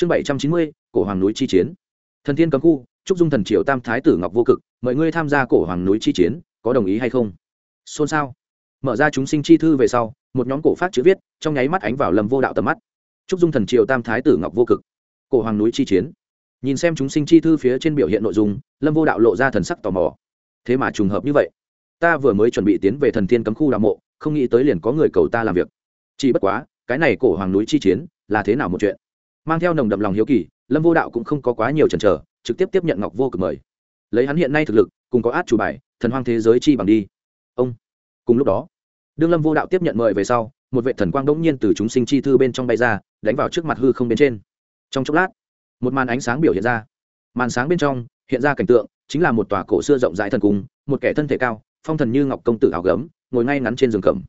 chương bảy trăm chín mươi, cổ hoàng núi chi chiến. Thần thiên cấm khu, trúc dung thần triều tam thái tử ngọc vô cực mời ngươi tham gia cổ hoàng núi chi chiến, có đồng ý hay không? Xôn xao. Mở ra chúng sinh chi thư về sau, một nhóm cổ phát chữ viết, trong nháy mắt ánh vào lâm vô đạo tầm mắt. Trúc dung thần triều tam thái tử ngọc vô cực. Cổ hoàng núi chi chiến. Nhìn xem chúng sinh chi thư phía trên biểu hiện nội dung, lâm vô đạo lộ ra thần sắc tò mò. Thế mà trùng hợp như vậy. Ta vừa mới chuẩn bị tiến về thần thiên cấm khu đạo mộ, không nghĩ tới liền có người cầu ta làm việc. Chỉ bất quá, cái này cổ hoàng núi chi chiến là thế nào một chuyện? Mang theo nồng đậm lòng hiếu kỳ, lâm vô đạo cũng không có quá nhiều chần chờ, trực tiếp tiếp nhận ngọc vô cực mời. Lấy hắn hiện nay thực lực, cùng có át chủ bài, thần hoang thế giới chi bằng đi. Ông. Cùng lúc đó, đương lâm vô đạo tiếp nhận mời về sau, một vệ thần quang đ ỗ n g nhiên từ chúng sinh chi thư bên trong bay ra, đánh vào trước mặt hư không bên trên. Trong chốc lát, một màn ánh sáng biểu hiện ra. Màn sáng bên trong, hiện ra cảnh tượng, chính là một tòa cổ xưa rộng rãi thần cung, một kẻ thân thể cao, phong thần như ngọc công tử áo gấm, ngồi ngay ngắn trên giường cẩm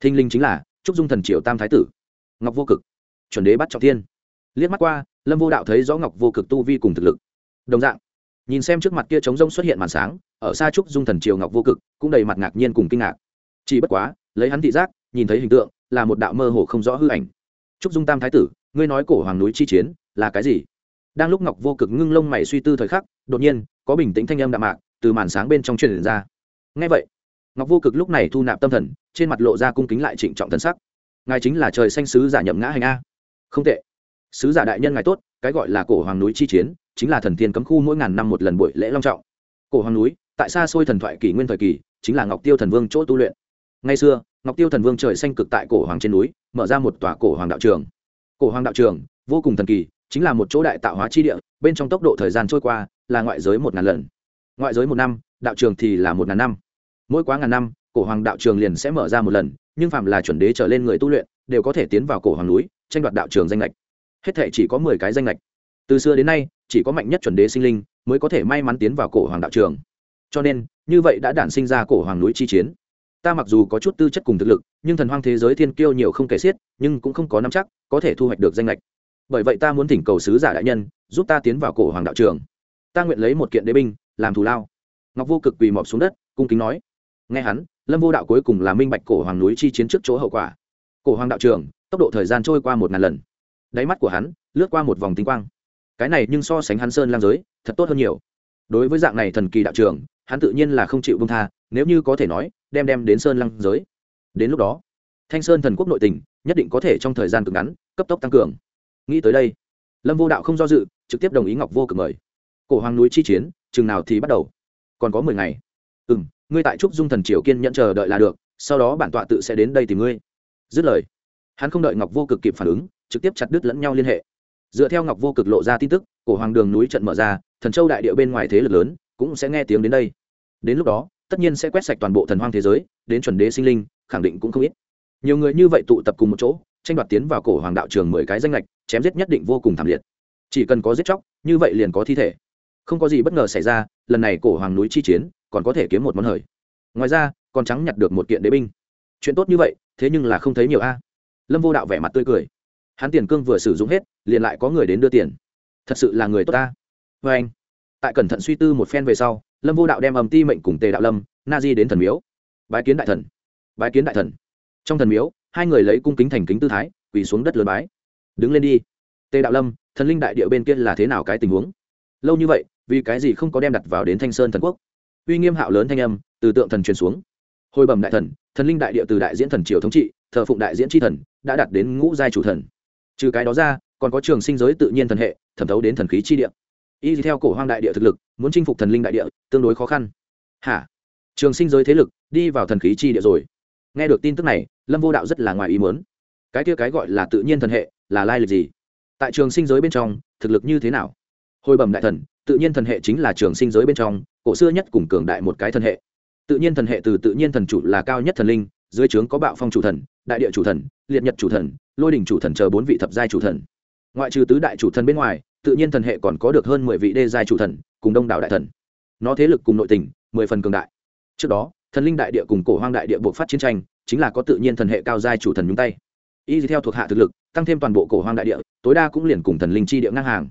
thinh linh chính là trúc dung thần triệu tam thái tử. Ngọc vô cực. Chuẩn đế bắt trọng thiên liếc mắt qua, lâm vô đạo thấy rõ ngọc vô cực tu vi cùng thực lực. Đồng dạng, nhìn xem trước mặt kia trống rông xuất hiện màn sáng, ở xa trúc dung thần triều ngọc vô cực cũng đầy mặt ngạc nhiên cùng kinh ngạc. Chỉ bất quá, lấy hắn thị giác, nhìn thấy hình tượng, là một đạo mơ hồ không rõ hư ảnh. Trúc dung tam thái tử, ngươi nói cổ hoàng núi chi chiến, là cái gì? Đang lúc ngọc vô cực ngưng lông mày suy tư thời khắc, đột nhiên, có bình tĩnh thanh âm đạm mạc từ màn sáng bên trong truyền ra. Ngay vậy, ngọc vô cực lúc này thu nạp tâm thần, trên mặt lộ ra cung kính lại trịnh trọng thân sắc. Ngài chính là trời xanh sứ giả nhậm ngã hành a. Không tệ sứ giả đại nhân ngài tốt, cái gọi là cổ hoàng núi chi chiến, chính là thần thiên cấm khu mỗi ngàn năm một lần buổi lễ long trọng. Cổ hoàng núi, tại xa xôi thần thoại kỷ nguyên thời kỳ, chính là ngọc tiêu thần vương chỗ tu luyện. Ngày xưa, ngọc tiêu thần vương trời xanh cực tại cổ hoàng trên núi, mở ra một tòa cổ hoàng đạo trường. Cổ hoàng đạo trường, vô cùng thần kỳ, chính là một chỗ đại tạo hóa chi địa, bên trong tốc độ thời gian trôi qua là ngoại giới một ngàn lần. Ngoại giới một năm, đạo trường thì là một ngàn năm. Mỗi quá ngàn năm, cổ hoàng đạo trường liền sẽ mở ra một lần, nhưng phạm là chuẩn đế trở lên người tu luyện, đều có thể tiến vào cổ hoàng núi, tranh đoạt đạo trường danh lệch hết thể chỉ có mười cái danh lệch từ xưa đến nay, chỉ có mạnh nhất chuẩn đế sinh linh mới có thể may mắn tiến vào cổ hoàng đạo trường. Cho nên, như vậy đã đản sinh ra cổ hoàng núi chi chiến. Ta mặc dù có chút tư chất cùng thực lực, nhưng thần hoang thế giới thiên kiêu nhiều không kể xiết, nhưng cũng không có nắm chắc, có thể thu hoạch được danh lệch bởi vậy ta muốn thỉnh cầu sứ giả đại nhân, giúp ta tiến vào cổ hoàng đạo trường. Ta nguyện lấy một kiện đế binh, làm thù lao. Ngọc vô cực quỳ mọp xuống đất, cung kính nói. Nghe hắn, lâm vô đạo cuối cùng là minh bạch cổ hoàng núi chi chiến trước chỗ hậu quả. Cổ hoàng đạo trường, tốc độ thời gian trôi qua một ngàn lần đáy mắt của hắn lướt qua một vòng tinh quang. Cái này nhưng so sánh hắn sơn lang giới, thật tốt hơn nhiều. Đối với dạng này thần kỳ đạo trường, hắn tự nhiên là không chịu bông tha, nếu như có thể nói, đem đem đến sơn lang giới. Đến lúc đó, thanh sơn thần quốc nội tình, nhất định có thể trong thời gian cực ngắn, cấp tốc tăng cường. Nghĩ tới đây, lâm vô đạo không do dự, trực tiếp đồng ý ngọc vô cực mời. Cổ hoàng núi chi chiến, chừng nào thì bắt đầu. Còn có mười ngày. Ừ m ngươi tại trúc dung thần triều kiên nhận chờ đợi là được, sau đó bản tọa tự sẽ đến đây tìm ngươi. Dứt lời, hắn không đợi ngọc vô cực kịp phản ứng trực tiếp chặt đứt lẫn nhau liên hệ. Dựa theo ngọc vô cực lộ ra tin tức, cổ hoàng đường núi trận mở ra, thần châu đại địa bên ngoài thế lực lớn cũng sẽ nghe tiếng đến đây. Đến lúc đó, tất nhiên sẽ quét sạch toàn bộ thần hoang thế giới, đến chuẩn đế sinh linh, khẳng định cũng không ít. Nhiều người như vậy tụ tập cùng một chỗ, tranh đoạt tiến vào cổ hoàng đạo trường mười cái danh lệch chém giết nhất định vô cùng thảm liệt. Chỉ cần có giết chóc, như vậy liền có thi thể. Không có gì bất ngờ xảy ra, lần này cổ hoàng núi chi chiến, còn có thể kiếm một món hời. Ngoài ra, còn trắng nhặt được một kiện đế binh. Chuyện tốt như vậy, thế nhưng là không thấy nhiều a. Lâm vô đạo vẻ mặt tươi cười hắn tiền cương vừa sử dụng hết, liền lại có người đến đưa tiền. Thật sự là người tốt ta. Vê anh. Tại cẩn thận suy tư một phen về sau, lâm vô đạo đem ầm ti mệnh cùng tề đạo lâm, na di đến thần miếu. Bái kiến đại thần. Bái kiến đại thần. Trong thần miếu, hai người lấy cung kính thành kính tư thái, quỳ xuống đất lớn bái. Đứng lên đi. Tề đạo lâm, thần linh đại địa bên kia là thế nào cái tình huống? Lâu như vậy, vì cái gì không có đem đặt vào đến thanh sơn thần quốc? Uy nghiêm hạo lớn thanh âm, từ tượng thần truyền xuống. Hồi bẩm đại thần thần linh đại địa từ đại diễn thần triều thống trị, thờ phụng đại diễn tri thần, đã đặt đến ngũ giai chủ thần trừ cái đó ra, còn có trường sinh giới tự nhiên thần hệ, thẩm thấu đến thần khí chi địa. Y theo cổ hoang đại địa thực lực, muốn chinh phục thần linh đại địa, tương đối khó khăn. Hả? Trường sinh giới thế lực, đi vào thần khí chi địa rồi. Nghe được tin tức này, lâm vô đạo rất là ngoài ý muốn. Cái kia cái gọi là tự nhiên thần hệ, là lai lịch gì? Tại trường sinh giới bên trong, thực lực như thế nào? Hồi bẩm đại thần, tự nhiên thần hệ chính là trường sinh giới bên trong, cổ xưa nhất cùng cường đại một cái thần hệ. Tự nhiên thần hệ từ tự nhiên thần chủ là cao nhất thần linh, dưới trướng có bạo phong chủ thần, đại địa chủ thần, liệt nhật chủ thần lôi đình chủ thần chờ bốn vị thập giai chủ thần. Ngoại trừ tứ đại chủ thần bên ngoài, tự nhiên thần hệ còn có được hơn mười vị đê giai chủ thần, cùng đông đảo đại thần. Nó thế lực cùng nội tình, mười phần cường đại. Trước đó, thần linh đại địa cùng cổ hoang đại địa buộc phát chiến tranh, chính là có tự nhiên thần hệ cao giai chủ thần nhúng tay. Y theo thuộc hạ thực lực, tăng thêm toàn bộ cổ hoang đại địa, tối đa cũng liền cùng thần linh chi địa ngang hàng.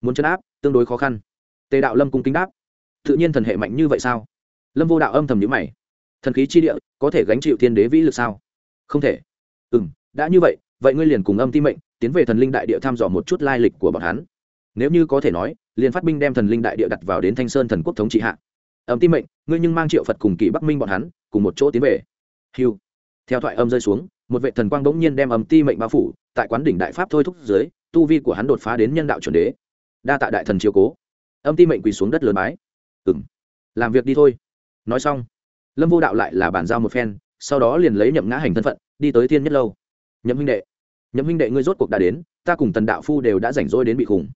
Muốn chấn áp, tương đối khó khăn. Tề đạo lâm cung kính đáp. Tự nhiên thần hệ mạnh như vậy sao? Lâm vô đạo âm thầm nhữ mày. Thần khí chi địa, có thể gánh chịu thiên đế vĩ lực sao? Không thể. Ừ m đã như vậy vậy ngươi liền cùng âm ti mệnh, tiến về thần linh đại địa thăm dò một chút lai lịch của bọn hắn. Nếu như có thể nói, liền phát binh đem thần linh đại địa đặt vào đến thanh sơn thần quốc thống trị hạ. Âm ti mệnh, ngươi nhưng mang triệu phật cùng kỷ bắc minh bọn hắn, cùng một chỗ tiến về. Hiu theo thoại âm rơi xuống, một vệ thần quang bỗng nhiên đem âm ti mệnh bao phủ, tại quán đỉnh đại pháp thôi thúc dưới, tu vi của hắn đột phá đến nhân đạo chuẩn đế. Đa tạ đại thần chiếu cố. Âm ti mệnh quỳ xuống đất lớn bái. Ừ m làm việc đi thôi. Nói xong, lâm vô đạo lại là bản giao một phen, sau đó liền lấy nhậm ngã hành thân phận, đi tới thiên nhất lâu. Nhậm huynh đệ nhậm huynh đệ ngươi rốt cuộc đã đến, ta cùng tần đạo phu đều đã rảnh rỗi đến bị khủng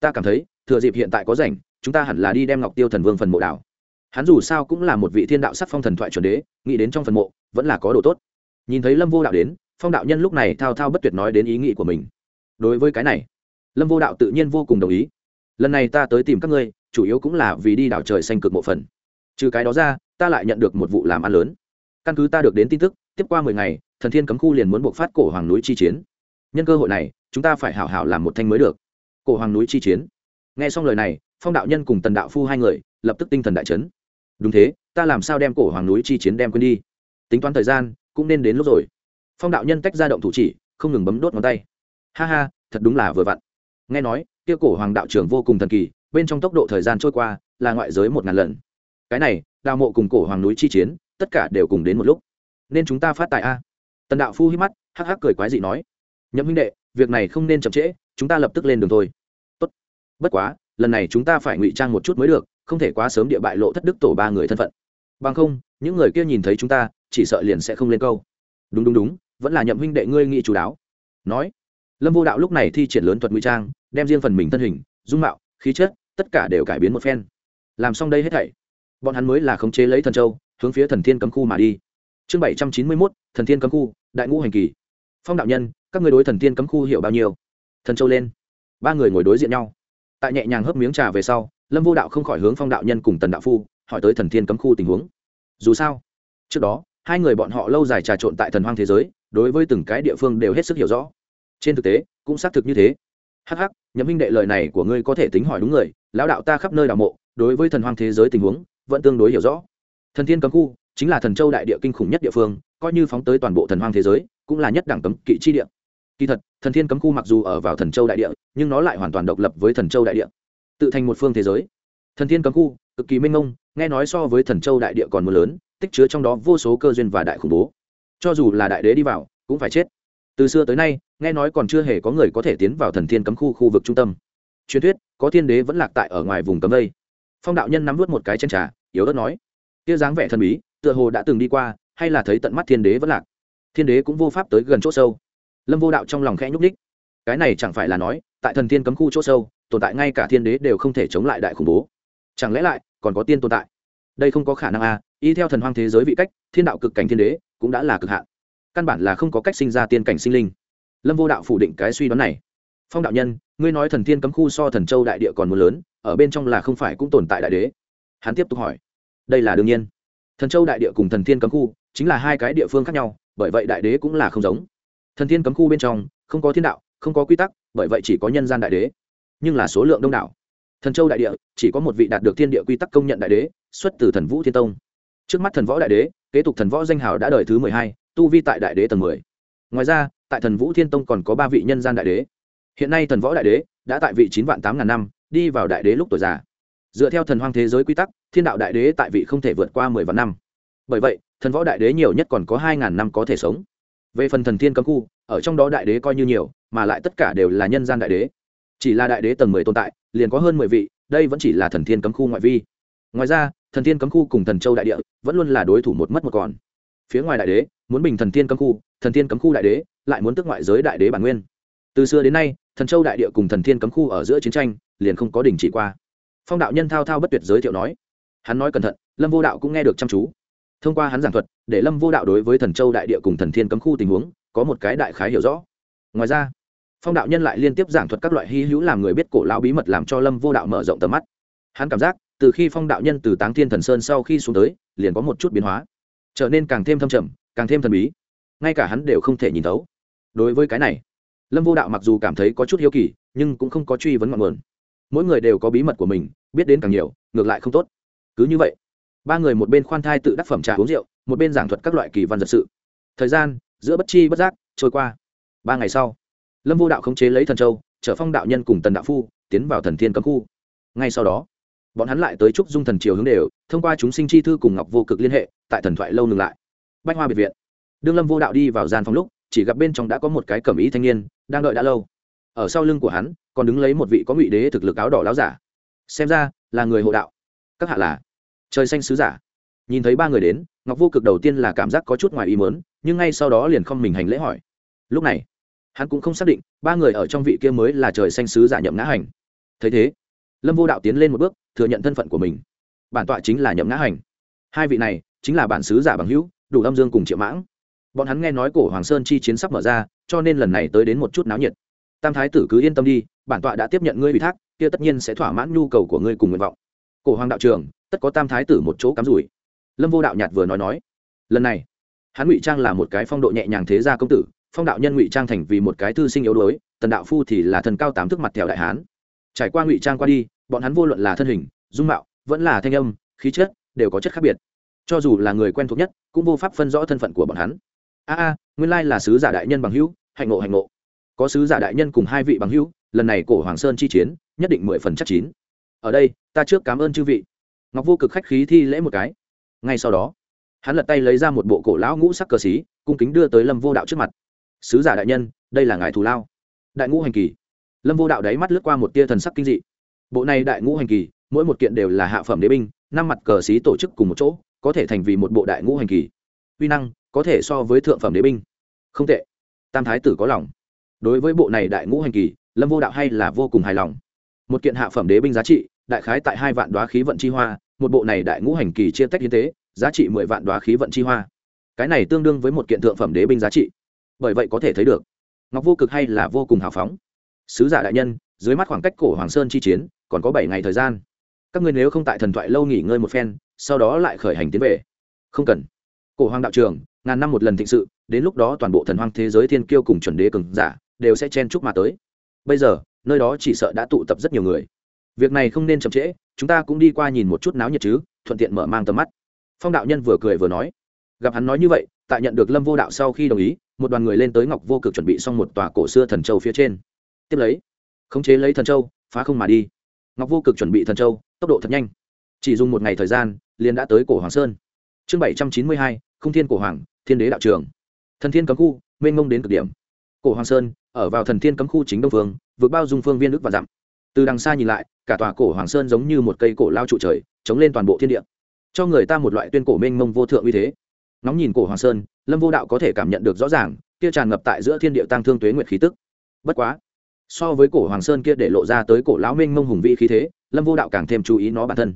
ta cảm thấy, thừa dịp hiện tại có rảnh, chúng ta hẳn là đi đem ngọc tiêu thần vương phần mộ đảo. Hắn dù sao cũng là một vị thiên đạo sắc phong thần thoại chuẩn đế, nghĩ đến trong phần mộ, vẫn là có đồ tốt. Nhìn thấy lâm vô đạo đến, phong đạo nhân lúc này thao thao bất tuyệt nói đến ý nghĩ của mình. Đối với cái này, lâm vô đạo tự nhiên vô cùng đồng ý. Lần này ta tới tìm các ngươi, chủ yếu cũng là vì đi đảo trời xanh cực mộ phần. Trừ cái đó ra, ta lại nhận được một vụ làm ăn lớn. Căn cứ ta được đến tin tức, tiếp qua mười ngày, thần thiên cấm khu liền muốn buộc phát cổ hoàng núi chi chiến nhân cơ hội này, chúng ta phải hảo hảo làm một thanh mới được. Cổ hoàng núi chi chiến. Nghe xong lời này, phong đạo nhân cùng tần đạo phu hai người, lập tức tinh thần đại chấn. Đúng thế, ta làm sao đem cổ hoàng núi chi chiến đem quên đi? Tính toán thời gian, cũng nên đến lúc rồi. Phong đạo nhân tách ra động thủ chỉ, không ngừng bấm đốt ngón tay. Ha ha, thật đúng là vừa vặn. Nghe nói, kia cổ hoàng đạo trưởng vô cùng thần kỳ, bên trong tốc độ thời gian trôi qua là ngoại giới một ngàn lần. Cái này, đào mộ cùng cổ hoàng núi chi chiến, tất cả đều cùng đến một lúc. Nên chúng ta phát tài a. Tần đạo phu hít mắt, hắc hắc cười quái dị nói nhậm huynh đệ, việc này không nên chậm trễ, chúng ta lập tức lên đường thôi. Tốt. bất quá, lần này chúng ta phải ngụy trang một chút mới được, không thể quá sớm địa bại lộ thất đức tổ ba người thân phận. Bằng không, những người kia nhìn thấy chúng ta, chỉ sợ liền sẽ không lên câu. Đúng đúng đúng, vẫn là nhậm huynh đệ ngươi nghĩ chú đáo. Nói, lâm vô đạo lúc này thi triển lớn thuật ngụy trang, đem riêng phần mình thân hình, dung mạo, khí chất, tất cả đều cải biến một phen. Làm xong đây hết thảy, bọn hắn mới là khống chế lấy thần châu, hướng phía thần thiên cấm khu mà đi. Chương bảy trăm chín mươi mốt, thần thiên cấm khu, đại ngũ hành kỳ. Phong đạo nhân các người đối thần thiên cấm khu hiểu bao nhiêu? Thần châu lên. Ba người ngồi đối diện nhau. Tại nhẹ nhàng hớp miếng trà về sau, lâm vô đạo không khỏi hướng phong đạo nhân cùng tần đạo phu hỏi tới thần thiên cấm khu tình huống. Dù sao, trước đó, hai người bọn họ lâu dài trà trộn tại thần hoang thế giới, đối với từng cái địa phương đều hết sức hiểu rõ. Trên thực tế, cũng xác thực như thế. Hắc hắc, nhậm minh đệ lời này của ngươi có thể tính hỏi đúng người, lão đạo ta khắp nơi đào mộ, đối với thần hoang thế giới tình huống, vẫn tương đối hiểu rõ. Thần thiên cấm khu chính là thần châu đại địa kinh khủng nhất địa phương, coi như phóng tới toàn bộ thần hoang thế giới, cũng là nhất đẳng cấm kỵ chi địa kỳ thật, thần thiên cấm khu mặc dù ở vào thần châu đại địa, nhưng nó lại hoàn toàn độc lập với thần châu đại địa. Tự thành một phương thế giới. Thần thiên cấm khu, cực kỳ minh mông, nghe nói so với thần châu đại địa còn mưa lớn, tích chứa trong đó vô số cơ duyên và đại khủng bố. Cho dù là đại đế đi vào, cũng phải chết. Từ xưa tới nay, nghe nói còn chưa hề có người có thể tiến vào thần thiên cấm khu khu vực trung tâm. Truyền thuyết, có thiên đế vẫn lạc tại ở ngoài vùng cấm đây. Phong đạo nhân nắm vút một cái chân trà, yếu ớt nói. Kia dáng vẻ thần bí, tựa hồ đã từng đi qua, hay là thấy tận mắt thiên đế vẫn lạc. Thiên đế cũng vô pháp tới gần chỗ sâu lâm vô đạo trong lòng khẽ nhúc ních cái này chẳng phải là nói, tại thần thiên cấm khu chỗ sâu, tồn tại ngay cả thiên đế đều không thể chống lại đại khủng bố. Chẳng lẽ lại, còn có tiên tồn tại? Đây không có khả năng à y theo thần hoang thế giới vị cách, thiên đạo cực cảnh thiên đế cũng đã là cực hạn. Căn bản là không có cách sinh ra tiên cảnh sinh linh. Lâm vô đạo phủ định cái suy đoán này. Phong đạo nhân, ngươi nói thần thiên cấm khu so thần châu đại địa còn mưa lớn, ở bên trong là không phải cũng tồn tại đại đế? Hắn tiếp tục hỏi. Đây là đương nhiên. Thần châu đại địa cùng thần thiên cấm khu chính là hai cái địa phương khác nhau, bởi vậy đại đế cũng là không giống thần thiên cấm khu bên trong, không có thiên đạo, không có quy tắc, bởi vậy chỉ có nhân gian đại đế. Nhưng là số lượng đông đảo. Thần châu đại địa, chỉ có một vị đạt được thiên địa quy tắc công nhận đại đế, xuất từ thần vũ thiên tông. Trước mắt thần võ đại đế, kế tục thần võ danh hào đã đời thứ mười hai, tu vi tại đại đế tầng mười. Ngoài ra, tại thần vũ thiên tông còn có ba vị nhân gian đại đế. Hiện nay thần võ đại đế đã tại vị chín vạn tám ngàn năm, đi vào đại đế lúc tuổi già. Dựa theo thần hoang thế giới quy tắc, thiên đạo đại đế tại vị không thể vượt qua mười vạn năm. Bởi vậy, thần võ đại đế nhiều nhất còn có hai ngàn năm có thể sống về phần thần thiên cấm khu, ở trong đó đại đế coi như nhiều, mà lại tất cả đều là nhân gian đại đế. Chỉ là đại đế tầng mười tồn tại, liền có hơn mười vị, đây vẫn chỉ là thần thiên cấm khu ngoại vi. Ngoài ra, thần thiên cấm khu cùng thần châu đại địa vẫn luôn là đối thủ một mất một còn. Phía ngoài đại đế, muốn bình thần thiên cấm khu, thần thiên cấm khu đại đế lại muốn tức ngoại giới đại đế bản nguyên. Từ xưa đến nay, thần châu đại địa cùng thần thiên cấm khu ở giữa chiến tranh liền không có đình chỉ qua. Phong đạo nhân thao thao bất tuyệt giới thiệu nói. Hắn nói cẩn thận, lâm vô đạo cũng nghe được chăm chú thông qua hắn giảng thuật, để lâm vô đạo đối với thần châu đại địa cùng thần thiên cấm khu tình huống, có một cái đại khái hiểu rõ. Ngoài ra, phong đạo nhân lại liên tiếp giảng thuật các loại hy hữu làm người biết cổ lao bí mật làm cho lâm vô đạo mở rộng tầm mắt. Hắn cảm giác, từ khi phong đạo nhân từ táng thiên thần sơn sau khi xuống tới, liền có một chút biến hóa, trở nên càng thêm thâm trầm, càng thêm thần bí. Ngay cả hắn đều không thể nhìn thấu. Đối với cái này, lâm vô đạo mặc dù cảm thấy có chút hiếu kỳ, nhưng cũng không có truy vấn ngọn nguồn. Mỗi người đều có bí mật của mình, biết đến càng nhiều, ngược lại không tốt. Cứ như vậy ba người một bên khoan thai tự đắc phẩm trà uống rượu, một bên giảng thuật các loại kỳ văn giật sự. Thời gian, giữa bất chi bất giác, trôi qua. Ba ngày sau, lâm vô đạo khống chế lấy thần châu, chở phong đạo nhân cùng tần đạo phu tiến vào thần thiên cấm khu. Ngay sau đó, bọn hắn lại tới trúc dung thần triều hướng đều, thông qua chúng sinh chi thư cùng ngọc vô cực liên hệ, tại thần thoại lâu ngừng lại. Bách hoa biệt viện. Đương lâm vô đạo đi vào gian phòng lúc, chỉ gặp bên trong đã có một cái cẩm ý thanh niên, đang đợi đã lâu. Ở sau lưng của hắn, còn đứng lấy một vị có ngụy đế thực lực áo đỏ láo giả. Xem ra là người hộ đạo. Các hạ là trời xanh sứ giả. Nhìn thấy ba người đến, ngọc vô cực đầu tiên là cảm giác có chút ngoài ý mớn nhưng ngay sau đó liền không mình hành lễ hỏi. Lúc này, hắn cũng không xác định, ba người ở trong vị kia mới là trời xanh sứ giả nhậm ngã hành. Thấy thế, lâm vô đạo tiến lên một bước, thừa nhận thân phận của mình. Bản tọa chính là nhậm ngã hành. Hai vị này, chính là bản sứ giả bằng hữu, đủ âm dương cùng triệu mãng. Bọn hắn nghe nói cổ hoàng sơn chi chiến sắp mở ra, cho nên lần này tới đến một chút náo nhiệt. Tam thái tử cứ yên tâm đi, bản tọa đã tiếp nhận ngươi ủy thác, kia tất nhiên sẽ thỏa mãn nhu cầu của ngươi cùng nguyện vọng. Cổ hoàng đạo trường tất có tam thái tử một chỗ cắm rủi. Lâm vô đạo nhạt vừa nói nói, lần này, hắn ngụy trang là một cái phong độ nhẹ nhàng thế gia công tử, phong đạo nhân ngụy trang thành vì một cái thư sinh yếu đuối, tần đạo phu thì là thần cao tám thước mặt thèo đại hán. Trải qua ngụy trang qua đi, bọn hắn vô luận là thân hình, dung mạo, vẫn là thanh âm, khí chất, đều có chất khác biệt. Cho dù là người quen thuộc nhất, cũng vô pháp phân rõ thân phận của bọn hắn. A a, nguyên lai là sứ giả đại nhân bằng hữu, hạnh ngộ hạnh ngộ. Có sứ giả đại nhân cùng hai vị bằng hữu, lần này cổ hoàng sơn chi chiến, nhất định mười phần chắc chín. Ở đây, ta trước cảm ơn chư vị ngọc vô cực khách khí thi lễ một cái. Ngay sau đó, hắn lật tay lấy ra một bộ cổ lão ngũ sắc cờ xí, cung kính đưa tới lâm vô đạo trước mặt. Sứ giả đại nhân, đây là ngài thù lao. Đại ngũ hành kỳ. Lâm vô đạo đáy mắt lướt qua một tia thần sắc kinh dị. Bộ này đại ngũ hành kỳ, mỗi một kiện đều là hạ phẩm đế binh, năm mặt cờ xí tổ chức cùng một chỗ, có thể thành vì một bộ đại ngũ hành kỳ. Uy năng có thể so với thượng phẩm đế binh. Không tệ. Tam thái tử có lòng. Đối với bộ này đại ngũ hành kỳ, lâm vô đạo hay là vô cùng hài lòng. Một kiện hạ phẩm đế binh giá trị đại khái tại hai vạn đoá khí vận chi hoa, một bộ này đại ngũ hành kỳ chia tách hiến tế, giá trị mười vạn đoá khí vận chi hoa. Cái này tương đương với một kiện thượng phẩm đế binh giá trị. Bởi vậy có thể thấy được, ngọc vô cực hay là vô cùng hào phóng. Sứ giả đại nhân, dưới mắt khoảng cách cổ hoàng sơn chi chiến, còn có bảy ngày thời gian. Các ngươi nếu không tại thần thoại lâu nghỉ ngơi một phen, sau đó lại khởi hành tiến về. Không cần. Cổ hoàng đạo trường ngàn năm một lần thịnh sự, đến lúc đó toàn bộ thần hoang thế giới thiên kiêu cùng chuẩn đế cường giả, đều sẽ chen chúc mà tới. Bây giờ, nơi đó chỉ sợ đã tụ tập rất nhiều người việc này không nên chậm trễ, chúng ta cũng đi qua nhìn một chút náo nhiệt chứ, thuận tiện mở mang tầm mắt. Phong đạo nhân vừa cười vừa nói. Gặp hắn nói như vậy, tại nhận được lâm vô đạo sau khi đồng ý, một đoàn người lên tới ngọc vô cực chuẩn bị xong một tòa cổ xưa thần châu phía trên. Tiếp lấy, khống chế lấy thần châu, phá không mà đi. Ngọc vô cực chuẩn bị thần châu, tốc độ thật nhanh. Chỉ dùng một ngày thời gian, liền đã tới cổ hoàng sơn. Chương bảy trăm chín mươi hai không thiên cổ hoàng, thiên đế đạo trường. Thần thiên cấm khu, mênh mông đến cực điểm. Cổ hoàng sơn, ở vào thần thiên cấm khu chính đông phương, vượt bao dung phương viên đức và dặm từ đằng xa nhìn lại, cả tòa cổ hoàng sơn giống như một cây cổ lao trụ trời, chống lên toàn bộ thiên địa. Cho người ta một loại tuyên cổ mênh mông vô thượng uy thế. Nóng nhìn cổ hoàng sơn, lâm vô đạo có thể cảm nhận được rõ ràng, kia tràn ngập tại giữa thiên địa tăng thương tuế nguyệt khí tức. Bất quá, so với cổ hoàng sơn kia để lộ ra tới cổ lão mênh mông hùng vĩ khí thế, lâm vô đạo càng thêm chú ý nó bản thân.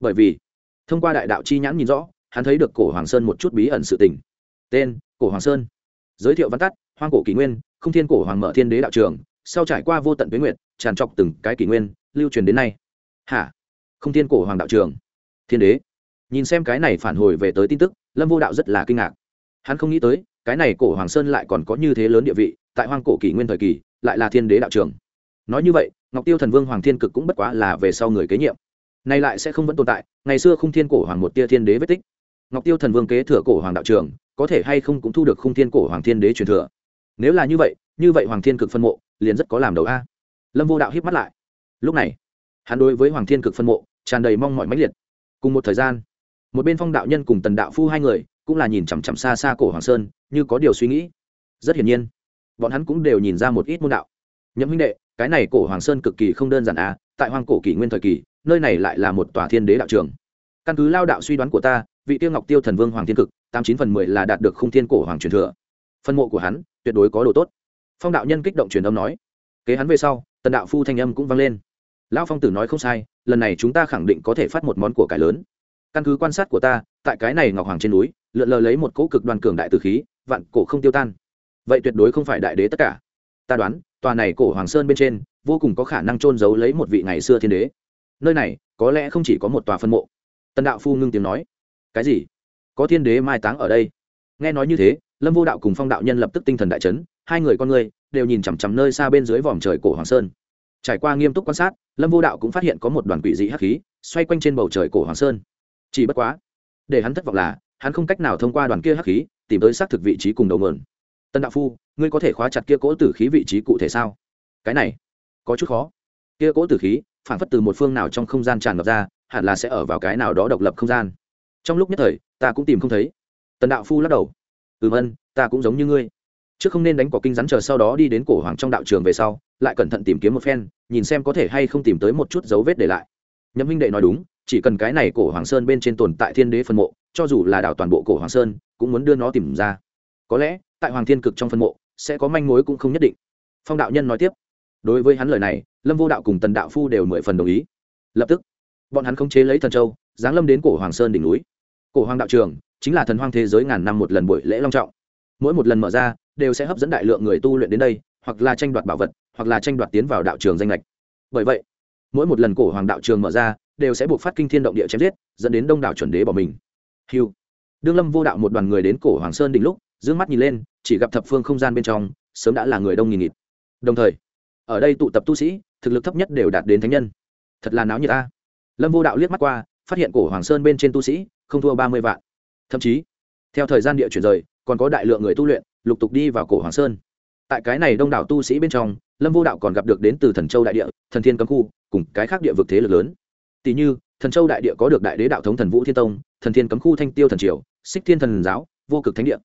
Bởi vì, thông qua đại đạo chi nhãn nhìn rõ, hắn thấy được cổ hoàng sơn một chút bí ẩn sự tình. Tên, cổ hoàng sơn. Giới thiệu văn tắt, hoang cổ kỷ nguyên không thiên cổ hoàng mở thiên đế đạo trường sau trải qua vô tận tuyến nguyệt, tràn trọc từng cái kỷ nguyên, lưu truyền đến nay. Hả? Không thiên cổ hoàng đạo trường. Thiên đế. Nhìn xem cái này phản hồi về tới tin tức, lâm vô đạo rất là kinh ngạc. Hắn không nghĩ tới, cái này cổ hoàng sơn lại còn có như thế lớn địa vị, tại hoang cổ kỷ nguyên thời kỳ, lại là thiên đế đạo trường. Nói như vậy, ngọc tiêu thần vương hoàng thiên cực cũng bất quá là về sau người kế nhiệm. Nay lại sẽ không vẫn tồn tại, ngày xưa không thiên cổ hoàng một tia thiên đế vết tích. Ngọc tiêu thần vương kế thừa cổ hoàng đạo trường, có thể hay không cũng thu được khung thiên cổ hoàng thiên đế truyền thừa. Nếu là như vậy như vậy hoàng thiên cực phân mộ liền rất có làm đầu a. Lâm vô đạo hiếp mắt lại. Lúc này, hắn đối với hoàng thiên cực phân mộ, tràn đầy mong mọi mãnh liệt. Cùng một thời gian, một bên phong đạo nhân cùng tần đạo phu hai người cũng là nhìn chằm chằm xa xa cổ hoàng sơn, như có điều suy nghĩ. Rất hiển nhiên, bọn hắn cũng đều nhìn ra một ít môn đạo. Nhậm huynh đệ, cái này cổ hoàng sơn cực kỳ không đơn giản à tại Hoàng cổ kỷ nguyên thời kỳ, nơi này lại là một tòa thiên đế đạo trường. Căn cứ lao đạo suy đoán của ta, vị tiêu ngọc tiêu thần vương hoàng thiên cực, tám chín phần mười là đạt được khung thiên cổ hoàng truyền thừa. Phân mộ của hắn, tuyệt đối có đồ tốt phong đạo nhân kích động truyền âm nói. Kế hắn về sau, tần đạo phu thanh âm cũng vang lên. Lão phong tử nói không sai, lần này chúng ta khẳng định có thể phát một món của cải lớn. Căn cứ quan sát của ta, tại cái này ngọc hoàng trên núi, lượn lờ lấy một cỗ cực đoàn cường đại từ khí, vạn cổ không tiêu tan. Vậy tuyệt đối không phải đại đế tất cả. Ta đoán, tòa này cổ hoàng sơn bên trên, vô cùng có khả năng trôn giấu lấy một vị ngày xưa thiên đế. Nơi này, có lẽ không chỉ có một tòa phân mộ. Tần đạo phu ngưng tiếng nói. Cái gì? Có thiên đế mai táng ở đây. Nghe nói như thế, lâm vô đạo cùng phong đạo nhân lập tức tinh thần đại chấn hai người con người đều nhìn chằm chằm nơi xa bên dưới vòm trời cổ hoàng sơn. Trải qua nghiêm túc quan sát, lâm vô đạo cũng phát hiện có một đoàn quỷ dị hắc khí xoay quanh trên bầu trời cổ hoàng sơn. Chỉ bất quá, để hắn thất vọng là, hắn không cách nào thông qua đoàn kia hắc khí tìm tới xác thực vị trí cùng đầu mượn tần đạo phu, ngươi có thể khóa chặt kia cỗ tử khí vị trí cụ thể sao? Cái này, có chút khó. Kia cỗ tử khí, phản phất từ một phương nào trong không gian tràn ngập ra, hẳn là sẽ ở vào cái nào đó độc lập không gian. Trong lúc nhất thời, ta cũng tìm không thấy. Tần đạo phu lắc đầu. Ừm ân, ta cũng giống như ngươi trước không nên đánh cỏ kinh rắn chờ sau đó đi đến cổ hoàng trong đạo trường về sau, lại cẩn thận tìm kiếm một phen, nhìn xem có thể hay không tìm tới một chút dấu vết để lại. Nhậm huynh đệ nói đúng, chỉ cần cái này cổ hoàng sơn bên trên tồn tại thiên đế phân mộ, cho dù là đảo toàn bộ cổ hoàng sơn, cũng muốn đưa nó tìm ra. Có lẽ, tại hoàng thiên cực trong phân mộ, sẽ có manh mối cũng không nhất định. Phong đạo nhân nói tiếp, đối với hắn lời này, lâm vô đạo cùng tần đạo phu đều mười phần đồng ý. Lập tức, bọn hắn khống chế lấy thần châu, giáng lâm đến cổ hoàng sơn đỉnh núi. Cổ hoàng đạo trường, chính là thần hoang thế giới ngàn năm một lần buổi lễ long trọng. Mỗi một lần mở ra đều sẽ hấp dẫn đại lượng người tu luyện đến đây, hoặc là tranh đoạt bảo vật, hoặc là tranh đoạt tiến vào đạo trường danh lệch bởi vậy, mỗi một lần cổ hoàng đạo trường mở ra, đều sẽ buộc phát kinh thiên động địa chém giết, dẫn đến đông đảo chuẩn đế bỏ mình. Hiu đương lâm vô đạo một đoàn người đến cổ hoàng sơn đỉnh lúc d mắt nhìn lên, chỉ gặp thập phương không gian bên trong, sớm đã là người đông nghìn nghịt. Đồng thời, ở đây tụ tập tu sĩ, thực lực thấp nhất đều đạt đến thánh nhân. Thật là náo nhiệt ta lâm vô đạo liếc mắt qua, phát hiện cổ hoàng sơn bên trên tu sĩ, không thua ba mươi vạn. Thậm chí, theo thời gian địa chuyển rời, còn có đại lượng người tu luyện lục tục đi vào cổ hoàng sơn. Tại cái này đông đảo tu sĩ bên trong, lâm vô đạo còn gặp được đến từ thần châu đại địa, thần thiên cấm khu, cùng cái khác địa vực thế lực lớn. Tỷ như, thần châu đại địa có được đại đế đạo thống thần vũ thiên tông, thần thiên cấm khu thanh tiêu thần triều, xích thiên thần giáo, vô cực thánh địa.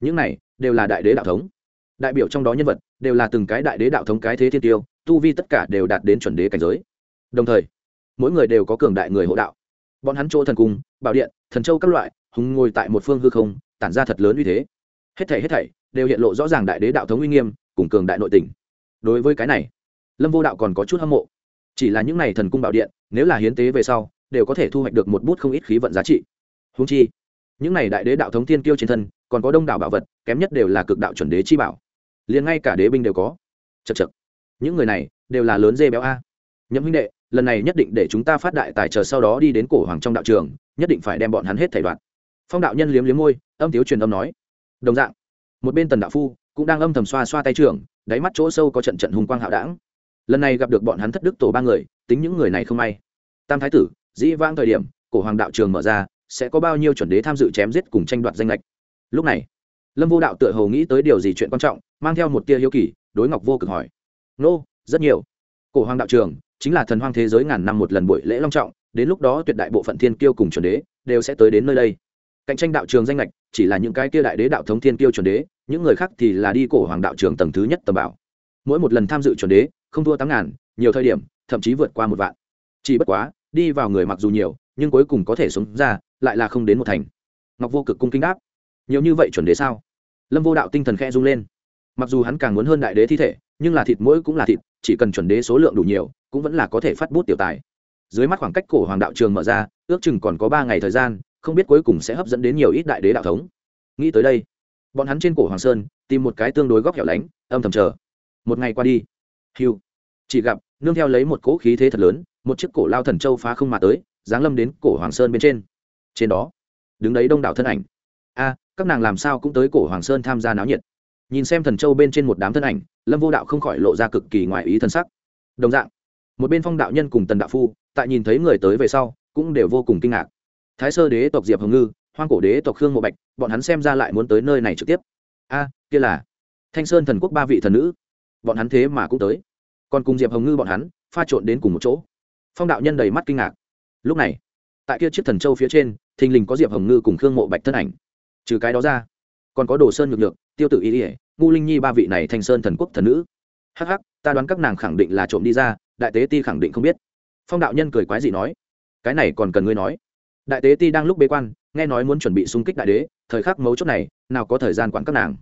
Những này đều là đại đế đạo thống. Đại biểu trong đó nhân vật đều là từng cái đại đế đạo thống cái thế thiên tiêu, tu vi tất cả đều đạt đến chuẩn đế cảnh giới. Đồng thời, mỗi người đều có cường đại người hộ đạo. Bọn hắn chỗ thần cung, bảo điện, thần châu các loại, hùng ngồi tại một phương hư không, tản ra thật lớn uy thế. Hết thảy hết thảy đều hiện lộ rõ ràng đại đế đạo thống uy nghiêm, cùng cường đại nội tình. Đối với cái này, lâm vô đạo còn có chút hâm mộ. Chỉ là những n à y thần cung bảo điện, nếu là hiến tế về sau, đều có thể thu hoạch được một bút không ít khí vận giá trị. Húng chi, những n à y đại đế đạo thống tiên kiêu trên thân, còn có đông đảo bảo vật, kém nhất đều là cực đạo chuẩn đế chi bảo. Liền ngay cả đế binh đều có. Chật chật những người này, đều là lớn dê béo a. Nhậm huynh đệ, lần này nhất định để chúng ta phát đại tài chờ sau đó đi đến cổ hoàng trong đạo trường, nhất định phải đem bọn hắn hết thảy đoạn. Phong đạo nhân liếm liếm môi, âm tiếu truyền âm nói. Đồng dạng một bên tần đạo phu cũng đang âm thầm xoa xoa tay trưởng, đáy mắt chỗ sâu có trận trận hùng quang hạo đảng lần này gặp được bọn hắn thất đức tổ ba người, tính những người này không may. Tam thái tử, dĩ vãng thời điểm, cổ hoàng đạo trường mở ra, sẽ có bao nhiêu chuẩn đế tham dự chém giết cùng tranh đoạt danh lệch? Lúc này, lâm vô đạo tựa hầu nghĩ tới điều gì chuyện quan trọng, mang theo một tia hiếu kỳ, đối ngọc vô cực hỏi. Nô, rất nhiều. Cổ hoàng đạo trường, chính là thần hoang thế giới ngàn năm một lần buổi lễ long trọng, đến lúc đó tuyệt đại bộ phận thiên kiêu cùng chuẩn đế, đều sẽ tới đến nơi đây cạnh tranh đạo trường danh lệch chỉ là những cái kia đại đế đạo thống thiên kiêu chuẩn đế, những người khác thì là đi cổ hoàng đạo trường tầng thứ nhất tầm bảo. Mỗi một lần tham dự chuẩn đế, không thua tám ngàn, nhiều thời điểm, thậm chí vượt qua một vạn. Chỉ bất quá, đi vào người mặc dù nhiều, nhưng cuối cùng có thể sống ra, lại là không đến một thành. Ngọc vô cực cung kinh đáp. Nhiều như vậy chuẩn đế sao? Lâm vô đạo tinh thần khe rung lên. Mặc dù hắn càng muốn hơn đại đế thi thể, nhưng là thịt mỗi cũng là thịt, chỉ cần chuẩn đế số lượng đủ nhiều, cũng vẫn là có thể phát bút tiểu tài. Dưới mắt khoảng cách cổ hoàng đạo trường mở ra, ước chừng còn có ba ngày thời gian không biết cuối cùng sẽ hấp dẫn đến nhiều ít đại đế đạo thống. Nghĩ tới đây, bọn hắn trên cổ hoàng sơn tìm một cái tương đối góc hẻo lánh, âm thầm chờ. Một ngày qua đi, hiu, chỉ gặp nương theo lấy một cỗ khí thế thật lớn, một chiếc cổ lao thần châu phá không mà tới, giáng lâm đến cổ hoàng sơn bên trên. Trên đó, đứng đấy đông đảo thân ảnh. A, các nàng làm sao cũng tới cổ hoàng sơn tham gia náo nhiệt. Nhìn xem thần châu bên trên một đám thân ảnh, lâm vô đạo không khỏi lộ ra cực kỳ ngoài ý thân sắc. Đồng dạng, một bên phong đạo nhân cùng tần đạo phu, tại nhìn thấy người tới về sau, cũng đều vô cùng kinh ngạc thái sơ đế tộc diệp hồng ngư hoang cổ đế tộc khương mộ bạch bọn hắn xem ra lại muốn tới nơi này trực tiếp. A kia là thanh sơn thần quốc ba vị thần nữ. Bọn hắn thế mà cũng tới. Còn cùng diệp hồng ngư bọn hắn pha trộn đến cùng một chỗ. Phong đạo nhân đầy mắt kinh ngạc. Lúc này tại kia chiếc thần châu phía trên thình lình có diệp hồng ngư cùng khương mộ bạch thân ảnh. Trừ cái đó ra còn có đồ sơn nhược lượng tiêu tử y ỉa ngu linh nhi ba vị này thanh sơn thần quốc thần nữ. Hắc hắc, ta đoán các nàng khẳng định là trộm đi ra đại tế ti khẳng định không biết. Phong đạo nhân cười quái gì nói cái này còn cần ngươi nói đại tế ti đang lúc bế quan, nghe nói muốn chuẩn bị xung kích đại đế, thời khắc mấu chốt này, nào có thời gian quản các nàng.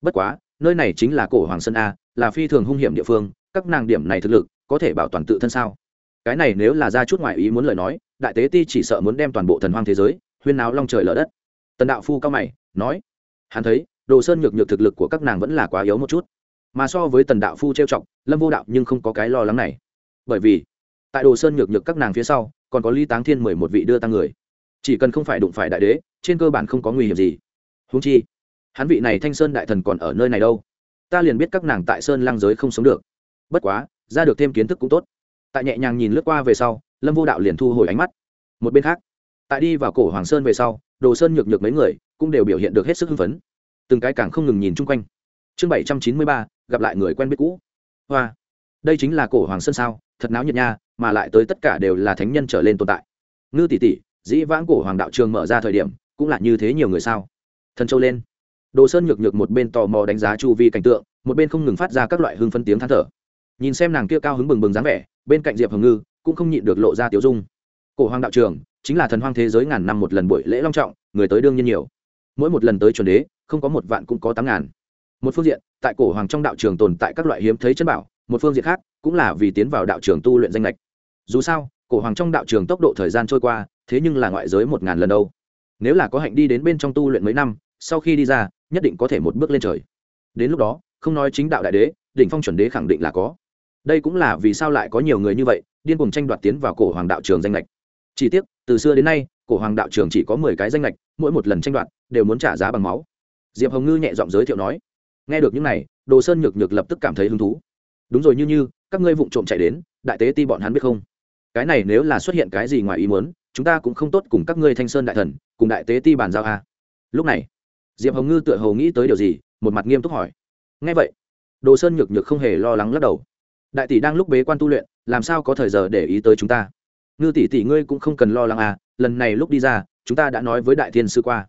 Bất quá, nơi này chính là cổ hoàng sơn a, là phi thường hung hiểm địa phương, các nàng điểm này thực lực, có thể bảo toàn tự thân sao? Cái này nếu là ra chút ngoại ý muốn lời nói, đại tế ti chỉ sợ muốn đem toàn bộ thần hoang thế giới, huyên náo long trời lở đất. Tần đạo phu cao mày, nói, hắn thấy, đồ sơn nhược nhược thực lực của các nàng vẫn là quá yếu một chút. Mà so với tần đạo phu trêu chọc, lâm vô đạo nhưng không có cái lo lắng này. Bởi vì, tại đồ sơn nhược nhược các nàng phía sau, còn có ly táng thiên mười một vị đưa tăng người chỉ cần không phải đụng phải đại đế, trên cơ bản không có nguy hiểm gì. Húng chi, hắn vị này thanh sơn đại thần còn ở nơi này đâu? Ta liền biết các nàng tại sơn lang giới không sống được. Bất quá, ra được thêm kiến thức cũng tốt. Tại nhẹ nhàng nhìn lướt qua về sau, lâm vô đạo liền thu hồi ánh mắt. Một bên khác, tại đi vào cổ hoàng sơn về sau, đồ sơn nhược nhược mấy người cũng đều biểu hiện được hết sức hưng phấn. Từng cái càng không ngừng nhìn chung quanh. Chương bảy trăm chín mươi ba, gặp lại người quen biết cũ. Hoa, đây chính là cổ hoàng sơn sao? Thật náo nhiệt nha, mà lại tới tất cả đều là thánh nhân trở lên tồn tại. Ngư tỷ tỷ dĩ vãng cổ hoàng đạo trường mở ra thời điểm, cũng là như thế nhiều người sao? Thần châu lên. Đồ sơn nhược nhược một bên tò mò đánh giá chu vi cảnh tượng, một bên không ngừng phát ra các loại hưng phân tiếng than thở. Nhìn xem nàng kia cao hứng bừng bừng dáng vẻ, bên cạnh diệp hồng ngư cũng không nhịn được lộ ra tiểu dung. Cổ hoàng đạo trường chính là thần hoang thế giới ngàn năm một lần buổi lễ long trọng, người tới đương nhiên nhiều. Mỗi một lần tới chuẩn đế, không có một vạn cũng có tám ngàn. Một phương diện, tại cổ hoàng trong đạo trường tồn tại các loại hiếm thấy chân bảo, một phương diện khác cũng là vì tiến vào đạo trường tu luyện danh lệch. Dù sao, cổ hoàng trong đạo trường tốc độ thời gian trôi qua thế nhưng là ngoại giới một ngàn lần đâu. Nếu là có hạnh đi đến bên trong tu luyện mấy năm, sau khi đi ra, nhất định có thể một bước lên trời. Đến lúc đó, không nói chính đạo đại đế, đỉnh phong chuẩn đế khẳng định là có. Đây cũng là vì sao lại có nhiều người như vậy, điên cùng tranh đoạt tiến vào cổ hoàng đạo trường danh lệch chỉ tiếc, từ xưa đến nay, cổ hoàng đạo trường chỉ có mười cái danh lệch mỗi một lần tranh đoạt, đều muốn trả giá bằng máu. Diệp hồng ngư nhẹ giọng giới thiệu nói, nghe được những này, đồ sơn nhược nhược lập tức cảm thấy hứng thú. Đúng rồi như như, các ngươi vụng trộm chạy đến, đại tế ti bọn hắn biết không? Cái này nếu là xuất hiện cái gì ngoài ý muốn chúng ta cũng không tốt cùng các ngươi thanh sơn đại thần, cùng đại tế ti bàn giao a. À. lúc này, diệp hồng ngư tựa hồ nghĩ tới điều gì, một mặt nghiêm túc hỏi. Ngay vậy, đồ sơn nhược nhược không hề lo lắng lắc đầu. Đại tỷ đang lúc bế quan tu luyện, làm sao có thời giờ để ý tới chúng ta? Ngư tỷ tỷ ngươi cũng không cần lo lắng à lần này lúc đi ra, chúng ta đã nói với đại thiên sư qua.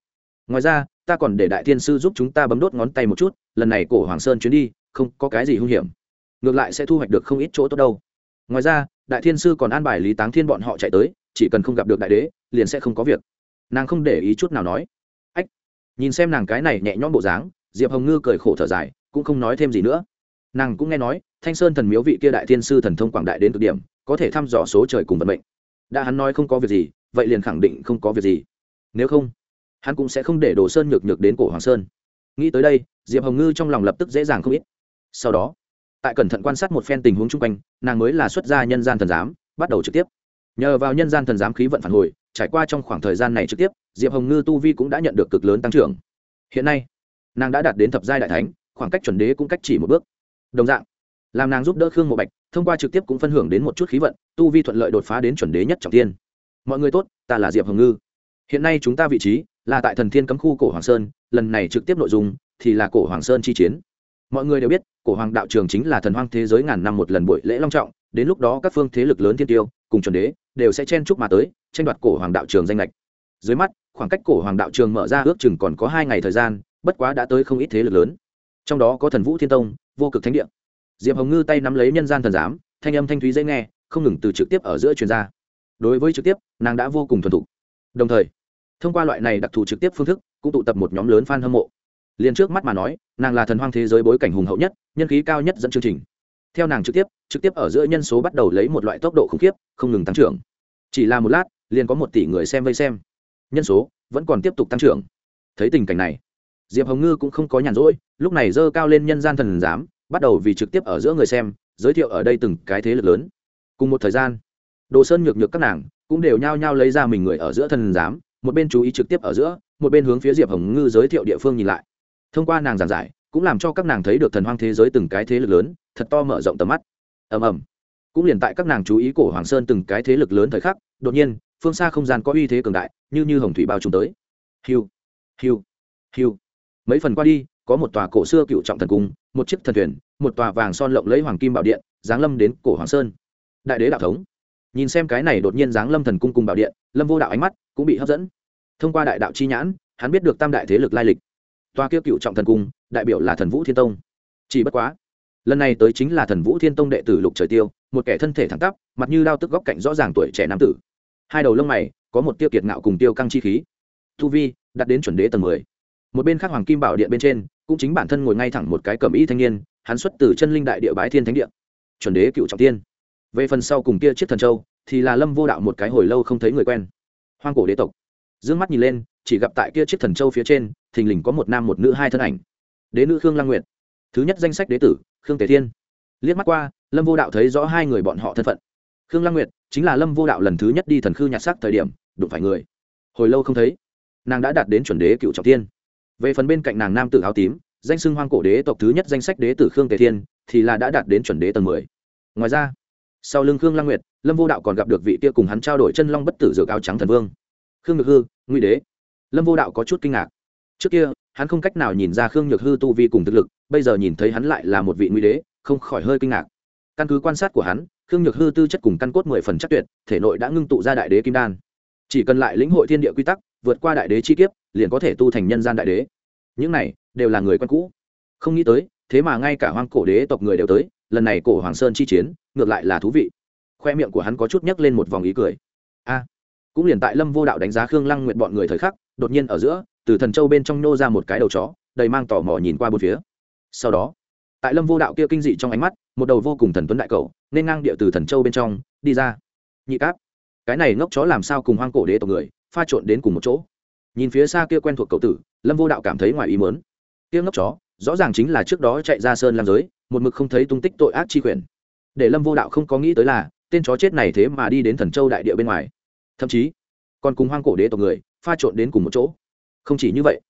Ngoài ra, ta còn để đại thiên sư giúp chúng ta bấm đốt ngón tay một chút, lần này cổ hoàng sơn chuyến đi, không có cái gì hung hiểm. Ngược lại sẽ thu hoạch được không ít chỗ tốt đâu. Ngoài ra, đại thiên sư còn an bài lý táng thiên bọn họ chạy tới chỉ cần không gặp được đại đế, liền sẽ không có việc. Nàng không để ý chút nào nói. Ách, nhìn xem nàng cái này nhẹ nhõm bộ dáng, diệp hồng ngư cười khổ thở dài, cũng không nói thêm gì nữa. Nàng cũng nghe nói, thanh sơn thần miếu vị kia đại thiên sư thần thông quảng đại đến cực điểm, có thể thăm dò số trời cùng vận mệnh. Đã hắn nói không có việc gì, vậy liền khẳng định không có việc gì. Nếu không, hắn cũng sẽ không để đồ sơn nhược nhược đến cổ hoàng sơn. Nghĩ tới đây, diệp hồng ngư trong lòng lập tức dễ dàng không ít. Sau đó, tại cẩn thận quan sát một phen tình huống chung quanh, nàng mới là xuất gia nhân gian thần giám, bắt đầu trực tiếp nhờ vào nhân gian thần giám khí vận phản hồi, trải qua trong khoảng thời gian này trực tiếp, diệp hồng ngư tu vi cũng đã nhận được cực lớn tăng trưởng. Hiện nay, nàng đã đạt đến thập giai đại thánh, khoảng cách chuẩn đế cũng cách chỉ một bước. Đồng dạng, làm nàng giúp đỡ khương mộ bạch, thông qua trực tiếp cũng phân hưởng đến một chút khí vận, tu vi thuận lợi đột phá đến chuẩn đế nhất trọng tiên mọi người tốt, ta là diệp hồng ngư. Hiện nay chúng ta vị trí là tại thần thiên cấm khu cổ hoàng sơn, lần này trực tiếp nội dung thì là cổ hoàng sơn chi chiến. Mọi người đều biết, cổ hoàng đạo trường chính là thần hoang thế giới ngàn năm một lần buổi lễ long trọng, đến lúc đó các phương thế lực lớn thiên tiêu cùng chuẩn đế đều sẽ chen chúc mà tới, tranh đoạt cổ hoàng đạo trường danh lệch. Dưới mắt, khoảng cách cổ hoàng đạo trường mở ra ước chừng còn có hai ngày thời gian, bất quá đã tới không ít thế lực lớn. Trong đó có thần vũ thiên tông, vô cực thánh địa. Diệp hồng ngư tay nắm lấy nhân gian thần giám, thanh âm thanh thúy dễ nghe, không ngừng từ trực tiếp ở giữa truyền ra. Đối với trực tiếp, nàng đã vô cùng thuần thục. Đồng thời, thông qua loại này đặc thù trực tiếp phương thức, cũng tụ tập một nhóm lớn f a n hâm mộ. Liền trước mắt mà nói, nàng là thần hoang thế giới bối cảnh hùng hậu nhất, nhân khí cao nhất dẫn chương trình theo nàng trực tiếp trực tiếp ở giữa nhân số bắt đầu lấy một loại tốc độ khủng khiếp, không ngừng tăng trưởng. Chỉ là một lát, liền có một tỷ người xem vây xem. Nhân số vẫn còn tiếp tục tăng trưởng. Thấy tình cảnh này, diệp hồng ngư cũng không có nhàn rỗi, lúc này dơ cao lên nhân gian thần giám, bắt đầu vì trực tiếp ở giữa người xem, giới thiệu ở đây từng cái thế lực lớn. Cùng một thời gian, đồ sơn nhược nhược các nàng cũng đều nhao nhao lấy ra mình người ở giữa thần giám, một bên chú ý trực tiếp ở giữa, một bên hướng phía diệp hồng ngư giới thiệu địa phương nhìn lại. Thông qua nàng giảng giải cũng làm cho các nàng thấy được thần hoang thế giới từng cái thế lực lớn, thật to mở rộng tầm mắt. Ầm ầm. Cũng liền tại các nàng chú ý cổ hoàng sơn từng cái thế lực lớn thời khắc, đột nhiên, phương xa không gian có uy thế cường đại, như như hồng thủy bao trùm tới. Hiu hiu hiu. Mấy phần qua đi, có một tòa cổ xưa cựu trọng thần cung, một chiếc thần thuyền, một tòa vàng son lộng lấy hoàng kim bảo điện, giáng lâm đến cổ hoàng sơn. Đại đế đạo thống. Nhìn xem cái này đột nhiên giáng lâm thần cung cùng bảo điện, lâm vô đạo ánh mắt cũng bị hấp dẫn. Thông qua đại đạo chi nhãn, hắn biết được tam đại thế lực lai lịch tòa kia cựu trọng thần cung, đại biểu là thần vũ thiên tông. Chỉ bất quá, lần này tới chính là thần vũ thiên tông đệ tử lục trời tiêu, một kẻ thân thể thẳng tắp, mặt như đao tức góc cạnh rõ ràng tuổi trẻ nam tử. Hai đầu lông mày, có một tiêu kiệt ngạo cùng tiêu căng chi khí. Thu vi đặt đến chuẩn đế tầng mười. Một bên khác hoàng kim bảo điện bên trên, cũng chính bản thân ngồi ngay thẳng một cái cẩm y thanh niên, hắn xuất từ chân linh đại địa bái thiên thánh địa. Chuẩn đế cựu trọng tiên. Về phần sau cùng kia chiếc thần châu, thì là lâm vô đạo một cái hồi lâu không thấy người quen. Hoang cổ đế tộc. D ư ơ n g mắt nhìn lên chỉ gặp tại kia chiếc thần châu phía trên, thình lình có một nam một nữ hai thân ảnh. Đế nữ khương lang nguyệt. Thứ nhất danh sách đế tử, khương tề thiên. Liếc mắt qua, lâm vô đạo thấy rõ hai người bọn họ thân phận. Khương lang nguyệt chính là lâm vô đạo lần thứ nhất đi thần khư nhặt sắc thời điểm, đụng phải người. Hồi lâu không thấy, nàng đã đạt đến chuẩn đế cựu trọng tiên về phần bên cạnh nàng nam tử áo tím, danh xưng hoang cổ đế tộc thứ nhất danh sách đế tử khương tề thiên, thì là đã đạt đến chuẩn đế tầng mười. Ngoài ra, sau lưng khương lang nguyệt, lâm vô đạo còn gặp được vị kia cùng hắn trao đổi chân long bất tử dược áo trắng thần vương. Khương nhược hư, ngụy đế lâm vô đạo có chút kinh ngạc. Trước kia, hắn không cách nào nhìn ra khương nhược hư tu vi cùng thực lực, bây giờ nhìn thấy hắn lại là một vị nguy đế, không khỏi hơi kinh ngạc. Căn cứ quan sát của hắn, khương nhược hư tư chất cùng căn cốt mười phần chắc tuyệt, thể nội đã ngưng tụ ra đại đế kim đan. Chỉ cần lại lĩnh hội thiên địa quy tắc, vượt qua đại đế chi kiếp, liền có thể tu thành nhân gian đại đế. Những này đều là người quen cũ. Không nghĩ tới, thế mà ngay cả hoang cổ đế tộc người đều tới, lần này cổ hoàng sơn chi chiến, ngược lại là thú vị. Khoe miệng của hắn có chút nhấc lên một vòng ý cười. A, cũng liền tại lâm vô đạo đánh giá khương lăng nguyện bọn người thời khắc đột nhiên ở giữa, từ thần châu bên trong nô ra một cái đầu chó, đầy mang tò mò nhìn qua bốn phía. Sau đó, tại lâm vô đạo kia kinh dị trong ánh mắt, một đầu vô cùng thần tuấn đại cầu nên ngang địa từ thần châu bên trong, đi ra. Nhị cáp, cái này ngốc chó làm sao cùng hoang cổ đế tộc người, pha trộn đến cùng một chỗ? Nhìn phía xa kia quen thuộc cầu tử, lâm vô đạo cảm thấy ngoài ý mớn kia ngốc chó, rõ ràng chính là trước đó chạy ra sơn làm giới, một mực không thấy tung tích tội ác chi quyền. Để lâm vô đạo không có nghĩ tới là, tên chó chết này thế mà đi đến thần châu đại địa bên ngoài. Thậm chí, còn cùng hoang cổ đế tộc người pha trộn đến cùng một chỗ. Không chỉ như vậy,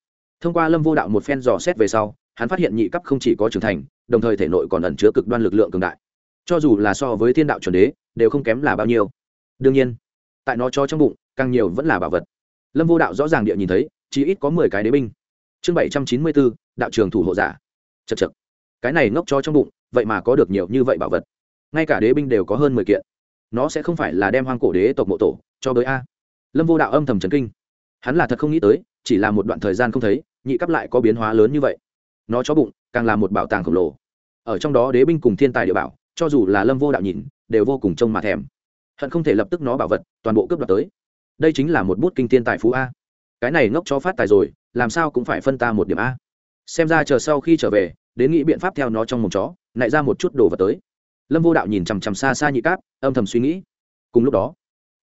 thông qua lâm vô đạo một phen dò xét về sau, hắn phát hiện nhị cấp không chỉ có trưởng thành, đồng thời thể nội còn ẩn chứa cực đoan lực lượng cường đại. Cho dù là so với thiên đạo chuẩn đế, đều không kém là bao nhiêu. Đương nhiên, tại nó cho trong bụng, càng nhiều vẫn là bảo vật. Lâm vô đạo rõ ràng địa nhìn thấy, chỉ ít có mười cái đế binh. Chương bảy trăm chín mươi bốn, đạo trường thủ hộ giả. Chật chật cái này ngốc cho trong bụng, vậy mà có được nhiều như vậy bảo vật. Ngay cả đế binh đều có hơn mười kiện. Nó sẽ không phải là đem hoang cổ đế tộc mộ tổ, cho tới a. Lâm vô đạo âm thầm chấn kinh hắn là thật không nghĩ tới, chỉ là một đoạn thời gian không thấy, nhị cấp lại có biến hóa lớn như vậy. Nó cho bụng, càng là một bảo tàng khổng lồ. Ở trong đó đế binh cùng thiên tài địa bảo, cho dù là lâm vô đạo nhìn, đều vô cùng trông mà thèm. Hận không thể lập tức nó bảo vật, toàn bộ cướp đoạt tới. Đây chính là một bút kinh thiên tài phú a. Cái này ngốc cho phát tài rồi, làm sao cũng phải phân ta một điểm a. Xem ra chờ sau khi trở về, đến nghĩ biện pháp theo nó trong mồm chó nại ra một chút đồ vật tới. Lâm vô đạo nhìn chằm chằm xa xa nhị cáp, âm thầm suy nghĩ. Cùng lúc đó,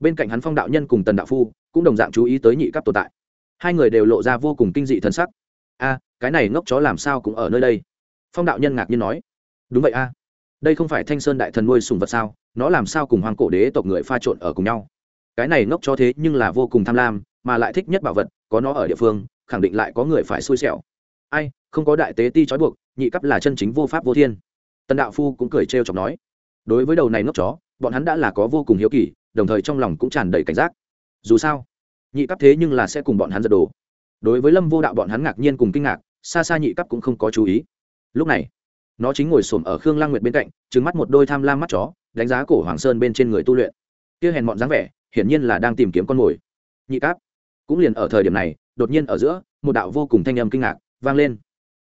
bên cạnh hắn phong đạo nhân cùng tần đạo phu cũng đồng dạng chú ý tới nhị cấp tồn tại. Hai người đều lộ ra vô cùng kinh dị thần sắc. A, cái này ngốc chó làm sao cũng ở nơi đây? Phong đạo nhân ngạc nhiên nói. Đúng vậy a. Đây không phải thanh sơn đại thần nuôi sùng vật sao? Nó làm sao cùng hoàng cổ đế tộc người pha trộn ở cùng nhau? Cái này ngốc cho thế nhưng là vô cùng tham lam, mà lại thích nhất bảo vật, có nó ở địa phương, khẳng định lại có người phải xui xẻo. Ai, không có đại tế ti trói buộc, nhị cấp là chân chính vô pháp vô thiên. Tần đạo phu cũng cười trêu chọc nói. Đối với đầu này ngốc chó, bọn hắn đã là có vô cùng hiếu kỳ, đồng thời trong lòng cũng tràn đầy cảnh giác dù sao, nhị cấp thế nhưng là sẽ cùng bọn hắn giật đồ. Đối với lâm vô đạo bọn hắn ngạc nhiên cùng kinh ngạc, xa xa nhị cấp cũng không có chú ý. Lúc này, nó chính ngồi xổm ở khương lang nguyệt bên cạnh trứng mắt một đôi tham lam mắt chó, đánh giá cổ hoàng sơn bên trên người tu luyện. Kia hèn mọn dáng vẻ, hiển nhiên là đang tìm kiếm con mồi. Nhị cáp cũng liền ở thời điểm này, đột nhiên ở giữa, một đạo vô cùng thanh âm kinh ngạc vang lên.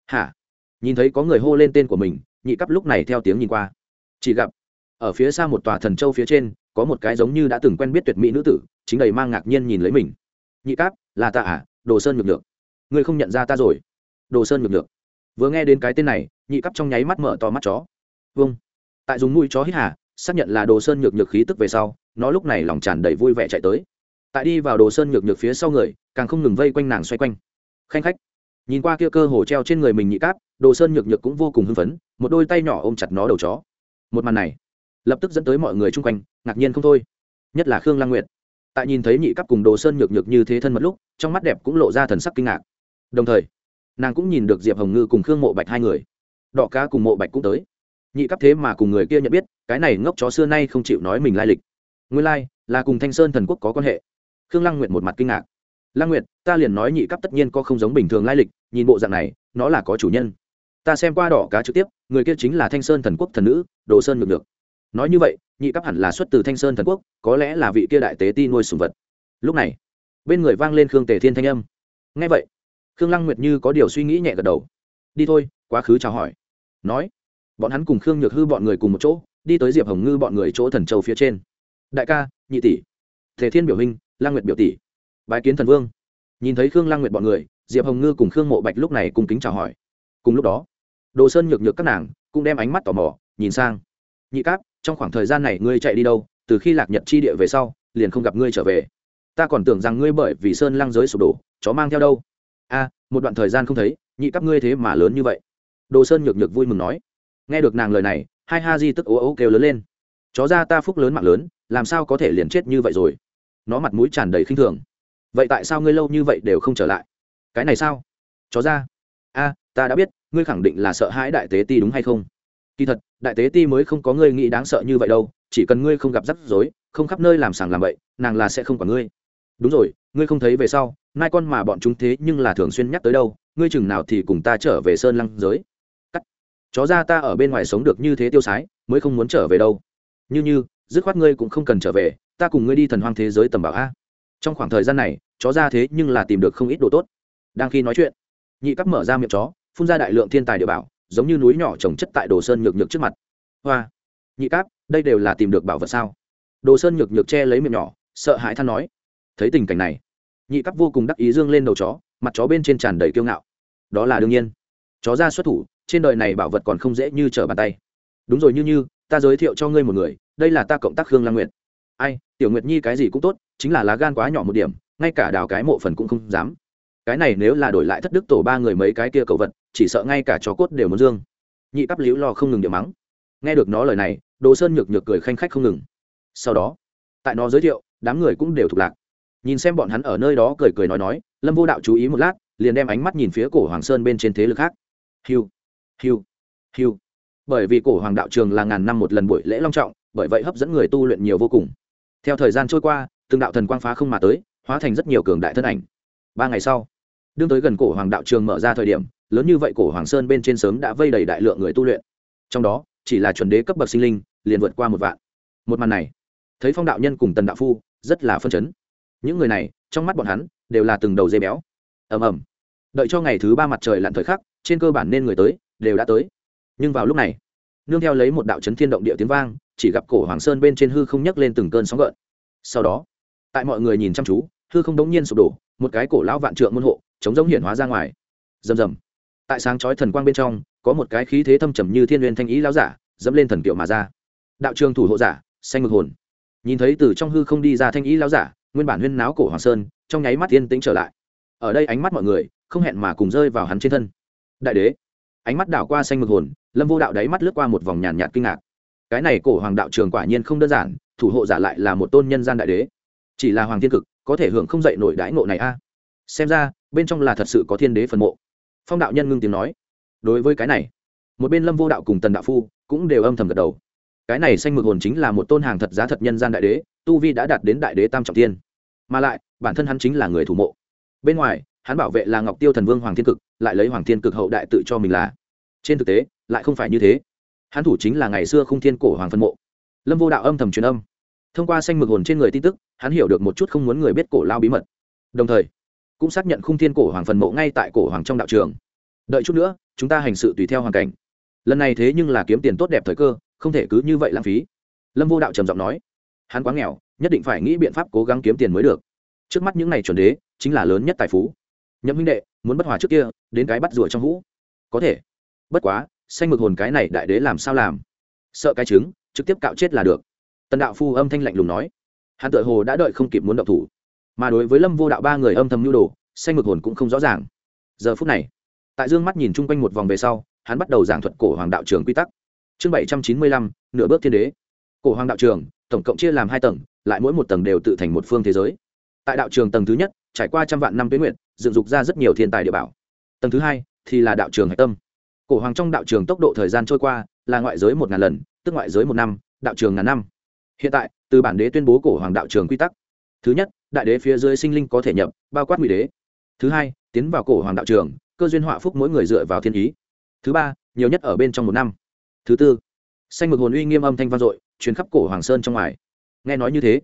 Hả? Nhìn thấy có người hô lên tên của mình, nhị cấp lúc này theo tiếng nhìn qua. Chỉ gặp, ở phía xa một tòa thần châu phía trên, có một cái giống như đã từng quen biết tuyệt mỹ nữ tử chính đầy mang ngạc nhiên nhìn lấy mình. Nhị cáp, là ta à? Đồ sơn nhược được ngươi không nhận ra ta rồi. Đồ sơn nhược được vừa nghe đến cái tên này, nhị cắp trong nháy mắt mở to mắt chó. Vâng. Tại dùng mũi chó hít hà, xác nhận là đồ sơn nhược nhược khí tức về sau, nó lúc này lòng tràn đầy vui vẻ chạy tới. Tại đi vào đồ sơn nhược nhược phía sau người, càng không ngừng vây quanh nàng xoay quanh. Khanh khách. Nhìn qua kia cơ hồ treo trên người mình nhị cáp, đồ sơn nhược nhược cũng vô cùng hưng phấn, một đôi tay nhỏ ôm chặt nó đầu chó. Một màn này, lập tức dẫn tới mọi người chung quanh, ngạc nhiên không thôi. Nhất là khương lang nguyệt tại nhìn thấy nhị cấp cùng đồ sơn nhược nhược như thế thân mật lúc, trong mắt đẹp cũng lộ ra thần sắc kinh ngạc. Đồng thời, nàng cũng nhìn được diệp hồng ngư cùng khương mộ bạch hai người. Đọ cá cùng mộ bạch cũng tới. Nhị cấp thế mà cùng người kia nhận biết, cái này ngốc chó xưa nay không chịu nói mình lai lịch. Nguyên lai, là cùng thanh sơn thần quốc có quan hệ. Khương lăng nguyệt một mặt kinh ngạc. Lăng nguyệt, ta liền nói nhị cấp tất nhiên có không giống bình thường lai lịch, nhìn bộ dạng này, nó là có chủ nhân. Ta xem qua đỏ cá trực tiếp, người kia chính là thanh sơn thần quốc thần nữ, đồ sơn ngược được nói như vậy, nhị cấp hẳn là xuất từ thanh sơn thần quốc, có lẽ là vị kia đại tế ti nuôi sùng vật. Lúc này, bên người vang lên khương tề thiên thanh âm. Nghe vậy, khương lăng nguyệt như có điều suy nghĩ nhẹ gật đầu. Đi thôi, quá khứ chào hỏi. Nói, bọn hắn cùng khương nhược hư bọn người cùng một chỗ, đi tới diệp hồng ngư bọn người chỗ thần châu phía trên. Đại ca, nhị tỷ. Thể thiên biểu hình lang nguyệt biểu tỷ. Bái kiến thần vương. Nhìn thấy khương lang nguyệt bọn người, diệp hồng ngư cùng khương mộ bạch lúc này cùng kính chào hỏi. Cùng lúc đó, đồ sơn nhược nhược các nàng cũng đem ánh mắt tò mò, nhìn sang. Nhị cáp trong khoảng thời gian này ngươi chạy đi đâu, từ khi lạc nhật chi địa về sau, liền không gặp ngươi trở về. Ta còn tưởng rằng ngươi bởi vì sơn lăng giới sụp đổ, chó mang theo đâu. A, một đoạn thời gian không thấy, nhị cấp ngươi thế mà lớn như vậy. Đồ sơn nhược nhược vui mừng nói. Nghe được nàng lời này, hai ha di tức ố ố kêu lớn lên. Chó ra ta phúc lớn mạng lớn, làm sao có thể liền chết như vậy rồi? Nó mặt mũi tràn đầy khinh thường. Vậy tại sao ngươi lâu như vậy đều không trở lại? Cái này sao? Chó ra. A, ta đã biết, ngươi khẳng định là sợ hãi đại tế ti đúng hay không? Kỳ thật, đại tế ti mới không có ngươi nghĩ đáng sợ như vậy đâu, chỉ cần ngươi không gặp rắc rối, không khắp nơi làm sàng làm vậy nàng là sẽ không quản ngươi. Đúng rồi, ngươi không thấy về sau nay con mà bọn chúng thế nhưng là thường xuyên nhắc tới đâu, ngươi chừng nào thì cùng ta trở về sơn lăng giới. Cắt. Chó ra ta ở bên ngoài sống được như thế tiêu sái, mới không muốn trở về đâu. Như như, dứt khoát ngươi cũng không cần trở về, ta cùng ngươi đi thần hoang thế giới tầm bảo a. Trong khoảng thời gian này, chó ra thế nhưng là tìm được không ít đồ tốt. Đang khi nói chuyện, nhị cấp mở ra miệng chó, phun ra đại lượng thiên tài địa bảo giống như núi nhỏ trồng chất tại đồ sơn nhược nhược trước mặt. Hoa, nhị cáp, đây đều là tìm được bảo vật sao? Đồ sơn nhược nhược che lấy miệng nhỏ, sợ hãi than nói. Thấy tình cảnh này, nhị cáp vô cùng đắc ý dương lên đầu chó, mặt chó bên trên tràn đầy kiêu ngạo. Đó là đương nhiên. Chó ra xuất thủ, trên đời này bảo vật còn không dễ như trở bàn tay. Đúng rồi như như, ta giới thiệu cho ngươi một người, đây là ta cộng tác khương lang nguyệt. Ai, tiểu nguyệt nhi cái gì cũng tốt, chính là lá gan quá nhỏ một điểm, ngay cả đào cái mộ phần cũng không dám cái này nếu là đổi lại thất đức tổ ba người mấy cái kia cầu vật, chỉ sợ ngay cả chó cốt đều muốn dương. Nhị cắp liễu lo không ngừng điểm mắng. Nghe được nó lời này, đồ sơn nhược nhược cười khanh khách không ngừng. Sau đó, tại nó giới thiệu, đám người cũng đều thuộc lạc. Nhìn xem bọn hắn ở nơi đó cười cười nói nói, lâm vô đạo chú ý một lát, liền đem ánh mắt nhìn phía cổ hoàng sơn bên trên thế lực khác. Hiu hiu hiu. Bởi vì cổ hoàng đạo trường là ngàn năm một lần buổi lễ long trọng, bởi vậy hấp dẫn người tu luyện nhiều vô cùng. Theo thời gian trôi qua, từng đạo thần quang phá không mà tới, hóa thành rất nhiều cường đại thân ảnh ba ngày sau, đương tới gần cổ hoàng đạo trường mở ra thời điểm, lớn như vậy cổ hoàng sơn bên trên sớm đã vây đầy đại lượng người tu luyện. Trong đó, chỉ là chuẩn đế cấp bậc sinh linh, liền vượt qua một vạn. Một màn này, thấy phong đạo nhân cùng tần đạo phu, rất là phân chấn. Những người này, trong mắt bọn hắn, đều là từng đầu dây béo. Ầm ầm. Đợi cho ngày thứ ba mặt trời lặn thời khắc, trên cơ bản nên người tới, đều đã tới. Nhưng vào lúc này, nương theo lấy một đạo chấn thiên động địa tiếng vang, chỉ gặp cổ hoàng sơn bên trên hư không nhấc lên từng cơn sóng gợn. Sau đó, tại mọi người nhìn chăm chú, hư không đống nhiên sụp đổ một cái cổ lão vạn trượng môn hộ, chống giống hiển hóa ra ngoài. Rầm rầm. Tại sáng chói thần quang bên trong, có một cái khí thế thâm trầm như thiên nguyên thanh ý lão giả, dẫm lên thần kiệu mà ra. Đạo trường thủ hộ giả, xanh mực hồn. Nhìn thấy từ trong hư không đi ra thanh ý lão giả, nguyên bản huyên náo cổ hoàng sơn, trong nháy mắt yên tĩnh trở lại. Ở đây ánh mắt mọi người, không hẹn mà cùng rơi vào hắn trên thân. Đại đế. Ánh mắt đảo qua xanh mực hồn, lâm vô đạo đáy mắt lướt qua một vòng nhàn nhạt kinh ngạc. Cái này cổ hoàng đạo trường quả nhiên không đơn giản, thủ hộ giả lại là một tôn nhân gian đại đế. Chỉ là hoàng thiên cực có thể hưởng không dậy nổi đãi ngộ này a. Xem ra, bên trong là thật sự có thiên đế phần mộ. Phong đạo nhân ngưng tiếng nói. Đối với cái này, một bên lâm vô đạo cùng tần đạo phu cũng đều âm thầm gật đầu. Cái này xanh mực hồn chính là một tôn hàng thật giá thật nhân gian đại đế, tu vi đã đạt đến đại đế tam trọng tiên mà lại, bản thân hắn chính là người thủ mộ. Bên ngoài, hắn bảo vệ là ngọc tiêu thần vương hoàng thiên cực, lại lấy hoàng thiên cực hậu đại tự cho mình là. Trên thực tế, lại không phải như thế. Hắn thủ chính là ngày xưa khung thiên cổ hoàng phân mộ. Lâm vô đạo âm thầm truyền âm thông qua xanh mực hồn trên người tin tức, hắn hiểu được một chút không muốn người biết cổ lao bí mật. Đồng thời, cũng xác nhận khung thiên cổ hoàng phần mộ ngay tại cổ hoàng trong đạo trường. Đợi chút nữa, chúng ta hành sự tùy theo hoàn cảnh. Lần này thế nhưng là kiếm tiền tốt đẹp thời cơ, không thể cứ như vậy lãng phí. Lâm vô đạo trầm giọng nói, hắn quá nghèo, nhất định phải nghĩ biện pháp cố gắng kiếm tiền mới được. Trước mắt những n à y chuẩn đế, chính là lớn nhất tài phú. Nhậm huynh đệ, muốn bất hòa trước kia, đến cái bắt rùa trong hũ. Có thể. Bất quá, xanh mực hồn cái này đại đế làm sao làm? Sợ cái trứng, trực tiếp cạo chết là được tần đạo phu âm thanh lạnh lùng nói, hắn tự hồ đã đợi không kịp muốn động thủ, mà đối với lâm vô đạo ba người âm thầm nhu đồ, xanh mực hồn cũng không rõ ràng. Giờ phút này, tại dương mắt nhìn chung quanh một vòng về sau, hắn bắt đầu giảng thuật cổ hoàng đạo trường quy tắc. Chương bảy trăm chín mươi lăm, nửa bước thiên đế. Cổ hoàng đạo trường, tổng cộng chia làm hai tầng, lại mỗi một tầng đều tự thành một phương thế giới. Tại đạo trường tầng thứ nhất, trải qua trăm vạn năm tuyến nguyện, dựng dục ra rất nhiều thiên tài địa bảo. Tầng thứ hai thì là đạo trường hạch tâm. Cổ hoàng trong đạo trường tốc độ thời gian trôi qua là ngoại giới một ngàn lần, tức ngoại giới một năm, đạo trường ngàn năm hiện tại, từ bản đế tuyên bố cổ hoàng đạo trường quy tắc. Thứ nhất, đại đế phía dưới sinh linh có thể nhập, bao quát ngụy đế. Thứ hai, tiến vào cổ hoàng đạo trường, cơ duyên họa phúc mỗi người dựa vào thiên ý. Thứ ba, nhiều nhất ở bên trong một năm. Thứ tư, xanh mực hồn uy nghiêm âm thanh vang dội chuyến khắp cổ hoàng sơn trong ngoài. Nghe nói như thế,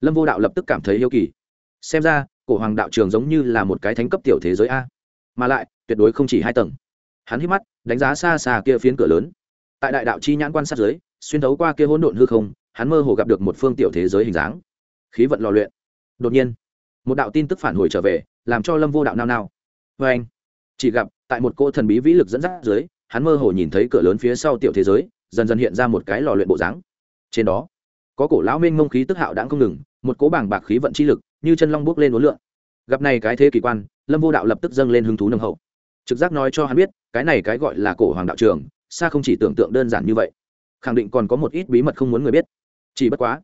lâm vô đạo lập tức cảm thấy yêu kỳ. Xem ra, cổ hoàng đạo trường giống như là một cái thánh cấp tiểu thế giới a. Mà lại, tuyệt đối không chỉ hai tầng. Hắn hít mắt, đánh giá xa xa kia phiến cửa lớn. Tại đại đạo chi nhãn quan sát giới, xuyên thấu qua kia hỗn độn hư không hắn mơ hồ gặp được một phương tiểu thế giới hình dáng. Khí vận lò luyện. Đột nhiên, một đạo tin tức phản hồi trở về, làm cho lâm vô đạo nao nao. Vê anh, chỉ gặp, tại một cô thần bí vĩ lực dẫn dắt dưới, hắn mơ hồ nhìn thấy cửa lớn phía sau tiểu thế giới, dần dần hiện ra một cái lò luyện bộ dáng. Trên đó, có cổ lão minh mông khí tức hạo đãng không ngừng, một cố bảng bạc khí vận chi lực, như chân long bước lên uốn lượn. Gặp này cái thế kỳ quan, lâm vô đạo lập tức dâng lên hứng thú nâng hậu. Trực giác nói cho hắn biết, cái này cái gọi là cổ hoàng đạo trường, xa không chỉ tưởng tượng đơn giản như vậy. Khẳng định còn có một ít bí mật không muốn người biết chỉ bất quá,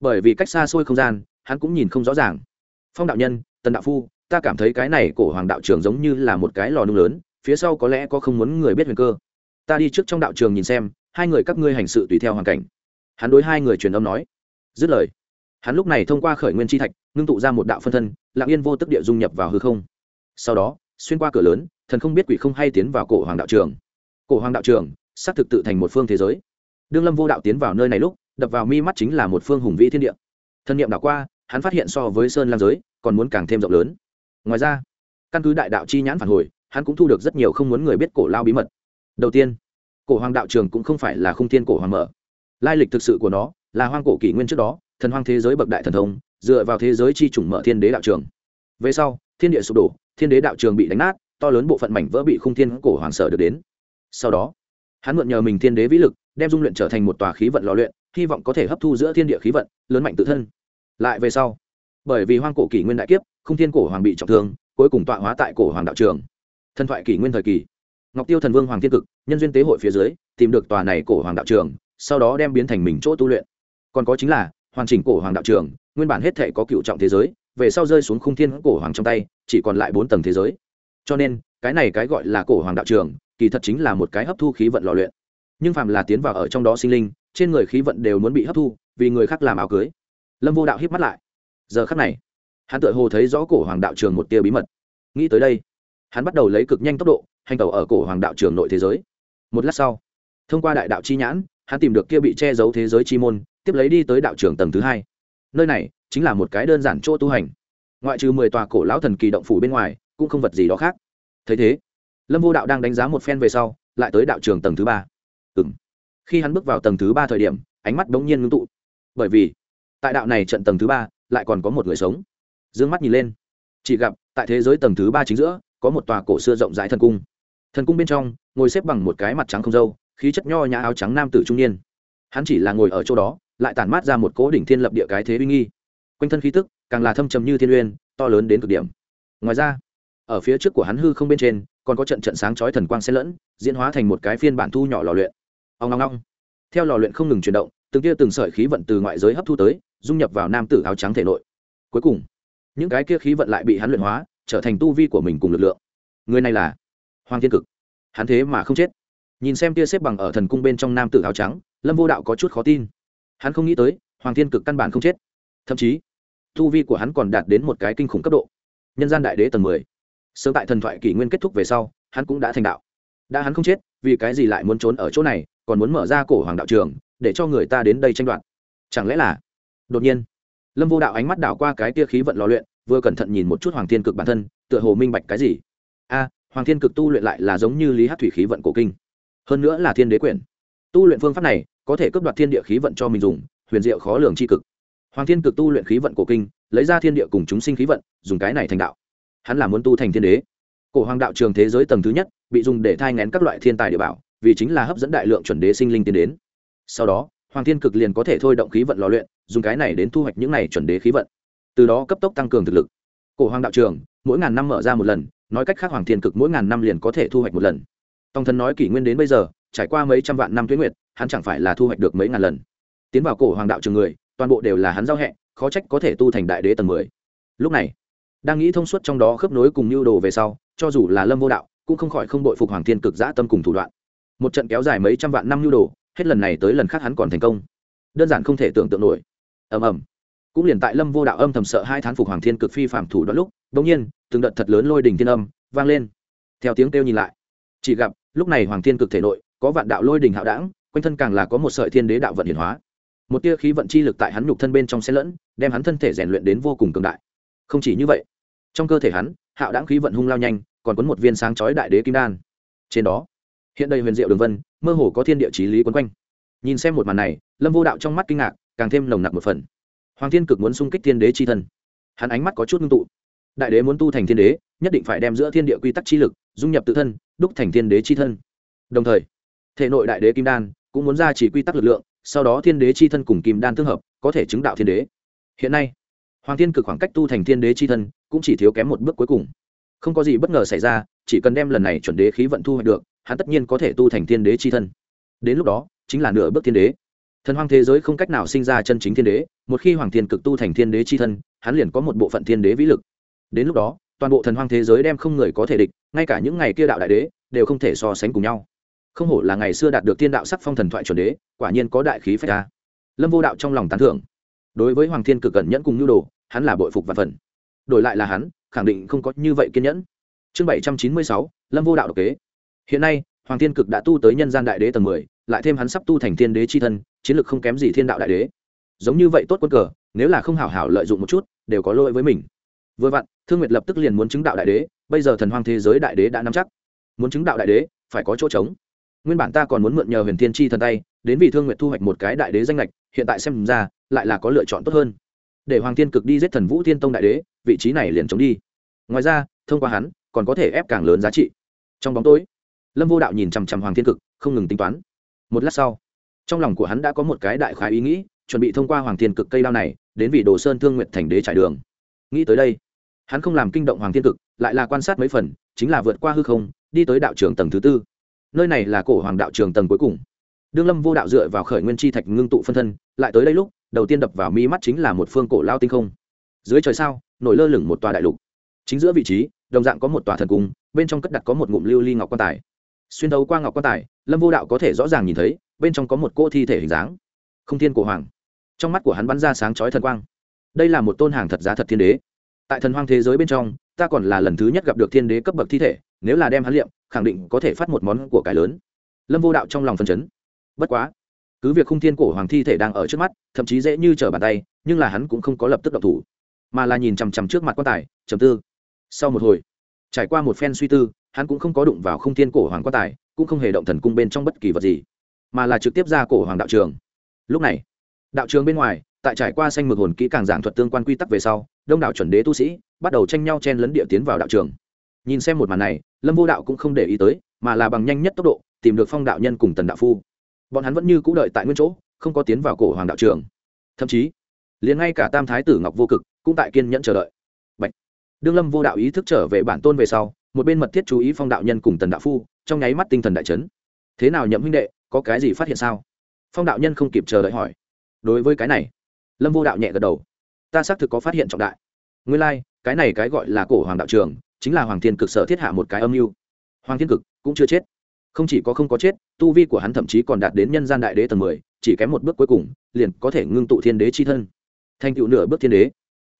bởi vì cách xa xôi không gian, hắn cũng nhìn không rõ ràng. Phong đạo nhân, tần đạo phu, ta cảm thấy cái này cổ hoàng đạo trường giống như là một cái lò nung lớn, phía sau có lẽ có không muốn người biết huyền cơ. Ta đi trước trong đạo trường nhìn xem, hai người các ngươi hành sự tùy theo hoàn cảnh. Hắn đối hai người truyền âm nói. Dứt lời, hắn lúc này thông qua khởi nguyên tri thạch, ngưng tụ ra một đạo phân thân lạng yên vô tức địa dung nhập vào hư không. Sau đó, xuyên qua cửa lớn, thần không biết quỷ không hay tiến vào cổ hoàng đạo trường. Cổ hoàng đạo trường, xác thực tự thành một phương thế giới. Đương lâm vô đạo tiến vào nơi này lúc đập vào mi mắt chính là một phương hùng vĩ thiên địa. Thân nhiệm đảo qua, hắn phát hiện so với sơn lam giới, còn muốn càng thêm rộng lớn. Ngoài ra, căn cứ đại đạo chi nhãn phản hồi, hắn cũng thu được rất nhiều không muốn người biết cổ lao bí mật. Đầu tiên, cổ hoàng đạo trường cũng không phải là khung thiên cổ hoàng mở. Lai lịch thực sự của nó là hoang cổ kỷ nguyên trước đó, thần hoang thế giới bậc đại thần thông, dựa vào thế giới chi chủng mở thiên đế đạo trường. Về sau, thiên địa sụp đổ, thiên đế đạo trường bị đánh nát, to lớn bộ phận mảnh vỡ bị khung thiên cổ hoàng sở được đến. Sau đó, hắn mượn nhờ mình thiên đế vĩ lực, đem dung luyện trở thành một tòa khí vận lò luyện hy vọng có thể hấp thu giữa thiên địa khí vận, lớn mạnh tự thân. Lại về sau, bởi vì hoang cổ kỷ nguyên đại kiếp, khung thiên cổ hoàng bị trọng thương, cuối cùng tọa hóa tại cổ hoàng đạo trường. Thần thoại kỷ nguyên thời kỳ, ngọc tiêu thần vương hoàng thiên cực, nhân duyên tế hội phía dưới, tìm được tòa này cổ hoàng đạo trường, sau đó đem biến thành mình chỗ tu luyện. Còn có chính là, hoàn chỉnh cổ hoàng đạo trường, nguyên bản hết thể có cựu trọng thế giới, về sau rơi xuống khung thiên cổ hoàng trong tay, chỉ còn lại bốn tầng thế giới. Cho nên, cái này cái gọi là cổ hoàng đạo trường, kỳ thật chính là một cái hấp thu khí vận lò luyện. Nhưng phàm là tiến vào ở trong đó sinh linh trên người khí vận đều muốn bị hấp thu, vì người khác làm áo cưới. Lâm vô đạo hiếp mắt lại. Giờ khắc này, hắn tự hồ thấy rõ cổ hoàng đạo trường một tia bí mật. Nghĩ tới đây, hắn bắt đầu lấy cực nhanh tốc độ, hành tàu ở cổ hoàng đạo trường nội thế giới. Một lát sau, thông qua đại đạo chi nhãn, hắn tìm được kia bị che giấu thế giới chi môn, tiếp lấy đi tới đạo trường tầng thứ hai. Nơi này chính là một cái đơn giản chỗ tu hành. Ngoại trừ mười tòa cổ lão thần kỳ động phủ bên ngoài, cũng không vật gì đó khác. Thấy thế, lâm vô đạo đang đánh giá một phen về sau, lại tới đạo trường tầng thứ ba. Ừ m khi hắn bước vào tầng thứ ba thời điểm, ánh mắt bỗng nhiên ngưng tụ. Bởi vì, tại đạo này trận tầng thứ ba, lại còn có một người sống. D ư ơ n g mắt nhìn lên. Chỉ gặp, tại thế giới tầng thứ ba chính giữa, có một tòa cổ xưa rộng rãi thần cung. Thần cung bên trong, ngồi xếp bằng một cái mặt trắng không dâu, khí chất nho nhã áo trắng nam tử trung niên. Hắn chỉ là ngồi ở chỗ đó, lại tản mát ra một cố đỉnh thiên lập địa cái thế uy nghi. Quanh thân khí tức, càng là thâm trầm như thiên uyên, to lớn đến cực điểm. Ngoài ra, ở phía trước của hắn hư không bên trên, còn có trận trận sáng chói thần quang xen lẫn, diễn hóa thành một cái phiên bản thu nhỏ lò luyện ông long long theo lò luyện không ngừng chuyển động, từng kia từng sợi khí vận từ ngoại giới hấp thu tới, dung nhập vào nam tử áo trắng thể nội. Cuối cùng, những cái kia khí vận lại bị hắn luyện hóa, trở thành tu vi của mình cùng lực lượng. Người này là hoàng thiên cực. Hắn thế mà không chết. Nhìn xem kia xếp bằng ở thần cung bên trong nam tử áo trắng, lâm vô đạo có chút khó tin. Hắn không nghĩ tới, hoàng thiên cực căn bản không chết. Thậm chí, tu vi của hắn còn đạt đến một cái kinh khủng cấp độ. Nhân gian đại đế tầng mười. Sớm tại thần thoại kỷ nguyên kết thúc về sau, hắn cũng đã thành đạo. Đã hắn không chết, vì cái gì lại muốn trốn ở chỗ này còn muốn mở ra cổ hoàng đạo trường, để cho người ta đến đây tranh đoạt. Chẳng lẽ là? Đột nhiên, lâm vô đạo ánh mắt đảo qua cái tia khí vận lò luyện, vừa cẩn thận nhìn một chút hoàng thiên cực bản thân, tựa hồ minh bạch cái gì. A, hoàng thiên cực tu luyện lại là giống như lý hát thủy khí vận cổ kinh. Hơn nữa là thiên đế quyển. Tu luyện phương pháp này, có thể cấp đoạt thiên địa khí vận cho mình dùng, huyền diệu khó lường c h i cực. Hoàng thiên cực tu luyện khí vận cổ kinh, lấy ra thiên địa cùng chúng sinh khí vận, dùng cái này thành đạo. Hắn là muốn tu thành thiên đế. Cổ hoàng đạo trường thế giới tầng thứ nhất, bị dùng để thai ngén các loại thiên tài địa bảo vì chính là hấp dẫn đại lượng chuẩn đế sinh linh tiến đến. Sau đó, hoàng thiên cực liền có thể thôi động khí vận lò luyện, dùng cái này đến thu hoạch những này chuẩn đế khí vận. Từ đó cấp tốc tăng cường thực lực. Cổ hoàng đạo trường, mỗi ngàn năm mở ra một lần, nói cách khác hoàng thiên cực mỗi ngàn năm liền có thể thu hoạch một lần. Tòng thần nói kỷ nguyên đến bây giờ, trải qua mấy trăm vạn năm tuyến nguyệt, hắn chẳng phải là thu hoạch được mấy ngàn lần. Tiến vào cổ hoàng đạo trường người, toàn bộ đều là hắn giao hẹ, khó trách có thể tu thành đại đế tầng mười. Lúc này, đang nghĩ thông suốt trong đó khớp nối cùng nhu đồ về sau, cho dù là lâm vô đạo, cũng không khỏi không đội phục hoàng thiên cực dã tâm cùng thủ đoạn một trận kéo dài mấy trăm vạn năm nhu đồ, hết lần này tới lần khác hắn còn thành công. Đơn giản không thể tưởng tượng nổi. Ầm ầm. Cũng liền tại lâm vô đạo âm thầm sợ hai thán phục hoàng thiên cực phi phạm thủ đoạn lúc bỗng nhiên, từng đợt thật lớn lôi đình thiên âm vang lên. Theo tiếng kêu nhìn lại, chỉ gặp, lúc này hoàng thiên cực thể nội, có vạn đạo lôi đình hạo đảng quanh thân càng là có một sợi thiên đế đạo vận hiển hóa. Một tia khí vận chi lực tại hắn nhục thân bên trong xe lẫn, đem hắn thân thể rèn luyện đến vô cùng cường đại. Không chỉ như vậy, trong cơ thể hắn, hạo đảng khí vận hung lao nhanh, còn có một viên sáng chói đại đế kim đan. Trên đó hiện đây huyền diệu đường vân, mơ hồ có thiên địa chí lý quấn quanh. Nhìn xem một màn này, lâm vô đạo trong mắt kinh ngạc, càng thêm nồng nặc một phần. Hoàng thiên cực muốn xung kích thiên đế chi thân. Hắn ánh mắt có chút ngưng tụ. Đại đế muốn tu thành thiên đế, nhất định phải đem giữa thiên địa quy tắc chi lực, dung nhập tự thân, đúc thành thiên đế chi thân. Đồng thời, thể nội đại đế kim đan cũng muốn ra chỉ quy tắc lực lượng, sau đó thiên đế chi thân cùng kim đan tương hợp, có thể chứng đạo thiên đế. Hiện nay, hoàng thiên cực khoảng cách tu thành thiên đế chi thân cũng chỉ thiếu kém một bước cuối cùng. Không có gì bất ngờ xảy ra, chỉ cần đem lần này chuẩn đế khí vận thu hoạch được hắn tất nhiên có thể tu thành thiên đế chi thân. Đến lúc đó, chính là nửa bước thiên đế. Thần hoang thế giới không cách nào sinh ra chân chính thiên đế, một khi hoàng thiên cực tu thành thiên đế chi thân, hắn liền có một bộ phận thiên đế vĩ lực. Đến lúc đó, toàn bộ thần hoang thế giới đem không người có thể địch, ngay cả những ngày kia đạo đại đế, đều không thể so sánh cùng nhau. Không hổ là ngày xưa đạt được thiên đạo sắc phong thần thoại chuẩn đế, quả nhiên có đại khí phách ta lâm vô đạo trong lòng tán thưởng. Đối với hoàng thiên cực cẩn nhẫn cùng nhu đồ, hắn là bội phục và phần. Đổi lại là hắn, khẳng định không có như vậy kiên nhẫn. Chương bảy trăm chín mươi sáu, lâm vô đạo độc kế hiện nay, hoàng thiên cực đã tu tới nhân gian đại đế tầng mười, lại thêm hắn sắp tu thành thiên đế c h i thân, chiến lược không kém gì thiên đạo đại đế. Giống như vậy tốt quân cờ, nếu là không hảo hảo lợi dụng một chút, đều có lỗi với mình. Vừa vặn, thương nguyệt lập tức liền muốn chứng đạo đại đế, bây giờ thần hoang thế giới đại đế đã nắm chắc. Muốn chứng đạo đại đế, phải có chỗ trống. Nguyên bản ta còn muốn mượn nhờ huyền thiên chi thần tay, đến vì thương nguyệt thu hoạch một cái đại đế danh lệch hiện tại xem ra, lại là có lựa chọn tốt hơn. Để hoàng thiên cực đi giết thần vũ thiên tông đại đế, vị trí này liền chống đi. Ngoài ra, thông qua hắn, còn có thể ép càng lớn giá trị. Trong bóng tối lâm vô đạo nhìn chằm chằm hoàng thiên cực, không ngừng tính toán. Một lát sau, trong lòng của hắn đã có một cái đại khái ý nghĩ, chuẩn bị thông qua hoàng thiên cực cây đao này, đến vị đồ sơn thương nguyện thành đế trải đường. Nghĩ tới đây, hắn không làm kinh động hoàng thiên cực, lại là quan sát mấy phần, chính là vượt qua hư không, đi tới đạo trường tầng thứ tư. Nơi này là cổ hoàng đạo trường tầng cuối cùng. Đương lâm vô đạo dựa vào khởi nguyên chi thạch ngưng tụ phân thân, lại tới đây lúc, đầu tiên đập vào mi mắt chính là một phương cổ lao tinh không. Dưới trời sao, nổi lơ lửng một tòa đại lục. Chính giữa vị trí, đồng dạng có một tòa thần cung, bên trong cất đặt có một ngụm lưu ly ngọc quan tài xuyên thấu qua ngọc quan tài, lâm vô đạo có thể rõ ràng nhìn thấy, bên trong có một cỗ thi thể hình dáng. Không thiên cổ hoàng. Trong mắt của hắn bắn ra sáng chói thần quang. Đây là một tôn hàng thật giá thật thiên đế. Tại thần hoang thế giới bên trong, ta còn là lần thứ nhất gặp được thiên đế cấp bậc thi thể, nếu là đem hắn liệm, khẳng định có thể phát một món của cải lớn. Lâm vô đạo trong lòng phân chấn. Bất quá, cứ việc khung thiên cổ hoàng thi thể đang ở trước mắt, thậm chí dễ như trở bàn tay, nhưng là hắn cũng không có lập tức động thủ, mà là nhìn chằm chằm trước mặt quan tài, trầm tư. Sau một hồi trải qua một phen suy tư, hắn cũng không có đụng vào Không thiên cổ hoàng quan tài, cũng không hề động thần cung bên trong bất kỳ vật gì, mà là trực tiếp ra cổ hoàng đạo trường. Lúc này, đạo trường bên ngoài, tại trải qua xanh mực hồn kỹ càng giảng thuật tương quan quy tắc về sau, đông đảo chuẩn đế tu sĩ bắt đầu tranh nhau chen lấn địa tiến vào đạo trường. Nhìn xem một màn này, lâm vô đạo cũng không để ý tới, mà là bằng nhanh nhất tốc độ, tìm được phong đạo nhân cùng tần đạo phu. Bọn hắn vẫn như c ũ đợi tại nguyên chỗ, không có tiến vào cổ hoàng đạo trường. Thậm chí, liền ngay cả tam thái tử ngọc vô cực cũng tại kiên nhẫn chờ đợi đương lâm vô đạo ý thức trở về bản tôn về sau một bên mật thiết chú ý phong đạo nhân cùng tần đạo phu trong nháy mắt tinh thần đại trấn thế nào nhậm huynh đệ có cái gì phát hiện sao? Phong đạo nhân không kịp chờ đợi hỏi. Đối với cái này lâm vô đạo nhẹ gật đầu. Ta xác thực có phát hiện trọng đại. Nguyên lai、like, cái này cái gọi là cổ hoàng đạo trường chính là hoàng thiên cực sở thiết hạ một cái âm mưu. Hoàng thiên cực cũng chưa chết. Không chỉ có không có chết tu vi của hắn thậm chí còn đạt đến nhân gian đại đế tầng mười chỉ kém một bước cuối cùng liền có thể ngưng tụ thiên đế c h i thân. Thành tựu nửa bước thiên đế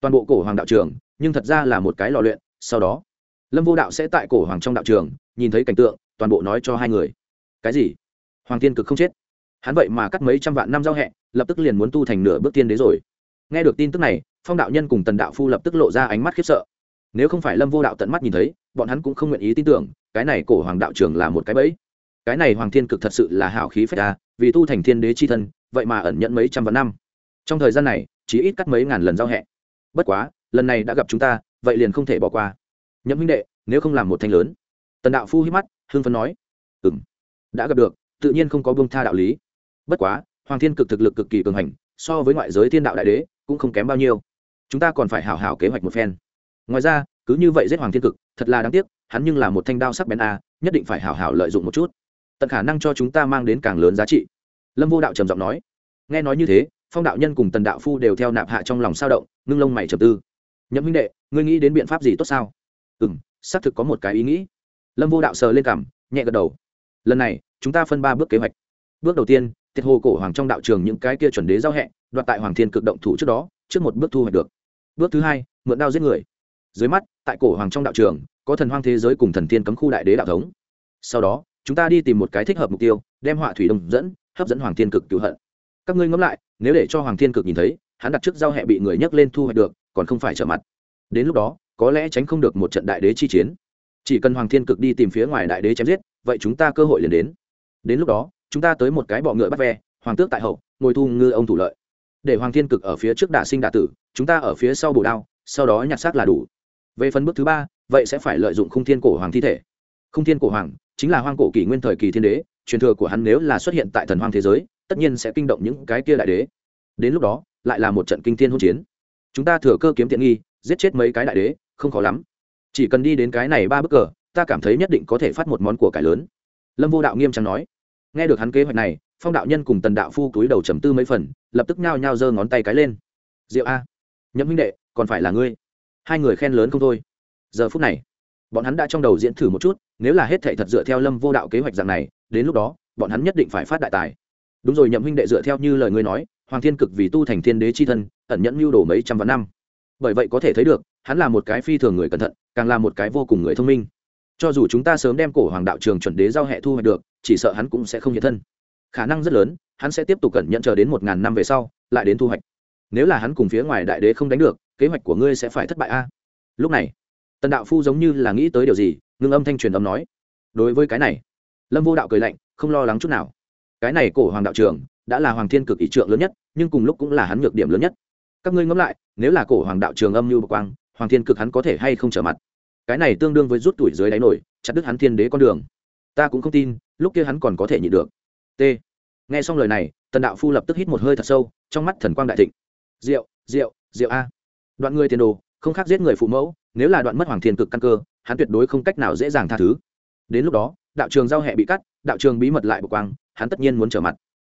toàn bộ cổ hoàng đạo trường, nhưng thật ra là một cái lò luyện, sau đó, lâm vô đạo sẽ tại cổ hoàng trong đạo trường, nhìn thấy cảnh tượng, toàn bộ nói cho hai người. Cái gì? Hoàng thiên cực không chết. Hắn vậy mà cắt mấy trăm vạn năm giao hẹ, lập tức liền muốn tu thành nửa bước tiên đế rồi. Nghe được tin tức này, phong đạo nhân cùng tần đạo phu lập tức lộ ra ánh mắt khiếp sợ. Nếu không phải lâm vô đạo tận mắt nhìn thấy, bọn hắn cũng không nguyện ý tin tưởng, cái này cổ hoàng đạo trường là một cái bẫy. Cái này hoàng thiên cực thật sự là hảo khí phách ta vì tu thành thiên đế c h i thân, vậy mà ẩn nhận mấy trăm vạn năm. Trong thời gian này chỉ ít cắt mấy ngàn lần giao hẹ bất quá, lần này đã gặp chúng ta, vậy liền không thể bỏ qua. Nhậm huynh đệ, nếu không làm một thanh lớn. Tần đạo phu hít mắt hương phấn nói. Ừ m đã gặp được, tự nhiên không có bông tha đạo lý. Bất quá, hoàng thiên cực thực lực cực kỳ cường hành, so với ngoại giới thiên đạo đại đế, cũng không kém bao nhiêu. Chúng ta còn phải hảo hảo kế hoạch một phen. Ngoài ra, cứ như vậy giết hoàng thiên cực, thật là đáng tiếc, hắn nhưng là một thanh đao sắc bén a, nhất định phải hảo hảo lợi dụng một chút. Tận khả năng cho chúng ta mang đến càng lớn giá trị. Lâm vô đạo trầm giọng nói. Nghe nói như thế phong đạo nhân cùng tần đạo phu đều theo nạp hạ trong lòng sao động, ngưng lông mày trầm tư. Nhậm huynh đệ, ngươi nghĩ đến biện pháp gì tốt sao? Ừ m xác thực có một cái ý nghĩ. Lâm vô đạo sờ lên cảm nhẹ gật đầu. Lần này, chúng ta phân ba bước kế hoạch. Bước đầu tiên, tiệt hồ cổ hoàng trong đạo trường những cái kia chuẩn đế giao hẹ đoạt tại hoàng thiên cực động thủ trước đó, trước một bước thu hoạch được. Bước thứ hai, mượn đao giết người. Dưới mắt, tại cổ hoàng trong đạo trường, có thần hoang thế giới cùng thần thiên cấm khu đại đế đạo thống. Sau đó, chúng ta đi tìm một cái thích hợp mục tiêu, đem họa thủy đồng dẫn, hấp dẫn hoàng thiên cực cứu hận các ngươi ngẫm lại, nếu để cho hoàng thiên cực nhìn thấy, hắn đặt trước giao hẹ bị người nhấc lên thu hoạch được, còn không phải trở mặt. Đến lúc đó, có lẽ tránh không được một trận đại đế chi chiến. Chỉ cần hoàng thiên cực đi tìm phía ngoài đại đế chém giết, vậy chúng ta cơ hội liền đến. Đến lúc đó, chúng ta tới một cái bọ ngựa bắt ve, hoàng tước tại hậu, ngồi thu ngư ông thủ lợi. Để hoàng thiên cực ở phía trước đả sinh đả tử, chúng ta ở phía sau bổ đao, sau đó nhặt xác là đủ. Về phần bước thứ ba, vậy sẽ phải lợi dụng khung thiên cổ hoàng thi thể. Khung thiên cổ hoàng chính là hoang cổ kỷ nguyên thời kỳ thiên đế, truyền thừa của hắn nếu là xuất hiện tại thần hoang thế giới tất nhiên sẽ kinh động những cái kia đại đế. Đến lúc đó, lại là một trận kinh thiên hỗn chiến. Chúng ta thừa cơ kiếm tiện nghi, giết chết mấy cái đại đế, không khó lắm. Chỉ cần đi đến cái này ba bức cờ, ta cảm thấy nhất định có thể phát một món của cải lớn. Lâm vô đạo nghiêm trang nói. Nghe được hắn kế hoạch này, phong đạo nhân cùng tần đạo phu túi đầu trầm tư mấy phần, lập tức nhao nhao giơ ngón tay cái lên. Diệu a. Nhậm huynh đệ, còn phải là ngươi. Hai người khen lớn không thôi. Giờ phút này, bọn hắn đã trong đầu diễn thử một chút, nếu là hết thệ thật dựa theo lâm vô đạo kế hoạch dạng này, đến lúc đó, bọn hắn nhất định phải phát đại tài đúng rồi, nhậm huynh đệ, dựa theo như lời ngươi nói, hoàng thiên cực vì tu thành thiên đế c h i thân, ẩn nhẫn mưu đồ mấy trăm vạn năm. Bởi vậy có thể thấy được, hắn là một cái phi thường người cẩn thận, càng là một cái vô cùng người thông minh. Cho dù chúng ta sớm đem cổ hoàng đạo trường chuẩn đế giao hệ thu hoạch được, chỉ sợ hắn cũng sẽ không hiện thân. Khả năng rất lớn, hắn sẽ tiếp tục cẩn nhận chờ đến một ngàn năm về sau, lại đến thu hoạch. Nếu là hắn cùng phía ngoài đại đế không đánh được, kế hoạch của ngươi sẽ phải thất bại a. Lúc này, tần đạo phu giống như là nghĩ tới điều gì, ngưng âm thanh truyền âm nói, đối với cái này, lâm vô đạo cười lạnh, không lo lắng chút nào cái này cổ hoàng đạo trường đã là hoàng thiên cực ý trượng lớn nhất, nhưng cùng lúc cũng là hắn nhược điểm lớn nhất. Các ngươi ngẫm lại, nếu là cổ hoàng đạo trường âm như bậc quang, hoàng thiên cực hắn có thể hay không trở mặt? Cái này tương đương với rút tuổi dưới đáy nổi, chặt đứt hắn thiên đế con đường. Ta cũng không tin, lúc kia hắn còn có thể nhịn được. T. Nghe xong lời này, tần đạo phu lập tức hít một hơi thật sâu, trong mắt thần quang đại thịnh. Rượu rượu rượu a. Đoạn người tiền đồ, không khác giết người phụ mẫu, nếu là đoạn mất hoàng thiên cực căn cơ, hắn tuyệt đối không cách nào dễ dàng tha thứ. Đến lúc đó đạo trường giao hẹ bị cắt, đạo trường bí mật lại bộc quang, hắn tất nhiên muốn trở mặt.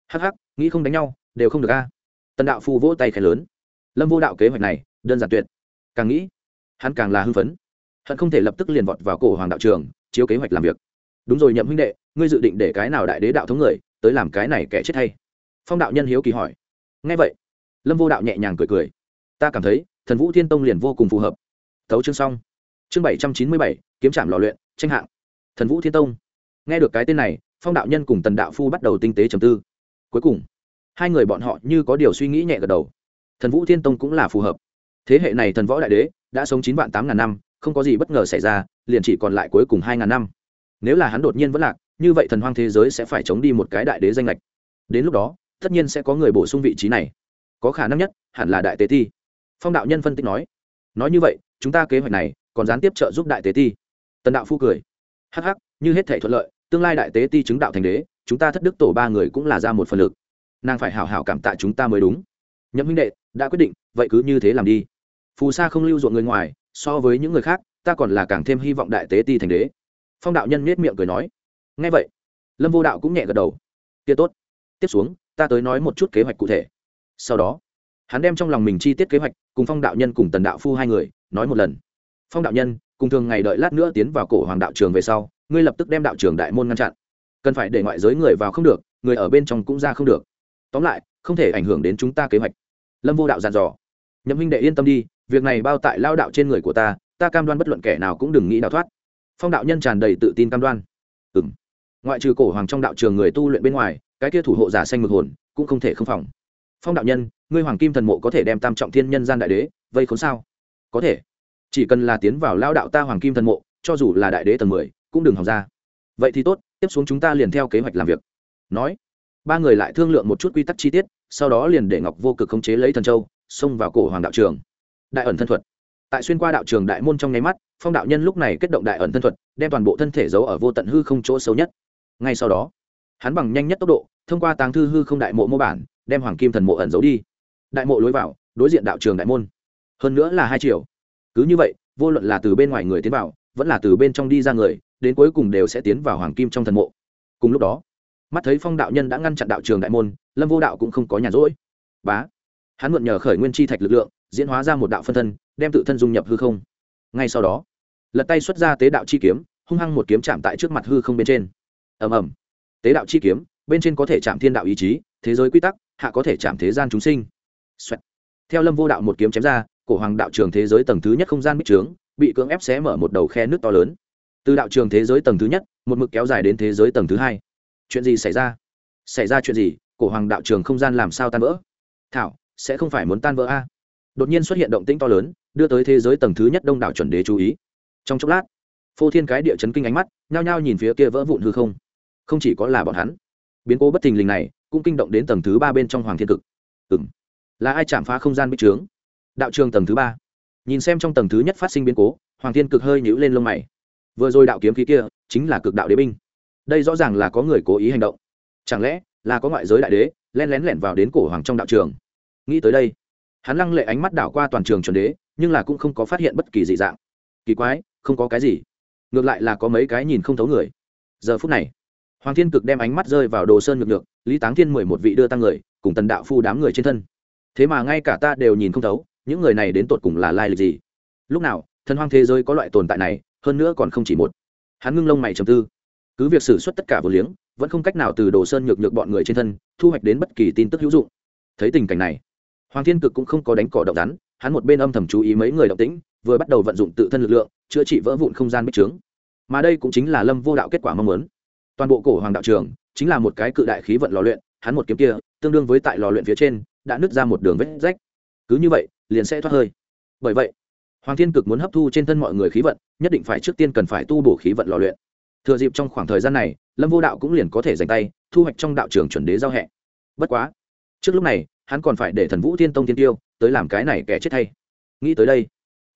Hắc hắc, nghĩ không đánh nhau, đều không được a. Tần đạo phu vỗ tay khẽ lớn. Lâm vô đạo kế hoạch này, đơn giản tuyệt. Càng nghĩ, hắn càng là hưng phấn. Hận không thể lập tức liền vọt vào cổ hoàng đạo trường, chiếu kế hoạch làm việc. Đúng rồi nhậm huynh đệ, ngươi dự định để cái nào đại đế đạo thống người, tới làm cái này kẻ chết hay? Phong đạo nhân hiếu kỳ hỏi. Ngay vậy, lâm vô đạo nhẹ nhàng cười cười. Ta cảm thấy, thần vũ thiên tông liền vô cùng phù hợp. Tấu chương xong. Chương bảy trăm chín mươi bảy, kiếm trạm lò luyện, tranh hạng. Thần vũ thiên tông nghe được cái tên này, phong đạo nhân cùng tần đạo phu bắt đầu tinh tế trầm tư. Cuối cùng, hai người bọn họ như có điều suy nghĩ nhẹ gật đầu. Thần vũ thiên tông cũng là phù hợp. Thế hệ này thần võ đại đế, đã sống chín vạn tám ngàn năm, không có gì bất ngờ xảy ra, liền chỉ còn lại cuối cùng hai ngàn năm. Nếu là hắn đột nhiên vẫn lạc, như vậy thần hoang thế giới sẽ phải chống đi một cái đại đế danh lệch đến lúc đó, tất nhiên sẽ có người bổ sung vị trí này. Có khả năng nhất, hẳn là đại tế thi. phong đạo nhân phân tích nói. Nói như vậy, chúng ta kế hoạch này, còn gián tiếp trợ giúp đại tế thi. tần đạo phu cười. Hh như hết thể thuận lợi, tương lai đại tế ti chứng đạo thành đế, chúng ta thất đức tổ ba người cũng là ra một phần lực. Nàng phải hảo hảo cảm tạ chúng ta mới đúng. Nhậm huynh đệ, đã quyết định, vậy cứ như thế làm đi. Phù sa không lưu ruộng người ngoài, so với những người khác, ta còn là càng thêm hy vọng đại tế ti thành đế. Phong đạo nhân nết miệng cười nói. Ngay vậy, lâm vô đạo cũng nhẹ gật đầu. Kia tốt. Tiếp xuống, ta tới nói một chút kế hoạch cụ thể. Sau đó, hắn đem trong lòng mình chi tiết kế hoạch, cùng phong đạo nhân cùng tần đạo phu hai người, nói một lần. Phong đạo nhân, cùng thường ngày đợi lát nữa tiến vào cổ hoàng đạo trường về sau ngươi lập tức đem đạo trường đại môn ngăn chặn. Cần phải để ngoại giới người vào không được, người ở bên trong cũng ra không được. Tóm lại, không thể ảnh hưởng đến chúng ta kế hoạch. Lâm vô đạo dàn dò. Nhậm huynh đệ yên tâm đi, việc này bao tại lao đạo trên người của ta ta cam đoan bất luận kẻ nào cũng đừng nghĩ đào thoát. Phong đạo nhân tràn đầy tự tin cam đoan. Ừ m ngoại trừ cổ hoàng trong đạo trường người tu luyện bên ngoài, cái kia thủ hộ giả xanh mực hồn cũng không thể không phòng. Phong đạo nhân, ngươi hoàng kim thần mộ có thể đem tam trọng thiên nhân gian đại đế vây khốn sao? Có thể. Chỉ cần là tiến vào lao đạo ta hoàng kim thần mộ, cho dù là đại đế tầng mười cũng đừng hòng ra. Vậy thì tốt, tiếp xuống chúng ta liền theo kế hoạch làm việc. Nói. Ba người lại thương lượng một chút quy tắc chi tiết, sau đó liền để ngọc vô cực khống chế lấy thần châu, xông vào cổ hoàng đạo trường. Đại ẩn thân thuật. Tại xuyên qua đạo trường đại môn trong nháy mắt, phong đạo nhân lúc này kết động đại ẩn thân thuật, đem toàn bộ thân thể giấu ở vô tận hư không chỗ xấu nhất. Ngay sau đó, hắn bằng nhanh nhất tốc độ, thông qua tàng thư hư không đại mộ mô bản, đem hoàng kim thần mộ ẩn giấu đi. Đại mộ lối vào, đối diện đạo trường đại môn. Hơn nữa là hai triệu cứ như vậy, vô luận là từ bên ngoài người tiến vào vẫn là từ bên trong đi ra người, đến cuối cùng đều sẽ tiến vào hoàng kim trong thần mộ. Cùng lúc đó, mắt thấy phong đạo nhân đã ngăn chặn đạo trường đại môn, lâm vô đạo cũng không có nhàn rỗi. Bá, hắn mượn nhờ khởi nguyên chi thạch lực lượng, diễn hóa ra một đạo phân thân, đem tự thân dung nhập hư không. Ngay sau đó, lật tay xuất ra tế đạo chi kiếm, hung hăng một kiếm chạm tại trước mặt hư không bên trên. Ầm ầm. Tế đạo chi kiếm, bên trên có thể chạm thiên đạo ý chí, thế giới quy tắc, hạ có thể chạm thế gian chúng sinh、Xoẹt. theo lâm vô đạo một kiếm chém ra, cổ hoàng đạo trường thế giới tầng thứ nhất không gian bích trướng bị cưỡng ép xé mở một đầu khe nước to lớn. Từ đạo trường thế giới tầng thứ nhất, một mực kéo dài đến thế giới tầng thứ hai. Chuyện gì xảy ra? Xảy ra chuyện gì? Cổ hoàng đạo trường không gian làm sao tan vỡ? Thảo, sẽ không phải muốn tan vỡ a? Đột nhiên xuất hiện động tĩnh to lớn, đưa tới thế giới tầng thứ nhất đông đảo chuẩn đế chú ý. Trong chốc lát, phô thiên cái địa chấn kinh ánh mắt, nhao nhao nhìn phía kia vỡ vụn hư không. Không chỉ có là bọn hắn, biến cố bất thình lình này cũng kinh động đến tầng thứ ba bên trong hoàng thiên cực. Ừ m là ai chạm phá không gian bích trướng? Đạo trường tầng thứ ba nhìn xem trong tầng thứ nhất phát sinh biến cố, hoàng thiên cực hơi nhữ lên lông mày. Vừa rồi đạo kiếm khí kia chính là cực đạo đế binh. Đây rõ ràng là có người cố ý hành động. Chẳng lẽ là có ngoại giới đại đế len lén lẻn vào đến cổ hoàng trong đạo trường? Nghĩ tới đây, hắn lăng lệ ánh mắt đảo qua toàn trường chuẩn đế, nhưng là cũng không có phát hiện bất kỳ dị dạng. Kỳ quái, không có cái gì. Ngược lại là có mấy cái nhìn không thấu người. Giờ phút này, hoàng thiên cực đem ánh mắt rơi vào đồ sơn ngược ngược lý táng thiên mười một vị đưa tăng người, cùng tần đạo phu đám người trên thân. Thế mà ngay cả ta đều nhìn không thấu những người này đến tột cùng là lai lịch gì? Lúc nào, thần hoang thế giới có loại tồn tại này, hơn nữa còn không chỉ một. Hắn ngưng lông mày trầm tư. Cứ việc xử suất tất cả vô liếng, vẫn không cách nào từ đồ sơn nhược nhược bọn người trên thân, thu hoạch đến bất kỳ tin tức hữu dụng. Thấy tình cảnh này, hoàng thiên cực cũng không có đánh cỏ động rắn, hắn một bên âm thầm chú ý mấy người động tĩnh, vừa bắt đầu vận dụng tự thân lực lượng, chữa trị vỡ vụn không gian bích trướng. Mà đây cũng chính là lâm vô đạo kết quả mong muốn. Toàn bộ cổ hoàng đạo trường, chính là một cái cự đại khí vận lò luyện, hắn một kiếm kia, tương đương với tại lò luyện phía trên, đã nứt ra một đường vết rách. Cứ như vậy liền sẽ thoát hơi. Bởi vậy, hoàng thiên cực muốn hấp thu trên thân mọi người khí vận, nhất định phải trước tiên cần phải tu bổ khí vận lò luyện. Thừa dịp trong khoảng thời gian này, lâm vô đạo cũng liền có thể dành tay, thu hoạch trong đạo trường chuẩn đế giao hẹ. Bất quá, trước lúc này, hắn còn phải để thần vũ thiên tông thiên tiêu tới làm cái này kẻ chết thay. Nghĩ tới đây,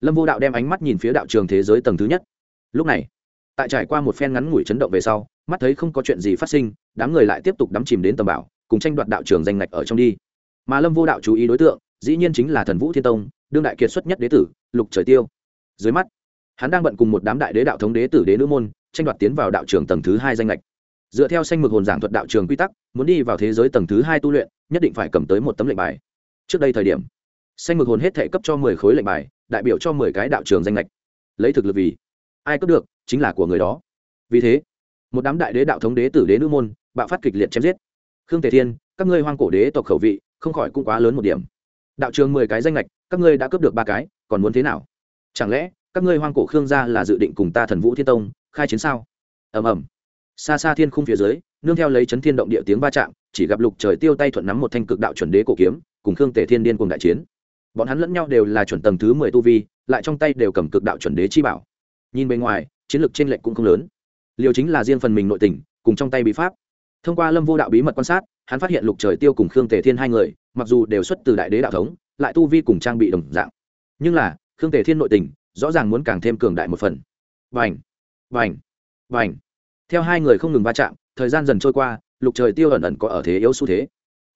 lâm vô đạo đem ánh mắt nhìn phía đạo trường thế giới tầng thứ nhất. Lúc này, tại trải qua một phen ngắn ngủi chấn động về sau, mắt thấy không có chuyện gì phát sinh, đám người lại tiếp tục đắm chìm đến tầm bảo, cùng tranh đoạt đạo trường danh ngạch ở trong đi. Mà lâm vô đạo chú ý đối tượng dĩ nhiên chính là thần vũ thiên tông, đương đại kiệt xuất nhất đế tử, lục trời tiêu. Dưới mắt, hắn đang bận cùng một đám đại đế đạo thống đế tử đế nữ môn, tranh đoạt tiến vào đạo trường tầng thứ hai danh lệch dựa theo xanh mực hồn giảng thuật đạo trường quy tắc, muốn đi vào thế giới tầng thứ hai tu luyện, nhất định phải cầm tới một tấm lệnh bài. Trước đây thời điểm xanh mực hồn hết thể cấp cho mười khối lệnh bài, đại biểu cho mười cái đạo trường danh lệch lấy thực lực vì, ai cấp được, chính là của người đó. Vì thế, một đám đại đế đạo thống đế tử đế nữ môn, bạo phát kịch liệt chém giết. Khương tề thiên, các ngươi hoang cổ đế tộc khẩu vị, không khỏi cũng quá lớn một điểm đạo trường mười cái danh lệch các ngươi đã cướp được ba cái, còn muốn thế nào? Chẳng lẽ, các ngươi hoang cổ khương gia là dự định cùng ta thần vũ thiên tông, khai chiến sao? Ầm ầm. Xa xa thiên khung phía dưới, nương theo lấy chấn thiên động địa tiếng va chạm, chỉ gặp lục trời tiêu tay thuận nắm một thanh cực đạo chuẩn đế cổ kiếm, cùng khương tề thiên điên cùng đại chiến. Bọn hắn lẫn nhau đều là chuẩn tầng thứ mười tu vi, lại trong tay đều cầm cực đạo chuẩn đế chi bảo. Nhìn bên ngoài, chiến lược trên lệnh cũng không lớn. Liều chính là riêng phần mình nội tình, cùng trong tay bí pháp. Thông qua lâm vô đạo bí mật quan sát hắn phát hiện lục trời tiêu cùng khương tề thiên hai người, mặc dù đều xuất từ đại đế đạo thống, lại tu vi cùng trang bị đồng dạng. Nhưng là, khương tề thiên nội tình, rõ ràng muốn càng thêm cường đại một phần. Vành vành vành theo hai người không ngừng va chạm, thời gian dần trôi qua, lục trời tiêu ẩn ẩn có ở thế yếu xu thế.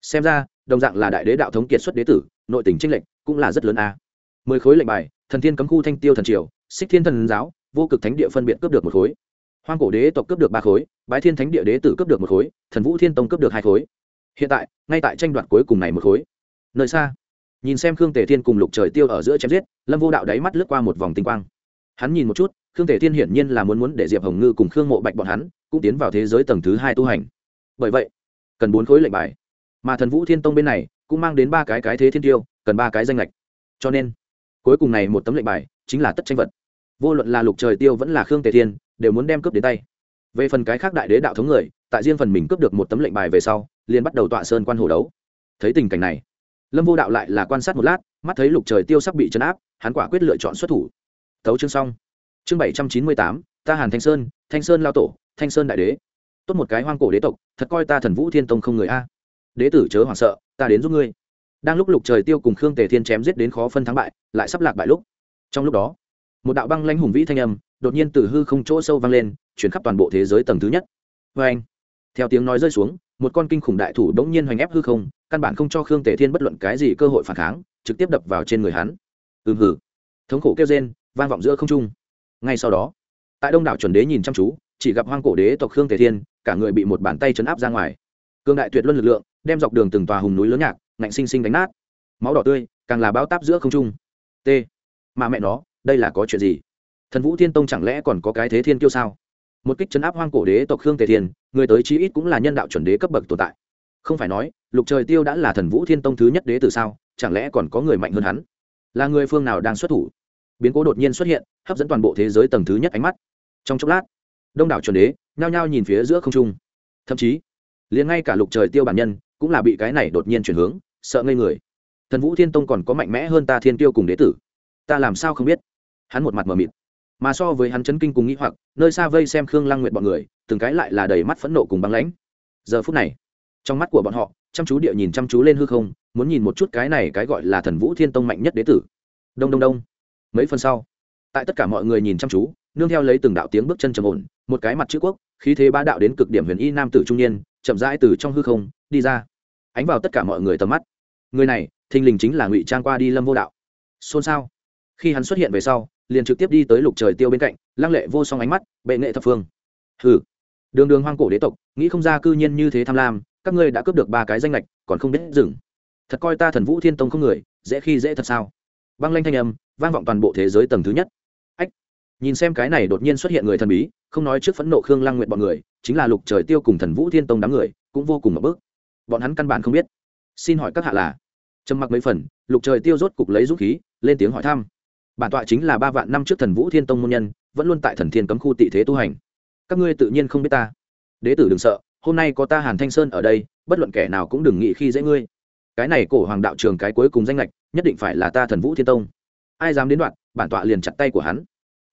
Xem ra, đồng dạng là đại đế đạo thống kiệt xuất đế tử, nội tình tranh lệnh cũng là rất lớn a. Mười khối lệnh bài, thần thiên cấm khu thanh tiêu thần triều, xích thiên thần giáo, vô cực thánh địa phân biệt cướp được một khối. Hoang cổ đế tộc cướp được ba khối, bái thiên thánh địa đế tử cướp được một khối, thần vũ thiên tông cướp được hai khối hiện tại, ngay tại tranh đoạt cuối cùng này một khối. Nơi xa, nhìn xem khương tề thiên cùng lục trời tiêu ở giữa chém giết, lâm vô đạo đáy mắt lướt qua một vòng tinh quang. Hắn nhìn một chút, khương tề thiên hiển nhiên là muốn muốn để diệp hồng ngư cùng khương mộ bạch bọn hắn cũng tiến vào thế giới tầng thứ hai tu hành. Bởi vậy, cần bốn khối lệnh bài. Mà thần vũ thiên tông bên này cũng mang đến ba cái cái thế thiên tiêu, cần ba cái danh lệch cho nên, cuối cùng này một tấm lệnh bài chính là tất tranh vật. Vô luận là lục trời tiêu vẫn là khương tề thiên, đều muốn đem cướp đến tay. Về phần cái khác đại đế đạo thống người, tại riêng phần mình cướp được một tấm lệnh bài về sau liền bắt đầu tọa sơn quan hồ đấu. Thấy tình cảnh này, lâm vô đạo lại là quan sát một lát, mắt thấy lục trời tiêu sắp bị chấn áp, hắn quả quyết lựa chọn xuất thủ. Thấu chương xong. Chương bảy trăm chín mươi tám, ta hàn thanh sơn thanh sơn lao tổ, thanh sơn đại đế. Tốt một cái hoang cổ đế tộc, thật coi ta thần vũ thiên tông không người a. Đế tử chớ hoảng sợ, ta đến giúp ngươi. Đang lúc lục trời tiêu cùng khương tề thiên chém giết đến khó phân thắng bại, lại sắp lạc bại lúc. Trong lúc đó, một đạo băng lanh hùng vĩ thanh âm đột nhiên từ hư không chỗ sâu vang lên, chuyển khắp toàn bộ thế giới tầng thứ nhất. Vê anh theo tiếng nói rơi xuống một con kinh khủng đại thủ đống nhiên hoành ép hư không, căn bản không cho khương tề thiên bất luận cái gì cơ hội phản kháng, trực tiếp đập vào trên người hắn. Ừm hử thống khổ kêu rên, vang vọng giữa không trung. Ngay sau đó, tại đông đảo chuẩn đế nhìn chăm chú, chỉ gặp hoang cổ đế tộc khương tề thiên, cả người bị một bàn tay chấn áp ra ngoài. Cương đại tuyệt luân lực lượng, đem dọc đường từng tòa hùng núi lớn nhạc, ngạnh sinh sinh đánh nát. Máu đỏ tươi, càng là bao táp giữa không trung. T. Mà mẹ nó, đây là có chuyện gì? Thần vũ thiên tông chẳng lẽ còn có cái thế thiên kiêu sao? Một kích chấn áp hoang cổ đế tộc khương tề thiên người tới chí ít cũng là nhân đạo chuẩn đế cấp bậc tồn tại. Không phải nói, lục trời tiêu đã là thần vũ thiên tông thứ nhất đế từ sao, chẳng lẽ còn có người mạnh hơn hắn? Là người phương nào đang xuất thủ? Biến cố đột nhiên xuất hiện, hấp dẫn toàn bộ thế giới tầng thứ nhất ánh mắt. Trong chốc lát, đông đảo chuẩn đế nhao nhao nhìn phía giữa không trung. Thậm chí, liền ngay cả lục trời tiêu bản nhân cũng là bị cái này đột nhiên chuyển hướng, sợ ngây người. Thần vũ thiên tông còn có mạnh mẽ hơn ta thiên tiêu cùng đế tử. Ta làm sao không biết? Hắn một mặt mờ mịt mà so với hắn chấn kinh cùng nghĩ hoặc, nơi xa vây xem khương lăng nguyện bọn người, từng cái lại là đầy mắt phẫn nộ cùng băng lãnh. Giờ phút này, trong mắt của bọn họ, chăm chú địa nhìn chăm chú lên hư không, muốn nhìn một chút cái này cái gọi là thần vũ thiên tông mạnh nhất đế tử. Đông đông đông. Mấy phần sau, tại tất cả mọi người nhìn chăm chú, nương theo lấy từng đạo tiếng bước chân trầm ổn, một cái mặt chữ quốc, khí thế ba đạo đến cực điểm huyền y nam tử trung niên, chậm rãi từ trong hư không, đi ra. Ánh vào tất cả mọi người tầm mắt. Người này, thình lình chính là ngụy trang qua đi lâm vô đạo. Xôn xao. Khi hắn xuất hiện về sau liền trực tiếp đi tới lục trời tiêu bên cạnh, lăng lệ vô song ánh mắt, bệ nghệ thập phương. Hừ. Đường đường hoang cổ đế tộc, nghĩ không ra cư nhiên như thế tham lam, các ngươi đã cướp được ba cái danh lệch còn không biết dừng. Thật coi ta thần vũ thiên tông không người, dễ khi dễ thật sao? Băng lanh thanh âm, vang vọng toàn bộ thế giới tầng thứ nhất. Ách. Nhìn xem cái này đột nhiên xuất hiện người thần bí, không nói trước phẫn nộ khương lăng nguyện bọn người, chính là lục trời tiêu cùng thần vũ thiên tông đám người, cũng vô cùng mập bước bọn hắn căn bản không biết. Xin hỏi các hạ là? Trầm mặc mấy phần, lục trời tiêu rốt cục lấy dũng khí, lên tiếng hỏi thăm bản tọa chính là ba vạn năm trước thần vũ thiên tông môn nhân, vẫn luôn tại thần thiên cấm khu tị thế tu hành. Các ngươi tự nhiên không biết ta. Đế tử đừng sợ, hôm nay có ta hàn thanh sơn ở đây, bất luận kẻ nào cũng đừng nghĩ khi dễ ngươi. Cái này cổ hoàng đạo trường cái cuối cùng danh lệch nhất định phải là ta thần vũ thiên tông. Ai dám đến đoạn, bản tọa liền chặt tay của hắn.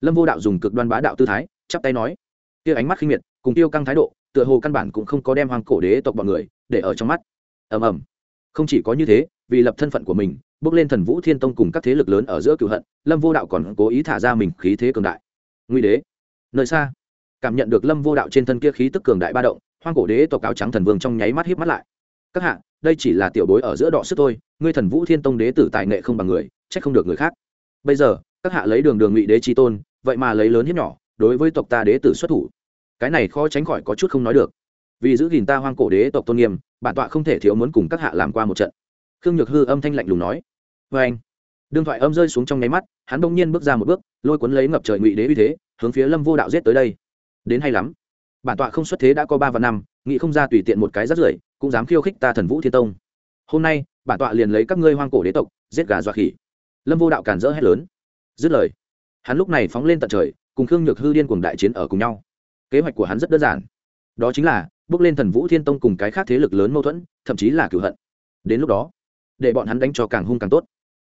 Lâm vô đạo dùng cực đoan bá đạo tư thái, chắp tay nói. Kia ánh mắt khinh miệt, cùng tiêu căng thái độ, tựa hồ căn bản cũng không có đem hoàng cổ đế tộc bọn người để ở trong mắt. Ầm ầm. Không chỉ có như thế, vì lập thân phận của mình bước lên thần vũ thiên tông cùng các thế lực lớn ở giữa cựu hận, lâm vô đạo còn cố ý thả ra mình khí thế cường đại. Nguy đế, nơi xa, cảm nhận được lâm vô đạo trên thân kia khí tức cường đại ba động, hoang cổ đế tộc áo trắng thần vương trong nháy mắt hiếp mắt lại. Các hạ, đây chỉ là tiểu bối ở giữa đọ sức thôi, ngươi thần vũ thiên tông đế tử tài nghệ không bằng người trách không được người khác. Bây giờ, các hạ lấy đường đường ngụy đế tri tôn, vậy mà lấy lớn hiếp nhỏ, đối với tộc ta đế tử xuất thủ. Cái này khó tránh khỏi có chút không nói được. Vì giữ gìn ta hoang cổ đế tộc tôn nghiêm, bản tọa không thể thiếu muốn cùng các hạ làm qua một trận khương nhược hư âm thanh lạnh lùng nói. Vê anh, đương thoại âm rơi xuống trong nháy mắt, hắn bỗng nhiên bước ra một bước, lôi cuốn lấy ngập trời ngụy đế uy thế, hướng phía lâm vô đạo giết tới đây. Đến hay lắm. Bản tọa không xuất thế đã có ba và năm, nghĩ không ra tùy tiện một cái rắt rưởi, cũng dám khiêu khích ta thần vũ thiên tông. Hôm nay, bản tọa liền lấy các ngươi hoang cổ đế tộc, giết gà dọa khỉ. Lâm vô đạo cản rỡ hét lớn. Dứt lời, hắn lúc này phóng lên tận trời, cùng khương nhược hư điên cùng đại chiến ở cùng nhau. Kế hoạch của hắn rất đơn giản. Đó chính là, bước lên thần vũ thiên tông cùng cái khác thế lực lớn mâu thuẫn, thậm chí là cửu hận. Đến lúc đó để bọn hắn đánh cho càng hung càng tốt.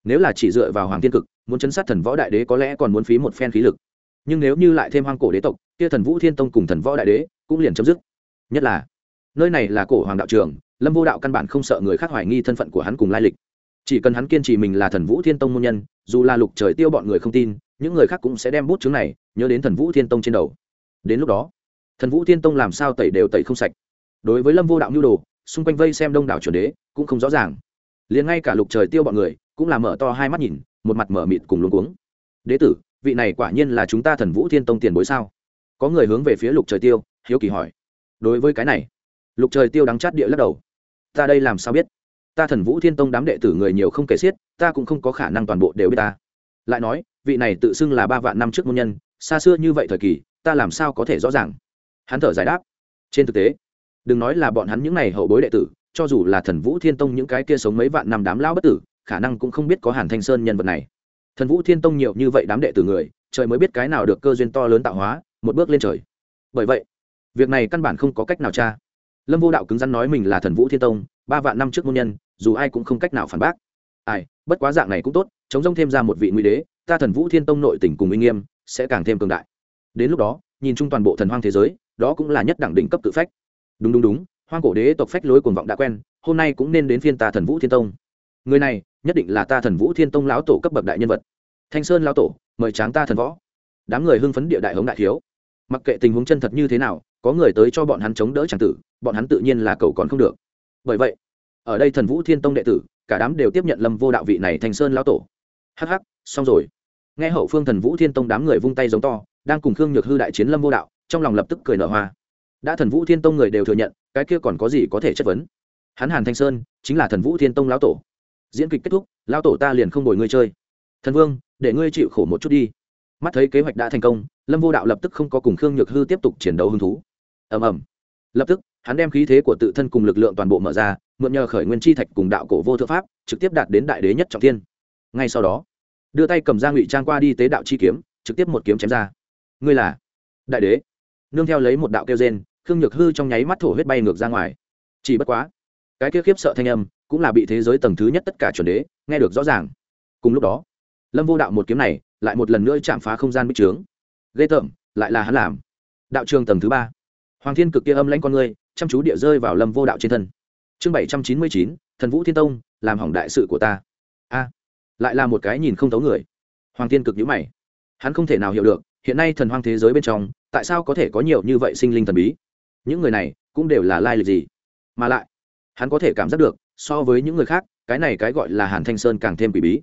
Nếu là chỉ dựa vào hoàng thiên cực, muốn chấn sát thần võ đại đế có lẽ còn muốn phí một phen khí lực. Nhưng nếu như lại thêm hoang cổ đế tộc, kia thần vũ thiên tông cùng thần võ đại đế cũng liền chấm dứt. Nhất là, nơi này là cổ hoàng đạo trường, lâm vô đạo căn bản không sợ người khác hoài nghi thân phận của hắn cùng lai lịch. Chỉ cần hắn kiên trì mình là thần vũ thiên tông môn nhân, dù là lục trời tiêu bọn người không tin, những người khác cũng sẽ đem bút chứng này nhớ đến thần vũ thiên tông trên đầu. Đến lúc đó, thần vũ thiên tông làm sao tẩy đều tẩy không sạch. Đối với lâm vô đạo nhu đồ, xung quanh vây xem đông đảo chuẩn đế cũng không rõ ràng liền ngay cả lục trời tiêu bọn người cũng là mở to hai mắt nhìn, một mặt mở mịt cùng luống cuống. Đế tử, vị này quả nhiên là chúng ta thần vũ thiên tông tiền bối sao? Có người hướng về phía lục trời tiêu, hiếu kỳ hỏi. Đối với cái này, lục trời tiêu đắng chát địa lắc đầu. Ta đây làm sao biết? Ta thần vũ thiên tông đám đệ tử người nhiều không kể xiết, ta cũng không có khả năng toàn bộ đều biết ta. Lại nói, vị này tự xưng là ba vạn năm trước môn nhân, xa xưa như vậy thời kỳ, ta làm sao có thể rõ ràng? Hắn thở giải đáp. Trên thực tế, đừng nói là bọn hắn những n à y hậu bối đệ tử cho dù là thần vũ thiên tông những cái kia sống mấy vạn năm đám lao bất tử, khả năng cũng không biết có hàn thanh sơn nhân vật này. Thần vũ thiên tông nhiều như vậy đám đệ tử người, trời mới biết cái nào được cơ duyên to lớn tạo hóa, một bước lên trời. Bởi vậy, việc này căn bản không có cách nào tra. Lâm vô đạo cứng rắn nói mình là thần vũ thiên tông, ba vạn năm trước môn nhân, dù ai cũng không cách nào phản bác. Ai, bất quá dạng này cũng tốt, chống rông thêm ra một vị nguy đế, ta thần vũ thiên tông nội tỉnh cùng minh nghiêm sẽ càng thêm cường đại. Đến lúc đó, nhìn chung toàn bộ thần hoang thế giới, đó cũng là nhất đẳng đỉnh cấp tự phách. Đúng đúng đúng hoang cổ đế tộc phách lối cuồng vọng đã quen, hôm nay cũng nên đến phiên ta thần vũ thiên tông. Người này, nhất định là ta thần vũ thiên tông lão tổ cấp bậc đại nhân vật. Thanh sơn lão tổ, mời tráng ta thần võ. Đám người hưng phấn địa đại hống đại thiếu. Mặc kệ tình huống chân thật như thế nào, có người tới cho bọn hắn chống đỡ tràng tử, bọn hắn tự nhiên là cầu còn không được. Bởi vậy, ở đây thần vũ thiên tông đệ tử, cả đám đều tiếp nhận lâm vô đạo vị này thanh sơn lão tổ. Hh xong rồi. Nghe hậu phương thần vũ thiên tông đám người vung tay giống to, đang cùng khương nhược hư đại chiến lâm vô đạo, trong lòng lập tức cười nở hoa. Đã thần vũ thiên tông người đều thừa nhận cái kia còn có gì có thể chất vấn? Hắn hàn thanh sơn, chính là thần vũ thiên tông lão tổ. Diễn kịch kết thúc, lão tổ ta liền không đổi ngươi chơi. Thần vương, để ngươi chịu khổ một chút đi. Mắt thấy kế hoạch đã thành công, lâm vô đạo lập tức không có cùng khương nhược hư tiếp tục chiến đấu hứng thú. Ầm ầm. Lập tức, hắn đem khí thế của tự thân cùng lực lượng toàn bộ mở ra, mượn nhờ khởi nguyên chi thạch cùng đạo cổ vô thượng pháp, trực tiếp đạt đến đại đế nhất trọng thiên. Ngay sau đó, đưa tay cầm ra ngụy trang qua đi tế đạo chi kiếm, trực tiếp một kiếm chém ra. Ngươi là đại đế. Nương theo lấy một đạo kêu gen khương nhược hư trong nháy mắt thổ huyết bay ngược ra ngoài. Chỉ bất quá, cái kia khiếp sợ thanh âm cũng là bị thế giới tầng thứ nhất tất cả chuẩn đế nghe được rõ ràng. Cùng lúc đó, lâm vô đạo một kiếm này lại một lần nữa chạm phá không gian bích trướng. Ghê tởm, lại là hắn làm. Đạo trường tầng thứ ba. Hoàng thiên cực kia âm lãnh con người, chăm chú địa rơi vào lâm vô đạo trên thân. Chương bảy trăm chín mươi chín, thần vũ thiên tông, làm hỏng đại sự của ta. A, lại là một cái nhìn không thấu người. Hoàng thiên cực nhữ mày. Hắn không thể nào hiểu được, hiện nay thần hoang thế giới bên trong, tại sao có thể có nhiều như vậy sinh linh thần bí? Những người này cũng đều là lai lịch gì? Mà lại, hắn có thể cảm giác được, so với những người khác, cái này cái gọi là hàn thanh sơn càng thêm quỷ bí.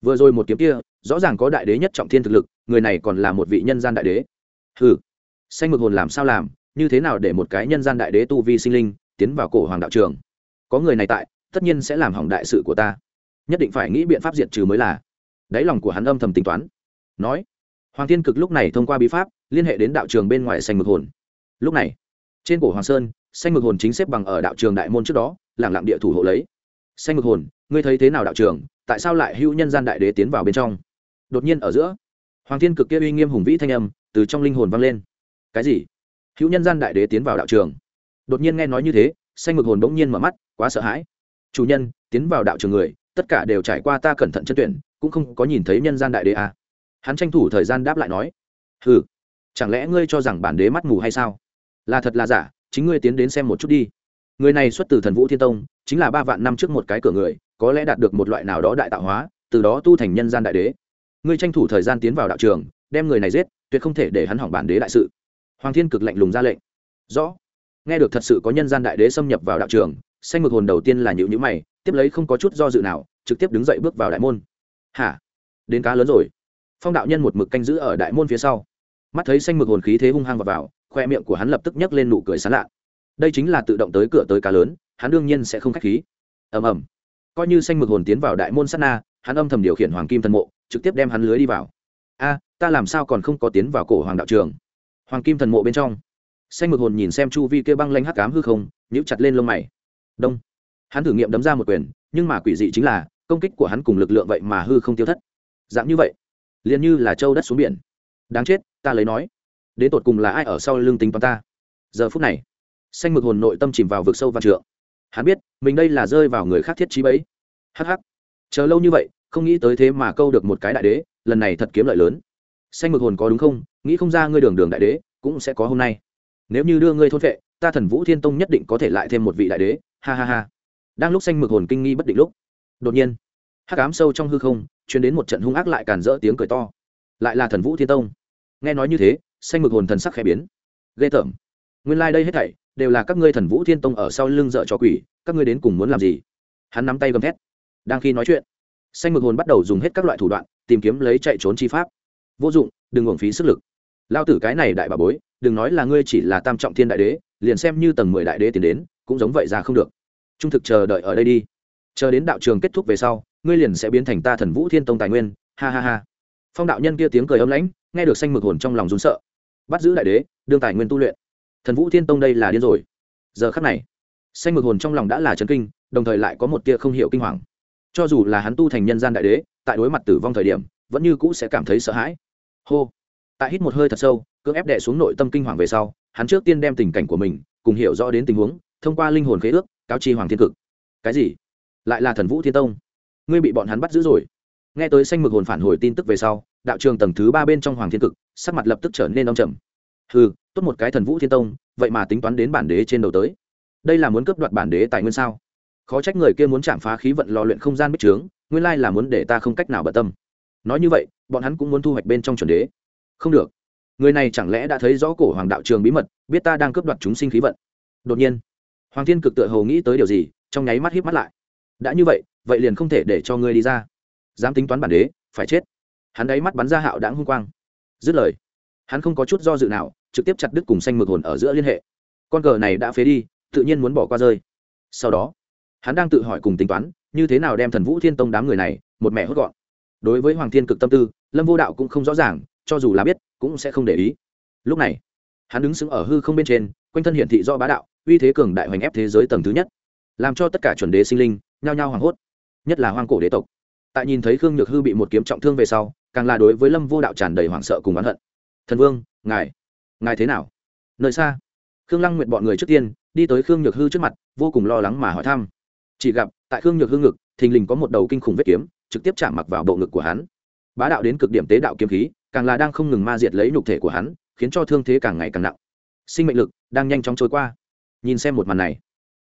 Vừa rồi một kiếm kia, rõ ràng có đại đế nhất trọng thiên thực lực, người này còn là một vị nhân gian đại đế. Hừ, xanh mực hồn làm sao làm, như thế nào để một cái nhân gian đại đế tu vi sinh linh tiến vào cổ hoàng đạo trường? Có người này tại, tất nhiên sẽ làm hỏng đại sự của ta. Nhất định phải nghĩ biện pháp diệt trừ mới là. Đáy lòng của hắn âm thầm tính toán. Nói, hoàng thiên cực lúc này thông qua bí pháp, liên hệ đến đạo trường bên ngoài xanh mực hồn. Lúc này trên cổ hoàng sơn, xanh mực hồn chính xếp bằng ở đạo trường đại môn trước đó, lẳng lặng địa thủ hộ lấy. Xanh mực hồn, ngươi thấy thế nào đạo trường? Tại sao lại hữu nhân gian đại đế tiến vào bên trong? Đột nhiên ở giữa, hoàng thiên cực kia uy nghiêm hùng vĩ thanh âm từ trong linh hồn vang lên. Cái gì? Hữu nhân gian đại đế tiến vào đạo trường? Đột nhiên nghe nói như thế, xanh mực hồn bỗng nhiên mở mắt, quá sợ hãi. Chủ nhân, tiến vào đạo trường người, tất cả đều trải qua ta cẩn thận chân tuyển, cũng không có nhìn thấy nhân gian đại đế à. hắn tranh thủ thời gian đáp lại nói. Ừ chẳng lẽ ngươi cho rằng bản đế mắt mù hay sao? Là thật là giả chính ngươi tiến đến xem một chút đi. Người này xuất từ thần vũ thiên tông chính là ba vạn năm trước một cái cửa người có lẽ đạt được một loại nào đó đại tạo hóa từ đó tu thành nhân gian đại đế. Ngươi tranh thủ thời gian tiến vào đạo trường đem người này giết tuyệt không thể để hắn hỏng bản đế đại sự. Hoàng thiên cực lạnh lùng ra lệnh. Rõ. Nghe được thật sự có nhân gian đại đế xâm nhập vào đạo trường xanh mực hồn đầu tiên là nhịu nhữ mày tiếp lấy không có chút do dự nào trực tiếp đứng dậy bước vào đại môn. Hả? Đến cá lớn rồi. Phong đạo nhân một mực canh giữ ở đại môn phía sau. Mắt thấy xanh mực hồn khí thế hung hăng vào, vào khoe miệng của hắn lập tức nhấc lên nụ cười sán lạ. Đây chính là tự động tới cửa tới cá lớn, hắn đương nhiên sẽ không k h á c h khí. Ầm ầm. Coi như xanh mực hồn tiến vào đại môn sát na, hắn âm thầm điều khiển hoàng kim thần mộ, trực tiếp đem hắn lưới đi vào. A, ta làm sao còn không có tiến vào cổ hoàng đạo trường? Hoàng kim thần mộ bên trong. Xanh mực hồn nhìn xem chu vi kêu băng lanh hắc cám hư không nhũ chặt lên lông mày. Đông. Hắn thử nghiệm đấm ra một quyền, nhưng mà quỷ dị chính là, công kích của hắn cùng lực lượng vậy mà hư không tiêu thất. Dạng như vậy, liền như là châu đất xuống biển. Đáng chết, ta lấy nói đến tột cùng là ai ở sau lưng tính toán ta? Giờ phút này, xanh mực hồn nội tâm chìm vào vực sâu và trượng. Hắn biết, mình đây là rơi vào người khác thiết trí bấy hh chờ lâu như vậy, không nghĩ tới thế mà câu được một cái đại đế, lần này thật kiếm lợi lớn. Xanh mực hồn có đúng không? Nghĩ không ra ngươi đường đường đại đế, cũng sẽ có hôm nay. Nếu như đưa ngươi thôn vệ, ta thần vũ thiên tông nhất định có thể lại thêm một vị đại đế. Ha ha ha. Đang lúc xanh mực hồn kinh nghi bất định lúc, đột nhiên, hắc ám sâu trong hư không chuyến đến một trận hung ác lại càn rỡ tiếng cười to. Lại là thần vũ thiên tông. Nghe nói như thế xanh mực hồn thần sắc khẽ biến. Ghê tởm. Nguyên lai、like、đây hết thảy đều là các ngươi thần vũ thiên tông ở sau lưng dợ cho quỷ, các ngươi đến cùng muốn làm gì? Hắn nắm tay gầm thét. Đang khi nói chuyện, xanh mực hồn bắt đầu dùng hết các loại thủ đoạn, tìm kiếm lấy chạy trốn chi pháp. Vô dụng, đừng uổng phí sức lực. Lao tử cái này đại bà bối, đừng nói là ngươi chỉ là tam trọng thiên đại đế, liền xem như tầng mười đại đế tiến đến, cũng giống vậy ra không được. Trung thực chờ đợi ở đây đi. Chờ đến đạo trường kết thúc về sau, ngươi liền sẽ biến thành ta thần vũ thiên tông tài nguyên. Ha ha ha. Phong đạo nhân kia tiếng cười âm lãnh, nghe được xanh mực hồn trong lòng rún sợ bắt giữ đại đế, đương tài nguyên tu luyện. Thần vũ thiên tông đây là điên rồi. Giờ khắc này, xanh mực hồn trong lòng đã là chấn kinh, đồng thời lại có một tia không hiểu kinh hoàng. Cho dù là hắn tu thành nhân gian đại đế, tại đối mặt tử vong thời điểm, vẫn như cũ sẽ cảm thấy sợ hãi. Hô! Tại hít một hơi thật sâu, cưỡng ép đệ xuống nội tâm kinh hoàng về sau, hắn trước tiên đem tình cảnh của mình, cùng hiểu rõ đến tình huống, thông qua linh hồn khế ước, cáo chi hoàng thiên cực. Cái gì? Lại là thần vũ thiên tông? Ngươi bị bọn hắn bắt giữ rồi nghe tới xanh mực hồn phản hồi tin tức về sau đạo trường tầng thứ ba bên trong hoàng thiên cực sắc mặt lập tức trở nên đông trầm. Hừ, tốt một cái thần vũ thiên tông vậy mà tính toán đến bản đế trên đầu tới. Đây là muốn cướp đoạt bản đế tài nguyên sao? Khó trách người kia muốn chạm phá khí vận lò luyện không gian bích trướng nguyên lai là muốn để ta không cách nào bận tâm. Nói như vậy bọn hắn cũng muốn thu hoạch bên trong chuẩn đế. Không được. Người này chẳng lẽ đã thấy rõ cổ hoàng đạo trường bí mật biết ta đang cướp đoạt chúng sinh khí vận? Đột nhiên hoàng thiên cực tựa hồ nghĩ tới điều gì trong nháy mắt híp mắt lại. Đã như vậy vậy liền không thể để cho ngươi đi ra dám tính toán bản đế, phải chết. Hắn đáy mắt bắn ra hạo đáng hung quang. Dứt lời, hắn không có chút do dự nào, trực tiếp chặt đứt cùng xanh mực hồn ở giữa liên hệ. Con cờ này đã phế đi, tự nhiên muốn bỏ qua rơi. Sau đó, hắn đang tự hỏi cùng tính toán, như thế nào đem thần vũ thiên tông đám người này một mẹ hốt gọn. Đối với hoàng thiên cực tâm tư, lâm vô đạo cũng không rõ ràng, cho dù là biết, cũng sẽ không để ý. Lúc này, hắn đứng sững ở hư không bên trên, quanh thân hiển thị do bá đạo, uy thế cường đại hoành ép thế giới tầng thứ nhất, làm cho tất cả chuẩn đế sinh linh nhao nhao hoảng hốt, nhất là hoang cổ đế tộc tại nhìn thấy khương nhược hư bị một kiếm trọng thương về sau, càng là đối với lâm vô đạo tràn đầy hoảng sợ cùng oán hận. Thần vương, ngài ngài thế nào? Nơi xa. Khương lăng nguyện bọn người trước tiên đi tới khương nhược hư trước mặt, vô cùng lo lắng mà hỏi thăm. Chỉ gặp, tại khương nhược hư ngực, thình lình có một đầu kinh khủng vết kiếm, trực tiếp chạm mặc vào bộ ngực của hắn. Bá đạo đến cực điểm tế đạo kiếm khí, càng là đang không ngừng ma diệt lấy nhục thể của hắn, khiến cho thương thế càng ngày càng nặng. Sinh mệnh lực đang nhanh chóng trôi qua. Nhìn xem một màn này,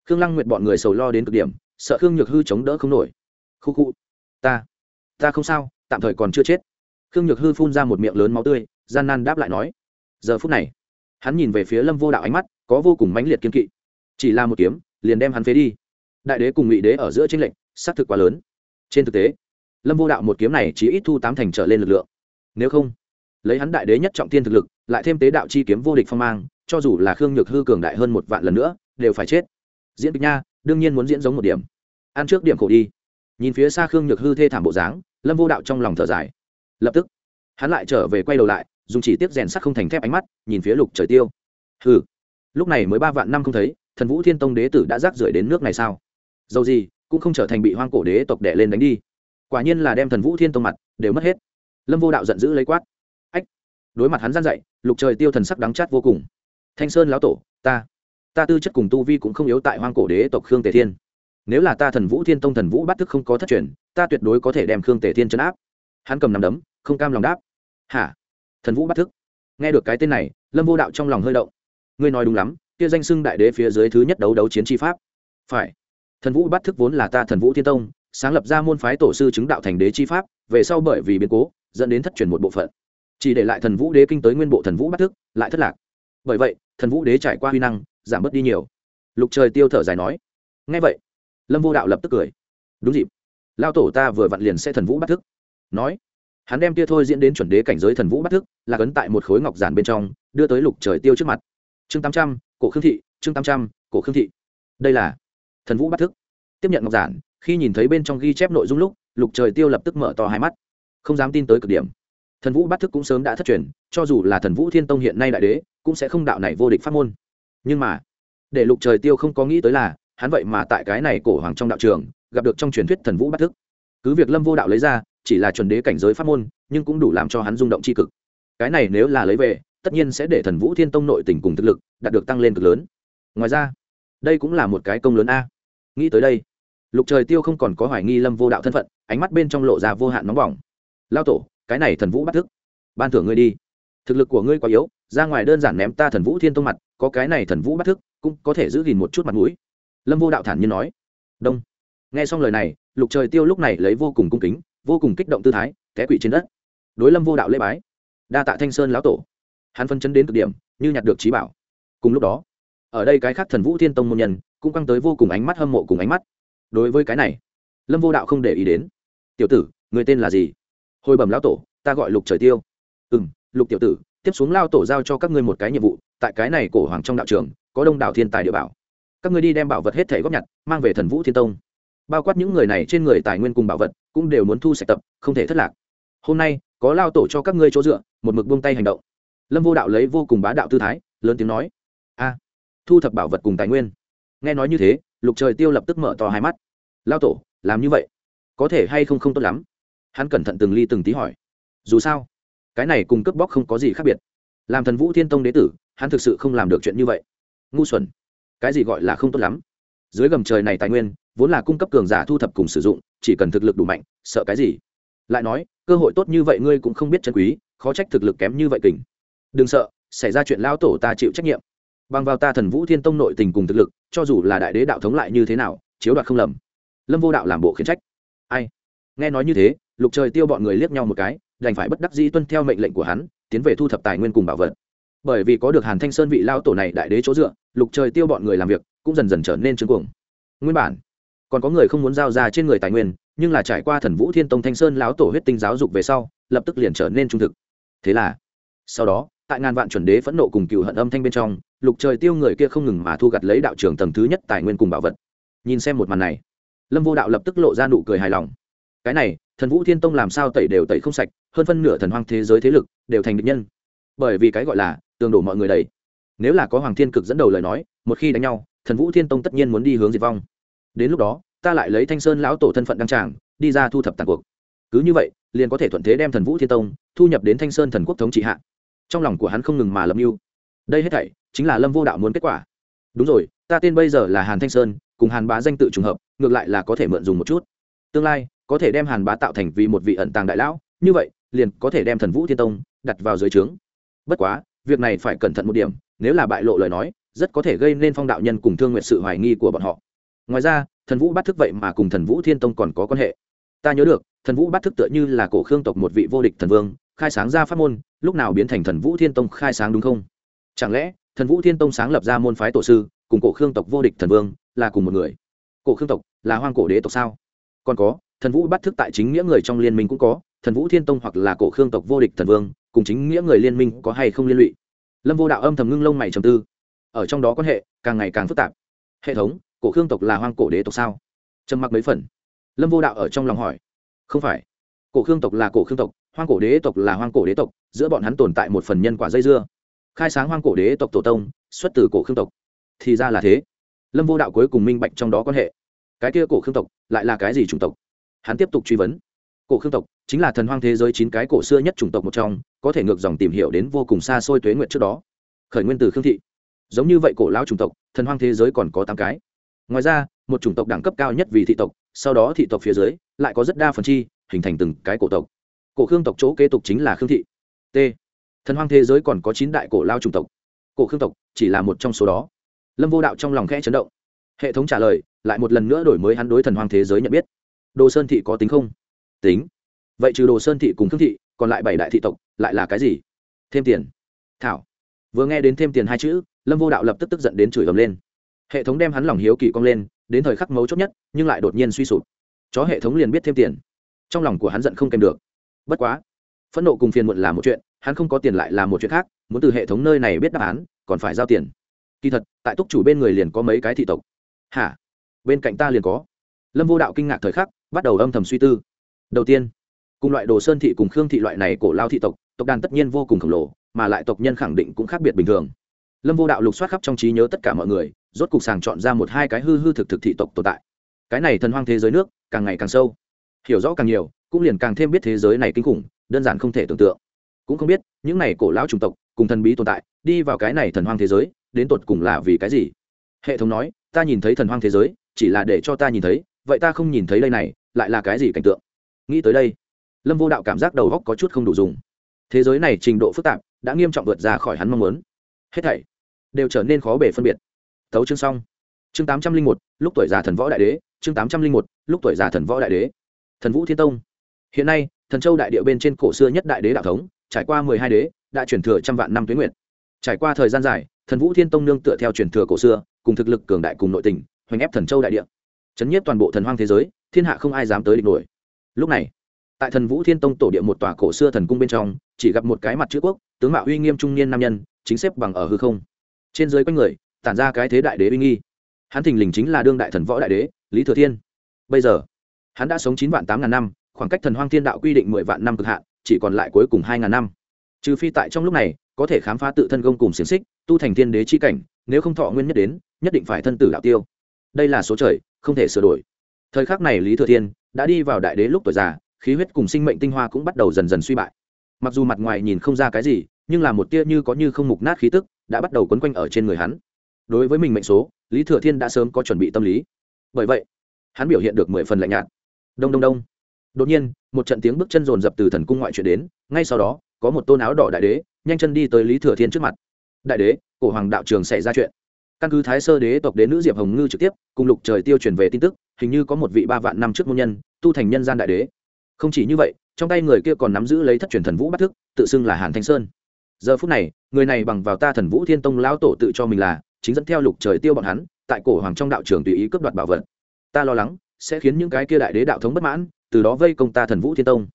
khương lăng nguyệt bọn người sầu lo đến cực điểm, sợ khương nhược hư chống đỡ không nổi. Khu khu ta. Ta không sao, tạm thời còn chưa chết. Khương nhược hư phun ra một miệng lớn máu tươi, gian nan đáp lại nói. Giờ phút này, hắn nhìn về phía lâm vô đạo ánh mắt có vô cùng mãnh liệt kiên kỵ. Chỉ là một kiếm, liền đem hắn phế đi. Đại đế cùng ngụy đế ở giữa tranh lệnh xác thực quá lớn. Trên thực tế, lâm vô đạo một kiếm này chỉ ít thu tám thành trở lên lực lượng. Nếu không, lấy hắn đại đế nhất trọng tiên thực lực, lại thêm tế đạo chi kiếm vô địch phong mang, cho dù là khương nhược hư cường đại hơn một vạn lần nữa, đều phải chết. Diễn kịch nha, đương nhiên muốn diễn giống một điểm. Ăn trước điểm khổ đi nhìn phía xa khương nhược hư thê thảm bộ dáng, lâm vô đạo trong lòng thở dài. Lập tức, hắn lại trở về quay đầu lại, dùng chỉ tiếp rèn sắc không thành thép ánh mắt, nhìn phía lục trời tiêu. Hừ, lúc này mới ba vạn năm không thấy, thần vũ thiên tông đế tử đã rác rưởi đến nước này sao? Dầu gì, cũng không trở thành bị hoang cổ đế tộc đẻ lên đánh đi. Quả nhiên là đem thần vũ thiên tông mặt đều mất hết. Lâm vô đạo giận dữ lấy quát. Ách, đối mặt hắn gian dậy lục trời tiêu thần sắc đắng chát vô cùng. Thanh sơn lão tổ, ta ta tư chất cùng tu vi cũng không yếu tại hoang cổ đế tộc khương tề thiên nếu là ta thần vũ thiên tông thần vũ bắt thức không có thất truyền, ta tuyệt đối có thể đem khương tề thiên chấn áp. Hắn cầm nằm đấm, không cam lòng đáp. Hả? Thần vũ bắt thức? Nghe được cái tên này, lâm vô đạo trong lòng hơi động. Ngươi nói đúng lắm, kia danh xưng đại đế phía dưới thứ nhất đấu đấu chiến tri pháp. Phải. Thần vũ bắt thức vốn là ta thần vũ thiên tông, sáng lập ra môn phái tổ sư chứng đạo thành đế chi pháp, về sau bởi vì biến cố, dẫn đến thất truyền một bộ phận. Chỉ để lại thần vũ đế kinh tới nguyên bộ thần vũ bắt thức, lại thất lạc. Bởi vậy, thần vũ đế trải qua huy năng, giảm bớt đi nhiều. Lục trời tiêu thở dài nói. Ngay vậy lâm vô đạo lập tức cười đúng dịp lao tổ ta vừa vặn liền sẽ thần vũ bắt thức nói hắn đem tia thôi diễn đến chuẩn đế cảnh giới thần vũ bắt thức là cấn tại một khối ngọc giản bên trong đưa tới lục trời tiêu trước mặt chương tám trăm cổ khương thị chương tám trăm cổ khương thị đây là thần vũ bắt thức tiếp nhận ngọc giản khi nhìn thấy bên trong ghi chép nội dung lúc lục trời tiêu lập tức mở to hai mắt không dám tin tới cực điểm thần vũ bắt thức cũng sớm đã thất truyền cho dù là thần vũ thiên tông hiện nay đại đế cũng sẽ không đạo này vô địch pháp môn nhưng mà để lục trời tiêu không có nghĩ tới là hắn vậy mà tại cái này cổ hoàng trong đạo trường, gặp được trong truyền thuyết thần vũ bắt thức. Cứ việc lâm vô đạo lấy ra, chỉ là chuẩn đế cảnh giới pháp môn, nhưng cũng đủ làm cho hắn rung động c h i cực. Cái này nếu là lấy về, tất nhiên sẽ để thần vũ thiên tông nội tình cùng thực lực, đạt được tăng lên cực lớn. Ngoài ra, đây cũng là một cái công lớn a. Nghĩ tới đây, lục trời tiêu không còn có hoài nghi lâm vô đạo thân phận, ánh mắt bên trong lộ ra vô hạn nóng bỏng. Lao tổ, cái này thần vũ bắt thức, ban thưởng ngươi đi. Thực lực của ngươi quá yếu, ra ngoài đơn giản ném ta thần vũ thiên tông mặt, có cái này thần vũ bắt thức, cũng có thể giữ gìn một chút mặt mũi lâm vô đạo thản nhiên nói. Đông. Nghe xong lời này, lục trời tiêu lúc này lấy vô cùng cung kính, vô cùng kích động tư thái, té quỵ trên đất. Đối lâm vô đạo lễ bái. Đa tạ thanh sơn lão tổ. Hắn phân chấn đến cực điểm, như nhặt được trí bảo. Cùng lúc đó, ở đây cái khác thần vũ thiên tông môn nhân cũng căng tới vô cùng ánh mắt hâm mộ cùng ánh mắt. Đối với cái này, lâm vô đạo không để ý đến. Tiểu tử, người tên là gì? Hồi bẩm lão tổ, ta gọi lục trời tiêu. Ừ m lục tiểu tử, tiếp xuống lao tổ giao cho các ngươi một cái nhiệm vụ, tại cái này cổ hoàng trong đạo trường, có đông đảo thiên tài địa bảo các ngươi đi đem bảo vật hết thể góp nhặt, mang về thần vũ thiên tông. Bao quát những người này trên người tài nguyên cùng bảo vật, cũng đều muốn thu sạch tập, không thể thất lạc. Hôm nay, có lao tổ cho các ngươi chỗ dựa, một mực buông tay hành động. Lâm vô đạo lấy vô cùng bá đạo tư thái, lớn tiếng nói, a, thu thập bảo vật cùng tài nguyên. Nghe nói như thế, lục trời tiêu lập tức mở to hai mắt. Lao tổ, làm như vậy, có thể hay không không tốt lắm? Hắn cẩn thận từng ly từng tí hỏi. Dù sao, cái này cùng cướp bóc không có gì khác biệt. Làm thần vũ thiên tông đế tử, hắn thực sự không làm được chuyện như vậy. Ngu xuẩn cái gì gọi là không tốt lắm. Dưới gầm trời này tài nguyên, vốn là cung cấp cường giả thu thập cùng sử dụng, chỉ cần thực lực đủ mạnh, sợ cái gì? Lại nói, cơ hội tốt như vậy ngươi cũng không biết chân quý, khó trách thực lực kém như vậy kình. Đừng sợ, xảy ra chuyện lao tổ ta chịu trách nhiệm. Bằng vào ta thần vũ thiên tông nội tình cùng thực lực, cho dù là đại đế đạo thống lại như thế nào, chiếu đoạt không lầm. Lâm vô đạo làm bộ khiến trách. Ai? Nghe nói như thế, lục trời tiêu bọn người liếc nhau một cái, đành phải bất đắc dĩ tuân theo mệnh lệnh của hắn, tiến về thu thập tài nguyên cùng bảo vật bởi vì có được hàn thanh sơn vị lao tổ này đại đế chỗ dựa, lục trời tiêu bọn người làm việc cũng dần dần trở nên trương cuồng. Nguyên bản, còn có người không muốn giao ra trên người tài nguyên, nhưng là trải qua thần vũ thiên tông thanh sơn lão tổ huyết tinh giáo dục về sau, lập tức liền trở nên trung thực. Thế là, sau đó, tại ngàn vạn chuẩn đế phẫn nộ cùng cựu hận âm thanh bên trong, lục trời tiêu người kia không ngừng mà thu gặt lấy đạo trường tầng thứ nhất tài nguyên cùng bảo vật. Nhìn xem một màn này, lâm vô đạo lập tức lộ ra nụ cười hài lòng. Cái này, thần vũ thiên tông làm sao tẩy đều tẩy không sạch, hơn phân nửa thần hoang thế giới thế lực đều thành định nhân. Bởi vì cái gọi là tường đổ mọi người đầy. Nếu là có hoàng thiên cực dẫn đầu lời nói, một khi đánh nhau, thần vũ thiên tông tất nhiên muốn đi hướng diệt vong. Đến lúc đó, ta lại lấy thanh sơn lão tổ thân phận đăng tràng, đi ra thu thập tàn cuộc. Cứ như vậy, liền có thể thuận thế đem thần vũ thiên tông thu nhập đến thanh sơn thần quốc thống trị hạ. Trong lòng của hắn không ngừng mà lâm mưu. Đây hết thảy chính là lâm vô đạo muốn kết quả. Đúng rồi, ta tên bây giờ là hàn thanh sơn, cùng hàn bá danh tự trùng hợp, ngược lại là có thể mượn dùng một chút. Tương lai, có thể đem hàn bá tạo thành vì một vị ẩn tàng đại lão, như vậy, liền có thể đem thần vũ thiên tông đặt vào dưới trướng. Bất quá việc này phải cẩn thận một điểm, nếu là bại lộ lời nói, rất có thể gây nên phong đạo nhân cùng thương nguyện sự hoài nghi của bọn họ. Ngoài ra, thần vũ bắt thức vậy mà cùng thần vũ thiên tông còn có quan hệ. Ta nhớ được, thần vũ bắt thức tựa như là cổ khương tộc một vị vô địch thần vương, khai sáng ra pháp môn, lúc nào biến thành thần vũ thiên tông khai sáng đúng không? Chẳng lẽ, thần vũ thiên tông sáng lập ra môn phái tổ sư, cùng cổ khương tộc vô địch thần vương, là cùng một người? Cổ khương tộc, là hoang cổ đế tộc sao? Còn có, thần vũ bắt thức tại chính nghĩa người trong liên minh cũng có, thần vũ thiên tông hoặc là cổ khương tộc vô địch thần vương cùng chính nghĩa người liên minh có hay không liên lụy. Lâm vô đạo âm thầm ngưng lông mày trầm tư. Ở trong đó quan hệ càng ngày càng phức tạp. Hệ thống, cổ khương tộc là hoang cổ đế tộc sao? Trầm mặc mấy phần. Lâm vô đạo ở trong lòng hỏi. Không phải. Cổ khương tộc là cổ khương tộc, hoang cổ đế tộc là hoang cổ đế tộc, giữa bọn hắn tồn tại một phần nhân quả dây dưa. Khai sáng hoang cổ đế tộc tổ tông, xuất từ cổ khương tộc. Thì ra là thế. Lâm vô đạo cuối cùng minh bạch trong đó quan hệ. Cái kia cổ khương tộc lại là cái gì chủng tộc? Hắn tiếp tục truy vấn. Cổ khương tộc chính là thần hoang thế giới chín cái cổ xưa nhất chủng tộc một trong, có thể ngược dòng tìm hiểu đến vô cùng xa xôi tuế nguyện trước đó. Khởi nguyên từ khương thị. Giống như vậy cổ lão chủng tộc, thần hoang thế giới còn có tám cái. Ngoài ra, một chủng tộc đẳng cấp cao nhất vì thị tộc, sau đó thị tộc phía dưới, lại có rất đa phần chi, hình thành từng cái cổ tộc. Cổ khương tộc chỗ kế tục chính là khương thị. T. Thần hoang thế giới còn có chín đại cổ lao chủng tộc. Cổ khương tộc chỉ là một trong số đó. Lâm vô đạo trong lòng khẽ chấn động. Hệ thống trả lời, lại một lần nữa đổi mới hắn đối thần hoang thế giới nhận biết. Đồ sơn thị có tính không? Tính vậy trừ đồ sơn thị cùng khương thị, còn lại bảy đại thị tộc lại là cái gì? Thêm tiền. Thảo. Vừa nghe đến thêm tiền hai chữ, lâm vô đạo lập tức tức giận đến chửi ầm lên. Hệ thống đem hắn lòng hiếu kỳ cong lên, đến thời khắc mấu chốt nhất, nhưng lại đột nhiên suy sụp. Chó hệ thống liền biết thêm tiền. Trong lòng của hắn giận không kèm được. Bất quá, phẫn nộ cùng phiền muộn là một chuyện, hắn không có tiền lại là một chuyện khác, muốn từ hệ thống nơi này biết đáp án, còn phải giao tiền. Kỳ thật, tại túc chủ bên người liền có mấy cái thị tộc. Hả? Bên cạnh ta liền có. Lâm vô đạo kinh ngạc thời khắc, bắt đầu âm thầm suy tư. Đầu tiên cùng loại đồ sơn thị cùng khương thị loại này cổ lao thị tộc tộc đàn tất nhiên vô cùng khổng lồ, mà lại tộc nhân khẳng định cũng khác biệt bình thường. Lâm vô đạo lục soát khắp trong trí nhớ tất cả mọi người, rốt cục sàng chọn ra một hai cái hư hư thực thực thị tộc tồn tại. Cái này thần hoang thế giới nước, càng ngày càng sâu. Hiểu rõ càng nhiều, cũng liền càng thêm biết thế giới này kinh khủng, đơn giản không thể tưởng tượng. Cũng không biết, những này cổ lão chủng tộc, cùng thần bí tồn tại, đi vào cái này thần hoang thế giới, đến tột cùng là vì cái gì? Hệ thống nói, ta nhìn thấy thần hoang thế giới, chỉ là để cho ta nhìn thấy, vậy ta không nhìn thấy đây này, lại là cái gì cảnh tượng? Nghĩ tới đây lâm vô đạo cảm giác đầu góc có chút không đủ dùng. Thế giới này trình độ phức tạp, đã nghiêm trọng vượt ra khỏi hắn mong muốn. Hết thảy đều trở nên khó bể phân biệt. Tấu chương xong. Chương tám trăm linh một, lúc tuổi già thần võ đại đế, chương tám trăm linh một, lúc tuổi già thần võ đại đế. Thần vũ thiên tông. Hiện nay, thần châu đại địa bên trên cổ xưa nhất đại đế đạo thống, trải qua mười hai đế, đã chuyển thừa trăm vạn năm tuyến nguyện trải qua thời gian dài, thần vũ thiên tông nương tựa theo truyền thừa cổ xưa, cùng thực lực cường đại cùng nội tình, hoành ép thần châu đại địa. Chấn nhiếp toàn bộ thần hoang thế giới, thiên hạ không ai dám tới địch nổi. Lúc này tại thần vũ thiên tông tổ địa một tòa cổ xưa thần cung bên trong, chỉ gặp một cái mặt chữ quốc, tướng mạo uy nghiêm trung niên nam nhân, chính xếp bằng ở hư không. Trên dưới quanh người, tản ra cái thế đại đế uy nghi. Hắn thình lình chính là đương đại thần võ đại đế, lý thừa thiên. Bây giờ, hắn đã sống chín vạn tám ngàn năm, khoảng cách thần hoang thiên đạo quy định mười vạn năm cực hạn, chỉ còn lại cuối cùng hai ngàn năm. Trừ phi tại trong lúc này, có thể khám phá tự thân gông cùng xiềng xích, tu thành thiên đế chi cảnh, nếu không thọ nguyên nhất đến, nhất định phải thân tử đạo tiêu. Đây là số trời, không thể sửa đổi. Thời khắc này lý thừa thiên đã đi vào đại đế lúc tuổi già khí huyết cùng sinh mệnh tinh hoa cũng bắt đầu dần dần suy bại. Mặc dù mặt ngoài nhìn không ra cái gì, nhưng là một tia như có như không mục nát khí tức đã bắt đầu quấn quanh ở trên người hắn. Đối với mình mệnh số, lý thừa thiên đã sớm có chuẩn bị tâm lý. Bởi vậy, hắn biểu hiện được mười phần lạnh nhạt. Đông đông đông. Đột nhiên, một trận tiếng bước chân rồn rập từ thần cung ngoại chuyện đến, ngay sau đó, có một tôn áo đỏ đại đế nhanh chân đi tới lý thừa thiên trước mặt. Đại đế, cổ hoàng đạo trường xảy ra chuyện. Căn cứ thái sơ đế tộc đế nữ diệp hồng ngư trực tiếp cùng lục trời tiêu truyền về tin tức, hình như có một vị ba vạn năm trước môn nhân, tu thành nhân gian đại đế không chỉ như vậy, trong tay người kia còn nắm giữ lấy thất truyền thần vũ bắt thức, tự xưng là hàn thanh sơn. Giờ phút này, người này bằng vào ta thần vũ thiên tông lão tổ tự cho mình là, chính dẫn theo lục trời tiêu bọn hắn, tại cổ hoàng trong đạo trường tùy ý cướp đoạt bảo vật. Ta lo lắng, sẽ khiến những cái kia đại đế đạo thống bất mãn, từ đó vây công ta thần vũ thiên tông.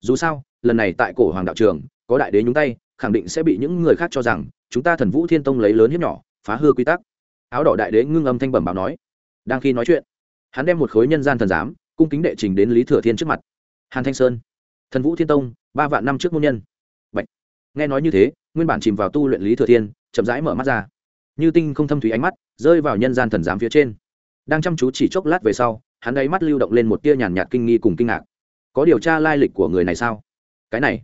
Dù sao, lần này tại cổ hoàng đạo trường, có đại đế nhúng tay, khẳng định sẽ bị những người khác cho rằng, chúng ta thần vũ thiên tông lấy lớn hiếp nhỏ, phá hư quy tắc. Áo đỏ đại đế ngưng âm thanh bẩm báo nói. Đang khi nói chuyện, hắn đem một khối nhân gian thần giám, cung kính đệ trình đến lý thừa thiên trước mặt hàn thanh sơn, thần vũ thiên tông, ba vạn năm trước môn nhân. Bạch. nghe nói như thế, nguyên bản chìm vào tu luyện lý thừa thiên, chậm rãi mở mắt ra. Như tinh không thâm thúy ánh mắt, rơi vào nhân gian thần giám phía trên. Đang chăm chú chỉ chốc lát về sau, hắn ấy mắt lưu động lên một tia nhàn nhạt kinh nghi cùng kinh ngạc. Có điều tra lai lịch của người này sao? Cái này.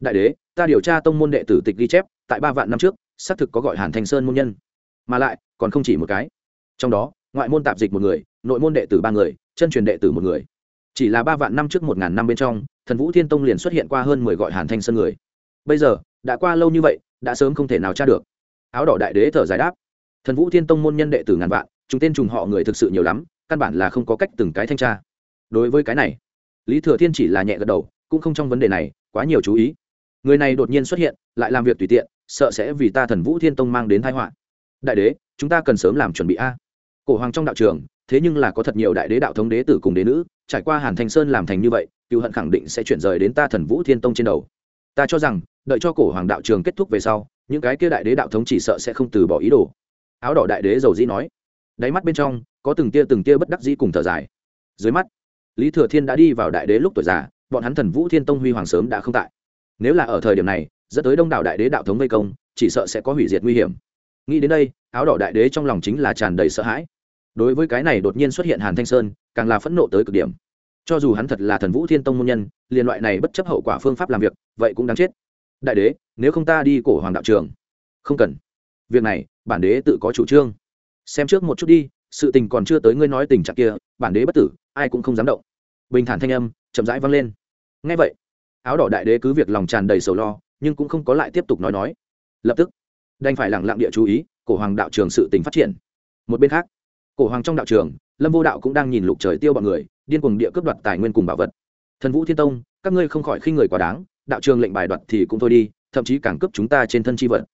Đại đế, ta điều tra tông môn đệ tử tịch ghi chép, tại ba vạn năm trước, xác thực có gọi hàn thanh sơn môn nhân. Mà lại, còn không chỉ một cái. Trong đó, ngoại môn tạp dịch một người, nội môn đệ tử ba người, chân truyền đệ tử một người chỉ là ba vạn năm trước một ngàn năm bên trong, thần vũ thiên tông liền xuất hiện qua hơn mười gọi hàn thanh sơn người. Bây giờ, đã qua lâu như vậy, đã sớm không thể nào tra được. Áo đỏ đại đế thở giải đáp. Thần vũ thiên tông môn nhân đệ tử ngàn vạn, chúng tên trùng họ người thực sự nhiều lắm, căn bản là không có cách từng cái thanh tra. Đối với cái này, lý thừa thiên chỉ là nhẹ gật đầu, cũng không trong vấn đề này, quá nhiều chú ý. Người này đột nhiên xuất hiện, lại làm việc tùy tiện, sợ sẽ vì ta thần vũ thiên tông mang đến thái họa. Đại đế, chúng ta cần sớm làm chuẩn bị a. Cổ hoàng trong đạo trường, thế nhưng là có thật nhiều đại đế đạo thống đế tử cùng đế nữ trải qua hàn thanh sơn làm thành như vậy, cựu hận khẳng định sẽ chuyển rời đến ta thần vũ thiên tông trên đầu. Ta cho rằng, đợi cho cổ hoàng đạo trường kết thúc về sau, những cái kia đại đế đạo thống chỉ sợ sẽ không từ bỏ ý đồ. Áo đỏ đại đế dầu dĩ nói. Đáy mắt bên trong, có từng tia từng tia bất đắc dĩ cùng thở dài. Dưới mắt, lý thừa thiên đã đi vào đại đế lúc tuổi già, bọn hắn thần vũ thiên tông huy hoàng sớm đã không tại. Nếu là ở thời điểm này, dẫn tới đông đảo đại đế đạo thống vây công, chỉ sợ sẽ có hủy diệt nguy hiểm. Nghĩ đến đây, áo đỏ đại đế trong lòng chính là tràn đầy sợ hãi đối với cái này đột nhiên xuất hiện hàn thanh sơn, càng là phẫn nộ tới cực điểm. Cho dù hắn thật là thần vũ thiên tông môn nhân liên loại này bất chấp hậu quả phương pháp làm việc, vậy cũng đáng chết. Đại đế, nếu không ta đi cổ hoàng đạo trường. Không cần. Việc này, bản đế tự có chủ trương. Xem trước một chút đi, sự tình còn chưa tới ngươi nói tình trạng kia, bản đế bất tử, ai cũng không dám động. Bình thản thanh âm, chậm rãi vang lên. Ngay vậy, áo đỏ đại đế cứ việc lòng tràn đầy sầu lo, nhưng cũng không có lại tiếp tục nói nói. Lập tức, đành phải lẳng lặng địa chú ý, cổ hoàng đạo trường sự tình phát triển. Một bên khác cổ hoàng trong đạo trường, lâm vô đạo cũng đang nhìn lục trời tiêu bọn người, điên cuồng địa cướp đoạt tài nguyên cùng bảo vật. Thần vũ thiên tông, các ngươi không khỏi khi người quá đáng, đạo trường lệnh bài đoạt thì cũng thôi đi, thậm chí càng cướp chúng ta trên thân chi vật.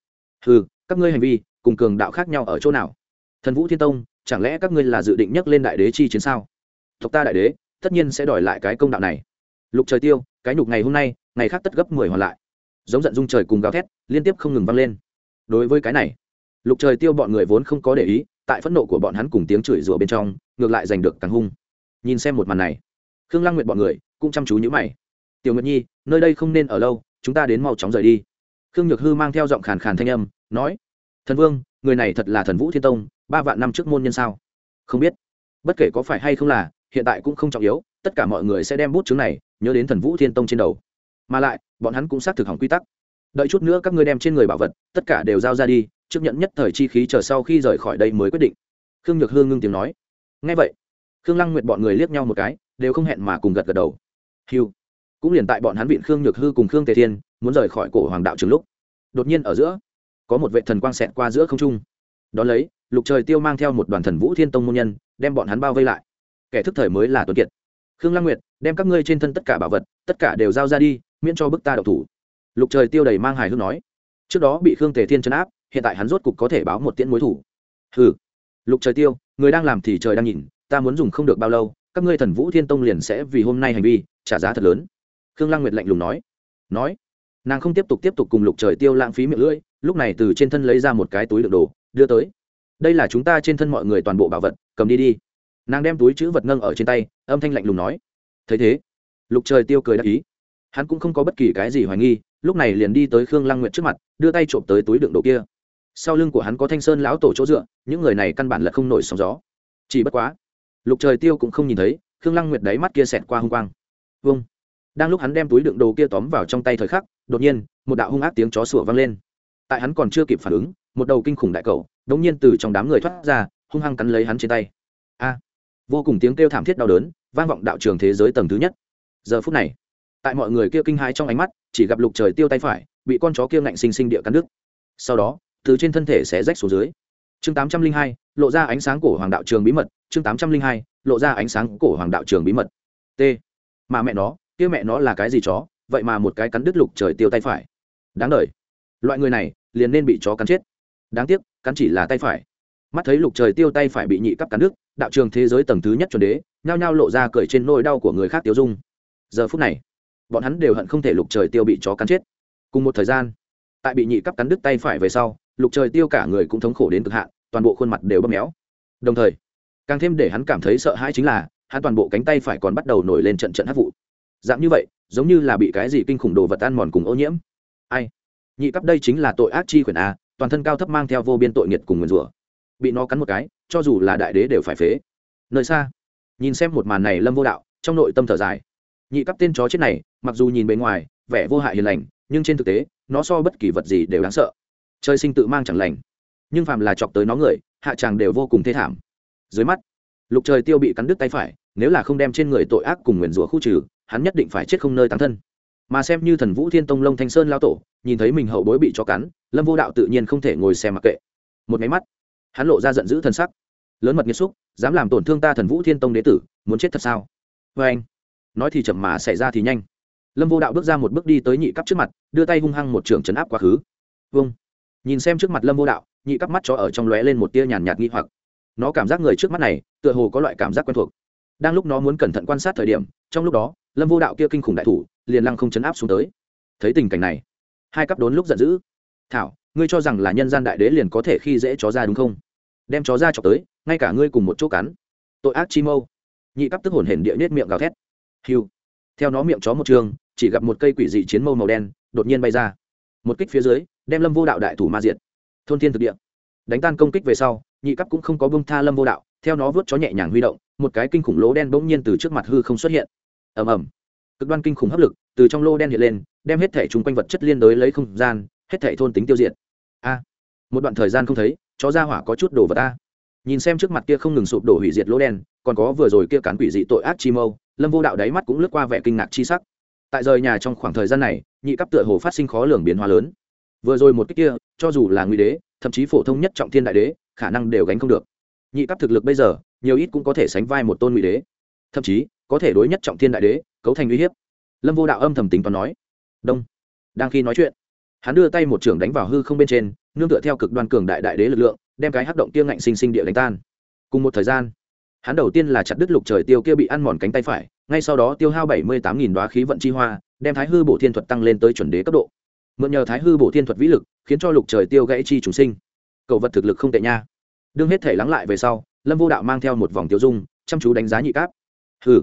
Ừ các ngươi hành vi, cùng cường đạo khác nhau ở chỗ nào? Thần vũ thiên tông, chẳng lẽ các ngươi là dự định nhắc lên đại đế chi chiến sao? Tộc ta đại đế, tất nhiên sẽ đòi lại cái công đạo này. Lục trời tiêu, cái nhục ngày hôm nay, ngày khác tất gấp mười hoàn lại. Giống giận dung trời cùng gào thét, liên tiếp không ngừng vang lên. Đối với cái này, lục trời tiêu bọn người vốn không có để ý tại phẫn nộ của bọn hắn cùng tiếng chửi rủa bên trong, ngược lại giành được càng hung. Nhìn xem một màn này, khương lăng nguyệt bọn người cũng chăm chú nhữ mày. Tiểu nguyệt nhi, nơi đây không nên ở lâu, chúng ta đến mau chóng rời đi. Khương nhược hư mang theo giọng khàn khàn thanh âm, nói, thần vương, người này thật là thần vũ thiên tông, ba vạn năm trước môn nhân sao? Không biết. Bất kể có phải hay không là, hiện tại cũng không trọng yếu, tất cả mọi người sẽ đem bút chứng này nhớ đến thần vũ thiên tông trên đầu. Mà lại, bọn hắn cũng xác thực hỏng quy tắc. Đợi chút nữa các ngươi đem trên người bảo vật, tất cả đều giao ra đi trước nhận nhất thời chi khí chờ sau khi rời khỏi đây mới quyết định. Khương nhược hương ngưng tiếng nói. Ngay vậy, khương lăng nguyệt bọn người liếc nhau một cái, đều không hẹn mà cùng gật gật đầu. Hiu cũng liền tại bọn hắn vịn khương nhược hư cùng khương tề thiên muốn rời khỏi cổ hoàng đạo trường lúc, đột nhiên ở giữa, có một vệ thần quang xẹt qua giữa không trung. Đón lấy, lục trời tiêu mang theo một đoàn thần vũ thiên tông môn nhân, đem bọn hắn bao vây lại. Kẻ thức thời mới là tuấn kiệt. Khương lăng nguyệt, đem các ngươi trên thân tất cả bảo vật, tất cả đều giao ra đi, miễn cho bức ta độc thủ. Lục trời tiêu đầy mang hài hước nói. Trước đó bị khương tề thiên chấn áp hiện tại hắn rốt cục có thể báo một tiễn mối thủ. Hừ. Lục trời tiêu, người đang làm thì trời đang nhìn, ta muốn dùng không được bao lâu, các ngươi thần vũ thiên tông liền sẽ vì hôm nay hành vi trả giá thật lớn. Khương lăng nguyệt lạnh lùng nói. Nói. Nàng không tiếp tục tiếp tục cùng lục trời tiêu lãng phí miệng lưỡi, lúc này từ trên thân lấy ra một cái túi đựng đồ, đưa tới. Đây là chúng ta trên thân mọi người toàn bộ bảo vật, cầm đi đi. Nàng đem túi chữ vật nâng ở trên tay, âm thanh lạnh lùng nói. Thấy thế, lục trời tiêu cười đắc ý. Hắn cũng không có bất kỳ cái gì hoài nghi, lúc này liền đi tới khương lăng nguyệt trước mặt, đưa tay trộm tới túi đựng đồ kia sau lưng của hắn có thanh sơn lão tổ chỗ dựa, những người này căn bản là không nổi sóng gió. Chỉ bất quá, lục trời tiêu cũng không nhìn thấy, khương lăng nguyệt đáy mắt kia xẹt qua hung quang. Vâng. Đang lúc hắn đem túi đựng đồ kia tóm vào trong tay thời khắc, đột nhiên, một đạo hung ác tiếng chó sủa vang lên. Tại hắn còn chưa kịp phản ứng, một đầu kinh khủng đại cầu đống nhiên từ trong đám người thoát ra, hung hăng cắn lấy hắn trên tay. A! Vô cùng tiếng kêu thảm thiết đau đớn, vang vọng đạo trường thế giới tầng thứ nhất. Giờ phút này, tại mọi người kia kinh hãi trong ánh mắt, chỉ gặp lục trời tiêu tay phải, bị con chó kia ngạnh sinh sinh địa cắn đứt. Sau đó từ trên thân thể sẽ rách xuống dưới. Chương tám trăm linh hai, lộ ra ánh sáng cổ hoàng đạo trường bí mật. Chương tám trăm linh hai, lộ ra ánh sáng cổ hoàng đạo trường bí mật. T. Mà mẹ nó, kia mẹ nó là cái gì chó? Vậy mà một cái cắn đứt lục trời tiêu tay phải. Đáng đ loại người này, liền nên bị chó cắn chết. Đáng tiếc, cắn chỉ là tay phải. Mắt thấy lục trời tiêu tay phải bị nhị cắp cắn đứt, đạo trường thế giới tầng thứ nhất chuẩn đế, nhao nhao lộ ra cởi trên nỗi đau của người khác tiêu dung. Giờ phút này, bọn hắn đều hận không thể lục trời tiêu bị chó cắn chết. Cùng một thời gian, tại bị nhị cắp cắn đứt tay phải về sau lục trời tiêu cả người cũng thống khổ đến cực hạn, toàn bộ khuôn mặt đều bóp méo. Đồng thời, càng thêm để hắn cảm thấy sợ hãi chính là, hắn toàn bộ cánh tay phải còn bắt đầu nổi lên trận trận hát vụ. Dạng như vậy, giống như là bị cái gì kinh khủng đồ vật ăn mòn cùng ô nhiễm. Ai? Nhị cấp đây chính là tội ác chi quyền a, toàn thân cao thấp mang theo vô biên tội nghiệt cùng nguyền rủa. Bị nó cắn một cái, cho dù là đại đế đều phải phế. Nơi xa, nhìn xem một màn này lâm vô đạo, trong nội tâm thở dài. Nhị cấp tên chó chết này, mặc dù nhìn bề ngoài, vẻ vô hại hiền lành, nhưng trên thực tế, nó so bất kỳ vật gì đều đáng sợ chơi sinh tự mang chẳng lành. Nhưng phàm là chọc tới nó người, hạ tràng đều vô cùng thê thảm. Dưới mắt, lục trời tiêu bị cắn đứt tay phải, nếu là không đem trên người tội ác cùng nguyền rủa khu trừ, hắn nhất định phải chết không nơi tán thân. Mà xem như thần vũ thiên tông lông thanh sơn lao tổ, nhìn thấy mình hậu bối bị cho cắn, lâm vô đạo tự nhiên không thể ngồi xem mặc kệ. Một máy mắt, hắn lộ ra giận dữ thân sắc. Lớn mật nghiêm xúc dám làm tổn thương ta thần vũ thiên tông đế tử, muốn chết thật sao? Vê anh, nói thì chậm mà xảy ra thì nhanh. Lâm vô đạo bước ra một bước đi tới nhị cấp trước mặt, đưa tay hung hăng một trường chấn áp quá khứ. Vâng nhìn xem trước mặt lâm vô đạo, nhị cấp mắt cho ở trong lóe lên một tia nhàn nhạt nghi hoặc. Nó cảm giác người trước mắt này, tựa hồ có loại cảm giác quen thuộc. Đang lúc nó muốn cẩn thận quan sát thời điểm, trong lúc đó, lâm vô đạo kia kinh khủng đại thủ, liền lăng không chấn áp xuống tới. Thấy tình cảnh này, hai cắp đốn lúc giận dữ. Thảo, ngươi cho rằng là nhân gian đại đế liền có thể khi dễ chó ra đúng không? Đem chó ra chọc tới, ngay cả ngươi cùng một chỗ cắn. Tội ác chi mâu. Nhị cắp tức hồn hển địa nết miệng gào thét. Hiu theo nó miệng chó một trường, chỉ gặp một cây quỷ dị chiến mâu màu đen đột nhiên bay ra. Một kích phía dưới đem lâm vô đạo đại thủ ma diệt. Thôn thiên thực địa. Đánh tan công kích về sau, nhị cấp cũng không có bông tha lâm vô đạo, theo nó vớt chó nhẹ nhàng huy động, một cái kinh khủng lỗ đen bỗng nhiên từ trước mặt hư không xuất hiện. Ầm ầm. Cực đoan kinh khủng hấp lực từ trong lô đen hiện lên, đem hết thể chung quanh vật chất liên đới lấy không gian, hết thể thôn tính tiêu diệt. A. Một đoạn thời gian không thấy, chó ra hỏa có chút đổ vật ta nhìn xem trước mặt kia không ngừng sụp đổ hủy diệt lỗ đen, còn có vừa rồi kia cán quỷ dị tội ác chi mâu, lâm vô đạo đáy mắt cũng lướt qua vẻ kinh ngạc chi sắc. Tại rời nhà trong khoảng thời gian này, nhị cấp tựa hồ phát sinh khó lường biến hóa lớn vừa rồi một cách kia, cho dù là nguy đế, thậm chí phổ thông nhất trọng thiên đại đế, khả năng đều gánh không được. Nhị cấp thực lực bây giờ, nhiều ít cũng có thể sánh vai một tôn nguy đế. Thậm chí, có thể đối nhất trọng thiên đại đế, cấu thành uy hiếp. Lâm vô đạo âm thầm tính toán nói. Đông. Đang khi nói chuyện, hắn đưa tay một trưởng đánh vào hư không bên trên, nương tựa theo cực đoan cường đại đại đế lực lượng, đem cái hắc động tiêu ngạnh sinh sinh địa đánh tan. Cùng một thời gian, hắn đầu tiên là chặt đứt lục trời tiêu kia bị ăn mòn cánh tay phải, ngay sau đó tiêu hao bảy mươi tám nghìn đoá khí vận chi hoa, đem thái hư bổ thiên thuật tăng lên tới chuẩn đế cấp độ mượn nhờ thái hư bổ thiên thuật vĩ lực, khiến cho lục trời tiêu gãy chi chúng sinh. Cầu vật thực lực không tệ nha. Đương hết thể lắng lại về sau, lâm vô đạo mang theo một vòng tiêu dung, chăm chú đánh giá nhị cáp. Hừ,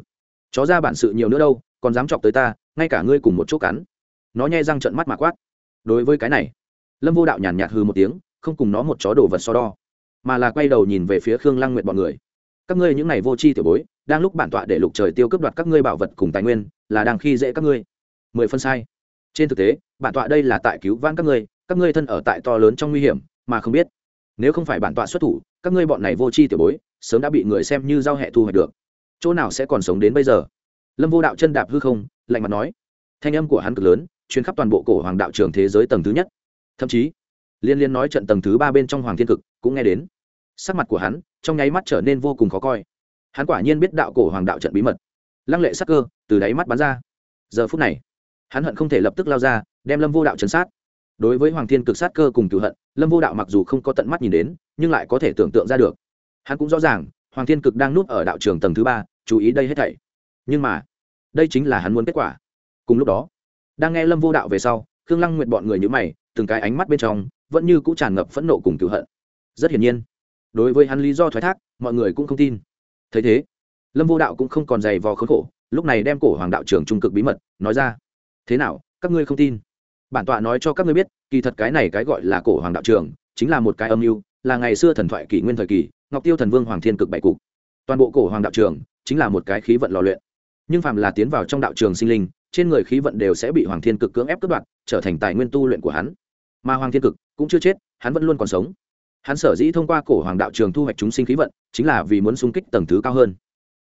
chó ra bản sự nhiều nữa đâu, còn dám chọc tới ta, ngay cả ngươi cùng một chỗ cắn. Nó nhai răng trận mắt mà quát. Đối với cái này, lâm vô đạo nhàn nhạt hư một tiếng, không cùng nó một chó đồ vật so đo, mà là quay đầu nhìn về phía khương lăng nguyện bọn người. Các ngươi những này vô chi tiểu bối, đang lúc bản tọa để lục trời tiêu cướp đoạt các ngươi bảo vật cùng tài nguyên, là đang khi dễ các ngươi. Mười phân sai trên thực tế, bản tọa đây là tại cứu vãn các ngươi các ngươi thân ở tại to lớn trong nguy hiểm, mà không biết. Nếu không phải bản tọa xuất thủ, các ngươi bọn này vô tri tiểu bối, sớm đã bị người xem như giao hẹ thu hoạch được. Chỗ nào sẽ còn sống đến bây giờ? Lâm vô đạo chân đạp hư không, lạnh mặt nói. Thanh âm của hắn cực lớn chuyến khắp toàn bộ cổ hoàng đạo trường thế giới tầng thứ nhất. Thậm chí, liên liên nói trận tầng thứ ba bên trong hoàng thiên cực, cũng nghe đến. Sắc mặt của hắn, trong nháy mắt trở nên vô cùng khó coi. Hắn quả nhiên biết đạo cổ hoàng đạo trận bí mật. Lăng lệ sắc cơ, từ đáy mắt bắn ra. Giờ phút này hắn hận không thể lập tức lao ra, đem lâm vô đạo chấn sát. Đối với hoàng thiên cực sát cơ cùng cựu hận, lâm vô đạo mặc dù không có tận mắt nhìn đến, nhưng lại có thể tưởng tượng ra được. Hắn cũng rõ ràng, hoàng thiên cực đang núp ở đạo trường tầng thứ ba, chú ý đây hết thảy. Nhưng mà, đây chính là hắn muốn kết quả. Cùng lúc đó, đang nghe lâm vô đạo về sau, khương lăng nguyện bọn người như mày, từng cái ánh mắt bên trong, vẫn như cũng tràn ngập phẫn nộ cùng cựu hận. Rất hiển nhiên, đối với hắn lý do thoái thác, mọi người cũng không tin. Thấy thế, lâm vô đạo cũng không còn dày vò khốn khổ, lúc này đem cổ hoàng đạo Trường trung cực bí mật, nói ra thế nào, các ngươi không tin? Bản tọa nói cho các ngươi biết, kỳ thật cái này cái gọi là cổ hoàng đạo trường, chính là một cái âm mưu, là ngày xưa thần thoại kỷ nguyên thời kỳ, ngọc tiêu thần vương hoàng thiên cực bảy cục. Toàn bộ cổ hoàng đạo trường, chính là một cái khí vận lò luyện. Nhưng phàm là tiến vào trong đạo trường sinh linh, trên người khí vận đều sẽ bị hoàng thiên cực cưỡng ép cướp đoạt, trở thành tài nguyên tu luyện của hắn. Mà hoàng thiên cực cũng chưa chết, hắn vẫn luôn còn sống. Hắn sở dĩ thông qua cổ hoàng đạo trường thu hoạch chúng sinh khí vận, chính là vì muốn xung kích tầng thứ cao hơn.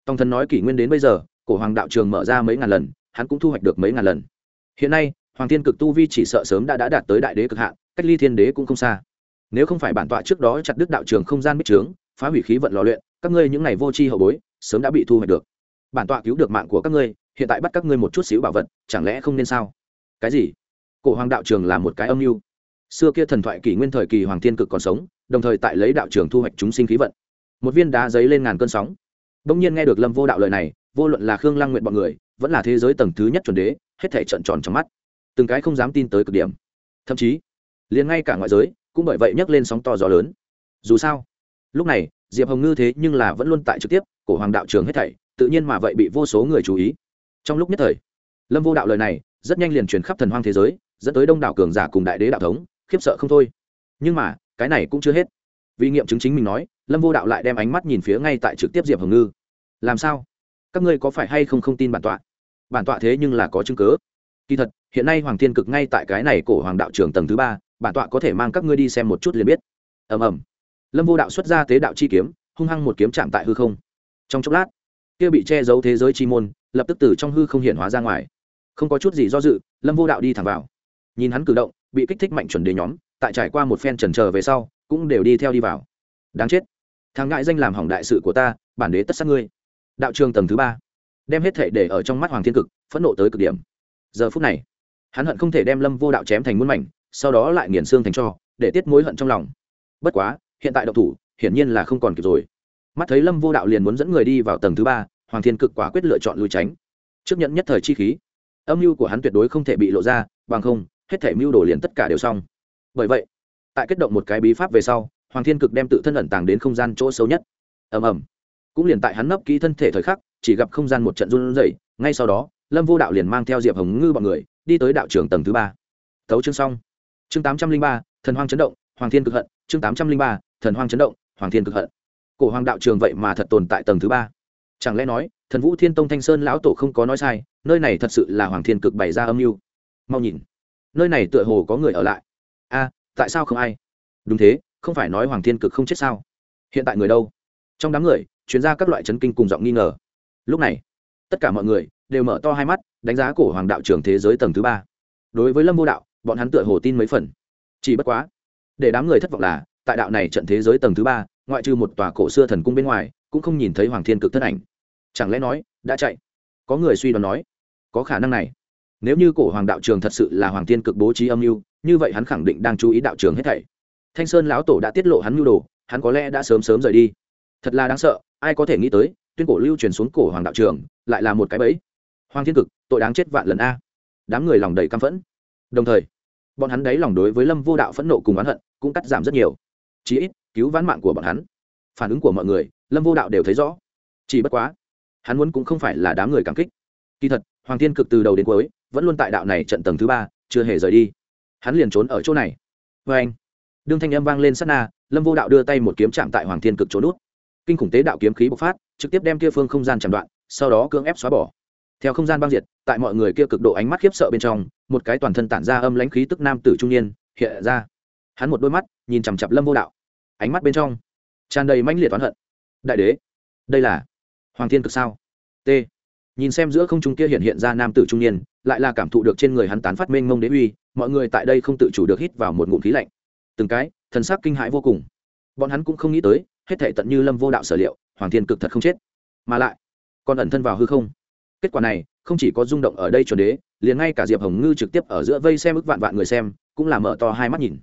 Tòng thần nói kỷ nguyên đến bây giờ, cổ hoàng đạo trường mở ra mấy ngàn lần, hắn cũng thu hoạch được mấy ngàn lần hiện nay hoàng thiên cực tu vi chỉ sợ sớm đã, đã đạt tới đại đế cực hạn cách ly thiên đế cũng không xa. Nếu không phải bản tọa trước đó chặt đứt đạo trường không gian bích trướng phá hủy khí vận lò luyện các ngươi những ngày vô tri hậu bối sớm đã bị thu hoạch được. Bản tọa cứu được mạng của các ngươi hiện tại bắt các ngươi một chút xíu bảo vật chẳng lẽ không nên sao? Cái gì? Cổ hoàng đạo trường là một cái âm mưu. Xưa kia thần thoại kỷ nguyên thời kỳ hoàng thiên cực còn sống đồng thời tại lấy đạo trường thu hoạch chúng sinh khí vận. Một viên đá giấy lên ngàn cơn sóng. Bỗng nhiên nghe được lâm vô đạo lời này vô luận là khương lăng nguyện bọn người vẫn là thế giới tầng thứ nhất chuẩn đế hết thể trận tròn trong mắt. Từng cái không dám tin tới cực điểm. Thậm chí, liền ngay cả ngoại giới cũng bởi vậy nhấc lên sóng to gió lớn. Dù sao, lúc này, diệp hồng ngư thế nhưng là vẫn luôn tại trực tiếp, cổ hoàng đạo trường hết thảy, tự nhiên mà vậy bị vô số người chú ý. Trong lúc nhất thời, lâm vô đạo lời này rất nhanh liền truyền khắp thần hoang thế giới, dẫn tới đông đảo cường giả cùng đại đế đạo thống, khiếp sợ không thôi. Nhưng mà, cái này cũng chưa hết. Vì nghiệm chứng chính mình nói, lâm vô đạo lại đem ánh mắt nhìn phía ngay tại trực tiếp diệp hồng ngư. Làm sao? Các ngươi có phải hay không không tin bản tọa? Bản tọa thế nhưng là có chứng cớ kỳ thật, hiện nay hoàng thiên cực ngay tại cái này cổ hoàng đạo trường tầng thứ ba, bản tọa có thể mang các ngươi đi xem một chút liền biết. Ầm ầm. Lâm vô đạo xuất ra tế đạo chi kiếm, hung hăng một kiếm chạm tại hư không. Trong chốc lát, kia bị che giấu thế giới chi môn, lập tức từ trong hư không hiện hóa ra ngoài. Không có chút gì do dự, lâm vô đạo đi thẳng vào. Nhìn hắn cử động, bị kích thích mạnh chuẩn đề nhóm, tại trải qua một phen trần trờ về sau, cũng đều đi theo đi vào. Đáng chết. Thằng ngại danh làm hỏng đại sự của ta, bản đế tất sát ngươi. Đạo trường tầng thứ ba đem hết thể để ở trong mắt hoàng thiên cực, phẫn nộ tới cực điểm. Giờ phút này, hắn hận không thể đem lâm vô đạo chém thành muôn mảnh, sau đó lại nghiền xương thành cho, để tiết mối hận trong lòng. Bất quá, hiện tại độc thủ, hiển nhiên là không còn kịp rồi. Mắt thấy lâm vô đạo liền muốn dẫn người đi vào tầng thứ ba, hoàng thiên cực quả quyết lựa chọn lùi tránh. Trước nhận nhất thời chi khí, âm mưu của hắn tuyệt đối không thể bị lộ ra, bằng không, hết thể mưu đồ liền tất cả đều xong. Bởi vậy, tại kết động một cái bí pháp về sau, hoàng thiên cực đem tự thân ẩn tàng đến không gian chỗ xấu nhất. Ầm ầm. Cũng liền tại hắn nấp kỹ thân thể thời khắc chỉ gặp không gian một trận run rẩy, ngay sau đó, lâm vô đạo liền mang theo diệp hồng ngư bọn người, đi tới đạo trường tầng thứ ba. Thấu chương xong. Chương tám trăm linh ba, thần hoang chấn động, hoàng thiên cực hận. Chương tám trăm linh ba, thần hoang chấn động, hoàng thiên cực hận. Cổ hoàng đạo trường vậy mà thật tồn tại tầng thứ ba. Chẳng lẽ nói, thần vũ thiên tông thanh sơn lão tổ không có nói sai, nơi này thật sự là hoàng thiên cực bày ra âm mưu. Mau nhìn, nơi này tựa hồ có người ở lại. A, tại sao không ai? Đúng thế, không phải nói hoàng thiên cực không chết sao? Hiện tại người đâu? Trong đám người, chuyên ra các loại chấn kinh cùng giọng nghi ngờ lúc này, tất cả mọi người đều mở to hai mắt, đánh giá cổ hoàng đạo trường thế giới tầng thứ ba. Đối với lâm vô đạo, bọn hắn tựa hồ tin mấy phần. Chỉ bất quá, để đám người thất vọng là, tại đạo này trận thế giới tầng thứ ba, ngoại trừ một tòa cổ xưa thần cung bên ngoài, cũng không nhìn thấy hoàng thiên cực thân ảnh. Chẳng lẽ nói, đã chạy? Có người suy đoán nói, có khả năng này. Nếu như cổ hoàng đạo trường thật sự là hoàng thiên cực bố trí âm mưu, như vậy hắn khẳng định đang chú ý đạo trường hết thảy. Thanh sơn lão tổ đã tiết lộ hắn mưu đồ, hắn có lẽ đã sớm sớm rời đi. Thật là đáng sợ, ai có thể nghĩ tới tuyên cổ lưu truyền xuống cổ hoàng đạo trường, lại là một cái bẫy. Hoàng thiên cực, tội đáng chết vạn lần a. Đám người lòng đầy căm phẫn. Đồng thời, bọn hắn đấy lòng đối với lâm vô đạo phẫn nộ cùng oán hận cũng cắt giảm rất nhiều. Chí ít, cứu vãn mạng của bọn hắn. Phản ứng của mọi người, lâm vô đạo đều thấy rõ. Chỉ bất quá, hắn muốn cũng không phải là đám người cảm kích. Kỳ thật, hoàng thiên cực từ đầu đến cuối, vẫn luôn tại đạo này trận tầng thứ ba, chưa hề rời đi. Hắn liền trốn ở chỗ này. Vê anh, đương thanh âm vang lên sát na, lâm vô đạo đưa tay một kiếm chạm tại hoàng thiên cực trốn nút kinh khủng tế đạo kiếm khí bộc phát, trực tiếp đem kia phương không gian chặn đoạn, sau đó cưỡng ép xóa bỏ. Theo không gian băng diệt, tại mọi người kia cực độ ánh mắt khiếp sợ bên trong, một cái toàn thân tản ra âm lãnh khí tức nam tử trung niên hiện ra. Hắn một đôi mắt, nhìn chằm chặp lâm vô đạo. Ánh mắt bên trong, tràn đầy mãnh liệt oán hận. Đại đế, đây là hoàng thiên cực sao? T. Nhìn xem giữa không trung kia hiện hiện ra nam tử trung niên, lại là cảm thụ được trên người hắn tán phát mênh mông đế uy, mọi người tại đây không tự chủ được hít vào một ngụm khí lạnh. Từng cái, thần sắc kinh hãi vô cùng. Bọn hắn cũng không nghĩ tới hết thể tận như lâm vô đạo sở liệu, hoàng thiên cực thật không chết. Mà lại, còn ẩn thân vào hư không. Kết quả này, không chỉ có rung động ở đây chuẩn đế, liền ngay cả diệp hồng ngư trực tiếp ở giữa vây xem ức vạn vạn người xem, cũng là mở to hai mắt nhìn.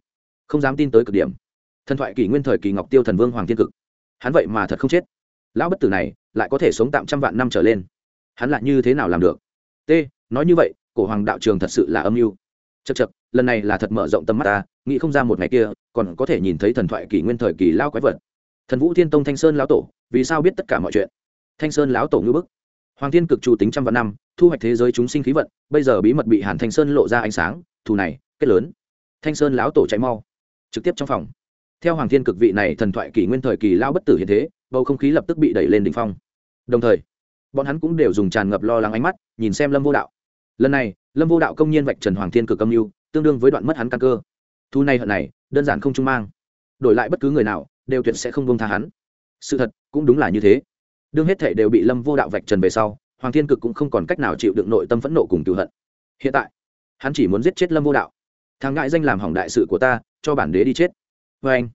Không dám tin tới cực điểm. Thần thoại kỷ nguyên thời kỳ ngọc tiêu thần vương hoàng thiên cực. Hắn vậy mà thật không chết. Lão bất tử này, lại có thể sống tạm trăm vạn năm trở lên. Hắn lại như thế nào làm được? T, nói như vậy, cổ hoàng đạo trường thật sự là âm mưu. Chật chật lần này là thật mở rộng tầm mắt ta, nghĩ không ra một ngày kia, còn có thể nhìn thấy thần thoại kỷ nguyên thời kỳ lao quái vật thần vũ thiên tông thanh sơn lão tổ, vì sao biết tất cả mọi chuyện? Thanh sơn lão tổ ngư bức. Hoàng thiên cực chủ tính trăm vạn năm, thu hoạch thế giới chúng sinh khí vận, bây giờ bí mật bị hàn thanh sơn lộ ra ánh sáng, thù này, kết lớn. Thanh sơn lão tổ chạy mau, trực tiếp trong phòng. Theo hoàng thiên cực vị này thần thoại kỷ nguyên thời kỳ lao bất tử hiện thế, bầu không khí lập tức bị đẩy lên đỉnh phong. Đồng thời, bọn hắn cũng đều dùng tràn ngập lo lắng ánh mắt, nhìn xem lâm vô đạo. Lần này, lâm vô đạo công nhiên vạch trần hoàng thiên cực âm mưu, tương đương với đoạn mất hắn căn cơ. Thu này hận này, đơn giản không trung mang. Đổi lại bất cứ người nào đều tuyệt sẽ không bông tha hắn. Sự thật, cũng đúng là như thế. Đương hết thể đều bị lâm vô đạo vạch trần về sau, hoàng thiên cực cũng không còn cách nào chịu đựng nội tâm phẫn nộ cùng cựu hận. Hiện tại, hắn chỉ muốn giết chết lâm vô đạo. Thằng ngại danh làm hỏng đại sự của ta, cho bản đế đi chết. Vê anh,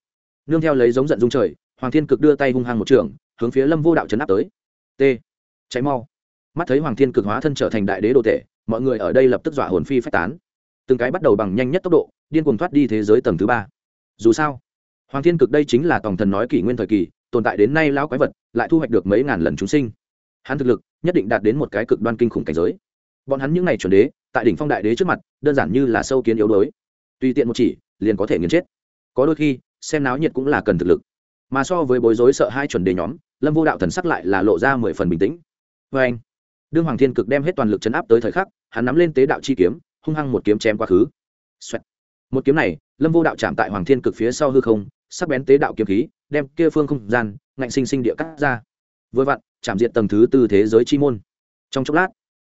nương theo lấy giống giận dung trời, hoàng thiên cực đưa tay hung hăng một trường, hướng phía lâm vô đạo chấn áp tới. T, cháy mau. Mắt thấy hoàng thiên cực hóa thân trở thành đại đế đồ tể, mọi người ở đây lập tức dọa hồn phi phách tán. Từng cái bắt đầu bằng nhanh nhất tốc độ, điên cuồng thoát đi thế giới tầng thứ ba. Dù sao hoàng thiên cực đây chính là tổng thần nói kỷ nguyên thời kỳ, tồn tại đến nay lão quái vật, lại thu hoạch được mấy ngàn lần chúng sinh. Hắn thực lực nhất định đạt đến một cái cực đoan kinh khủng cảnh giới. Bọn hắn những ngày chuẩn đế, tại đỉnh phong đại đế trước mặt, đơn giản như là sâu kiến yếu đuối. Tùy tiện một chỉ, liền có thể nghiền chết. Có đôi khi, xem náo nhiệt cũng là cần thực lực. Mà so với bối rối sợ hai chuẩn đề nhóm, lâm vô đạo thần sắc lại là lộ ra mười phần bình tĩnh. Vê anh, đương hoàng thiên cực đem hết toàn lực chấn áp tới thời khắc, hắn nắm lên tế đạo chi kiếm, hung hăng một kiếm chém quá khứ、Xoẹt. một kiếm này, lâm vô đạo chạm tại hoàng thiên cực phía sau hư không sắc bén tế đạo kiếm khí, đem kia phương không gian, ngạnh sinh sinh địa cắt ra. Vừa vặn, chạm diện tầng thứ tư thế giới chi môn. Trong chốc lát,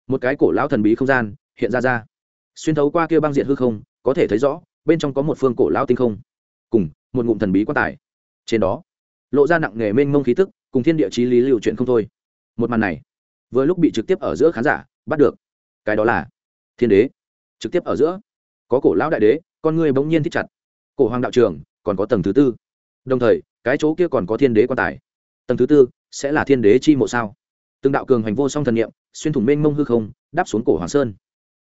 một cái cổ lão thần bí không gian hiện ra ra. Xuyên thấu qua kia băng diện hư không, có thể thấy rõ, bên trong có một phương cổ lão tinh không, cùng một ngụm thần bí quan tài. Trên đó, lộ ra nặng nghề mênh mông khí tức, cùng thiên địa chí lý lưu chuyện không thôi. Một màn này, vừa lúc bị trực tiếp ở giữa khán giả bắt được. Cái đó là thiên đế. Trực tiếp ở giữa, có cổ lão đại đế, con người bỗng nhiên thích chặt. Cổ hoàng đạo trường còn có tầng thứ tư. Đồng thời, cái chỗ kia còn có thiên đế quan tài. Tầng thứ tư sẽ là thiên đế chi mộ sao? Từng đạo cường hành vô song thần niệm, xuyên thủng mênh mông hư không, đáp xuống cổ hoàng sơn.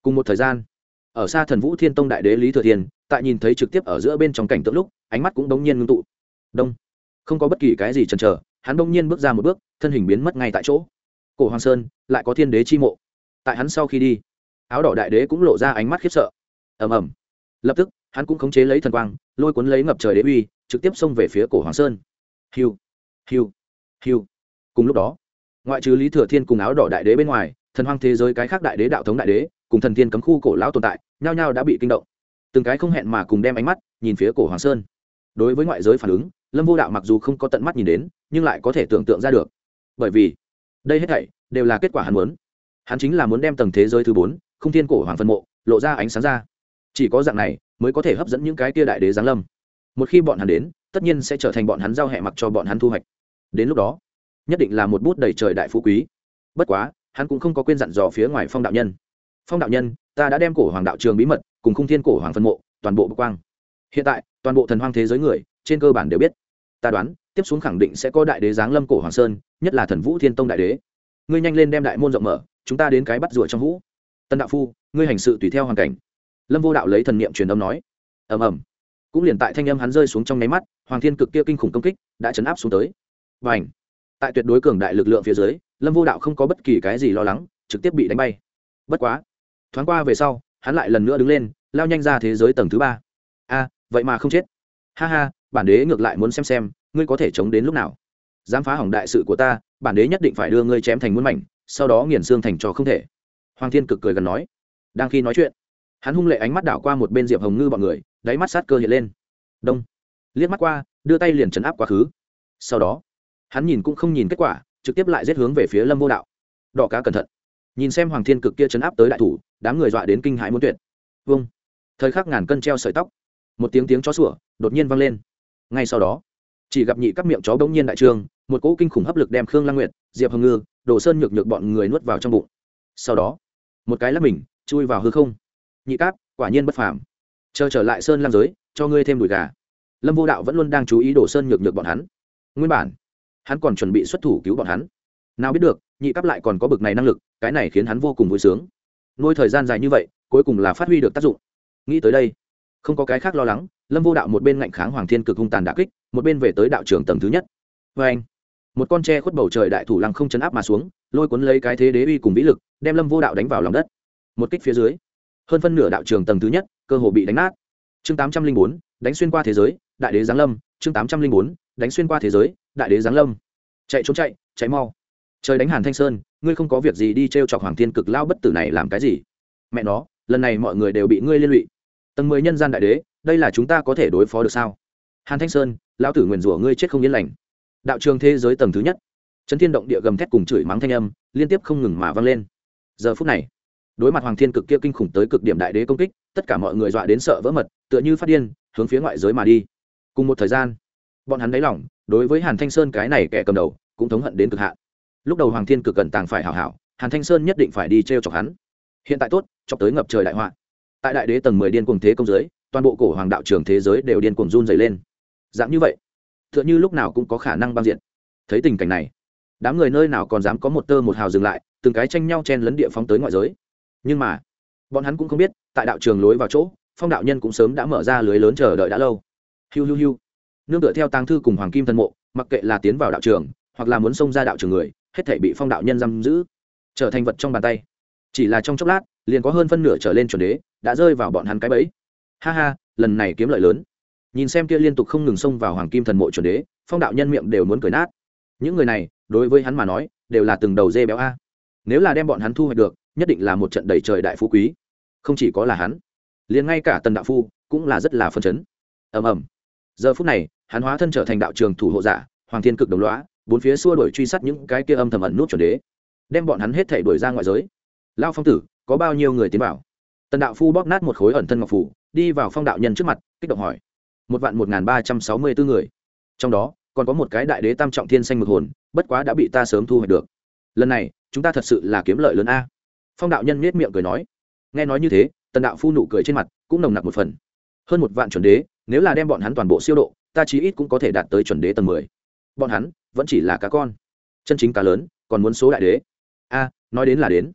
Cùng một thời gian, ở xa thần vũ thiên tông đại đế lý thừa thiên, tại nhìn thấy trực tiếp ở giữa bên trong cảnh tượng lúc, ánh mắt cũng đống nhiên ngưng tụ. Đông. Không có bất kỳ cái gì chần chờ, hắn đống nhiên bước ra một bước, thân hình biến mất ngay tại chỗ. Cổ hoàng sơn lại có thiên đế chi mộ. Tại hắn sau khi đi, áo đỏ đại đế cũng lộ ra ánh mắt khiếp sợ. Ầm ầm. Lập tức, hắn cũng khống chế lấy thần quang lôi cuốn lấy ngập trời đế uy, trực tiếp xông về phía cổ hoàng sơn. Hiu hiu hiu. Cùng lúc đó, ngoại trừ lý thừa thiên cùng áo đỏ đại đế bên ngoài, thần hoang thế giới cái khác đại đế đạo thống đại đế, cùng thần thiên cấm khu cổ lão tồn tại, nhao nhao đã bị kinh động. Từng cái không hẹn mà cùng đem ánh mắt nhìn phía cổ hoàng sơn. Đối với ngoại giới phản ứng, lâm vô đạo mặc dù không có tận mắt nhìn đến, nhưng lại có thể tưởng tượng ra được. Bởi vì, đây hết thảy đều là kết quả hắn muốn. Hắn chính là muốn đem tầng thế giới thứ bốn không thiên cổ hoàng phân mộ, lộ ra ánh sáng ra. Chỉ có dạng này mới có thể hấp dẫn những cái kia đại đế giáng lâm. Một khi bọn hắn đến, tất nhiên sẽ trở thành bọn hắn giao hẹ mặc cho bọn hắn thu hoạch. Đến lúc đó, nhất định là một bút đầy trời đại phú quý. Bất quá, hắn cũng không có quên dặn dò phía ngoài phong đạo nhân. Phong đạo nhân, ta đã đem cổ hoàng đạo trường bí mật cùng khung thiên cổ hoàng phân mộ, toàn bộ bậc quang. Hiện tại, toàn bộ thần hoang thế giới người, trên cơ bản đều biết. Ta đoán, tiếp xuống khẳng định sẽ có đại đế giáng lâm cổ hoàng sơn, nhất là thần vũ thiên tông đại đế. Ngươi nhanh lên đem đại môn rộng mở, chúng ta đến cái bắt rùa trong hũ tân đạo phu, ngươi hành sự tùy theo hoàn cảnh lâm vô đạo lấy thần niệm truyền âm nói, ầm ầm. Cũng liền tại thanh âm hắn rơi xuống trong nháy mắt, hoàng thiên cực kia kinh khủng công kích đã chấn áp xuống tới. Và ảnh tại tuyệt đối cường đại lực lượng phía dưới, lâm vô đạo không có bất kỳ cái gì lo lắng, trực tiếp bị đánh bay. Bất quá, thoáng qua về sau, hắn lại lần nữa đứng lên, lao nhanh ra thế giới tầng thứ ba. A, vậy mà không chết. Ha ha, bản đế ngược lại muốn xem xem, ngươi có thể chống đến lúc nào. Dám phá hỏng đại sự của ta, bản đế nhất định phải đưa ngươi chém thành muôn mảnh, sau đó nghiền xương thành trò không thể. Hoàng thiên cực cười gần nói. Đang khi nói chuyện hắn hung lệ ánh mắt đảo qua một bên diệp hồng ngư bọn người, đáy mắt sát cơ hiện lên. Đông. Liếc mắt qua, đưa tay liền chấn áp quá khứ. Sau đó, hắn nhìn cũng không nhìn kết quả, trực tiếp lại giết hướng về phía lâm vô đạo. Đỏ cá cẩn thận. Nhìn xem hoàng thiên cực kia chấn áp tới đại thủ, đám người dọa đến kinh hãi muốn tuyệt. Vâng thời khắc ngàn cân treo sợi tóc. Một tiếng tiếng chó sủa đột nhiên vang lên. Ngay sau đó, chỉ gặp nhị các miệng chó bỗng nhiên đại trương một cỗ kinh khủng hấp lực đem khương lang nguyệt, diệp hồng ngư, đồ sơn nhược nhược bọn người nuốt vào trong bụng. Sau đó, một cái lắp mình, chui vào hư không nhị cáp, quả nhiên bất phàm. Chờ trở lại sơn lam giới, cho ngươi thêm đùi gà. Lâm vô đạo vẫn luôn đang chú ý đổ sơn nhược nhược bọn hắn. Nguyên bản, hắn còn chuẩn bị xuất thủ cứu bọn hắn. Nào biết được, nhị cáp lại còn có bực này năng lực, cái này khiến hắn vô cùng vui sướng. Nuôi thời gian dài như vậy, cuối cùng là phát huy được tác dụng. Nghĩ tới đây, không có cái khác lo lắng, lâm vô đạo một bên ngạnh kháng hoàng thiên cực hung tàn đà kích, một bên về tới đạo trường tầng thứ nhất. Vê anh, một con tre khuất bầu trời đại thủ lăng không chấn áp mà xuống, lôi cuốn lấy cái thế đế uy cùng vĩ lực, đem lâm vô đạo đánh vào lòng đất. Một kích phía dưới hơn phân nửa đạo trường tầng thứ nhất, cơ hồ bị đánh nát. Chương tám trăm linh bốn, đánh xuyên qua thế giới, đại đế giáng lâm. Chương tám trăm linh bốn, đánh xuyên qua thế giới, đại đế giáng lâm. Chạy trốn chạy cháy mau. Trời đánh hàn thanh sơn, ngươi không có việc gì đi t r e o chọc hoàng thiên cực lao bất tử này làm cái gì? Mẹ nó, lần này mọi người đều bị ngươi liên lụy. Tầng mười nhân gian đại đế, đây là chúng ta có thể đối phó được sao? Hàn thanh sơn, lão tử nguyền rủa ngươi chết không yên lành. Đạo trường thế giới tầng thứ nhất. Trấn thiên động địa gầm thét cùng chửi mắng thanh âm, liên tiếp không ngừng mà vang lên. Giờ phút này đối mặt hoàng thiên cực kia kinh khủng tới cực điểm đại đế công kích, tất cả mọi người dọa đến sợ vỡ mật, tựa như phát điên, hướng phía ngoại giới mà đi. Cùng một thời gian, bọn hắn đáy lỏng đối với hàn thanh sơn cái này kẻ cầm đầu, cũng thống hận đến cực hạn. Lúc đầu hoàng thiên cực cẩn tàng phải hảo hảo, hàn thanh sơn nhất định phải đi t r e o chọc hắn. Hiện tại tốt, chọc tới ngập trời đại họa. Tại đại đế tầng mười điên cuồng thế công giới, toàn bộ cổ hoàng đạo trường thế giới đều điên cuồng run dày lên. Dạng như vậy t h ư ợ n h ư lúc nào cũng có khả năng băng diện thấy tình cảnh này, đám người nơi nào còn dám có một tơ một hào dừng lại, từng cái tranh nhau chen lấn địa phóng tới ngoại giới nhưng mà, bọn hắn cũng không biết, tại đạo trường lối vào chỗ, phong đạo nhân cũng sớm đã mở ra lưới lớn chờ đợi đã lâu. Hiu hiu hiu. Nương tựa theo tàng thư cùng hoàng kim thân mộ, mặc kệ là tiến vào đạo trường, hoặc là muốn xông ra đạo trường người, hết thể bị phong đạo nhân giam giữ, trở thành vật trong bàn tay. Chỉ là trong chốc lát, liền có hơn phân nửa trở lên chuẩn đế, đã rơi vào bọn hắn cái bẫy. Ha ha, lần này kiếm lợi lớn. Nhìn xem kia liên tục không ngừng xông vào hoàng kim thần mộ chuẩn đế, phong đạo nhân miệng đều muốn cười nát. Những người này, đối với hắn mà nói, đều là từng đầu dê béo a. Nếu là đem bọn hắn thu hoạch được nhất định là một trận đầy trời đại phú quý. Không chỉ có là hắn, liền ngay cả tần đạo phu cũng là rất là phân chấn. Ầm ầm. Giờ phút này, hắn hóa thân trở thành đạo trường thủ hộ giả, hoàng thiên cực đồng loá bốn phía xua đuổi truy sát những cái kia âm thầm ẩn nút chuẩn đế, đem bọn hắn hết thể đuổi ra ngoại giới. Lao phong tử, có bao nhiêu người tiến vào? Tần đạo phu bóp nát một khối ẩn thân ngọc phủ, đi vào phong đạo nhân trước mặt, kích động hỏi. Một vạn một n g h n ba trăm sáu mươi bốn người. Trong đó, còn có một cái đại đế tam trọng thiên xanh mực hồn, bất quá đã bị ta sớm thu hoạch được. Lần này, chúng ta thật sự là kiếm lợi lớn a phong đạo nhân nết miệng cười nói. Nghe nói như thế, tần đạo phu nụ cười trên mặt cũng nồng nặc một phần. Hơn một vạn chuẩn đế, nếu là đem bọn hắn toàn bộ siêu độ, ta chí ít cũng có thể đạt tới chuẩn đế tầng mười. Bọn hắn vẫn chỉ là cá con. Chân chính cá lớn, còn muốn số đại đế. A, nói đến là đến.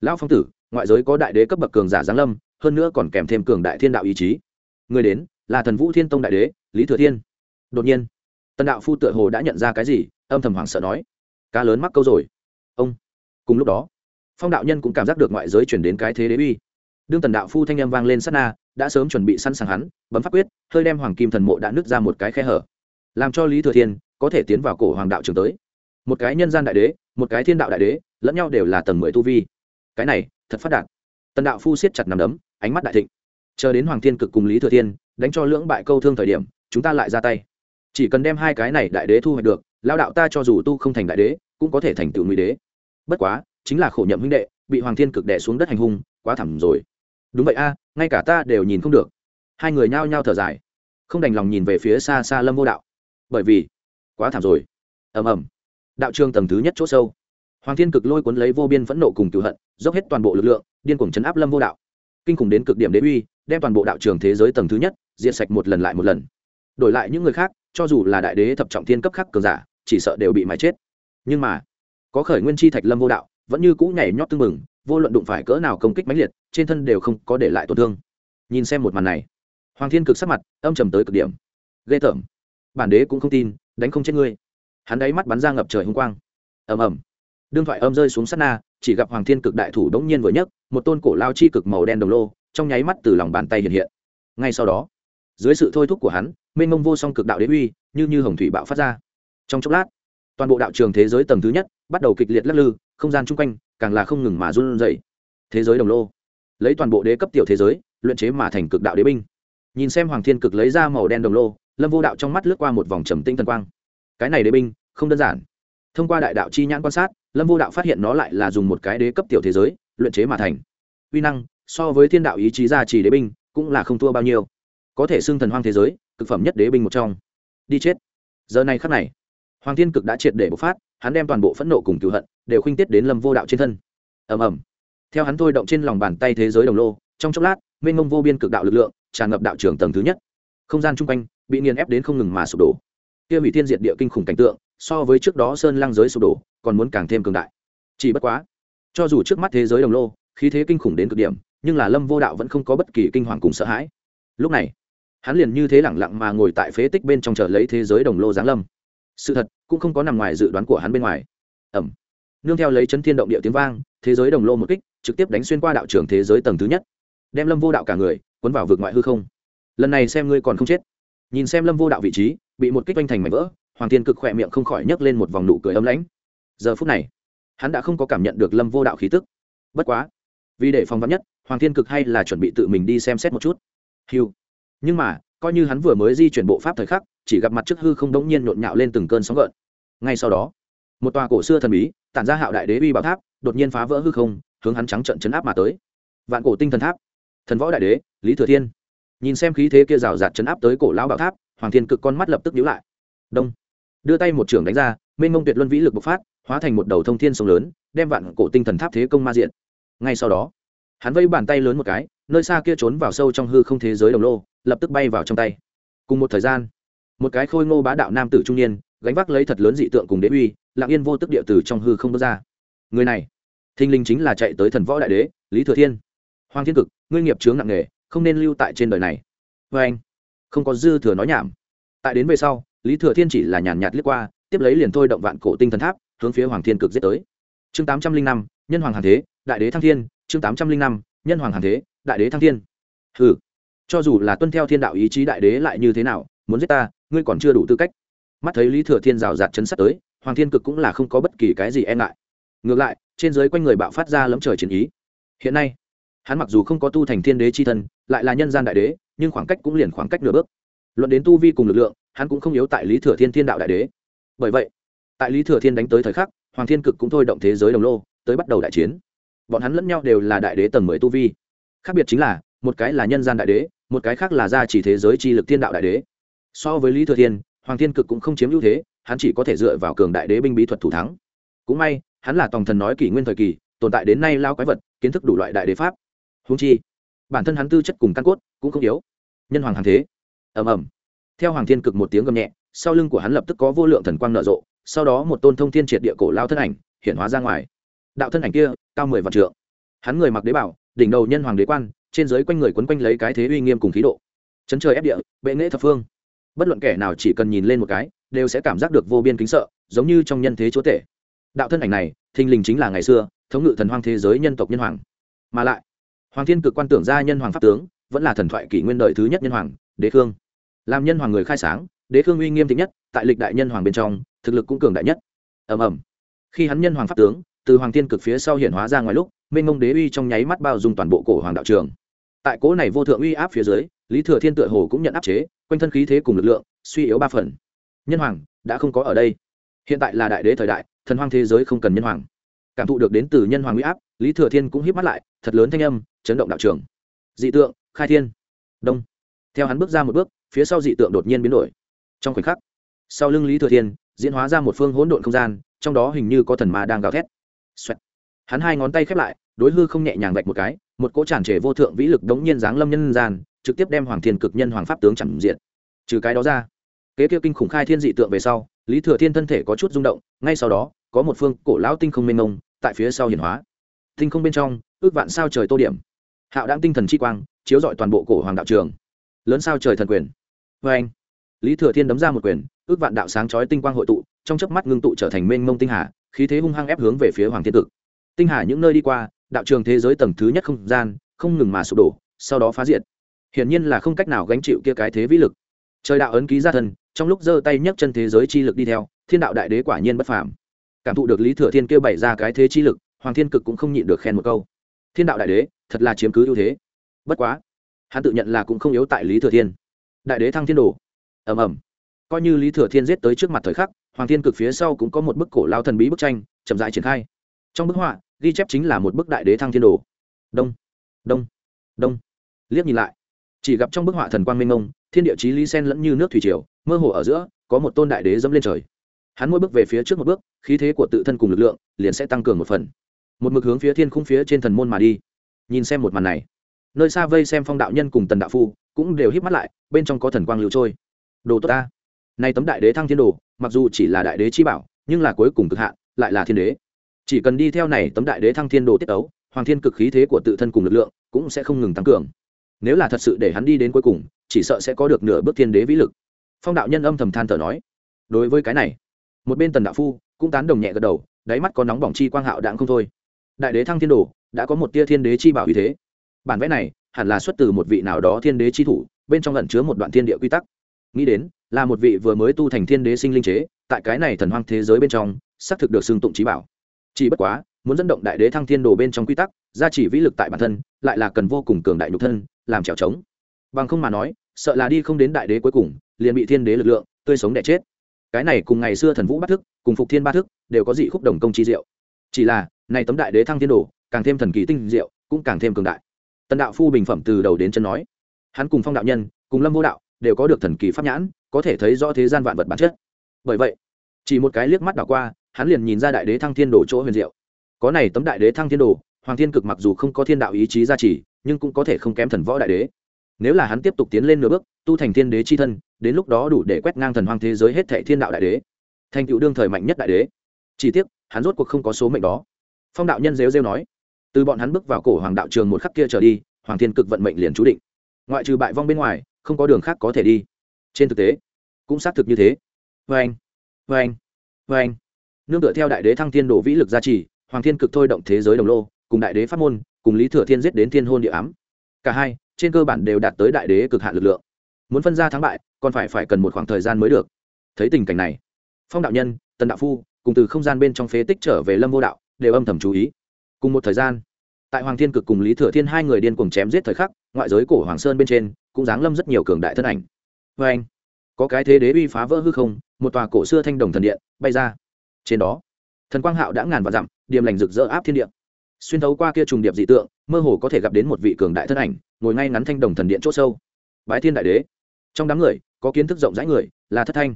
Lão phong tử, ngoại giới có đại đế cấp bậc cường giả giáng lâm, hơn nữa còn kèm thêm cường đại thiên đạo ý chí. Người đến là thần vũ thiên tông đại đế, lý thừa thiên. Đột nhiên, tần đạo phu tựa hồ đã nhận ra cái gì, âm thầm hoảng sợ nói. Cá lớn mắc câu rồi. Ông, cùng lúc đó phong đạo nhân cũng cảm giác được ngoại giới chuyển đến cái thế đế uy. Đương tần đạo phu thanh â m vang lên sát na, đã sớm chuẩn bị sẵn sàng hắn, bấm pháp quyết, hơi đem hoàng kim thần mộ đã nứt ra một cái khe hở. Làm cho lý thừa thiên có thể tiến vào cổ hoàng đạo trường tới. Một cái nhân gian đại đế, một cái thiên đạo đại đế, lẫn nhau đều là tầng mười tu vi. Cái này, thật phát đạt. Tần đạo phu siết chặt nằm đấm, ánh mắt đại thịnh. Chờ đến hoàng thiên cực cùng lý thừa thiên đánh cho lưỡng bại câu thương thời điểm, chúng ta lại ra tay. Chỉ cần đem hai cái này đại đế thu hoạch được, lao đạo ta cho dù tu không thành đại đế, cũng có thể thành tựu nguy đế. Bất quá chính là khổ nhậm huynh đệ, bị hoàng thiên cực đẻ xuống đất hành hung, quá thẳm rồi. Đúng vậy a, ngay cả ta đều nhìn không được. Hai người nhao nhao thở dài. Không đành lòng nhìn về phía xa xa lâm vô đạo. Bởi vì, quá thảm rồi. Ầm ầm. Đạo trường tầng thứ nhất chỗ sâu. Hoàng thiên cực lôi cuốn lấy vô biên phẫn nộ cùng cựu hận, dốc hết toàn bộ lực lượng, điên cuồng chấn áp lâm vô đạo. Kinh khủng đến cực điểm đế uy, đem toàn bộ đạo trường thế giới tầng thứ nhất, diệt sạch một lần lại một lần. Đổi lại những người khác, cho dù là đại đế thập trọng thiên cấp khác cường giả, chỉ sợ đều bị mái chết. Nhưng mà, có khởi nguyên chi thạch lâm vô đạo vẫn như cũ nhảy nhót tưng mừng vô luận đụng phải cỡ nào công kích mãnh liệt, trên thân đều không có để lại tổn thương. Nhìn xem một màn này, hoàng thiên cực sắc mặt âm trầm tới cực điểm. Ghê tởm. Bản đế cũng không tin, đánh không chết ngươi. Hắn đáy mắt bắn ra ngập trời hung quang. Ầm ầm. Đương thoại âm rơi xuống sát na, chỉ gặp hoàng thiên cực đại thủ đống nhiên vừa nhấc, một tôn cổ lao chi cực màu đen đồng lô, trong nháy mắt từ lòng bàn tay hiện hiện. Ngay sau đó, dưới sự thôi thúc của hắn, mênh mông vô song cực đạo đế uy, như như hồng thủy bạo phát ra. Trong chốc lát toàn bộ đạo trường thế giới tầng thứ nhất bắt đầu kịch liệt lắc lư, không gian chung quanh càng là không ngừng mà run dậy thế giới đồng lô, lấy toàn bộ đế cấp tiểu thế giới, luyện chế mà thành cực đạo đế binh. Nhìn xem hoàng thiên cực lấy ra màu đen đồng lô, lâm vô đạo trong mắt lướt qua một vòng trầm tinh thần quang. Cái này đế binh, không đơn giản. Thông qua đại đạo chi nhãn quan sát, lâm vô đạo phát hiện nó lại là dùng một cái đế cấp tiểu thế giới, luyện chế mà thành. Uy năng, so với thiên đạo ý chí gia trì đế binh, cũng là không thua bao nhiêu. Có thể xưng thần hoang thế giới, cực phẩm nhất đế binh một trong. Đi chết. Giờ này khắc này hoàng thiên cực đã triệt để bộc phát, hắn đem toàn bộ phẫn nộ cùng cựu hận đều khuynh tiết đến lâm vô đạo trên thân. Ầm ầm. Theo hắn thôi động trên lòng bàn tay thế giới đồng lô, trong chốc lát, mênh mông vô biên cực đạo lực lượng tràn ngập đạo trường tầng thứ nhất. Không gian chung quanh bị nghiền ép đến không ngừng mà sụp đổ. Kia hủy thiên diệt địa kinh khủng cảnh tượng, so với trước đó sơn lăng giới sụp đổ, còn muốn càng thêm cường đại. Chỉ bất quá, cho dù trước mắt thế giới đồng lô, khí thế kinh khủng đến cực điểm, nhưng là lâm vô đạo vẫn không có bất kỳ kinh hoàng cùng sợ hãi. Lúc này, hắn liền như thế lẳng lặng mà ngồi tại phế tích bên trong chờ lấy thế giới đồng lô giáng lâm sự thật, cũng không có nằm ngoài dự đoán của hắn bên ngoài. Ẩm. Nương theo lấy chấn thiên động địa tiếng vang, thế giới đồng lô một kích, trực tiếp đánh xuyên qua đạo trường thế giới tầng thứ nhất. Đem lâm vô đạo cả người, cuốn vào vực ngoại hư không. Lần này xem ngươi còn không chết. Nhìn xem lâm vô đạo vị trí, bị một kích oanh thành mảnh vỡ, hoàng thiên cực khỏe miệng không khỏi nhấc lên một vòng nụ cười ấm lãnh. Giờ phút này, hắn đã không có cảm nhận được lâm vô đạo khí tức. Bất quá, vì để phòng vắn nhất, hoàng thiên cực hay là chuẩn bị tự mình đi xem xét một chút. Hiu nhưng mà, coi như hắn vừa mới di chuyển bộ pháp thời khắc chỉ gặp mặt trước hư không đống nhiên nhộn nhạo lên từng cơn sóng gợn. Ngay sau đó, một tòa cổ xưa thần bí, tản ra hạo đại đế uy bảo tháp, đột nhiên phá vỡ hư không, hướng hắn trắng trận chấn áp mà tới. Vạn cổ tinh thần tháp, thần võ đại đế, lý thừa thiên. Nhìn xem khí thế kia rào rạt chấn áp tới cổ lão bảo tháp, hoàng thiên cực con mắt lập tức nhíu lại. Đông. Đưa tay một trưởng đánh ra, mênh mông tuyệt luân vĩ lực bộc phát, hóa thành một đầu thông thiên sông lớn, đem vạn cổ tinh thần tháp thế công ma diện. Ngay sau đó, hắn vây bàn tay lớn một cái, nơi xa kia trốn vào sâu trong hư không thế giới đồng lô, lập tức bay vào trong tay. Cùng một thời gian một cái khôi ngô bá đạo nam tử trung niên, gánh vác lấy thật lớn dị tượng cùng đế uy, lặng yên vô tức địa tử trong hư không bước ra. Người này, thình linh chính là chạy tới thần võ đại đế, lý thừa thiên. Hoàng thiên cực, ngươi nghiệp chướng nặng nghề không nên lưu tại trên đời này. Vê anh, không có dư thừa nói nhảm. Tại đến về sau, lý thừa thiên chỉ là nhàn nhạt liếc qua, tiếp lấy liền thôi động vạn cổ tinh thần tháp, hướng phía hoàng thiên cực giết tới. Chương tám trăm linh năm, nhân hoàng hàn thế, đại đế thăng thiên. Chương tám trăm linh năm, nhân hoàng hàn thế, đại đế thăng thiên. Ừ cho dù là tuân theo thiên đạo ý chí đại đế lại như thế nào, muốn giết ta ngươi còn chưa đủ tư cách. Mắt thấy lý thừa thiên rào rạt chấn sắt tới, hoàng thiên cực cũng là không có bất kỳ cái gì e ngại. Ngược lại, trên giới quanh người bạo phát ra lấm trời chiến ý. Hiện nay, hắn mặc dù không có tu thành thiên đế c h i thân, lại là nhân gian đại đế, nhưng khoảng cách cũng liền khoảng cách nửa bước. Luận đến tu vi cùng lực lượng, hắn cũng không yếu tại lý thừa thiên thiên đạo đại đế. Bởi vậy, tại lý thừa thiên đánh tới thời khắc, hoàng thiên cực cũng thôi động thế giới đồng lô, tới bắt đầu đại chiến. Bọn hắn lẫn nhau đều là đại đế tầng mười tu vi. Khác biệt chính là, một cái là nhân gian đại đế, một cái khác là gia chỉ thế giới chi lực thiên đạo đại đế so với lý thừa thiên, hoàng thiên cực cũng không chiếm ưu thế, hắn chỉ có thể dựa vào cường đại đế binh bí thuật thủ thắng. Cũng may, hắn là tòng thần nói kỷ nguyên thời kỳ, tồn tại đến nay lao quái vật, kiến thức đủ loại đại đế pháp. Húng chi, bản thân hắn tư chất cùng căn cốt cũng không yếu. Nhân hoàng hàng thế. Ầm ầm. Theo hoàng thiên cực một tiếng gầm nhẹ, sau lưng của hắn lập tức có vô lượng thần quang nở rộ, sau đó một tôn thông thiên triệt địa cổ lao thân ảnh hiện hóa ra ngoài. Đạo thân ảnh kia, cao mười vạn trượng. Hắn người mặc đế bảo, đỉnh đầu nhân hoàng đế quan, trên dưới quanh người quấn quanh lấy cái thế uy nghiêm cùng khí độ. Chấn trời ép địa, bệ nghệ thập phương bất luận kẻ nào chỉ cần nhìn lên một cái, đều sẽ cảm giác được vô biên kính sợ, giống như trong nhân thế chúa tể. Đạo thân ảnh này, thình lình chính là ngày xưa, thống ngự thần hoang thế giới nhân tộc nhân hoàng. Mà lại, hoàng thiên cực quan tưởng ra nhân hoàng pháp tướng, vẫn là thần thoại kỷ nguyên đời thứ nhất nhân hoàng, đế khương. Làm nhân hoàng người khai sáng, đế khương uy nghiêm thích nhất, tại lịch đại nhân hoàng bên trong, thực lực cũng cường đại nhất. Ầm ầm. Khi hắn nhân hoàng pháp tướng, từ hoàng thiên cực phía sau hiển hóa ra ngoài lúc, minh mông đế uy trong nháy mắt bao dung toàn bộ cổ hoàng đạo trường. Tại cố này vô thượng uy áp phía dưới, lý thừa thiên tựa hồ cũng nhận áp chế quanh thân khí thế cùng lực lượng, suy yếu ba phần. Nhân hoàng, đã không có ở đây. Hiện tại là đại đế thời đại, thần hoang thế giới không cần nhân hoàng. Cảm thụ được đến từ nhân hoàng huy áp, lý thừa thiên cũng híp mắt lại, thật lớn thanh âm, chấn động đạo trường dị tượng, khai thiên. Đông. Theo hắn bước ra một bước, phía sau dị tượng đột nhiên biến đổi. Trong khoảnh khắc, sau lưng lý thừa thiên, diễn hóa ra một phương hỗn độn không gian, trong đó hình như có thần ma đang gào thét、Xoẹt. Hắn hai ngón tay khép lại, đối hư không nhẹ nhàng vạch một cái, một cỗ tràn trề vô thượng vĩ lực đống nhiên giáng lâm nhân gian trực tiếp đem hoàng thiên cực nhân hoàng pháp tướng chẳng diện trừ cái đó ra, kế kia kinh khủng khai thiên dị tượng về sau, lý thừa thiên thân thể có chút rung động, ngay sau đó, có một phương cổ lão tinh không mênh mông tại phía sau hiển hóa. Tinh không bên trong, ước vạn sao trời tô điểm. Hạo đáng tinh thần chi quang, chiếu rọi toàn bộ cổ hoàng đạo trường. Lớn sao trời thần quyền. Vê anh, lý thừa thiên đấm ra một quyền, ước vạn đạo sáng chói tinh quang hội tụ, trong chớp mắt ngưng tụ trở thành mênh mông tinh hà, khí thế hung hăng ép hướng về phía hoàng thiên cực. Tinh hà những nơi đi qua, đạo trường thế giới tầng thứ nhất không gian, không ngừng mà sụp đổ, sau đó phá diệt hiển nhiên là không cách nào gánh chịu kia cái thế vĩ lực. Trời đạo ấn ký ra thân, trong lúc giơ tay nhấc chân thế giới chi lực đi theo, thiên đạo đại đế quả nhiên bất phàm. Cảm thụ được lý thừa thiên kêu bày ra cái thế chi lực, hoàng thiên cực cũng không nhịn được khen một câu. Thiên đạo đại đế, thật là chiếm cứ ưu thế. Bất quá, hắn tự nhận là cũng không yếu tại lý thừa thiên. Đại đế thăng thiên đồ. Ầm ầm. Coi như lý thừa thiên giết tới trước mặt thời khắc, hoàng thiên cực phía sau cũng có một bức cổ lao thần bí bức tranh, chậm dại triển khai. Trong bức họa, ghi chép chính là một bức đại đế thăng thiên đồ. Đông. Đông. Đông. Liếc nhìn lại chỉ gặp trong bức họa thần quang minh ngông thiên địa chí lý sen lẫn như nước thủy triều, mơ hồ ở giữa, có một tôn đại đế dẫm lên trời. Hắn mỗi bước về phía trước một bước, khí thế của tự thân cùng lực lượng liền sẽ tăng cường một phần. Một mực hướng phía thiên khung phía trên thần môn mà đi. Nhìn xem một màn này, nơi xa vây xem phong đạo nhân cùng tần đạo phu cũng đều híp mắt lại, bên trong có thần quang lưu trôi. Đồ tốt ta. Nay tấm đại đế thăng thiên đồ, mặc dù chỉ là đại đế chi bảo, nhưng là cuối cùng cực hạn, lại là thiên đế. Chỉ cần đi theo này tấm đại đế thăng thiên đồ tiết ấu hoàng thiên cực khí thế của tự thân cùng lực lượng cũng sẽ không ngừng tăng cường nếu là thật sự để hắn đi đến cuối cùng, chỉ sợ sẽ có được nửa bước thiên đế vĩ lực. Phong đạo nhân âm thầm than thở nói, đối với cái này, một bên tần đạo phu cũng tán đồng nhẹ gật đầu, đáy mắt có nóng bỏng chi quang hạo đạn không thôi. Đại đế thăng thiên đồ, đã có một tia thiên đế chi bảo uy thế. Bản vẽ này hẳn là xuất từ một vị nào đó thiên đế chi thủ, bên trong lẩn chứa một đoạn thiên địa quy tắc. Nghĩ đến, là một vị vừa mới tu thành thiên đế sinh linh chế, tại cái này thần hoang thế giới bên trong, xác thực được xưng tụng trí bảo. Chỉ bất quá, muốn dẫn động đại đế thăng thiên đồ bên trong quy tắc, gia chỉ vĩ lực tại bản thân, lại là cần vô cùng cường đại nhục thân làm trèo trống. Bằng không mà nói, sợ là đi không đến đại đế cuối cùng, liền bị thiên đế lực lượng, tươi sống đẻ chết. Cái này cùng ngày xưa thần vũ bắt thức, cùng phục thiên ba thức, đều có dị khúc đồng công chi diệu. Chỉ là, này tấm đại đế thăng thiên đồ, càng thêm thần kỳ tinh diệu, cũng càng thêm cường đại. Tần đạo phu bình phẩm từ đầu đến chân nói, hắn cùng phong đạo nhân, cùng lâm vô đạo, đều có được thần kỳ pháp nhãn, có thể thấy rõ thế gian vạn vật bản chất. Bởi vậy, chỉ một cái liếc mắt đảo qua, hắn liền nhìn ra đại đế thăng thiên đồ chỗ huyền diệu. Có này tấm đại đế thăng thiên đồ, hoàng thiên cực mặc dù không có thiên đạo ý chí gia trì nhưng cũng có thể không kém thần võ đại đế. Nếu là hắn tiếp tục tiến lên nửa bước, tu thành thiên đế c h i thân, đến lúc đó đủ để quét ngang thần hoang thế giới hết thệ thiên đạo đại đế. Thành cựu đương thời mạnh nhất đại đế. Chỉ tiếc, hắn rốt cuộc không có số mệnh đó. Phong đạo nhân rêu rêu nói, từ bọn hắn bước vào cổ hoàng đạo trường một khắc kia trở đi, hoàng thiên cực vận mệnh liền chú định. Ngoại trừ bại vong bên ngoài, không có đường khác có thể đi. Trên thực tế, cũng xác thực như thế. Vê anh vê anh vê anh nương tựa theo đại đế thăng thiên đổ vĩ lực gia trì, hoàng thiên cực thôi động thế giới đồng lô, cùng đại đế pháp môn cùng lý thừa thiên giết đến thiên hôn địa ám. Cả hai, trên cơ bản đều đạt tới đại đế cực hạn lực lượng. Muốn phân ra thắng bại, còn phải phải cần một khoảng thời gian mới được. Thấy tình cảnh này, phong đạo nhân, tần đạo phu, cùng từ không gian bên trong phế tích trở về lâm vô đạo, đều âm thầm chú ý. Cùng một thời gian, tại hoàng thiên cực cùng lý thừa thiên hai người điên cùng chém giết thời khắc, ngoại giới cổ hoàng sơn bên trên, cũng giáng lâm rất nhiều cường đại thân ảnh. Vê anh, có cái thế đế uy phá vỡ hư không, một tòa cổ xưa thanh đồng thần điện bay ra. Trên đó, thần quang hạo đã ngàn và dặm điềm lành rực rỡ áp thiên địa xuyên thấu qua kia trùng điệp dị tượng, mơ hồ có thể gặp đến một vị cường đại thân ảnh, ngồi ngay ngắn thanh đồng thần điện c h ỗ sâu. Bái thiên đại đế. Trong đám người, có kiến thức rộng rãi người, là thất thanh.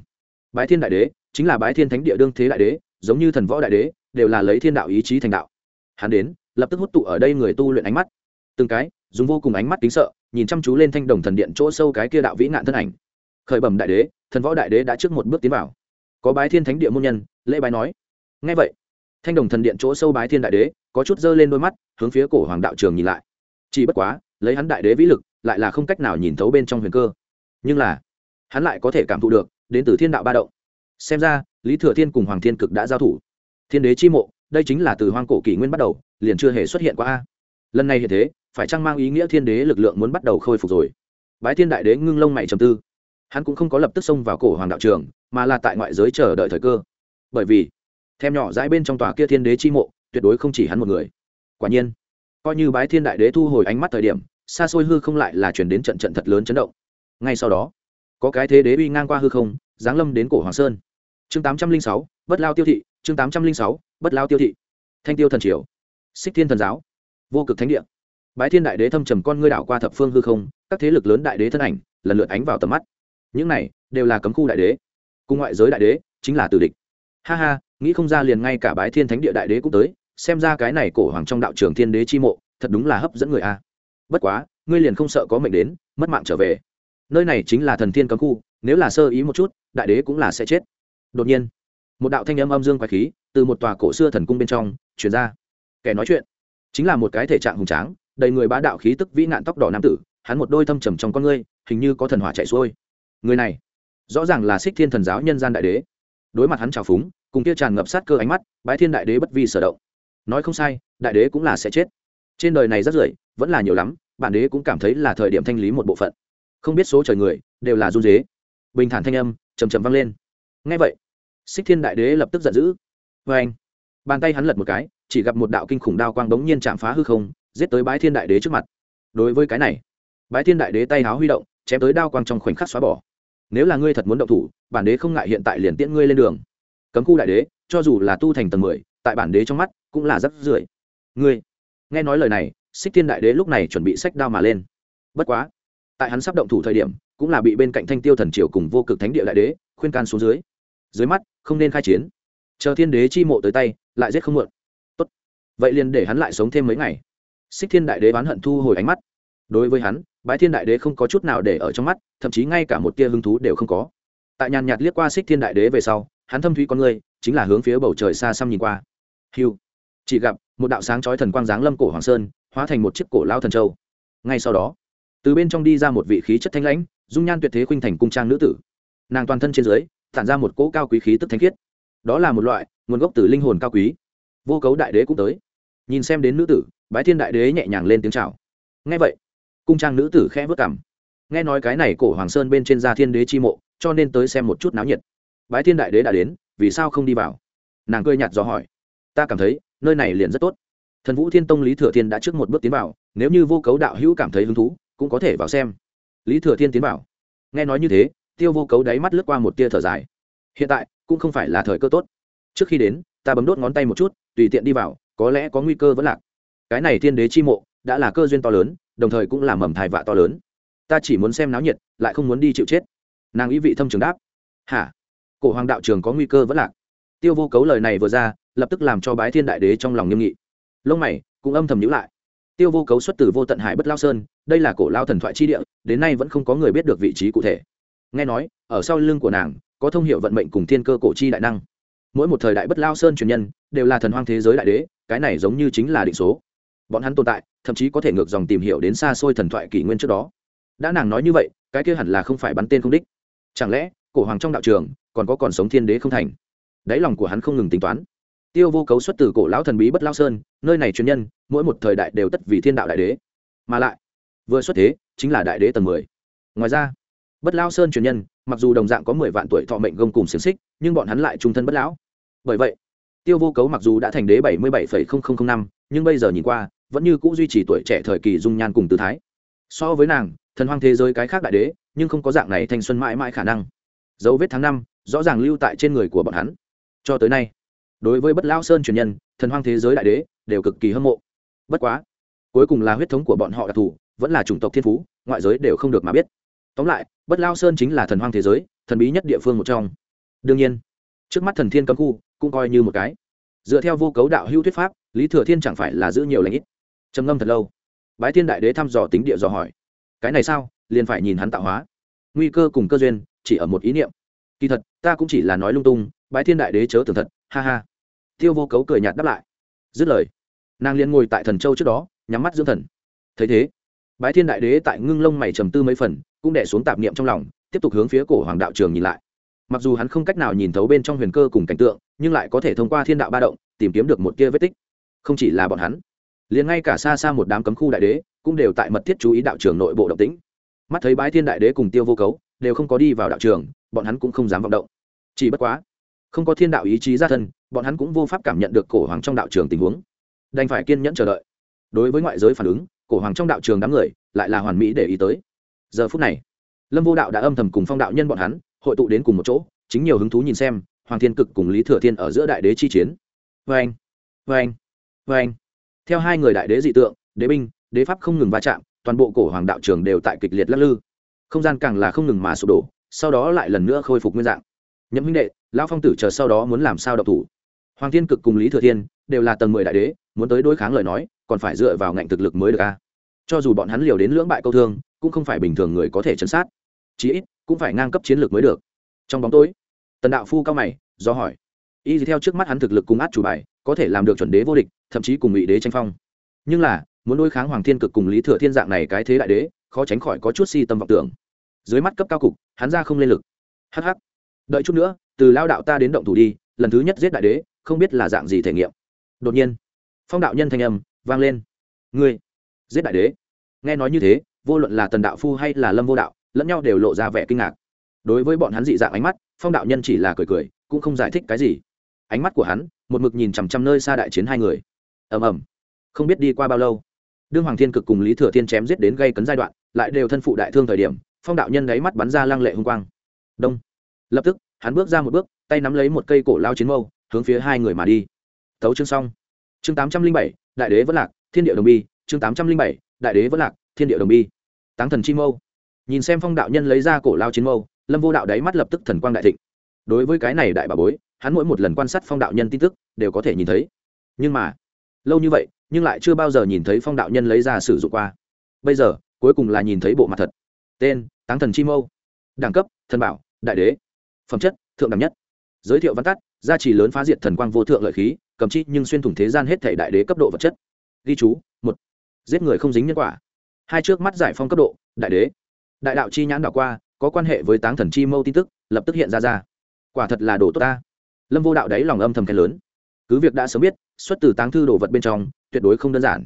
Bái thiên đại đế chính là bái thiên thánh địa đương thế đại đế, giống như thần võ đại đế, đều là lấy thiên đạo ý chí thành đạo. Hắn đến, lập tức hút tụ ở đây người tu luyện ánh mắt. Từng cái, dùng vô cùng ánh mắt kính sợ, nhìn chăm chú lên thanh đồng thần điện chỗ sâu cái kia đạo vĩ nạn thân ảnh. Khởi bẩm đại đế, thần võ đại đế đã trước một bước tiến vào. Có bái thiên thánh địa môn nhân, lễ bái nói. Ngay vậy, thanh đồng thần điện chỗ sâu bái thiên đại đế có chút dơ lên đôi mắt, hướng phía cổ hoàng đạo trường nhìn lại. Chỉ bất quá, lấy hắn đại đế vĩ lực, lại là không cách nào nhìn thấu bên trong huyền cơ. Nhưng là, hắn lại có thể cảm thụ được, đến từ thiên đạo ba động. Xem ra, lý thừa thiên cùng hoàng thiên cực đã giao thủ. Thiên đế chi mộ, đây chính là từ hoang cổ kỷ nguyên bắt đầu, liền chưa hề xuất hiện qua a. Lần này hiện thế, phải chăng mang ý nghĩa thiên đế lực lượng muốn bắt đầu khôi phục rồi? Bái thiên đại đế ngưng lông mày trầm tư. Hắn cũng không có lập tức xông vào cổ hoàng đạo trường, mà là tại ngoại giới chờ đợi thời cơ. Bởi vì, thêm nhỏ dãi bên trong tòa kia thiên đế chi mộ tuyệt đối không chỉ hắn một người. Quả nhiên, coi như bái thiên đại đế thu hồi ánh mắt thời điểm, xa xôi hư không lại là chuyển đến trận trận thật lớn chấn động. Ngay sau đó, có cái thế đế uy ngang qua hư không, giáng lâm đến cổ hoàng sơn. Chương tám trăm linh sáu, bất lao tiêu thị, chương tám trăm linh sáu, bất lao tiêu thị. Thanh tiêu thần triều, xích thiên thần giáo, vô cực thánh địa. Bái thiên đại đế thâm trầm con ngươi đảo qua thập phương hư không, các thế lực lớn đại đế thân ảnh, lần lượt ánh vào tầm mắt. Những này đều là cấm khu đại đế. Cùng ngoại giới đại đế, chính là tử địch. Ha ha nghĩ không ra liền ngay cả bái thiên thánh địa đại đế cũng tới, xem ra cái này cổ hoàng trong đạo trường thiên đế chi mộ, thật đúng là hấp dẫn người a. Bất quá, ngươi liền không sợ có mệnh đến, mất mạng trở về. Nơi này chính là thần thiên cấm khu, nếu là sơ ý một chút, đại đế cũng là sẽ chết. Đột nhiên, một đạo thanh âm âm dương quái khí từ một tòa cổ xưa thần cung bên trong chuyển ra. Kẻ nói chuyện, chính là một cái thể trạng hùng tráng, đầy người bá đạo khí tức vĩ nạn tóc đỏ nam tử, hắn một đôi thâm trầm trong con ngươi, hình như có thần hỏa chạy xuôi. Người này, rõ ràng là xích thiên thần giáo nhân gian đại đế. Đối mặt hắn trào phúng cùng kia tràn ngập sát cơ ánh mắt, bái thiên đại đế bất vi sở động. Nói không sai, đại đế cũng là sẽ chết. Trên đời này rất rưởi, vẫn là nhiều lắm, bản đế cũng cảm thấy là thời điểm thanh lý một bộ phận. Không biết số trời người, đều là run dế bình thản thanh âm chầm chầm vang lên. Ngay vậy, xích thiên đại đế lập tức giận dữ. Vê anh, bàn tay hắn lật một cái, chỉ gặp một đạo kinh khủng đao quang đống nhiên chạm phá hư không, giết tới bái thiên đại đế trước mặt. Đối với cái này, bái thiên đại đế tay háo huy động, chém tới đao quang trong khoảnh khắc xóa bỏ. Nếu là ngươi thật muốn động thủ, bản đế không ngại hiện tại liền tiễn ngươi lên đường cấm khu đại đế, cho dù là tu thành tầng mười, tại bản đế trong mắt cũng là rất rưỡi. ngươi, nghe nói lời này, xích thiên đại đế lúc này chuẩn bị sách đao mà lên. Bất quá, tại hắn sắp động thủ thời điểm, cũng là bị bên cạnh thanh tiêu thần triều cùng vô cực thánh địa đại đế khuyên can xuống dưới. Dưới mắt, không nên khai chiến. Chờ thiên đế chi mộ tới tay, lại giết không muộn. Tốt. Vậy liền để hắn lại sống thêm mấy ngày. Xích thiên đại đế oán hận thu hồi ánh mắt. Đối với hắn, bái thiên đại đế không có chút nào để ở trong mắt, thậm chí ngay cả một tia hứng thú đều không có. Tại nhàn nhạt liếc qua xích thiên đại đế về sau hắn thâm thúy con người, chính là hướng phía bầu trời xa xăm nhìn qua. Hiu chỉ gặp, một đạo sáng chói thần quang giáng lâm cổ hoàng sơn, hóa thành một chiếc cổ lao thần châu. Ngay sau đó, từ bên trong đi ra một vị khí chất thanh lãnh, dung nhan tuyệt thế khuynh thành cung trang nữ tử. Nàng toàn thân trên dưới, tản ra một cỗ cao quý khí tức thanh khiết. Đó là một loại, nguồn gốc từ linh hồn cao quý. Vô cấu đại đế cũng tới. Nhìn xem đến nữ tử, bái thiên đại đế nhẹ nhàng lên tiếng chào. Nghe vậy, cung trang nữ tử khẽ vất cảm nghe nói cái này cổ hoàng sơn bên trên gia thiên đế chi mộ, cho nên tới xem một chút náo nhiệt bái thiên đại đế đã đến, vì sao không đi vào? Nàng cười nhạt do hỏi. Ta cảm thấy, nơi này liền rất tốt. Thần vũ thiên tông lý thừa thiên đã trước một bước tiến vào, nếu như vô cấu đạo hữu cảm thấy hứng thú, cũng có thể vào xem. Lý thừa thiên tiến vào. Nghe nói như thế, tiêu vô cấu đáy mắt lướt qua một tia thở dài. Hiện tại, cũng không phải là thời cơ tốt. Trước khi đến, ta bấm đốt ngón tay một chút, tùy tiện đi vào, có lẽ có nguy cơ vẫn lạc. Cái này thiên đế chi mộ, đã là cơ duyên to lớn, đồng thời cũng là mầm thai vạ to lớn. Ta chỉ muốn xem náo nhiệt, lại không muốn đi chịu chết. Nàng ý vị thâm trường đáp. Hả? Cổ hoàng đạo trường có nguy cơ vẫn lạc. Tiêu vô cấu lời này vừa ra, lập tức làm cho bái thiên đại đế trong lòng nghiêm nghị. Lông mày cũng âm thầm nhữ lại. Tiêu vô cấu xuất từ vô tận hải bất lao sơn, đây là cổ lao thần thoại chi địa, đến nay vẫn không có người biết được vị trí cụ thể. Nghe nói, ở sau lưng của nàng, có thông hiệu vận mệnh cùng thiên cơ cổ chi đại năng. Mỗi một thời đại bất lao sơn truyền nhân, đều là thần hoang thế giới đại đế, cái này giống như chính là định số. Bọn hắn tồn tại, thậm chí có thể ngược dòng tìm hiểu đến xa xôi thần thoại kỷ nguyên trước đó. Đã nàng nói như vậy, cái kia hẳn là không phải bắn tên không đích. Chẳng lẽ, cổ hoàng trong đạo trường còn có còn sống thiên đế không thành. Đáy lòng của hắn không ngừng tính toán. Tiêu vô cấu xuất từ cổ lão thần bí bất lao sơn, nơi này truyền nhân, mỗi một thời đại đều tất vì thiên đạo đại đế. Mà lại, vừa xuất thế, chính là đại đế tầng mười. Ngoài ra, bất lao sơn truyền nhân, mặc dù đồng dạng có mười vạn tuổi thọ mệnh gông cùng xiềng xích, nhưng bọn hắn lại trung thân bất lão. Bởi vậy, tiêu vô cấu mặc dù đã thành đế bảy mươi bảy năm, nhưng bây giờ nhìn qua, vẫn như c ũ duy trì tuổi trẻ thời kỳ dung nhan cùng tư thái. So với nàng, thần hoang thế giới cái khác đại đế, nhưng không có dạng này thanh xuân mãi mãi khả năng. Dấu vết tháng năm rõ ràng lưu tại trên người của bọn hắn. Cho tới nay, đối với bất lao sơn truyền nhân, thần hoang thế giới đại đế đều cực kỳ hâm mộ. Bất quá, cuối cùng là huyết thống của bọn họ đặc thù, vẫn là chủng tộc thiên phú, ngoại giới đều không được mà biết. Tóm lại, bất lao sơn chính là thần hoang thế giới, thần bí nhất địa phương một trong. Đương nhiên, trước mắt thần thiên cấm khu cũng coi như một cái. Dựa theo vô cấu đạo hữu thuyết pháp, lý thừa thiên chẳng phải là giữ nhiều lãnh ít. Trầm ngâm thật lâu, bái thiên đại đế thăm dò tính địa dò hỏi. Cái này sao? Liền phải nhìn hắn tạo hóa. Nguy cơ cùng cơ duyên chỉ ở một ý niệm kỳ thật, ta cũng chỉ là nói lung tung, bái thiên đại đế chớ tưởng thật, ha ha. Tiêu vô cấu cười nhạt đáp lại. Dứt lời, nàng liền ngồi tại thần châu trước đó, nhắm mắt dưỡng thần. Thấy thế, bái thiên đại đế tại ngưng lông mày trầm tư mấy phần, cũng đẻ xuống tạp niệm trong lòng, tiếp tục hướng phía cổ hoàng đạo trường nhìn lại. Mặc dù hắn không cách nào nhìn thấu bên trong huyền cơ cùng cảnh tượng, nhưng lại có thể thông qua thiên đạo ba động, tìm kiếm được một kia vết tích. Không chỉ là bọn hắn, liền ngay cả xa xa một đám cấm khu đại đế, cũng đều tại mật thiết chú ý đạo trường nội bộ động tĩnh. Mắt thấy bái thiên đại đế cùng tiêu vô cấu, đều không có đi vào đạo trường bọn hắn cũng không dám vọng động. Chỉ bất quá, không có thiên đạo ý chí ra thân, bọn hắn cũng vô pháp cảm nhận được cổ hoàng trong đạo trường tình huống. Đành phải kiên nhẫn chờ đợi. Đối với ngoại giới phản ứng, cổ hoàng trong đạo trường đám người lại là hoàn mỹ để ý tới. Giờ phút này, lâm vô đạo đã âm thầm cùng phong đạo nhân bọn hắn hội tụ đến cùng một chỗ, chính nhiều hứng thú nhìn xem hoàng thiên cực cùng lý thừa thiên ở giữa đại đế chi chiến. Vê anh vê anh vê anh theo hai người đại đế dị tượng, đế binh, đế pháp không ngừng va chạm, toàn bộ cổ hoàng đạo trường đều tại kịch liệt lắc lư. Không gian càng là không ngừng mà sụp đổ sau đó lại lần nữa khôi phục nguyên dạng. Nhậm huynh đệ, lão phong tử chờ sau đó muốn làm sao độc thủ? Hoàng thiên cực cùng lý thừa thiên đều là tầng mười đại đế, muốn tới đối kháng lời nói, còn phải dựa vào ngạnh thực lực mới được a. Cho dù bọn hắn liều đến lưỡng bại câu thương, cũng không phải bình thường người có thể chấn sát. Chí ít, cũng phải ngang cấp chiến lược mới được. Trong bóng tối, tần đạo phu cao mày, do hỏi. Y theo trước mắt hắn thực lực cùng át chủ bài, có thể làm được chuẩn đế vô địch, thậm chí cùng ngụy đế tranh phong. Nhưng là, muốn đối kháng hoàng thiên cực cùng lý thừa thiên dạng này cái thế đại đế, khó tránh khỏi có chút si tâm vọng tưởng dưới mắt cấp cao cục, hắn ra không lên lực. Hh đợi chút nữa, từ lao đạo ta đến động thủ đi, lần thứ nhất giết đại đế, không biết là dạng gì thể nghiệm. Đột nhiên, phong đạo nhân thanh âm vang lên. Ngươi, giết đại đế. Nghe nói như thế, vô luận là tần đạo phu hay là lâm vô đạo, lẫn nhau đều lộ ra vẻ kinh ngạc. Đối với bọn hắn dị dạng ánh mắt, phong đạo nhân chỉ là cười cười, cũng không giải thích cái gì. Ánh mắt của hắn, một mực nhìn chằm chằm nơi xa đại chiến hai người. Ầm ầm. Không biết đi qua bao lâu, đương hoàng thiên cực cùng lý thừa thiên chém giết đến gây cấn giai đoạn, lại đều thân phụ đại thương thời điểm phong đạo nhân đáy mắt bắn ra lăng lệ hung quang. Đông. Lập tức, hắn bước ra một bước, tay nắm lấy một cây cổ lao chiến mâu, hướng phía hai người mà đi. Thấu chương xong. Chương tám trăm linh bảy, đại đế vẫn lạc, thiên địa đồng bi. Chương tám trăm linh bảy, đại đế vẫn lạc, thiên địa đồng bi. Táng thần chi mâu. Nhìn xem phong đạo nhân lấy ra cổ lao chiến mâu, lâm vô đạo đáy mắt lập tức thần quang đại thịnh. Đối với cái này đại bà bối, hắn mỗi một lần quan sát phong đạo nhân tin tức, đều có thể nhìn thấy. Nhưng mà, lâu như vậy, nhưng lại chưa bao giờ nhìn thấy phong đạo nhân lấy ra sử dụng qua. Bây giờ, cuối cùng là nhìn thấy bộ mặt thật. Tên táng thần chi mâu, đẳng cấp, thần bảo, đại đế, phẩm chất, thượng đẳng nhất. Giới thiệu văn tắt, gia trì lớn phá diệt thần quang vô thượng lợi khí, cầm chi nhưng xuyên thủng thế gian hết thể đại đế cấp độ vật chất. Ghi chú, một, giết người không dính nhân quả. Hai, trước mắt giải phong cấp độ, đại đế. Đại đạo chi nhãn đảo qua, có quan hệ với táng thần chi mâu tin tức, lập tức hiện ra ra. Quả thật là đồ tốt ta. Lâm vô đạo đáy lòng âm thầm khen lớn. Cứ việc đã sớm biết, xuất từ táng thư đồ vật bên trong, tuyệt đối không đơn giản.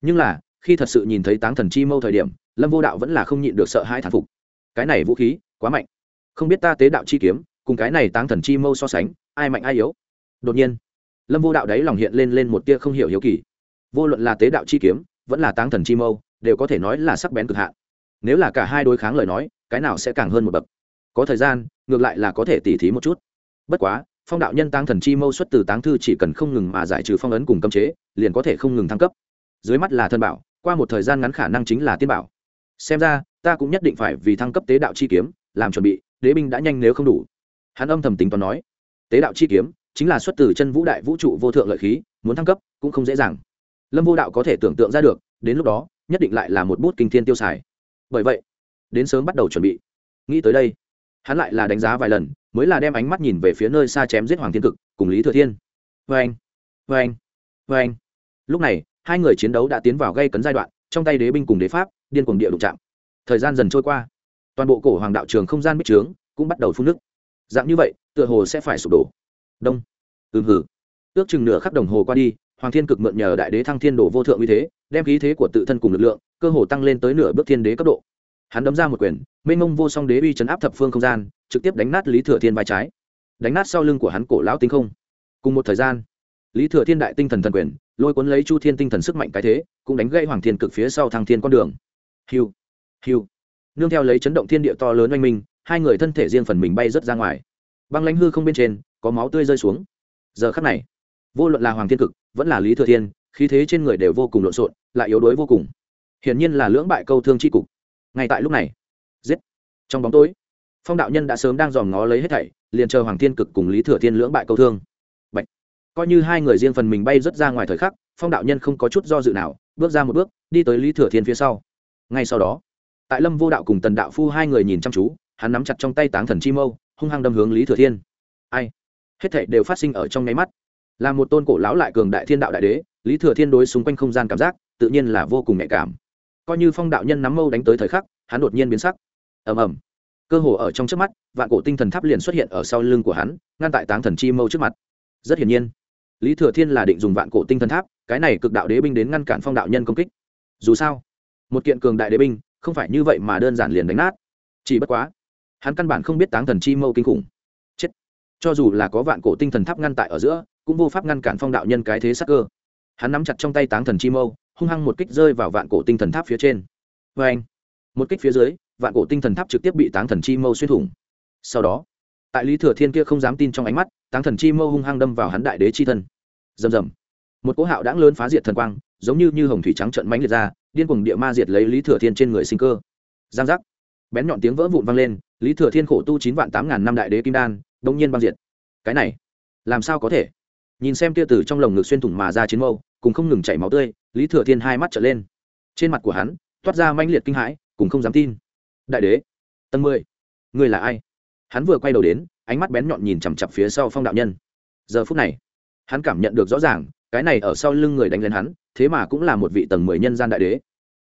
Nhưng là, khi thật sự nhìn thấy táng thần chi mâu thời điểm, lâm vô đạo vẫn là không nhịn được sợ hãi thán phục cái này vũ khí quá mạnh. Không biết ta tế đạo chi kiếm, cùng cái này táng thần chi mâu so sánh, ai mạnh ai yếu? Đột nhiên, lâm vô đạo đấy lòng hiện lên lên một tia không hiểu hiếu kỳ. Vô luận là tế đạo chi kiếm, vẫn là táng thần chi mâu, đều có thể nói là sắc bén cực hạn. Nếu là cả hai đối kháng lời nói, cái nào sẽ càng hơn một bậc? Có thời gian, ngược lại là có thể tỉ thí một chút. Bất quá, phong đạo nhân tăng thần chi mâu xuất từ táng thư chỉ cần không ngừng mà giải trừ phong ấn cùng cấm chế, liền có thể không ngừng thăng cấp. Dưới mắt là thân bảo, qua một thời gian ngắn khả năng chính là tiên bảo. Xem ra ta cũng nhất định phải vì thăng cấp tế đạo chi kiếm làm chuẩn bị, đế binh đã nhanh nếu không đủ. Hắn âm thầm tính toán nói, tế đạo chi kiếm chính là xuất từ chân vũ đại vũ trụ vô thượng lợi khí, muốn thăng cấp cũng không dễ dàng. Lâm vô đạo có thể tưởng tượng ra được, đến lúc đó, nhất định lại là một bút kinh thiên tiêu xài. Bởi vậy, đến sớm bắt đầu chuẩn bị. Nghĩ tới đây, hắn lại là đánh giá vài lần, mới là đem ánh mắt nhìn về phía nơi xa chém giết hoàng thiên cực cùng lý thừa thiên. Vê anh vê anh vê anh lúc này, hai người chiến đấu đã tiến vào gây cấn giai đoạn, trong tay đế binh cùng đế pháp, điên cuồng địa đụng chạm thời gian dần trôi qua. Toàn bộ cổ hoàng đạo trường không gian bích trướng cũng bắt đầu phun nước. Dạng như vậy, tựa hồ sẽ phải sụp đổ. Đông. Ừm hử ước chừng nửa khắc đồng hồ qua đi, hoàng thiên cực mượn nhờ đại đế thăng thiên đồ vô thượng uy thế, đem khí thế của tự thân cùng lực lượng, cơ hồ tăng lên tới nửa bước thiên đế cấp độ. Hắn đấm ra một quyền, mênh mông vô song đế uy chấn áp thập phương không gian, trực tiếp đánh nát lý thừa thiên vai trái. Đánh nát sau lưng của hắn cổ lão tinh không. Cùng một thời gian, lý thừa thiên đại tinh thần thần quyền, lôi cuốn lấy chu thiên tinh thần sức mạnh cái thế, cũng đánh gây hoàng thiên cực phía sau thăng thiên con đường. Hiu hiu. Nương theo lấy chấn động thiên địa to lớn oanh minh, hai người thân thể riêng phần mình bay rớt ra ngoài. Băng lãnh hư không bên trên, có máu tươi rơi xuống. Giờ khắc này, vô luận là hoàng thiên cực, vẫn là lý thừa thiên, khí thế trên người đều vô cùng lộn xộn, lại yếu đuối vô cùng. Hiển nhiên là lưỡng bại câu thương c cục. Ngay tại lúc này, giết. Trong bóng tối, phong đạo nhân đã sớm đang dòm ngó lấy hết thảy, liền chờ hoàng thiên cực cùng lý thừa thiên lưỡng bại câu thương. Bạch. coi như hai người riêng phần mình bay rớt ra ngoài thời khắc, phong đạo nhân không có chút do dự nào, bước ra một bước, đi tới lý thừa thiên phía sau. Ngay sau đó tại lâm vô đạo cùng tần đạo phu hai người nhìn chăm chú, hắn nắm chặt trong tay táng thần chi mâu, hung hăng đâm hướng lý thừa thiên. Ai? Hết thệ đều phát sinh ở trong nháy mắt. Là một tôn cổ lão lại cường đại thiên đạo đại đế, lý thừa thiên đối xung quanh không gian cảm giác, tự nhiên là vô cùng nhạy cảm. Coi như phong đạo nhân nắm mâu đánh tới thời khắc, hắn đột nhiên biến sắc. Ầm ầm. Cơ hồ ở trong trước mắt, vạn cổ tinh thần tháp liền xuất hiện ở sau lưng của hắn, ngăn tại táng thần chi mâu trước mặt. Rất hiển nhiên, lý thừa thiên là định dùng vạn cổ tinh thần tháp, cái này cực đạo đế binh đến ngăn cản phong đạo nhân công kích. Dù sao, một kiện cường đại đế binh không phải như vậy mà đơn giản liền đánh nát. Chỉ bất quá, hắn căn bản không biết táng thần chi mâu kinh khủng. Chết. Cho dù là có vạn cổ tinh thần tháp ngăn tại ở giữa, cũng vô pháp ngăn cản phong đạo nhân cái thế sắc cơ. Hắn nắm chặt trong tay táng thần chi mâu, hung hăng một kích rơi vào vạn cổ tinh thần tháp phía trên. Vê anh, một kích phía dưới, vạn cổ tinh thần tháp trực tiếp bị táng thần chi mâu xuyên thủng. Sau đó, tại lý thừa thiên kia không dám tin trong ánh mắt, táng thần chi mâu hung hăng đâm vào hắn đại đế chi thân. Rầm rầm. Một cỗ hạo đãng lớn phá diệt thần quang giống như như hồng thủy trắng trận mánh liệt ra, điên cuồng địa ma diệt lấy lý thừa thiên trên người sinh cơ. Giang giác. Bén nhọn tiếng vỡ vụn vang lên, lý thừa thiên khổ tu chín vạn tám ngàn năm đại đế kim đan đông nhiên băng diệt. Cái này, làm sao có thể? Nhìn xem tia tử trong lồng ngực xuyên thủng mà ra chiến mâu, cùng không ngừng chảy máu tươi, lý thừa thiên hai mắt trở lên. Trên mặt của hắn, toát ra mãnh liệt kinh hãi, cùng không dám tin. Đại đế, tầng mười người là ai? Hắn vừa quay đầu đến, ánh mắt bén nhọn nhìn chằm chặp phía sau phong đạo nhân. Giờ phút này, hắn cảm nhận được rõ ràng, cái này ở sau lưng người đánh lên hắn thế mà cũng là một vị tầng mười nhân gian đại đế.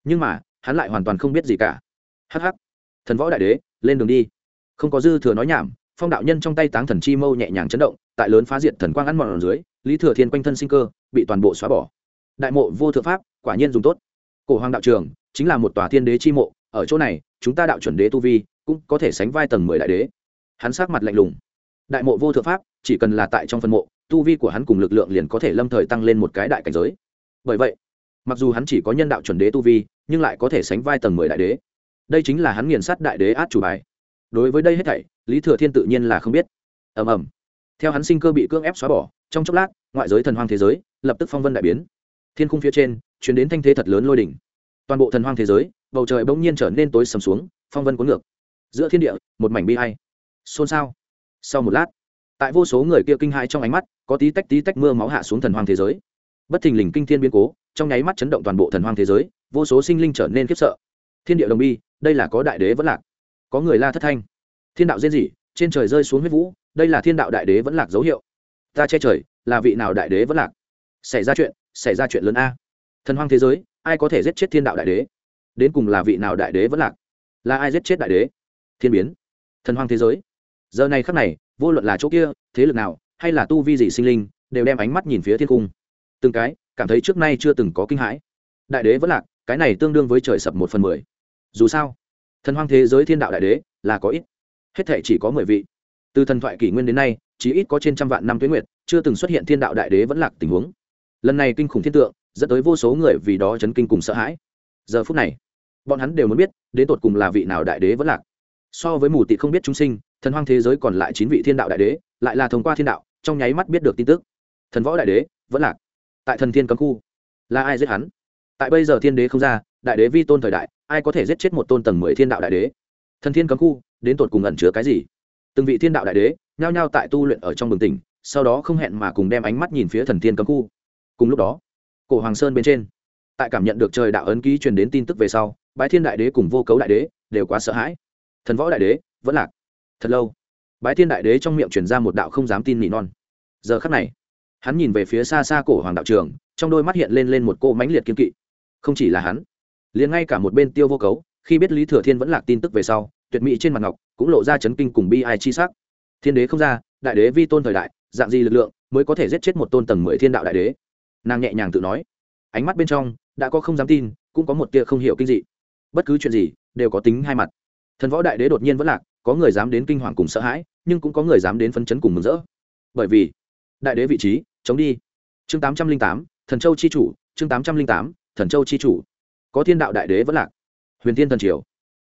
Nhưng mà, hắn lại hoàn toàn không biết gì cả. Hh thần võ đại đế, lên đường đi. Không có dư thừa nói nhảm, phong đạo nhân trong tay táng thần chi mâu nhẹ nhàng chấn động, tại lớn phá diệt thần quang ăn mòn ở dưới, lý thừa thiên quanh thân sinh cơ, bị toàn bộ xóa bỏ. Đại mộ vô thượng pháp, quả nhiên dùng tốt. Cổ hoàng đạo trường chính là một tòa thiên đế chi mộ, ở chỗ này, chúng ta đạo chuẩn đế tu vi, cũng có thể sánh vai tầng mười đại đế. Hắn sát mặt lạnh lùng. Đại mộ vô thượng pháp, chỉ cần là tại trong phân mộ, tu vi của hắn cùng lực lượng liền có thể lâm thời tăng lên một cái đại cảnh giới bởi vậy, mặc dù hắn chỉ có nhân đạo chuẩn đế tu vi, nhưng lại có thể sánh vai tầng mười đại đế. Đây chính là hắn nghiền sát đại đế át chủ bài. Đối với đây hết thảy, lý thừa thiên tự nhiên là không biết. Ầm ầm. Theo hắn sinh cơ bị cưỡng ép xóa bỏ, trong chốc lát, ngoại giới thần hoang thế giới lập tức phong vân đại biến. Thiên khung phía trên chuyển đến thanh thế thật lớn lôi đỉnh. Toàn bộ thần hoang thế giới, bầu trời bỗng nhiên trở nên tối sầm xuống, phong vân cuốn ngược. Giữa thiên địa, một mảnh bi hay xôn xao. Sau một lát, tại vô số người kia kinh hãi trong ánh mắt, có tí tách tí tách mưa máu hạ xuống thần hoang thế giới bất thình lình kinh thiên biến cố, trong nháy mắt chấn động toàn bộ thần hoang thế giới, vô số sinh linh trở nên khiếp sợ. Thiên địa đồng bi, đây là có đại đế vẫn lạc, có người la thất thanh. Thiên đạo diễn dị trên trời rơi xuống huyết vũ, đây là thiên đạo đại đế vẫn lạc dấu hiệu. Ta che trời, là vị nào đại đế vẫn lạc? Xảy ra chuyện, xảy ra chuyện lớn a. Thần hoang thế giới, ai có thể giết chết thiên đạo đại đế? Đến cùng là vị nào đại đế vẫn lạc? Là ai giết chết đại đế? Thiên biến. Thần hoang thế giới. Giờ này khắc này, vô luận là chỗ kia, thế lực nào, hay là tu vi gì sinh linh, đều đem ánh mắt nhìn phía thiên cung từng cái, cảm thấy trước nay chưa từng có kinh hãi. Đại đế vẫn lạc, cái này tương đương với trời sập một phần mười. Dù sao, thần hoang thế giới thiên đạo đại đế là có ít, hết thể chỉ có mười vị. Từ thần thoại kỷ nguyên đến nay, chỉ ít có trên trăm vạn năm tuyến nguyệt, chưa từng xuất hiện thiên đạo đại đế vẫn lạc tình huống. Lần này kinh khủng thiên tượng, dẫn tới vô số người vì đó chấn kinh cùng sợ hãi. Giờ phút này, bọn hắn đều muốn biết, đến tột cùng là vị nào đại đế vẫn lạc. So với mù tị không biết chúng sinh, thần hoang thế giới còn lại chín vị thiên đạo đại đế, lại là thông qua thiên đạo, trong nháy mắt biết được tin tức. Thần võ đại đế vẫn lạc tại thần thiên cấm khu. Là ai giết hắn? Tại bây giờ thiên đế không ra, đại đế vi tôn thời đại, ai có thể giết chết một tôn tầng mười thiên đạo đại đế? Thần thiên cấm khu, đến tột cùng ẩn chứa cái gì? Từng vị thiên đạo đại đế, nhao nhao tại tu luyện ở trong bừng tỉnh, sau đó không hẹn mà cùng đem ánh mắt nhìn phía thần thiên cấm khu. Cùng lúc đó, cổ hoàng sơn bên trên, tại cảm nhận được trời đạo ấn ký truyền đến tin tức về sau, bái thiên đại đế cùng vô cấu đại đế đều quá sợ hãi. Thần võ đại đế, vẫn lạc. Thật lâu, bái thiên đại đế trong miệng truyền ra một đạo không dám tin nỉ non. Giờ khắc này hắn nhìn về phía xa xa cổ hoàng đạo trường, trong đôi mắt hiện lên lên một cô mãnh liệt kiên kỵ. Không chỉ là hắn, liền ngay cả một bên tiêu vô cấu, khi biết lý thừa thiên vẫn lạc tin tức về sau, tuyệt mỹ trên mặt ngọc cũng lộ ra chấn kinh cùng bi ai chi sắc. Thiên đế không ra, đại đế vi tôn thời đại, dạng gì lực lượng mới có thể giết chết một tôn tầng mười thiên đạo đại đế? Nàng nhẹ nhàng tự nói. Ánh mắt bên trong đã có không dám tin, cũng có một tia không hiểu kinh dị. Bất cứ chuyện gì đều có tính hai mặt. Thần võ đại đế đột nhiên vẫn lạc, có người dám đến kinh hoàng cùng sợ hãi, nhưng cũng có người dám đến phấn chấn cùng mừng rỡ. Bởi vì đại đế vị trí, chống đi. Chương tám trăm linh tám, thần châu chi chủ, chương tám trăm linh tám, thần châu chi chủ. Có thiên đạo đại đế vẫn lạc. Huyền thiên thần triều.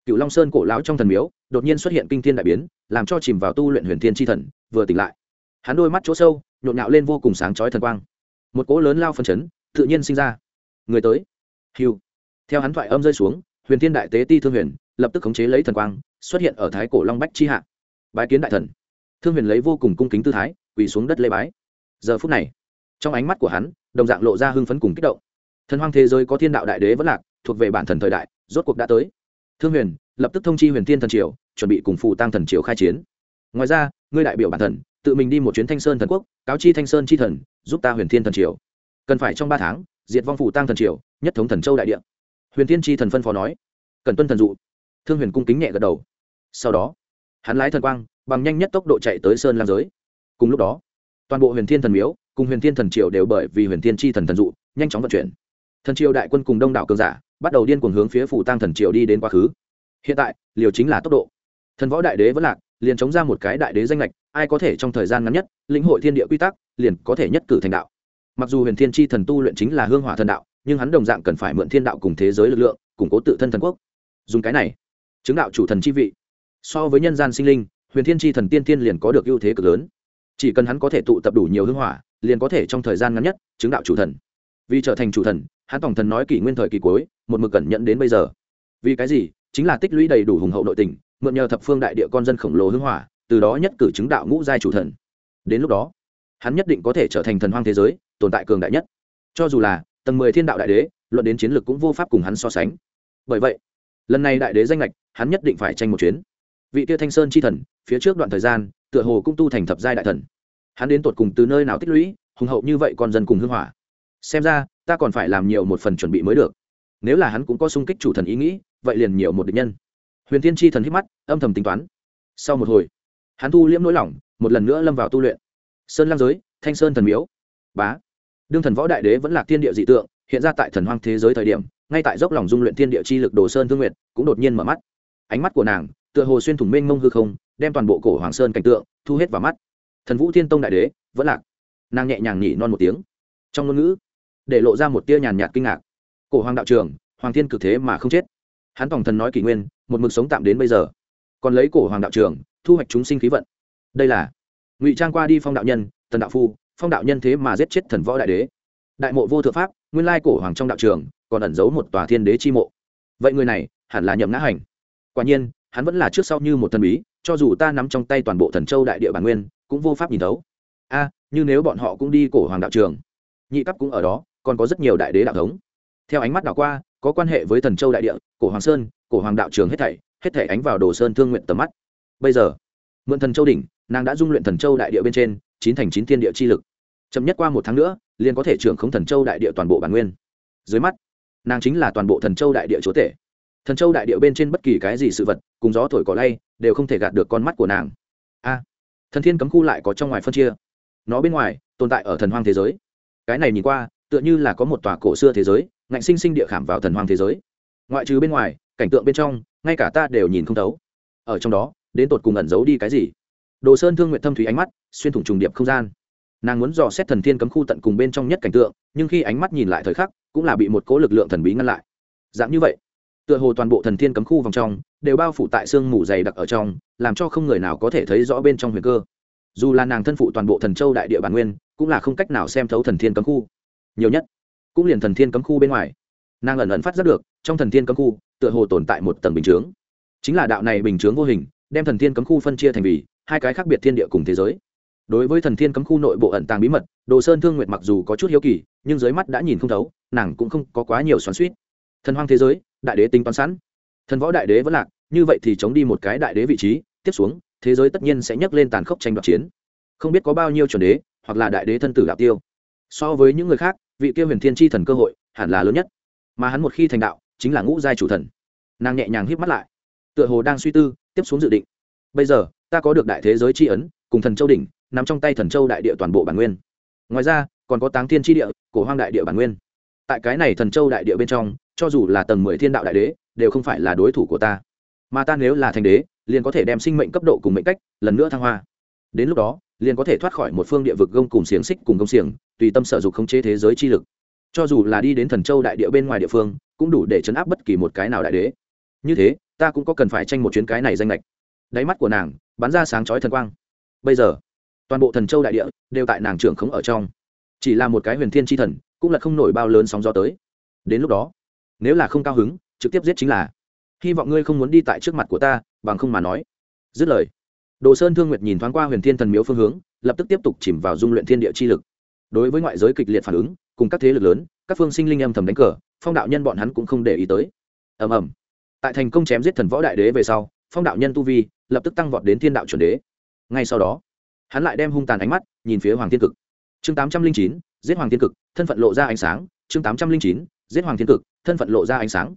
Cựu long sơn cổ lão trong thần miếu, đột nhiên xuất hiện kinh thiên đại biến, làm cho chìm vào tu luyện huyền thiên tri thần, vừa tỉnh lại. Hắn đôi mắt chỗ sâu, nhộn nhạo lên vô cùng sáng chói thần quang. Một cỗ lớn lao phân chấn, tự nhiên sinh ra. Người tới. Hiu theo hắn thoại âm rơi xuống, huyền thiên đại tế ti thương huyền, lập tức khống chế lấy thần quang, xuất hiện ở thái cổ long bách chi hạ. Bái kiến đại thần. Thương huyền lấy vô cùng cung kính tư thái, quỳ xuống đất lê bái giờ phút này, trong ánh mắt của hắn, đồng dạng lộ ra hưng phấn cùng kích động. Thần hoang thế giới có thiên đạo đại đế vẫn lạc, thuộc về bản thần thời đại, rốt cuộc đã tới. Thương huyền lập tức thông chi huyền thiên thần triều, chuẩn bị cùng phụ tăng thần triều khai chiến. Ngoài ra, ngươi đại biểu bản thần, tự mình đi một chuyến thanh sơn thần quốc, cáo chi thanh sơn chi thần, giúp ta huyền thiên thần triều. Cần phải trong ba tháng, diệt vong phụ tăng thần triều, nhất thống thần châu đại địa. Huyền thiên chi thần phân phó nói. Cần tuân thần dụ. Thương huyền cung kính nhẹ gật đầu. Sau đó, hắn lái thần quang, bằng nhanh nhất tốc độ chạy tới sơn lam giới. Cùng lúc đó toàn bộ huyền thiên thần miếu cùng huyền thiên thần triều đều bởi vì huyền thiên chi thần thần dụ, nhanh chóng vận chuyển. Thần triều đại quân cùng đông đảo cường giả bắt đầu điên cuồng hướng phía phủ tăng thần triều đi đến quá khứ. Hiện tại, liều chính là tốc độ. Thần võ đại đế vẫn lạc, liền chống ra một cái đại đế danh lệch, ai có thể trong thời gian ngắn nhất, lĩnh hội thiên địa quy tắc, liền có thể nhất cử thành đạo. Mặc dù huyền thiên chi thần tu luyện chính là hương hỏa thần đạo, nhưng hắn đồng dạng cần phải mượn thiên đạo cùng thế giới lực lượng, củng cố tự thân thần quốc. Dùng cái này, chứng đạo chủ thần chi vị. So với nhân gian sinh linh, huyền thiên chi thần tiên tiên liền có được ưu thế cực lớn chỉ cần hắn có thể tụ tập đủ nhiều hưng hỏa, liền có thể trong thời gian ngắn nhất chứng đạo chủ thần. Vì trở thành chủ thần, hắn tổng thần nói kỷ nguyên thời kỳ cuối, một mực cẩn nhận đến bây giờ. Vì cái gì? Chính là tích lũy đầy đủ hùng hậu nội tình, mượn nhờ thập phương đại địa con dân khổng lồ hưng hỏa, từ đó nhất cử chứng đạo ngũ giai chủ thần. Đến lúc đó, hắn nhất định có thể trở thành thần hoang thế giới, tồn tại cường đại nhất. Cho dù là tầng mười thiên đạo đại đế, luận đến chiến lược cũng vô pháp cùng hắn so sánh. Bởi vậy, lần này đại đế danh lệch hắn nhất định phải tranh một chuyến. Vị tia thanh sơn chi thần, phía trước đoạn thời gian tựa hồ cũng tu thành thập giai đại thần. Hắn đến tột cùng từ nơi nào tích lũy, hùng hậu như vậy còn dân cùng hưng hỏa. Xem ra, ta còn phải làm nhiều một phần chuẩn bị mới được. Nếu là hắn cũng có sung kích chủ thần ý nghĩ, vậy liền nhiều một định nhân. Huyền thiên chi thần hít mắt, âm thầm tính toán. Sau một hồi, hắn thu liễm nỗi lỏng một lần nữa lâm vào tu luyện. Sơn lam giới, thanh sơn thần miếu. Bá. Đương thần võ đại đế vẫn là thiên địa dị tượng, hiện ra tại thần hoang thế giới thời điểm, ngay tại dốc lòng dung luyện thiên địa chi lực đồ sơn thương nguyện cũng đột nhiên mở mắt. Ánh mắt của nàng, tựa hồ xuyên thủng mênh mông hư không đem toàn bộ cổ hoàng sơn cảnh tượng thu hết vào mắt. Thần vũ thiên tông đại đế, vẫn lạc. Nàng nhẹ nhàng nhỉ non một tiếng. Trong ngôn ngữ, để lộ ra một tia nhàn nhạt kinh ngạc. Cổ hoàng đạo trường hoàng thiên cực thế mà không chết. Hắn tổng thần nói kỷ nguyên, một mực sống tạm đến bây giờ. Còn lấy cổ hoàng đạo trường thu hoạch chúng sinh khí vận. Đây là ngụy trang qua đi phong đạo nhân, tần đạo phu, phong đạo nhân thế mà giết chết thần võ đại đế. Đại mộ vô thượng pháp, nguyên lai cổ hoàng trong đạo trường còn ẩn giấu một tòa thiên đế chi mộ. Vậy người này, hẳn là nhậm ngã hành. Quả nhiên, hắn vẫn là trước sau như một thần bí cho dù ta nắm trong tay toàn bộ thần châu đại địa bản nguyên, cũng vô pháp nhìn thấu. A, như nếu bọn họ cũng đi cổ hoàng đạo trường, nhị cấp cũng ở đó, còn có rất nhiều đại đế đạo thống. Theo ánh mắt đảo qua, có quan hệ với thần châu đại địa, cổ hoàng sơn, cổ hoàng đạo trường hết thảy hết thảy ánh vào đồ sơn thương nguyện tầm mắt. Bây giờ, mượn thần châu đỉnh, nàng đã dung luyện thần châu đại địa bên trên, chín thành chín thiên địa chi lực. Chậm nhất qua một tháng nữa, liền có thể trưởng không thần châu đại địa toàn bộ bản nguyên. Dưới mắt, nàng chính là toàn bộ thần châu đại địa chúa tể thần châu đại điệu bên trên bất kỳ cái gì sự vật, cùng gió thổi cỏ lay, đều không thể gạt được con mắt của nàng. A, thần thiên cấm khu lại có trong ngoài phân chia. Nó bên ngoài, tồn tại ở thần hoang thế giới. Cái này nhìn qua, tựa như là có một tòa cổ xưa thế giới, ngạnh sinh sinh địa khảm vào thần hoang thế giới. Ngoại trừ bên ngoài, cảnh tượng bên trong, ngay cả ta đều nhìn không thấu. Ở trong đó, đến tột cùng ẩn giấu đi cái gì? Đồ sơn thương nguyện thâm thủy ánh mắt, xuyên thủng trùng điệp không gian. Nàng muốn dò xét thần thiên cấm khu tận cùng bên trong nhất cảnh tượng, nhưng khi ánh mắt nhìn lại thời khắc, cũng là bị một cố lực lượng thần bí ngăn lại. Dạng như vậy tựa hồ toàn bộ thần thiên cấm khu vòng trong đều bao phủ tại sương mù dày đặc ở trong, làm cho không người nào có thể thấy rõ bên trong huyền cơ. Dù là nàng thân phụ toàn bộ thần châu đại địa bản nguyên, cũng là không cách nào xem thấu thần thiên cấm khu. Nhiều nhất, cũng liền thần thiên cấm khu bên ngoài. Nàng ẩn ẩn phát giác được, trong thần thiên cấm khu, tựa hồ tồn tại một tầng bình chướng. Chính là đạo này bình chướng vô hình, đem thần thiên cấm khu phân chia thành vì hai cái khác biệt thiên địa cùng thế giới. Đối với thần thiên cấm khu nội bộ ẩn tàng bí mật, đồ sơn thương nguyệt mặc dù có chút hiếu kỳ, nhưng dưới mắt đã nhìn không thấu, nàng cũng không có quá nhiều xoắn suýt thần hoang thế giới đại đế tính toán sẵn. Thần võ đại đế vẫn lạc, như vậy thì chống đi một cái đại đế vị trí, tiếp xuống, thế giới tất nhiên sẽ nhấc lên tàn khốc tranh đoạt chiến. Không biết có bao nhiêu chuẩn đế, hoặc là đại đế thân tử đạo tiêu. So với những người khác, vị kia huyền thiên tri thần cơ hội, hẳn là lớn nhất. Mà hắn một khi thành đạo, chính là ngũ giai chủ thần. Nàng nhẹ nhàng híp mắt lại. Tựa hồ đang suy tư, tiếp xuống dự định. Bây giờ, ta có được đại thế giới tri ấn, cùng thần châu đỉnh nằm trong tay thần châu đại địa toàn bộ bản nguyên. Ngoài ra, còn có táng thiên tri địa, cổ hoang đại địa bản nguyên. Tại cái này thần châu đại địa bên trong cho dù là tầng mười thiên đạo đại đế, đều không phải là đối thủ của ta. Mà ta nếu là thành đế, liền có thể đem sinh mệnh cấp độ cùng mệnh cách lần nữa thăng hoa. Đến lúc đó, liền có thể thoát khỏi một phương địa vực gông cùng xiềng xích cùng công xiềng, tùy tâm sở dục khống chế thế giới chi lực. Cho dù là đi đến thần châu đại địa bên ngoài địa phương, cũng đủ để chấn áp bất kỳ một cái nào đại đế. Như thế, ta cũng có cần phải tranh một chuyến cái này danh lệch đáy mắt của nàng, bắn ra sáng chói thần quang. Bây giờ, toàn bộ thần châu đại địa đều tại nàng trưởng khống ở trong. Chỉ là một cái huyền thiên tri thần, cũng là không nổi bao lớn sóng gió tới. Đến lúc đó nếu là không cao hứng, trực tiếp giết chính là. Hy vọng ngươi không muốn đi tại trước mặt của ta, bằng không mà nói. Dứt lời, đồ sơn thương nguyệt nhìn thoáng qua huyền thiên thần miếu phương hướng, lập tức tiếp tục chìm vào dung luyện thiên địa chi lực. Đối với ngoại giới kịch liệt phản ứng, cùng các thế lực lớn, các phương sinh linh âm thầm đánh cờ, phong đạo nhân bọn hắn cũng không để ý tới. Ầm ầm. Tại thành công chém giết thần võ đại đế về sau, phong đạo nhân tu vi lập tức tăng vọt đến thiên đạo chuẩn đế. Ngay sau đó, hắn lại đem hung tàn ánh mắt nhìn phía hoàng thiên cực. Chương tám trăm linh chín, giết hoàng thiên cực, thân phận lộ ra ánh sáng, chương tám trăm linh chín giết hoàng thiên cực, thân phận lộ ra ánh sáng.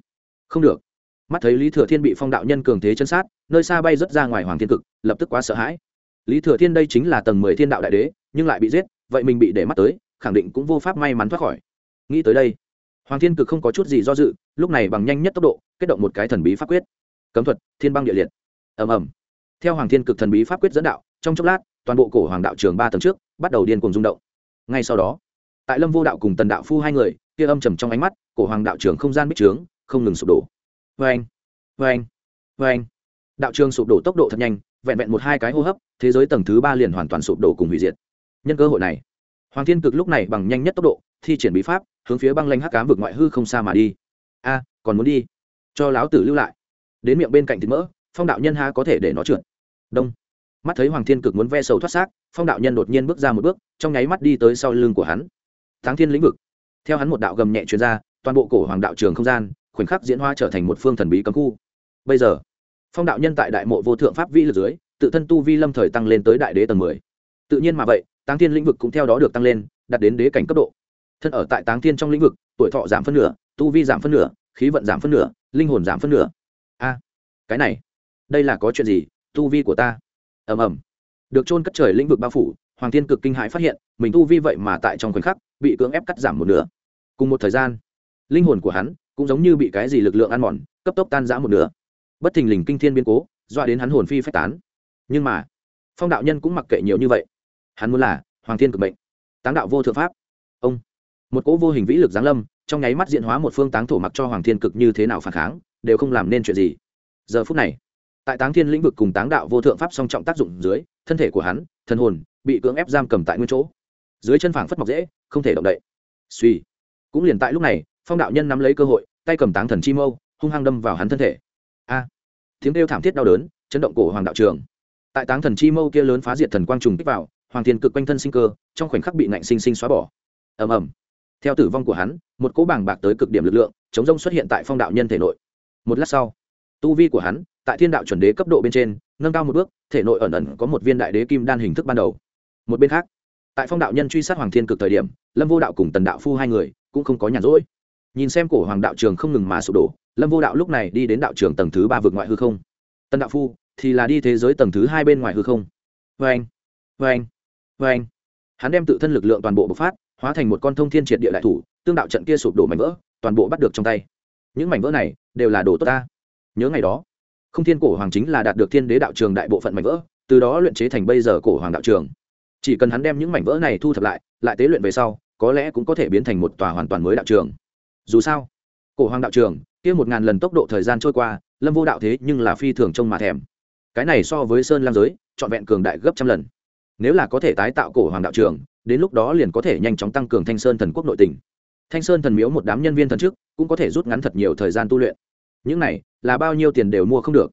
Không được. Mắt thấy lý thừa thiên bị phong đạo nhân cường thế chân sát, nơi xa bay rớt ra ngoài hoàng thiên cực, lập tức quá sợ hãi. Lý thừa thiên đây chính là tầng mười thiên đạo đại đế, nhưng lại bị giết, vậy mình bị để mắt tới, khẳng định cũng vô pháp may mắn thoát khỏi. Nghĩ tới đây, hoàng thiên cực không có chút gì do dự, lúc này bằng nhanh nhất tốc độ, kết động một cái thần bí pháp quyết. Cấm thuật, thiên băng địa liệt. Ầm ầm. Theo hoàng thiên cực thần bí pháp quyết dẫn đạo, trong chốc lát, toàn bộ cổ hoàng đạo trường ba tầng trước bắt đầu điên cuồng rung động. Ngay sau đó, tại lâm vô đạo cùng tần đạo phu hai người kia âm trầm trong ánh mắt, cổ hoàng đạo trường không gian bích trướng, không ngừng sụp đổ. Vê anh vê anh vê anh đạo trường sụp đổ tốc độ thật nhanh, vẹn vẹn một hai cái hô hấp, thế giới tầng thứ ba liền hoàn toàn sụp đổ cùng hủy diệt. Nhân cơ hội này, hoàng thiên cực lúc này bằng nhanh nhất tốc độ, thi triển bí pháp, hướng phía băng lanh hắc cám vực ngoại hư không xa mà đi. A, còn muốn đi? Cho láo tử lưu lại. Đến miệng bên cạnh thịt mỡ, phong đạo nhân ha có thể để nó trượt. Đông. Mắt thấy hoàng thiên cực muốn ve sầu thoát xác, phong đạo nhân đột nhiên bước ra một bước, trong nháy mắt đi tới sau lưng của hắn. Thắng thiên lĩnh vực theo hắn một đạo gầm nhẹ chuyên ra, toàn bộ cổ hoàng đạo trường không gian, khoảnh khắc diễn hoa trở thành một phương thần bí cấm khu. Bây giờ, phong đạo nhân tại đại mộ vô thượng pháp vi lực dưới, tự thân tu vi lâm thời tăng lên tới đại đế tầng mười. Tự nhiên mà vậy, táng thiên lĩnh vực cũng theo đó được tăng lên, đạt đến đế cảnh cấp độ. Thân ở tại táng thiên trong lĩnh vực, tuổi thọ giảm phân nửa, tu vi giảm phân nửa, khí vận giảm phân nửa, linh hồn giảm phân nửa. A, cái này, đây là có chuyện gì? Tu vi của ta. Ầm ầm. Được trôn cất trời lĩnh vực bao phủ, hoàng thiên cực kinh hãi phát hiện, mình tu vi vậy mà tại trong khoảnh khắc bị cưỡng ép cắt giảm một nửa. Cùng một thời gian, linh hồn của hắn cũng giống như bị cái gì lực lượng ăn mòn, cấp tốc tan rã một nửa. Bất thình lình kinh thiên biến cố, doa đến hắn hồn phi phách tán. Nhưng mà, phong đạo nhân cũng mặc kệ nhiều như vậy. Hắn muốn là hoàng thiên cực mệnh, táng đạo vô thượng pháp. Ông, một cỗ vô hình vĩ lực giáng lâm, trong nháy mắt diện hóa một phương táng thổ mặc cho hoàng thiên cực như thế nào phản kháng, đều không làm nên chuyện gì. Giờ phút này, tại táng thiên lĩnh vực cùng táng đạo vô thượng pháp song trọng tác dụng dưới, thân thể của hắn thân hồn, bị cưỡng ép giam cầm tại nguyên chỗ dưới chân phảng phất mọc dễ, không thể động đậy. Suy. Cũng liền tại lúc này, phong đạo nhân nắm lấy cơ hội, tay cầm táng thần chi mâu, hung hăng đâm vào hắn thân thể. A. Tiếng kêu thảm thiết đau đớn, chấn động cổ hoàng đạo trường. Tại táng thần chi mâu kia lớn phá diệt thần quang trùng kích vào, hoàng thiên cực quanh thân sinh cơ, trong khoảnh khắc bị nạnh sinh sinh xóa bỏ. Ầm ầm. Theo tử vong của hắn, một cỗ bảng bạc tới cực điểm lực lượng, chống rông xuất hiện tại phong đạo nhân thể nội. Một lát sau, tu vi của hắn, tại thiên đạo chuẩn đế cấp độ bên trên, nâng cao một bước, thể nội ẩn ẩn có một viên đại đế kim đan hình thức ban đầu. Một bên khác tại phong đạo nhân truy sát hoàng thiên cực thời điểm, lâm vô đạo cùng tần đạo phu hai người cũng không có nhàn rỗi. Nhìn xem cổ hoàng đạo trường không ngừng mà sụp đổ, lâm vô đạo lúc này đi đến đạo trường tầng thứ ba vượt ngoại hư không. Tần đạo phu, thì là đi thế giới tầng thứ hai bên ngoài hư không. Vê anh vê anh vê anh hắn đem tự thân lực lượng toàn bộ bộc phát, hóa thành một con thông thiên triệt địa đại thủ, tương đạo trận kia sụp đổ mảnh vỡ, toàn bộ bắt được trong tay. Những mảnh vỡ này đều là đồ tốt ta. Nhớ ngày đó, không thiên cổ hoàng chính là đạt được thiên đế đạo trường đại bộ phận mảnh vỡ, từ đó luyện chế thành bây giờ cổ hoàng đạo trường chỉ cần hắn đem những mảnh vỡ này thu thập lại lại tế luyện về sau, có lẽ cũng có thể biến thành một tòa hoàn toàn mới đạo trường. Dù sao, cổ hoàng đạo trường, kia một ngàn lần tốc độ thời gian trôi qua, lâm vô đạo thế nhưng là phi thường trông mà thèm. Cái này so với sơn lam giới, trọn vẹn cường đại gấp trăm lần. Nếu là có thể tái tạo cổ hoàng đạo trường, đến lúc đó liền có thể nhanh chóng tăng cường thanh sơn thần quốc nội tỉnh thanh sơn thần miếu một đám nhân viên thần trước cũng có thể rút ngắn thật nhiều thời gian tu luyện. Những này, là bao nhiêu tiền đều mua không được.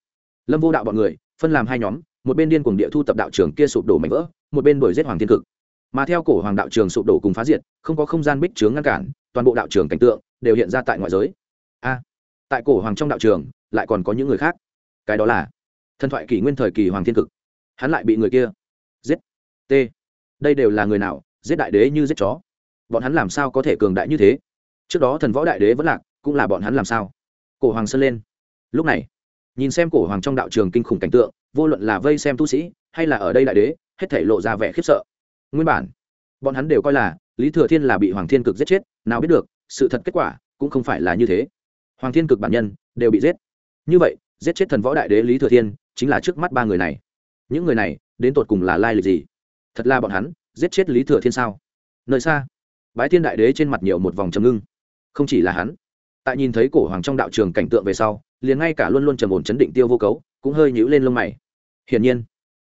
Lâm vô đạo bọn người, phân làm hai nhóm một bên điên cuồng địa thu tập đạo trường kia sụp đổ mảnh vỡ, một bên đuổi giết hoàng thiên cực. Mà theo cổ hoàng đạo trường sụp đổ cùng phá diệt, không có không gian bích chướng ngăn cản, toàn bộ đạo trường cảnh tượng đều hiện ra tại ngoại giới. A, tại cổ hoàng trong đạo trường, lại còn có những người khác. Cái đó là thần thoại kỷ nguyên thời kỳ hoàng thiên cực. Hắn lại bị người kia giết. T, đây đều là người nào, giết đại đế như giết chó? Bọn hắn làm sao có thể cường đại như thế? Trước đó thần võ đại đế vẫn lạc, cũng là bọn hắn làm sao? Cổ hoàng sơn lên. Lúc này, nhìn xem cổ hoàng trong đạo trường kinh khủng cảnh tượng vô luận là vây xem tu sĩ, hay là ở đây đại đế, hết thể lộ ra vẻ khiếp sợ. Nguyên bản, bọn hắn đều coi là, lý thừa thiên là bị hoàng thiên cực giết chết, nào biết được, sự thật kết quả cũng không phải là như thế. Hoàng thiên cực bản nhân đều bị giết. Như vậy, giết chết thần võ đại đế lý thừa thiên chính là trước mắt ba người này. Những người này, đến tột cùng là lai lịch gì? Thật là bọn hắn, giết chết lý thừa thiên sao? Nơi xa, bái thiên đại đế trên mặt nhiều một vòng trầm ngưng. Không chỉ là hắn, tại nhìn thấy cổ hoàng trong đạo trường cảnh tượng về sau, liền ngay cả luôn luôn trầm ổn chấn định tiêu vô cấu, cũng hơi nhíu lên lông mày hiển nhiên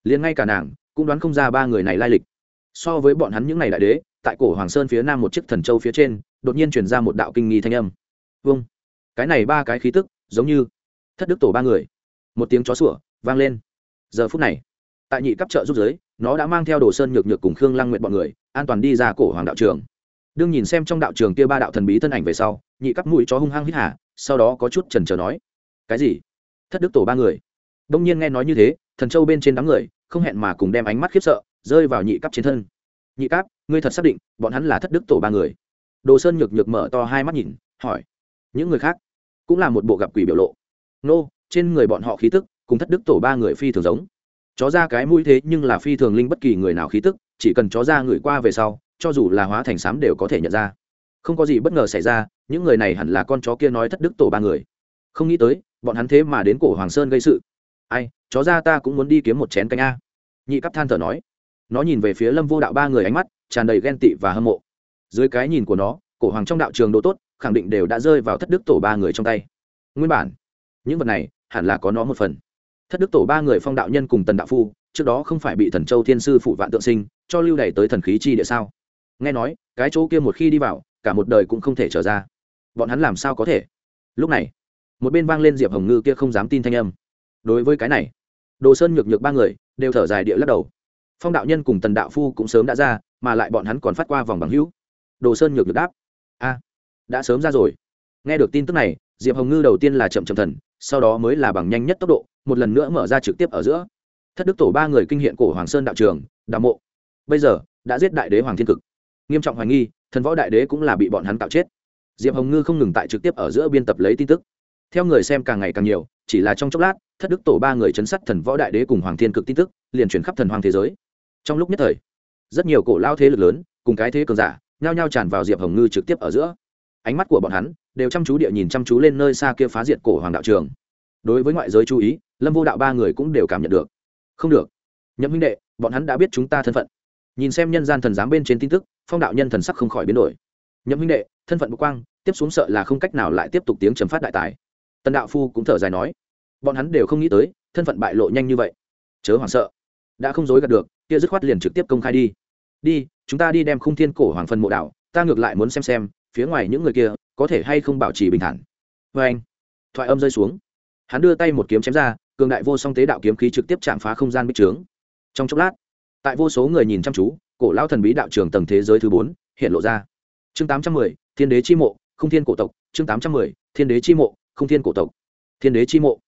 liền ngay cả nàng cũng đoán không ra ba người này lai lịch. So với bọn hắn những ngày đại đế tại cổ hoàng sơn phía nam một chiếc thần châu phía trên đột nhiên chuyển ra một đạo kinh nghi thanh âm. Vâng. Cái này ba cái khí tức giống như thất đức tổ ba người. Một tiếng chó sủa vang lên. Giờ phút này tại nhị cấp trợ giúp giới nó đã mang theo đồ sơn nhược nhược cùng khương lăng nguyện bọn người an toàn đi ra cổ hoàng đạo trường. Đương nhìn xem trong đạo trường kia ba đạo thần bí thân ảnh về sau nhị cấp mũi chó hung hăng hít hà, sau đó có chút trần trờ nói cái gì? Thất đức tổ ba người? Đông nhiên nghe nói như thế thần châu bên trên đám người, không hẹn mà cùng đem ánh mắt khiếp sợ, rơi vào nhị cấp trên thân. Nhị cấp ngươi thật xác định bọn hắn là thất đức tổ ba người? Đồ sơn nhược nhược mở to hai mắt nhìn, hỏi. Những người khác? Cũng là một bộ gặp quỷ biểu lộ. Nô, trên người bọn họ khí tức, cùng thất đức tổ ba người phi thường giống. Chó ra cái mũi thế nhưng là phi thường linh bất kỳ người nào khí tức, chỉ cần chó ra người qua về sau, cho dù là hóa thành sám đều có thể nhận ra. Không có gì bất ngờ xảy ra, những người này hẳn là con chó kia nói thất đức tổ ba người. Không nghĩ tới, bọn hắn thế mà đến cổ hoàng sơn gây sự ai, chó ra ta cũng muốn đi kiếm một chén canh a. Nhị cấp than thở nói. Nó nhìn về phía lâm vô đạo ba người ánh mắt tràn đầy ghen tị và hâm mộ. Dưới cái nhìn của nó, cổ hoàng trong đạo trường đồ tốt, khẳng định đều đã rơi vào thất đức tổ ba người trong tay. Nguyên bản, những vật này hẳn là có nó một phần. Thất đức tổ ba người phong đạo nhân cùng tần đạo phu, trước đó không phải bị thần châu thiên sư phụ vạn tượng sinh, cho lưu đày tới thần khí chi địa sao? Nghe nói, cái chỗ kia một khi đi vào, cả một đời cũng không thể trở ra. Bọn hắn làm sao có thể? Lúc này, một bên vang lên diệp hồng ngư kia không dám tin thanh âm đối với cái này, đồ sơn nhược nhược ba người đều thở dài địa lắc đầu. Phong đạo nhân cùng tần đạo phu cũng sớm đã ra, mà lại bọn hắn còn phát qua vòng bằng hữu. Đồ sơn nhược nhược đáp, a, đã sớm ra rồi. Nghe được tin tức này, diệp hồng ngư đầu tiên là chậm chậm thần, sau đó mới là bằng nhanh nhất tốc độ, một lần nữa mở ra trực tiếp ở giữa. Thất đức tổ ba người kinh hiện cổ hoàng sơn đạo trường đạo mộ. Bây giờ, đã giết đại đế hoàng thiên cực. Nghiêm trọng hoài nghi, thần võ đại đế cũng là bị bọn hắn tạo chết. Diệp hồng ngư không ngừng tại trực tiếp ở giữa biên tập lấy tin tức. Theo người xem càng ngày càng nhiều chỉ là trong chốc lát, thất đức tổ ba người chấn sát thần võ đại đế cùng hoàng thiên cực tin tức, liền chuyển khắp thần hoàng thế giới. Trong lúc nhất thời, rất nhiều cổ lao thế lực lớn, cùng cái thế cường giả, nhao nhao tràn vào diệp hồng ngư trực tiếp ở giữa. Ánh mắt của bọn hắn đều chăm chú địa nhìn chăm chú lên nơi xa kia phá diệt cổ hoàng đạo trường. Đối với ngoại giới chú ý, lâm vô đạo ba người cũng đều cảm nhận được. Không được. Nhậm huynh đệ, bọn hắn đã biết chúng ta thân phận. Nhìn xem nhân gian thần giám bên trên tin tức, phong đạo nhân thần sắc không khỏi biến đổi. Nhậm huynh đệ, thân phận bộ quang, tiếp xuống sợ là không cách nào lại tiếp tục tiếng trầm phát đại tài tần đạo phu cũng thở dài nói, bọn hắn đều không nghĩ tới, thân phận bại lộ nhanh như vậy. Chớ hoảng sợ, đã không dối gạt được, kia dứt khoát liền trực tiếp công khai đi. Đi, chúng ta đi đem khung thiên cổ hoàng phân mộ đảo ta ngược lại muốn xem xem, phía ngoài những người kia, có thể hay không bảo trì bình thản. Vê anh, thoại âm rơi xuống. Hắn đưa tay một kiếm chém ra, cường đại vô song tế đạo kiếm khí trực tiếp chạm phá không gian bích trướng. Trong chốc lát, tại vô số người nhìn chăm chú, cổ lao thần bí đạo trường tầng thế giới thứ bốn hiện lộ ra. Chương tám trăm mười, thiên đế chi mộ không thiên cổ tộc, chương tám trăm mười, thiên đế chi mộ không thiên cổ tộc, thiên đế chi mộ.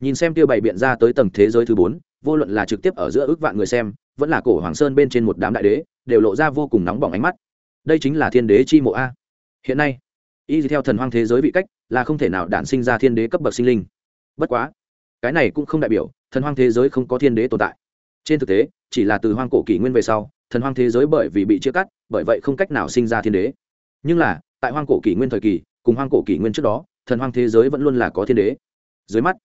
Nhìn xem tiêu bày biện ra tới tầng thế giới thứ bốn, vô luận là trực tiếp ở giữa ước vạn người xem, vẫn là cổ hoàng sơn bên trên một đám đại đế, đều lộ ra vô cùng nóng bỏng ánh mắt. Đây chính là thiên đế chi mộ a. Hiện nay, y theo thần hoang thế giới vị cách, là không thể nào đản sinh ra thiên đế cấp bậc sinh linh. Bất quá, cái này cũng không đại biểu thần hoang thế giới không có thiên đế tồn tại. Trên thực tế, chỉ là từ hoang cổ kỷ nguyên về sau, thần hoang thế giới bởi vì bị chia cắt, bởi vậy không cách nào sinh ra thiên đế. Nhưng là, tại hoang cổ kỷ nguyên thời kỳ, cùng hoang cổ kỷ nguyên trước đó thần hoang thế giới vẫn luôn là có thiên đế. Dưới mắt,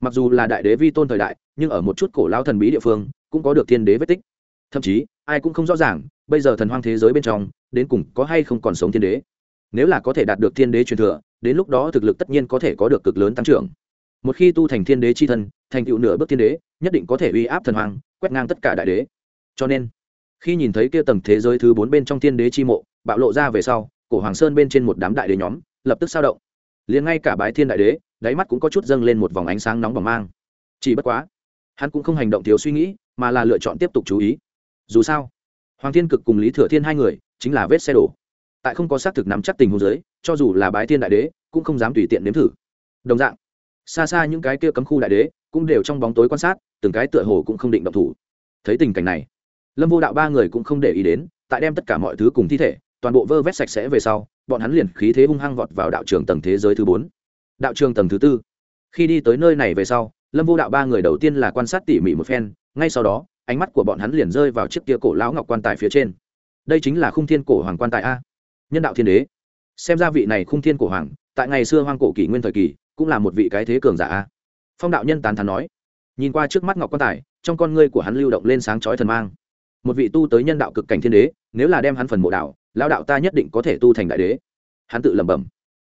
mặc dù là đại đế vi tôn thời đại, nhưng ở một chút cổ lao thần bí địa phương, cũng có được thiên đế vết tích. Thậm chí, ai cũng không rõ ràng, bây giờ thần hoang thế giới bên trong, đến cùng có hay không còn sống thiên đế. Nếu là có thể đạt được thiên đế truyền thừa, đến lúc đó thực lực tất nhiên có thể có được cực lớn tăng trưởng. Một khi tu thành thiên đế c h i thân, thành tựu nửa bước thiên đế, nhất định có thể uy áp thần hoàng quét ngang tất cả đại đế. Cho nên, khi nhìn thấy kia tầng thế giới thứ bốn bên trong thiên đế chi mộ, bạo lộ ra về sau, cổ hoàng sơn bên trên một đám đại đế nhóm, lập tức sao động liền ngay cả bái thiên đại đế, đáy mắt cũng có chút dâng lên một vòng ánh sáng nóng bỏng mang. Chỉ bất quá, hắn cũng không hành động thiếu suy nghĩ, mà là lựa chọn tiếp tục chú ý. Dù sao, hoàng thiên cực cùng lý thừa thiên hai người chính là vết xe đổ. Tại không có xác thực nắm chắc tình huống giới cho dù là bái thiên đại đế, cũng không dám tùy tiện nếm thử. Đồng dạng, xa xa những cái kia cấm khu đại đế cũng đều trong bóng tối quan sát, từng cái tựa hồ cũng không định động thủ. Thấy tình cảnh này, lâm vô đạo ba người cũng không để ý đến, tại đem tất cả mọi thứ cùng thi thể, toàn bộ vơ vét sạch sẽ về sau bọn hắn liền khí thế hung hăng vọt vào đạo trường tầng thế giới thứ bốn. Đạo trường tầng thứ tư. Khi đi tới nơi này về sau, lâm vô đạo ba người đầu tiên là quan sát tỉ mỉ một phen, ngay sau đó, ánh mắt của bọn hắn liền rơi vào chiếc kia cổ lão ngọc quan tài phía trên. Đây chính là khung thiên cổ hoàng quan tài a. Nhân đạo thiên đế. Xem ra vị này khung thiên cổ hoàng, tại ngày xưa hoang cổ kỷ nguyên thời kỳ, cũng là một vị cái thế cường giả a. Phong đạo nhân tán thán nói. Nhìn qua trước mắt ngọc quan tài, trong con ngươi của hắn lưu động lên sáng chói thần mang. Một vị tu tới nhân đạo cực cảnh thiên đế, nếu là đem hắn phần mộ đạo lao đạo ta nhất định có thể tu thành đại đế. Hắn tự lẩm bẩm.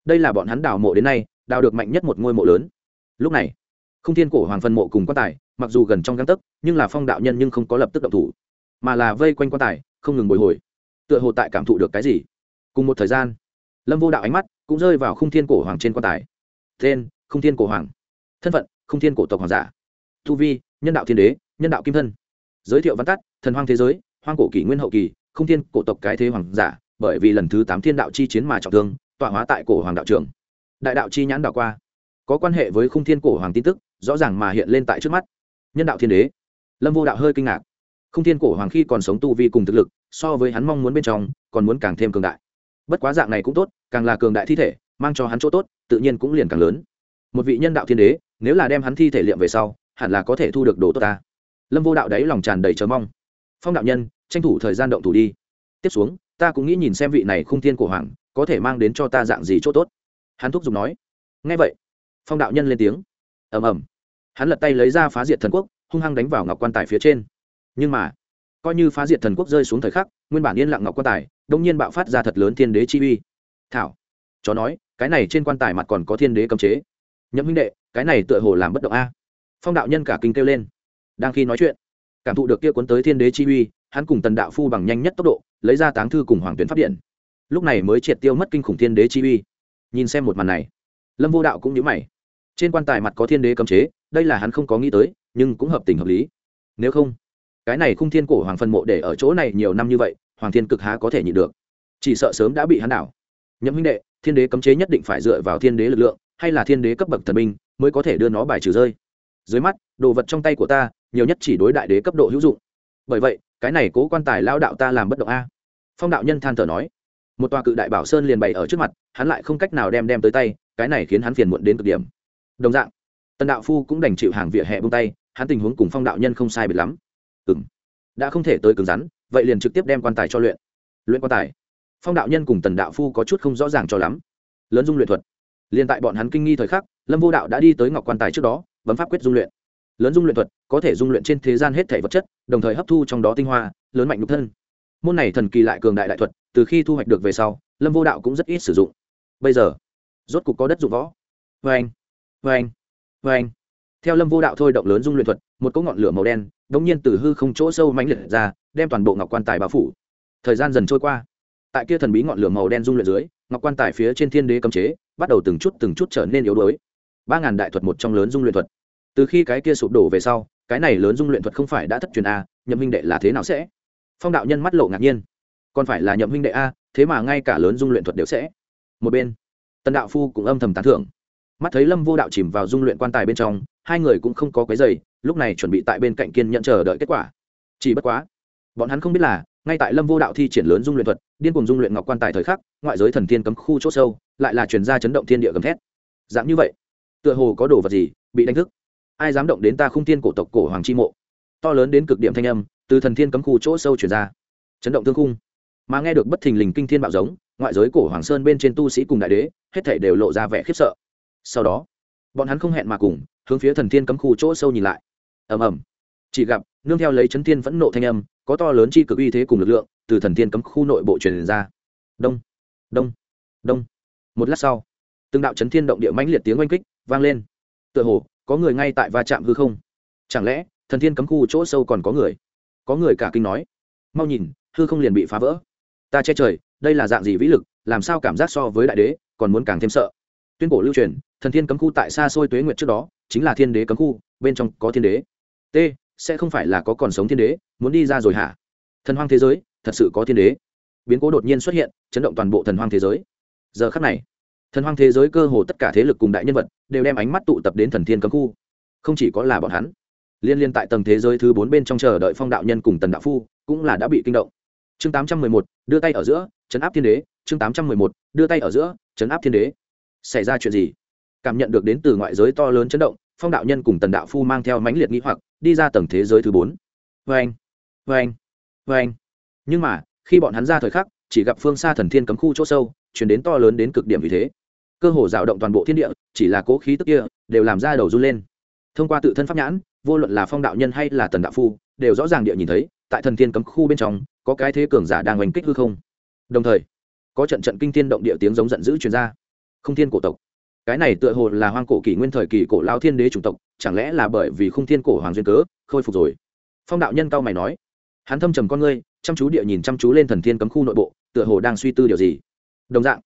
Đây là bọn hắn đào mộ đến nay, đào được mạnh nhất một ngôi mộ lớn. Lúc này, không thiên cổ hoàng phân mộ cùng quan tài, mặc dù gần trong găng tấc, nhưng là phong đạo nhân nhưng không có lập tức động thủ, mà là vây quanh quan tài, không ngừng bồi hồi. Tựa hồ tại cảm thụ được cái gì. Cùng một thời gian, lâm vô đạo ánh mắt cũng rơi vào khung thiên cổ hoàng trên quan tài. Tên khung thiên cổ hoàng. Thân phận khung thiên cổ tộc hoàng giả. Tu vi, nhân đạo thiên đế, nhân đạo kim thân. Giới thiệu văn tắt, thần hoang thế giới, hoang cổ kỷ nguyên hậu kỳ không thiên cổ tộc cái thế hoàng giả, bởi vì lần thứ tám thiên đạo chi chiến mà trọng thương, tọa hóa tại cổ hoàng đạo trường. Đại đạo chi nhãn đạo qua, có quan hệ với khung thiên cổ hoàng tin tức, rõ ràng mà hiện lên tại trước mắt. Nhân đạo thiên đế. Lâm vô đạo hơi kinh ngạc. Khung thiên cổ hoàng khi còn sống tu vi cùng thực lực, so với hắn mong muốn bên trong, còn muốn càng thêm cường đại. Bất quá dạng này cũng tốt, càng là cường đại thi thể, mang cho hắn chỗ tốt, tự nhiên cũng liền càng lớn. Một vị nhân đạo thiên đế, nếu là đem hắn thi thể liệm về sau, hẳn là có thể thu được đồ tốt ta. Lâm vô đạo đấy lòng tràn đầy chờ mong. Phong đạo nhân tranh thủ thời gian động thủ đi. Tiếp xuống, ta cũng nghĩ nhìn xem vị này khung thiên cổ hoàng, có thể mang đến cho ta dạng gì chỗ tốt. Hắn thúc giục nói. Ngay vậy, phong đạo nhân lên tiếng. Ầm ầm. Hắn lật tay lấy ra phá diệt thần quốc, hung hăng đánh vào ngọc quan tài phía trên. Nhưng mà, coi như phá diệt thần quốc rơi xuống thời khắc, nguyên bản yên lặng ngọc quan tài đông nhiên bạo phát ra thật lớn thiên đế chi uy. Thảo, chó nói, cái này trên quan tài mặt còn có thiên đế cấm chế. Nhậm huynh đệ, cái này tựa hồ làm bất động a. Phong đạo nhân cả kinh kêu lên. Đang khi nói chuyện, cảm thụ được kia cuốn tới thiên đế chi uy hắn cùng tần đạo phu bằng nhanh nhất tốc độ, lấy ra táng thư cùng hoàng tuyến p điện. Lúc này mới triệt tiêu mất kinh khủng thiên đế chi uy. Nhìn xem một màn này, lâm vô đạo cũng nhớ mày. Trên quan tài mặt có thiên đế cấm chế, đây là hắn không có nghĩ tới, nhưng cũng hợp tình hợp lý. Nếu không, cái này khung thiên cổ hoàng phân mộ để ở chỗ này nhiều năm như vậy, hoàng thiên cực há có thể nhịn được. Chỉ sợ sớm đã bị hắn đảo. Nhậm huynh đệ, thiên đế cấm chế nhất định phải dựa vào thiên đế lực lượng, hay là thiên đế cấp bậc thần binh mới có thể đưa nó bài trừ rơi? Dưới mắt, đồ vật trong tay của ta, nhiều nhất chỉ đối đại đế cấp độ hữu dụng. Bởi vậy cái này cố quan tài lao đạo ta làm bất động a. Phong đạo nhân than thở nói. Một tòa cự đại bảo sơn liền bày ở trước mặt, hắn lại không cách nào đem đem tới tay, cái này khiến hắn phiền muộn đến cực điểm. Đồng dạng, tần đạo phu cũng đành chịu hàng vỉa hè bông tay, hắn tình huống cùng phong đạo nhân không sai biệt lắm. Ừ m đã không thể tới cứng rắn, vậy liền trực tiếp đem quan tài cho luyện. Luyện quan tài. Phong đạo nhân cùng tần đạo phu có chút không rõ ràng cho lắm. Lớn dung luyện thuật. Liền tại bọn hắn kinh nghi thời khắc, lâm vô đạo đã đi tới ngọc quan tài trước đó, bấm pháp quyết dung luyện lớn dung luyện thuật, có thể dung luyện trên thế gian hết thể vật chất, đồng thời hấp thu trong đó tinh hoa, lớn mạnh nhục thân. Môn này thần kỳ lại cường đại đại thuật, từ khi thu hoạch được về sau, lâm vô đạo cũng rất ít sử dụng. Bây giờ, rốt cục có đất dụng võ. Vê anh vê anh vê anh theo lâm vô đạo thôi động lớn dung luyện thuật, một cỗ ngọn lửa màu đen đ ỗ n g nhiên từ hư không chỗ sâu mãnh liệt ra, đem toàn bộ ngọc quan tài bao phủ. Thời gian dần trôi qua. Tại kia thần bí ngọn lửa màu đen dung luyện dưới, ngọc quan tài phía trên thiên đế cấm chế, bắt đầu từng chút từng chút trở nên yếu đuối. Ba ngàn đại thuật một trong lớn dung luyện thuật từ khi cái kia sụp đổ về sau, cái này lớn dung luyện thuật không phải đã thất truyền a, nhậm minh đệ là thế nào sẽ? Phong đạo nhân mắt lộ ngạc nhiên. Còn phải là nhậm minh đệ a, thế mà ngay cả lớn dung luyện thuật đều sẽ. Một bên, tần đạo phu cũng âm thầm tán thưởng. Mắt thấy lâm vô đạo chìm vào dung luyện quan tài bên trong, hai người cũng không có cái giày lúc này chuẩn bị tại bên cạnh kiên nhận chờ đợi kết quả. Chỉ bất quá, bọn hắn không biết là, ngay tại lâm vô đạo thi triển lớn dung luyện thuật, điên cùng dung luyện ngọc quan tài thời khắc, ngoại giới thần thiên cấm khu c h ỗ sâu, lại là chuyển ra chấn động thiên địa gầm thét. Dạng như vậy, tựa hồ có đồ vật gì bị đánh thức ai dám động đến ta khung thiên cổ tộc cổ hoàng chi mộ? To lớn đến cực điểm thanh âm, từ thần thiên cấm khu chỗ sâu chuyển ra. Chấn động thương khung. Mà nghe được bất thình lình kinh thiên bạo giống, ngoại giới cổ hoàng sơn bên trên tu sĩ cùng đại đế, hết thể đều lộ ra vẻ khiếp sợ. Sau đó, bọn hắn không hẹn mà cùng, hướng phía thần thiên cấm khu chỗ sâu nhìn lại. Ầm ầm. Chỉ gặp, nương theo lấy chấn thiên vẫn nộ thanh âm, có to lớn chi cực uy thế cùng lực lượng, từ thần thiên cấm khu nội bộ truyền ra. Đông đông đông. Một lát sau, từng đạo chấn thiên động địa mãnh liệt tiếng oanh kích vang lên. Tựa hồ có người ngay tại va chạm hư không? Chẳng lẽ, thần thiên cấm khu chỗ sâu còn có người? Có người cả kinh nói. Mau nhìn, hư không liền bị phá vỡ. Ta che trời, đây là dạng gì vĩ lực, làm sao cảm giác so với đại đế, còn muốn càng thêm sợ. Tuyên cổ lưu truyền, thần thiên cấm khu tại xa xôi tuế nguyệt trước đó, chính là thiên đế cấm khu, bên trong có thiên đế. T, sẽ không phải là có còn sống thiên đế, muốn đi ra rồi hả? Thần hoang thế giới, thật sự có thiên đế. Biến cố đột nhiên xuất hiện, chấn động toàn bộ thần hoang thế giới. Giờ khắc này thần hoang thế giới cơ hồ tất cả thế lực cùng đại nhân vật đều đem ánh mắt tụ tập đến thần thiên cấm khu. Không chỉ có là bọn hắn, liên liên tại tầng thế giới thứ bốn bên trong chờ đợi phong đạo nhân cùng tần đạo phu cũng là đã bị kinh động. Chương tám trăm mười một, đưa tay ở giữa, chấn áp thiên đế. Chương tám trăm mười một, đưa tay ở giữa, chấn áp thiên đế. Xảy ra chuyện gì? Cảm nhận được đến từ ngoại giới to lớn chấn động, phong đạo nhân cùng tần đạo phu mang theo mãnh liệt nghĩ hoặc, đi ra tầng thế giới thứ bốn. Vê anh vê anh vê anh nhưng mà, khi bọn hắn ra thời khắc, chỉ gặp phương xa thần thiên cấm khu chỗ sâu chuyển đến to lớn đến cực điểm vì thế. Cơ hồ rào động toàn bộ thiên địa, chỉ là cố khí tức kia, đều làm ra đầu run lên. Thông qua tự thân pháp nhãn, vô luận là phong đạo nhân hay là tần đạo phu, đều rõ ràng địa nhìn thấy, tại thần thiên cấm khu bên trong, có cái thế cường giả đang oanh kích hư không. Đồng thời, có trận trận kinh thiên động địa tiếng giống giận dữ truyền ra. Không thiên cổ tộc. Cái này tựa hồ là hoang cổ kỷ nguyên thời kỳ cổ lao thiên đế chủng tộc, chẳng lẽ là bởi vì không thiên cổ hoàng duyên cớ, khôi phục rồi? Phong đạo nhân cao mày nói. Hắn thâm trầm con ngươi, chăm chú địa nhìn chăm chú lên thần thiên cấm khu nội bộ, tựa hồ đang suy tư điều gì đồng dạng,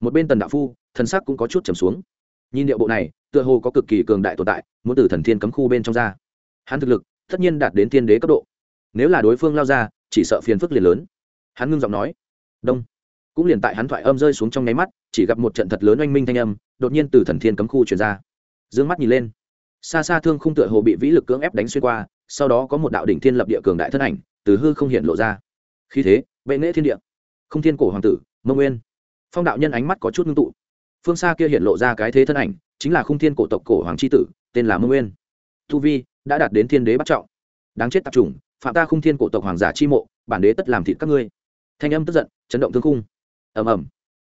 một bên tần đạo phu, thần sắc cũng có chút trầm xuống. Nhìn điệu bộ này, tựa hồ có cực kỳ cường đại tồn tại, muốn từ thần thiên cấm khu bên trong ra. Hắn thực lực, tất nhiên đạt đến thiên đế cấp độ. Nếu là đối phương lao ra, chỉ sợ phiền phức liền lớn. Hắn ngưng giọng nói. Đông. Cũng liền tại hắn thoại âm rơi xuống trong nháy mắt, chỉ gặp một trận thật lớn oanh minh thanh âm, đột nhiên từ thần thiên cấm khu chuyển ra. D ư ơ n g mắt nhìn lên. Xa xa thương không tựa hồ bị vĩ lực cưỡng ép đánh xuyên qua, sau đó có một đạo đỉnh thiên lập địa cường đại thân ảnh, từ hư không hiện lộ ra. Khi thế vệ nghệ thiên địa. Không thiên cổ hoàng tử, mông nguyên phong đạo nhân ánh mắt có chút ngưng tụ. Phương xa kia hiện lộ ra cái thế thân ảnh chính là khung thiên cổ tộc cổ hoàng c h i tử tên là mông nguyên. Tu vi đã đạt đến thiên đế bắt trọng. Đáng chết tạp trùng, phạm ta khung thiên cổ tộc hoàng giả chi mộ bản đế tất làm thịt các ngươi. Thanh âm tức giận chấn động thương khung. Ầm ầm.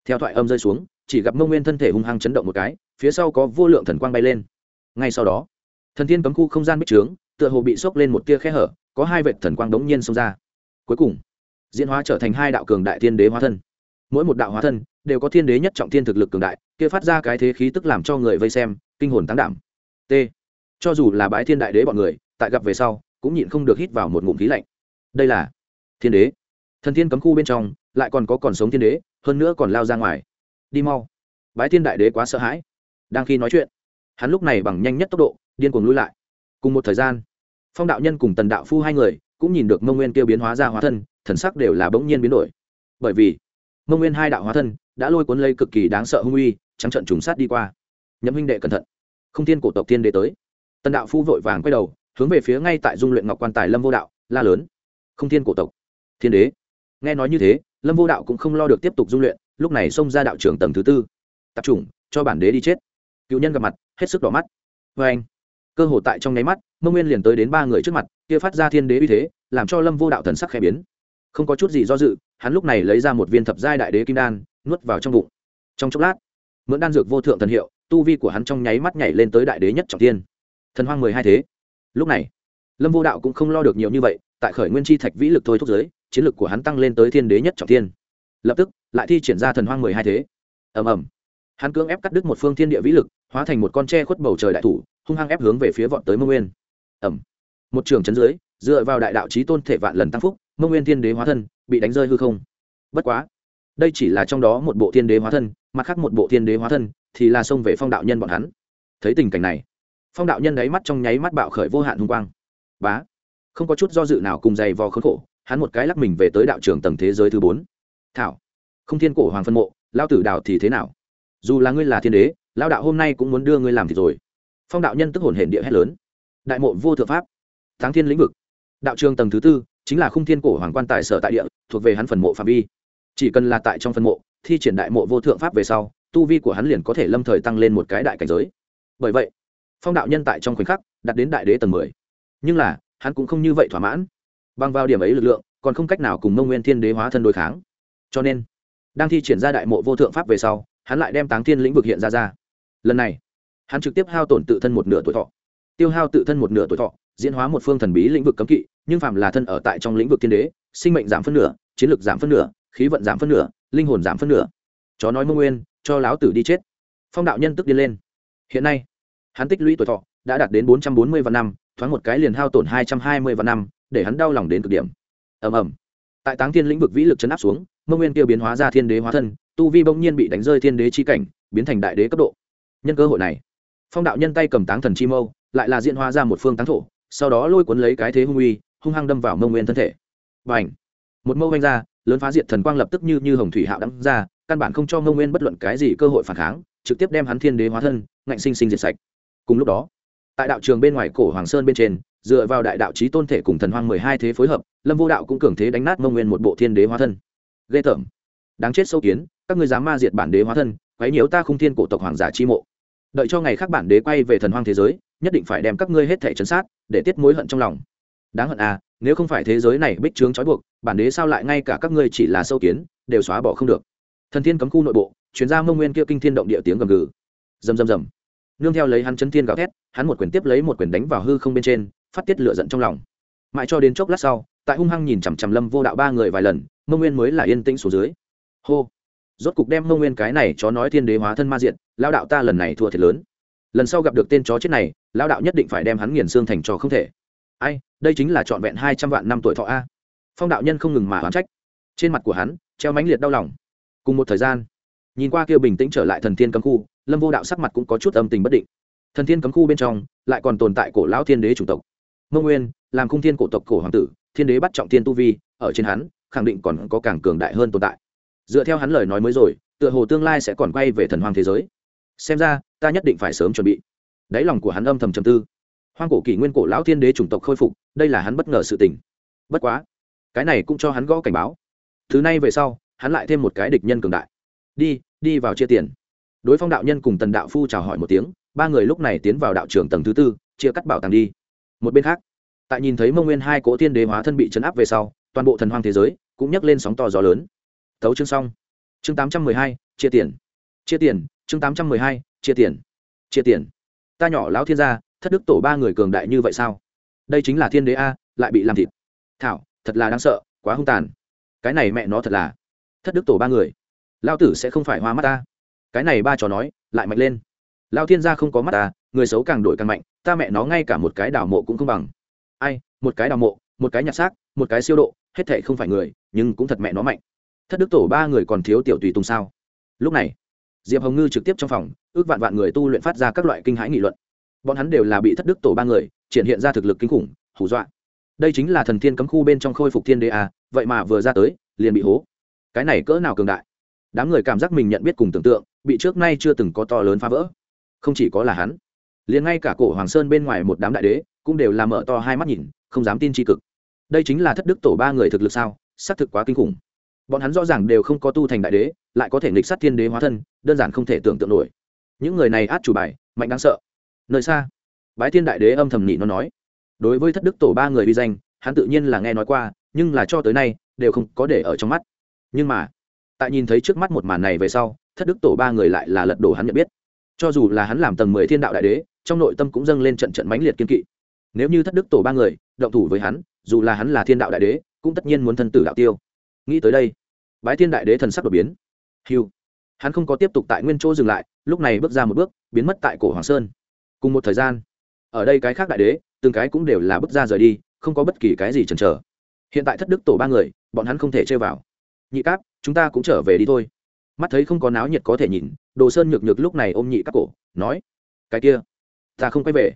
Theo thoại âm rơi xuống chỉ gặp mông nguyên thân thể hung hăng chấn động một cái phía sau có vô lượng thần quang bay lên. Ngay sau đó thần thiên cấm khu không gian bích trướng tựa hồ bị sốc lên một tia khe hở có hai vệt thần quang đống nhiên xông ra. Cuối cùng diễn hóa trở thành hai đạo cường đại thiên đế hóa thân mỗi một đạo hóa thân đều có thiên đế nhất trọng thiên thực lực cường đại, kia phát ra cái thế khí tức làm cho người vây xem, kinh hồn tăng đảm. T. Cho dù là bái thiên đại đế bọn người, tại gặp về sau, cũng nhịn không được hít vào một ngụm khí lạnh. Đây là thiên đế. Thần thiên cấm khu bên trong, lại còn có còn sống thiên đế, hơn nữa còn lao ra ngoài. Đi mau. Bái thiên đại đế quá sợ hãi. Đang khi nói chuyện, hắn lúc này bằng nhanh nhất tốc độ, điên cuồng lui lại. Cùng một thời gian, phong đạo nhân cùng tần đạo phu hai người cũng nhìn được mông nguyên kêu biến hóa ra hóa thân, thần sắc đều là bỗng nhiên biến đổi. Bởi vì mông nguyên hai đạo hóa thân đã lôi cuốn lây cực kỳ đáng sợ hung uy, trắng trận trùng sát đi qua. Nhậm huynh đệ cẩn thận. Không thiên cổ tộc tiên đế tới. Tần đạo phu vội vàng quay đầu, hướng về phía ngay tại dung luyện ngọc quan tài lâm vô đạo, la lớn. Không thiên cổ tộc. Thiên đế. Nghe nói như thế, lâm vô đạo cũng không lo được tiếp tục dung luyện, lúc này xông ra đạo trưởng tầng thứ tư. Tập trung cho bản đế đi chết. Cựu nhân gặp mặt, hết sức đỏ mắt. Vê anh, cơ hội tại trong nháy mắt, mông nguyên liền tới đến ba người trước mặt, kia phát ra thiên đế uy thế, làm cho lâm vô đạo thần sắc khẽ biến không có chút gì do dự, hắn lúc này lấy ra một viên thập giai đại đế kim đan, nuốt vào trong bụng. Trong chốc lát, mượn đan dược vô thượng thần hiệu, tu vi của hắn trong nháy mắt nhảy lên tới đại đế nhất trọng tiên thần hoang mười hai thế. Lúc này, lâm vô đạo cũng không lo được nhiều như vậy, tại khởi nguyên chi thạch vĩ lực thôi thúc giới, chiến lực của hắn tăng lên tới thiên đế nhất trọng tiên lập tức, lại thi triển ra thần hoang mười hai thế. Ầm ầm. Hắn cưỡng ép cắt đứt một phương thiên địa vĩ lực, hóa thành một con tre khuất bầu trời đại thủ, hung hăng ép hướng về phía vọt tới mông nguyên. Ẩm một trường chấn dưới, dựa vào đại đạo trí tôn thể vạn lần tăng phúc mông nguyên thiên đế hóa thân, bị đánh rơi hư không. Bất quá, đây chỉ là trong đó một bộ thiên đế hóa thân, mặt khác một bộ thiên đế hóa thân thì là xông về phong đạo nhân bọn hắn. Thấy tình cảnh này, phong đạo nhân đáy mắt trong nháy mắt bạo khởi vô hạn hung quang. Bá, không có chút do dự nào cùng dày vò khốn khổ, hắn một cái lắc mình về tới đạo trường tầng thế giới thứ bốn. Thảo, không thiên cổ hoàng phân mộ lao tử đạo thì thế nào? Dù là ngươi là thiên đế lao đạo hôm nay cũng muốn đưa ngươi làm thì rồi. Phong đạo nhân tức hồn hển địa hét lớn. Đại mộ vô thượng pháp, thắng thiên lĩnh vực. Đạo trường tầng thứ tư chính là khung thiên cổ hoàng quan tài sở tại địa, thuộc về hắn phần mộ phạm vi. Chỉ cần là tại trong phần mộ, thi triển đại mộ vô thượng pháp về sau, tu vi của hắn liền có thể lâm thời tăng lên một cái đại cảnh giới. Bởi vậy, phong đạo nhân tại trong khoảnh khắc đạt đến đại đế tầng mười. Nhưng là, hắn cũng không như vậy thỏa mãn. Bằng vào điểm ấy lực lượng, còn không cách nào cùng mông nguyên thiên đế hóa thân đối kháng. Cho nên, đang thi triển ra đại mộ vô thượng pháp về sau, hắn lại đem táng thiên lĩnh vực hiện ra ra. Lần này, hắn trực tiếp hao tổn tự thân một nửa tuổi thọ tiêu hao tự thân một nửa tuổi thọ, diễn hóa một phương thần bí lĩnh vực cấm kỵ, nhưng phạm là thân ở tại trong lĩnh vực thiên đế, sinh mệnh giảm phân nửa, chiến lược giảm phân nửa, khí vận giảm phân nửa, linh hồn giảm phân nửa. Chó nói mông nguyên, cho láo tử đi chết. Phong đạo nhân tức đi lên. Hiện nay, hắn tích lũy tuổi thọ đã đạt đến bốn trăm bốn mươi vạn năm, thoáng một cái liền hao tổn hai trăm hai mươi vạn năm, để hắn đau lòng đến cực điểm. Ầm ầm. Tại táng thiên lĩnh vực vĩ lực chấn áp xuống, mông nguyên kia biến hóa ra thiên đế hóa thân, tu vi bỗng nhiên bị đánh rơi thiên đế chi cảnh, biến thành đại đế cấp độ. Nhân cơ hội này, phong đạo nhân tay cầm táng thần chi mâu lại là diễn hóa ra một phương táng thổ, sau đó lôi cuốn lấy cái thế hung uy, hung hăng đâm vào mông nguyên thân thể. Và ảnh một mâu vanh ra, lớn phá diệt thần quang lập tức như như hồng thủy hạo đắm ra, căn bản không cho mông nguyên bất luận cái gì cơ hội phản kháng, trực tiếp đem hắn thiên đế hóa thân, ngạnh sinh sinh diệt sạch. Cùng lúc đó, tại đạo trường bên ngoài cổ hoàng sơn bên trên, dựa vào đại đạo trí tôn thể cùng thần hoang mười hai thế phối hợp, lâm vô đạo cũng cường thế đánh nát mông nguyên một bộ thiên đế hóa thân. Ghê tởm! Đáng chết sâu kiến, các ngươi dám ma diệt bản đế hóa thân, quấy nhiễu ta không thiên cổ tộc hoàng giả chi mộ. Đợi cho ngày khác bản đế quay về thần hoang thế giới nhất định phải đem các ngươi hết thể chấn sát, để tiết mối hận trong lòng. Đáng hận à nếu không phải thế giới này bích trướng trói buộc, bản đế sao lại ngay cả các ngươi chỉ là sâu kiến, đều xóa bỏ không được. Thần thiên cấm khu nội bộ, chuyên gia mông nguyên kia kinh thiên động địa tiếng gầm gừ. Rầm rầm rầm. Nương theo lấy hắn chấn thiên gào thét, hắn một quyền tiếp lấy một quyền đánh vào hư không bên trên, phát tiết lửa giận trong lòng. Mãi cho đến chốc lát sau, tại hung hăng nhìn chằm chằm lâm vô đạo ba người vài lần, mông nguyên mới là yên tĩnh xuống dưới. Hô. Rốt cục đem mông nguyên cái này chó nói thiên đế hóa thân ma diện lao đạo ta lần này thua thiệt lớn lần sau gặp được tên chó chết này, lão đạo nhất định phải đem hắn nghiền xương thành trò không thể. Ai, đây chính là trọn vẹn hai trăm vạn năm tuổi thọ a. Phong đạo nhân không ngừng mà oán trách. Trên mặt của hắn, treo mãnh liệt đau lòng. Cùng một thời gian, nhìn qua kia bình tĩnh trở lại thần thiên cấm khu, lâm vô đạo sắc mặt cũng có chút âm tình bất định. Thần thiên cấm khu bên trong, lại còn tồn tại cổ lão thiên đế chủng tộc. Mông nguyên, làm khung thiên cổ tộc cổ hoàng tử, thiên đế bắt trọng thiên tu vi, ở trên hắn, khẳng định còn có càng cường đại hơn tồn tại. Dựa theo hắn lời nói mới rồi, tựa hồ tương lai sẽ còn quay về thần hoàng thế giới xem ra, ta nhất định phải sớm chuẩn bị. Đáy lòng của hắn âm thầm trầm tư. Hoang cổ kỷ nguyên cổ lão thiên đế chủng tộc khôi phục, đây là hắn bất ngờ sự tình. Bất quá, cái này cũng cho hắn gõ cảnh báo. Thứ này về sau, hắn lại thêm một cái địch nhân cường đại. Đi đi vào chia tiền. Đối phong đạo nhân cùng tần đạo phu chào hỏi một tiếng, ba người lúc này tiến vào đạo trường tầng thứ tư, chia cắt bảo tàng đi. Một bên khác, tại nhìn thấy mông nguyên hai cỗ thiên đế hóa thân bị chấn áp về sau, toàn bộ thần hoang thế giới cũng nhấc lên sóng to gió lớn. Thấu chương xong. Chương tám trăm mười hai, chia tiền. Chia tiền chương tám trăm mười hai, chia tiền. Chia tiền. Ta nhỏ lão thiên gia, thất đức tổ ba người cường đại như vậy sao? Đây chính là thiên đế a, lại bị làm thịt. Thảo, thật là đáng sợ, quá hung tàn. Cái này mẹ nó thật là. Thất đức tổ ba người. Lao tử sẽ không phải hoa mắt ta. Cái này ba trò nói, lại mạnh lên. Lao thiên gia không có mắt ta, người xấu càng đổi càng mạnh, ta mẹ nó ngay cả một cái đảo mộ cũng không bằng. Ai, một cái đảo mộ, một cái nhặt xác, một cái siêu độ, hết thệ không phải người, nhưng cũng thật mẹ nó mạnh. Thất đức tổ ba người còn thiếu tiểu tùy tùng sao? Lúc này diệp hồng ngư trực tiếp trong phòng, ước vạn vạn người tu luyện phát ra các loại kinh hãi nghị luận. Bọn hắn đều là bị thất đức tổ ba người, triển hiện ra thực lực kinh khủng, hù dọa. Đây chính là thần thiên cấm khu bên trong khôi phục thiên đế a vậy mà vừa ra tới, liền bị hố. Cái này cỡ nào cường đại? Đám người cảm giác mình nhận biết cùng tưởng tượng, bị trước nay chưa từng có to lớn phá vỡ. Không chỉ có là hắn, liền ngay cả cổ hoàng sơn bên ngoài một đám đại đế cũng đều làm mở to hai mắt nhìn, không dám tin tri cực. Đây chính là thất đức tổ ba người thực lực sao? Xác thực quá kinh khủng bọn hắn rõ ràng đều không có tu thành đại đế, lại có thể nghịch sát thiên đế hóa thân, đơn giản không thể tưởng tượng nổi. Những người này át chủ bài, mạnh đáng sợ. Nơi xa, bái thiên đại đế âm thầm nhị nó nói. Đối với thất đức tổ ba người uy danh, hắn tự nhiên là nghe nói qua, nhưng là cho tới nay, đều không có để ở trong mắt. Nhưng mà, tại nhìn thấy trước mắt một màn này về sau, thất đức tổ ba người lại là lật đổ hắn nhận biết. Cho dù là hắn làm tầng mười thiên đạo đại đế, trong nội tâm cũng dâng lên trận trận mãnh liệt kiên kỵ. Nếu như thất đức tổ ba người, động thủ với hắn, dù là hắn là thiên đạo đại đế, cũng tất nhiên muốn thân tử đạo tiêu nghĩ tới đây. Bái thiên đại đế thần sắc đột biến. Hiu hắn không có tiếp tục tại nguyên chỗ dừng lại, lúc này bước ra một bước, biến mất tại cổ hoàng sơn. Cùng một thời gian, ở đây cái khác đại đế, từng cái cũng đều là bước ra rời đi, không có bất kỳ cái gì chần chờ. Hiện tại thất đức tổ ba người, bọn hắn không thể chơi vào. Nhị cáp, chúng ta cũng trở về đi thôi. Mắt thấy không có náo nhiệt có thể nhìn, đồ sơn nhược nhược lúc này ôm nhị các cổ, nói, cái kia, ta không quay về.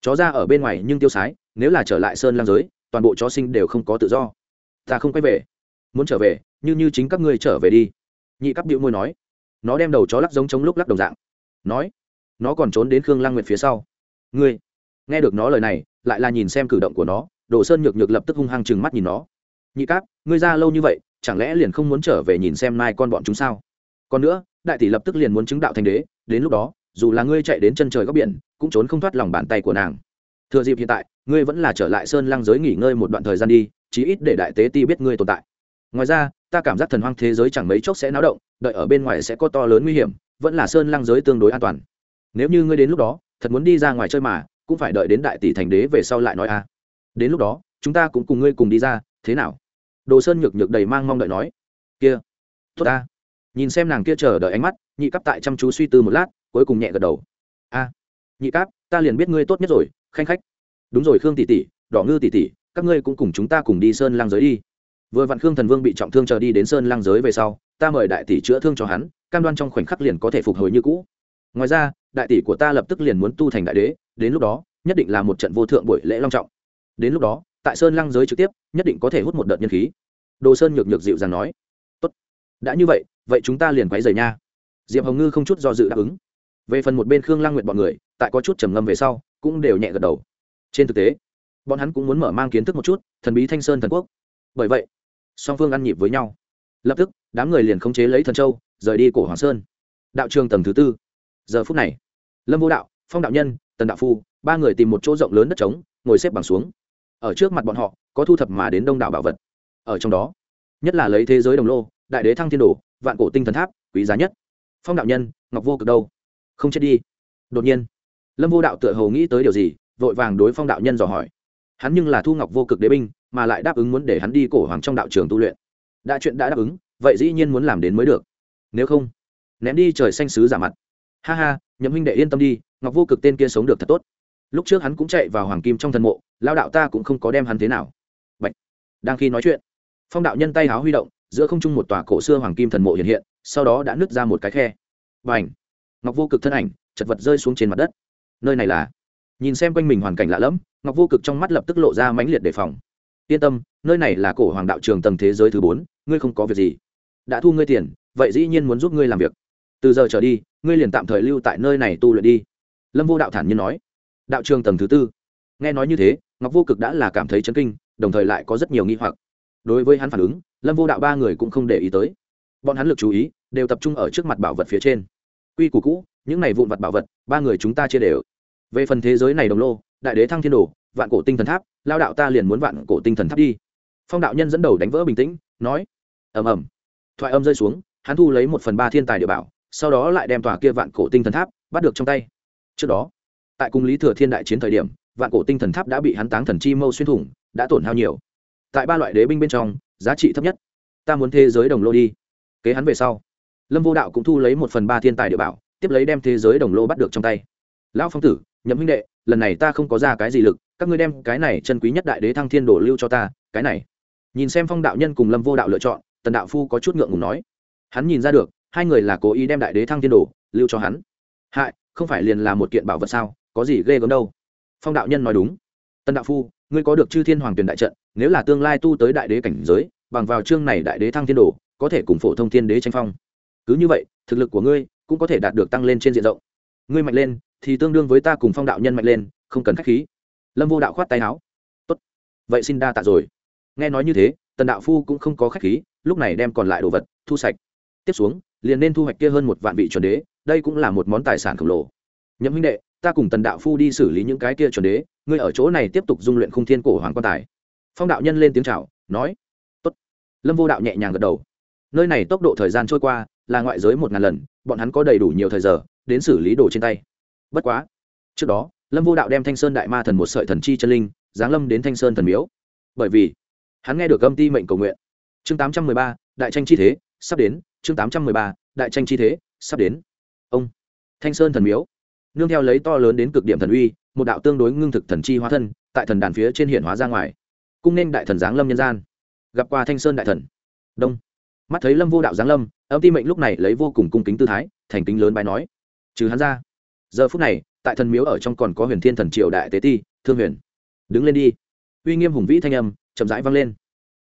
Chó ra ở bên ngoài nhưng tiêu sái, nếu là trở lại sơn lang giới, toàn bộ chó sinh đều không có tự do. Ta không quay về muốn trở về, như như chính các ngươi trở về đi. Nhị cấp điệu môi nói. Nó đem đầu chó lắc giống chống lúc lắc đồng dạng. Nói. Nó còn trốn đến khương lang nguyệt phía sau. Ngươi. Nghe được nó lời này, lại là nhìn xem cử động của nó, đồ sơn nhược nhược lập tức hung hăng chừng mắt nhìn nó. Nhị cáp, ngươi ra lâu như vậy, chẳng lẽ liền không muốn trở về nhìn xem mai con bọn chúng sao? Còn nữa, đại tỷ lập tức liền muốn chứng đạo thành đế, đến lúc đó, dù là ngươi chạy đến chân trời góc biển, cũng trốn không thoát lòng bàn tay của nàng. Thừa dịp hiện tại, ngươi vẫn là trở lại sơn lăng giới nghỉ ngơi một đoạn thời gian đi, chí ít để đại tế ti biết ngươi tồn tại ngoài ra, ta cảm giác thần hoang thế giới chẳng mấy chốc sẽ náo động, đợi ở bên ngoài sẽ có to lớn nguy hiểm, vẫn là sơn lăng giới tương đối an toàn. Nếu như ngươi đến lúc đó, thật muốn đi ra ngoài chơi mà, cũng phải đợi đến đại tỷ thành đế về sau lại nói a. Đến lúc đó, chúng ta cũng cùng ngươi cùng đi ra, thế nào? Đồ sơn nhược nhược đầy mang mong đợi nói. Kia, tốt ta. Nhìn xem nàng kia chờ đợi ánh mắt, nhị cắp tại chăm chú suy tư một lát, cuối cùng nhẹ gật đầu. A, nhị cáp ta liền biết ngươi tốt nhất rồi, khanh khách. Đúng rồi khương tỷ tỷ, đỏ ngư tỷ tỷ, các ngươi cũng cùng chúng ta cùng đi sơn lang giới đi vừa vặn khương thần vương bị trọng thương chờ đi đến sơn lang giới về sau, ta mời đại tỷ chữa thương cho hắn, cam đoan trong khoảnh khắc liền có thể phục hồi như cũ. Ngoài ra, đại tỷ của ta lập tức liền muốn tu thành đại đế, đến lúc đó, nhất định là một trận vô thượng buổi lễ long trọng. Đến lúc đó, tại sơn lang giới trực tiếp, nhất định có thể hút một đợt nhân khí. Đồ sơn nhược nhược dịu dàng nói. Tốt. Đã như vậy vậy chúng ta liền quấy rời nha. Diệp hồng ngư không chút do dự đáp ứng. Về phần một bên khương lang nguyện bọn người, tại có chút trầm ngâm về sau, cũng đều nhẹ gật đầu. Trên thực tế, bọn hắn cũng muốn mở mang kiến thức một chút, thần bí thanh sơn thần quốc. Bởi vậy song phương ăn nhịp với nhau. Lập tức, đám người liền khống chế lấy thần châu, rời đi cổ hoàng sơn. Đạo trường tầng thứ tư. Giờ phút này, lâm vô đạo, phong đạo nhân, tần đạo phu, ba người tìm một chỗ rộng lớn đất trống, ngồi xếp bằng xuống. Ở trước mặt bọn họ, có thu thập mà đến đông đảo bảo vật. Ở trong đó, nhất là lấy thế giới đồng lô, đại đế thăng thiên đồ, vạn cổ tinh thần tháp, quý giá nhất. Phong đạo nhân, ngọc vô cực đâu? Không chết đi. Đột nhiên, lâm vô đạo tựa hồ nghĩ tới điều gì, vội vàng đối phong đạo nhân dò hỏi. Hắn nhưng là thu ngọc vô cực đế binh mà lại đáp ứng muốn để hắn đi cổ hoàng trong đạo trường tu luyện. Đã chuyện đã đáp ứng, vậy dĩ nhiên muốn làm đến mới được. Nếu không, ném đi trời xanh xứ giả mặt. Ha ha, nhậm huynh đệ yên tâm đi, ngọc vô cực tên kia sống được thật tốt. Lúc trước hắn cũng chạy vào hoàng kim trong thần mộ lao đạo ta cũng không có đem hắn thế nào. Bạch. đang khi nói chuyện, phong đạo nhân tay háo huy động, giữa không trung một tòa cổ xưa hoàng kim thần mộ hiện hiện, sau đó đã nứt ra một cái khe. Và ảnh ngọc vô cực thân ảnh, chật vật rơi xuống trên mặt đất. Nơi này là, nhìn xem quanh mình hoàn cảnh lạ lẫm, ngọc vô cực trong mắt lập tức lộ ra mãnh liệt đề phòng yên tâm, nơi này là cổ hoàng đạo trường tầng thế giới thứ bốn, ngươi không có việc gì. Đã thu ngươi tiền, vậy dĩ nhiên muốn giúp ngươi làm việc. Từ giờ trở đi, ngươi liền tạm thời lưu tại nơi này tu luyện đi. Lâm vô đạo thản nhiên nói. Đạo trường tầng thứ tư. Nghe nói như thế, ngọc vô cực đã là cảm thấy chấn kinh, đồng thời lại có rất nhiều nghi hoặc. Đối với hắn phản ứng, lâm vô đạo ba người cũng không để ý tới. Bọn hắn lực chú ý đều tập trung ở trước mặt bảo vật phía trên. Quy củ cũ, những này vụn vật bảo vật, ba người chúng ta chia đều. Về phần thế giới này đồng lô, đại đế thăng thiên đồ vạn cổ tinh thần tháp, lao đạo ta liền muốn vạn cổ tinh thần tháp đi. Phong đạo nhân dẫn đầu đánh vỡ bình tĩnh, nói, ầm ầm. Thoại âm rơi xuống, hắn thu lấy một phần ba thiên tài địa bảo, sau đó lại đem tòa kia vạn cổ tinh thần tháp bắt được trong tay. Trước đó, tại cung lý thừa thiên đại chiến thời điểm, vạn cổ tinh thần tháp đã bị hắn táng thần chi mâu xuyên thủng, đã tổn hao nhiều. Tại ba loại đế binh bên trong, giá trị thấp nhất, ta muốn thế giới đồng lô đi. Kế hắn về sau, lâm vô đạo cũng thu lấy một phần ba thiên tài địa bảo, tiếp lấy đem thế giới đồng lô bắt được trong tay. Lão phong tử, nhậm huynh đệ, lần này ta không có ra cái gì lực các ngươi đem cái này chân quý nhất đại đế thăng thiên đổ lưu cho ta, cái này. Nhìn xem phong đạo nhân cùng lâm vô đạo lựa chọn, tần đạo phu có chút ngượng ngùng nói. Hắn nhìn ra được, hai người là cố ý đem đại đế thăng thiên đồ lưu cho hắn. Hại, không phải liền là một kiện bảo vật sao, có gì ghê gớm đâu. Phong đạo nhân nói đúng. Tần đạo phu, ngươi có được chư thiên hoàng tuyển đại trận, nếu là tương lai tu tới đại đế cảnh giới, bằng vào chương này đại đế thăng thiên đồ có thể cùng phổ thông thiên đế tranh phong. Cứ như vậy, thực lực của ngươi cũng có thể đạt được tăng lên trên diện rộng. Ngươi mạnh lên, thì tương đương với ta cùng phong đạo nhân mạnh lên, không cần k h á c h khí lâm vô đạo khoát tay áo. Tốt. Vậy xin đa tạ rồi. Nghe nói như thế, tần đạo phu cũng không có k h á c h khí, lúc này đem còn lại đồ vật, thu sạch. Tiếp xuống, liền nên thu hoạch kia hơn một vạn vị chuẩn đế, đây cũng là một món tài sản khổng lồ. Nhậm huynh đệ, ta cùng tần đạo phu đi xử lý những cái kia chuẩn đế, ngươi ở chỗ này tiếp tục dung luyện khung thiên cổ hoàng quan tài. Phong đạo nhân lên tiếng c h à o nói, tốt. Lâm vô đạo nhẹ nhàng gật đầu. Nơi này tốc độ thời gian trôi qua, là ngoại giới một ngàn lần, bọn hắn có đầy đủ nhiều thời giờ, đến xử lý đồ trên tay. Bất quá, trước đó lâm vô đạo đem thanh sơn đại ma thần một sợi thần chi chân linh, giáng lâm đến thanh sơn thần miếu. Bởi vì, hắn nghe được âm ti mệnh cầu nguyện. Chương tám trăm mười ba, đại tranh chi thế, sắp đến. Chương tám trăm mười ba, đại tranh chi thế, sắp đến. Ông, thanh sơn thần miếu. Nương theo lấy to lớn đến cực điểm thần uy, một đạo tương đối ngưng thực thần chi hóa thân, tại thần đàn phía trên hiện hóa ra ngoài. Cung nên đại thần giáng lâm nhân gian. Gặp qua thanh sơn đại thần. Đông. Mắt thấy lâm vô đạo giáng lâm, âm ti mệnh lúc này lấy vô cùng cung kính tư thái, thành kính lớn bài nói. Trừ hắn ra giờ phút này, tại thần miếu ở trong còn có huyền thiên thần triều đại tế ti, thương huyền. Đứng lên đi. Uy nghiêm hùng vĩ thanh âm chậm rãi vang lên.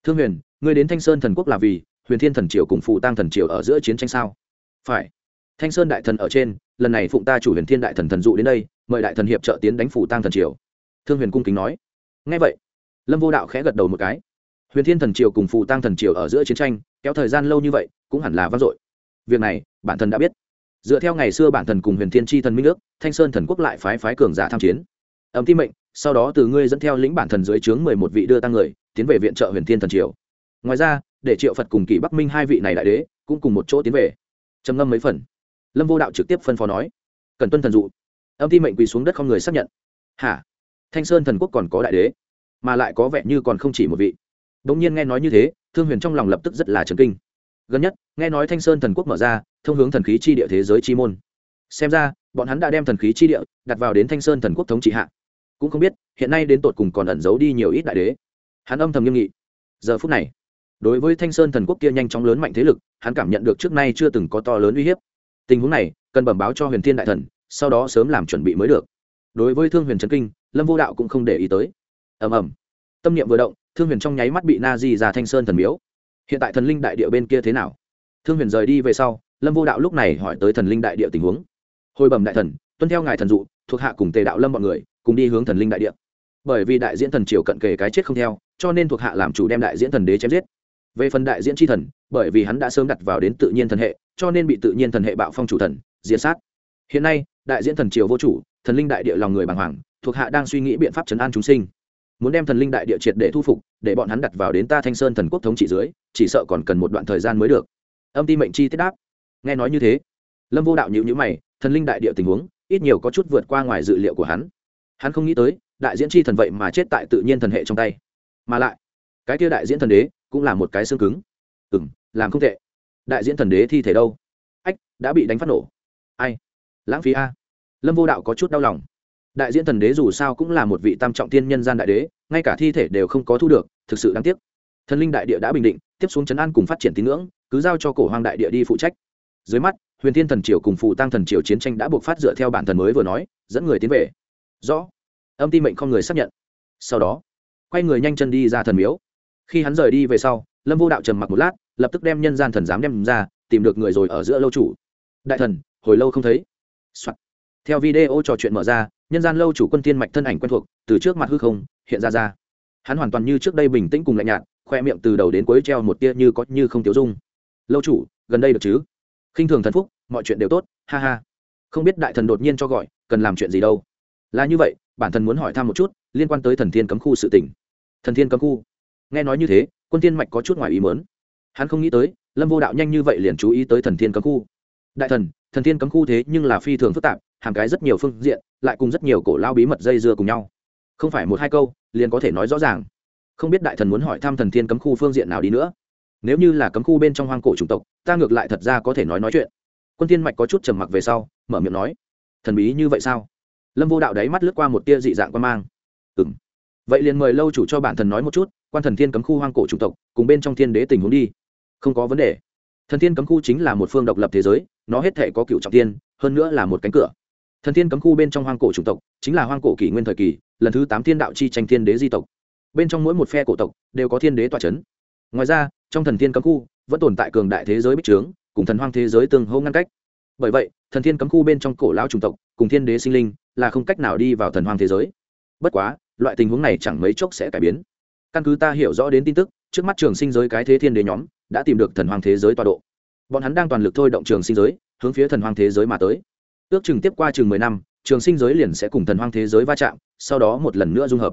Thương huyền, ngươi đến thanh sơn thần quốc là vì huyền thiên thần triều cùng phụ tăng thần triều ở giữa chiến tranh sao? Phải. Thanh sơn đại thần ở trên, lần này phụng ta chủ huyền thiên đại thần thần dụ đến đây, mời đại thần hiệp trợ tiến đánh phủ tăng thần triều. Thương huyền cung kính nói. Ngay vậy, lâm vô đạo khẽ gật đầu một cái. Huyền thiên thần triều cùng phụ tăng thần triều ở giữa chiến tranh, kéo thời gian lâu như vậy, cũng hẳn là vang dội. Việc này, bản thân đã biết dựa theo ngày xưa bản thần cùng huyền thiên tri thần minh ước, thanh sơn thần quốc lại phái phái cường giả tham chiến. Ẩm ti mệnh, sau đó từ ngươi dẫn theo lĩnh bản thần dưới trướng mười một vị đưa tăng người, tiến về viện trợ huyền thiên thần triều. Ngoài ra, để triệu phật cùng kỷ bắc minh hai vị này đại đế, cũng cùng một chỗ tiến về. Trầm ngâm mấy phần. Lâm vô đạo trực tiếp phân phó nói, cần tuân thần dụ. Âm ti mệnh quỳ xuống đất không người xác nhận. Hả? Thanh sơn thần quốc còn có đại đế, mà lại có vẻ như còn không chỉ một vị. Đ ỗ n g nhiên nghe nói như thế, thương huyền trong lòng lập tức rất là trấn kinh. Gần nhất, nghe nói thanh sơn thần quốc mở ra thông hướng thần khí chi địa thế giới chi môn. Xem ra, bọn hắn đã đem thần khí chi địa đặt vào đến thanh sơn thần quốc thống trị hạ. Cũng không biết, hiện nay đến tột cùng còn ẩn giấu đi nhiều ít đại đế. Hắn âm thầm nghiêm nghị. Giờ phút này, đối với thanh sơn thần quốc kia nhanh chóng lớn mạnh thế lực, hắn cảm nhận được trước nay chưa từng có to lớn uy hiếp. Tình huống này, cần bẩm báo cho huyền thiên đại thần, sau đó sớm làm chuẩn bị mới được. Đối với thương huyền trấn kinh, lâm vô đạo cũng không để ý tới. Ầm ầm. Tâm niệm vừa động, thương huyền trong nháy mắt bị na di ra thanh sơn thần miếu. Hiện tại thần linh đại địa bên kia thế nào? Thương huyền rời đi về sau lâm vô đạo lúc này hỏi tới thần linh đại địa tình huống. Hồi bẩm đại thần, tuân theo ngài thần dụ, thuộc hạ cùng tề đạo lâm b ọ n người, cùng đi hướng thần linh đại địa. Bởi vì đại diễn thần triều cận kề cái chết không theo, cho nên thuộc hạ làm chủ đem đại diễn thần đế chém giết. Về phần đại diễn tri thần, bởi vì hắn đã sớm đặt vào đến tự nhiên thần hệ, cho nên bị tự nhiên thần hệ bạo phong chủ thần diễn sát. Hiện nay, đại diễn thần triều vô chủ, thần linh đại địa lòng người bàng hoàng, thuộc hạ đang suy nghĩ biện pháp chấn an chúng sinh. Muốn đem thần linh đại địa triệt để thu phục, để bọn hắn đặt vào đến ta thanh sơn thần quốc thống trị dưới, chỉ sợ còn cần một đoạn thời gian mới được. Âm ti mệnh chi tiết đáp nghe nói như thế, lâm vô đạo nhịu nhữ mày, thần linh đại địa tình huống, ít nhiều có chút vượt qua ngoài dự liệu của hắn. Hắn không nghĩ tới, đại diễn chi thần vậy mà chết tại tự nhiên thần hệ trong tay. Mà lại, cái kia đại diễn thần đế cũng là một cái xương cứng. Ừ m làm không tệ. Đại diễn thần đế thi thể đâu? Ách, đã bị đánh phát nổ. Ai? Lãng phí a. Lâm vô đạo có chút đau lòng. Đại diễn thần đế dù sao cũng là một vị tam trọng tiên nhân gian đại đế, ngay cả thi thể đều không có thu được, thực sự đáng tiếc. Thần linh đại địa đã bình định, tiếp xuống chấn an cùng phát triển tín ngưỡng, cứ giao cho cổ hoàng đại địa đi phụ trách dưới mắt, huyền thiên thần triều cùng phụ tăng thần triều chiến tranh đã buộc phát dựa theo bản thần mới vừa nói, dẫn người tiến về. Rõ. Âm ti mệnh không người xác nhận. Sau đó, quay người nhanh chân đi ra thần miếu. Khi hắn rời đi về sau, lâm vô đạo trầm mặc một lát, lập tức đem nhân gian thần giám đem ra, tìm được người rồi ở giữa lâu chủ. Đại thần, hồi lâu không thấy、Soạn. theo video trò chuyện mở ra, nhân gian lâu chủ quân tiên mạch thân ảnh quen thuộc, từ trước mặt hư không, hiện ra ra. Hắn hoàn toàn như trước đây bình tĩnh cùng lạnh nhạt, khoe miệng từ đầu đến cuối treo một tia như có như không tiêu dung. Lâu chủ, gần đây được chứ? Khinh thường thần phúc, mọi chuyện đều tốt, ha ha. Không biết đại thần đột nhiên cho gọi, cần làm chuyện gì đâu. Là như vậy, bản thân muốn hỏi thăm một chút, liên quan tới thần thiên cấm khu sự tỉnh thần thiên cấm khu? Nghe nói như thế, quân tiên mạch có chút ngoài ý mớn hắn không nghĩ tới, lâm vô đạo nhanh như vậy liền chú ý tới thần thiên cấm khu. Đại thần thần thiên cấm khu thế nhưng là phi thường phức tạp hàng cái rất nhiều phương diện, lại cùng rất nhiều cổ lao bí mật dây dưa cùng nhau. Không phải một hai câu, liền có thể nói rõ ràng. Không biết đại thần muốn hỏi thăm thần thiên cấm khu phương diện nào đi nữa nếu như là cấm khu bên trong hoang cổ chủng tộc, ta ngược lại thật ra có thể nói nói chuyện. Quân thiên mạch có chút trầm mặc về sau, mở miệng nói, thần bí như vậy sao? Lâm vô đạo đáy mắt lướt qua một tia dị dạng quan mang. Ừ m vậy liền mời lâu chủ cho bản thần nói một chút, quan thần thiên cấm khu hoang cổ chủng tộc, cùng bên trong thiên đế tình huống đi. Không có vấn đề. Thần thiên cấm khu chính là một phương độc lập thế giới, nó hết thể có cựu trọng tiên hơn nữa là một cánh cửa. Thần thiên cấm khu bên trong hoang cổ chủng tộc, chính là hoang cổ kỷ nguyên thời kỳ, lần thứ tám thiên đạo chi tranh thiên đế di tộc. Bên trong mỗi một phe cổ tộc, đều có thiên đế tọa c h ấ n ngoài ra, trong thần thiên cấm khu vẫn tồn tại cường đại thế giới bích trướng, cùng thần hoang thế giới tương hô ngăn cách. Bởi vậy, thần thiên cấm khu bên trong cổ lão chủng tộc cùng thiên đế sinh linh là không cách nào đi vào thần hoang thế giới. Bất quá, loại tình huống này chẳng mấy chốc sẽ cải biến. Căn cứ ta hiểu rõ đến tin tức, trước mắt trường sinh giới cái thế thiên đế nhóm đã tìm được thần hoang thế giới tọa độ. Bọn hắn đang toàn lực thôi động trường sinh giới, hướng phía thần hoang thế giới mà tới. Ước chừng tiếp qua chừng mười năm, trường sinh giới liền sẽ cùng thần hoang thế giới va chạm, sau đó một lần nữa dung hợp.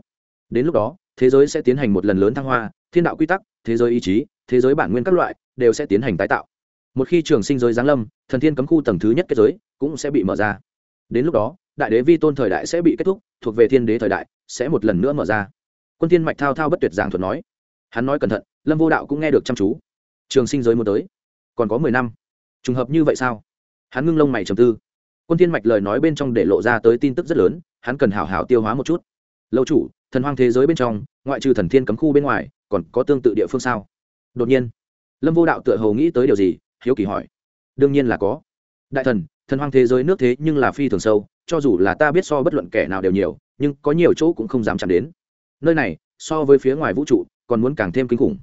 Đến lúc đó, thế giới sẽ tiến hành một lần lớn thăng hoa thiên đạo quy tắc, thế giới ý chí, thế giới bản nguyên các loại đều sẽ tiến hành tái tạo. Một khi trường sinh giới giáng lâm, thần thiên cấm khu tầng thứ nhất kết giới cũng sẽ bị mở ra. Đến lúc đó, đại đế vi tôn thời đại sẽ bị kết thúc, thuộc về thiên đế thời đại sẽ một lần nữa mở ra. Quân thiên mạch thao thao bất tuyệt giảng thuật nói. Hắn nói cẩn thận, lâm vô đạo cũng nghe được chăm chú. Trường sinh giới muốn tới, còn có mười năm. Trùng hợp như vậy sao? Hắn ngưng lông mày trầm tư. Quân thiên mạch lời nói bên trong để lộ ra tới tin tức rất lớn, hắn cần hảo hảo tiêu hóa một chút. Lâu chủ, thần hoang thế giới bên trong, ngoại trừ thần thiên cấm khu bên ngoài còn có tương tự địa phương sao? Đột nhiên, lâm vô đạo tựa hồ nghĩ tới điều gì, hiếu kỳ hỏi. Đương nhiên là có. Đại thần thần hoang thế giới nước thế nhưng là phi thường sâu, cho dù là ta biết so bất luận kẻ nào đều nhiều, nhưng có nhiều chỗ cũng không dám chạm đến. Nơi này, so với phía ngoài vũ trụ, còn muốn càng thêm kinh khủng.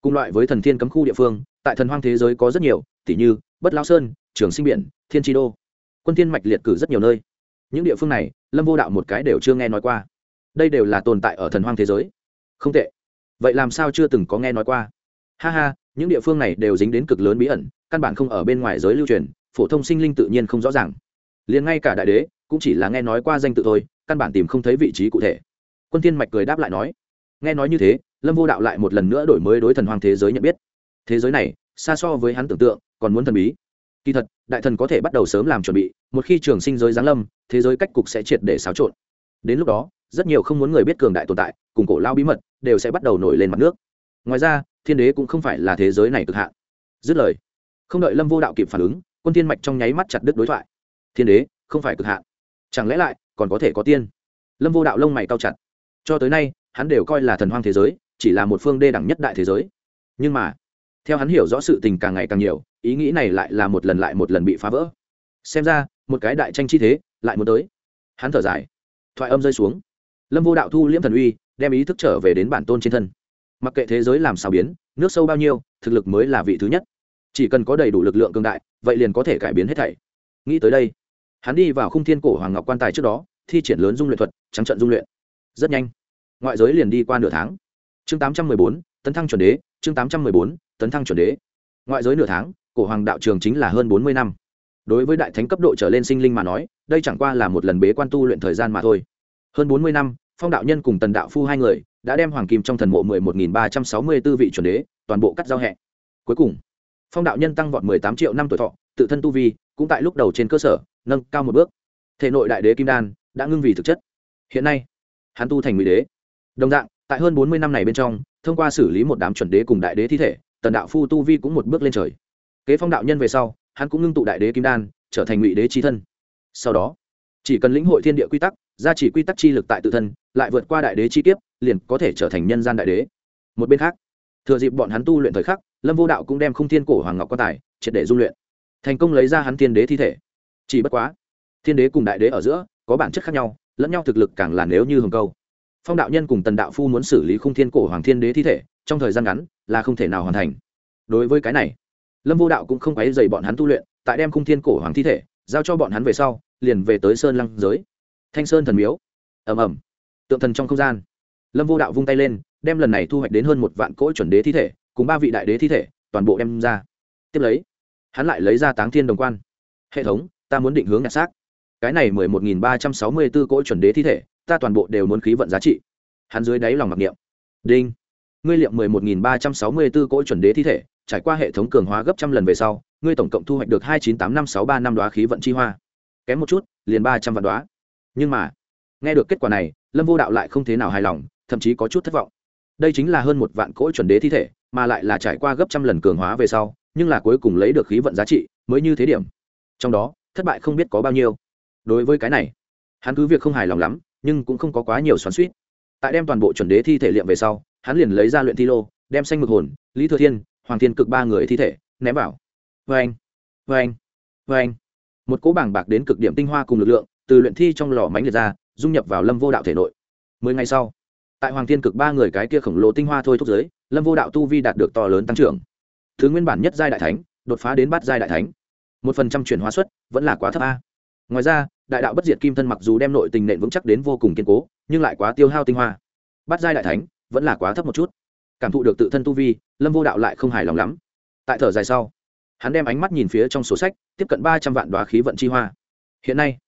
Cùng loại với thần thiên cấm khu địa phương, tại thần hoang thế giới có rất nhiều tỷ như bất lao sơn, trường sinh biển, thiên tri đô. Quân thiên mạch liệt cử rất nhiều nơi. Những địa phương này, lâm vô đạo một cái đều chưa nghe nói qua. Đây đều là tồn tại ở thần hoang thế giới. Không tệ vậy làm sao chưa từng có nghe nói qua? Ha ha, những địa phương này đều dính đến cực lớn bí ẩn, căn bản không ở bên ngoài giới lưu truyền, phổ thông sinh linh tự nhiên không rõ ràng. Liền ngay cả đại đế cũng chỉ là nghe nói qua danh tự thôi, căn bản tìm không thấy vị trí cụ thể. Quân thiên mạch cười đáp lại nói, nghe nói như thế, lâm vô đạo lại một lần nữa đổi mới đối thần hoang thế giới nhận biết. Thế giới này, xa so với hắn tưởng tượng, còn muốn thần bí. Kỳ thật, đại thần có thể bắt đầu sớm làm chuẩn bị, một khi trường sinh giới giáng lâm, thế giới cách cục sẽ triệt để xáo trộn. Đến lúc đó rất nhiều không muốn người biết cường đại tồn tại, cùng cổ lao bí mật, đều sẽ bắt đầu nổi lên mặt nước. Ngoài ra, thiên đế cũng không phải là thế giới này cực hạn. Dứt lời, không đợi lâm vô đạo kịp phản ứng, quân thiên mạch trong nháy mắt chặt đứt đối thoại. Thiên đế, không phải cực hạn. Chẳng lẽ lại, còn có thể có tiên? Lâm vô đạo lông mày cao chặt. Cho tới nay, hắn đều coi là thần hoang thế giới, chỉ là một phương đê đẳng nhất đại thế giới. Nhưng mà, theo hắn hiểu rõ sự tình càng ngày càng nhiều, ý nghĩ này lại là một lần lại một lần bị phá vỡ. Xem ra, một cái đại tranh chi thế, lại muốn tới. Hắn thở dài. Thoại âm rơi xuống lâm vô đạo thu liễm thần uy, đem ý thức trở về đến bản tôn trên thân. Mặc kệ thế giới làm sao biến, nước sâu bao nhiêu, thực lực mới là vị thứ nhất. Chỉ cần có đầy đủ lực lượng cường đại, vậy liền có thể cải biến hết thảy. Nghĩ tới đây, hắn đi vào khung thiên cổ hoàng ngọc quan tài trước đó, thi triển lớn dung luyện thuật, trắng trận dung luyện. Rất nhanh, ngoại giới liền đi qua nửa tháng. Chương tám trăm mười bốn, tấn thăng chuẩn đế, chương tám trăm mười bốn, tấn thăng chuẩn đế. Ngoại giới nửa tháng, cổ hoàng đạo trường chính là hơn bốn mươi năm. Đối với đại thánh cấp độ trở lên sinh linh mà nói, đây chẳng qua là một lần bế quan tu luyện thời gian mà thôi. Hơn bốn mươi năm phong đạo nhân cùng tần đạo phu hai người đã đem hoàng kim trong thần mộ mười một nghìn ba trăm sáu mươi b ố vị chuẩn đế toàn bộ cắt giao hẹ. Cuối cùng, phong đạo nhân tăng vọt mười tám triệu năm tuổi thọ, tự thân tu vi cũng tại lúc đầu trên cơ sở, nâng cao một bước. Thể nội đại đế kim đan đã ngưng vì thực chất. Hiện nay, hắn tu thành ngụy đế. Đồng dạng, tại hơn bốn mươi năm này bên trong, thông qua xử lý một đám chuẩn đế cùng đại đế thi thể, tần đạo phu tu vi cũng một bước lên trời. Kế phong đạo nhân về sau, hắn cũng ngưng tụ đại đế kim đan, trở thành ngụy đế trí thân. Sau đó, chỉ cần lĩnh hội thiên địa quy tắc gia chỉ quy tắc chi lực tại tự thân, lại vượt qua đại đế chi kiếp, liền có thể trở thành nhân gian đại đế. Một bên khác, thừa dịp bọn hắn tu luyện thời khắc, lâm vô đạo cũng đem khung thiên cổ hoàng ngọc quan tài triệt để dung luyện, thành công lấy ra hắn thiên đế thi thể. Chỉ bất quá, thiên đế cùng đại đế ở giữa có bản chất khác nhau, lẫn nhau thực lực càng là nếu như hồng câu phong đạo nhân cùng tần đạo phu muốn xử lý khung thiên cổ hoàng thiên đế thi thể, trong thời gian ngắn là không thể nào hoàn thành. Đối với cái này, lâm vô đạo cũng không quấy dày bọn hắn tu luyện, tại đem khung thiên cổ hoàng thi thể giao cho bọn hắn về sau, liền về tới sơn lăng giới thanh sơn thần miếu. Ẩm ẩm tượng thần trong không gian. Lâm vô đạo vung tay lên, đem lần này thu hoạch đến hơn một vạn cỗ chuẩn đế thi thể, cùng ba vị đại đế thi thể, toàn bộ đem ra. Tiếp lấy, hắn lại lấy ra táng thiên đồng quan. Hệ thống, ta muốn định hướng nhặt xác cái này mười một nghìn ba trăm sáu mươi b ố cỗ chuẩn đế thi thể, ta toàn bộ đều muốn khí vận giá trị. Hắn dưới đáy lòng mặc niệm. Đinh. Ngươi liệm mười một nghìn ba trăm sáu mươi b ố cỗ chuẩn đế thi thể, trải qua hệ thống cường hóa gấp trăm lần về sau, ngươi tổng cộng thu hoạch được hai chín tám năm sáu ba năm đoá khí vận chi hoa. Kém một chút, liền ba trăm vạn đoá nhưng mà, nghe được kết quả này, lâm vô đạo lại không thế nào hài lòng, thậm chí có chút thất vọng. Đây chính là hơn một vạn cỗ chuẩn đế thi thể, mà lại là trải qua gấp trăm lần cường hóa về sau, nhưng là cuối cùng lấy được khí vận giá trị mới như thế điểm. Trong đó, thất bại không biết có bao nhiêu. Đối với cái này, hắn cứ việc không hài lòng lắm, nhưng cũng không có quá nhiều xoắn suýt tại đem toàn bộ chuẩn đế thi thể liệm về sau, hắn liền lấy ra luyện thi lô, đem xanh mực hồn, lý thừa thiên, hoàng thiên cực ba người thi thể ném vào. Vê anh vê anh vê anh một cỗ bảng bạc đến cực điểm tinh hoa cùng lực lượng từ luyện thi trong lò mánh liệt ra, dung nhập vào lâm vô đạo thể nội. Mười ngày sau, tại hoàng thiên cực ba người cái kia khổng lồ tinh hoa thôi thúc giới, lâm vô đạo tu vi đạt được to lớn tăng trưởng. Thứ nguyên bản nhất giai đại thánh, đột phá đến bát giai đại thánh. Một phần trăm chuyển hóa suất vẫn là quá thấp a. Ngoài ra, đại đạo bất diệt kim thân mặc dù đem nội tình nện vững chắc đến vô cùng kiên cố, nhưng lại quá tiêu hao tinh hoa. Bát giai đại thánh vẫn là quá thấp một chút. Cảm thụ được tự thân tu vi, lâm vô đạo lại không hài lòng lắm. Tại thở dài sau, hắn đem ánh mắt nhìn phía trong sổ sách, tiếp cận ba trăm vạn đoá khí vận chi hoa. Hiện nay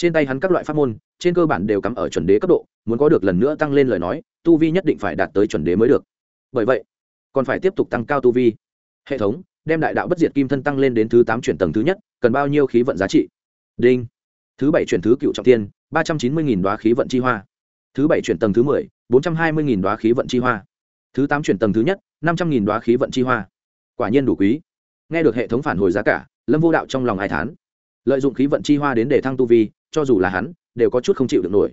trên tay hắn các loại pháp môn, trên cơ bản đều cắm ở chuẩn đế cấp độ, muốn có được lần nữa tăng lên lời nói, tu vi nhất định phải đạt tới chuẩn đế mới được. Bởi vậy, còn phải tiếp tục tăng cao tu vi. Hệ thống, đem đại đạo bất diệt kim thân tăng lên đến thứ tám chuyển tầng thứ nhất, cần bao nhiêu khí vận giá trị? Đinh. Thứ bảy chuyển thứ cựu trọng tiên ba trăm chín mươi nghìn đoá khí vận chi hoa. Thứ bảy chuyển tầng thứ mười, bốn trăm hai mươi nghìn đoá khí vận chi hoa. Thứ tám chuyển tầng thứ nhất, năm trăm nghìn đoá khí vận chi hoa. Quả nhiên đủ quý. Nghe được hệ thống phản hồi giá cả, lâm vô đạo trong lòng ai thán lợi dụng khí vận chi hoa đến để thăng tu vi, cho dù là hắn, đều có chút không chịu được nổi.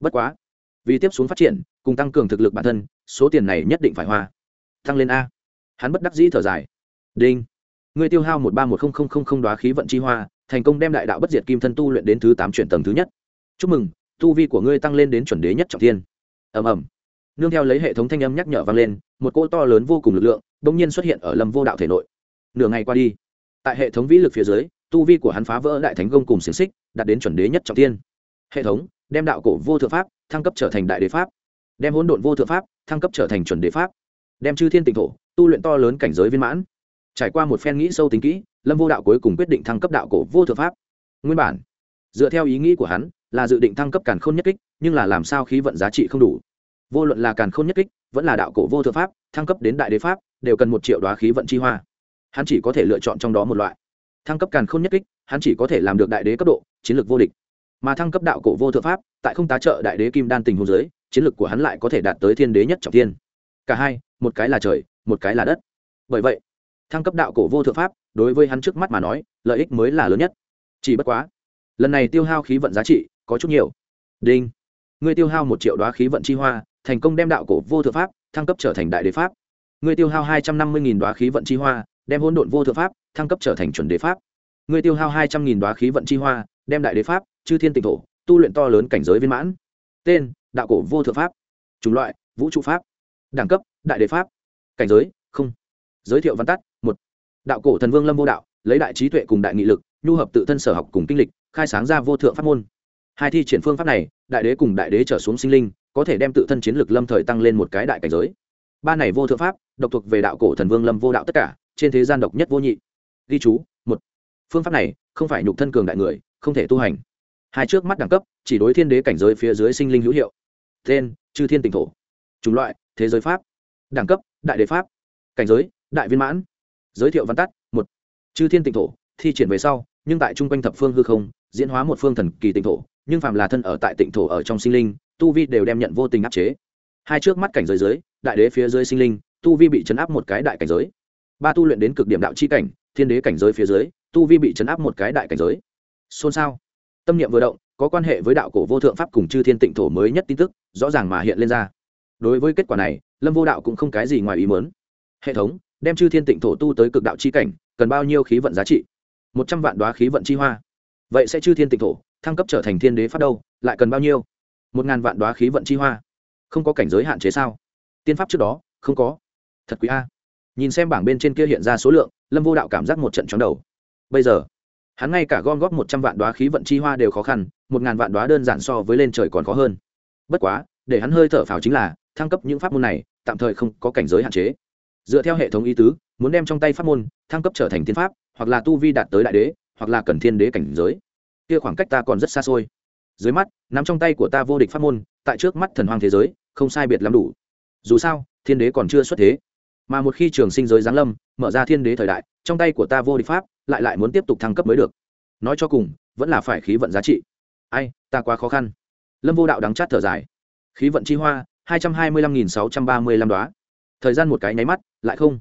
Bất quá, vì tiếp xuống phát triển, cùng tăng cường thực lực bản thân, số tiền này nhất định phải hoa. Tăng lên a. Hắn bất đắc dĩ thở dài. Đinh. Người tiêu hao một ba một không không không đoá khí vận chi hoa, thành công đem đại đạo bất diệt kim thân tu luyện đến thứ tám chuyển tầng thứ nhất. Chúc mừng, tu vi của ngươi tăng lên đến chuẩn đế nhất trọng thiên. Ầm ầm. Nương theo lấy hệ thống thanh âm nhắc nhở vang lên, một cỗ to lớn vô cùng lực lượng, bỗng nhiên xuất hiện ở lâm vô đạo thể nội. Nửa ngày qua đi, tại hệ thống vĩ lực phía dưới tu vi của hắn phá vỡ đại thánh công cùng xiềng xích, đạt đến chuẩn đế nhất trọng tiên hệ thống, đem đạo cổ vô thượng pháp, thăng cấp trở thành đại đế pháp. Đem hỗn độn vô thượng pháp, thăng cấp trở thành chuẩn đế pháp. Đem chư thiên tịnh thổ, tu luyện to lớn cảnh giới viên mãn. Trải qua một phen nghĩ sâu tính kỹ, lâm vô đạo cuối cùng quyết định thăng cấp đạo cổ vô thượng pháp. Nguyên bản, dựa theo ý nghĩ của hắn, là dự định thăng cấp càn khôn nhất kích, nhưng là làm sao khí vận giá trị không đủ. Vô luận là càn khôn nhất kích, vẫn là đạo cổ vô thượng pháp, thăng cấp đến đại đế pháp, đều cần một triệu đoá khí vận chi hoa. Hắn chỉ có thể lựa chọn trong đó một loại thăng cấp càn khôn nhất kích, hắn chỉ có thể làm được đại đế cấp độ, chiến lược vô địch. Mà thăng cấp đạo cổ vô thượng pháp, tại không tá trợ đại đế kim đan tình hồ dưới, chiến lược của hắn lại có thể đạt tới thiên đế nhất trọng thiên. Cả hai, một cái là trời, một cái là đất. Bởi vậy, thăng cấp đạo cổ vô thượng pháp, đối với hắn trước mắt mà nói, lợi ích mới là lớn nhất. Chỉ bất quá, lần này tiêu hao khí vận giá trị có chút nhiều. Đinh. Ngươi tiêu hao một triệu đoá khí vận chi hoa, thành công đem đạo cổ vô thượng pháp thăng cấp trở thành đại đế pháp. Ngươi tiêu hao hai trăm năm mươi đoá khí vận chi hoa đem hỗn độn vô thượng pháp, thăng cấp trở thành chuẩn đế pháp. Ngươi tiêu hao hai trăm nghìn đoá khí vận chi hoa, đem đại đế pháp, chư thiên tịnh thổ, tu luyện to lớn cảnh giới viên mãn. Tên, đạo cổ vô thượng pháp. Chủng loại, vũ trụ pháp. Đẳng cấp, đại đế pháp. Cảnh giới, không. Giới thiệu văn tắt, một. Đạo cổ thần vương lâm vô đạo, lấy đại trí tuệ cùng đại nghị lực, nhu hợp tự thân sở học cùng kinh lịch, khai sáng ra vô thượng pháp môn. Hai thi triển phương pháp này, đại đế cùng đại đế trở xuống sinh linh, có thể đem tự thân chiến lực lâm thời tăng lên một cái đại cảnh giới. Ba này vô thượng pháp, độc thuộc về đạo cổ thần vương lâm vô đạo tất cả trên thế gian độc nhất vô nhị. Ghi chú, một. Phương pháp này không phải nhục thân cường đại người không thể tu hành. Hai trước mắt đẳng cấp, chỉ đối thiên đế cảnh giới phía dưới sinh linh hữu hiệu. Tên, chư thiên tỉnh thổ. Chủng loại, thế giới pháp. Đẳng cấp, đại đế pháp. Cảnh giới, đại viên mãn. Giới thiệu văn tắt, một. Chư thiên tỉnh thổ, thi triển về sau, nhưng tại trung quanh thập phương hư không, diễn hóa một phương thần kỳ tỉnh thổ, nhưng phàm là thân ở tại tỉnh thổ ở trong sinh linh, tu vi đều đem nhận vô tình áp chế. Hai trước mắt cảnh giới dưới, đại đế phía dưới sinh linh, tu vi bị chấn áp một cái đại cảnh giới ba tu luyện đến cực điểm đạo chi cảnh, thiên đế cảnh giới phía dưới, tu vi bị chấn áp một cái đại cảnh giới. Xôn xao. Tâm niệm vừa động, có quan hệ với đạo cổ vô thượng pháp cùng chư thiên tịnh thổ mới nhất tin tức, rõ ràng mà hiện lên ra. Đối với kết quả này, lâm vô đạo cũng không cái gì ngoài ý mớn hệ thống, đem chư thiên tịnh thổ tu tới cực đạo chi cảnh, cần bao nhiêu khí vận giá trị? Một trăm vạn đoá khí vận chi hoa. Vậy sẽ chư thiên tịnh thổ, thăng cấp trở thành thiên đế pháp đâu, lại cần bao nhiêu? Một ngàn vạn đoá khí vận chi hoa. Không có cảnh giới hạn chế sao? Tiên pháp trước đó, không có. Thật quý a nhìn xem bảng bên trên kia hiện ra số lượng, lâm vô đạo cảm giác một trận chóng đầu. Bây giờ, hắn ngay cả gom góp một trăm vạn đoá khí vận chi hoa đều khó khăn, một ngàn vạn đoá đơn giản so với lên trời còn khó hơn. Bất quá, để hắn hơi thở phào chính là, thăng cấp những pháp môn này, tạm thời không có cảnh giới hạn chế. Dựa theo hệ thống ý tứ, muốn đem trong tay pháp môn, thăng cấp trở thành thiên pháp, hoặc là tu vi đạt tới đại đế, hoặc là cần thiên đế cảnh giới. Kia khoảng cách ta còn rất xa xôi. Dưới mắt nằm trong tay của ta vô địch pháp môn, tại trước mắt thần hoàng thế giới, không sai biệt lắm đủ. Dù sao, thiên đế còn chưa xuất thế mà một khi trường sinh giới giáng lâm, mở ra thiên đế thời đại, trong tay của ta vô địch pháp, lại lại muốn tiếp tục thăng cấp mới được. Nói cho cùng, vẫn là phải khí vận giá trị. Ai, ta quá khó khăn. Lâm vô đạo đắng chát thở dài. Khí vận chi hoa, hai trăm hai mươi lăm nghìn sáu trăm ba mươi lăm đoá thời gian một cái nháy mắt, lại không.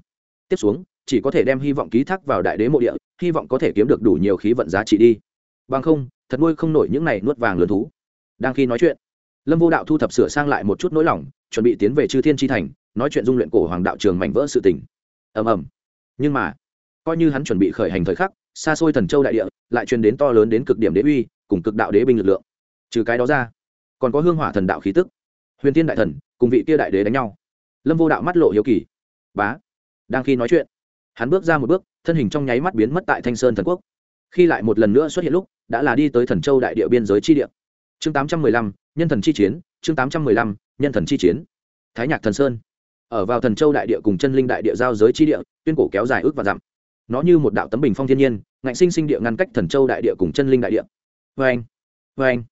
Tiếp xuống, chỉ có thể đem hy vọng ký thác vào đại đế mộ địa, hy vọng có thể kiếm được đủ nhiều khí vận giá trị đi. Bằng không, thật nuôi không nổi những này nuốt vàng lớn thú. Đang khi nói chuyện, lâm vô đạo thu thập sửa sang lại một chút nỗi lòng chuẩn bị tiến về chư thiên tri thành, nói chuyện dung luyện cổ hoàng đạo trường mảnh vỡ sự tình. Ầm ầm. Nhưng mà, coi như hắn chuẩn bị khởi hành thời khắc, xa xôi thần châu đại địa lại truyền đến to lớn đến cực điểm đế uy, cùng cực đạo đế binh lực lượng. Trừ cái đó ra, còn có hương hỏa thần đạo khí tức. Huyền tiên đại thần cùng vị kia đại đế đánh nhau. Lâm vô đạo mắt lộ hiếu kỳ. Bá, đang khi nói chuyện, hắn bước ra một bước, thân hình trong nháy mắt biến mất tại thanh sơn thần quốc. Khi lại một lần nữa xuất hiện lúc, đã là đi tới thần châu đại địa biên giới chi địa chương tám trăm mười lăm, nhân thần chi chiến, chương tám trăm mười lăm, nhân thần chi chiến. Thái nhạc thần sơn. Ở vào thần châu đại địa cùng chân linh đại địa giao giới chi địa, tuyên cổ kéo dài ước và dặm. Nó như một đạo tấm bình phong thiên nhiên, ngạnh sinh sinh địa ngăn cách thần châu đại địa cùng chân linh đại địa. Vê anh vê anh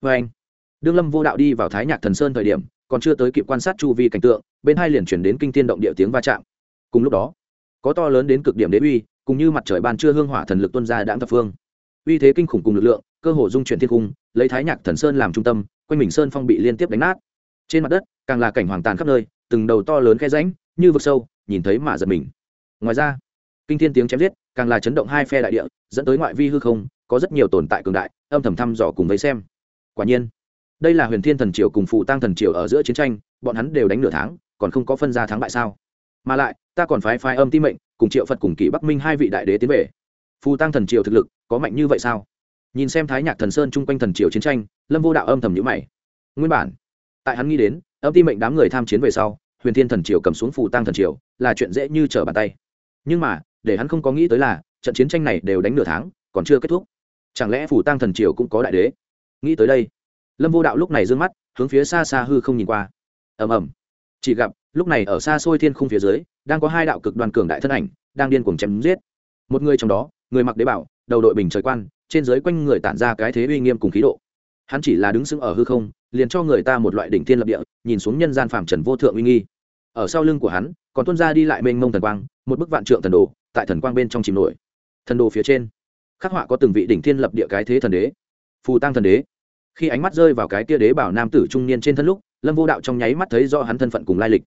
vê anh đương lâm vô đạo đi vào thái nhạc thần sơn thời điểm, còn chưa tới kịp quan sát chu vi cảnh tượng, bên hai liền chuyển đến kinh thiên động địa tiếng va chạm. Cùng lúc đó, có to lớn đến cực điểm đế uy, cùng như mặt trời ban trưa hương hỏa thần lực tuân ra đãng thập phương. Uy thế kinh khủng cùng lực lượng, cơ hồ dung chuyển thiên cung lấy thái nhạc thần sơn làm trung tâm, quanh mình sơn phong bị liên tiếp đánh nát. Trên mặt đất, càng là cảnh hoàng tàn khắp nơi, từng đầu to lớn khe ránh như vực sâu, nhìn thấy mà giật mình. Ngoài ra, kinh thiên tiếng chém giết, càng là chấn động hai phe đại địa, dẫn tới ngoại vi hư không, có rất nhiều tồn tại cường đại, âm thầm thăm dò cùng với xem. Quả nhiên, đây là huyền thiên thần triều cùng phụ tăng thần triều ở giữa chiến tranh, bọn hắn đều đánh nửa tháng, còn không có phân ra thắng bại sao? Mà lại, ta còn phái phái âm ti mệnh, cùng triệu phật cùng kỷ bắc minh hai vị đại đế tiến về. Phù tăng thần triều thực lực có mạnh như vậy sao? Nhìn xem thái nhạc thần sơn chung quanh thần triều chiến tranh, lâm vô đạo âm thầm nhữ mày. Nguyên bản, tại hắn nghĩ đến, âm ti mệnh đám người tham chiến về sau, huyền thiên thần triều cầm xuống phù tăng thần triều, là chuyện dễ như trở bàn tay. Nhưng mà, để hắn không có nghĩ tới là, trận chiến tranh này đều đánh nửa tháng, còn chưa kết thúc. Chẳng lẽ phù tăng thần triều cũng có đại đế? Nghĩ tới đây, lâm vô đạo lúc này d ư ơ n g mắt, hướng phía xa xa hư không nhìn qua. Ầm ầm. Chỉ gặp, lúc này ở xa xôi thiên không phía dưới, đang có hai đạo cực đoàn cường đại thân ảnh, đang điên cuồng chém giết. Một người trong đó, người mặc đế bảo, đầu đội bình trời quan trên dưới quanh người tản ra cái thế uy nghiêm cùng khí độ. Hắn chỉ là đứng sững ở hư không, liền cho người ta một loại đỉnh thiên lập địa, nhìn xuống nhân gian phàm trần vô thượng uy nghi. Ở sau lưng của hắn, còn tuân ra đi lại mênh mông thần quang, một bức vạn trượng thần đồ, tại thần quang bên trong chìm nổi. Thần đồ phía trên, khắc họa có từng vị đỉnh thiên lập địa cái thế thần đế. Phù tăng thần đế. Khi ánh mắt rơi vào cái kia đế bảo nam tử trung niên trên thân lúc, lâm vô đạo trong nháy mắt thấy do hắn thân phận cùng lai lịch.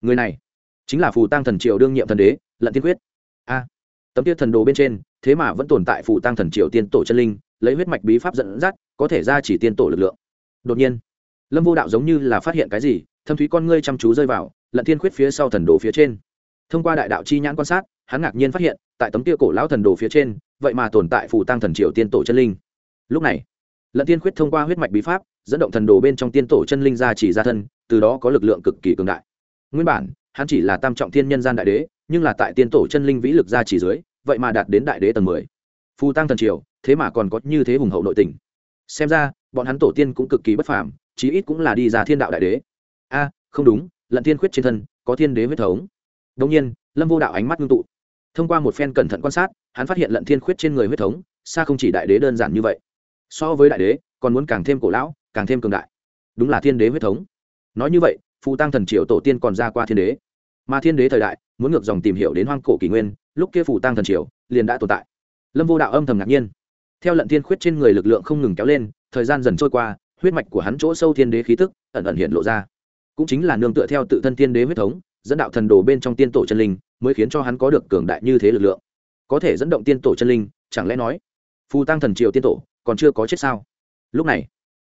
Người này, chính là phù tăng thần triều đương nhiệm thần đế, lận tiên quyết. A tấm tiết thần đồ bên trên, thế mà vẫn tồn tại phù tăng thần triều tiên tổ chân linh, lấy huyết mạch bí pháp dẫn dắt, có thể ra chỉ tiên tổ lực lượng. Đột nhiên, lâm vô đạo giống như là phát hiện cái gì, thâm thúy con ngươi chăm chú rơi vào, lận thiên khuyết phía sau thần đồ phía trên. Thông qua đại đạo chi nhãn quan sát, hắn ngạc nhiên phát hiện, tại tấm kia cổ lão thần đồ phía trên, vậy mà tồn tại phù tăng thần triều tiên tổ chân linh. Lúc này, lận thiên khuyết thông qua huyết mạch bí pháp, dẫn động thần đồ bên trong tiên tổ chân linh ra chỉ ra thân, từ đó có lực lượng cực kỳ cường đại. Nguyên bản, hắn chỉ là tam trọng thiên nhân gian đại đế nhưng là tại tiên tổ chân linh vĩ lực ra chỉ dưới, vậy mà đạt đến đại đế tầng mười. Phù tăng thần triều, thế mà còn có như thế hùng hậu nội tình. Xem ra, bọn hắn tổ tiên cũng cực kỳ bất phàm, chí ít cũng là đi ra thiên đạo đại đế. A, không đúng, lận thiên khuyết trên thân, có thiên đế huyết thống. Đông nhiên, lâm vô đạo ánh mắt ngưng tụ. Thông qua một phen cẩn thận quan sát, hắn phát hiện lận thiên khuyết trên người huyết thống, xa không chỉ đại đế đơn giản như vậy. So với đại đế, còn muốn càng thêm cổ lão, càng thêm cường đại. Đúng là thiên đế huyết thống. Nói như vậy, phù tăng thần triều tổ tiên còn ra qua thiên đế mà thiên đế thời đại, muốn ngược dòng tìm hiểu đến hoang cổ kỷ nguyên, lúc kia phù tăng thần triều liền đã tồn tại. Lâm vô đạo âm thầm ngạc nhiên. Theo lận thiên khuyết trên người lực lượng không ngừng kéo lên, thời gian dần trôi qua, huyết mạch của hắn chỗ sâu thiên đế khí tức ẩn ẩn hiện lộ ra. Cũng chính là nương tựa theo tự thân thiên đế huyết thống, dẫn đạo thần đồ bên trong tiên tổ chân linh, mới khiến cho hắn có được cường đại như thế lực lượng. Có thể dẫn động tiên tổ chân linh, chẳng lẽ nói, phù tăng thần triều tiên tổ còn chưa có chết sao? Lúc này,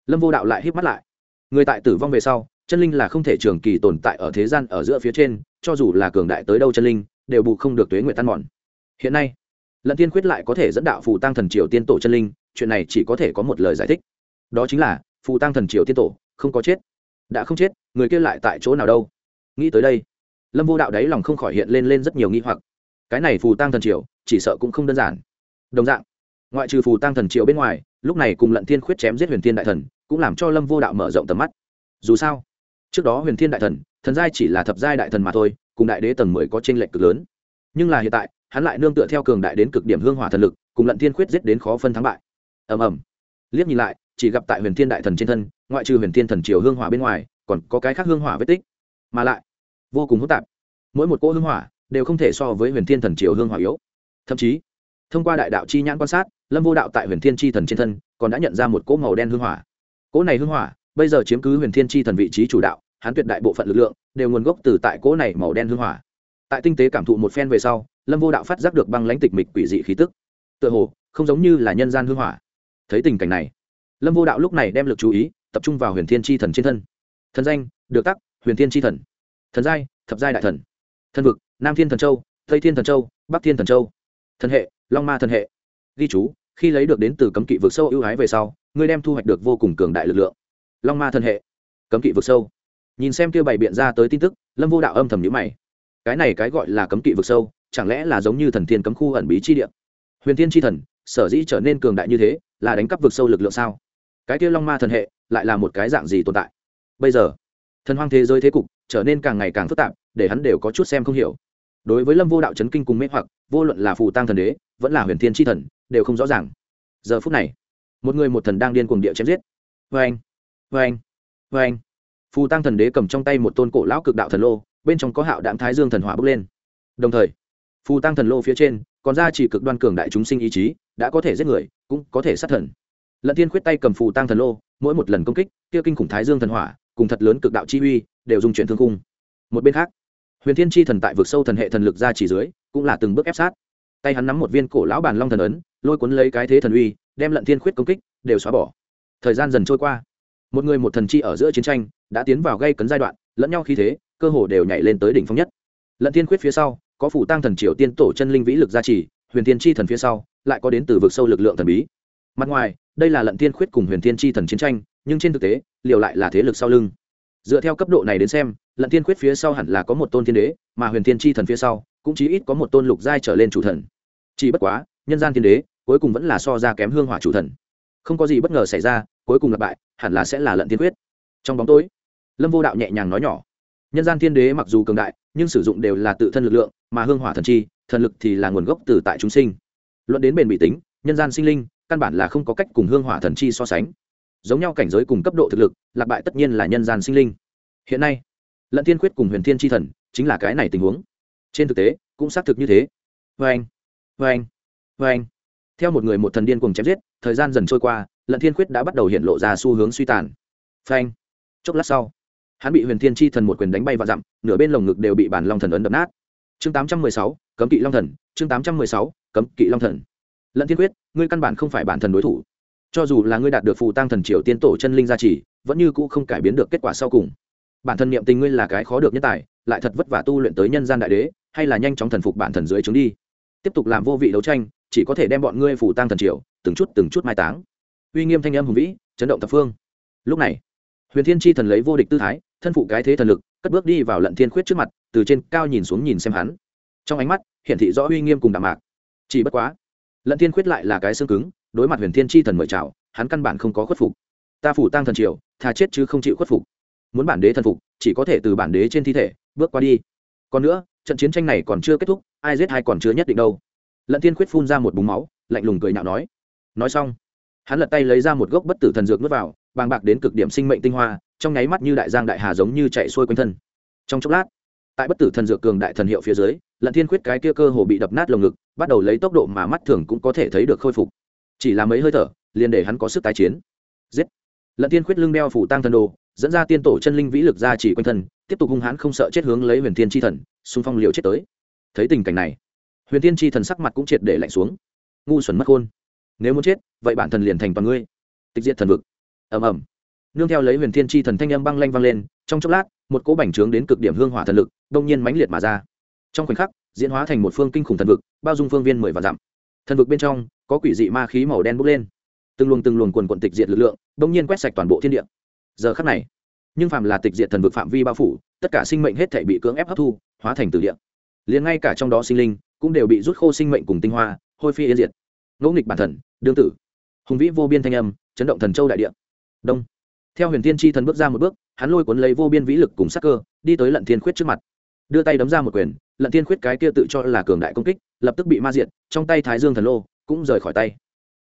lâm vô đạo lại hít mắt lại. Người tại tử vong về sau, chân linh là không thể trường kỳ tồn tại ở thế gian ở giữa phía trên cho dù là cường đại tới đâu chân linh, đều bù không được tuế nguyện tan mòn. Hiện nay, lận tiên quyết lại có thể dẫn đạo phù tăng thần triều tiên tổ chân linh, chuyện này chỉ có thể có một lời giải thích. Đó chính là, phù tăng thần triều tiên tổ, không có chết. Đã không chết, người kia lại tại chỗ nào đâu? Nghĩ tới đây, lâm vô đạo đáy lòng không khỏi hiện lên lên rất nhiều nghi hoặc. Cái này phù tăng thần triều, chỉ sợ cũng không đơn giản. Đồng dạng, ngoại trừ phù tăng thần triều bên ngoài, lúc này cùng lận thiên khuyết chém giết huyền thiên đại thần, cũng làm cho lâm vô đạo mở rộng tầm mắt. Dù sao trước đó huyền thiên đại thần thần giai chỉ là thập giai đại thần mà thôi, cùng đại đế tầng mười có tranh lệch cực lớn. Nhưng là hiện tại, hắn lại nương tựa theo cường đại đến cực điểm hương hỏa thần lực, cùng lận thiên khuyết giết đến khó phân thắng bại. Ầm ầm. Liếc nhìn lại, chỉ gặp tại huyền thiên đại thần trên thân, ngoại trừ huyền thiên thần triều hương hỏa bên ngoài, còn có cái khác hương hỏa vết tích. Mà lại, vô cùng hỗn tạp. Mỗi một cỗ hương hỏa đều không thể so với huyền thiên thần triều hương hỏa yếu. Thậm chí, thông qua đại đạo chi nhãn quan sát, lâm vô đạo tại huyền thiên chi thần trên thân, còn đã nhận ra một cỗ màu đen hương hỏa. Cỗ này hương hỏa bây giờ chiếm cứ huyền thiên chi thần vị trí chủ đạo, hắn tuyệt đại bộ phận lực lượng đều nguồn gốc từ tại cỗ này màu đen hưng hỏa. Tại tinh tế cảm thụ một phen về sau, lâm vô đạo phát giác được băng lãnh tịch mịch quỷ dị khí tức. Tựa hồ, không giống như là nhân gian hưng hỏa. Thấy tình cảnh này, lâm vô đạo lúc này đem lực chú ý tập trung vào huyền thiên tri thần trên thân. Thần danh, được tắc, huyền thiên tri thần. Thần giai, thập giai đại thần. Thần vực, nam thiên thần châu, tây thiên thần châu, bắc thiên thần châu. Thần hệ, long ma thần hệ. Ghi chú, khi lấy được đến từ cấm kỵ vực sâu ưu ái về sau, ngươi đem thu hoạch được vô cùng cường đại lực lượng long ma thần hệ. Cấm kỵ vực sâu. Nhìn xem kia bày biện ra tới tin tức, lâm vô đạo âm thầm nhữ mày. Cái này cái gọi là cấm kỵ vực sâu, chẳng lẽ là giống như thần thiên cấm khu ẩn bí chi địa? Huyền thiên chi thần, sở dĩ trở nên cường đại như thế, là đánh cắp vực sâu lực lượng sao? Cái kia long ma thần hệ, lại là một cái dạng gì tồn tại? Bây giờ, thần hoang thế giới thế cục trở nên càng ngày càng phức tạp, để hắn đều có chút xem không hiểu. Đối với lâm vô đạo chấn kinh cùng mê hoặc, vô luận là phù tăng thần đế, vẫn là huyền thiên tri thần, đều không rõ ràng. Giờ phút này, một người một thần đang điên cuồng địa chém giết. Vê anh vê anh. Vê anh. Phù tăng thần đế cầm trong tay một tôn cổ lão cực đạo thần lô, bên trong có hạo đạm thái dương thần hỏa bốc lên. Đồng thời, phù tăng thần lô phía trên còn ra chỉ cực đoan cường đại chúng sinh ý chí, đã có thể giết người, cũng có thể sát thần. Lận thiên khuyết tay cầm phù tăng thần lô, mỗi một lần công kích, kia kinh khủng thái dương thần hỏa cùng thật lớn cực đạo chi uy đều dùng chuyển thương cung một bên khác, huyền thiên chi thần tại vực sâu thần hệ thần lực ra chỉ dưới, cũng là từng bước ép sát. Tay hắn nắm một viên cổ lão bàn long thần ấn, lôi cuốn lấy cái thế thần uy, đem lận thiên khuyết công kích đều xóa bỏ. Thời gian dần trôi qua một người một thần chi ở giữa chiến tranh, đã tiến vào gây cấn giai đoạn, lẫn nhau khí thế, cơ hồ đều nhảy lên tới đỉnh phong nhất. Lận thiên khuyết phía sau, có phủ tăng thần triều tiên tổ chân linh vĩ lực gia trì, huyền thiên chi thần phía sau, lại có đến từ vực sâu lực lượng thần bí. Mặt ngoài, đây là lận thiên khuyết cùng huyền thiên chi thần chiến tranh, nhưng trên thực tế, liều lại là thế lực sau lưng. Dựa theo cấp độ này đến xem, lận thiên khuyết phía sau hẳn là có một tôn thiên đế, mà huyền thiên chi thần phía sau, cũng chí ít có một tôn lục giai trở lên chủ thần. Chỉ bất quá, nhân gian thiên đế, cuối cùng vẫn là so ra kém hương hỏa chủ thần. Không có gì bất ngờ xảy ra cuối cùng là bại, hẳn là sẽ là lận thiên quyết. Trong bóng tối, lâm vô đạo nhẹ nhàng nói nhỏ, nhân gian thiên đế mặc dù cường đại, nhưng sử dụng đều là tự thân lực lượng, mà hương hỏa thần chi, thần lực thì là nguồn gốc từ tại chúng sinh. Luận đến bền bị tính, nhân gian sinh linh, căn bản là không có cách cùng hương hỏa thần chi so sánh. Giống nhau cảnh giới cùng cấp độ thực lực lạc bại tất nhiên là nhân gian sinh linh. Hiện nay, lận thiên quyết cùng huyền thiên tri thần chính là cái này tình huống. Trên thực tế, cũng xác thực như thế. Vê anh vê anh vê anh theo một người một thần điên cùng chém giết, thời gian dần trôi qua, lận thiên quyết đã bắt đầu hiện lộ ra xu hướng suy tàn. Phanh. Chốc lát sau, hắn bị huyền thiên chi thần một quyền đánh bay và dặm, nửa bên lồng ngực đều bị bản long thần ấn đập nát. Chương tám trăm mười sáu, cấm kỵ long thần. Chương tám trăm mười sáu, cấm kỵ long thần. Lận thiên quyết ngươi căn bản không phải bản thần đối thủ. Cho dù là ngươi đạt được phù tăng thần triều tiên tổ chân linh gia trì, vẫn như cũ không cải biến được kết quả sau cùng. Bản thân niệm tình ngươi là cái khó được nhân tài, lại thật vất vả tu luyện tới nhân gian đại đế, hay là nhanh chóng thần phục bản thần dưới chúng đi. Tiếp tục làm vô vị đấu tranh chỉ có thể đem bọn ngươi phủ tăng thần triều, từng chút từng chút mai táng. Uy nghiêm thanh âm hùng vĩ, chấn động thập phương. Lúc này, huyền thiên tri thần lấy vô địch tư thái, thân phụ cái thế thần lực, cất bước đi vào lận thiên khuyết trước mặt, từ trên cao nhìn xuống nhìn xem hắn. Trong ánh mắt, hiển thị rõ uy nghiêm cùng đạm mạc. Chỉ bất quá, lận thiên khuyết lại là cái xương cứng, đối mặt huyền thiên tri thần mời chào, hắn căn bản không có khuất phục. Ta phủ tăng thần triều thà chết chứ không chịu khuất phục. Muốn bản đế thần phục, chỉ có thể từ bản đế trên thi thể, bước qua đi. Còn nữa, trận chiến tranh này còn chưa kết thúc, ai giết ai còn chưa nhất định đâu lận thiên khuyết phun ra một búng máu, lạnh lùng cười nhạo nói. Nói xong, hắn lật tay lấy ra một gốc bất tử thần dược nuốt vào, bàng bạc đến cực điểm sinh mệnh tinh hoa, trong nháy mắt như đại giang đại hà giống như chạy xuôi quanh thân. Trong chốc lát, tại bất tử thần dược cường đại thần hiệu phía dưới, lận thiên khuyết cái kia cơ hồ bị đập nát lồng ngực, bắt đầu lấy tốc độ mà mắt thường cũng có thể thấy được khôi phục. Chỉ là mấy hơi thở, liền để hắn có sức tái chiến. Giết! Lận thiên khuyết lưng đeo phủ tăng thần đồ, dẫn ra tiên tổ chân linh vĩ lực ra chỉ quanh thân, tiếp tục hung hãn không sợ chết hướng lấy huyền thiên tri thần, xung phong liều chết tới. Thấy tình cảnh này huyền thiên tri thần sắc mặt cũng triệt để lạnh xuống. Ngu xuẩn mất khôn. Nếu muốn chết, vậy bản thần liền thành toàn ngươi. Tịch diệt thần vực. Ầm ầm. Nương theo lấy huyền thiên tri thần thanh âm băng lanh vang lên, trong chốc lát, một cỗ bành trướng đến cực điểm hương hỏa thần lực đông nhiên mãnh liệt mà ra. Trong khoảnh khắc, diễn hóa thành một phương kinh khủng thần vực, bao dung phương viên mười vạn dặm. Thần vực bên trong, có quỷ dị ma khí màu đen bốc lên. Từng luồng từng luồng quần quận tịch diệt lực lượng đông nhiên quét sạch toàn bộ thiên địa. Giờ khắc này, nhưng phàm là tịch diệt thần vực phạm vi bao phủ, tất cả sinh mệnh hết thể bị cưỡng ép hấp thu, hóa thành từ địa. Liền ngay cả trong đó sinh linh cũng đều bị rút khô sinh mệnh cùng tinh hoa, hôi phi yên diệt. Ngỗ nghịch bản thần, đương tử. Hùng vĩ vô biên thanh âm, chấn động thần châu đại địa. Đông. Theo huyền tiên tri thần bước ra một bước, hắn lôi cuốn lấy vô biên vĩ lực cùng sắc cơ, đi tới lận thiên khuyết trước mặt. Đưa tay đấm ra một quyền, lận thiên khuyết cái kia tự cho là cường đại công kích, lập tức bị ma diệt, trong tay thái dương thần lô cũng rời khỏi tay.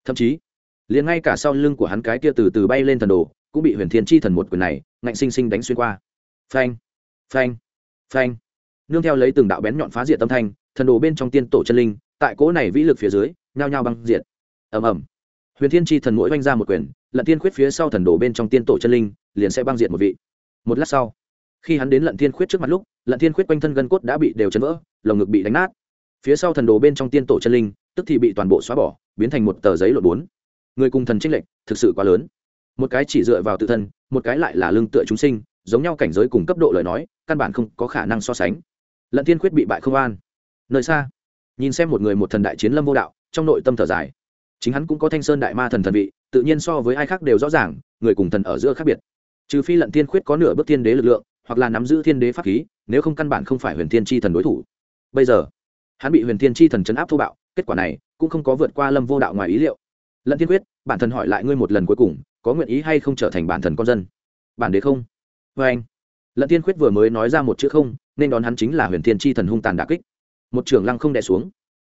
Thậm chí, liền ngay cả sau lưng của hắn cái kia từ từ bay lên thần đồ, cũng bị huyền thiên chi thần một quyền này, ngạnh sinh sinh đánh xuyên qua. Phanh phanh phanh. Nương theo lấy từng đạo bén nhọn phá diệt tâm thanh thần đồ bên trong tiên tổ chân linh, tại cỗ này vĩ lực phía dưới, nhao nhao băng diệt. Ầm ầm. Huyền thiên chi thần mũi oanh ra một quyền, lận tiên khuyết phía sau thần đồ bên trong tiên tổ chân linh liền sẽ băng diệt một vị. Một lát sau, khi hắn đến lận thiên khuyết trước mặt lúc, lận thiên khuyết quanh thân gân cốt đã bị đều chấn vỡ, lồng ngực bị đánh nát. Phía sau thần đồ bên trong tiên tổ chân linh, tức thì bị toàn bộ xóa bỏ, biến thành một tờ giấy lộn bốn. Người cùng thần trinh lệnh thực sự quá lớn. Một cái chỉ dựa vào tự thân, một cái lại là lương tựa chúng sinh, giống nhau cảnh giới cùng cấp độ lời nói, căn bản không có khả năng so sánh. Lận thiên khuyết bị bại không an nơi xa. Nhìn xem một người một thần đại chiến lâm vô đạo, trong nội tâm thở dài. Chính hắn cũng có thanh sơn đại ma thần thần vị, tự nhiên so với ai khác đều rõ ràng, người cùng thần ở giữa khác biệt. Trừ phi lận thiên khuyết có nửa bước thiên đế lực lượng, hoặc là nắm giữ thiên đế pháp khí, nếu không căn bản không phải huyền thiên tri thần đối thủ. Bây giờ, hắn bị huyền thiên tri thần chấn áp thô bạo, kết quả này cũng không có vượt qua lâm vô đạo ngoài ý liệu. Lận thiên quyết bản thần hỏi lại ngươi một lần cuối cùng, có nguyện ý hay không trở thành bản thần con dân? Bản đế không. Vê anh. Lận thiên quyết vừa mới nói ra một chữ không, nên đón hắn chính là huyền thiên tri thần hung tàn đà kích một trường lăng không đè xuống.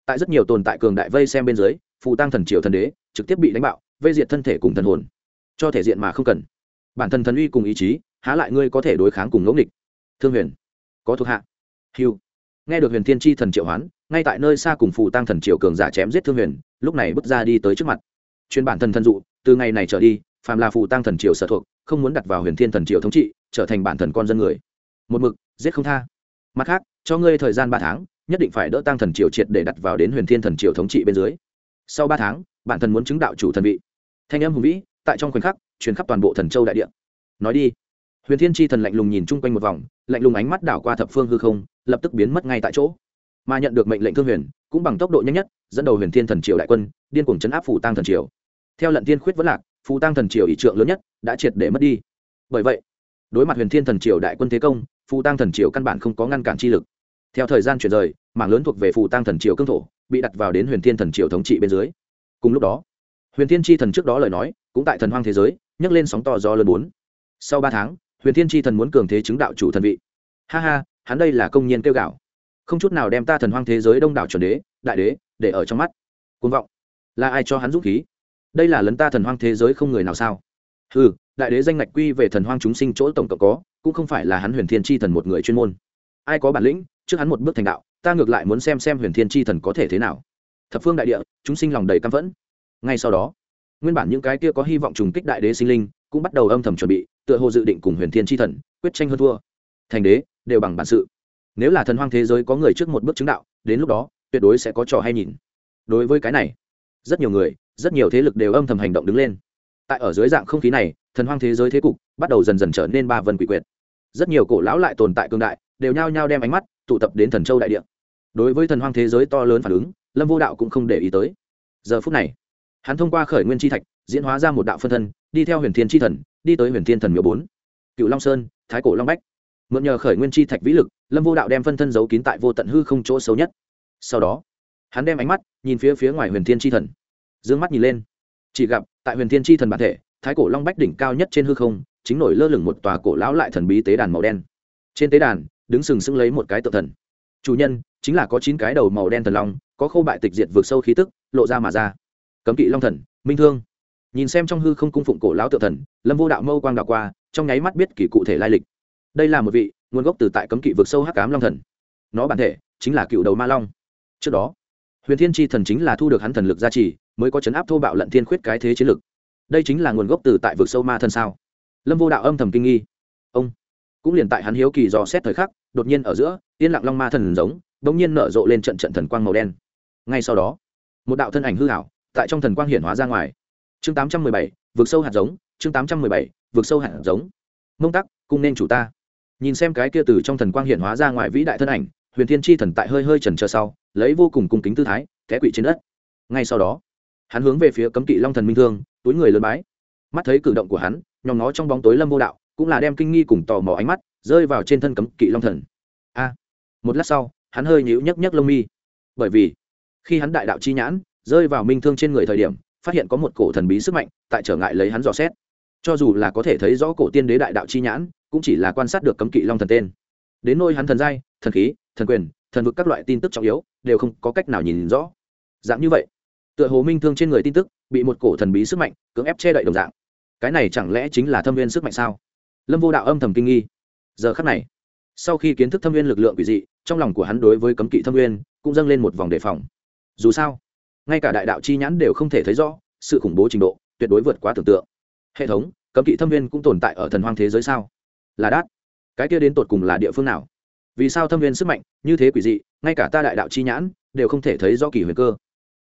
Tại rất nhiều tồn tại cường đại vây xem bên dưới, phù tăng thần triều thần đế trực tiếp bị đánh bạo, vây diệt thân thể cùng thần hồn. Cho thể diện mà không cần. Bản thân thần uy cùng ý chí, há lại ngươi có thể đối kháng cùng ngẫu nghịch. Thương huyền, có thuộc hạ. Hiu nghe được huyền thiên tri thần triệu hoán, ngay tại nơi xa cùng phù tăng thần triều cường giả chém giết thương huyền, lúc này bước ra đi tới trước mặt. Chuyên bản thân thần dụ, từ ngày này trở đi, phàm là phù tăng thần triều sở thuộc, không muốn đặt vào huyền thiên thần triều thống trị, trở thành bản thần con dân người. Một mực, giết không tha. Mặt khác, cho ngươi thời gian ba tháng nhất định phải đỡ tăng thần triều triệt để đặt vào đến huyền thiên thần triều thống trị bên dưới. Sau ba tháng, bản thần muốn chứng đạo chủ thần vị. Thanh âm hùng vĩ, tại trong khoảnh khắc, truyền khắp toàn bộ thần châu đại địa. Nói đi. Huyền thiên tri thần lạnh lùng nhìn chung quanh một vòng, lạnh lùng ánh mắt đảo qua thập phương hư không, lập tức biến mất ngay tại chỗ. Mà nhận được mệnh lệnh thương huyền, cũng bằng tốc độ nhanh nhất, dẫn đầu huyền thiên thần triều đại quân, điên cuồng chấn áp phủ tăng thần triều. Theo lận tiên khuyết vẫn lạc, phù tăng thần triều ỷ trượng lớn nhất đã triệt để mất đi. Bởi vậy, đối mặt huyền thiên thần triều đại quân thế công, phù tăng thần triều căn bản không có ngăn cản chi lực theo thời gian chuyển rời, mảng lớn thuộc về phù tăng thần triều cương thổ, bị đặt vào đến huyền thiên thần triều thống trị bên dưới. Cùng lúc đó, huyền thiên tri thần trước đó lời nói, cũng tại thần hoang thế giới, nhấc lên sóng to do lớn bốn. Sau ba tháng, huyền thiên tri thần muốn cường thế chứng đạo chủ thần vị. Ha ha, hắn đây là công nhiên kêu gạo. Không chút nào đem ta thần hoang thế giới đông đảo chuẩn đế, đại đế, để ở trong mắt. Côn vọng. Là ai cho hắn dũng khí? Đây là lấn ta thần hoang thế giới không người nào sao? Ừ đại đế danh ngạch quy về thần hoang chúng sinh chỗ tổng cộng có, cũng không phải là hắn huyền thiên tri thần một người chuyên môn. Ai có bản lĩnh trước hắn một bước thành đạo, ta ngược lại muốn xem xem huyền thiên tri thần có thể thế nào. Thập phương đại địa, chúng sinh lòng đầy căm phẫn. Ngay sau đó, nguyên bản những cái kia có hy vọng trùng kích đại đế sinh linh cũng bắt đầu âm thầm chuẩn bị, tựa hồ dự định cùng huyền thiên tri thần quyết tranh hơn thua. Thành đế, đều bằng bản sự. Nếu là thần hoang thế giới có người trước một bước chứng đạo, đến lúc đó, tuyệt đối sẽ có trò hay nhìn. Đối với cái này, rất nhiều người, rất nhiều thế lực đều âm thầm hành động đứng lên. Tại ở dưới dạng không khí này, thần hoang thế giới thế cục bắt đầu dần dần trở nên ba vần quỷ quyệt. Rất nhiều cổ lão lại tồn tại cương đại, đều nhao nhao đem ánh mắt tụ tập đến thần châu đại địa. Đối với thần hoang thế giới to lớn phản ứng, lâm vô đạo cũng không để ý tới. Giờ phút này, hắn thông qua khởi nguyên tri thạch, diễn hóa ra một đạo phân thân, đi theo huyền thiên tri thần, đi tới huyền thiên thần miếu bốn. Cựu long sơn, thái cổ long bách. Mượn nhờ khởi nguyên tri thạch vĩ lực, lâm vô đạo đem phân thân giấu kín tại vô tận hư không chỗ xấu nhất. Sau đó, hắn đem ánh mắt nhìn phía phía ngoài huyền thiên tri thần. D ư ơ n g mắt nhìn lên. Chỉ gặp, tại huyền thiên tri thần bản thể, thái cổ long bách đỉnh cao nhất trên hư không, chính nổi lơ lửng một tòa cổ lão lại thần bí tế đàn màu đen. Trên tế đàn đứng sừng sững lấy một cái tự thần. Chủ nhân, chính là có chín cái đầu màu đen thần long, có khâu bại tịch diệt vượt sâu khí tức, lộ ra mà ra. Cấm kỵ long thần, minh thương. Nhìn xem trong hư không cung phụng cổ lão tự thần, lâm vô đạo mâu quang đạo qua, trong nháy mắt biết kỳ cụ thể lai lịch. Đây là một vị nguồn gốc từ tại cấm kỵ vượt sâu hắc cám long thần. Nó bản thể chính là cựu đầu ma long. Trước đó, huyền thiên tri thần chính là thu được hắn thần lực gia trì, mới có chấn áp thô bạo lận thiên khuyết cái thế chiến lực. Đây chính là nguồn gốc từ tại vực sâu ma thần sao? Lâm vô đạo âm thầm kinh nghi cũng liền tại hắn hiếu kỳ dò xét thời khắc, đột nhiên ở giữa, yên lặng long ma thần giống đ ỗ n g nhiên nở rộ lên trận trận thần quang màu đen. Ngay sau đó, một đạo thân ảnh hư hảo tại trong thần quang hiển hóa ra ngoài. Chương tám trăm mười bảy vượt sâu hạt giống, chương tám trăm mười bảy vượt sâu hạt giống. Mông tắc cung nên chủ ta. Nhìn xem cái kia từ trong thần quang hiển hóa ra ngoài vĩ đại thân ảnh, huyền thiên chi thần tại hơi hơi trần chờ sau, lấy vô cùng cung kính tư thái té quỵ trên đất. Ngay sau đó, hắn hướng về phía cấm kỵ long thần minh thương, túi người lớn bái. Mắt thấy cử động của hắn, nhòm nó trong bóng tối lâm vô đạo cũng là đem kinh nghi cùng tò mò ánh mắt rơi vào trên thân cấm kỵ long thần. A, một lát sau, hắn hơi nhíu nhấc nhấc lông mi. Bởi vì, khi hắn đại đạo chi nhãn rơi vào minh thương trên người thời điểm, phát hiện có một cổ thần bí sức mạnh tại trở ngại lấy hắn dò xét. Cho dù là có thể thấy rõ cổ tiên đế đại đạo chi nhãn, cũng chỉ là quan sát được cấm kỵ long thần tên. Đến nôi hắn thần giai, thần khí, thần quyền, thần vực các loại tin tức trọng yếu, đều không có cách nào nhìn rõ. Dạng như vậy, tựa hồ minh thương trên người tin tức bị một cổ thần bí sức mạnh cưỡng ép che đậy đồng dạng. Cái này chẳng lẽ chính là thâm viên sức mạnh sao? Lâm vô đạo âm thầm kinh nghi. Giờ khắc này, sau khi kiến thức thâm viên lực lượng quỷ dị, trong lòng của hắn đối với cấm kỵ thâm viên cũng dâng lên một vòng đề phòng. Dù sao, ngay cả đại đạo chi nhãn đều không thể thấy rõ, sự khủng bố trình độ tuyệt đối vượt quá tưởng tượng. Hệ thống, cấm kỵ thâm viên cũng tồn tại ở thần hoang thế giới sao? Là đát. Cái kia đến tột cùng là địa phương nào? Vì sao thâm viên sức mạnh như thế quỷ dị, ngay cả ta đại đạo chi nhãn đều không thể thấy do kỳ huyền cơ?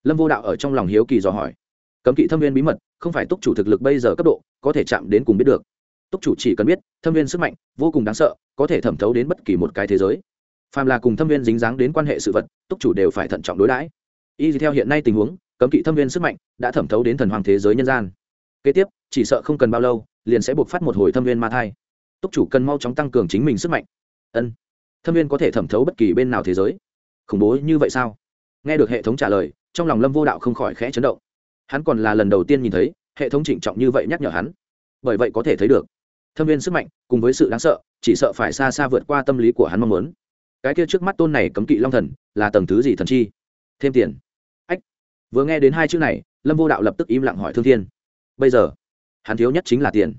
Lâm vô đạo ở trong lòng hiếu kỳ dò hỏi. Cấm kỵ thâm viên bí mật không phải túc chủ thực lực bây giờ cấp độ có thể chạm đến cùng biết được túc chủ chỉ cần biết, thâm viên sức mạnh vô cùng đáng sợ, có thể thẩm thấu đến bất kỳ một cái thế giới. Phàm là cùng thâm viên dính dáng đến quan hệ sự vật, túc chủ đều phải thận trọng đối đãi. Y theo hiện nay tình huống, cấm kỵ thâm viên sức mạnh đã thẩm thấu đến thần hoàng thế giới nhân gian. Kế tiếp, chỉ sợ không cần bao lâu, liền sẽ buộc phát một hồi thâm viên ma thai. Túc chủ cần mau chóng tăng cường chính mình sức mạnh. Ân. Thâm viên có thể thẩm thấu bất kỳ bên nào thế giới. Khủng bố như vậy sao? Nghe được hệ thống trả lời, trong lòng lâm vô đạo không khỏi khẽ chấn động. Hắn còn là lần đầu tiên nhìn thấy, hệ thống trịnh trọng như vậy nhắc nhở hắn. Bởi vậy có thể thấy được thâm viên sức mạnh, cùng với sự đáng sợ, chỉ sợ phải xa xa vượt qua tâm lý của hắn mong muốn. Cái kia trước mắt tôn này cấm kỵ long thần, là tầng thứ gì thần chi? Thêm tiền. Ách. Vừa nghe đến hai chữ này, lâm vô đạo lập tức im lặng hỏi thương thiên. Bây giờ, hắn thiếu nhất chính là tiền.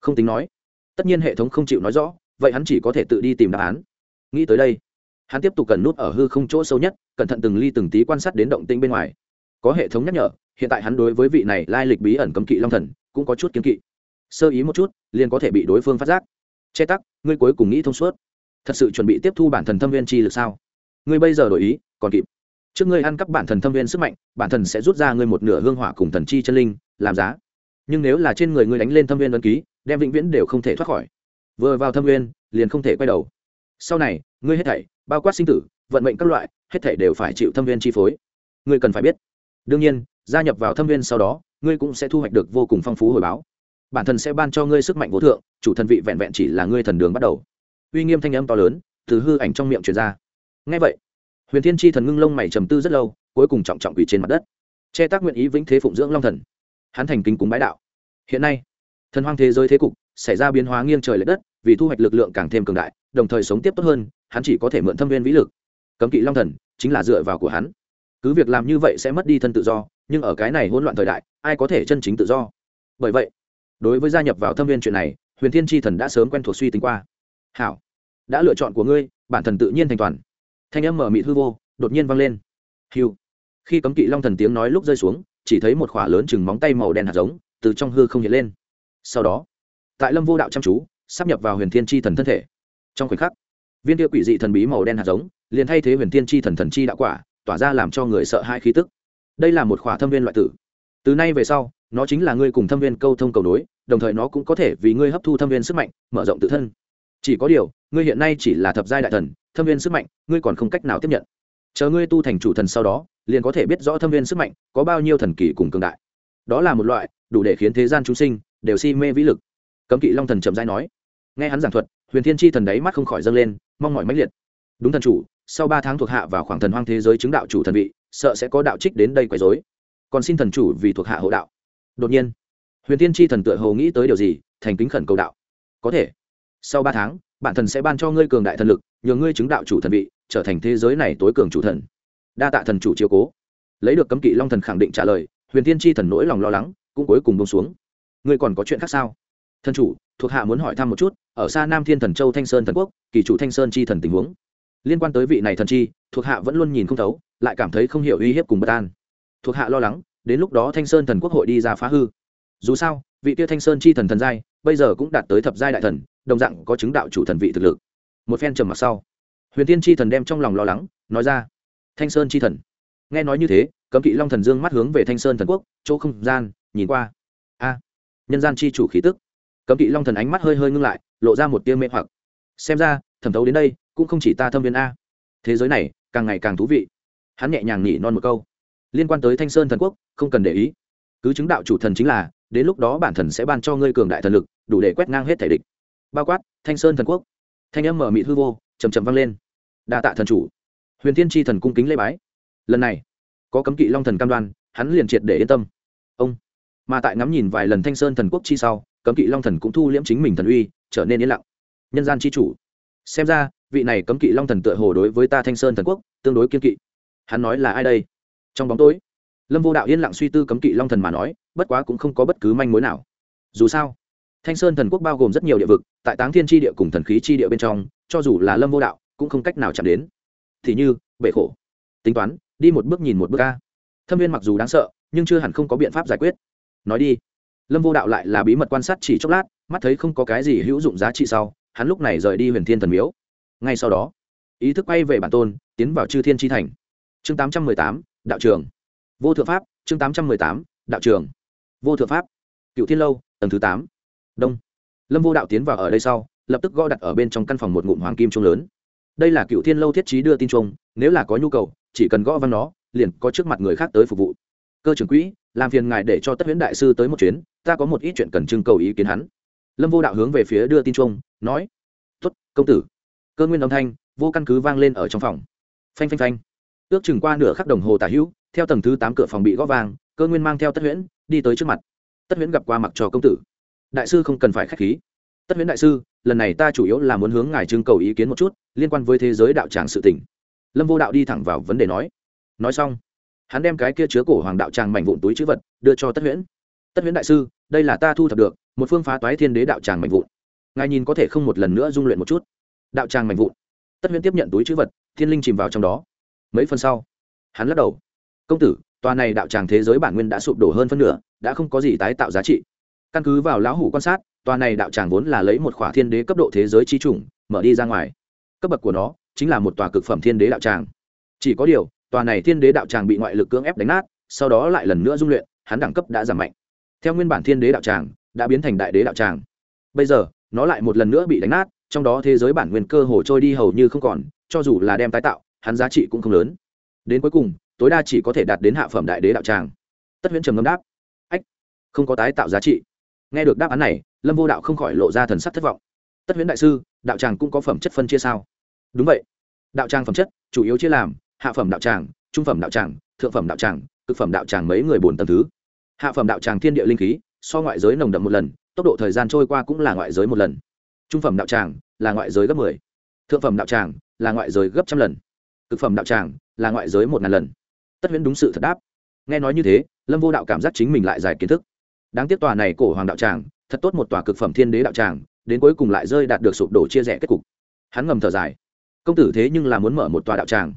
Không tính nói. Tất nhiên hệ thống không chịu nói rõ, vậy hắn chỉ có thể tự đi tìm đáp án. Nghĩ tới đây, hắn tiếp tục cần nút ở hư không chỗ sâu nhất, cẩn thận từng ly từng tí quan sát đến động tĩnh bên ngoài. Có hệ thống nhắc nhở, hiện tại hắn đối với vị này lai lịch bí ẩn cấm kỵ long thần, cũng có chút kiến kỵ sơ ý một chút, liền có thể bị đối phương phát giác. Che tắc, ngươi cuối cùng nghĩ thông suốt. Thật sự chuẩn bị tiếp thu bản thần thâm viên chi lực sao? Ngươi bây giờ đổi ý, còn kịp. Trước ngươi ăn cắp bản thần thâm viên sức mạnh, bản thần sẽ rút ra ngươi một nửa hương hỏa cùng thần chi chân linh, làm giá. Nhưng nếu là trên người ngươi đánh lên thâm viên ấn ký, đem vĩnh viễn đều không thể thoát khỏi. Vừa vào thâm viên, liền không thể quay đầu. Sau này, ngươi hết thảy, bao quát sinh tử, vận mệnh các loại, hết thảy đều phải chịu thâm viên chi phối. Ngươi cần phải biết. Đương nhiên, gia nhập vào thâm viên sau đó, ngươi cũng sẽ thu hoạch được vô cùng phong phú hồi báo bản thân sẽ ban cho ngươi sức mạnh vô thượng, chủ thần vị vẹn vẹn chỉ là ngươi thần đường bắt đầu. Uy nghiêm thanh âm to lớn từ hư ảnh trong miệng truyền ra. Ngay vậy, huyền thiên tri thần ngưng lông mày trầm tư rất lâu, cuối cùng trọng trọng quỷ trên mặt đất. Che tác nguyện ý vĩnh thế phụng dưỡng long thần. Hắn thành kính cúng bái đạo. Hiện nay, thần hoang thế giới thế cục xảy ra biến hóa nghiêng trời l ệ đất, vì thu hoạch lực lượng càng thêm cường đại, đồng thời sống tiếp tốt hơn, hắn chỉ có thể mượn thâm viên vĩ lực. Cấm kỵ long thần chính là dựa vào của hắn. Cứ việc làm như vậy sẽ mất đi thân tự do, nhưng ở cái này hỗn loạn thời đại, ai có thể chân chính tự do? Bởi vậy đối với gia nhập vào thâm viên chuyện này, huyền thiên tri thần đã sớm quen thuộc suy tính qua. Hảo, đã lựa chọn của ngươi, bản thần tự nhiên thành toàn. Thanh âm mở mịt hư vô, đột nhiên vang lên. Hiu khi cấm kỵ long thần tiếng nói lúc rơi xuống, chỉ thấy một khỏa lớn chừng móng tay màu đen hạt giống từ trong hư không hiện lên. Sau đó, tại lâm vô đạo chăm chú, sắp nhập vào huyền thiên tri thần thân thể. Trong khoảnh khắc, viên kia quỷ dị thần bí màu đen hạt giống liền thay thế huyền thiên tri thần thần chi đạo quả, tỏa ra làm cho người sợ hai khí tức. Đây là một khỏa thâm viên loại tử. Từ nay về sau nó chính là ngươi cùng thâm viên câu thông cầu nối, đồng thời nó cũng có thể vì ngươi hấp thu thâm viên sức mạnh, mở rộng tự thân. Chỉ có điều, ngươi hiện nay chỉ là thập giai đại thần, thâm viên sức mạnh, ngươi còn không cách nào tiếp nhận. Chờ ngươi tu thành chủ thần sau đó, liền có thể biết rõ thâm viên sức mạnh có bao nhiêu thần kỳ cùng cường đại. Đó là một loại, đủ để khiến thế gian chúng sinh đều si mê vĩ lực. Cấm kỵ long thần trầm giai nói. Nghe hắn giảng thuật, huyền thiên tri thần đáy mắt không khỏi dâng lên, mong mỏi mãnh liệt. Đúng thần chủ, sau ba tháng thuộc hạ vào khoảng thần hoang thế giới chứng đạo chủ thần vị, sợ sẽ có đạo trích đến đây quấy dối còn xin thần chủ vì thuộc hạ hộ đạo đột nhiên, huyền tiên tri thần tựa hồ nghĩ tới điều gì, thành kính khẩn cầu đạo. Có thể, sau ba tháng, bản thần sẽ ban cho ngươi cường đại thần lực, nhờ ngươi chứng đạo chủ thần vị, trở thành thế giới này tối cường chủ thần. Đa tạ thần chủ chiếu cố. Lấy được cấm kỵ long thần khẳng định trả lời, huyền tiên tri thần nỗi lòng lo lắng cũng cuối cùng bông xuống. Ngươi còn có chuyện khác sao? Thần chủ, thuộc hạ muốn hỏi thăm một chút, ở xa nam thiên thần châu thanh sơn thần quốc, kỳ chủ thanh sơn chi thần tình huống. Liên quan tới vị này thần chi, thuộc hạ vẫn luôn nhìn không thấu, lại cảm thấy không hiểu uy hiếp cùng bất an. Thuộc hạ lo lắng đến lúc đó thanh sơn thần quốc hội đi ra phá hư. Dù sao, vị tiêu thanh sơn chi thần thần giai, bây giờ cũng đạt tới thập giai đại thần, đồng dạng có chứng đạo chủ thần vị thực lực. Một phen trầm mặc sau, huyền tiên chi thần đem trong lòng lo lắng, nói ra, thanh sơn chi thần. Nghe nói như thế, cấm kỵ long thần dương mắt hướng về thanh sơn thần quốc, chỗ không gian, nhìn qua. A, nhân gian chi chủ khí tức. Cấm kỵ long thần ánh mắt hơi hơi ngưng lại, lộ ra một tia mê hoặc. Xem ra, thẩm thấu đến đây, cũng không chỉ ta thâm viên a. Thế giới này, càng ngày càng thú vị. Hắn nhẹ nhàng nhỉ non một câu liên quan tới thanh sơn thần quốc, không cần để ý. Cứ chứng đạo chủ thần chính là, đến lúc đó bản thần sẽ ban cho ngươi cường đại thần lực, đủ để quét ngang hết thể địch. Bao quát, thanh sơn thần quốc. Thanh âm mở mị hư vô chầm chầm vang lên. Đa tạ thần chủ. Huyền thiên tri thần cung kính lễ bái. Lần này, có cấm kỵ long thần cam đoan, hắn liền triệt để yên tâm. Ông. Mà tại ngắm nhìn vài lần thanh sơn thần quốc chi sau, cấm kỵ long thần cũng thu liễm chính mình thần uy, trở nên yên lặng. Nhân gian chi chủ. Xem ra, vị này cấm kỵ long thần tựa hồ đối với ta thanh sơn thần quốc, tương đối kiên kỵ. Hắn nói là ai đây? Trong bóng tối. Lâm vô đạo yên lặng suy tư cấm kỵ long thần mà nói, bất quá cũng không có bất cứ manh mối nào. Dù sao, thanh sơn thần quốc bao gồm rất nhiều địa vực, tại táng thiên tri địa cùng thần khí tri địa bên trong, cho dù là lâm vô đạo, cũng không cách nào chạm đến. Thì như bệ khổ. Tính toán, đi một bước nhìn một bước ca thâm viên mặc dù đáng sợ, nhưng chưa hẳn không có biện pháp giải quyết. Nói đi. Lâm vô đạo lại là bí mật quan sát chỉ chốc lát, mắt thấy không có cái gì hữu dụng giá trị sau, hắn lúc này rời đi huyền thiên thần miếu. Ngay sau đó, ý thức quay về bản tôn, tiến vào chư thiên tri thành. Chương tám trăm mười tám đạo trường. Vô thượng pháp, chương tám trăm mười tám, đạo trường. Vô thượng pháp. Cựu thiên lâu, tầng thứ tám. Đông. Lâm vô đạo tiến vào ở đây sau, lập tức gõ đặt ở bên trong căn phòng một ngụm hoàng kim trung lớn. Đây là cựu thiên lâu thiết trí đưa tin trung nếu là có nhu cầu, chỉ cần gõ văn nó, liền có trước mặt người khác tới phục vụ. Cơ trưởng quỹ, làm phiền ngài để cho tất huyễn đại sư tới một chuyến, ta có một ít chuyện cần trưng cầu ý kiến hắn. Lâm vô đạo hướng về phía đưa tin trung nói tuất công tử. Cơ nguyên âm thanh, vô căn cứ vang lên ở trong phòng. Phanh phanh phanh ước chừng qua nửa khắc đồng hồ tả hữu, theo tầng thứ tám cửa phòng bị gõ vàng cơ nguyên mang theo tất huyễn đi tới trước mặt. Tất huyễn gặp qua mặc trò công tử. Đại sư không cần phải k h á c h khí. Tất huyễn đại sư, lần này ta chủ yếu là muốn hướng ngài trưng cầu ý kiến một chút, liên quan với thế giới đạo tràng sự tỉnh lâm vô đạo đi thẳng vào vấn đề nói. Nói xong, hắn đem cái kia chứa cổ hoàng đạo tràng mảnh vụn túi chữ vật đưa cho tất huyễn. Tất huyễn đại sư, đây là ta thu thập được, một phương phá toái thiên đế đạo tràng mảnh vụn. Ngài nhìn có thể không một lần nữa dung luyện một chút. Đạo tràng mảnh vụn. Tất huyễn tiếp nhận túi chữ vật, thiên linh chìm vào trong đó mấy phần sau, hắn lắc đầu. Công tử, tòa này đạo tràng thế giới bản nguyên đã sụp đổ hơn phân nửa, đã không có gì tái tạo giá trị. Căn cứ vào lão hủ quan sát, tòa này đạo tràng vốn là lấy một khỏa thiên đế cấp độ thế giới chi chủng, mở đi ra ngoài. Cấp bậc của nó chính là một tòa cực phẩm thiên đế đạo tràng. Chỉ có điều, tòa này thiên đế đạo tràng bị ngoại lực cưỡng ép đánh nát, sau đó lại lần nữa dung luyện, hắn đẳng cấp đã giảm mạnh. Theo nguyên bản thiên đế đạo tràng, đã biến thành đại đế đạo tràng. Bây giờ, nó lại một lần nữa bị đánh nát, trong đó thế giới bản nguyên cơ hồ trôi đi hầu như không còn, cho dù là đem tái tạo hắn giá trị cũng không lớn. Đến cuối cùng, tối đa chỉ có thể đạt đến hạ phẩm đại đế đạo tràng. Tất huyễn trầm ngâm đáp, ách, không có tái tạo giá trị. Nghe được đáp án này, lâm vô đạo không khỏi lộ ra thần sắc thất vọng. Tất huyễn đại sư, đạo tràng cũng có phẩm chất phân chia sao? Đúng vậy. Đạo tràng phẩm chất, chủ yếu chia làm hạ phẩm đạo tràng, trung phẩm đạo tràng, thượng phẩm đạo tràng, cực phẩm đạo tràng mấy người bốn tầng thứ. Hạ phẩm đạo tràng thiên địa linh khí, so ngoại giới nồng đậm một lần, tốc độ thời gian trôi qua cũng là ngoại giới một lần. Trung phẩm đạo tràng là ngoại giới gấp mười, thượng phẩm đạo tràng là ngoại giới gấp trăm lần cực phẩm đạo tràng là ngoại giới một ngàn lần. Tất huyễn đúng sự thật đáp. Nghe nói như thế, lâm vô đạo cảm giác chính mình lại giải kiến thức. Đáng tiếc tòa này cổ hoàng đạo tràng, thật tốt một tòa cực phẩm thiên đế đạo tràng, đến cuối cùng lại rơi đạt được sụp đổ chia rẽ kết cục. Hắn ngầm thở dài. Công tử thế nhưng là muốn mở một tòa đạo tràng.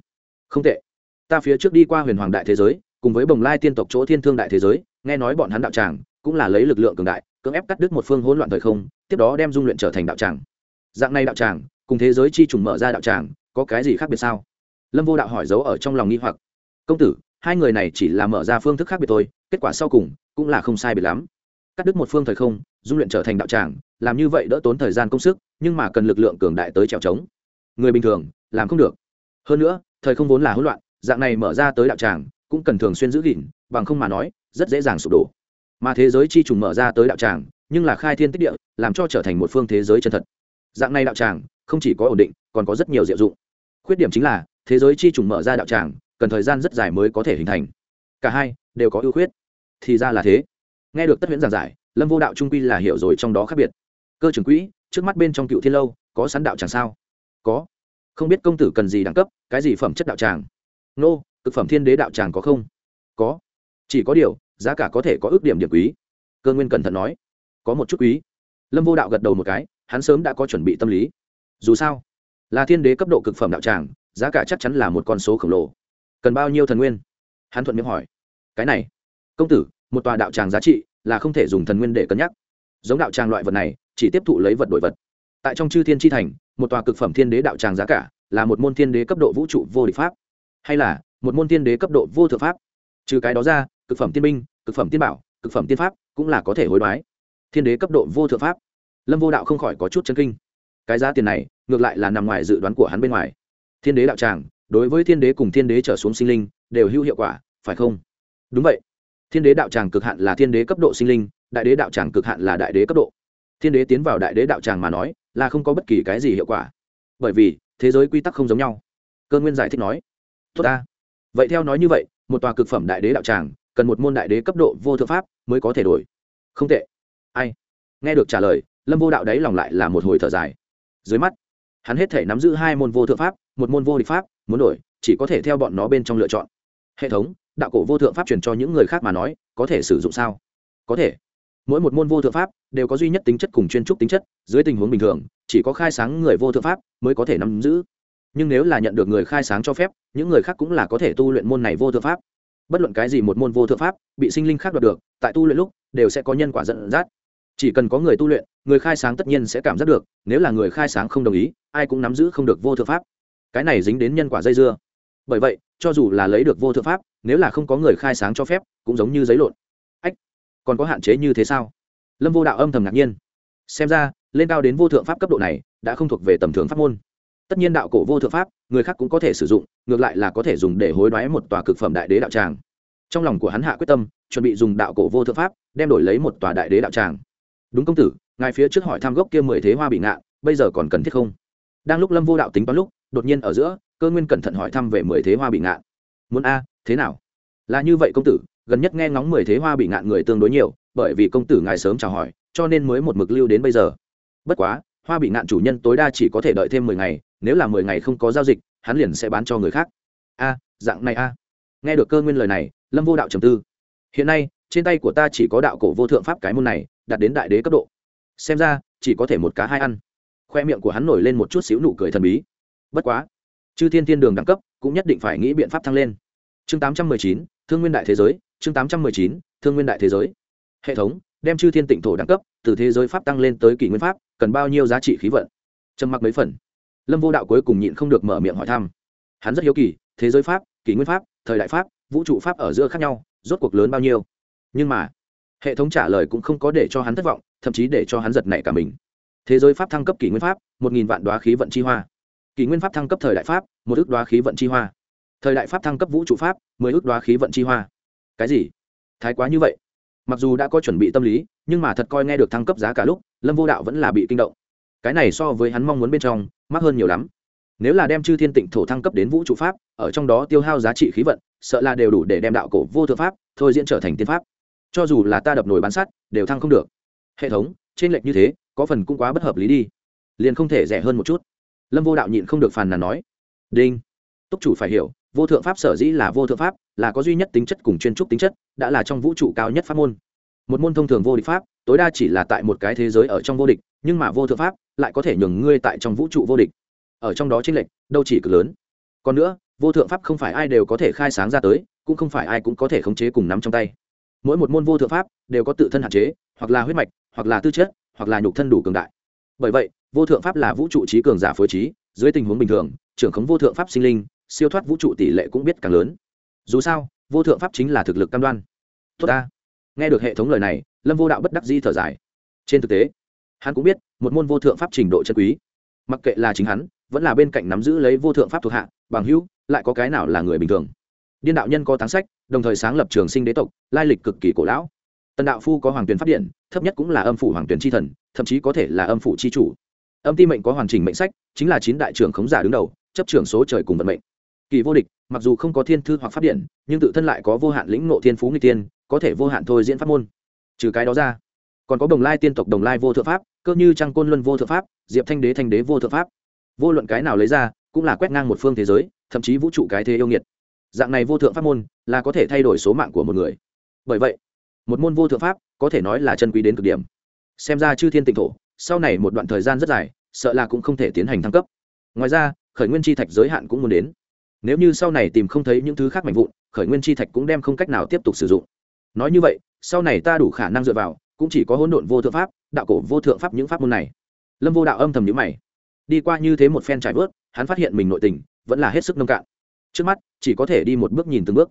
Không tệ. Ta phía trước đi qua huyền hoàng đại thế giới, cùng với bồng lai tiên tộc chỗ thiên thương đại thế giới, nghe nói bọn hắn đạo tràng cũng là lấy lực lượng cường đại, cưỡng ép cắt đứt một phương hỗn loạn thời không, tiếp đó đem dung luyện trở thành đạo tràng. Dạng này đạo tràng, cùng thế giới chi trùng mở ra đạo tràng, có cái gì khác biệt sao? Lâm vô đạo hỏi giấu ở trong lòng nghi hoặc. Công tử, hai người này chỉ là mở ra phương thức khác biệt thôi, kết quả sau cùng cũng là không sai biệt lắm. Cắt đứt một phương thời không, dung luyện trở thành đạo tràng, làm như vậy đỡ tốn thời gian công sức, nhưng mà cần lực lượng cường đại tới trèo trống. Người bình thường, làm không được. Hơn nữa, thời không vốn là hỗn loạn, dạng này mở ra tới đạo tràng cũng cần thường xuyên giữ gìn, bằng không mà nói, rất dễ dàng sụp đổ. Mà thế giới chi trùng mở ra tới đạo tràng, nhưng là khai thiên tích địa, làm cho trở thành một phương thế giới chân thật. Dạng này đạo tràng, không chỉ có ổn định, còn có rất nhiều diệu dụng. Khuyết điểm chính là thế giới chi trùng mở ra đạo tràng, cần thời gian rất dài mới có thể hình thành. Cả hai đều có ưu khuyết. Thì ra là thế. Nghe được tất huyễn giảng giải, lâm vô đạo trung quy là hiểu rồi trong đó khác biệt. Cơ trưởng quỹ, trước mắt bên trong cựu thiên lâu, có sẵn đạo tràng sao? Có. Không biết công tử cần gì đẳng cấp, cái gì phẩm chất đạo tràng? Nô, cực phẩm thiên đế đạo tràng có không? Có. Chỉ có điều, giá cả có thể có ước điểm điểm quý. Cơ nguyên cẩn thận nói. Có một chút quý. Lâm vô đạo gật đầu một cái, hắn sớm đã có chuẩn bị tâm lý. Dù sao, là thiên đế cấp độ cực phẩm đạo tràng giá cả chắc chắn là một con số khổng lồ. Cần bao nhiêu thần nguyên? Hắn thuận miệng hỏi. Cái này, công tử, một tòa đạo tràng giá trị là không thể dùng thần nguyên để cân nhắc. Giống đạo tràng loại vật này, chỉ tiếp thụ lấy vật đổi vật. Tại trong chư thiên tri thành, một tòa cực phẩm thiên đế đạo tràng giá cả là một môn thiên đế cấp độ vũ trụ vô địch pháp. Hay là, một môn thiên đế cấp độ vô thượng pháp. Trừ cái đó ra, cực phẩm tiên binh, cực phẩm tiên bảo, cực phẩm tiên pháp cũng là có thể hối đoái. Thiên đế cấp độ vô thượng pháp. Lâm vô đạo không khỏi có chút chân kinh. Cái giá tiền này, ngược lại là nằm ngoài dự đoán của hắn bên ngoài thiên đế đạo tràng, đối với thiên đế cùng thiên đế trở xuống sinh linh, đều hữu hiệu quả, phải không? Đúng vậy. Thiên đế đạo tràng cực hạn là thiên đế cấp độ sinh linh, đại đế đạo tràng cực hạn là đại đế cấp độ. Thiên đế tiến vào đại đế đạo tràng mà nói, là không có bất kỳ cái gì hiệu quả. Bởi vì, thế giới quy tắc không giống nhau. Cơ nguyên giải thích nói. Tốt ta. Vậy theo nói như vậy, một tòa cực phẩm đại đế đạo tràng, cần một môn đại đế cấp độ vô thượng pháp mới có thể đổi. Không tệ. Ai? Nghe được trả lời, lâm vô đạo đấy lòng lại là một hồi thở dài. Dưới mắt, hắn hết thể nắm giữ hai môn vô thượng pháp một môn vô địch pháp, muốn đổi, chỉ có thể theo bọn nó bên trong lựa chọn. Hệ thống, đạo cổ vô thượng pháp truyền cho những người khác mà nói, có thể sử dụng sao? Có thể. Mỗi một môn vô thượng pháp đều có duy nhất tính chất cùng chuyên trúc tính chất, dưới tình huống bình thường, chỉ có khai sáng người vô thượng pháp mới có thể nắm giữ. Nhưng nếu là nhận được người khai sáng cho phép, những người khác cũng là có thể tu luyện môn này vô thượng pháp. Bất luận cái gì một môn vô thượng pháp bị sinh linh khác đoạt được, tại tu luyện lúc đều sẽ có nhân quả dẫn dắt. Chỉ cần có người tu luyện, người khai sáng tất nhiên sẽ cảm giác được, nếu là người khai sáng không đồng ý, ai cũng nắm giữ không được vô thượng pháp cái này dính đến nhân quả dây dưa. Bởi vậy, cho dù là lấy được vô thượng pháp, nếu là không có người khai sáng cho phép, cũng giống như giấy lộn. Ách, còn có hạn chế như thế sao? Lâm vô đạo âm thầm ngạc nhiên. Xem ra, lên cao đến vô thượng pháp cấp độ này, đã không thuộc về tầm thường pháp môn. Tất nhiên đạo cổ vô thượng pháp, người khác cũng có thể sử dụng, ngược lại là có thể dùng để hối đoái một tòa cực phẩm đại đế đạo tràng. Trong lòng của hắn hạ quyết tâm, chuẩn bị dùng đạo cổ vô thượng pháp, đem đổi lấy một tòa đại đế đạo tràng. Đúng công tử, ngài phía trước hỏi tham gốc kia mười thế hoa bị ngạ, bây giờ còn cần thiết không? Đang lúc lâm vô đạo tính toán lúc đột nhiên ở giữa, cơ nguyên cẩn thận hỏi thăm về mười thế hoa bị ngạn. Muốn a, thế nào? Là như vậy công tử, gần nhất nghe ngóng mười thế hoa bị ngạn người tương đối nhiều, bởi vì công tử ngài sớm chào hỏi, cho nên mới một mực lưu đến bây giờ. Bất quá, hoa bị ngạn chủ nhân tối đa chỉ có thể đợi thêm mười ngày, nếu là mười ngày không có giao dịch, hắn liền sẽ bán cho người khác. A, dạng này a. Nghe được cơ nguyên lời này, lâm vô đạo trầm tư. Hiện nay, trên tay của ta chỉ có đạo cổ vô thượng pháp cái môn này, đạt đến đại đế cấp độ. Xem ra, chỉ có thể một cá hai ăn. Khoe miệng của hắn nổi lên một chút xíu nụ cười thần bí bất quá, chư thiên thiên đường đẳng cấp cũng nhất định phải nghĩ biện pháp thăng lên. Chương tám trăm mười chín, thương nguyên đại thế giới, chương tám trăm mười chín, thương nguyên đại thế giới. Hệ thống, đem chư thiên tịnh thổ đẳng cấp từ thế giới pháp tăng lên tới kỷ nguyên pháp, cần bao nhiêu giá trị khí vận? Trầm mặc mấy phần. Lâm vô đạo cuối cùng nhịn không được mở miệng hỏi thăm. Hắn rất hiếu kỳ, thế giới pháp, kỷ nguyên pháp, thời đại pháp, vũ trụ pháp ở giữa khác nhau, rốt cuộc lớn bao nhiêu? Nhưng mà, hệ thống trả lời cũng không có để cho hắn thất vọng, thậm chí để cho hắn giật nảy cả mình. Thế giới pháp thăng cấp kỷ nguyên pháp, một nghìn vạn đoá khí vận chi hoa kỷ nguyên pháp thăng cấp thời đại pháp, một ước đoá khí vận chi hoa. Thời đại pháp thăng cấp vũ trụ pháp, mười ước đoá khí vận chi hoa. Cái gì? Thái quá như vậy. Mặc dù đã có chuẩn bị tâm lý, nhưng mà thật coi nghe được thăng cấp giá cả lúc, lâm vô đạo vẫn là bị kinh động. Cái này so với hắn mong muốn bên trong, mắc hơn nhiều lắm. Nếu là đem chư thiên tịnh thổ thăng cấp đến vũ trụ pháp, ở trong đó tiêu hao giá trị khí vận, sợ là đều đủ để đem đạo cổ vô thượng pháp, thôi diễn trở thành tiên pháp. Cho dù là ta đập nồi bán sắt, đều thăng không được. Hệ thống trên lệch như thế, có phần cũng quá bất hợp lý đi. Liền không thể rẻ hơn một chút lâm vô đạo nhịn không được phàn nàn nói, đinh, túc chủ phải hiểu, vô thượng pháp sở dĩ là vô thượng pháp, là có duy nhất tính chất cùng chuyên trúc tính chất, đã là trong vũ trụ cao nhất pháp môn. Một môn thông thường vô địch pháp, tối đa chỉ là tại một cái thế giới ở trong vô địch, nhưng mà vô thượng pháp lại có thể nhường ngươi tại trong vũ trụ vô địch. Ở trong đó chênh lệch, đâu chỉ cực lớn. Còn nữa, vô thượng pháp không phải ai đều có thể khai sáng ra tới, cũng không phải ai cũng có thể khống chế cùng nắm trong tay. Mỗi một môn vô thượng pháp đều có tự thân hạn chế, hoặc là huyết mạch, hoặc là tư chất, hoặc là nhục thân đủ cường đại bởi vậy, vô thượng pháp là vũ trụ trí cường giả phối trí, dưới tình huống bình thường, trưởng khống vô thượng pháp sinh linh, siêu thoát vũ trụ tỷ lệ cũng biết càng lớn. Dù sao, vô thượng pháp chính là thực lực cam đoan. Tốt ta. Nghe được hệ thống lời này, lâm vô đạo bất đắc di thở dài. Trên thực tế, hắn cũng biết, một môn vô thượng pháp trình độ chân quý, mặc kệ là chính hắn, vẫn là bên cạnh nắm giữ lấy vô thượng pháp thuộc hạ, bằng hữu, lại có cái nào là người bình thường. Điên đạo nhân có tán sách, đồng thời sáng lập trường sinh đế tộc, lai lịch cực kỳ cổ lão tần đạo phu có hoàng tuyển p điện, thấp nhất cũng là âm phủ hoàng tuyển tri thần, thậm chí có thể là âm phủ tri chủ. Âm ti mệnh có hoàn chỉnh mệnh sách, chính là chín đại trưởng khống giả đứng đầu, chấp trưởng số trời cùng vận mệnh. Kỳ vô địch, mặc dù không có thiên thư hoặc phát điện, nhưng tự thân lại có vô hạn lĩnh ngộ thiên phú người tiên có thể vô hạn thôi diễn pháp môn. Trừ cái đó ra, còn có đồng lai tiên tộc đồng lai vô thượng pháp, cơ như trang côn luân vô thượng pháp, diệp thanh đế thanh đế vô thượng pháp. Vô luận cái nào lấy ra, cũng là quét ngang một phương thế giới, thậm chí vũ trụ cái thế yêu nghiệt. Dạng này vô thượng pháp môn, là có thể thay đổi số mạng của một người. Bởi vậy một môn vô thượng pháp, có thể nói là chân quý đến cực điểm. Xem ra chư thiên tịnh thổ, sau này một đoạn thời gian rất dài, sợ là cũng không thể tiến hành thăng cấp. Ngoài ra, khởi nguyên chi thạch giới hạn cũng muốn đến. Nếu như sau này tìm không thấy những thứ khác mạnh vụn, khởi nguyên chi thạch cũng đem không cách nào tiếp tục sử dụng. Nói như vậy, sau này ta đủ khả năng dựa vào, cũng chỉ có hỗn độn vô thượng pháp, đạo cổ vô thượng pháp những pháp môn này. Lâm vô đạo âm thầm nhữ mày. Đi qua như thế một phen trải vớt hắn phát hiện mình nội tình vẫn là hết sức nông cạn. Trước mắt, chỉ có thể đi một bước nhìn từng bước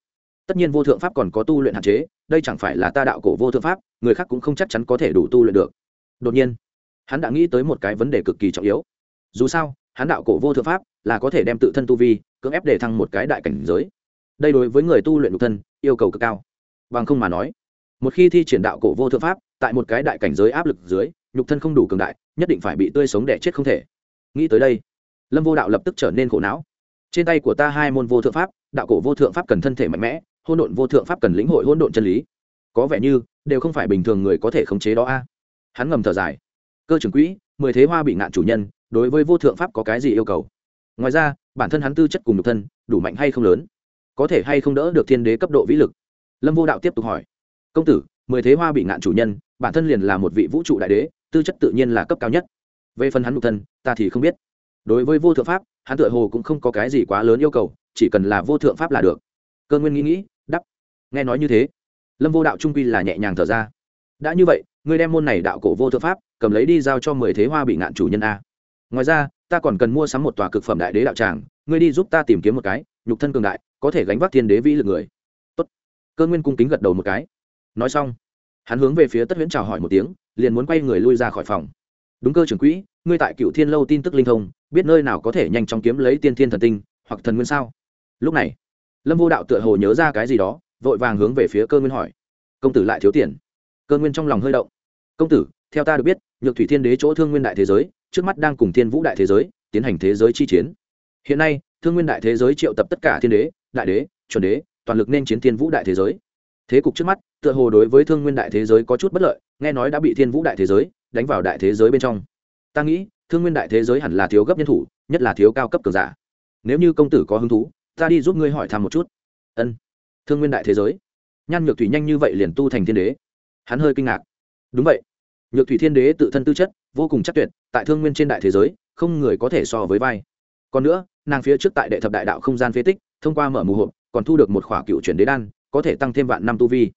tất nhiên vô thượng pháp còn có tu luyện hạn chế, đây chẳng phải là ta đạo cổ vô thượng pháp, người khác cũng không chắc chắn có thể đủ tu luyện được. Đột nhiên, hắn đã nghĩ tới một cái vấn đề cực kỳ trọng yếu. Dù sao, hắn đạo cổ vô thượng pháp là có thể đem tự thân tu vi cưỡng ép để thăng một cái đại cảnh giới. Đây đối với người tu luyện nhục thân, yêu cầu cực cao. Bằng không mà nói, một khi thi triển đạo cổ vô thượng pháp, tại một cái đại cảnh giới áp lực dưới, nhục thân không đủ cường đại, nhất định phải bị tươi sống đẻ chết không thể. Nghĩ tới đây, lâm vô đạo lập tức trở nên khổ não. Trên tay của ta hai môn vô thượng pháp, đạo cổ vô thượng pháp cần thân thể mạnh mẽ hỗn độn vô thượng pháp cần lĩnh hội hỗn độn chân lý. Có vẻ như, đều không phải bình thường người có thể khống chế đó a. Hắn ngầm thở dài. Cơ trưởng quỹ, mười thế hoa bị ngạn chủ nhân, đối với vô thượng pháp có cái gì yêu cầu? Ngoài ra, bản thân hắn tư chất cùng nhục thân, đủ mạnh hay không lớn? Có thể hay không đỡ được thiên đế cấp độ vĩ lực? Lâm vô đạo tiếp tục hỏi. Công tử, mười thế hoa bị ngạn chủ nhân, bản thân liền là một vị vũ trụ đại đế, tư chất tự nhiên là cấp cao nhất. Về phần hắn nhục thân, ta thì không biết. Đối với vô thượng pháp, hắn tựa hồ cũng không có cái gì quá lớn yêu cầu, chỉ cần là vô thượng pháp là được. Cơ nguyên nghĩ nghĩ nghe nói như thế, lâm vô đạo trung quy là nhẹ nhàng thở ra. Đã như vậy, ngươi đem môn này đạo cổ vô thượng pháp, cầm lấy đi giao cho mười thế hoa bị ngạn chủ nhân a. Ngoài ra, ta còn cần mua sắm một tòa cực phẩm đại đế đạo tràng, ngươi đi giúp ta tìm kiếm một cái, nhục thân cường đại, có thể gánh vác thiên đế vĩ lực người. Tốt. cơ nguyên cung kính gật đầu một cái. Nói xong, hắn hướng về phía tất huyễn chào hỏi một tiếng, liền muốn quay người lui ra khỏi phòng. Đúng cơ trưởng quỹ, ngươi tại cựu thiên lâu tin tức linh thông, biết nơi nào có thể nhanh chóng kiếm lấy tiên thiên thần tinh hoặc thần nguyên sao? Lúc này, lâm vô đạo tựa hồ nhớ ra cái gì đó vội vàng hướng về phía cơ nguyên hỏi. Công tử lại thiếu tiền. Cơ nguyên trong lòng hơi động. Công tử, theo ta được biết, nhược thủy thiên đế chỗ thương nguyên đại thế giới, trước mắt đang cùng thiên vũ đại thế giới tiến hành thế giới chi chiến. Hiện nay, thương nguyên đại thế giới triệu tập tất cả thiên đế, đại đế, chuẩn đế, toàn lực nên chiến thiên vũ đại thế giới. Thế cục trước mắt, tựa hồ đối với thương nguyên đại thế giới có chút bất lợi, nghe nói đã bị thiên vũ đại thế giới đánh vào đại thế giới bên trong. Ta nghĩ, thương nguyên đại thế giới hẳn là thiếu gấp nhân thủ, nhất là thiếu cao cấp cường giả. Nếu như công tử có hứng thú, ta đi giúp ngươi hỏi thăm một chút. Ân thương nguyên đại thế giới. Nhan nhược thủy nhanh như vậy liền tu thành thiên đế. Hắn hơi kinh ngạc. Đúng vậy. Nhược thủy thiên đế tự thân tư chất, vô cùng chắc tuyệt, tại thương nguyên trên đại thế giới, không người có thể so với vai. Còn nữa, nàng phía trước tại đệ thập đại đạo không gian phế tích, thông qua mở mù hộp, còn thu được một khỏa cựu chuyển đế đan, có thể tăng thêm vạn năm tu vi.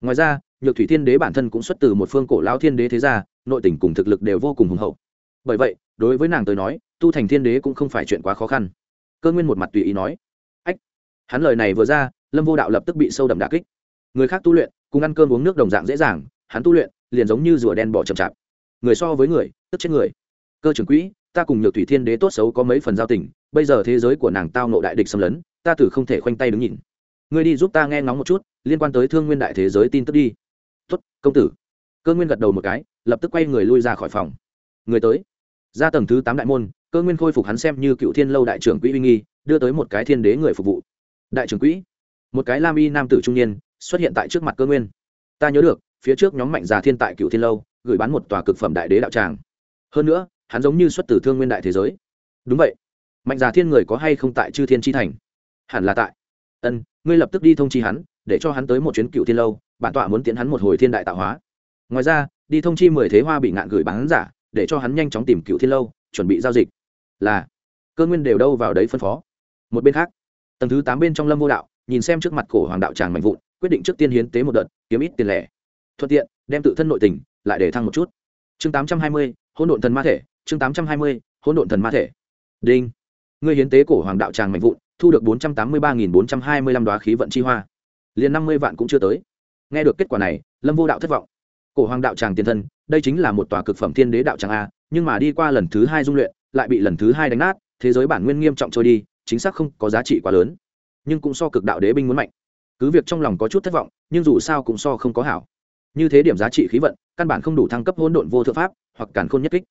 Ngoài ra, nhược thủy thiên đế bản thân cũng xuất từ một phương cổ lao thiên đế thế gia, nội tình cùng thực lực đều vô cùng hùng hậu. Bởi vậy, đối với nàng tới nói, tu thành thiên đế cũng không phải chuyện quá khó khăn. Cơ nguyên một mặt tùy ý nói, ách, hắn lời này vừa ra lâm vô đạo lập tức bị sâu đậm đà kích. Người khác tu luyện, cùng ăn cơm uống nước đồng dạng dễ dàng, hắn tu luyện, liền giống như rùa đen bỏ chậm chạp. Người so với người, tức chết người. Cơ trưởng quỹ, ta cùng nhược thủy thiên đế tốt xấu có mấy phần giao tình, bây giờ thế giới của nàng tao nộ đại địch xâm lấn, ta tử không thể khoanh tay đứng nhìn. Ngươi đi giúp ta nghe ngóng một chút, liên quan tới thương nguyên đại thế giới tin tức đi. Tuất công tử. Cơ nguyên gật đầu một cái, lập tức quay người lui ra khỏi phòng. Người tới. Ra tầng thứ tám đại môn, cơ nguyên khôi phục hắn xem như cựu thiên lâu đại trưởng quỹ uy nghi, đưa tới một cái thiên đế người phục vụ. Đại trưởng quỹ một cái lam y nam tử trung niên xuất hiện tại trước mặt cơ nguyên. Ta nhớ được, phía trước nhóm mạnh già thiên tại cựu thiên lâu, gửi bán một tòa cực phẩm đại đế đạo tràng. Hơn nữa, hắn giống như xuất từ thương nguyên đại thế giới. Đúng vậy. Mạnh già thiên người có hay không tại chư thiên tri thành? Hẳn là tại. Ân, ngươi lập tức đi thông chi hắn, để cho hắn tới một chuyến cựu thiên lâu, bản tọa muốn tiến hắn một hồi thiên đại tạo hóa. Ngoài ra, đi thông chi mười thế hoa bị ngạn gửi bán giả, để cho hắn nhanh chóng tìm cựu thiên lâu, chuẩn bị giao dịch. Là, cơ nguyên đều đâu vào đấy phân phó. Một bên khác, tầng thứ tám bên trong lâm vô đạo nhìn xem trước mặt cổ hoàng đạo tràng mạnh vụn, quyết định trước tiên hiến tế một đợt, kiếm ít tiền lẻ. Thuận tiện, đem tự thân nội tình, lại để thăng một chút. Chương tám trăm hai mươi, hỗn độn thần ma thể, chương tám trăm hai mươi, hỗn độn thần ma thể. Đinh. Người hiến tế cổ hoàng đạo tràng mạnh vụn, thu được bốn trăm tám mươi ba nghìn bốn trăm hai mươi lăm đoá khí vận chi hoa. Liền năm mươi vạn cũng chưa tới. Nghe được kết quả này, lâm vô đạo thất vọng. Cổ hoàng đạo tràng tiền thân, đây chính là một tòa cực phẩm thiên đế đạo tràng a, nhưng mà đi qua lần thứ hai dung luyện, lại bị lần thứ hai đánh nát, thế giới bản nguyên nghiêm trọng trôi đi, chính xác không có giá trị quá lớn nhưng cũng so cực đạo đế binh muốn mạnh. Cứ việc trong lòng có chút thất vọng, nhưng dù sao cũng so không có hảo. Như thế điểm giá trị khí vận, căn bản không đủ thăng cấp hỗn độn vô thượng pháp, hoặc cản khôn nhất kích.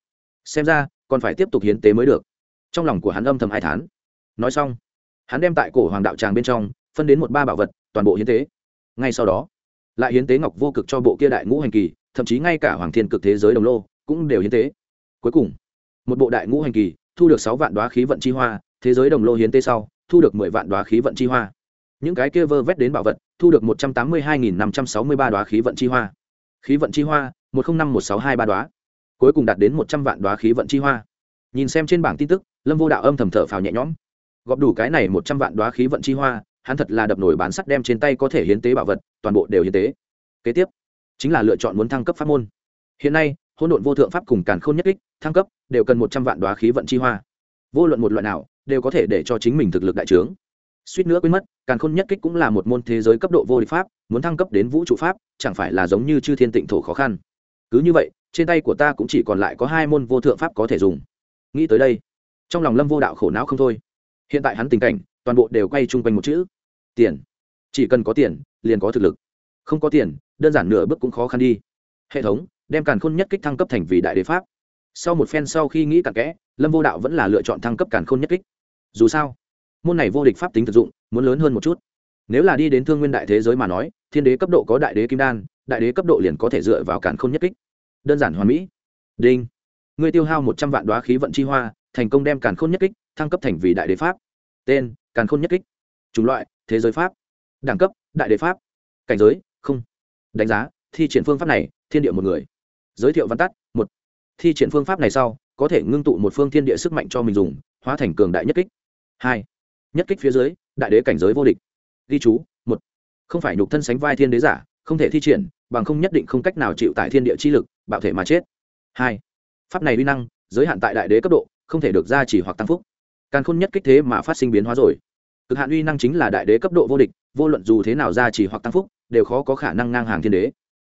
Xem ra, còn phải tiếp tục hiến tế mới được. Trong lòng của hắn âm thầm hai thán. Nói xong, hắn đem tại cổ hoàng đạo tràng bên trong, phân đến một ba bảo vật, toàn bộ hiến tế. Ngay sau đó, lại hiến tế ngọc vô cực cho bộ kia đại ngũ hành kỳ, thậm chí ngay cả hoàng thiên cực thế giới đồng lô, cũng đều hiến tế. Cuối cùng, một bộ đại ngũ hành kỳ, thu được sáu vạn đoá khí vận chi hoa, thế giới đồng lô hiến tế sau thu được mười vạn đoá khí vận chi hoa. Những cái kia vơ vét đến bảo vật, thu được một trăm tám mươi hai nghìn năm trăm sáu mươi ba đoá khí vận chi hoa. Khí vận chi hoa, một trăm năm một sáu hai ba đoá. Cuối cùng đạt đến một trăm vạn đoá khí vận chi hoa. Nhìn xem trên bảng tin tức, lâm vô đạo âm thầm thở phào nhẹ nhõm. Gọp đủ cái này một trăm vạn đoá khí vận chi hoa, hắn thật là đập nổi bán sắt đem trên tay có thể hiến tế bảo vật, toàn bộ đều hiến tế. Kế tiếp, chính là lựa chọn muốn thăng cấp pháp môn. Hiện nay hôn độn vô thượng pháp cùng càn khôn nhất kích, thăng cấp, đều cần một trăm vạn đoá khí vận chi hoa. Vô luận một loại nào đều có thể để cho chính mình thực lực đại trướng. Suýt nữa quên mất, càn khôn nhất kích cũng là một môn thế giới cấp độ vô địch pháp, muốn thăng cấp đến vũ trụ pháp, chẳng phải là giống như chư thiên tịnh thổ khó khăn. Cứ như vậy, trên tay của ta cũng chỉ còn lại có hai môn vô thượng pháp có thể dùng. Nghĩ tới đây, trong lòng lâm vô đạo khổ não không thôi. Hiện tại hắn tình cảnh, toàn bộ đều quay chung quanh một chữ. Tiền. Chỉ cần có tiền, liền có thực lực. Không có tiền, đơn giản nửa bước cũng khó khăn đi. Hệ thống, đem càn khôn nhất kích thăng cấp thành vì đại đế pháp. Sau một phen sau khi nghĩ cặn kẽ, lâm vô đạo vẫn là lựa chọn thăng cấp càn khôn nhất kích dù sao, môn này vô địch pháp tính thực dụng, muốn lớn hơn một chút. Nếu là đi đến thương nguyên đại thế giới mà nói, thiên đế cấp độ có đại đế kim đan, đại đế cấp độ liền có thể dựa vào càn khôn nhất kích. Đơn giản hoàn mỹ. Đinh. Người tiêu hao một trăm vạn đoá khí vận chi hoa, thành công đem càn khôn nhất kích thăng cấp thành vì đại đế pháp. Tên, càn khôn nhất kích. Chủng loại, thế giới pháp. Đẳng cấp, đại đế pháp. Cảnh giới, không. Đánh giá, thi triển phương pháp này, thiên địa một người. Giới thiệu văn tắt, một. Thi triển phương pháp này sau, có thể ngưng tụ một phương thiên địa sức mạnh cho mình dùng, hóa thành cường đại nhất kích hai, nhất kích phía dưới, đại đế cảnh giới vô địch. Ghi chú, một. Không phải nhục thân sánh vai thiên đế giả, không thể thi triển, bằng không nhất định không cách nào chịu tại thiên địa chi lực, bạo thể mà chết. Hai. Pháp này uy năng, giới hạn tại đại đế cấp độ, không thể được gia trì hoặc tăng phúc. Càng khôn nhất kích thế mà phát sinh biến hóa rồi. Cực hạn uy năng chính là đại đế cấp độ vô địch, vô luận dù thế nào gia trì hoặc tăng phúc, đều khó có khả năng ngang hàng thiên đế.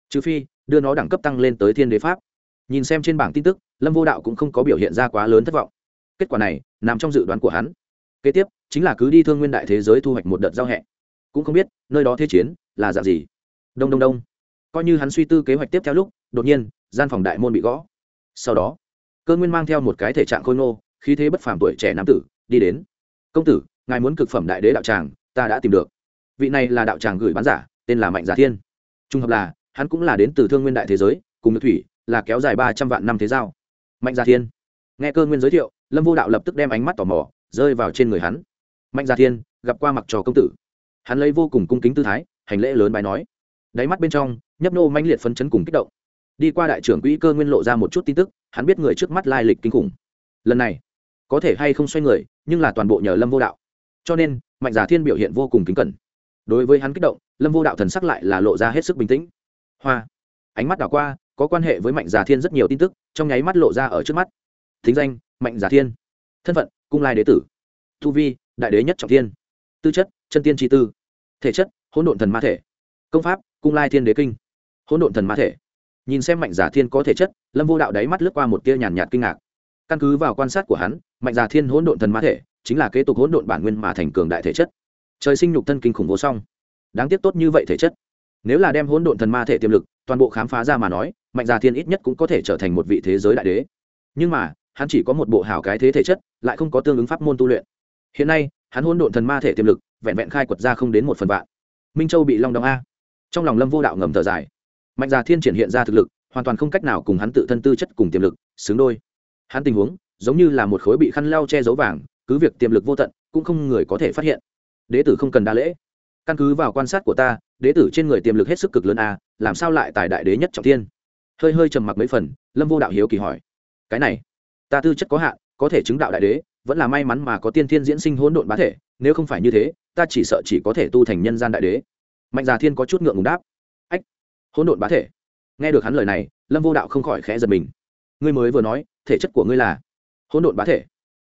Trừ phi, đưa nó đẳng cấp tăng lên tới thiên đế pháp. Nhìn xem trên bảng tin tức, lâm vô đạo cũng không có biểu hiện ra quá lớn thất vọng. Kết quả này, nằm trong dự đoán của hắn kế tiếp, chính là cứ đi thương nguyên đại thế giới thu hoạch một đợt giao hẹ. Cũng không biết, nơi đó thế chiến, là dạng gì. Đông đông đông. Coi như hắn suy tư kế hoạch tiếp theo lúc, đột nhiên, gian phòng đại môn bị gõ. Sau đó, cơ nguyên mang theo một cái thể trạng khôi ngô, khí thế bất phàm tuổi trẻ nam tử, đi đến. Công tử, ngài muốn cực phẩm đại đế đạo tràng, ta đã tìm được. Vị này là đạo tràng gửi bán giả, tên là mạnh giả thiên. Trung hợp là, hắn cũng là đến từ thương nguyên đại thế giới, cùng nước thủy, là kéo dài ba trăm vạn năm thế giao. Mạnh giả thiên. Nghe cơ nguyên giới thiệu, lâm vô đạo lập tức đem ánh mắt tò mò rơi vào trên người hắn. Mạnh Gia thiên, gặp qua mặc trò công tử. Hắn lấy vô cùng cung kính tư thái, hành lễ lớn bài nói. Đáy mắt bên trong, nhấp nô manh liệt phấn chấn cùng kích động. Đi qua đại trưởng quỹ cơ nguyên lộ ra một chút tin tức, hắn biết người trước mắt lai lịch kinh khủng. Lần này, có thể hay không xoay người, nhưng là toàn bộ nhờ lâm vô đạo. Cho nên, mạnh giả thiên biểu hiện vô cùng kính cẩn. Đối với hắn kích động, lâm vô đạo thần sắc lại là lộ ra hết sức bình tĩnh. Hoa, ánh mắt đảo qua, có quan hệ với mạnh giả thiên rất nhiều tin tức, trong nháy mắt lộ ra ở trước mắt. Thính danh, mạnh giả thiên. Thân phận cung lai đế tử. Thu vi, đại đế nhất trọng thiên. Tư chất, chân tiên tri tư. Thể chất, hỗn độn thần ma thể. Công pháp, cung lai thiên đế kinh. Hỗn độn thần ma thể. Nhìn xem mạnh giả thiên có thể chất, lâm vô đạo đáy mắt lướt qua một tia nhàn nhạt kinh ngạc. Căn cứ vào quan sát của hắn, mạnh giả thiên hỗn độn thần ma thể chính là kế tục hỗn độn bản nguyên mà thành cường đại thể chất. Trời sinh nhục thân kinh khủng vô song. Đáng tiếc tốt như vậy thể chất. Nếu là đem hỗn độn thần ma thể tiềm lực toàn bộ khám phá ra mà nói, mạnh giả thiên ít nhất cũng có thể trở thành một vị thế giới đại đế. Nhưng mà hắn chỉ có một bộ hảo cái thế thể chất, lại không có tương ứng pháp môn tu luyện. Hiện nay, hắn hỗn độn thần ma thể tiềm lực, vẹn vẹn khai quật ra không đến một phần vạn. Minh châu bị long đong a. Trong lòng lâm vô đạo ngầm thở dài. Mạnh già thiên triển hiện ra thực lực, hoàn toàn không cách nào cùng hắn tự thân tư chất cùng tiềm lực, xứng đôi. Hắn tình huống, giống như là một khối bị khăn lau che giấu vàng, cứ việc tiềm lực vô tận, cũng không người có thể phát hiện. Đế tử không cần đa lễ. Căn cứ vào quan sát của ta, đế tử trên người tiềm lực hết sức cực lớn a, làm sao lại tài đại đế nhất trọng thiên? Hơi hơi trầm mặc mấy phần, lâm vô đạo hiếu kỳ hỏi. Cái này ta tư chất có hạn, có thể chứng đạo đại đế, vẫn là may mắn mà có tiên thiên diễn sinh hỗn độn bá thể, nếu không phải như thế, ta chỉ sợ chỉ có thể tu thành nhân gian đại đế. Mạnh già thiên có chút ngượng ngùng đáp. Ách, hỗn độn bá thể? Nghe được hắn lời này, lâm vô đạo không khỏi khẽ giật mình. Ngươi mới vừa nói, thể chất của ngươi là hỗn độn bá thể.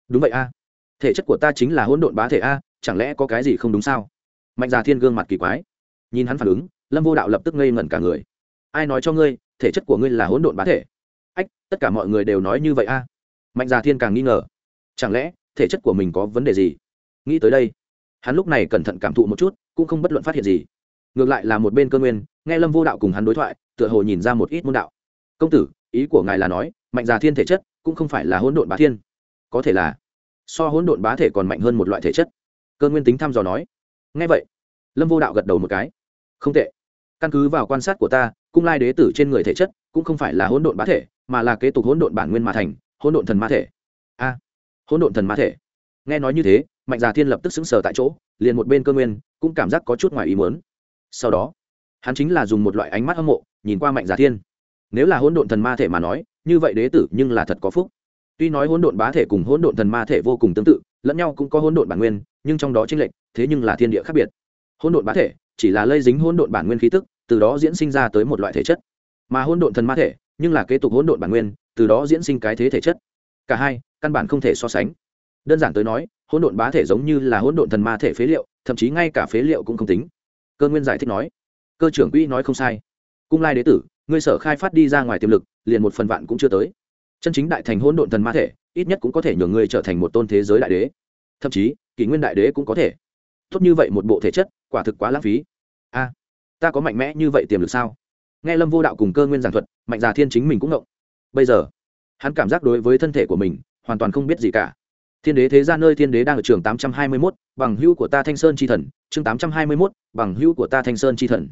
Đúng vậy a, thể chất của ta chính là hỗn độn bá thể a, chẳng lẽ có cái gì không đúng sao? Mạnh già thiên gương mặt kỳ quái. Nhìn hắn phản ứng, lâm vô đạo lập tức ngây ngẩn cả người. Ai nói cho ngươi, thể chất của ngươi là hỗn độn bá thể? Ách, tất cả mọi người đều nói như vậy a mạnh già thiên càng nghi ngờ. Chẳng lẽ, thể chất của mình có vấn đề gì? Nghĩ tới đây, hắn lúc này cẩn thận cảm thụ một chút, cũng không bất luận phát hiện gì. Ngược lại là một bên cơ nguyên, nghe lâm vô đạo cùng hắn đối thoại, tựa hồ nhìn ra một ít môn đạo. Công tử, ý của ngài là nói, mạnh già thiên thể chất cũng không phải là hỗn độn bá thiên. Có thể là, so hỗn độn bá thể còn mạnh hơn một loại thể chất. Cơ nguyên tính thăm dò nói. Nghe vậy, lâm vô đạo gật đầu một cái. Không tệ. Căn cứ vào quan sát của ta, cung lai đế tử trên người thể chất cũng không phải là hỗn độn bá thể, mà là kế tục hỗn độn bản nguyên mà thành hỗn độn thần ma thể. A, hỗn độn thần ma thể. Nghe nói như thế, mạnh già thiên lập tức xứng sờ tại chỗ, liền một bên cơ nguyên cũng cảm giác có chút ngoài ý muốn. Sau đó, hắn chính là dùng một loại ánh mắt hâm mộ nhìn qua mạnh già thiên. Nếu là hỗn độn thần ma thể mà nói, như vậy đế tử nhưng là thật có phúc. Tuy nói hỗn độn bá thể cùng hỗn độn thần ma thể vô cùng tương tự, lẫn nhau cũng có hỗn độn bản nguyên, nhưng trong đó chênh lệch, thế nhưng là thiên địa khác biệt. Hỗn độn bá thể chỉ là lây dính hỗn độn bản nguyên khí tức, từ đó diễn sinh ra tới một loại thể chất. Mà hỗn độn thần ma thể nhưng là kế tục hỗn độn bản nguyên, từ đó diễn sinh cái thế thể chất. Cả hai, căn bản không thể so sánh. Đơn giản tới nói, hỗn độn bá thể giống như là hỗn độn thần ma thể phế liệu, thậm chí ngay cả phế liệu cũng không tính. Cơ nguyên giải thích nói, cơ trưởng quỹ nói không sai. Cung lai đế tử, ngươi sở khai phát đi ra ngoài tiềm lực, liền một phần vạn cũng chưa tới. Chân chính đại thành hỗn độn thần ma thể, ít nhất cũng có thể nhường ngươi trở thành một tôn thế giới đại đế. Thậm chí, kỷ nguyên đại đế cũng có thể. Tốt như vậy một bộ thể chất, quả thực quá lãng phí. A, ta có mạnh mẽ như vậy tiềm lực sao? Nghe lâm vô đạo cùng cơ nguyên giảng thuật, mạnh già thiên chính mình cũng ngộng. Bây giờ, hắn cảm giác đối với thân thể của mình, hoàn toàn không biết gì cả. Thiên đế thế ra nơi thiên đế đang ở trường tám trăm hai mươi mốt, bằng hữu của ta thanh sơn c h i thần, chương tám trăm hai mươi mốt, bằng hữu của ta thanh sơn c h i thần.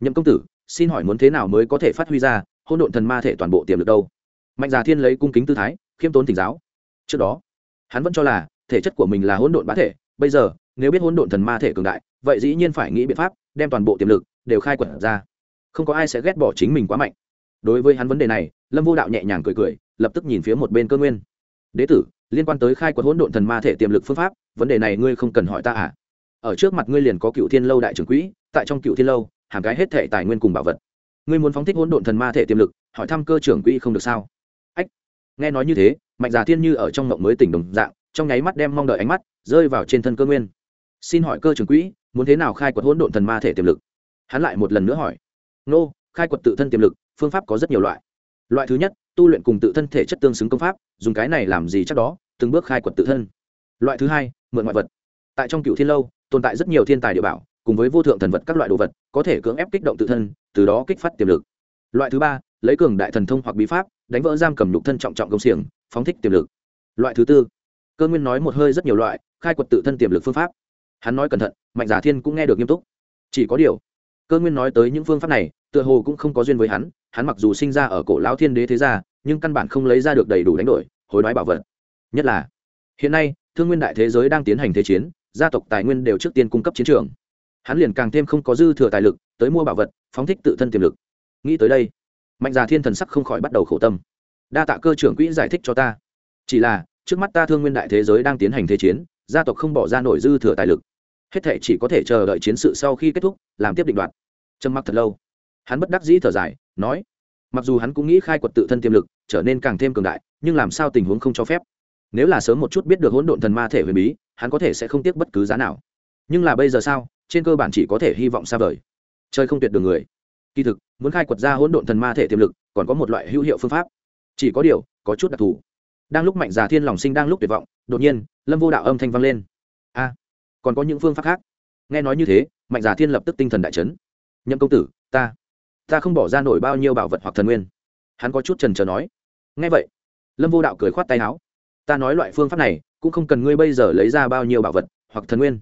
Nhậm công tử, xin hỏi muốn thế nào mới có thể phát huy ra hôn độn thần ma thể toàn bộ tiềm lực đâu? Mạnh già thiên lấy cung kính tư thái, khiêm tốn tỉnh giáo. Trước đó, hắn vẫn cho là thể chất của mình là hỗn độn bá thể. Bây giờ, nếu biết hỗn độn thần ma thể cường đại, vậy dĩ nhiên phải nghĩ biện pháp đem toàn bộ tiềm lực đều khai quật ra không có ai sẽ ghét bỏ chính mình quá mạnh. Đối với hắn vấn đề này, lâm vô đạo nhẹ nhàng cười cười, lập tức nhìn phía một bên cơ nguyên. Đế tử, liên quan tới khai quật hỗn độn thần ma thể tiềm lực phương pháp, vấn đề này ngươi không cần hỏi ta à? Ở trước mặt ngươi liền có cựu thiên lâu đại trưởng quỹ, tại trong cựu thiên lâu hàng cái hết thể tài nguyên cùng bảo vật. Ngươi muốn phóng thích hỗn độn thần ma thể tiềm lực, hỏi thăm cơ trưởng quỹ không được sao? Ách, nghe nói như thế, mạnh già thiên như ở trong ngộng mới tỉnh đồng dạng, trong nháy mắt đem mong đợi ánh mắt rơi vào trên thân cơ nguyên. Xin hỏi cơ trưởng quỹ, muốn thế nào khai quật hỗn độn thần ma thể tiềm lực? Hắn lại một lần nữa hỏi nô, khai quật tự thân tiềm lực, phương pháp có rất nhiều loại. Loại thứ nhất, tu luyện cùng tự thân thể chất tương xứng công pháp, dùng cái này làm gì chắc đó, từng bước khai quật tự thân. Loại thứ hai, mượn ngoại vật. Tại trong cựu thiên lâu, tồn tại rất nhiều thiên tài địa bảo, cùng với vô thượng thần vật các loại đồ vật, có thể cưỡng ép kích động tự thân, từ đó kích phát tiềm lực. Loại thứ ba, lấy cường đại thần thông hoặc bí pháp, đánh vỡ giam cầm nhục thân trọng trọng công xiềng, phóng thích tiềm lực. Loại thứ tư, cơ nguyên nói một hơi rất nhiều loại, khai quật tự thân tiềm lực phương pháp. Hắn nói cẩn thận, mạnh giả thiên cũng nghe được nghiêm túc. Chỉ có điều, cơ nguyên nói tới những phương pháp này tựa hồ cũng không có duyên với hắn hắn mặc dù sinh ra ở cổ lão thiên đế thế gia, nhưng căn bản không lấy ra được đầy đủ đánh đổi, hối đoái bảo vật. Nhất là, hiện nay, thương nguyên đại thế giới đang tiến hành thế chiến, gia tộc tài nguyên đều trước tiên cung cấp chiến trường. Hắn liền càng thêm không có dư thừa tài lực, tới mua bảo vật, phóng thích tự thân tiềm lực. Nghĩ tới đây, mạnh già thiên thần sắc không khỏi bắt đầu khổ tâm. Đa tạ cơ trưởng quỹ giải thích cho ta. Chỉ là, trước mắt ta thương nguyên đại thế giới đang tiến hành thế chiến, gia tộc không bỏ ra nổi dư thừa tài lực. Hết thể chỉ có thể chờ đợi chiến sự sau khi kết thúc, làm tiếp định đoạt. Trầm mặc thật lâu hắn bất đắc dĩ thở dài, nói, mặc dù hắn cũng nghĩ khai quật tự thân tiềm lực, trở nên càng thêm cường đại, nhưng làm sao tình huống không cho phép? Nếu là sớm một chút biết được hỗn độn thần ma thể huyền bí, hắn có thể sẽ không tiếc bất cứ giá nào. Nhưng là bây giờ sao, trên cơ bản chỉ có thể hy vọng xa vời. Chơi không tuyệt đường người. Kỳ thực, muốn khai quật ra hỗn độn thần ma thể tiềm lực, còn có một loại hữu hiệu phương pháp. Chỉ có điều, có chút đặc thù. Đang lúc mạnh già thiên lòng sinh đang lúc tuyệt vọng, đột nhiên, lâm vô đạo âm thanh vang lên. A, còn có những phương pháp khác. Nghe nói như thế, mạnh già thiên lập tức tinh thần đại chấn. Nhậm công tử, ta ta không bỏ ra nổi bao nhiêu bảo vật hoặc thần nguyên. Hắn có chút trần trờ nói. Nghe vậy, lâm vô đạo cười khoát tay áo. Ta nói loại phương pháp này, cũng không cần ngươi bây giờ lấy ra bao nhiêu bảo vật hoặc thần nguyên.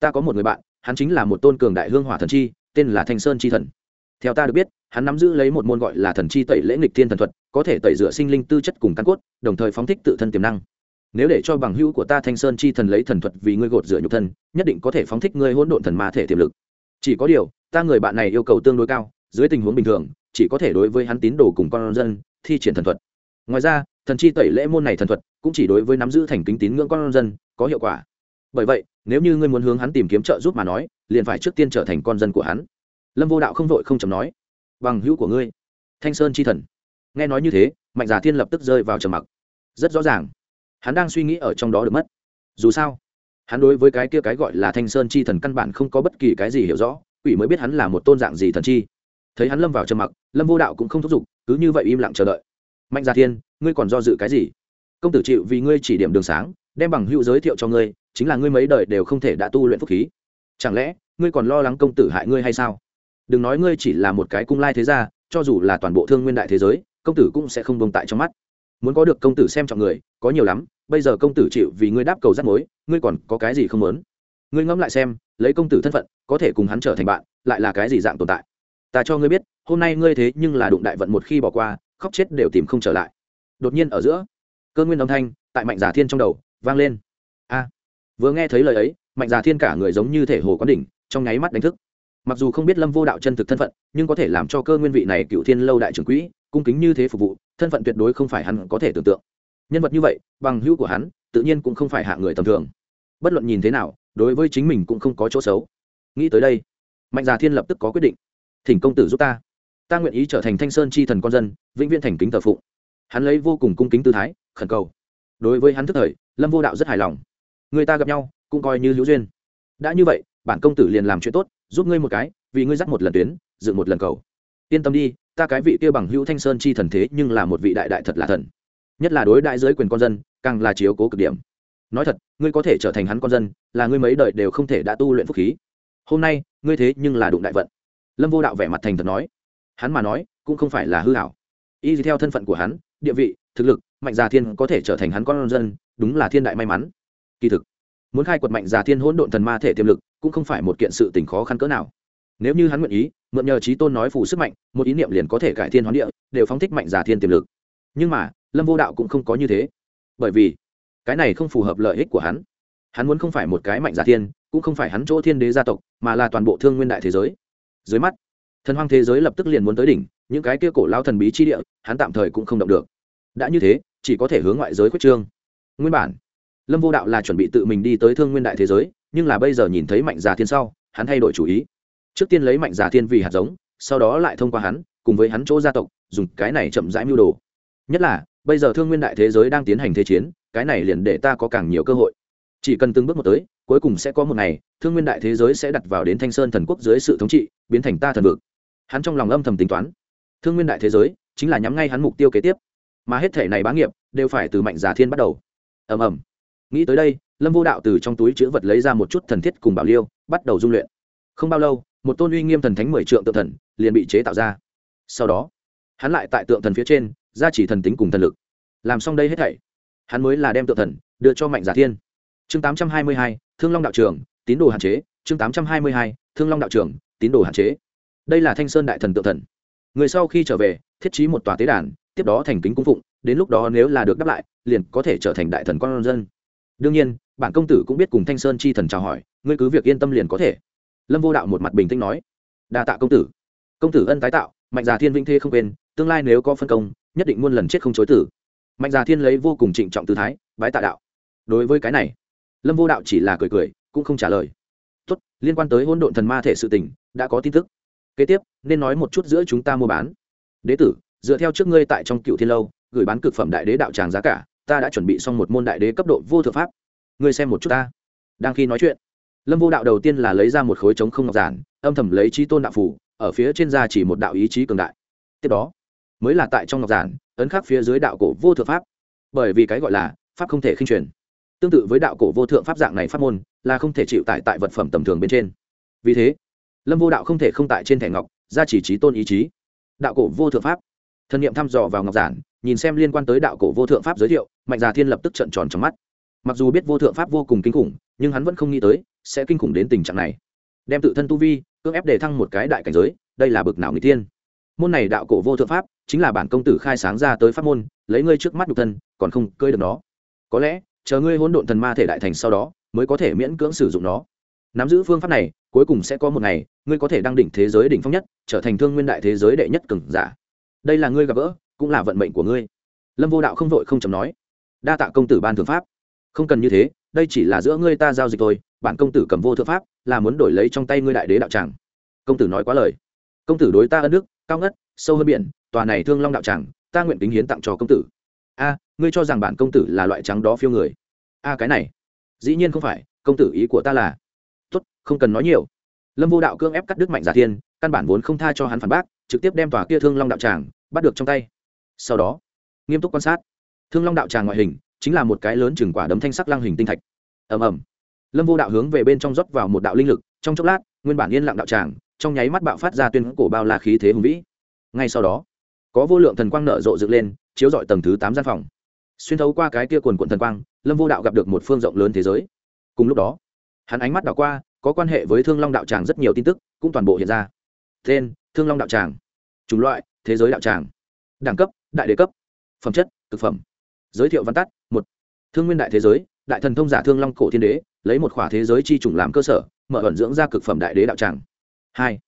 Ta có một người bạn, hắn chính là một tôn cường đại hương hỏa thần chi, tên là thanh sơn chi thần. Theo ta được biết, hắn nắm giữ lấy một môn gọi là thần chi tẩy lễ nghịch thiên thần thuật, có thể tẩy rửa sinh linh tư chất cùng căn cốt, đồng thời phóng thích tự thân tiềm năng. Nếu để cho bằng hữu của ta thanh sơn chi thần lấy thần thuật vì ngươi gột rửa nhục thân, nhất định có thể phóng thích ngươi hỗn độn thần ma thể tiềm lực. Chỉ có điều, ta người bạn này yêu cầu tương đối cao dưới tình huống bình thường, chỉ có thể đối với hắn tín đồ cùng con dân thi triển thần thuật. Ngoài ra, thần chi tẩy lễ môn này thần thuật cũng chỉ đối với nắm giữ thành kính tín ngưỡng con dân có hiệu quả. Bởi vậy, nếu như ngươi muốn hướng hắn tìm kiếm trợ giúp mà nói, liền phải trước tiên trở thành con dân của hắn. Lâm vô đạo không vội không chấm nói, bằng hữu của ngươi, thanh sơn chi thần. Nghe nói như thế, mạnh giả thiên lập tức rơi vào trầm mặc. Rất rõ ràng, hắn đang suy nghĩ ở trong đó được mất. Dù sao, hắn đối với cái kia cái gọi là thanh sơn chi thần căn bản không có bất kỳ cái gì hiểu rõ, quỷ mới biết hắn là một tôn dạng gì thần chi thấy hắn lâm vào trầm mặc, lâm vô đạo cũng không thúc giục, cứ như vậy im lặng chờ đợi. Mạnh gia thiên, ngươi còn do dự cái gì? Công tử chịu vì ngươi chỉ điểm đường sáng, đem bằng hữu giới thiệu cho ngươi, chính là ngươi mấy đời đều không thể đã tu luyện phúc khí. Chẳng lẽ, ngươi còn lo lắng công tử hại ngươi hay sao? Đừng nói ngươi chỉ là một cái cung lai thế gia, cho dù là toàn bộ thương nguyên đại thế giới, công tử cũng sẽ không bông tại trong mắt. Muốn có được công tử xem trọng người, có nhiều lắm, bây giờ công tử chịu vì ngươi đáp cầu rắt mối, ngươi còn có cái gì không muốn? Ngươi ngẫm lại xem, lấy công tử thân phận, có thể cùng hắn trở thành bạn, lại là cái gì dạng tồn tại? Ta cho ngươi biết, hôm nay ngươi thế nhưng là đụng đại vận một khi bỏ qua, khóc chết đều tìm không trở lại. Đột nhiên ở giữa cơn nguyên âm thanh tại mạnh giả thiên trong đầu vang lên. A! Vừa nghe thấy lời ấy, mạnh giả thiên cả người giống như thể hồ quán đỉnh, trong nháy mắt đánh thức. Mặc dù không biết lâm vô đạo chân thực thân phận, nhưng có thể làm cho cơ nguyên vị này cựu thiên lâu đại trưởng quỹ, cung kính như thế phục vụ, thân phận tuyệt đối không phải hắn có thể tưởng tượng. Nhân vật như vậy, bằng hữu của hắn, tự nhiên cũng không phải hạ người tầm thường. Bất luận nhìn thế nào, đối với chính mình cũng không có chỗ xấu. Nghĩ tới đây, mạnh già thiên lập tức có quyết định thỉnh công tử giúp ta. Ta nguyện ý trở thành thanh sơn chi thần con dân, vĩnh viễn thành kính thờ phụng. Hắn lấy vô cùng cung kính tư thái, khẩn cầu. Đối với hắn thức thời, lâm vô đạo rất hài lòng. Người ta gặp nhau, cũng coi như hữu duyên. Đã như vậy, bản công tử liền làm chuyện tốt, giúp ngươi một cái, vì ngươi dắt một lần tuyến, dựng một lần cầu. Yên tâm đi, ta cái vị kia bằng hữu thanh sơn chi thần thế nhưng là một vị đại đại thật là thần. Nhất là đối đại giới quyền con dân, càng là chiếu cố cực điểm. Nói thật, ngươi có thể trở thành hắn con dân, là ngươi mấy đời đều không thể đã tu luyện phúc khí. Hôm nay, ngươi thế nhưng là đụng đại vận lâm vô đạo vẻ mặt thành thật nói. Hắn mà nói, cũng không phải là hư hảo y theo thân phận của hắn, địa vị, thực lực, mạnh già thiên có thể trở thành hắn con dân, đúng là thiên đại may mắn. Kỳ thực, muốn khai quật mạnh già thiên hỗn độn thần ma thể tiềm lực, cũng không phải một kiện sự tình khó khăn cỡ nào. Nếu như hắn nguyện ý, mượn nhờ trí tôn nói phủ sức mạnh, một ý niệm liền có thể cải thiên hoán địa, đều phóng thích mạnh già thiên tiềm lực. Nhưng mà, lâm vô đạo cũng không có như thế. Bởi vì, cái này không phù hợp lợi ích của hắn. Hắn muốn không phải một cái mạnh giả thiên, cũng không phải hắn chỗ thiên đế gia tộc, mà là toàn bộ thương nguyên đại thế giới dưới mắt. Thần hoang thế giới lập tức liền muốn tới đỉnh, những cái kia cổ lao thần bí chi địa, hắn tạm thời cũng không động được. Đã như thế, chỉ có thể hướng ngoại giới quyết trương. Nguyên bản, lâm vô đạo là chuẩn bị tự mình đi tới thương nguyên đại thế giới, nhưng là bây giờ nhìn thấy mạnh già thiên sau, hắn thay đổi chủ ý. Trước tiên lấy mạnh già thiên vì hạt giống, sau đó lại thông qua hắn, cùng với hắn chỗ gia tộc, dùng cái này chậm rãi mưu đồ. Nhất là, bây giờ thương nguyên đại thế giới đang tiến hành thế chiến, cái này liền để ta có càng nhiều cơ hội chỉ cần từng bước một tới, cuối cùng sẽ có một ngày, thương nguyên đại thế giới sẽ đặt vào đến thanh sơn thần quốc dưới sự thống trị, biến thành ta thần vực. Hắn trong lòng âm thầm tính toán. Thương nguyên đại thế giới chính là nhắm ngay hắn mục tiêu kế tiếp. Mà hết thể này bá nghiệp đều phải từ mạnh giả thiên bắt đầu. Ầm ầm. Nghĩ tới đây, lâm vô đạo từ trong túi chữ vật lấy ra một chút thần thiết cùng bảo liêu, bắt đầu dung luyện. Không bao lâu, một tôn uy nghiêm thần thánh mười trượng tượng thần liền bị chế tạo ra. Sau đó, hắn lại tại tượng thần phía trên ra chỉ thần tính cùng thần lực. Làm xong đây hết thảy, hắn mới là đem tượng thần đưa cho mạnh giả thiên chương tám trăm hai mươi hai, thương long đạo trường, tín đồ hạn chế, chương tám trăm hai mươi hai, thương long đạo trường, tín đồ hạn chế. Đây là thanh sơn đại thần tượng thần. Người sau khi trở về, thiết trí một tòa tế đàn, tiếp đó thành kính cung phụng, đến lúc đó nếu là được đáp lại, liền có thể trở thành đại thần con dân. Đương nhiên, bản công tử cũng biết cùng thanh sơn chi thần chào hỏi, ngươi cứ việc yên tâm liền có thể. Lâm vô đạo một mặt bình tĩnh nói, đa tạ công tử. Công tử ân tái tạo, mạnh già thiên vĩnh thê không quên, tương lai nếu có phân công, nhất định muôn lần chết không chối tử. Mạnh già thiên lấy vô cùng trịnh trọng tư thái, bái tạ đạo. Đối với cái này lâm vô đạo chỉ là cười cười, cũng không trả lời. Tốt, liên quan tới hôn độn thần ma thể sự tình, đã có tin tức. Kế tiếp, nên nói một chút giữa chúng ta mua bán. Đế tử, dựa theo trước ngươi tại trong cựu thiên lâu, gửi bán cực phẩm đại đế đạo tràng giá cả, ta đã chuẩn bị xong một môn đại đế cấp độ vô thượng pháp. Ngươi xem một chút ta. Đang khi nói chuyện, lâm vô đạo đầu tiên là lấy ra một khối trống không ngọc giản, âm thầm lấy trí tôn đạo phủ ở phía trên da chỉ một đạo ý chí cường đại. Tiếp đó, mới là tại trong ngọc giản, ấn khắc phía dưới đạo cổ vô thượng pháp. Bởi vì cái gọi là pháp không thể khinh truyền tương tự với đạo cổ vô thượng pháp dạng này pháp môn, là không thể chịu tại tại vật phẩm tầm thường bên trên. Vì thế, lâm vô đạo không thể không tại trên thẻ ngọc ra chỉ trí tôn ý chí. Đạo cổ vô thượng pháp. Thân nhiệm thăm dò vào ngọc giản, nhìn xem liên quan tới đạo cổ vô thượng pháp giới thiệu, mạnh già thiên lập tức trận tròn trong mắt. Mặc dù biết vô thượng pháp vô cùng kinh khủng, nhưng hắn vẫn không nghĩ tới, sẽ kinh khủng đến tình trạng này. Đem tự thân tu vi, cưỡng ép để thăng một cái đại cảnh giới, đây là bực nào người tiên môn này đạo cổ vô thượng pháp, chính là bản công tử khai sáng ra tới pháp môn, lấy ngươi trước mắt nhục thân, còn không cơi được nó. Có lẽ chờ ngươi hỗn độn thần ma thể đại thành sau đó, mới có thể miễn cưỡng sử dụng nó. Nắm giữ phương pháp này, cuối cùng sẽ có một ngày, ngươi có thể đăng đỉnh thế giới đỉnh phong nhất, trở thành thương nguyên đại thế giới đệ nhất cường giả. Đây là ngươi gặp gỡ, cũng là vận mệnh của ngươi. Lâm vô đạo không vội không chấm nói. Đa tạ công tử ban thượng pháp. Không cần như thế, đây chỉ là giữa ngươi ta giao dịch thôi, bản công tử cầm vô thượng pháp, là muốn đổi lấy trong tay ngươi đại đế đạo tràng. Công tử nói quá lời. Công tử đối ta ân đức, cao ngất, sâu hơn biển, tòa này thương long đạo tràng, ta nguyện kính hiến tặng cho công tử a, ngươi cho rằng bản công tử là loại trắng đó phiêu người. A, cái này. Dĩ nhiên không phải, công tử ý của ta là. Tốt, không cần nói nhiều. Lâm vô đạo cương ép cắt đứt mạnh giả thiên, căn bản vốn không tha cho hắn phản bác, trực tiếp đem tòa kia thương long đạo tràng bắt được trong tay. Sau đó, nghiêm túc quan sát. Thương long đạo tràng ngoại hình chính là một cái lớn chừng quả đấm thanh sắc lăng hình tinh thạch. Ầm ầm. Lâm vô đạo hướng về bên trong rót vào một đạo linh lực, trong chốc lát, nguyên bản yên lặng đạo tràng, trong nháy mắt bạo phát ra tuyên cổ bao la khí thế hùng vĩ. Ngay sau đó, có vô lượng thần quang nở rộ dựng lên chiếu dọi tầng thứ tám gian phòng. Xuyên thấu qua cái kia quần quận thần quang, lâm vô đạo gặp được một phương rộng lớn thế giới. Cùng lúc đó, hắn ánh mắt đảo qua, có quan hệ với thương long đạo tràng rất nhiều tin tức, cũng toàn bộ hiện ra. Tên, thương long đạo tràng. Chủng loại, thế giới đạo tràng. Đẳng cấp, đại đế cấp. Phẩm chất thực phẩm. Giới thiệu văn tắt, một. Thương nguyên đại thế giới, đại thần thông giả thương long cổ thiên đế, lấy một khỏa thế giới chi chủng làm cơ sở, mở ẩn dưỡng ra cực phẩm đại đế đạo tràng. Hai.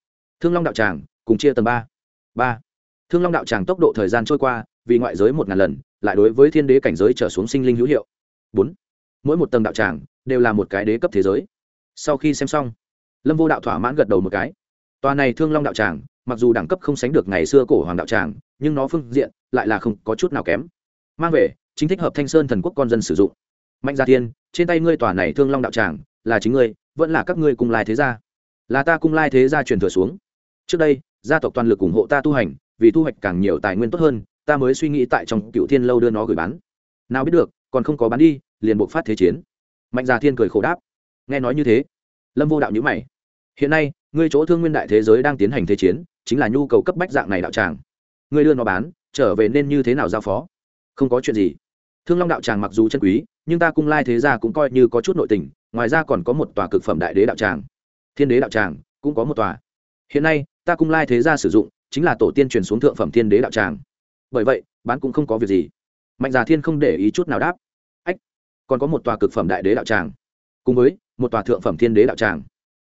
Thương long đạo tràng, cùng chia tầng ba. Ba. Thương long đạo tràng tốc độ thời gian trôi qua vì ngoại giới một ngàn lần, lại đối với thiên đế cảnh giới trở xuống sinh linh hữu hiệu. Bốn, mỗi một tầng đạo tràng đều là một cái đế cấp thế giới. Sau khi xem xong, lâm vô đạo thỏa mãn gật đầu một cái. Tòa này thương long đạo tràng, mặc dù đẳng cấp không sánh được ngày xưa cổ hoàng đạo tràng, nhưng nó phương diện lại là không có chút nào kém. Mang về, chính thích hợp thanh sơn thần quốc con dân sử dụng. Mạnh gia tiên, trên tay ngươi tòa này thương long đạo tràng, là chính ngươi, vẫn là các ngươi cùng lai thế gia? Là ta cung lai thế gia truyền thừa xuống. Trước đây, gia tộc toàn lực ủng hộ ta tu hành, vì thu hoạch càng nhiều tài nguyên tốt hơn ta mới suy nghĩ tại trong cựu thiên lâu đưa nó gửi bán. Nào biết được, còn không có bán đi, liền buộc phát thế chiến. Mạnh già thiên cười khổ đáp. Nghe nói như thế, lâm vô đạo nhữ mày. Hiện nay, ngươi chỗ thương nguyên đại thế giới đang tiến hành thế chiến, chính là nhu cầu cấp bách dạng này đạo tràng. Ngươi đưa nó bán, trở về nên như thế nào giao phó? Không có chuyện gì. Thương long đạo tràng mặc dù chân quý, nhưng ta cung lai thế gia cũng coi như có chút nội tình, ngoài ra còn có một tòa cực phẩm đại đế đạo tràng. Thiên đế đạo tràng, cũng có một tòa. Hiện nay, ta cung lai thế gia sử dụng, chính là tổ tiên truyền xuống thượng phẩm thiên đế đạo tràng bởi vậy, bán cũng không có việc gì. Mạnh già thiên không để ý chút nào đáp. Ách, còn có một tòa cực phẩm đại đế đạo tràng. Cùng với một tòa thượng phẩm thiên đế đạo tràng.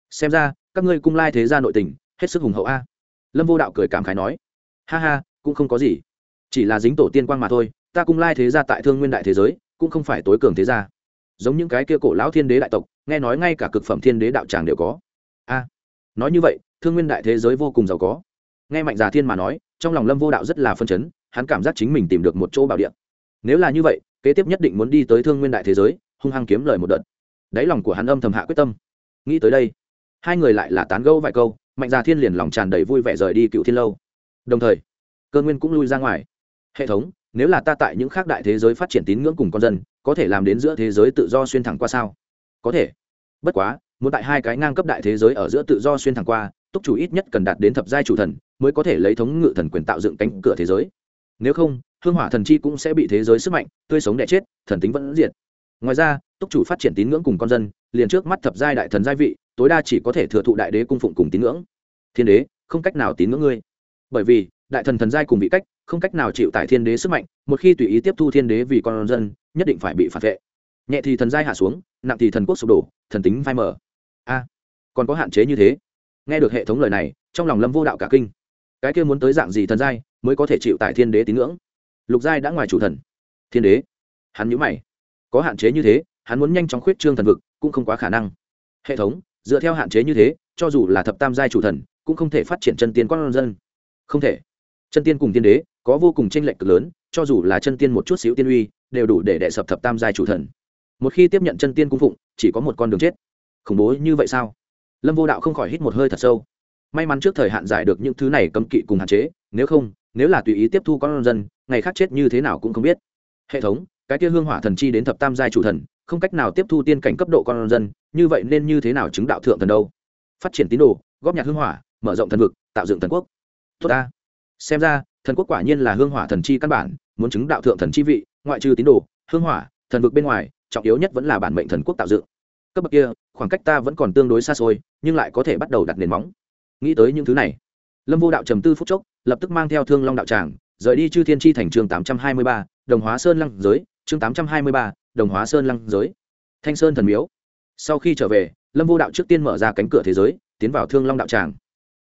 Xem ra, các ngươi cung lai thế gia nội tình, hết sức hùng hậu a. Lâm vô đạo cười cảm khái nói. Ha ha, cũng không có gì. Chỉ là dính tổ tiên quang mà thôi, ta cung lai thế gia tại thương nguyên đại thế giới, cũng không phải tối cường thế gia. Giống những cái kia cổ lão thiên đế đại tộc, nghe nói ngay cả cực phẩm thiên đế đạo tràng đều có. A, nói như vậy, thương nguyên đại thế giới vô cùng giàu có. Nghe mạnh già thiên mà nói, trong lòng lâm vô đạo rất là phân chấn hắn cảm giác chính mình tìm được một chỗ bảo địa, nếu là như vậy kế tiếp nhất định muốn đi tới thương nguyên đại thế giới hung hăng kiếm lời một đợt. Đáy lòng của hắn âm thầm hạ quyết tâm. Nghĩ tới đây hai người lại là tán gẫu vài câu mạnh gia thiên liền lòng tràn đầy vui vẻ rời đi cựu thiên lâu. Đồng thời cơ nguyên cũng lui ra ngoài. Hệ thống nếu là ta tại những khác đại thế giới phát triển tín ngưỡng cùng con dân có thể làm đến giữa thế giới tự do xuyên thẳng qua sao? Có thể. Bất quá muốn tại hai cái ngang cấp đại thế giới ở giữa tự do xuyên thẳng qua túc chủ ít nhất cần đạt đến thập giai chủ thần mới có thể lấy thống ngự thần quyền tạo dựng cánh cửa thế giới nếu không, hương hỏa thần chi cũng sẽ bị thế giới sức mạnh, tươi sống đẻ chết, thần tính vẫn diệt. Ngoài ra, túc chủ phát triển tín ngưỡng cùng con dân, liền trước mắt thập giai đại thần giai vị, tối đa chỉ có thể thừa thụ đại đế cung phụng cùng tín ngưỡng. Thiên đế, không cách nào tín ngưỡng ngươi. Bởi vì, đại thần thần giai cùng vị cách, không cách nào chịu tại thiên đế sức mạnh, một khi tùy ý tiếp thu thiên đế vì con dân, nhất định phải bị phản vệ. Nhẹ thì thần giai hạ xuống, nặng thì thần quốc sụp đổ, thần tính phai mở a, còn có hạn chế như thế. Nghe được hệ thống lời này, trong lòng lâm vô đạo cả kinh cái kia muốn tới dạng gì thần giai, mới có thể chịu tại thiên đế tín ngưỡng? Lục giai đã ngoài chủ thần. Thiên đế? Hắn nhữ mày. Có hạn chế như thế, hắn muốn nhanh chóng khuyết trương thần vực, cũng không quá khả năng. Hệ thống, dựa theo hạn chế như thế, cho dù là thập tam giai chủ thần, cũng không thể phát triển chân tiên con dân. Không thể. Chân tiên cùng tiên đế, có vô cùng tranh lệch cực lớn, cho dù là chân tiên một chút xíu tiên uy, đều đủ để đệ sập thập tam giai chủ thần. Một khi tiếp nhận chân tiên cung phụng, chỉ có một con đường chết. Khủng bố như vậy sao? Lâm vô đạo không khỏi hít một hơi thật sâu may mắn trước thời hạn giải được những thứ này cấm kỵ cùng hạn chế, nếu không, nếu là tùy ý tiếp thu con dân, ngày khác chết như thế nào cũng không biết. Hệ thống, cái kia hương hỏa thần chi đến thập tam giai chủ thần, không cách nào tiếp thu tiên cảnh cấp độ con dân, như vậy nên như thế nào chứng đạo thượng thần đâu? Phát triển tín đồ, góp nhặt hương hỏa, mở rộng thần vực, tạo dựng thần quốc. Tốt ta. Xem ra, thần quốc quả nhiên là hương hỏa thần chi căn bản, muốn chứng đạo thượng thần chi vị, ngoại trừ tín đồ, hương hỏa, thần vực bên ngoài, trọng yếu nhất vẫn là bản mệnh thần quốc tạo dựng. Cấp bậc kia, khoảng cách ta vẫn còn tương đối xa xôi, nhưng lại có thể bắt đầu đặt nền móng nghĩ tới những thứ này. Lâm vô đạo trầm tư phút chốc, lập tức mang theo thương long đạo tràng, rời đi chư thiên tri thành trường tám trăm hai mươi ba, đồng hóa sơn lăng giới, chương tám trăm hai mươi ba, đồng hóa sơn lăng giới. Thanh sơn thần miếu. Sau khi trở về, lâm vô đạo trước tiên mở ra cánh cửa thế giới, tiến vào thương long đạo tràng.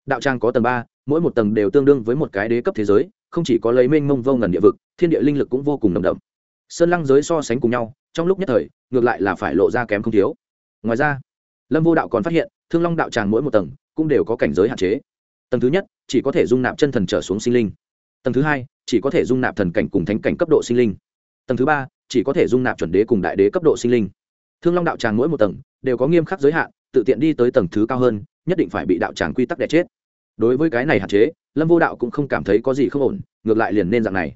Đạo tràng có tầng ba, mỗi một tầng đều tương đương với một cái đế cấp thế giới, không chỉ có lấy mênh mông vô ngần địa vực, thiên địa linh lực cũng vô cùng nồng đậm. Sơn lăng giới so sánh cùng nhau, trong lúc nhất thời, ngược lại là phải lộ ra kém không thiếu. Ngoài ra, lâm vô đạo còn phát hiện, thương long đạo tràng mỗi một tầng cũng đều có cảnh giới hạn chế. Tầng thứ nhất, chỉ có thể dung nạp chân thần trở xuống sinh linh. Tầng thứ hai, chỉ có thể dung nạp thần cảnh cùng thánh cảnh cấp độ sinh linh. Tầng thứ ba, chỉ có thể dung nạp chuẩn đế cùng đại đế cấp độ sinh linh. Thương long đạo tràng mỗi một tầng đều có nghiêm khắc giới hạn, tự tiện đi tới tầng thứ cao hơn, nhất định phải bị đạo tràng quy tắc đẻ chết. Đối với cái này hạn chế, lâm vô đạo cũng không cảm thấy có gì không ổn, ngược lại liền nên dạng này.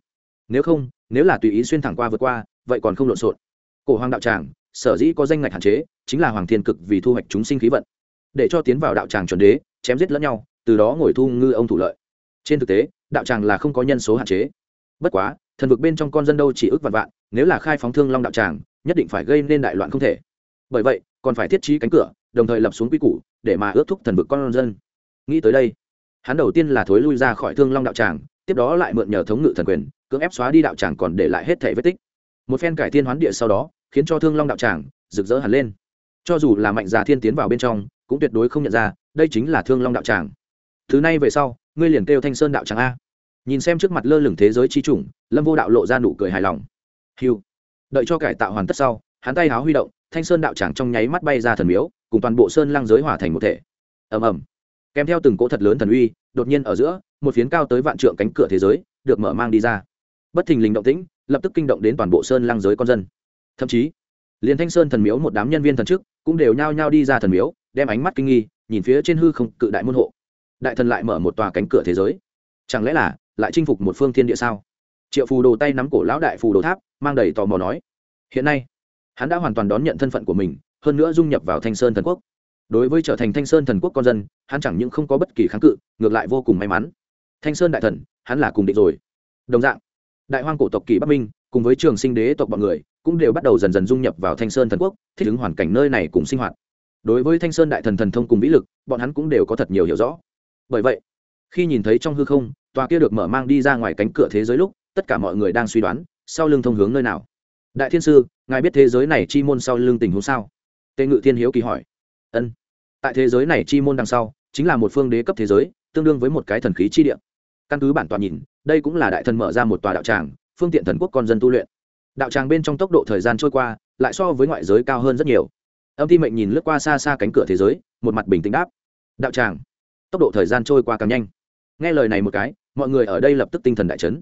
Nếu không, nếu là tùy ý xuyên thẳng qua vượt qua, vậy còn không lộn xộn. Cổ hoàng đạo tràng, sở dĩ có danh ngạch hạn chế, chính là hoàng thiên cực vì thu hoạch chúng sinh khí vận để cho tiến vào đạo tràng chuẩn đế, chém giết lẫn nhau, từ đó ngồi thu ngư ông thủ lợi. Trên thực tế, đạo tràng là không có nhân số hạn chế. Bất quá, thần vực bên trong con dân đâu chỉ ước vạn vạn, nếu là khai phóng thương long đạo tràng, nhất định phải gây nên đại loạn không thể. Bởi vậy, còn phải thiết trí cánh cửa, đồng thời lập xuống quy củ, để mà ước thúc thần vực con dân. Nghĩ tới đây, hắn đầu tiên là thối lui ra khỏi thương long đạo tràng, tiếp đó lại mượn nhờ thống ngự thần quyền, cưỡng ép xóa đi đạo tràng còn để lại hết thể vết tích. Một phen cải thiên hoán địa sau đó, khiến cho thương long đạo tràng rực rỡ hẳn lên. Cho dù là mạnh già thiên tiến vào bên trong cũng tuyệt đối không nhận ra, đây chính là thương long đạo tràng. Thứ này về sau, ngươi liền kêu thanh sơn đạo tràng a. Nhìn xem trước mặt lơ lửng thế giới chi chủng, lâm vô đạo lộ ra nụ cười hài lòng. Hiu đợi cho cải tạo hoàn tất sau, hắn tay háo huy động, thanh sơn đạo tràng trong nháy mắt bay ra thần miếu, cùng toàn bộ sơn lang giới hòa thành một thể. Ầm ầm. Kèm theo từng cỗ thật lớn thần uy, đột nhiên ở giữa, một phiến cao tới vạn trượng cánh cửa thế giới, được mở mang đi ra. Bất thình lình động tĩnh, lập tức kinh động đến toàn bộ sơn lang giới con dân. Thậm chí, liền thanh sơn thần miếu một đám nhân viên thần chức, cũng đều nhao nhao đi ra thần miếu đem ánh mắt kinh nghi, nhìn phía trên hư không, cự đại môn hộ. Đại thần lại mở một tòa cánh cửa thế giới. Chẳng lẽ là, lại chinh phục một phương thiên địa sao? Triệu phù đồ tay nắm cổ lão đại phù đồ tháp, mang đầy tò mò nói. Hiện nay, hắn đã hoàn toàn đón nhận thân phận của mình, hơn nữa dung nhập vào thanh sơn thần quốc. Đối với trở thành thanh sơn thần quốc con dân, hắn chẳng những không có bất kỳ kháng cự, ngược lại vô cùng may mắn. Thanh sơn đại thần, hắn là cùng định rồi. Đồng dạng, đại hoang cổ tộc kỳ bắc minh, cùng với trường sinh đế tộc bọn người, cũng đều bắt đầu dần dần dung nhập vào thanh sơn thần quốc, thích ứng hoàn cảnh nơi này cùng sinh hoạt đối với thanh sơn đại thần thần thông cùng vĩ lực, bọn hắn cũng đều có thật nhiều hiểu rõ. Bởi vậy, khi nhìn thấy trong hư không, tòa kia được mở mang đi ra ngoài cánh cửa thế giới lúc, tất cả mọi người đang suy đoán, sau lưng thông hướng nơi nào. Đại thiên sư, ngài biết thế giới này chi môn sau lưng tình huống sao? Tề ngự thiên hiếu kỳ hỏi. Ân. Tại thế giới này chi môn đằng sau, chính là một phương đế cấp thế giới, tương đương với một cái thần khí chi địa. Căn cứ bản tòa nhìn, đây cũng là đại thần mở ra một tòa đạo tràng, phương tiện thần quốc con dân tu luyện. Đạo tràng bên trong tốc độ thời gian trôi qua, lại so với ngoại giới cao hơn rất nhiều âm thi mệnh nhìn lướt qua xa xa cánh cửa thế giới, một mặt bình tĩnh đáp. Đạo tràng, tốc độ thời gian trôi qua càng nhanh. Nghe lời này một cái, mọi người ở đây lập tức tinh thần đại chấn.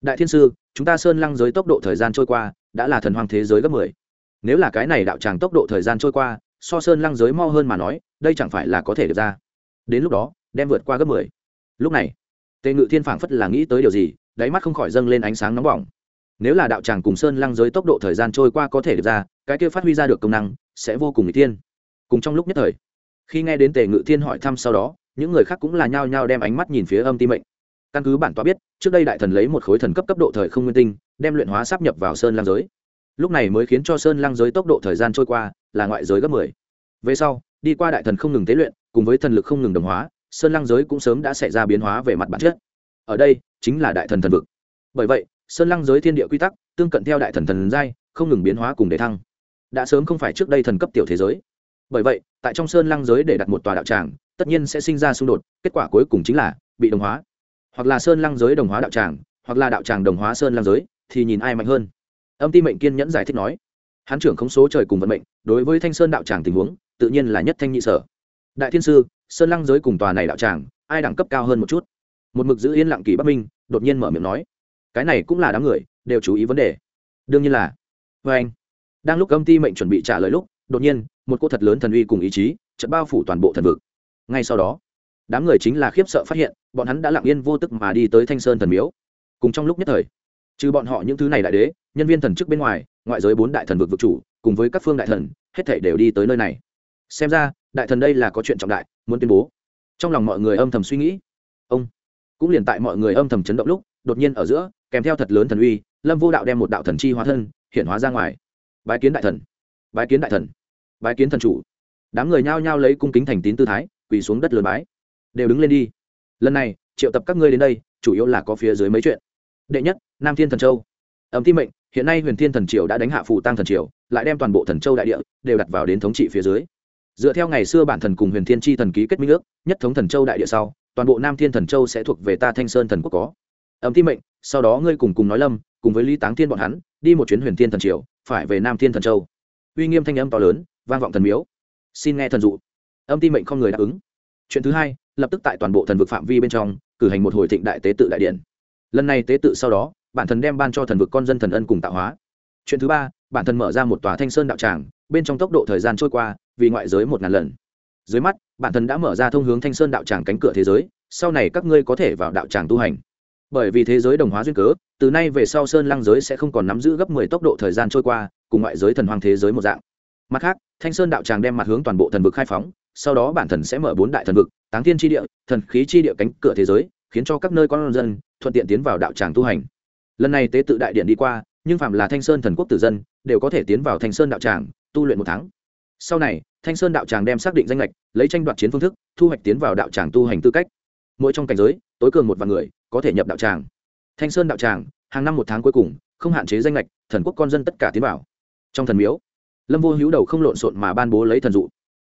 Đại thiên sư, chúng ta sơn lăng giới tốc độ thời gian trôi qua đã là thần hoàng thế giới gấp mười. Nếu là cái này đạo tràng tốc độ thời gian trôi qua, so sơn lăng giới mau hơn mà nói, đây chẳng phải là có thể được ra. Đến lúc đó, đem vượt qua gấp mười. Lúc này, tề ngự thiên phảng phất là nghĩ tới điều gì, đáy mắt không khỏi dâng lên ánh sáng nóng bỏng. Nếu là đạo tràng cùng sơn lăng giới tốc độ thời gian trôi qua có thể được ra, cái kia phát huy ra được công năng sẽ vô cùng n g tiên cùng trong lúc nhất thời, khi nghe đến tề ngự thiên hỏi thăm sau đó, những người khác cũng là nhao nhao đem ánh mắt nhìn phía âm ti mệnh. Căn cứ bản tọa biết, trước đây đại thần lấy một khối thần cấp cấp độ thời không nguyên tinh, đem luyện hóa sắp nhập vào sơn lang giới. Lúc này mới khiến cho sơn lang giới tốc độ thời gian trôi qua, là ngoại giới gấp mười. Về sau, đi qua đại thần không ngừng tế luyện, cùng với thần lực không ngừng đồng hóa, sơn lang giới cũng sớm đã xảy ra biến hóa về mặt bản chất. Ở đây, chính là đại thần thần vực. Bởi vậy, sơn lang giới thiên địa quy tắc, tương cận theo đại thần thần giai, không ngừng biến hóa cùng để thăng đã sớm không phải trước đây thần cấp tiểu thế giới. Bởi vậy, tại trong sơn lăng giới để đặt một tòa đạo tràng, tất nhiên sẽ sinh ra xung đột, kết quả cuối cùng chính là bị đồng hóa. Hoặc là sơn lăng giới đồng hóa đạo tràng, hoặc là đạo tràng đồng hóa sơn lăng giới, thì nhìn ai mạnh hơn. Âm ti mệnh kiên nhẫn giải thích nói, hán trưởng không số trời cùng vận mệnh, đối với thanh sơn đạo tràng tình huống, tự nhiên là nhất thanh nhị sở. Đại thiên sư, sơn lăng giới cùng tòa này đạo tràng, ai đẳng cấp cao hơn một chút? Một mực giữ yên lặng kỳ bắc minh, đột nhiên mở miệng nói, cái này cũng là đám người, đều chú ý vấn đề. Đương nhiên là vê anh đang lúc âm ti mệnh chuẩn bị trả lời lúc, đột nhiên, một cô thật lớn thần uy cùng ý chí, chợt bao phủ toàn bộ thần vực. Ngay sau đó, đám người chính là khiếp sợ phát hiện, bọn hắn đã lặng yên vô tức mà đi tới thanh sơn thần miếu. Cùng trong lúc nhất thời, trừ bọn họ những thứ này đại đế, nhân viên thần chức bên ngoài, ngoại giới bốn đại thần vực vực chủ, cùng với các phương đại thần, hết thể đều đi tới nơi này. Xem ra, đại thần đây là có chuyện trọng đại, muốn tuyên bố. Trong lòng mọi người âm thầm suy nghĩ. Ông cũng liền tại mọi người âm thầm chấn động lúc, đột nhiên ở giữa, kèm theo thật lớn thần uy, lâm vô đạo đem một đạo thần chi hóa thân, hiện hóa ra ngoài bái kiến đại thần. Bái kiến đại thần. Bái kiến thần chủ. Đám người nhao nhao lấy cung kính thành tín tư thái, quỳ xuống đất lớn bái. Đều đứng lên đi. Lần này, triệu tập các ngươi đến đây, chủ yếu là có phía dưới mấy chuyện. Đệ nhất, nam thiên thần châu. Ấm thi mệnh, hiện nay huyền thiên thần triều đã đánh hạ phù tăng thần triều, lại đem toàn bộ thần châu đại địa đều đặt vào đến thống trị phía dưới. Dựa theo ngày xưa bản thần cùng huyền thiên tri thần ký kết minh ước, nhất thống thần châu đại địa sau, toàn bộ nam thiên thần châu sẽ thuộc về ta thanh sơn thần quốc có. Ấm thi mệnh, sau đó ngươi cùng cùng nói lâm cùng với lý táng thiên bọn hắn, đi một chuyến huyền thiên thần triều, phải về nam thiên thần châu. Uy nghiêm thanh âm to lớn, vang vọng thần miếu. Xin nghe thần dụ. Âm ti mệnh không người đáp ứng. Chuyện thứ hai, lập tức tại toàn bộ thần vực phạm vi bên trong, cử hành một hồi thịnh đại tế tự đại điện. Lần này tế tự sau đó, bản thần đem ban cho thần vực con dân thần ân cùng tạo hóa. Chuyện thứ ba, bản thần mở ra một tòa thanh sơn đạo tràng, bên trong tốc độ thời gian trôi qua, vì ngoại giới một ngàn lần. Dưới mắt, bản thần đã mở ra thông hướng thanh sơn đạo tràng cánh cửa thế giới, sau này các ngươi có thể vào đạo tràng tu hành. Bởi vì thế giới đồng hóa duyên cớ từ nay về sau sơn lăng giới sẽ không còn nắm giữ gấp mười tốc độ thời gian trôi qua, cùng ngoại giới thần hoàng thế giới một dạng. Mặt khác, thanh sơn đạo tràng đem mặt hướng toàn bộ thần vực khai phóng, sau đó bản thần sẽ mở bốn đại thần vực, táng thiên tri địa, thần khí tri địa cánh cửa thế giới, khiến cho các nơi con dân thuận tiện tiến vào đạo tràng tu hành. Lần này tế tự đại điện đi qua, nhưng phạm là thanh sơn thần quốc tử dân, đều có thể tiến vào thanh sơn đạo tràng, tu luyện một tháng. Sau này, thanh sơn đạo tràng đem xác định danh lệch, lấy tranh đoạt chiến phương thức, thu hoạch tiến vào đạo tràng tu hành tư cách. Mỗi trong cảnh giới, tối cường một vài người, có thể nhập đạo tràng thanh sơn đạo tràng, hàng năm một tháng cuối cùng, không hạn chế danh lệch, thần quốc con dân tất cả tiến vào. Trong thần miếu, lâm vô hữu đầu không lộn xộn mà ban bố lấy thần dụ.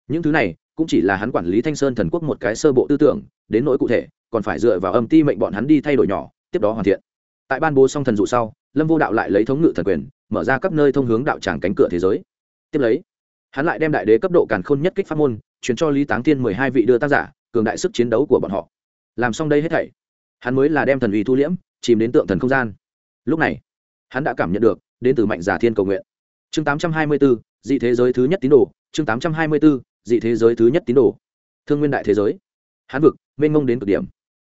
Những thứ này, cũng chỉ là hắn quản lý thanh sơn thần quốc một cái sơ bộ tư tưởng, đến nỗi cụ thể, còn phải dựa vào âm ti mệnh bọn hắn đi thay đổi nhỏ, tiếp đó hoàn thiện. Tại ban bố xong thần dụ sau, lâm vô đạo lại lấy thống ngự thần quyền, mở ra các nơi thông hướng đạo tràng cánh cửa thế giới. Tiếp lấy, hắn lại đem đại đế cấp độ càn khôn nhất kích pháp môn chuyển cho lý táng tiên mười hai vị đưa tác giả, cường đại sức chiến đấu của bọn họ. Làm xong đây hết thảy hắn mới là đem thần uy thu liễm, chìm đến tượng thần không gian. Lúc này, hắn đã cảm nhận được đến từ mạnh giả thiên cầu nguyện. Chương tám trăm hai mươi bốn dị thế giới thứ nhất tín đồ, chương tám trăm hai mươi bốn dị thế giới thứ nhất tín đồ. Thương nguyên đại thế giới. Hán vực, mênh mông đến cực điểm.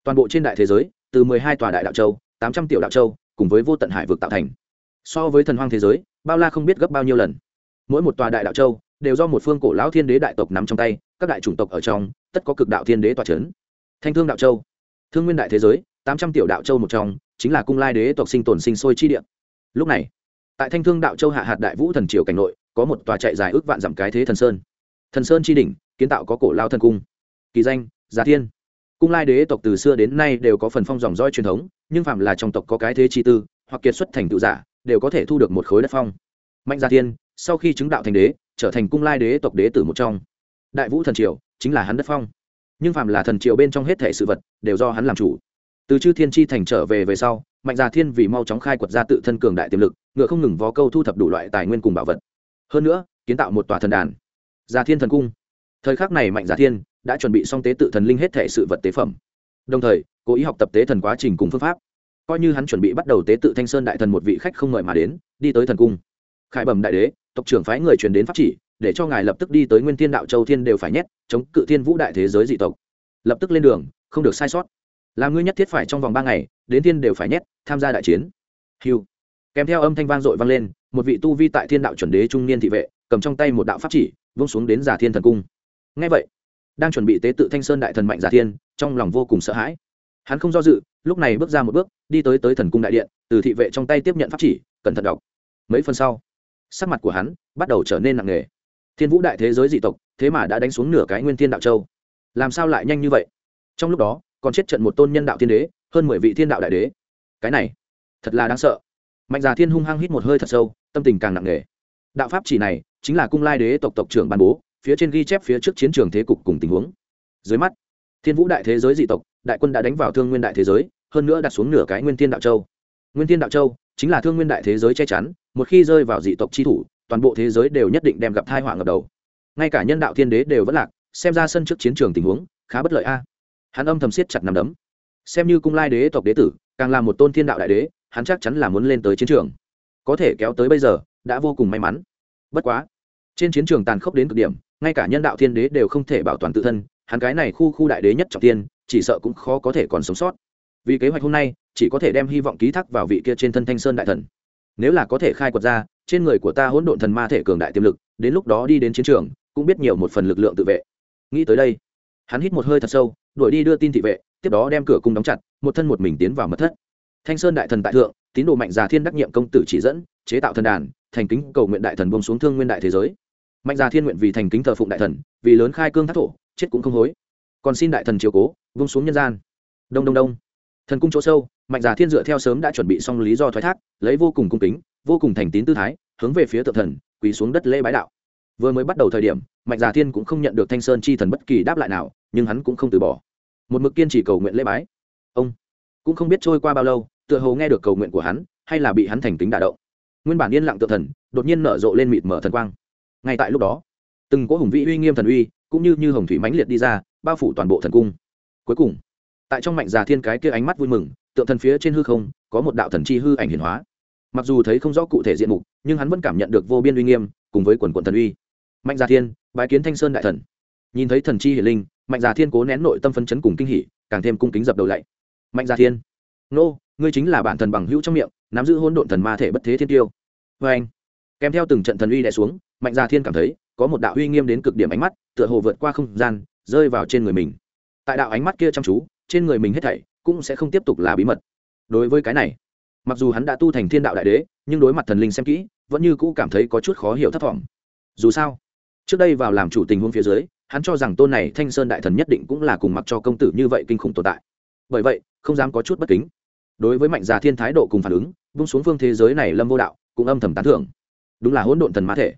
Toàn bộ trên đại thế giới, từ mười hai tòa đại đạo châu, tám trăm tiểu đạo châu, cùng với vô tận hải vực tạo thành. So với thần hoang thế giới, bao la không biết gấp bao nhiêu lần. Mỗi một tòa đại đạo châu đều do một phương cổ lão thiên đế đại tộc nắm trong tay, các đại chủng tộc ở trong, tất có cực đạo thiên đế tòa c h ấ n thanh thương đạo châu thương nguyên đại thế giới, tám trăm tiểu đạo châu một trong, chính là cung lai đế tộc sinh tồn sinh sôi chi địa. Lúc này, tại thanh thương đạo châu hạ hạt đại vũ thần triều cảnh nội, có một tòa chạy dài ước vạn dặm cái thế thần sơn. Thần sơn tri đỉnh, kiến tạo có cổ lao thần cung, kỳ danh giá thiên. Cung lai đế tộc từ xưa đến nay đều có phần phong dòng roi truyền thống, nhưng phạm là trong tộc có cái thế chi tư, hoặc kiệt xuất thành tự giả, đều có thể thu được một khối đất phong. Mạnh gia thiên, sau khi chứng đạo thành đế, trở thành cung lai đế tộc đế tử một trong. Đại vũ thần triều, chính là hắn đất phong nhưng phạm là thần triều bên trong hết thể sự vật, đều do hắn làm chủ. Từ chư thiên chi thành trở về về sau, mạnh gia thiên vì mau chóng khai quật ra tự thân cường đại tiềm lực, ngựa không ngừng vó câu thu thập đủ loại tài nguyên cùng bảo vật. Hơn nữa, kiến tạo một tòa thần đàn. Gia thiên thần cung. Thời khắc này mạnh gia thiên đã chuẩn bị xong tế tự thần linh hết thể sự vật tế phẩm. Đồng thời, cố ý học tập tế thần quá trình cùng phương pháp. Coi như hắn chuẩn bị bắt đầu tế tự thanh sơn đại thần một vị khách không mời mà đến, đi tới thần cung. Khải bẩm đại đế, tộc trưởng phái người truyền đến pháp chỉ để cho ngài lập tức đi tới nguyên thiên đạo châu thiên đều phải nhét, chống cự thiên vũ đại thế giới dị tộc. Lập tức lên đường, không được sai sót. Làm ngươi nhất thiết phải trong vòng ba ngày, đến thiên đều phải nhét, tham gia đại chiến. Hiu kèm theo âm thanh vang dội vang lên, một vị tu vi tại thiên đạo chuẩn đế trung niên thị vệ, cầm trong tay một đạo pháp chỉ, vung xuống đến giả thiên thần cung. Ngay vậy, đang chuẩn bị tế tự thanh sơn đại thần mạnh giả thiên, trong lòng vô cùng sợ hãi. Hắn không do dự, lúc này bước ra một bước, đi tới tới thần cung đại điện, từ thị vệ trong tay tiếp nhận pháp chỉ, cẩn thận đọc. Mấy phần sau, sắc mặt của hắn bắt đầu trở nên nặng nề thiên vũ đại thế giới dị tộc, thế mà đã đánh xuống nửa cái nguyên thiên đạo châu. Làm sao lại nhanh như vậy? Trong lúc đó, còn chết trận một tôn nhân đạo thiên đế, hơn mười vị thiên đạo đại đế. Cái này, thật là đáng sợ. Mạnh già thiên hung hăng hít một hơi thật sâu, tâm tình càng nặng nề. Đạo pháp chỉ này, chính là cung lai đế tộc tộc trưởng ban bố, phía trên ghi chép phía trước chiến trường thế cục cùng tình huống. Dưới mắt, thiên vũ đại thế giới dị tộc, đại quân đã đánh vào thương nguyên đại thế giới, hơn nữa đặt xuống nửa cái nguyên thiên đạo châu. Nguyên thiên đạo châu chính là thương nguyên đại thế giới che chắn, một khi rơi vào dị tộc chi thủ toàn bộ thế giới đều nhất định đem gặp thai họa ngập đầu. Ngay cả nhân đạo thiên đế đều vẫn lạc, xem ra sân trước chiến trường tình huống, khá bất lợi a. Hắn âm thầm siết chặt nằm đấm. Xem như cung lai đế tộc đế tử, càng là một tôn thiên đạo đại đế, hắn chắc chắn là muốn lên tới chiến trường. Có thể kéo tới bây giờ, đã vô cùng may mắn. Bất quá, trên chiến trường tàn khốc đến cực điểm, ngay cả nhân đạo thiên đế đều không thể bảo toàn tự thân, hắn cái này khu khu đại đế nhất trọng tiên, chỉ sợ cũng khó có thể còn sống sót. Vì kế hoạch hôm nay, chỉ có thể đem hy vọng ký thác vào vị kia trên thân thanh sơn đại thần. Nếu là có thể khai quật ra trên người của ta hỗn độn thần ma thể cường đại tiềm lực, đến lúc đó đi đến chiến trường, cũng biết nhiều một phần lực lượng tự vệ. Nghĩ tới đây, hắn hít một hơi thật sâu, đuổi đi đưa tin thị vệ, tiếp đó đem cửa cung đóng chặt, một thân một mình tiến vào mật thất. Thanh sơn đại thần tại thượng, tín đồ mạnh già thiên đắc nhiệm công tử chỉ dẫn, chế tạo thần đàn, thành kính cầu nguyện đại thần bông xuống thương nguyên đại thế giới. Mạnh già thiên nguyện vì thành kính thờ phụng đại thần, vì lớn khai cương thác thổ, chết cũng không hối. Còn xin đại thần chiều cố vung xuống nhân gian. Đông đông đông. Thần cung chỗ sâu mạnh già thiên dựa theo sớm đã chuẩn bị xong lý do thoái thác, lấy vô cùng cung kính, vô cùng thành tín tư thái, hướng về phía tự thần, quỳ xuống đất lễ bái đạo. Vừa mới bắt đầu thời điểm, mạnh già thiên cũng không nhận được thanh sơn chi thần bất kỳ đáp lại nào, nhưng hắn cũng không từ bỏ. Một mực kiên chỉ cầu nguyện lễ bái. Ông cũng không biết trôi qua bao lâu, tựa hồ nghe được cầu nguyện của hắn, hay là bị hắn thành tính đả động. Nguyên bản yên lặng tự thần, đột nhiên nở rộ lên mịt mở thần quang. Ngay tại lúc đó, từng cỗ hùng vĩ uy nghiêm thần uy, cũng như như hồng thủy mãnh liệt đi ra, bao phủ toàn bộ thần cung. Cuối cùng, tại trong mạnh già thiên cái kia ánh mắt vui mừng tượng thần phía trên hư không, có một đạo thần chi hư ảnh hiển hóa. Mặc dù thấy không rõ cụ thể diện mục, nhưng hắn vẫn cảm nhận được vô biên uy nghiêm, cùng với quần quận thần uy. Mạnh Gia thiên, bái kiến thanh sơn đại thần. Nhìn thấy thần chi hiển linh, mạnh Gia thiên cố nén nội tâm phân chấn cùng kinh hỉ, càng thêm cung kính dập đầu lạy mạnh Gia thiên, nô, ngươi chính là bản thần bằng hữu trong miệng, nắm giữ hôn độn thần ma thể bất thế thiên tiêu. Vê anh, kèm theo từng trận thần uy đè xuống, mạnh Gia thiên cảm thấy, có một đạo uy nghiêm đến cực điểm ánh mắt, tựa hồ vượt qua không gian, rơi vào trên người mình. Tại đạo ánh mắt kia chăm chú, trên người mình hết thảy cũng sẽ không tiếp tục là bí mật. Đối với cái này, mặc dù hắn đã tu thành thiên đạo đại đế, nhưng đối mặt thần linh xem kỹ, vẫn như cũ cảm thấy có chút khó hiểu thất vọng. Dù sao, trước đây vào làm chủ tình huống phía dưới, hắn cho rằng tôn này thanh sơn đại thần nhất định cũng là cùng mặc cho công tử như vậy kinh khủng tồn tại. Bởi vậy, không dám có chút bất kính. Đối với mạnh già thiên thái độ cùng phản ứng, vung xuống phương thế giới này lâm vô đạo cũng âm thầm tán thưởng. Đúng là hỗn độn thần mã thể.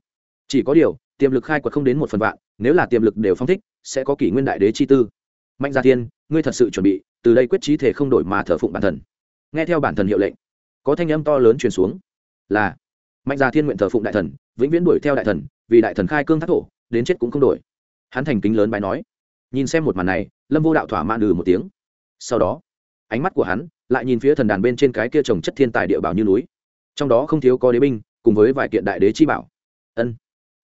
Chỉ có điều, tiềm lực khai quật không đến một phần vạn, nếu là tiềm lực đều phong thích, sẽ có kỷ nguyên đại đế chi tư mạnh gia thiên, ngươi thật sự chuẩn bị, từ đây quyết trí thể không đổi mà thờ phụng bản thần. Nghe theo bản thần hiệu lệnh, có thanh âm to lớn truyền xuống, là, mạnh gia thiên nguyện thờ phụng đại thần, vĩnh viễn đuổi theo đại thần, vì đại thần khai cương thác thổ, đến chết cũng không đổi. Hắn thành kính lớn bài nói. Nhìn xem một màn này, lâm vô đạo thỏa mãn ừ một tiếng. Sau đó, ánh mắt của hắn lại nhìn phía thần đàn bên trên cái kia trồng chất thiên tài địa bảo như núi. Trong đó không thiếu có đế binh, cùng với vài kiện đại đế chi bảo. Ân,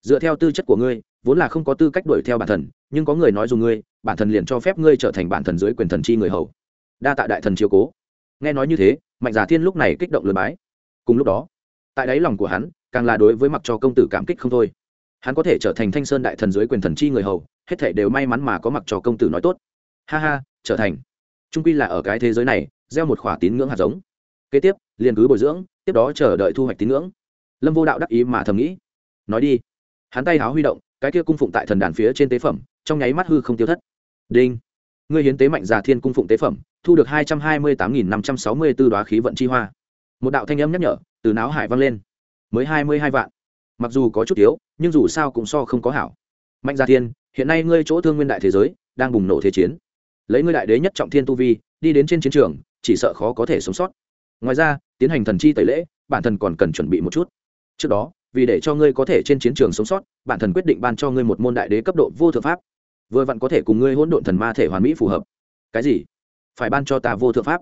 dựa theo tư chất của ngươi, vốn là không có tư cách đuổi theo bản thần nhưng có người nói dùng ngươi, bản thần liền cho phép ngươi trở thành bản thần dưới quyền thần chi người hầu. Đa tạ đại thần chiếu cố. Nghe nói như thế, mạnh giả thiên lúc này kích động lượt bái. Cùng lúc đó, tại đáy lòng của hắn, càng là đối với mặc cho công tử cảm kích không thôi. Hắn có thể trở thành thanh sơn đại thần dưới quyền thần chi người hầu, hết thể đều may mắn mà có mặc cho công tử nói tốt. Ha ha, trở thành. Trung quy là ở cái thế giới này, gieo một khỏa tín ngưỡng hạt giống. Kế tiếp, liền cứ bồi dưỡng, tiếp đó chờ đợi thu hoạch tín ngưỡng. Lâm vô đạo đắc ý mà thầm nghĩ. Nói đi. Hắn tay háo huy động, cái kia cung phụng tại thần đàn phía trên tế phẩm trong nháy mắt hư không tiêu thất. Đinh. Ngươi hiến tế mạnh già thiên cung phụng tế phẩm, thu được hai trăm hai mươi tám nghìn năm trăm sáu mươi b ố đoá khí vận chi hoa. Một đạo thanh âm nhắc nhở, từ não hải vang lên. Mới hai mươi hai vạn. Mặc dù có chút thiếu, nhưng dù sao cũng so không có hảo. Mạnh gia thiên, hiện nay ngươi chỗ thương nguyên đại thế giới, đang bùng nổ thế chiến. Lấy ngươi đại đế nhất trọng thiên tu vi, đi đến trên chiến trường, chỉ sợ khó có thể sống sót. Ngoài ra, tiến hành thần chi tẩy lễ, bản thân còn cần chuẩn bị một chút. Trước đó, vì để cho ngươi có thể trên chiến trường sống sót, bản thân quyết định ban cho ngươi một môn đại đế cấp độ vô thượng pháp vừa vặn có thể cùng ngươi hỗn độn thần ma thể hoàn mỹ phù hợp. Cái gì? Phải ban cho ta vô thượng pháp.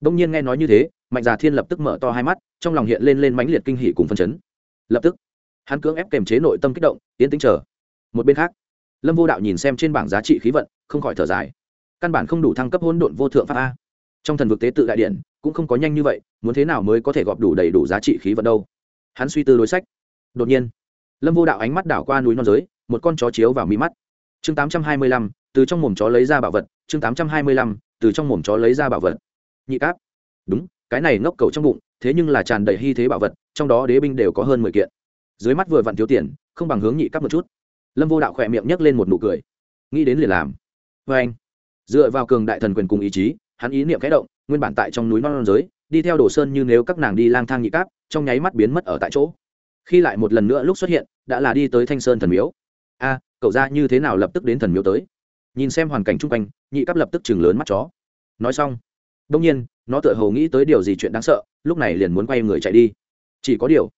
Đông nhiên nghe nói như thế, mạnh già thiên lập tức mở to hai mắt, trong lòng hiện lên lên mãnh liệt kinh hỉ cùng phân chấn. Lập tức, hắn cưỡng ép kềm chế nội tâm kích động tiến tính chờ. Một bên khác, lâm vô đạo nhìn xem trên bảng giá trị khí vận, không khỏi thở dài. Căn bản không đủ thăng cấp hỗn độn vô thượng pháp a. Trong thần vực tế tự đại điện, cũng không có nhanh như vậy, muốn thế nào mới có thể gọp đủ đầy đủ giá trị khí vận đâu? Hắn suy tư đối sách. Đột nhiên, lâm vô đạo ánh mắt đảo qua núi non giới, một con chó chiếu vào mi mắt chương tám trăm hai mươi lăm từ trong mồm chó lấy ra bảo vật chương tám trăm hai mươi lăm từ trong mồm chó lấy ra bảo vật. Nhị cáp. Đúng cái này ngốc cầu trong bụng thế nhưng là tràn đầy hy thế bảo vật trong đó đế binh đều có hơn mười kiện. Dưới mắt vừa vặn thiếu tiền không bằng hướng nhị cáp một chút. Lâm vô đạo khỏe miệng nhấc lên một nụ cười. Nghĩ đến liền làm. Vê anh dựa vào cường đại thần quyền cùng ý chí hắn ý niệm kẽ động nguyên bản tại trong núi non, non giới đi theo đồ sơn như nếu các nàng đi lang thang nhị cáp trong nháy mắt biến mất ở tại chỗ. Khi lại một lần nữa lúc xuất hiện đã là đi tới thanh sơn thần miếu a, cậu ra như thế nào lập tức đến thần miếu tới? Nhìn xem hoàn cảnh chung quanh, nhị cắp lập tức chừng lớn mắt chó. Nói xong đông nhiên, nó tựa hồ nghĩ tới điều gì chuyện đáng sợ, lúc này liền muốn quay người chạy đi. Chỉ có điều,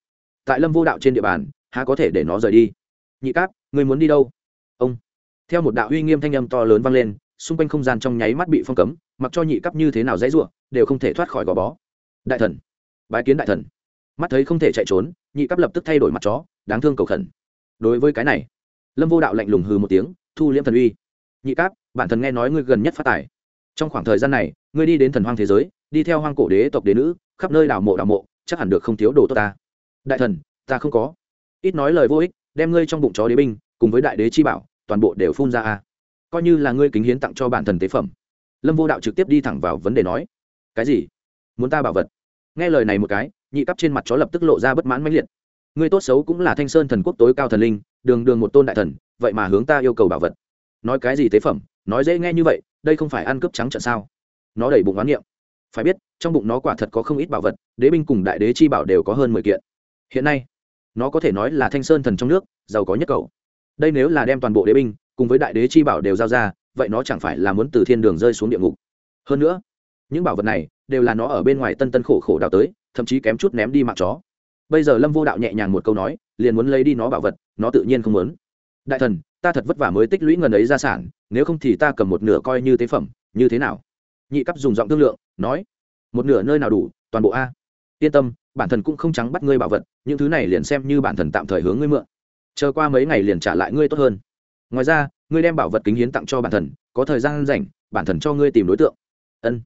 tại lâm vô đạo trên địa bàn, há có thể để nó rời đi? Nhị cáp, người muốn đi đâu? Ông, theo một đạo uy nghiêm thanh âm to lớn vang lên, xung quanh không gian trong nháy mắt bị phong cấm, mặc cho nhị cắp như thế nào dãy ruộng đều không thể thoát khỏi gò bó. Đại thần, bái kiến đại thần. Mắt thấy không thể chạy trốn, nhị cắp lập tức thay đổi mặt chó, đáng thương cầu khẩn. Đối với cái này lâm vô đạo lạnh lùng hừ một tiếng, thu liễm thần uy, nhị cáp, bản thần nghe nói ngươi gần nhất phát tài. Trong khoảng thời gian này, ngươi đi đến thần hoang thế giới, đi theo hoang cổ đế tộc đế nữ, khắp nơi đảo mộ đảo mộ, chắc hẳn được không thiếu đồ tốt ta. Đại thần, ta không có. Ít nói lời vô ích, đem ngươi trong bụng chó đế binh, cùng với đại đế chi bảo, toàn bộ đều phun ra a. Coi như là ngươi kính hiến tặng cho bản thần tế phẩm. Lâm vô đạo trực tiếp đi thẳng vào vấn đề nói, cái gì? Muốn ta bảo vật? Nghe lời này một cái, nhị cắp trên mặt chó lập tức lộ ra bất mãn mãnh liệt. Ngươi tốt xấu cũng là thanh sơn thần quốc tối cao thần linh đường đường một tôn đại thần, vậy mà hướng ta yêu cầu bảo vật. Nói cái gì tế phẩm, nói dễ nghe như vậy, đây không phải ăn cướp trắng trận sao? Nó đầy bụng oán niệm. Phải biết, trong bụng nó quả thật có không ít bảo vật, đế binh cùng đại đế chi bảo đều có hơn mười kiện. Hiện nay, nó có thể nói là thanh sơn thần trong nước, giàu có nhất cầu. Đây nếu là đem toàn bộ đế binh cùng với đại đế chi bảo đều giao ra, vậy nó chẳng phải là muốn từ thiên đường rơi xuống địa ngục. Hơn nữa, những bảo vật này đều là nó ở bên ngoài tân tân khổ khổ đào tới, thậm chí kém chút ném đi mạng chó bây giờ lâm vô đạo nhẹ nhàng một câu nói, liền muốn lấy đi nó bảo vật, nó tự nhiên không muốn. Đại thần, ta thật vất vả mới tích lũy ngần ấy gia sản, nếu không thì ta cầm một nửa coi như tế phẩm, như thế nào? Nhị cấp dùng giọng thương lượng, nói, một nửa nơi nào đủ, toàn bộ a. Yên tâm, bản thần cũng không trắng bắt ngươi bảo vật, những thứ này liền xem như bản thần tạm thời hướng ngươi mượn. Chờ qua mấy ngày liền trả lại ngươi tốt hơn. Ngoài ra, ngươi đem bảo vật kính hiến tặng cho bản thần, có thời gian rảnh, bản thần cho ngươi tìm đối tượng. Ân.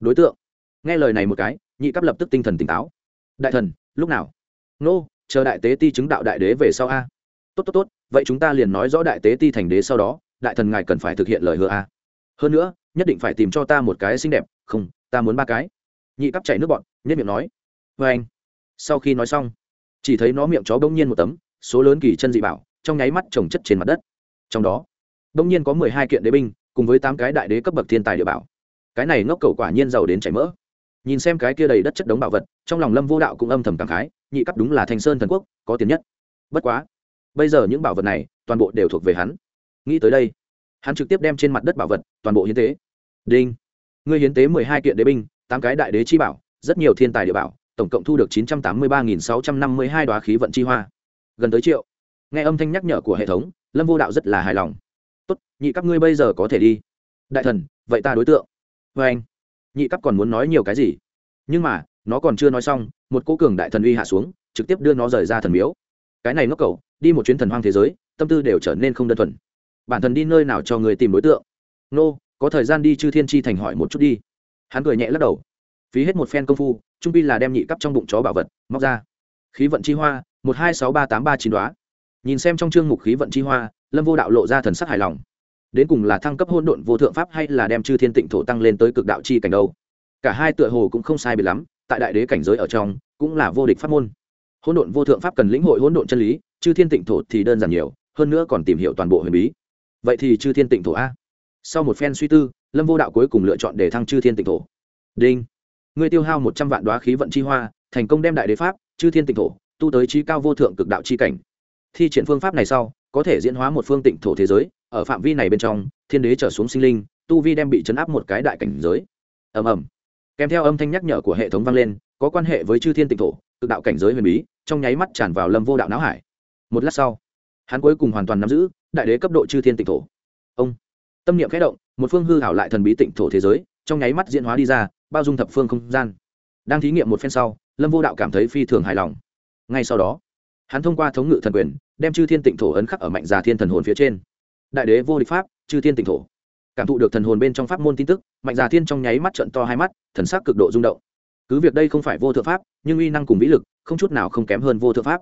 Đối tượng? Nghe lời này một cái, nhị cấp lập tức tinh thần tỉnh táo. Đại thần, lúc nào? Nô, chờ đại tế ti chứng đạo đại đế về sau a. Tốt tốt tốt, vậy chúng ta liền nói rõ đại tế ti thành đế sau đó, đại thần ngài cần phải thực hiện lời hứa a. Hơn nữa, nhất định phải tìm cho ta một cái xinh đẹp, không, ta muốn ba cái. Nhị cấp chảy nước bọn, nhất miệng nói. Vê anh, sau khi nói xong, chỉ thấy nó miệng chó bỗng nhiên một tấm, số lớn kỳ chân dị bảo, trong nháy mắt trồng chất trên mặt đất. Trong đó, bỗng nhiên có mười hai kiện đế binh, cùng với tám cái đại đế cấp bậc thiên tài địa bảo. Cái này ngốc cầu quả nhiên giàu đến chảy mỡ. Nhìn xem cái kia đầy đất chất đống bảo vật, trong lòng lâm vô đạo cũng âm thầm cảm khái nhị cấp đúng là thanh sơn thần quốc, có tiền nhất. Bất quá, bây giờ những bảo vật này, toàn bộ đều thuộc về hắn. Nghĩ tới đây, hắn trực tiếp đem trên mặt đất bảo vật, toàn bộ hiến tế. Đinh. Ngươi hiến tế mười hai kiện đế binh, tám cái đại đế chi bảo, rất nhiều thiên tài địa bảo, tổng cộng thu được chín trăm tám mươi ba nghìn sáu trăm năm mươi hai đoá khí vận chi hoa. Gần tới triệu. Nghe âm thanh nhắc nhở của hệ thống, lâm vô đạo rất là hài lòng. Tốt, nhị cấp ngươi bây giờ có thể đi. Đại thần, vậy ta đối tượng. Vê anh nhị cấp còn muốn nói nhiều cái gì? Nhưng mà nó còn chưa nói xong, một cô cường đại thần uy hạ xuống, trực tiếp đưa nó rời ra thần miếu. Cái này ngốc cầu đi một chuyến thần hoang thế giới, tâm tư đều trở nên không đơn thuần. Bản thân đi nơi nào cho người tìm đối tượng? Nô, có thời gian đi chư thiên chi thành hỏi một chút đi. Hắn cười nhẹ lắc đầu. Phí hết một phen công phu, trung pi là đem nhị cấp trong bụng chó bảo vật, móc ra. Khí vận chi hoa, một hai sáu ba tám ba chín đoá nhìn xem trong chương mục khí vận chi hoa, lâm vô đạo lộ ra thần sắc hài lòng. Đến cùng là thăng cấp hôn độn vô thượng pháp hay là đem chư thiên tịnh thổ tăng lên tới cực đạo chi cảnh đâu? Cả hai tựa hồ cũng không sai biệt lắm tại đại đế cảnh giới ở trong, cũng là vô địch pháp môn. Hỗn độn vô thượng pháp cần lĩnh hội hỗn độn chân lý, chư thiên tịnh thổ thì đơn giản nhiều, hơn nữa còn tìm hiểu toàn bộ huyền bí. Vậy thì chư thiên tịnh thổ a. Sau một phen suy tư, lâm vô đạo cuối cùng lựa chọn để thăng chư thiên tịnh thổ. Đinh. Người tiêu hao một trăm vạn đoá khí vận chi hoa, thành công đem đại đế pháp, chư thiên tịnh thổ, tu tới trí cao vô thượng cực đạo chi cảnh. Thi triển phương pháp này sau, có thể diễn hóa một phương tịnh thổ thế giới, ở phạm vi này bên trong, thiên đế trở xuống sinh linh, tu vi đem bị chấn áp một cái đại cảnh giới. Ầm ầm kèm theo âm thanh nhắc nhở của hệ thống vang lên, có quan hệ với chư thiên tịnh thổ, cực đạo cảnh giới huyền bí, trong nháy mắt tràn vào lâm vô đạo não hải. Một lát sau, hắn cuối cùng hoàn toàn nắm giữ đại đế cấp độ chư thiên tịnh thổ. Ông, tâm niệm khẽ động, một phương hư hảo lại thần bí tịnh thổ thế giới, trong nháy mắt diễn hóa đi ra, bao dung thập phương không gian. Đang thí nghiệm một phen sau, lâm vô đạo cảm thấy phi thường hài lòng. Ngay sau đó, hắn thông qua thống ngự thần quyền, đem chư thiên tịnh thổ ấn khắc ở mạnh già thiên thần hồn phía trên. Đại đế vô địch pháp, chư thiên tịnh thổ cảm thụ được thần hồn bên trong pháp môn tin tức, mạnh già thiên trong nháy mắt trận to hai mắt, thần sắc cực độ rung động. Cứ việc đây không phải vô thượng pháp, nhưng uy năng cùng vĩ lực, không chút nào không kém hơn vô thượng pháp.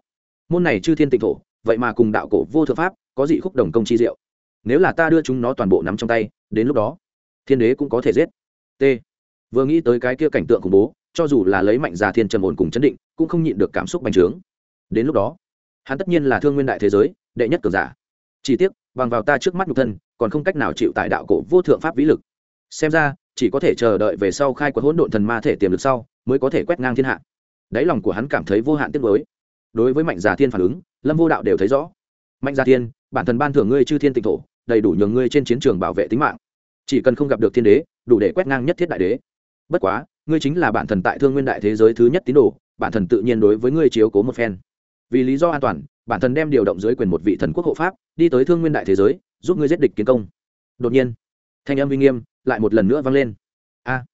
Môn này chư thiên tịnh thổ, vậy mà cùng đạo cổ vô thượng pháp, có dị khúc đồng công chi diệu. Nếu là ta đưa chúng nó toàn bộ nắm trong tay, đến lúc đó, thiên đế cũng có thể giết. T. Vừa nghĩ tới cái kia cảnh tượng khủng bố, cho dù là lấy mạnh già thiên trầm ổn cùng chấn định, cũng không nhịn được cảm xúc bành trướng. Đến lúc đó, hắn tất nhiên là thương nguyên đại thế giới, đệ nhất cường giả. Chỉ tiếc, bằng vào ta trước mắt nhục thân còn không cách nào chịu tại đạo cổ vô thượng pháp vĩ lực. Xem ra, chỉ có thể chờ đợi về sau khai quật hỗn độn thần ma thể tiềm lực sau, mới có thể quét ngang thiên hạ. Đáy lòng của hắn cảm thấy vô hạn tiếc nuối. Đối với mạnh già thiên phản ứng, lâm vô đạo đều thấy rõ. Mạnh già thiên, bản thân ban thưởng ngươi chư thiên tịnh thổ, đầy đủ nhường ngươi trên chiến trường bảo vệ tính mạng. Chỉ cần không gặp được thiên đế, đủ để quét ngang nhất thiết đại đế. Bất quá, ngươi chính là bản thần tại thương nguyên đại thế giới thứ nhất tín đồ, bản thần tự nhiên đối với ngươi chiếu cố một phen. Vì lý do an toàn bản thần đem điều động dưới quyền một vị thần quốc hộ pháp, đi tới thương nguyên đại thế giới, giúp ngươi giết địch kiến công. Đột nhiên, thanh âm uy nghiêm lại một lần nữa vang lên. A,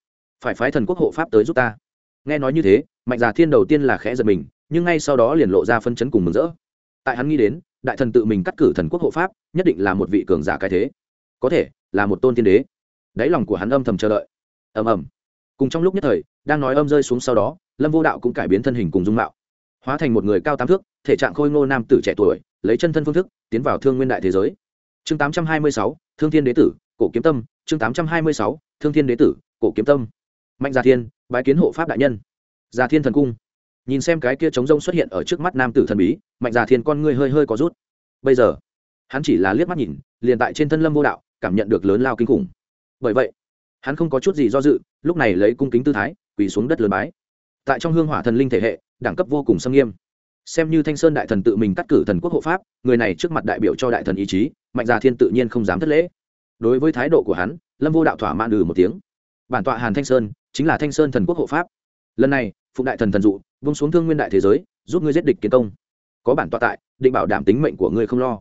phải phái thần quốc hộ pháp tới giúp ta. Nghe nói như thế, mạnh già thiên đầu tiên là khẽ giật mình, nhưng ngay sau đó liền lộ ra phân chấn cùng mừng rỡ. Tại hắn nghĩ đến, đại thần tự mình cắt cử thần quốc hộ pháp, nhất định là một vị cường giả cái thế. Có thể là một tôn tiên đế. Đáy lòng của hắn âm thầm chờ đợi. Ầm ầm. Cùng trong lúc nhất thời, đang nói âm rơi xuống sau đó, lâm vô đạo cũng cải biến thân hình cùng dung mạo hóa thành một người cao tám thước, thể trạng khôi ngô nam tử trẻ tuổi, lấy chân thân phương thức, tiến vào thương nguyên đại thế giới. Chương tám trăm hai mươi sáu, thương thiên đế tử, cổ kiếm tâm. Chương tám trăm hai mươi sáu, thương thiên đế tử, cổ kiếm tâm. Mạnh gia thiên, bái kiến hộ pháp đại nhân. Gia thiên thần cung. Nhìn xem cái kia trống rông xuất hiện ở trước mắt nam tử thần bí, mạnh gia thiên con ngươi hơi hơi có rút. Bây giờ, hắn chỉ là liếc mắt nhìn, liền tại trên thân lâm vô đạo, cảm nhận được lớn lao kinh khủng. Bởi vậy, hắn không có chút gì do dự, lúc này lấy cung kính tư thái, quỳ xuống đất lớn bái. Tại trong hương hỏa thần linh thể hệ đẳng cấp vô cùng xâm nghiêm. Xem như thanh sơn đại thần tự mình cắt cử thần quốc hộ pháp, người này trước mặt đại biểu cho đại thần ý chí, mạnh gia thiên tự nhiên không dám thất lễ. Đối với thái độ của hắn, lâm vô đạo thỏa mãn ừ một tiếng. Bản tọa hàn thanh sơn chính là thanh sơn thần quốc hộ pháp. Lần này, phụng đại thần thần dụ, vung xuống thương nguyên đại thế giới, giúp ngươi giết địch kiến công. Có bản tọa tại, định bảo đảm tính mệnh của ngươi không lo.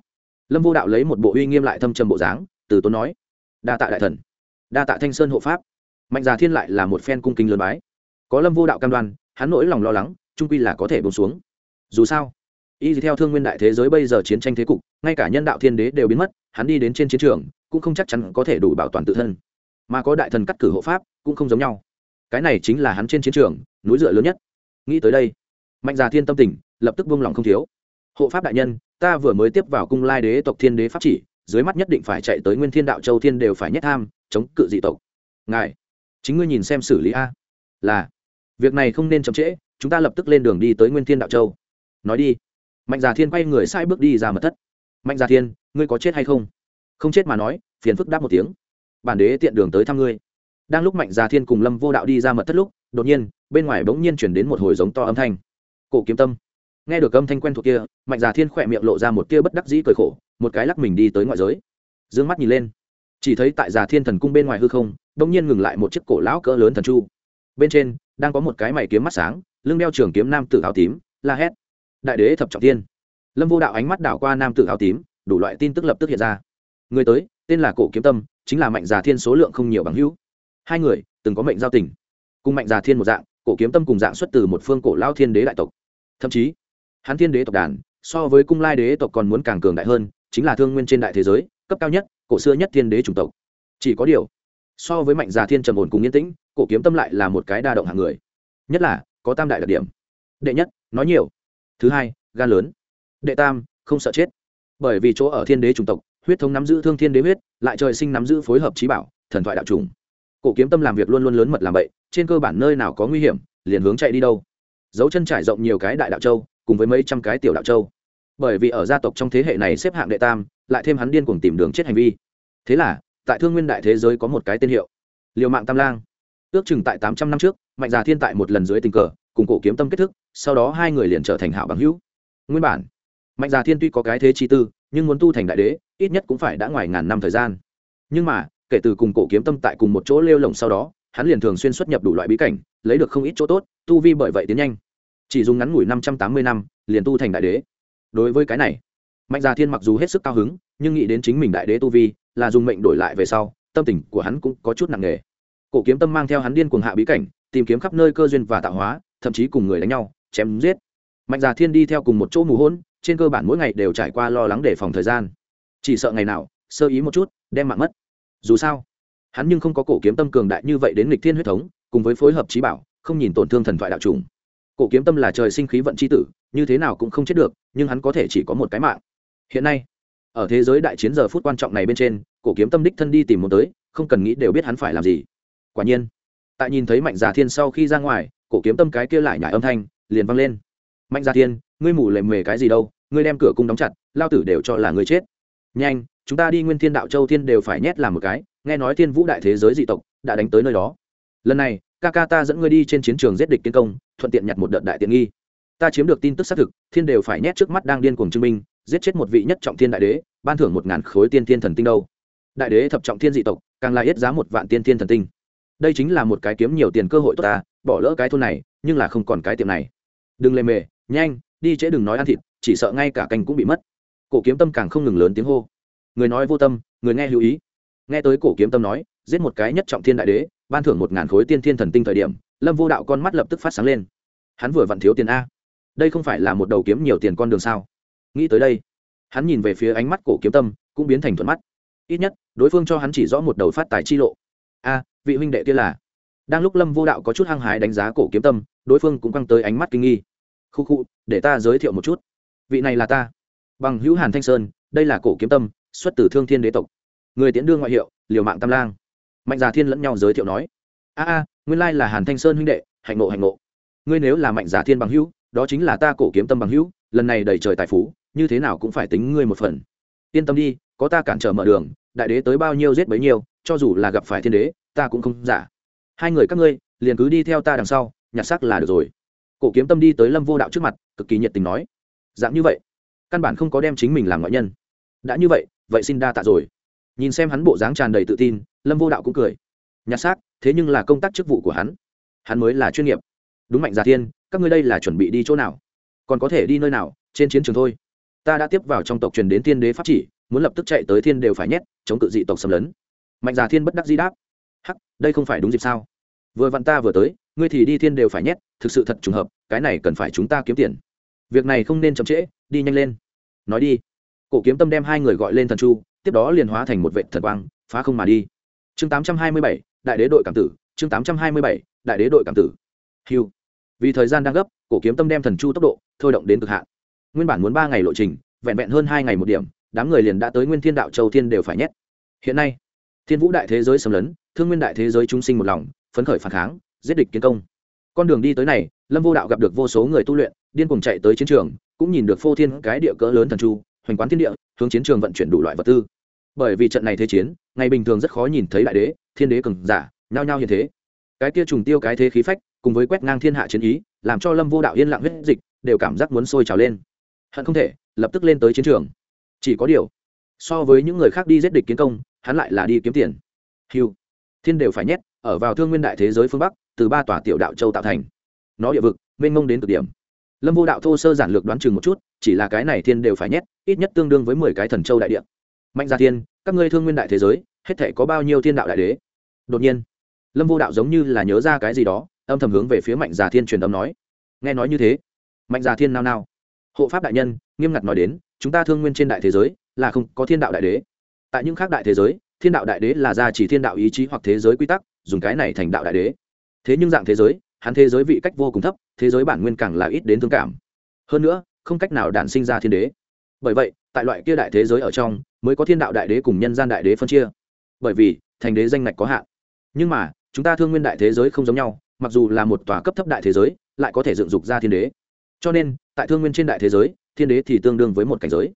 Lâm vô đạo lấy một bộ uy nghiêm lại thâm trầm bộ dáng, từ tốn nói, đa tạ đại thần. Đa tạ thanh sơn hộ pháp. Mạnh già thiên lại là một phen cung kính lớn bái. Có lâm vô đạo cam đoan, hắn nỗi lòng lo lắng trung quy là có thể bông xuống. Dù sao, y theo thương nguyên đại thế giới bây giờ chiến tranh thế cục, ngay cả nhân đạo thiên đế đều biến mất, hắn đi đến trên chiến trường, cũng không chắc chắn có thể đủ bảo toàn tự thân. Mà có đại thần cắt cử hộ pháp, cũng không giống nhau. Cái này chính là hắn trên chiến trường, núi dựa lớn nhất. Nghĩ tới đây, mạnh già thiên tâm tình, lập tức buông lòng không thiếu. Hộ pháp đại nhân, ta vừa mới tiếp vào cung lai đế tộc thiên đế pháp chỉ, dưới mắt nhất định phải chạy tới nguyên thiên đạo châu thiên đều phải nhất tham, chống cự dị tộc. Ngài, chính ngươi nhìn xem xử lý a. Là, việc này không nên chậm trễ chúng ta lập tức lên đường đi tới nguyên thiên đạo châu. Nói đi. Mạnh già thiên quay người sai bước đi ra mật thất. Mạnh già thiên, ngươi có chết hay không? Không chết mà nói, phiền phức đáp một tiếng. Bản đế tiện đường tới thăm ngươi. Đang lúc mạnh già thiên cùng lâm vô đạo đi ra mật thất lúc, đột nhiên, bên ngoài bỗng nhiên chuyển đến một hồi giống to âm thanh. Cổ kiếm tâm. Nghe được âm thanh quen thuộc kia, mạnh già thiên khỏe miệng lộ ra một tia bất đắc dĩ cười khổ, một cái lắc mình đi tới ngoại giới. D ư ơ n g mắt nhìn lên. Chỉ thấy tại già thiên thần cung bên ngoài hư không, bỗng nhiên ngừng lại một chiếc cổ lão cỡ lớn thần chu. Bên trên, đang có một cái mày kiếm mắt sáng lưng đeo trường kiếm nam tử áo tím, la hét. Đại đế thập trọng tiên. Lâm vô đạo ánh mắt đảo qua nam tử áo tím, đủ loại tin tức lập tức hiện ra. Người tới, tên là cổ kiếm tâm, chính là mạnh già thiên số lượng không nhiều bằng hữu. Hai người, từng có mệnh giao tình. Cùng mạnh già thiên một dạng, cổ kiếm tâm cùng dạng xuất từ một phương cổ lao thiên đế đại tộc. Thậm chí, hắn thiên đế tộc đàn, so với cung lai đế tộc còn muốn càng cường đại hơn, chính là thương nguyên trên đại thế giới, cấp cao nhất, cổ xưa nhất thiên đế chủng tộc. Chỉ có điều, so với mạnh già thiên trầm ổn cùng yên tĩnh, cổ kiếm tâm lại là một cái đa động hạng người. Nhất là có tam đại đặc điểm. Đệ nhất, nói nhiều. Thứ hai, gan lớn. Đệ tam, không sợ chết. Bởi vì chỗ ở thiên đế chủng tộc, huyết thống nắm giữ thương thiên đế huyết, lại trời sinh nắm giữ phối hợp trí bảo, thần thoại đạo trùng. Cổ kiếm tâm làm việc luôn luôn lớn mật làm vậy trên cơ bản nơi nào có nguy hiểm, liền hướng chạy đi đâu. Dấu chân trải rộng nhiều cái đại đạo châu, cùng với mấy trăm cái tiểu đạo châu. Bởi vì ở gia tộc trong thế hệ này xếp hạng đệ tam, lại thêm hắn điên cuồng tìm đường chết hành vi. Thế là, tại thương nguyên đại thế giới có một cái tên hiệu, liều mạng tam lang ước chừng tại tám trăm năm trước, mạnh già thiên tại một lần dưới tình cờ, cùng cổ kiếm tâm kết thức, sau đó hai người liền trở thành hảo bằng hữu. Nguyên bản, mạnh già thiên tuy có cái thế chi tư, nhưng muốn tu thành đại đế, ít nhất cũng phải đã ngoài ngàn năm thời gian. Nhưng mà, kể từ cùng cổ kiếm tâm tại cùng một chỗ lêu lồng sau đó, hắn liền thường xuyên xuất nhập đủ loại bí cảnh, lấy được không ít chỗ tốt, tu vi bởi vậy tiến nhanh. Chỉ dùng ngắn ngủi năm trăm tám mươi năm, liền tu thành đại đế. Đối với cái này, mạnh già thiên mặc dù hết sức cao hứng, nhưng nghĩ đến chính mình đại đế tu vi, là dùng mệnh đổi lại về sau, tâm tình của hắn cũng có chút nặng nề cổ kiếm tâm mang theo hắn điên cuồng hạ bí cảnh, tìm kiếm khắp nơi cơ duyên và tạo hóa, thậm chí cùng người đánh nhau, chém giết. Mạnh già thiên đi theo cùng một chỗ mù hôn trên cơ bản mỗi ngày đều trải qua lo lắng để phòng thời gian. Chỉ sợ ngày nào, sơ ý một chút, đem mạng mất. Dù sao, hắn nhưng không có cổ kiếm tâm cường đại như vậy đến lịch thiên huyết thống, cùng với phối hợp trí bảo, không nhìn tổn thương thần thoại đạo trùng. Cổ kiếm tâm là trời sinh khí vận c h i tử, như thế nào cũng không chết được, nhưng hắn có thể chỉ có một cái mạng. Hiện nay, ở thế giới đại chiến giờ phút quan trọng này bên trên, cổ kiếm tâm đích thân đi tìm một tới, không cần nghĩ đều biết hắn phải làm gì quả nhiên. Tại nhìn thấy mạnh già thiên sau khi ra ngoài, cổ kiếm tâm cái kia lại nhải âm thanh, liền vang lên. Mạnh già thiên, ngươi mủ lề mề cái gì đâu, ngươi đem cửa cung đóng chặt, lao tử đều cho là ngươi chết. Nhanh, chúng ta đi nguyên thiên đạo châu thiên đều phải nhét làm một cái, nghe nói thiên vũ đại thế giới dị tộc đã đánh tới nơi đó. Lần này, ca ca ta dẫn ngươi đi trên chiến trường giết địch tiến công, thuận tiện nhặt một đợt đại tiện nghi. Ta chiếm được tin tức xác thực, thiên đều phải nhét trước mắt đang điên cuồng chứng minh, giết chết một vị nhất trọng thiên đại đế, ban thưởng một ngàn khối tiên thiên thần tinh đâu. Đại đế thập trọng thiên dị tộc, càng là yết giá một vạn tiên thiên thần tinh đây chính là một cái kiếm nhiều tiền cơ hội tốt ta, bỏ lỡ cái thôn này, nhưng là không còn cái tiệm này. Đừng lề mề, nhanh, đi trễ đừng nói ăn thịt, chỉ sợ ngay cả canh cũng bị mất. Cổ kiếm tâm càng không ngừng lớn tiếng hô. Người nói vô tâm, người nghe hữu ý. Nghe tới cổ kiếm tâm nói, giết một cái nhất trọng thiên đại đế, ban thưởng một ngàn khối tiên thiên thần tinh thời điểm, lâm vô đạo con mắt lập tức phát sáng lên. Hắn vừa vặn thiếu tiền a. Đây không phải là một đầu kiếm nhiều tiền con đường sao? Nghĩ tới đây, hắn nhìn về phía ánh mắt cổ kiếm tâm, cũng biến thành thuận mắt. Ít nhất, đối phương cho hắn chỉ rõ một đầu phát tài chi lộ. A vị huynh đệ kia là. Đang lúc lâm vô đạo có chút hăng hái đánh giá cổ kiếm tâm, đối phương cũng căng tới ánh mắt kinh nghi. Khu khu, để ta giới thiệu một chút. Vị này là ta. Bằng hữu hàn thanh sơn, đây là cổ kiếm tâm, xuất từ thương thiên đế tộc. Người tiễn đương ngoại hiệu, liều mạng tam lang. Mạnh già thiên lẫn nhau giới thiệu nói. A a, nguyên lai là hàn thanh sơn huynh đệ, hạnh ngộ hạnh ngộ. ngươi nếu là mạnh giả thiên bằng hữu, đó chính là ta cổ kiếm tâm bằng hữu, lần này đầy trời tài phú, như thế nào cũng phải tính ngươi một phần. Yên tâm đi, có ta cản trở mở đường, đại đế tới bao nhiêu giết bấy nhiêu, cho dù là gặp phải thiên đế ta cũng không giả. Hai người các ngươi, liền cứ đi theo ta đằng sau, nhặt xác là được rồi. Cổ kiếm tâm đi tới lâm vô đạo trước mặt, cực kỳ nhiệt tình nói. Dạng như vậy, căn bản không có đem chính mình làm ngoại nhân. Đã như vậy vậy xin đa tạ rồi. Nhìn xem hắn bộ dáng tràn đầy tự tin, lâm vô đạo cũng cười. Nhặt xác, thế nhưng là công tác chức vụ của hắn. Hắn mới là chuyên nghiệp. Đúng mạnh giả thiên, các ngươi đây là chuẩn bị đi chỗ nào? Còn có thể đi nơi nào, trên chiến trường thôi. Ta đã tiếp vào trong tộc truyền đến thiên đế pháp chỉ, muốn lập tức chạy tới thiên đều phải nhét, chống cự dị tộc xâm lấn. Mạnh giả thiên bất đắc di đáp hắc, đây không phải đúng dịp sao? Vừa vặn ta vừa tới, ngươi thì đi thiên đều phải nhét, thực sự thật trùng hợp, cái này cần phải chúng ta kiếm tiền. Việc này không nên chậm trễ, đi nhanh lên. Nói đi. Cổ kiếm tâm đem hai người gọi lên thần chu, tiếp đó liền hóa thành một vệ thần quang, phá không mà đi. Chương tám trăm hai mươi bảy, đại đế đội cảm tử, chương tám trăm hai mươi bảy, đại đế đội cảm tử. Hiu vì thời gian đang gấp, cổ kiếm tâm đem thần chu tốc độ, thôi động đến cực hạn. Nguyên bản muốn ba ngày lộ trình, vẹn vẹn hơn hai ngày một điểm, đám người liền đã tới nguyên thiên đạo châu thiên đều phải nhét. Hiện nay thiên vũ đại thế giới xâm lấn, thương nguyên đại thế giới chúng sinh một lòng, phấn khởi phản kháng, giết địch kiến công. Con đường đi tới này, lâm vô đạo gặp được vô số người tu luyện, điên cùng chạy tới chiến trường, cũng nhìn được phô thiên cái địa cỡ lớn thần chu, hoành quán thiên địa, hướng chiến trường vận chuyển đủ loại vật tư. Bởi vì trận này thế chiến, ngày bình thường rất khó nhìn thấy đại đế, thiên đế cường giả, nhao nhao hiện thế. Cái kia trùng tiêu cái thế khí phách, cùng với quét ngang thiên hạ chiến ý, làm cho lâm vô đạo yên lặng huyết dịch, đều cảm giác muốn sôi trào lên. Hận không thể, lập tức lên tới chiến trường. Chỉ có điều, so với những người khác đi giết địch kiến công hắn lại là đi kiếm tiền. Hiu thiên đều phải nhét, ở vào thương nguyên đại thế giới phương bắc, từ ba tòa tiểu đạo châu tạo thành. Nó địa vực, mênh mông đến cực điểm. Lâm vô đạo thô sơ giản lược đoán chừng một chút, chỉ là cái này thiên đều phải nhét, ít nhất tương đương với mười cái thần châu đại địa. Mạnh gia thiên, các ngươi thương nguyên đại thế giới, hết thể có bao nhiêu thiên đạo đại đế? Đột nhiên, lâm vô đạo giống như là nhớ ra cái gì đó, âm thầm hướng về phía mạnh già thiên truyền âm nói. Nghe nói như thế, mạnh già thiên nao nao. Hộ pháp đại nhân, nghiêm ngặt nói đến, chúng ta thương nguyên trên đại thế giới, là không có thiên đạo đại đế tại những khác đại thế giới, thiên đạo đại đế là ra chỉ thiên đạo ý chí hoặc thế giới quy tắc, dùng cái này thành đạo đại đế. Thế nhưng dạng thế giới, hắn thế giới vị cách vô cùng thấp, thế giới bản nguyên càng là ít đến thương cảm. Hơn nữa, không cách nào đản sinh ra thiên đế. Bởi vậy, tại loại kia đại thế giới ở trong, mới có thiên đạo đại đế cùng nhân gian đại đế phân chia. Bởi vì, thành đế danh ngạch có hạn. Nhưng mà, chúng ta thương nguyên đại thế giới không giống nhau, mặc dù là một tòa cấp thấp đại thế giới, lại có thể dựng dục ra thiên đế. Cho nên, tại thương nguyên trên đại thế giới, thiên đế thì tương đương với một cảnh giới.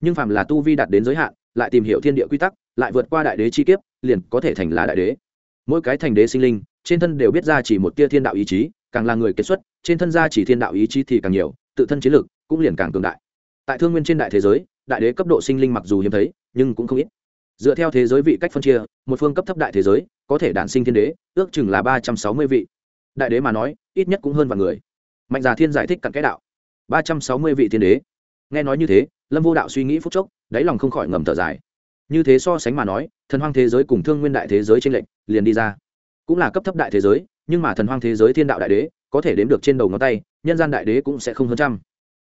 Nhưng phàm là tu vi đạt đến giới hạn lại tìm hiểu thiên địa quy tắc, lại vượt qua đại đế chi kiếp, liền có thể thành là đại đế. Mỗi cái thành đế sinh linh, trên thân đều biết ra chỉ một tia thiên đạo ý chí, càng là người kết xuất, trên thân ra chỉ thiên đạo ý chí thì càng nhiều, tự thân chiến lực cũng liền càng cường đại. Tại thương nguyên trên đại thế giới, đại đế cấp độ sinh linh mặc dù hiếm thấy, nhưng cũng không ít. Dựa theo thế giới vị cách phân chia, một phương cấp thấp đại thế giới, có thể đản sinh thiên đế, ước chừng là ba trăm sáu mươi vị. Đại đế mà nói, ít nhất cũng hơn vài người. Mạnh già thiên giải thích cặn cái đạo. ba trăm sáu mươi vị thiên đế. Nghe nói như thế, lâm vô đạo suy nghĩ phút chốc đáy lòng không khỏi ngầm thở dài. Như thế so sánh mà nói, thần hoang thế giới cùng thương nguyên đại thế giới trên lệnh liền đi ra. Cũng là cấp thấp đại thế giới, nhưng mà thần hoang thế giới thiên đạo đại đế, có thể đếm được trên đầu ngón tay, nhân gian đại đế cũng sẽ không hơn trăm.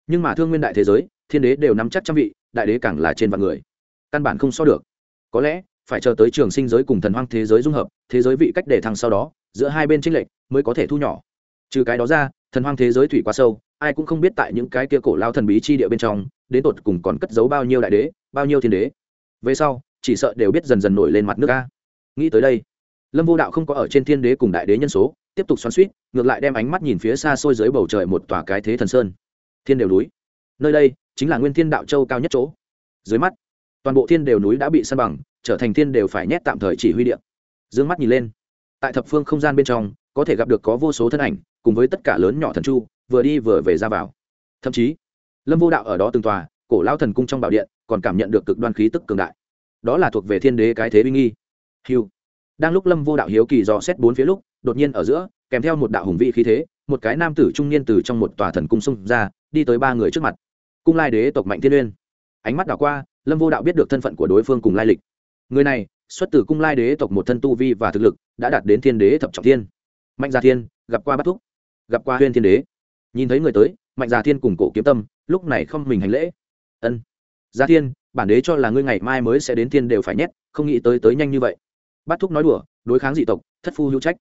Nhưng mà thương nguyên đại thế giới, thiên đế đều nắm chắc trăm vị, đại đế càng là trên vạn người. Căn bản không so được. Có lẽ, phải chờ tới trường sinh giới cùng thần hoang thế giới dung hợp, thế giới vị cách để thăng sau đó, giữa hai bên tranh lệch mới có thể thu nhỏ. Trừ cái đó ra, thần hoang thế giới thủy quá sâu, ai cũng không biết tại những cái kia cổ lao thần bí chi địa bên trong đến tột cùng còn cất giấu bao nhiêu đại đế, bao nhiêu thiên đế. Về sau, chỉ sợ đều biết dần dần nổi lên mặt nước a. Nghĩ tới đây, lâm vô đạo không có ở trên thiên đế cùng đại đế nhân số, tiếp tục xoắn suýt ngược lại đem ánh mắt nhìn phía xa xôi dưới bầu trời một tòa cái thế thần sơn. Thiên đều núi. Nơi đây chính là nguyên thiên đạo châu cao nhất chỗ. Dưới mắt, toàn bộ thiên đều núi đã bị săn bằng, trở thành thiên đều phải nhét tạm thời chỉ huy điện d ư ơ n g mắt nhìn lên. Tại thập phương không gian bên trong, có thể gặp được có vô số thân ảnh, cùng với tất cả lớn nhỏ thần chu, vừa đi vừa về ra vào. Thậm chí lâm vô đạo ở đó từng tòa, cổ lao thần cung trong bảo điện, còn cảm nhận được cực đoan khí tức cường đại. Đó là thuộc về thiên đế cái thế uy nghi. Hiu đang lúc lâm vô đạo hiếu kỳ dò xét bốn phía lúc, đột nhiên ở giữa, kèm theo một đạo hùng vị khí thế, một cái nam tử trung niên từ trong một tòa thần cung xông ra, đi tới ba người trước mặt. Cung lai đế tộc mạnh thiên uyên. Ánh mắt đảo qua, lâm vô đạo biết được thân phận của đối phương cùng lai lịch. Người này, xuất từ cung lai đế tộc một thân tu vi và thực lực, đã đạt đến thiên đế thập trọng thiên. Mạnh gia thiên, gặp qua bắt thúc. Gặp qua huyên thiên đế nhìn thấy người tới, mạnh gia thiên cùng cổ kiếm tâm, lúc này không mình hành lễ. Ân gia thiên, bản đế cho là ngươi ngày mai mới sẽ đến thiên đều phải nhét, không nghĩ tới tới nhanh như vậy. Bát thúc nói đùa, đối kháng dị tộc, thất phu hữu trách.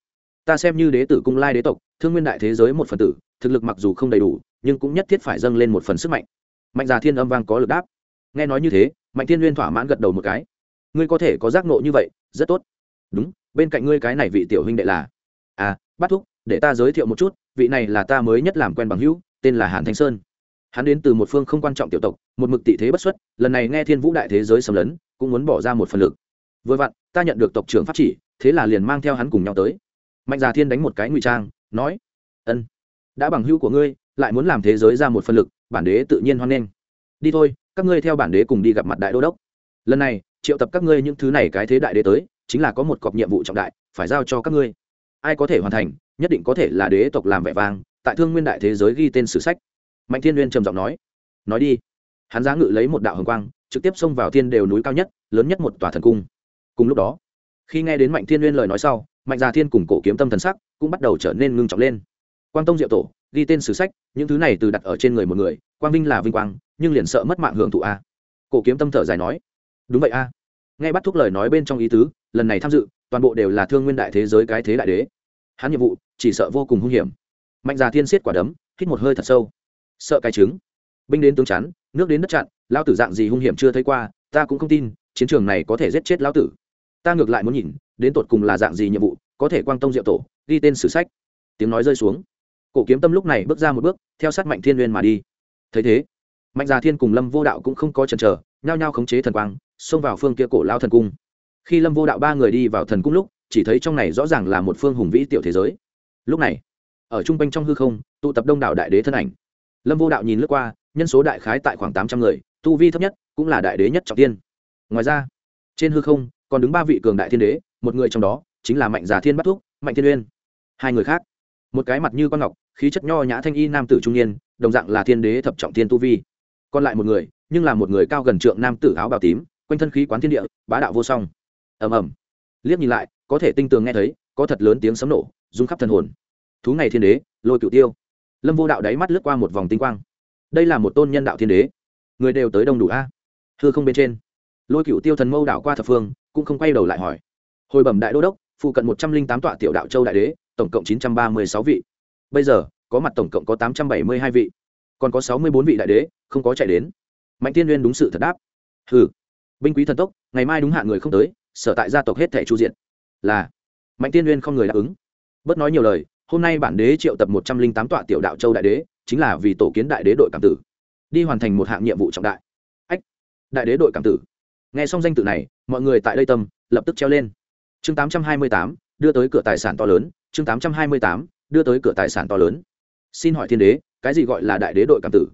Ta xem như đế tử cung lai đế tộc, thương nguyên đại thế giới một phần tử, thực lực mặc dù không đầy đủ, nhưng cũng nhất thiết phải dâng lên một phần sức mạnh. Mạnh già thiên âm vang có lực đáp. Nghe nói như thế, mạnh thiên nguyên thỏa mãn gật đầu một cái. Ngươi có thể có giác nộ như vậy, rất tốt. Đúng, bên cạnh ngươi cái này vị tiểu huynh đệ là? À bát thúc để ta giới thiệu một chút, vị này là ta mới nhất làm quen bằng hữu, tên là hàn thanh sơn. Hắn đến từ một phương không quan trọng tiểu tộc, một mực tị thế bất xuất, lần này nghe thiên vũ đại thế giới xâm lấn, cũng muốn bỏ ra một phần lực. Vừa vặn, ta nhận được tộc trưởng pháp chỉ, thế là liền mang theo hắn cùng nhau tới. Mạnh già thiên đánh một cái ngụy trang, nói, ân, đã bằng hữu của ngươi, lại muốn làm thế giới ra một phần lực, bản đế tự nhiên hoan nghênh. Đi thôi, các ngươi theo bản đế cùng đi gặp mặt đại đô đốc. Lần này, triệu tập các ngươi những thứ này cái thế đại đế tới, chính là có một cọc nhiệm vụ trọng đại, phải giao cho các ngươi. Ai có thể hoàn thành nhất định có thể là đế tộc làm vẻ vang, tại thương nguyên đại thế giới ghi tên sử sách. Mạnh thiên nguyên trầm giọng nói nói đi. Hắn giá ngự lấy một đạo hồng quang, trực tiếp xông vào thiên đều núi cao nhất, lớn nhất một tòa thần cung. Cùng lúc đó, khi nghe đến mạnh thiên nguyên lời nói sau, mạnh già thiên cùng cổ kiếm tâm thần sắc cũng bắt đầu trở nên ngưng trọng lên. Quang tông diệu tổ, ghi tên sử sách, những thứ này từ đặt ở trên người một người, quang vinh là vinh quang, nhưng liền sợ mất mạng hưởng thụ a. Cổ kiếm tâm thở dài nói, đúng vậy a. Nghe bắt thúc lời nói bên trong ý tứ, lần này tham dự, toàn bộ đều là thương nguyên đại thế giới cái thế đại đế hắn nhiệm vụ, chỉ sợ vô cùng hung hiểm. Mạnh già thiên xiết quả đấm, hít một hơi thật sâu. Sợ cái trứng. Binh đến tướng chắn, nước đến đất chặn lao tử dạng gì hung hiểm chưa thấy qua, ta cũng không tin, chiến trường này có thể giết chết lao tử. Ta ngược lại muốn nhìn, đến tột cùng là dạng gì nhiệm vụ, có thể quang tông diệu tổ, ghi tên sử sách. Tiếng nói rơi xuống. Cổ kiếm tâm lúc này bước ra một bước, theo sát mạnh thiên uyên mà đi. Thấy thế, mạnh già thiên cùng lâm vô đạo cũng không có chần chờ, nhao nhao khống chế thần quang, xông vào phương kia cổ lao thần cung. Khi lâm vô đạo ba người đi vào thần cung lúc chỉ thấy trong này rõ ràng là một phương hùng vĩ tiểu thế giới. Lúc này, ở trung quanh trong hư không, tụ tập đông đảo đại đế thân ảnh. Lâm vô đạo nhìn lướt qua, nhân số đại khái tại khoảng tám trăm người, tu vi thấp nhất cũng là đại đế nhất trọng tiên. Ngoài ra, trên hư không, còn đứng ba vị cường đại thiên đế, một người trong đó chính là mạnh già thiên bắt thúc, mạnh thiên uyên. Hai người khác, một cái mặt như con ngọc, khí chất nho nhã thanh y nam tử trung niên, đồng dạng là thiên đế thập trọng thiên tu vi. Còn lại một người, nhưng là một người cao gần trượng nam tử áo bào tím, quanh thân khí quán thiên địa, bá đạo vô song. Ầm ầm. Liếc nhìn lại có thể tinh tường nghe thấy, có thật lớn tiếng sấm nổ, rung khắp thân hồn. Thú ngày thiên đế, lôi cựu tiêu. Lâm vô đạo đáy mắt lướt qua một vòng tinh quang. Đây là một tôn nhân đạo thiên đế. Người đều tới đông đủ a. Thưa không bên trên, lôi cựu tiêu thần mâu đạo qua thập phương, cũng không quay đầu lại hỏi. Hồi bẩm đại đô đốc, phụ cận một trăm linh tám tọa tiểu đạo châu đại đế, tổng cộng chín trăm ba mươi sáu vị. Bây giờ, có mặt tổng cộng có tám trăm bảy mươi hai vị. Còn có sáu mươi bốn vị đại đế, không có chạy đến. Mạnh tiên uyên đúng sự thật đáp. Ừ binh quý thần tốc, ngày mai đúng hạn người không tới, sở tại gia tộc hết thẻ chu diện là mạnh tiên uyên không người đáp ứng. Bớt nói nhiều lời, hôm nay bản đế triệu tập một trăm linh tám tọa tiểu đạo châu đại đế, chính là vì tổ kiến đại đế đội cảm tử, đi hoàn thành một hạng nhiệm vụ trọng đại. Ách, đại đế đội cảm tử. Nghe xong danh tự này, mọi người tại đây tâm, lập tức treo lên. Chương tám trăm hai mươi tám, đưa tới cửa tài sản to lớn, chương tám trăm hai mươi tám, đưa tới cửa tài sản to lớn. Xin hỏi thiên đế, cái gì gọi là đại đế đội cảm tử?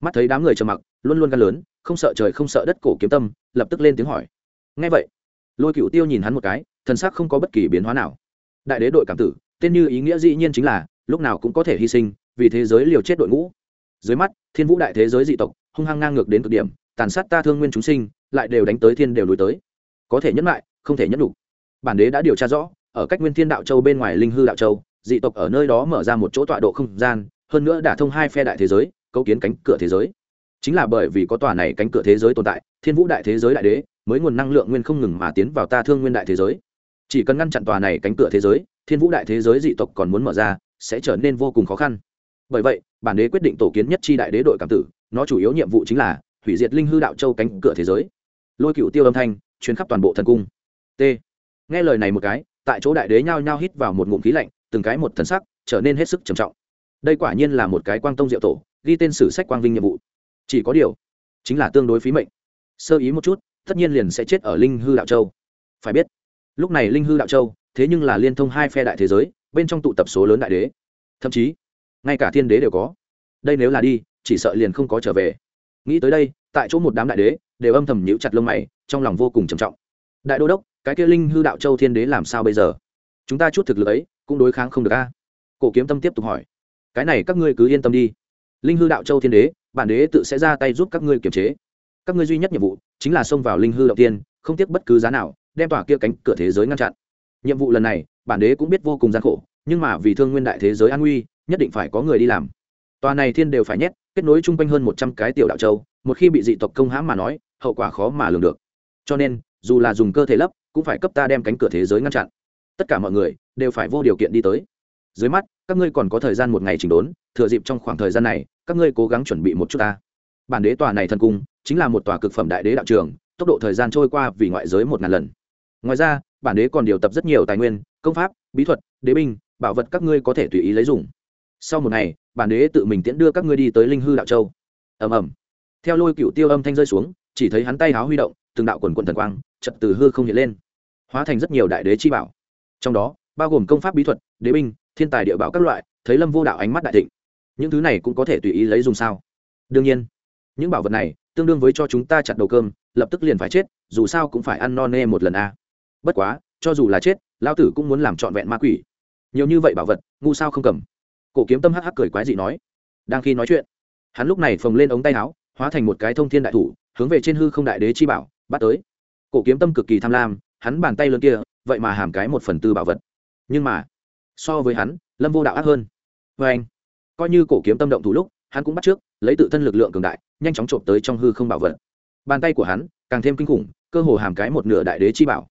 Mắt thấy đám người trầm mặc, luôn luôn gan lớn, không sợ trời không sợ đất cổ kiếm tâm, lập tức lên tiếng hỏi. Ngay vậy lôi cựu tiêu nhìn hắn một cái, thần sắc không có bất kỳ biến hóa nào. Đại đế đội cảm tử, tên như ý nghĩa dĩ nhiên chính là, lúc nào cũng có thể hy sinh, vì thế giới liều chết đội ngũ. Dưới mắt, thiên vũ đại thế giới dị tộc, hung hăng ngang ngược đến cực điểm, tàn sát ta thương nguyên chúng sinh, lại đều đánh tới thiên đều lùi tới. Có thể nhẫn lại, không thể nhẫn đủ bản đế đã điều tra rõ, ở cách nguyên thiên đạo châu bên ngoài linh hư đạo châu, dị tộc ở nơi đó mở ra một chỗ tọa độ không gian, hơn nữa đã thông hai phe đại thế giới, cấu kiến cánh cửa thế giới. Chính là bởi vì có tòa này cánh cửa thế giới tồn tại thiên vũ đại thế giới đại đế, mới nguồn năng lượng nguyên không ngừng mà tiến vào ta thương nguyên đại thế giới. Chỉ cần ngăn chặn tòa này cánh cửa thế giới, thiên vũ đại thế giới dị tộc còn muốn mở ra, sẽ trở nên vô cùng khó khăn. Bởi vậy, bản đế quyết định tổ kiến nhất chi đại đế đội cảm tử, nó chủ yếu nhiệm vụ chính là hủy diệt linh hư đạo châu cánh cửa thế giới. Lôi cựu tiêu âm thanh chuyến khắp toàn bộ thần cung. T. Nghe lời này một cái, tại chỗ đại đế nhao nhao hít vào một ngụm khí lạnh, từng cái một thần sắc trở nên hết sức trầm trọng. Đây quả nhiên là một cái quang tông diệu tổ, ghi tên sử sách quang vinh nhiệm vụ. Chỉ có điều, chính là tương đối phí mệnh sơ ý một chút, tất nhiên liền sẽ chết ở linh hư đạo châu. Phải biết, lúc này linh hư đạo châu, thế nhưng là liên thông hai phe đại thế giới, bên trong tụ tập số lớn đại đế. Thậm chí, ngay cả thiên đế đều có. Đây nếu là đi, chỉ sợ liền không có trở về. Nghĩ tới đây, tại chỗ một đám đại đế, đều âm thầm nhíu chặt lông mày, trong lòng vô cùng trầm trọng. Đại đô đốc, cái kia linh hư đạo châu thiên đế làm sao bây giờ? Chúng ta chút thực lực ấy, cũng đối kháng không được a. Cổ kiếm tâm tiếp tục hỏi. Cái này các ngươi cứ yên tâm đi. Linh hư đạo châu thiên đế, bản đế tự sẽ ra tay giúp các ngươi kiềm chế các ngươi duy nhất nhiệm vụ chính là xông vào linh hư động tiên, không tiếc bất cứ giá nào, đem tỏa kia cánh cửa thế giới ngăn chặn. Nhiệm vụ lần này, bản đế cũng biết vô cùng gian khổ, nhưng mà vì thương nguyên đại thế giới an nguy, nhất định phải có người đi làm. Tòa này thiên đều phải nhét, kết nối chung quanh hơn một trăm cái tiểu đạo châu, một khi bị dị tộc công hãm mà nói, hậu quả khó mà lường được. Cho nên, dù là dùng cơ thể lấp, cũng phải cấp ta đem cánh cửa thế giới ngăn chặn. Tất cả mọi người đều phải vô điều kiện đi tới. Dưới mắt, các ngươi còn có thời gian một ngày chỉnh đốn, thừa dịp trong khoảng thời gian này, các ngươi cố gắng chuẩn bị một chút ta. Bản đế tòa này thần cung chính là một tòa cực phẩm đại đế đạo trường, tốc độ thời gian trôi qua vì ngoại giới một ngàn lần. Ngoài ra, bản đế còn điều tập rất nhiều tài nguyên, công pháp, bí thuật, đế binh, bảo vật các ngươi có thể tùy ý lấy dùng. Sau một ngày, bản đế tự mình tiễn đưa các ngươi đi tới linh hư đạo châu. Ầm ầm. Theo lôi cựu tiêu âm thanh rơi xuống, chỉ thấy hắn tay háo huy động, từng đạo quần quần thần quang, chật từ hư không hiện lên, hóa thành rất nhiều đại đế chi bảo. Trong đó, bao gồm công pháp bí thuật, đế binh, thiên tài địa bảo các loại, thấy lâm vô đạo ánh mắt đại thịnh. Những thứ này cũng có thể tùy ý lấy dùng sao? Đương nhiên, những bảo vật này tương đương với cho chúng ta chặt đầu cơm, lập tức liền phải chết, dù sao cũng phải ăn no nê một lần a bất quá, cho dù là chết, lão tử cũng muốn làm trọn vẹn ma quỷ. Nhiều như vậy bảo vật, ngu sao không cầm? Cổ kiếm tâm hắc hắc cười quái dị nói. Đang khi nói chuyện, hắn lúc này phồng lên ống tay áo, hóa thành một cái thông thiên đại thủ, hướng về trên hư không đại đế chi bảo, bắt tới. Cổ kiếm tâm cực kỳ tham lam, hắn bàn tay lớn kia, vậy mà hàm cái một phần tư bảo vật. Nhưng mà, so với hắn, lâm vô đạo ác hơn. Vê anh, coi như cổ kiếm tâm động thủ lúc hắn cũng bắt trước, lấy tự thân lực lượng cường đại, nhanh chóng trộm tới trong hư không bảo vật. Bàn tay của hắn càng thêm kinh khủng, cơ hồ hàm cái một nửa đại đế chi bảo.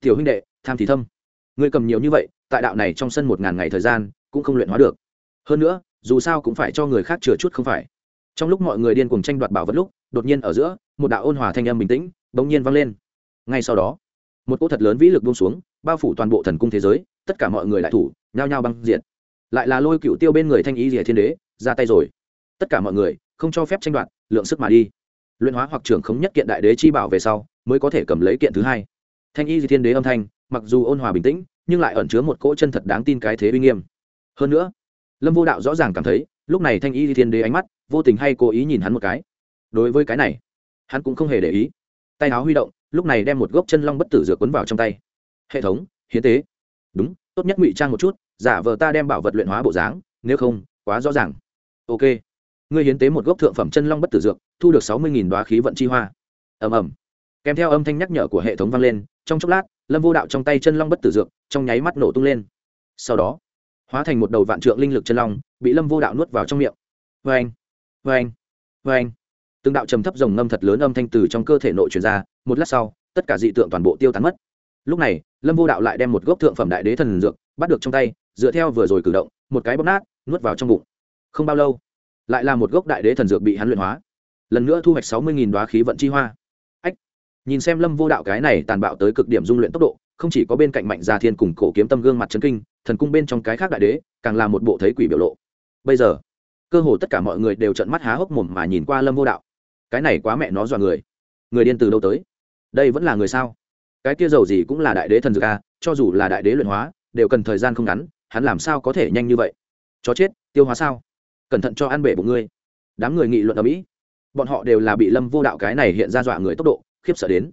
Tiểu huynh đệ, tham thì thâm. Người cầm nhiều như vậy, tại đạo này trong sân một ngàn ngày thời gian, cũng không luyện hóa được. Hơn nữa, dù sao cũng phải cho người khác chừa chút không phải. Trong lúc mọi người điên cùng tranh đoạt bảo vật lúc, đột nhiên ở giữa, một đạo ôn hòa thanh âm bình tĩnh, bỗng nhiên vang lên. Ngay sau đó, một cỗ thật lớn vĩ lực buông xuống, bao phủ toàn bộ thần cung thế giới, tất cả mọi người lại thủ, nhao nhao băng diện lại là lôi cựu tiêu bên người thanh ý rìa thiên đế, ra tay rồi tất cả mọi người, không cho phép tranh đoạt, lượng sức mà đi. Luyện hóa hoặc trưởng khống nhất kiện đại đế chi bảo về sau, mới có thể cầm lấy kiện thứ hai. Thanh y di thiên đế âm thanh, mặc dù ôn hòa bình tĩnh, nhưng lại ẩn chứa một cỗ chân thật đáng tin cái thế uy nghiêm. Hơn nữa, lâm vô đạo rõ ràng cảm thấy, lúc này thanh y di thiên đế ánh mắt, vô tình hay cố ý nhìn hắn một cái. Đối với cái này, hắn cũng không hề để ý. Tay áo huy động, lúc này đem một gốc chân long bất tử dược quấn vào trong tay. Hệ thống, hiến tế. Đúng, tốt nhất ngụy trang một chút, giả vờ ta đem bảo vật luyện hóa bộ dáng, nếu không, quá rõ ràng. Ok ngươi hiến tế một gốc thượng phẩm chân long bất tử dược, thu được sáu mươi đoá khí vận chi hoa. Ầm ầm. Kèm theo âm thanh nhắc nhở của hệ thống vang lên, trong chốc lát, lâm vô đạo trong tay chân long bất tử dược, trong nháy mắt nổ tung lên. Sau đó, hóa thành một đầu vạn trượng linh lực chân long, bị lâm vô đạo nuốt vào trong miệng. Vê anh vê anh vê anh từng đạo trầm thấp rồng ngâm thật lớn âm thanh từ trong cơ thể nội truyền ra, một lát sau, tất cả dị tượng toàn bộ tiêu tán mất. Lúc này, lâm vô đạo lại đem một gốc thượng phẩm đại đế thần dược bắt được trong tay, dựa theo vừa rồi cử động, một cái bóp nát, nuốt vào trong bụng. Không bao lâu lại là một gốc đại đế thần dược bị hắn luyện hóa. Lần nữa thu hoạch sáu mươi đoá khí vận chi hoa. Ách, nhìn xem lâm vô đạo cái này tàn bạo tới cực điểm dung luyện tốc độ, không chỉ có bên cạnh mạnh gia thiên cùng cổ kiếm tâm gương mặt trấn kinh, thần cung bên trong cái khác đại đế càng là một bộ thấy quỷ biểu lộ. Bây giờ, cơ hồ tất cả mọi người đều trận mắt há hốc mồm mà nhìn qua lâm vô đạo. Cái này quá mẹ nó dọa người. Người điên từ đâu tới? Đây vẫn là người sao? Cái kia giàu gì cũng là đại đế thần dược a cho dù là đại đế luyện hóa, đều cần thời gian không ngắn, hắn làm sao có thể nhanh như vậy? Chó chết, tiêu hóa sao? Cẩn thận cho ăn bể bụng ngươi. Đám người nghị luận ở mỹ, bọn họ đều là bị lâm vô đạo cái này hiện ra dọa người tốc độ, khiếp sợ đến.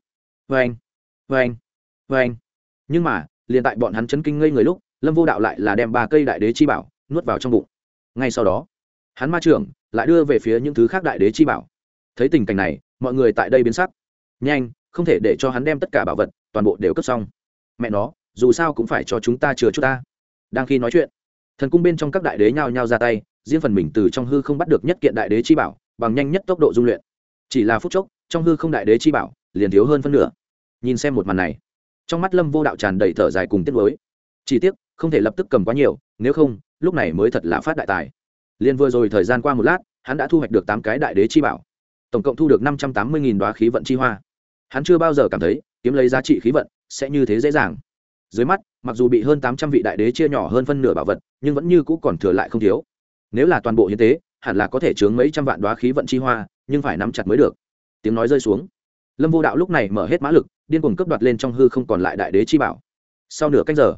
Vê anh vê anh vê anh nhưng mà, liền tại bọn hắn chấn kinh ngây người lúc, lâm vô đạo lại là đem ba cây đại đế chi bảo nuốt vào trong bụng. Ngay sau đó, hắn ma trưởng lại đưa về phía những thứ khác đại đế chi bảo. Thấy tình cảnh này, mọi người tại đây biến sắc. Nhanh, không thể để cho hắn đem tất cả bảo vật, toàn bộ đều cất xong. Mẹ nó, dù sao cũng phải cho chúng ta chừa chút ta. Đang khi nói chuyện, thần cung bên trong các đại đế nhao nhao ra tay riêng phần mình từ trong hư không bắt được nhất kiện đại đế chi bảo, bằng nhanh nhất tốc độ dung luyện. Chỉ là phút chốc, trong hư không đại đế chi bảo liền thiếu hơn phân nửa. Nhìn xem một màn này, trong mắt lâm vô đạo tràn đầy thở dài cùng tiết lối chỉ tiếc, không thể lập tức cầm quá nhiều, nếu không, lúc này mới thật là phát đại tài. Liên vừa rồi thời gian qua một lát, hắn đã thu hoạch được tám cái đại đế chi bảo. Tổng cộng thu được năm trăm tám mươi nghìn đoá khí vận chi hoa. Hắn chưa bao giờ cảm thấy, kiếm lấy giá trị khí vận sẽ như thế dễ dàng. Dưới mắt, mặc dù bị hơn tám trăm vị đại đế chia nhỏ hơn phân nửa bảo vật, nhưng vẫn như cũ còn thừa lại không thiếu nếu là toàn bộ hiến tế, hẳn là có thể chướng mấy trăm vạn đoá khí vận chi hoa, nhưng phải nắm chặt mới được. Tiếng nói rơi xuống. Lâm vô đạo lúc này mở hết mã lực, điên cuồng cấp đoạt lên trong hư không còn lại đại đế chi bảo. Sau nửa canh giờ,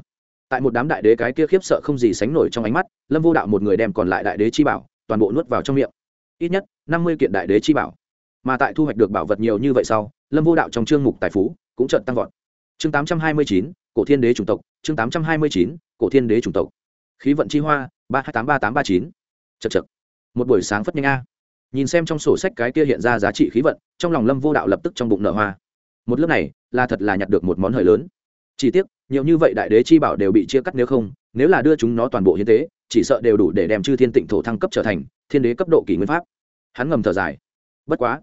tại một đám đại đế cái kia khiếp sợ không gì sánh nổi trong ánh mắt, lâm vô đạo một người đem còn lại đại đế chi bảo, toàn bộ nuốt vào trong miệng. Ít nhất, năm mươi kiện đại đế chi bảo. Mà tại thu hoạch được bảo vật nhiều như vậy sau, lâm vô đạo trong chương mục tài phú cũng trận tăng vọt. Chương tám trăm hai mươi chín, cổ thiên đế chủng tộc. Chương tám trăm hai mươi chín, cổ thiên đế chủng tộc. Khí vận chi hoa, ba hai tám ba tám ba chín chật chật. Một buổi sáng phất nhanh a. Nhìn xem trong sổ sách cái kia hiện ra giá trị khí vận, trong lòng lâm vô đạo lập tức trong bụng nở hoa. Một lớp này, là thật là nhặt được một món hời lớn. Chỉ tiếc, nhiều như vậy đại đế chi bảo đều bị chia cắt nếu không, nếu là đưa chúng nó toàn bộ hiến tế, chỉ sợ đều đủ để đem chư thiên tịnh thổ thăng cấp trở thành thiên đế cấp độ kỷ nguyên pháp. Hắn ngầm thở dài. Bất quá,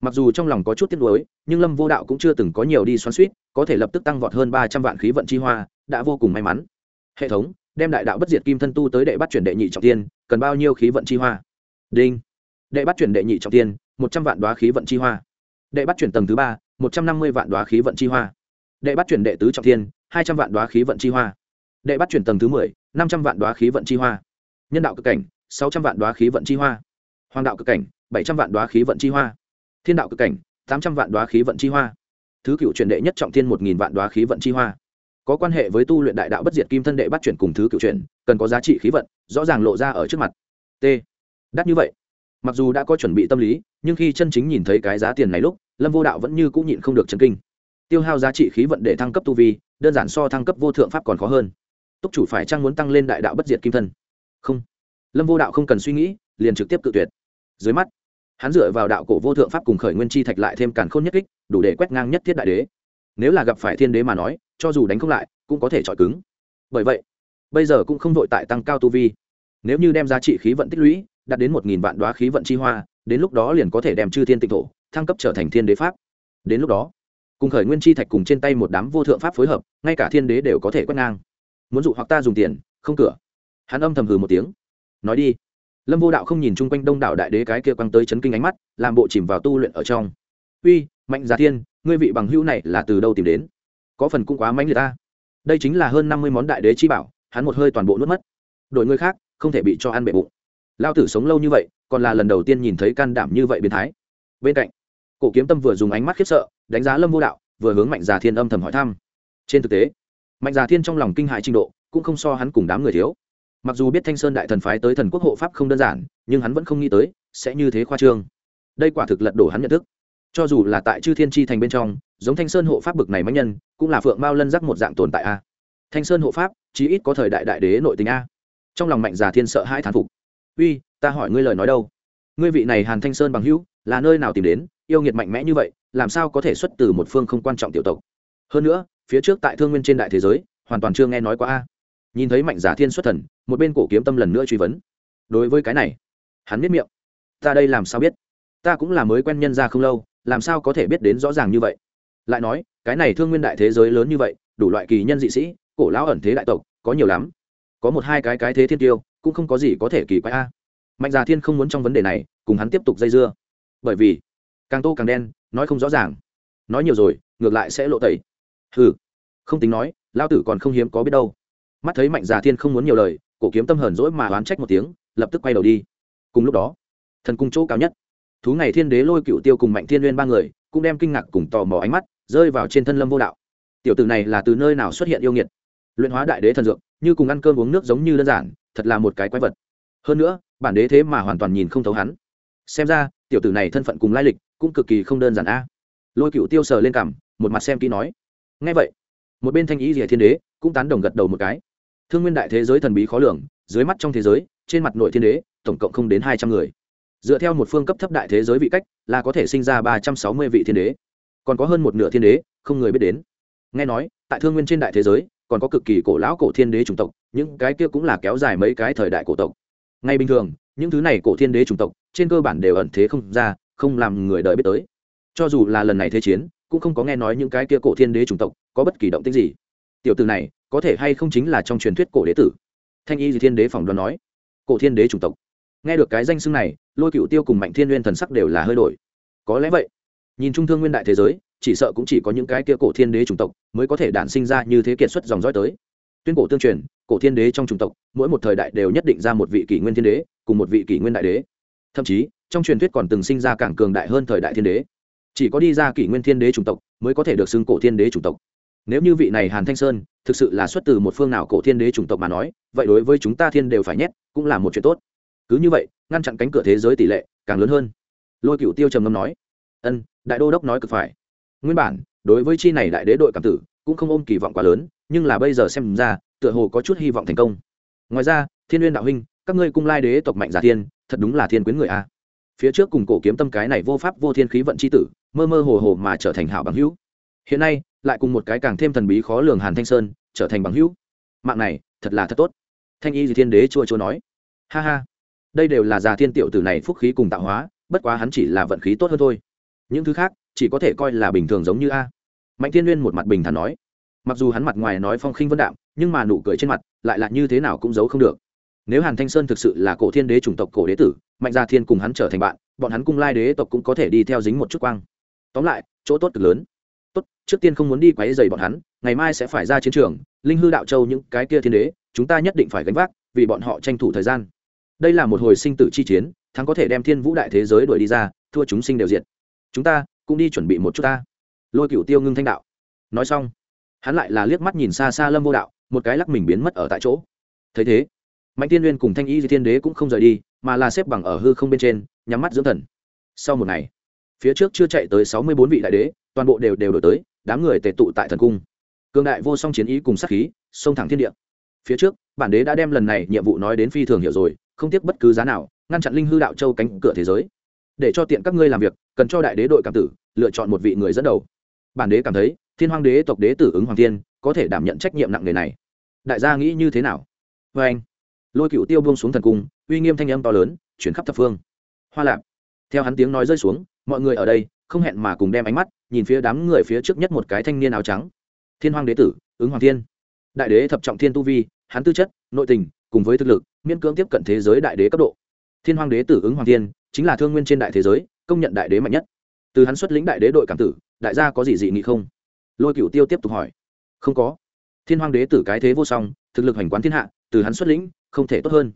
mặc dù trong lòng có chút tiếc nuối, nhưng lâm vô đạo cũng chưa từng có nhiều đi xoắn suýt có thể lập tức tăng vọt hơn ba trăm vạn khí vận chi hoa, đã vô cùng may mắn. Hệ thống đem đại đạo bất diệt kim thân tu tới đệ bắt chuyển đệ nhị trọng tiên, cần bao nhiêu khí vận chi hoa? Đinh. Đệ bắt chuyển đệ nhị trọng tiên, một trăm vạn đoá khí vận chi hoa. Đệ bắt chuyển tầng thứ ba, một trăm năm mươi vạn đoá khí vận chi hoa. Đệ bắt chuyển đệ tứ trọng tiên, hai trăm vạn đoá khí vận chi hoa. Đệ bắt chuyển tầng thứ mười, năm trăm vạn đoá khí vận chi hoa. Nhân đạo cực cảnh, sáu trăm vạn đoá khí vận chi hoa. Hoàng đạo cực cảnh, bảy trăm vạn đoá khí vận chi hoa. Thiên đạo cực cảnh, tám trăm vạn đoá khí vận chi hoa. Thứ cựu truyền đệ nhất trọng thiên một nghìn vạn đoá khí vận chi hoa có quan hệ với tu luyện đại đạo bất diệt kim thân đệ bắt chuyển cùng thứ cựu chuyển, cần có giá trị khí vận, rõ ràng lộ ra ở trước mặt. T. Đắt như vậy. Mặc dù đã có chuẩn bị tâm lý, nhưng khi chân chính nhìn thấy cái giá tiền này lúc, lâm vô đạo vẫn như cũng nhịn không được chấn kinh. Tiêu hao giá trị khí vận để thăng cấp tu vi, đơn giản so thăng cấp vô thượng pháp còn khó hơn. Túc chủ phải chăng muốn tăng lên đại đạo bất diệt kim thân? Không. Lâm vô đạo không cần suy nghĩ, liền trực tiếp cự tuyệt. Dưới mắt, hắn dựa vào đạo cổ vô thượng pháp cùng khởi nguyên chi thạch lại thêm càn khôn nhất kích, đủ để quét ngang nhất thiết đại đế nếu là gặp phải thiên đế mà nói, cho dù đánh không lại, cũng có thể chọi cứng. Bởi vậy, bây giờ cũng không vội tại tăng cao tu vi. Nếu như đem giá trị khí vận tích lũy, đạt đến một nghìn vạn đoá khí vận chi hoa, đến lúc đó liền có thể đem chư thiên tịnh thổ, thăng cấp trở thành thiên đế pháp. Đến lúc đó, cùng khởi nguyên chi thạch cùng trên tay một đám vô thượng pháp phối hợp, ngay cả thiên đế đều có thể quét ngang. Muốn dụ hoặc ta dùng tiền, không cửa. Hắn âm thầm hừ một tiếng. Nói đi. Lâm vô đạo không nhìn chung quanh đông đảo đại đế cái kia quăng tới chấn kinh ánh mắt, làm bộ chìm vào tu luyện ở trong. Uy, mạnh giả thiên ngươi vị bằng hữu này là từ đâu tìm đến? Có phần cũng quá mãnh liệt ta. Đây chính là hơn năm mươi món đại đế chi bảo, hắn một hơi toàn bộ nuốt mất. Đội ngươi khác, không thể bị cho ăn bệ bụng. Lao tử sống lâu như vậy, còn là lần đầu tiên nhìn thấy can đảm như vậy biến thái. Bên cạnh, cổ kiếm tâm vừa dùng ánh mắt khiếp sợ, đánh giá lâm vô đạo, vừa hướng mạnh già thiên âm thầm hỏi thăm. Trên thực tế, mạnh già thiên trong lòng kinh hại trình độ, cũng không so hắn cùng đám người thiếu. Mặc dù biết thanh sơn đại thần phái tới thần quốc hộ pháp không đơn giản, nhưng hắn vẫn không nghĩ tới, sẽ như thế khoa trương. Đây quả thực lật đổ hắn nhận thức cho dù là tại chư thiên tri thành bên trong, giống thanh sơn hộ pháp bực này mạnh nhân, cũng là phượng mao lân giác một dạng tồn tại a. Thanh sơn hộ pháp, chí ít có thời đại đại đế nội tình a. Trong lòng mạnh già thiên sợ hai thán phục. Uy, ta hỏi ngươi lời nói đâu? Ngươi vị này hàn thanh sơn bằng hữu, là nơi nào tìm đến, yêu nghiệt mạnh mẽ như vậy, làm sao có thể xuất từ một phương không quan trọng tiểu tộc? Hơn nữa, phía trước tại thương nguyên trên đại thế giới, hoàn toàn chưa nghe nói qua a. Nhìn thấy mạnh giả thiên xuất thần, một bên cổ kiếm tâm lần nữa truy vấn. Đối với cái này, hắn biết miệng. Ta đây làm sao biết? Ta cũng là mới quen nhân ra không lâu làm sao có thể biết đến rõ ràng như vậy? Lại nói, cái này thương nguyên đại thế giới lớn như vậy, đủ loại kỳ nhân dị sĩ, cổ lão ẩn thế đại tộc, có nhiều lắm. Có một hai cái cái thế thiên tiêu, cũng không có gì có thể kỳ quái a. Mạnh già thiên không muốn trong vấn đề này, cùng hắn tiếp tục dây dưa. Bởi vì, càng tô càng đen, nói không rõ ràng. Nói nhiều rồi, ngược lại sẽ lộ tẩy. Hừ, không tính nói lao tử còn không hiếm có biết đâu. Mắt thấy mạnh già thiên không muốn nhiều lời, cổ kiếm tâm hờn dỗi mà oán trách một tiếng, lập tức quay đầu đi. Cùng lúc đó, thần cung chỗ cao nhất thú ngày thiên đế lôi cựu tiêu cùng mạnh thiên n ba người cũng đem kinh ngạc cùng tò mò ánh mắt rơi vào trên thân lâm vô đạo. Tiểu tử này là từ nơi nào xuất hiện yêu nghiệt? Luyện hóa đại đế thần dược, như cùng ăn cơm uống nước giống như đơn giản, thật là một cái quái vật. Hơn nữa, bản đế thế mà hoàn toàn nhìn không thấu hắn. Xem ra, tiểu tử này thân phận cùng lai lịch cũng cực kỳ không đơn giản a. Lôi cựu tiêu sờ lên cằm, một mặt xem kỹ nói. Ngay vậy, một bên thanh ý rìa thiên đế cũng tán đồng gật đầu một cái. Thương nguyên đại thế giới thần bí khó lường, dưới mắt trong thế giới, trên mặt nội thiên đế, tổng cộng không đến hai trăm người dựa theo một phương cấp thấp đại thế giới vị cách, là có thể sinh ra ba trăm sáu mươi vị thiên đế. Còn có hơn một nửa thiên đế, không người biết đến. Nghe nói, tại thương nguyên trên đại thế giới, còn có cực kỳ cổ lão cổ thiên đế chủng tộc, những cái kia cũng là kéo dài mấy cái thời đại cổ tộc. Ngay bình thường, những thứ này cổ thiên đế chủng tộc, trên cơ bản đều ẩn thế không ra, không làm người đời biết tới. Cho dù là lần này thế chiến, cũng không có nghe nói những cái kia cổ thiên đế chủng tộc có bất kỳ động tích gì. Tiểu từ này, có thể hay không chính là trong truyền thuyết cổ đế tử? Thanh y thiên đế phỏng đoán nói. Cổ thiên đế chủng tộc nghe được cái danh xưng này, lôi cựu tiêu cùng mạnh thiên n thần sắc đều là hơi đổi. Có lẽ vậy. Nhìn trung thương nguyên đại thế giới, chỉ sợ cũng chỉ có những cái kia cổ thiên đế chủng tộc mới có thể đản sinh ra như thế kiệt xuất dòng dõi tới. Tuyên cổ tương truyền, cổ thiên đế trong chủng tộc, mỗi một thời đại đều nhất định ra một vị kỷ nguyên thiên đế, cùng một vị kỷ nguyên đại đế. Thậm chí, trong truyền thuyết còn từng sinh ra càng cường đại hơn thời đại thiên đế. Chỉ có đi ra kỷ nguyên thiên đế chủng tộc mới có thể được xưng cổ thiên đế chủng tộc. Nếu như vị này hàn thanh sơn thực sự là xuất từ một phương nào cổ thiên đế chủng tộc mà nói, vậy đối với chúng ta thiên đều phải nhét, cũng là một chuyện tốt cứ như vậy, ngăn chặn cánh cửa thế giới tỷ lệ càng lớn hơn. Lôi cựu tiêu trầm ngâm nói, ân, đại đô đốc nói cực phải. Nguyên bản, đối với chi này đại đế đội cảm tử, cũng không ôm kỳ vọng quá lớn, nhưng là bây giờ xem ra, tựa hồ có chút hy vọng thành công. Ngoài ra, thiên n đạo huynh, các ngươi cung lai đế tộc mạnh giả thiên, thật đúng là thiên quyến người a. Phía trước cùng cổ kiếm tâm cái này vô pháp vô thiên khí vận c h i tử, mơ mơ hồ hồ mà trở thành hảo bằng hữu. Hiện nay, lại cùng một cái càng thêm thần bí khó lường hàn thanh sơn, trở thành bằng hữu. Mạng này, thật là thật tốt. Thanh y di thiên đế chua chua nói. Ha ha đây đều là già thiên tiểu tử này phúc khí cùng tạo hóa, bất quá hắn chỉ là vận khí tốt hơn thôi. Những thứ khác, chỉ có thể coi là bình thường giống như a. Mạnh thiên n một mặt bình thản nói. Mặc dù hắn mặt ngoài nói phong khinh vân đạm, nhưng mà nụ cười trên mặt lại là như thế nào cũng giấu không được. Nếu hàn thanh sơn thực sự là cổ thiên đế chủng tộc cổ đế tử, mạnh gia thiên cùng hắn trở thành bạn, bọn hắn cung lai đế tộc cũng có thể đi theo dính một chút quang. Tóm lại, chỗ tốt cực lớn. Tốt, trước tiên không muốn đi quấy dày bọn hắn, ngày mai sẽ phải ra chiến trường, linh hư đạo châu những cái kia thiên đế, chúng ta nhất định phải gánh vác, vì bọn họ tranh thủ thời gian đây là một hồi sinh tử chi chiến, thắng có thể đem thiên vũ đại thế giới đuổi đi ra, thua chúng sinh đều diệt. Chúng ta cũng đi chuẩn bị một chút ta. Lôi cựu tiêu ngưng thanh đạo. Nói xong, hắn lại là liếc mắt nhìn xa xa lâm vô đạo, một cái lắc mình biến mất ở tại chỗ. Thấy thế, mạnh tiên uyên cùng thanh y di thiên đế cũng không rời đi, mà là xếp bằng ở hư không bên trên, nhắm mắt dưỡng thần. Sau một ngày, phía trước chưa chạy tới sáu mươi bốn vị đại đế, toàn bộ đều đều đổi tới, đám người tề tụ tại thần cung. Cương đại vô song chiến ý cùng sát khí, xông thẳng thiên địa. Phía trước, bản đế đã đem lần này nhiệm vụ nói đến phi thường hiểu rồi không tiếc bất cứ giá nào, ngăn chặn linh hư đạo châu cánh cửa thế giới. Để cho tiện các ngươi làm việc, cần cho đại đế đội cảm tử, lựa chọn một vị người dẫn đầu. Bản đế cảm thấy, thiên hoàng đế tộc đế tử ứng hoàng thiên, có thể đảm nhận trách nhiệm nặng nề này. Đại gia nghĩ như thế nào? Vê anh, lôi cựu tiêu buông xuống thần cung, uy nghiêm thanh âm to lớn, chuyển khắp thập phương. Hoa lạp, theo hắn tiếng nói rơi xuống, mọi người ở đây, không hẹn mà cùng đem ánh mắt, nhìn phía đám người phía trước nhất một cái thanh niên áo trắng. Thiên hoàng đế tử, ứng hoàng thiên. Đại đế thập trọng thiên tu vi, hắn tư chất, nội tình, cùng với thực lực miễn cưỡng tiếp cận thế giới đại đế cấp độ. Thiên hoàng đế tử ứng hoàng thiên, chính là thương nguyên trên đại thế giới, công nhận đại đế mạnh nhất. Từ hắn xuất lĩnh đại đế đội cảm tử, đại gia có gì dị nghị không? Lôi cựu tiêu tiếp tục hỏi. Không có. Thiên hoàng đế tử cái thế vô song, thực lực hành quán thiên hạ, từ hắn xuất lĩnh, không thể tốt hơn.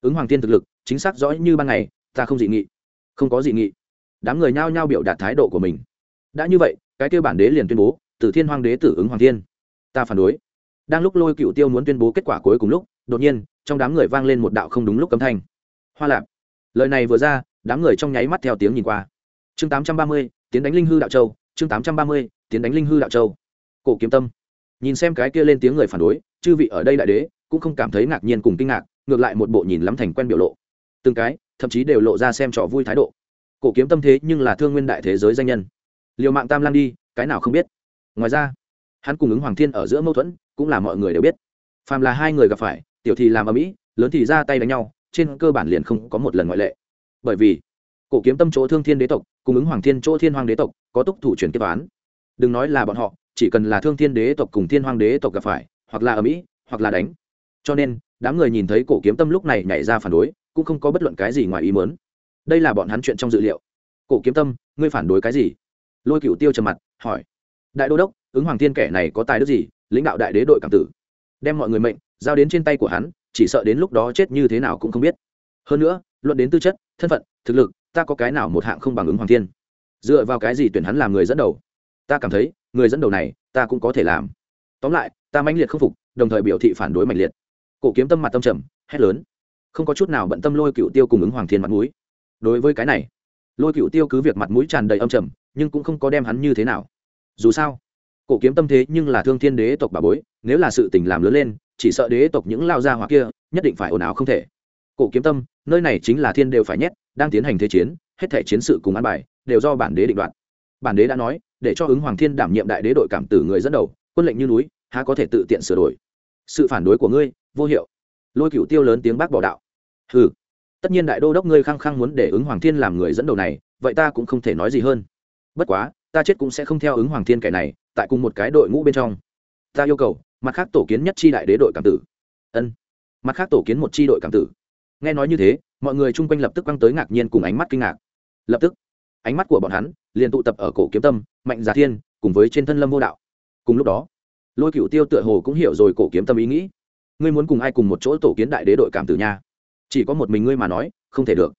Ứng hoàng thiên thực lực, chính xác rõ như ban ngày, ta không dị nghị. Không có dị nghị. Đám người nhao nhao biểu đạt thái độ của mình. Đã như vậy, cái kêu bản đế liền tuyên bố, từ thiên hoàng đế tử ứng hoàng thiên. Ta phản đối. Đang lúc lôi cựu tiêu muốn tuyên bố kết quả cuối cùng lúc, đột nhiên trong đám người vang lên một đạo không đúng lúc cấm thanh. Hoa lạp. Lời này vừa ra, đám người trong nháy mắt theo tiếng nhìn qua. Chương tám trăm ba mươi, tiến đánh linh hư đạo châu. Chương tám trăm ba mươi, tiến đánh linh hư đạo châu. Cổ kiếm tâm. Nhìn xem cái kia lên tiếng người phản đối, chư vị ở đây đại đế cũng không cảm thấy ngạc nhiên cùng kinh ngạc, ngược lại một bộ nhìn lắm thành quen biểu lộ. Từng cái, thậm chí đều lộ ra xem trò vui thái độ. Cổ kiếm tâm thế nhưng là thương nguyên đại thế giới danh nhân. Liều mạng tam lan đi, cái nào không biết. Ngoài ra, hắn cùng ứng hoàng thiên ở giữa mâu thuẫn cũng là mọi người đều biết. Phàm là hai người gặp phải tiểu thì làm ở mỹ, lớn thì ra tay đánh nhau, trên cơ bản liền không có một lần ngoại lệ. Bởi vì, cổ kiếm tâm chỗ thương thiên đế tộc cung ứng hoàng thiên chỗ thiên hoàng đế tộc, có túc thủ chuyển kế toán đừng nói là bọn họ, chỉ cần là thương thiên đế tộc cùng thiên hoàng đế tộc gặp phải, hoặc là ở mỹ, hoặc là đánh. Cho nên, đám người nhìn thấy cổ kiếm tâm lúc này nhảy ra phản đối, cũng không có bất luận cái gì ngoài ý muốn. Đây là bọn hắn chuyện trong dự liệu. Cổ kiếm tâm, ngươi phản đối cái gì? Lôi cựu tiêu trầm mặt, hỏi. Đại đô đốc, ứng hoàng thiên kẻ này có tài đức gì? Lãnh đạo đại đế đội cảm tử. Đem mọi người mệnh giao đến trên tay của hắn, chỉ sợ đến lúc đó chết như thế nào cũng không biết. Hơn nữa, luận đến tư chất, thân phận, thực lực, ta có cái nào một hạng không bằng ứng hoàng thiên? Dựa vào cái gì tuyển hắn làm người dẫn đầu? Ta cảm thấy, người dẫn đầu này, ta cũng có thể làm. Tóm lại, ta mãnh liệt không phục, đồng thời biểu thị phản đối mạnh liệt. Cổ kiếm tâm mặt tâm trầm, hét lớn. Không có chút nào bận tâm lôi cựu tiêu cùng ứng hoàng thiên mặt mũi. Đối với cái này, lôi cựu tiêu cứ việc mặt mũi tràn đầy âm trầm, nhưng cũng không có đem hắn như thế nào. Dù sao, cổ kiếm tâm thế nhưng là thương thiên đế tộc bà bối, nếu là sự tình làm lớn lên chỉ sợ đế tộc những lao gia hoặc kia nhất định phải ồn ào không thể. Cổ kiếm tâm, nơi này chính là thiên đều phải nhét, đang tiến hành thế chiến, hết thể chiến sự cùng an bài, đều do bản đế định đoạt. Bản đế đã nói, để cho ứng hoàng thiên đảm nhiệm đại đế đội cảm tử người dẫn đầu, quân lệnh như núi, há có thể tự tiện sửa đổi. Sự phản đối của ngươi, vô hiệu. Lôi cựu tiêu lớn tiếng bác bỏ đạo. Ừ tất nhiên đại đô đốc ngươi khăng khăng muốn để ứng hoàng thiên làm người dẫn đầu này, vậy ta cũng không thể nói gì hơn. Bất quá, ta chết cũng sẽ không theo ứng hoàng thiên kẻ này, tại cùng một cái đội ngũ bên trong. Ta yêu cầu mặt khác tổ kiến nhất chi đại đế đội cảm tử. Ân. Mặt khác tổ kiến một chi đội cảm tử. Nghe nói như thế, mọi người chung quanh lập tức quăng tới ngạc nhiên cùng ánh mắt kinh ngạc. Lập tức, ánh mắt của bọn hắn liền tụ tập ở cổ kiếm tâm, mạnh giả thiên cùng với trên thân lâm vô đạo. Cùng lúc đó, lôi cựu tiêu tựa hồ cũng hiểu rồi cổ kiếm tâm ý nghĩ. Ngươi muốn cùng ai cùng một chỗ tổ kiến đại đế đội cảm tử nha? Chỉ có một mình ngươi mà nói, không thể được.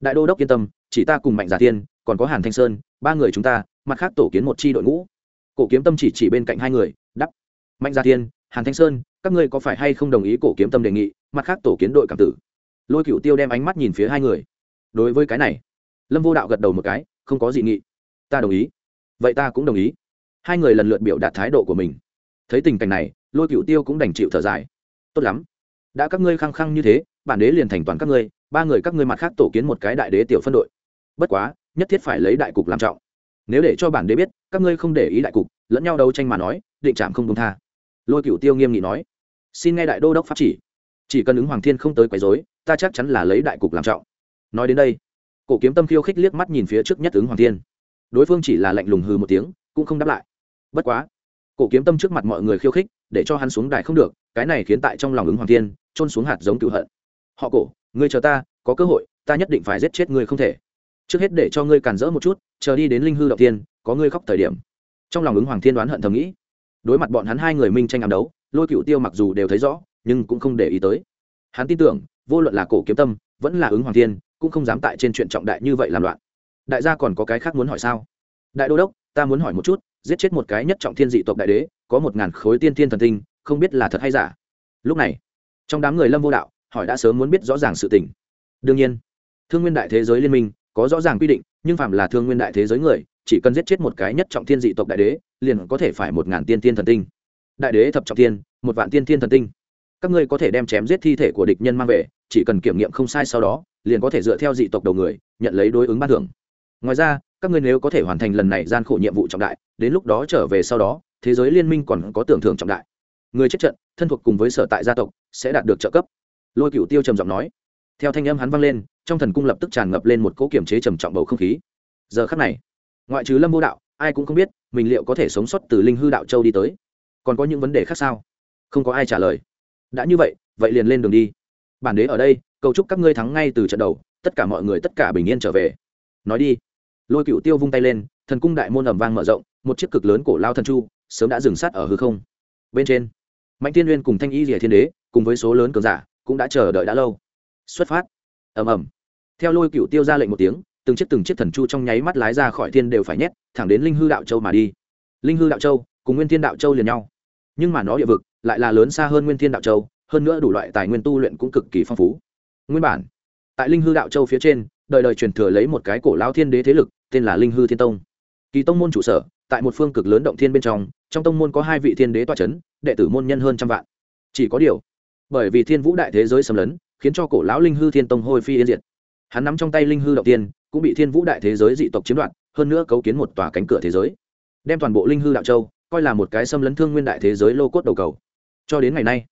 Đại đô đốc yên tâm, chỉ ta cùng mạnh giả thiên, còn có hàn thanh sơn, ba người chúng ta, mặt khác tổ kiến một chi đội ngũ. Cổ kiếm tâm chỉ chỉ bên cạnh hai người mạnh Gia thiên, hàn thanh sơn, các ngươi có phải hay không đồng ý cổ kiếm tâm đề nghị, mặt khác tổ kiến đội cảm tử? Lôi cựu tiêu đem ánh mắt nhìn phía hai người. Đối với cái này, lâm vô đạo gật đầu một cái, không có dị nghị. Ta đồng ý. Vậy ta cũng đồng ý. Hai người lần lượt biểu đạt thái độ của mình. Thấy tình cảnh này, lôi cựu tiêu cũng đành chịu thở dài. Tốt lắm. Đã các ngươi khăng khăng như thế, bản đế liền thành toàn các ngươi, ba người các ngươi mặt khác tổ kiến một cái đại đế tiểu phân đội. Bất quá, nhất thiết phải lấy đại cục làm trọng. Nếu để cho bản đế biết, các ngươi không để ý đại cục, lẫn nhau đấu tranh mà nói, định trạm không công tha lôi cựu tiêu nghiêm nghị nói, xin nghe đại đô đốc pháp chỉ chỉ cần ứng hoàng thiên không tới quấy dối ta chắc chắn là lấy đại cục làm trọng. Nói đến đây, cổ kiếm tâm khiêu khích liếc mắt nhìn phía trước nhất ứng hoàng thiên. Đối phương chỉ là lạnh lùng hừ một tiếng, cũng không đáp lại. Bất quá, cổ kiếm tâm trước mặt mọi người khiêu khích, để cho hắn xuống đài không được, cái này khiến tại trong lòng ứng hoàng thiên trôn xuống hạt giống cựu hận. Họ cổ, ngươi chờ ta, có cơ hội, ta nhất định phải giết chết ngươi không thể. Trước hết để cho ngươi càn rỡ một chút, chờ đi đến linh hư đầu tiên có ngươi khóc thời điểm. Trong lòng ứng hoàng thiên đoán hận thầm nghĩ đối mặt bọn hắn hai người minh tranh ám đấu, lôi cựu tiêu mặc dù đều thấy rõ, nhưng cũng không để ý tới. Hắn tin tưởng, vô luận là cổ kiếm tâm, vẫn là ứng hoàng thiên, cũng không dám tại trên chuyện trọng đại như vậy làm loạn. Đại gia còn có cái khác muốn hỏi sao? Đại đô đốc, ta muốn hỏi một chút, giết chết một cái nhất trọng thiên dị tộc đại đế, có một ngàn khối tiên thiên thần tinh, không biết là thật hay giả? Lúc này, trong đám người lâm vô đạo, hỏi đã sớm muốn biết rõ ràng sự tình. Đương nhiên, thương nguyên đại thế giới liên minh có rõ ràng quy định, nhưng phạm là thương nguyên đại thế giới người, chỉ cần giết chết một cái nhất trọng thiên dị tộc đại đế liền có thể phải một ngàn tiên tiên thần tinh. Đại đế thập trọng tiên một vạn tiên tiên thần tinh. Các ngươi có thể đem chém giết thi thể của địch nhân mang về, chỉ cần kiểm nghiệm không sai sau đó, liền có thể dựa theo dị tộc đầu người, nhận lấy đối ứng ban thưởng. Ngoài ra, các ngươi nếu có thể hoàn thành lần này gian khổ nhiệm vụ trọng đại, đến lúc đó trở về sau đó, thế giới liên minh còn có tưởng thưởng trọng đại. Người chết trận, thân thuộc cùng với sở tại gia tộc, sẽ đạt được trợ cấp. Lôi cựu tiêu trầm giọng nói. Theo thanh âm hắn vang lên, trong thần cung lập tức tràn ngập lên một cỗ kiểm chế trầm trọng bầu không khí. Giờ khắc này, ngoại trừ lâm vô đạo ai cũng không biết mình liệu có thể sống sót từ linh hư đạo châu đi tới. Còn có những vấn đề khác sao? Không có ai trả lời. Đã như vậy vậy liền lên đường đi. Bản đế ở đây, cầu chúc các ngươi thắng ngay từ trận đầu, tất cả mọi người tất cả bình yên trở về. Nói đi. Lôi cựu tiêu vung tay lên, thần cung đại môn ẩm vang mở rộng, một chiếc cực lớn cổ lao thần chu sớm đã dừng sát ở hư không. Bên trên, mạnh thiên uyên cùng thanh y rìa thiên đế, cùng với số lớn cường giả, cũng đã chờ đợi đã lâu. Xuất phát. Ầm ầm. Theo lôi cựu tiêu ra lệnh một tiếng từng chiếc từng chiếc thần chu trong nháy mắt lái ra khỏi thiên đều phải nhét, thẳng đến linh hư đạo châu mà đi. Linh hư đạo châu cùng nguyên thiên đạo châu liền nhau. Nhưng mà nó địa vực lại là lớn xa hơn nguyên thiên đạo châu, hơn nữa đủ loại tài nguyên tu luyện cũng cực kỳ phong phú. Nguyên bản, tại linh hư đạo châu phía trên, đời đời truyền thừa lấy một cái cổ lao thiên đế thế lực, tên là linh hư thiên tông. Kỳ tông môn trụ sở, tại một phương cực lớn động thiên bên trong trong tông môn có hai vị thiên đế toa c h ấ n đệ tử môn nhân hơn trăm vạn. Chỉ có điều, bởi vì thiên vũ đại thế giới xâm lấn, khiến cho cổ lão linh hư thiên tông hôi phi yên diệt hắn nắm trong tay linh hư động tiên, cũng bị thiên vũ đại thế giới dị tộc chiếm đoạt, hơn nữa cấu kiến một tòa cánh cửa thế giới. Đem toàn bộ linh hư đạo châu, coi là một cái xâm lấn thương nguyên đại thế giới lô cốt đầu cầu. Cho đến ngày nay,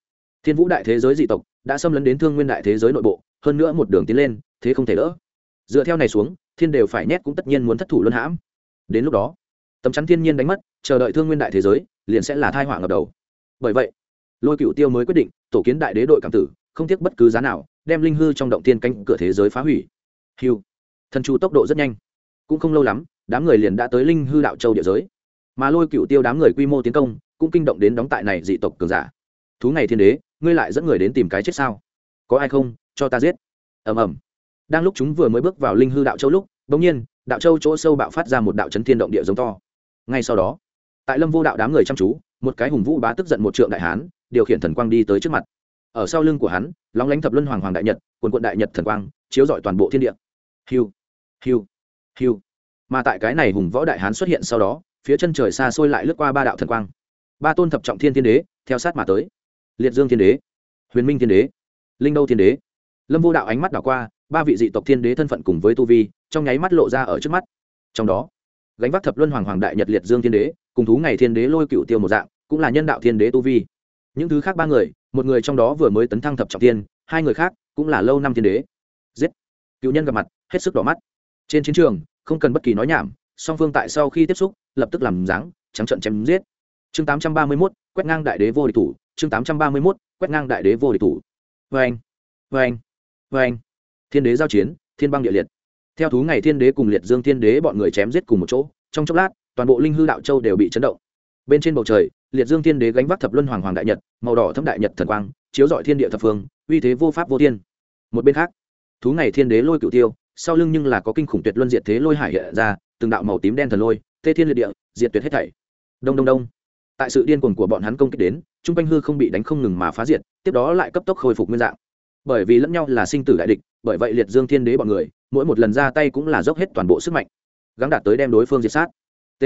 thiên vũ đại thế giới dị tộc đã xâm lấn đến thương nguyên đại thế giới nội bộ, hơn nữa một đường tiến lên, thế không thể đỡ. Dựa theo này xuống, thiên đều phải nhét cũng tất nhiên muốn thất thủ luân hãm. Đến lúc đó, tấm chắn thiên nhiên đánh mất, chờ đợi thương nguyên đại thế giới, liền sẽ là thai họa ngập đầu. Bởi vậy, lôi cựu tiêu mới quyết định tổ kiến đại đế đội cảm tử, không tiếc bất cứ giá nào đem linh hư trong động tiên canh cửa thế giới phá hủy. Hiu. Thần chu tốc độ rất nhanh. Cũng không lâu lắm, đám người liền đã tới linh hư đạo châu địa giới. Mà lôi cựu tiêu đám người quy mô tiến công, cũng kinh động đến đóng tại này dị tộc cường giả. Thú ngày thiên đế, ngươi lại dẫn người đến tìm cái chết sao? Có ai không? Cho ta giết. Ầm ầm. Đang lúc chúng vừa mới bước vào linh hư đạo châu lúc bỗng nhiên, đạo châu chỗ sâu bạo phát ra một đạo chấn thiên động địa giống to. Ngay sau đó, tại lâm vô đạo đám người chăm chú, một cái hùng vũ bá tức giận một trượng đại hán, điều khiển thần quang đi tới trước mặt ở sau lưng của hắn, lóng lánh thập luân hoàng hoàng đại nhật, quần quận đại nhật thần quang, chiếu rọi toàn bộ thiên địa. Hiu hiu hiu. Mà tại cái này hùng võ đại hán xuất hiện sau đó, phía chân trời xa xôi lại lướt qua ba đạo thần quang. Ba tôn thập trọng thiên thiên đế, theo sát mà tới. Liệt dương thiên đế, huyền minh thiên đế, linh đâu thiên đế. Lâm vô đạo ánh mắt đảo qua, ba vị dị tộc thiên đế thân phận cùng với tu vi, trong nháy mắt lộ ra ở trước mắt. Trong đó, gánh vác thập luân hoàng hoàng đại nhật liệt dương thiên đế, cùng thú ngày thiên đế lôi cựu tiêu một dạng, cũng là nhân đạo thiên đế tu vi những thứ khác ba người một người trong đó vừa mới tấn thăng thập trọng thiên hai người khác cũng là lâu năm thiên đế. Giết. Cựu nhân gặp mặt hết sức đỏ mắt. Trên chiến trường không cần bất kỳ nói nhảm song phương tại sau khi tiếp xúc lập tức làm dáng trắng trận chém giết. Chương tám trăm ba mươi 831, quét ngang đại đế vô địch thủ. Chương tám trăm ba mươi 831, quét ngang đại đế vô địch thủ. Vê anh vê anh vê anh thiên đế giao chiến thiên băng địa liệt. Theo thú ngày thiên đế cùng liệt dương thiên đế bọn người chém giết cùng một chỗ trong chốc lát toàn bộ linh hư đạo châu đều bị chấn động bên trên bầu trời, liệt dương thiên đế gánh vác thập luân hoàng hoàng đại nhật, màu đỏ thâm đại nhật thần quang, chiếu dọi thiên địa thập phương, uy thế vô pháp vô thiên. Một bên khác, thú ngày thiên đế lôi cựu tiêu, sau lưng nhưng là có kinh khủng tuyệt luân diệt thế lôi hải hiện ra, từng đạo màu tím đen thần lôi, tê thiên liệt địa, diệt tuyệt hết thảy. Đông đông đông. Tại sự điên cuồng của bọn hắn công kích đến, trung quanh hư không bị đánh không ngừng mà phá diệt, tiếp đó lại cấp tốc khôi phục nguyên dạng. Bởi vì lẫn nhau là sinh tử đại địch, bởi vậy liệt dương thiên đế bọn người, mỗi một lần ra tay cũng là dốc hết toàn bộ sức mạnh, gắng đạt tới đem đối phương diệt sát. T.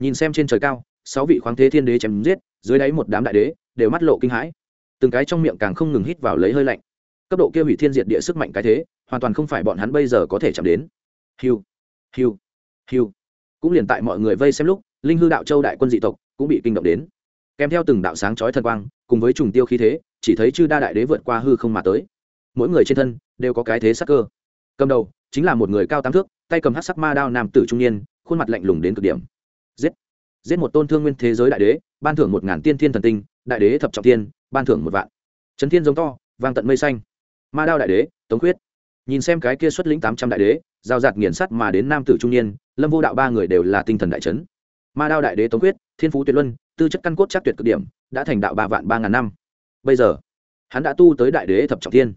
Nhìn xem trên trời cao sáu vị khoáng thế thiên đế chém giết, dưới đáy một đám đại đế đều mắt lộ kinh hãi. Từng cái trong miệng càng không ngừng hít vào lấy hơi lạnh. Cấp độ kia hủy thiên diệt địa sức mạnh cái thế, hoàn toàn không phải bọn hắn bây giờ có thể chạm đến. Hiu hiu hiu. Cũng liền tại mọi người vây xem lúc, linh hư đạo châu đại quân dị tộc cũng bị kinh động đến. Kèm theo từng đạo sáng chói thần quang, cùng với trùng tiêu khí thế, chỉ thấy chư đa đại đế vượt qua hư không mà tới. Mỗi người trên thân đều có cái thế sắc cơ. Cầm đầu chính là một người cao tám thước, tay cầm hát sắc ma đao nam tử trung niên, khuôn mặt lạnh lùng đến cực điểm. Giết! Giết một tôn thương nguyên thế giới đại đế, ban thưởng một ngàn tiên thiên thần tinh, đại đế thập trọng tiên, ban thưởng một vạn. Trấn thiên giống to, vang tận mây xanh. Ma đao đại đế, tống quyết nhìn xem cái kia xuất lĩnh tám trăm đại đế, giao giạt nghiền sắt mà đến nam tử trung niên, lâm vô đạo ba người đều là tinh thần đại trấn ma đao đại đế tống quyết thiên phú tuyệt luân, tư chất căn cốt chắc tuyệt cực điểm, đã thành đạo ba vạn ba ngàn năm. Bây giờ, hắn đã tu tới đại đế thập trọng thiên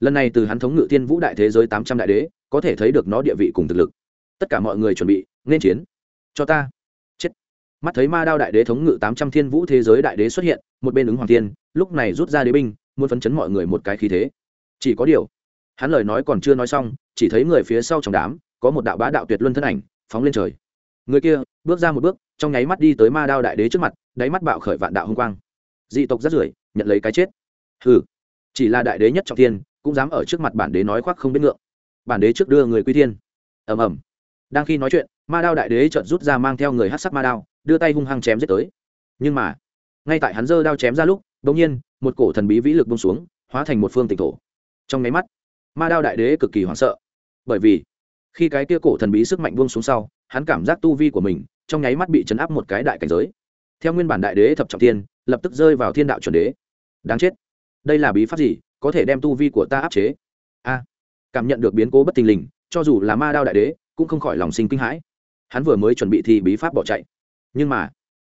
lần này từ hắn thống ngự thiên vũ đại thế giới tám trăm đại đế, có thể thấy được nó địa vị cùng thực lực. Tất cả mọi người chuẩn bị, nên chiến. Cho ta mắt thấy ma đao đại đế thống ngự tám trăm thiên vũ thế giới đại đế xuất hiện, một bên ứng hoàng thiên, lúc này rút ra đế binh, muốn phấn chấn mọi người một cái khí thế. Chỉ có điều, hắn lời nói còn chưa nói xong, chỉ thấy người phía sau trong đám, có một đạo bá đạo tuyệt luân thân ảnh, phóng lên trời. Người kia, bước ra một bước, trong nháy mắt đi tới ma đao đại đế trước mặt, đáy mắt bạo khởi vạn đạo hung quang. Dị tộc rất rưởi, nhận lấy cái chết. Hừ, chỉ là đại đế nhất trọng thiên, cũng dám ở trước mặt bản đế nói khoác không biết ngượng. Bản đế trước đưa người quy thiên. Ầm ầm. Đang khi nói chuyện, ma đao đại đế chợt rút ra mang theo người hát sắc ma đao đưa tay hung hăng chém giết tới. Nhưng mà, ngay tại hắn giơ đao chém ra lúc đ ỗ n g nhiên, một cổ thần bí vĩ lực bông xuống, hóa thành một phương tịch thổ. Trong nháy mắt, ma đao đại đế cực kỳ hoảng sợ. Bởi vì, khi cái kia cổ thần bí sức mạnh buông xuống sau, hắn cảm giác tu vi của mình, trong nháy mắt bị chấn áp một cái đại cảnh giới. Theo nguyên bản đại đế thập trọng tiên lập tức rơi vào thiên đạo chuẩn đế. Đáng chết. Đây là bí pháp gì, có thể đem tu vi của ta áp chế? A. Cảm nhận được biến cố bất tình lình, cho dù là ma đao đại đế, cũng không khỏi lòng sinh kinh hãi. Hắn vừa mới chuẩn bị thì bí pháp bỏ chạy nhưng mà,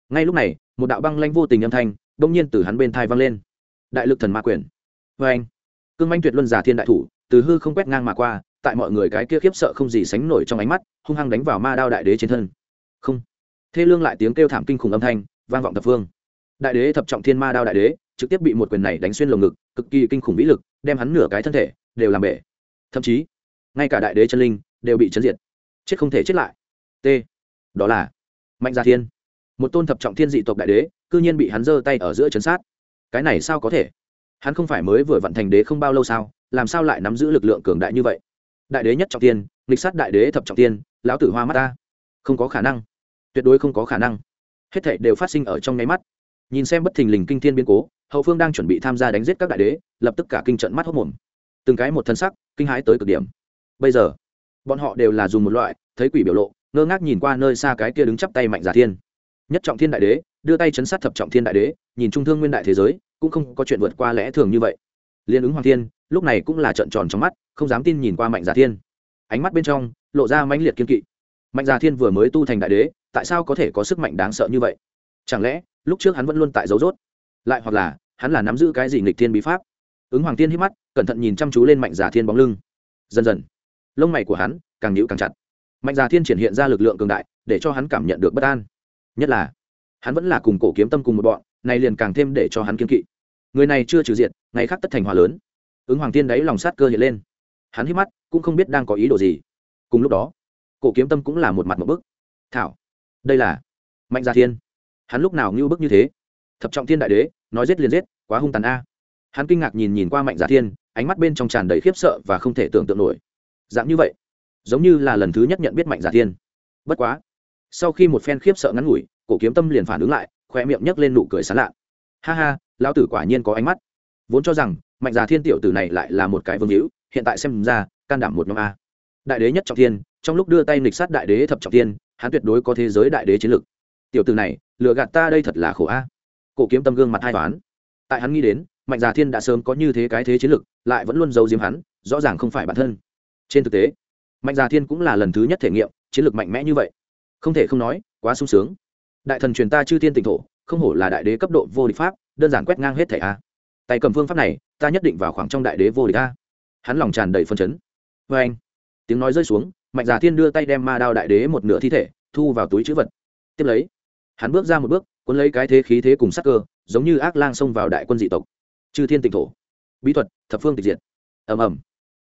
ngay lúc này, một đạo băng lanh vô tình âm thanh đông nhiên từ hắn bên thai vang lên. Đại lực thần ma quyền. Vê anh, cương manh tuyệt luân giả thiên đại thủ, từ hư không quét ngang mà qua, tại mọi người cái kia khiếp sợ không gì sánh nổi trong ánh mắt, hung hăng đánh vào ma đao đại đế trên thân. Không. Thê lương lại tiếng kêu thảm kinh khủng âm thanh vang vọng thập phương. Đại đế thập trọng thiên ma đao đại đế, trực tiếp bị một quyền này đánh xuyên lồng ngực, cực kỳ kinh khủng vĩ lực, đem hắn nửa cái thân thể đều làm bể. Thậm chí, ngay cả đại đế chân linh đều bị chấn diệt. Chết không thể chết lại. T. Đó là mạnh gia thiên. Một tôn thập trọng thiên dị tộc đại đế, cư nhiên bị hắn giơ tay ở giữa chấn sát. Cái này sao có thể? Hắn không phải mới vừa vận thành đế không bao lâu sao? Làm sao lại nắm giữ lực lượng cường đại như vậy? Đại đế nhất trọng tiên lịch sát đại đế thập trọng tiên lão tử hoa mắt ta. Không có khả năng. Tuyệt đối không có khả năng. Hết thảy đều phát sinh ở trong nháy mắt. Nhìn xem bất thình lình kinh thiên biến cố, hậu phương đang chuẩn bị tham gia đánh giết các đại đế, lập tức cả kinh trận mắt hốc mồm. Từng cái một thân sắc, kinh hãi tới cực điểm. Bây giờ, bọn họ đều là dùng một loại, thấy quỷ biểu lộ ngơ ngác nhìn qua nơi xa cái kia đứng chắp tay mạnh giả thiên. Nhất trọng thiên đại đế, đưa tay chấn sát thập trọng thiên đại đế, nhìn trung thương nguyên đại thế giới, cũng không có chuyện vượt qua lẽ thường như vậy. Liên ứng hoàng thiên, lúc này cũng là trợn tròn trong mắt, không dám tin nhìn qua mạnh giả thiên. Ánh mắt bên trong, lộ ra mãnh liệt kiên kỵ. Mạnh giả thiên vừa mới tu thành đại đế, tại sao có thể có sức mạnh đáng sợ như vậy? Chẳng lẽ, lúc trước hắn vẫn luôn tại dấu rốt lại hoặc là, hắn là nắm giữ cái gì nghịch thiên bí pháp? Ứng hoàng thiên hít mắt, cẩn thận nhìn chăm chú lên mạnh giả thiên bóng lưng. Dần dần, lông mày của hắn càng nhịu càng chặt mạnh Gia thiên triển hiện ra lực lượng cường đại, để cho hắn cảm nhận được bất an. Nhất là, hắn vẫn là cùng cổ kiếm tâm cùng một bọn này liền càng thêm để cho hắn kiên kỵ. Người này chưa trừ diện ngày khác tất thành hòa lớn. Ứng hoàng thiên đáy lòng sát cơ hiện lên. Hắn hít mắt, cũng không biết đang có ý đồ gì. Cùng lúc đó, cổ kiếm tâm cũng là một mặt một bức. Thảo, đây là mạnh gia thiên. Hắn lúc nào ngưu bức như thế? Thập trọng thiên đại đế, nói giết liền giết, quá hung tàn a. Hắn kinh ngạc nhìn nhìn qua mạnh Gia thiên, ánh mắt bên trong tràn đầy khiếp sợ và không thể tưởng tượng nổi. Dạng như vậy giống như là lần thứ nhất nhận biết mạnh giả thiên. Bất quá, sau khi một phen khiếp sợ ngắn ngủi, cổ kiếm tâm liền phản ứng lại khoe miệng nhấc lên nụ cười sán lạ. Ha ha, lão tử quả nhiên có ánh mắt. Vốn cho rằng, mạnh giả thiên tiểu tử này lại là một cái vương hữu, hiện tại xem ra, can đảm một nhóm a. Đại đế nhất trọng thiên, trong lúc đưa tay nghịch sát đại đế thập trọng thiên, hắn tuyệt đối có thế giới đại đế chiến lực tiểu tử này, lừa gạt ta đây thật là khổ a. Cổ kiếm tâm gương mặt hai toán tại hắn nghĩ đến, mạnh già thiên đã sớm có như thế cái thế chiến lực lại vẫn luôn giấu giếm hắn, rõ ràng không phải bản thân. Trên thực tế mạnh già thiên cũng là lần thứ nhất thể nghiệm, chiến lược mạnh mẽ như vậy. Không thể không nói, quá sung sướng. Đại thần truyền ta chư thiên tịnh thổ, không hổ là đại đế cấp độ vô địch pháp, đơn giản quét ngang hết thẻ a. Tay cầm phương pháp này, ta nhất định vào khoảng trong đại đế vô địch a. Hắn lòng tràn đầy phân chấn. Vê anh, tiếng nói rơi xuống, mạnh già thiên đưa tay đem ma đao đại đế một nửa thi thể, thu vào túi chữ vật. Tiếp lấy, hắn bước ra một bước, cuốn lấy cái thế khí thế cùng sắc cơ, giống như ác lang xông vào đại quân dị tộc. Chư thiên tịnh thổ. Bí thuật, thập phương tịch diệt. Ầm ầm.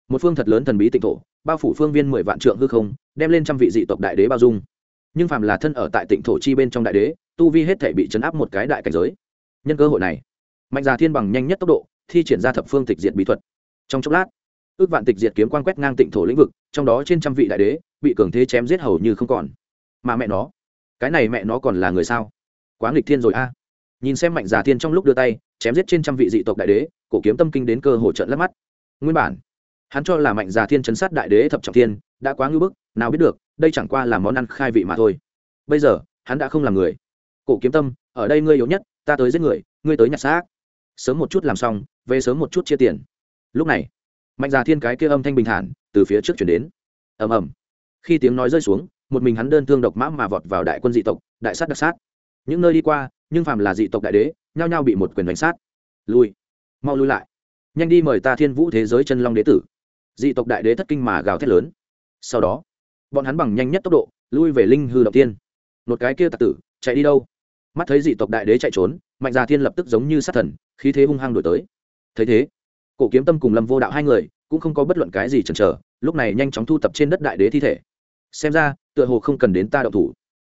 Một phương thật lớn thần bí tịnh thổ bao phủ phương viên mười vạn trượng hư không, đem lên trăm vị dị tộc đại đế bao dung. Nhưng phàm là thân ở tại tịnh thổ chi bên trong đại đế, tu vi hết thể bị chấn áp một cái đại cảnh giới. Nhân cơ hội này, mạnh già thiên bằng nhanh nhất tốc độ, thi triển ra thập phương tịch diệt bí thuật. Trong chốc lát, ước vạn tịch diệt kiếm quan quét ngang tịnh thổ lĩnh vực, trong đó trên trăm vị đại đế, bị cường thế chém giết hầu như không còn. Mà mẹ nó, cái này mẹ nó còn là người sao? Quá nghịch thiên rồi a. Nhìn xem mạnh già thiên trong lúc đưa tay, chém giết trên trăm vị dị tộc đại đế, cổ kiếm tâm kinh đến cơ hồ trận lắc mắt. Nguyên bản hắn cho là mạnh già thiên chấn sát đại đế thập trọng thiên, đã quá ngưỡng bức, nào biết được, đây chẳng qua là món ăn khai vị mà thôi. Bây giờ, hắn đã không là người. Cổ kiếm tâm, ở đây ngươi yếu nhất, ta tới giết người, ngươi tới nhặt xác. Sớm một chút làm xong, về sớm một chút chia tiền. Lúc này, mạnh già thiên cái kia âm thanh bình thản, từ phía trước chuyển đến. Ầm ầm. Khi tiếng nói rơi xuống, một mình hắn đơn thương độc mã mà vọt vào đại quân dị tộc, đại sát đặc sát. Những nơi đi qua, nhưng phàm là dị tộc đại đế, nhao nhao bị một quyền đánh sát. Lui. Mau lui lại. Nhanh đi mời ta thiên vũ thế giới chân long đế tử dị tộc đại đế thất kinh mà gào thét lớn. Sau đó, bọn hắn bằng nhanh nhất tốc độ, lui về linh hư đầu tiên một cái kia tặc tử, chạy đi đâu? Mắt thấy dị tộc đại đế chạy trốn, mạnh già thiên lập tức giống như sát thần, khí thế hung hăng đổi tới. Thấy thế, cổ kiếm tâm cùng lâm vô đạo hai người cũng không có bất luận cái gì chần chờ, lúc này nhanh chóng thu tập trên đất đại đế thi thể. Xem ra, tựa hồ không cần đến ta đậu thủ.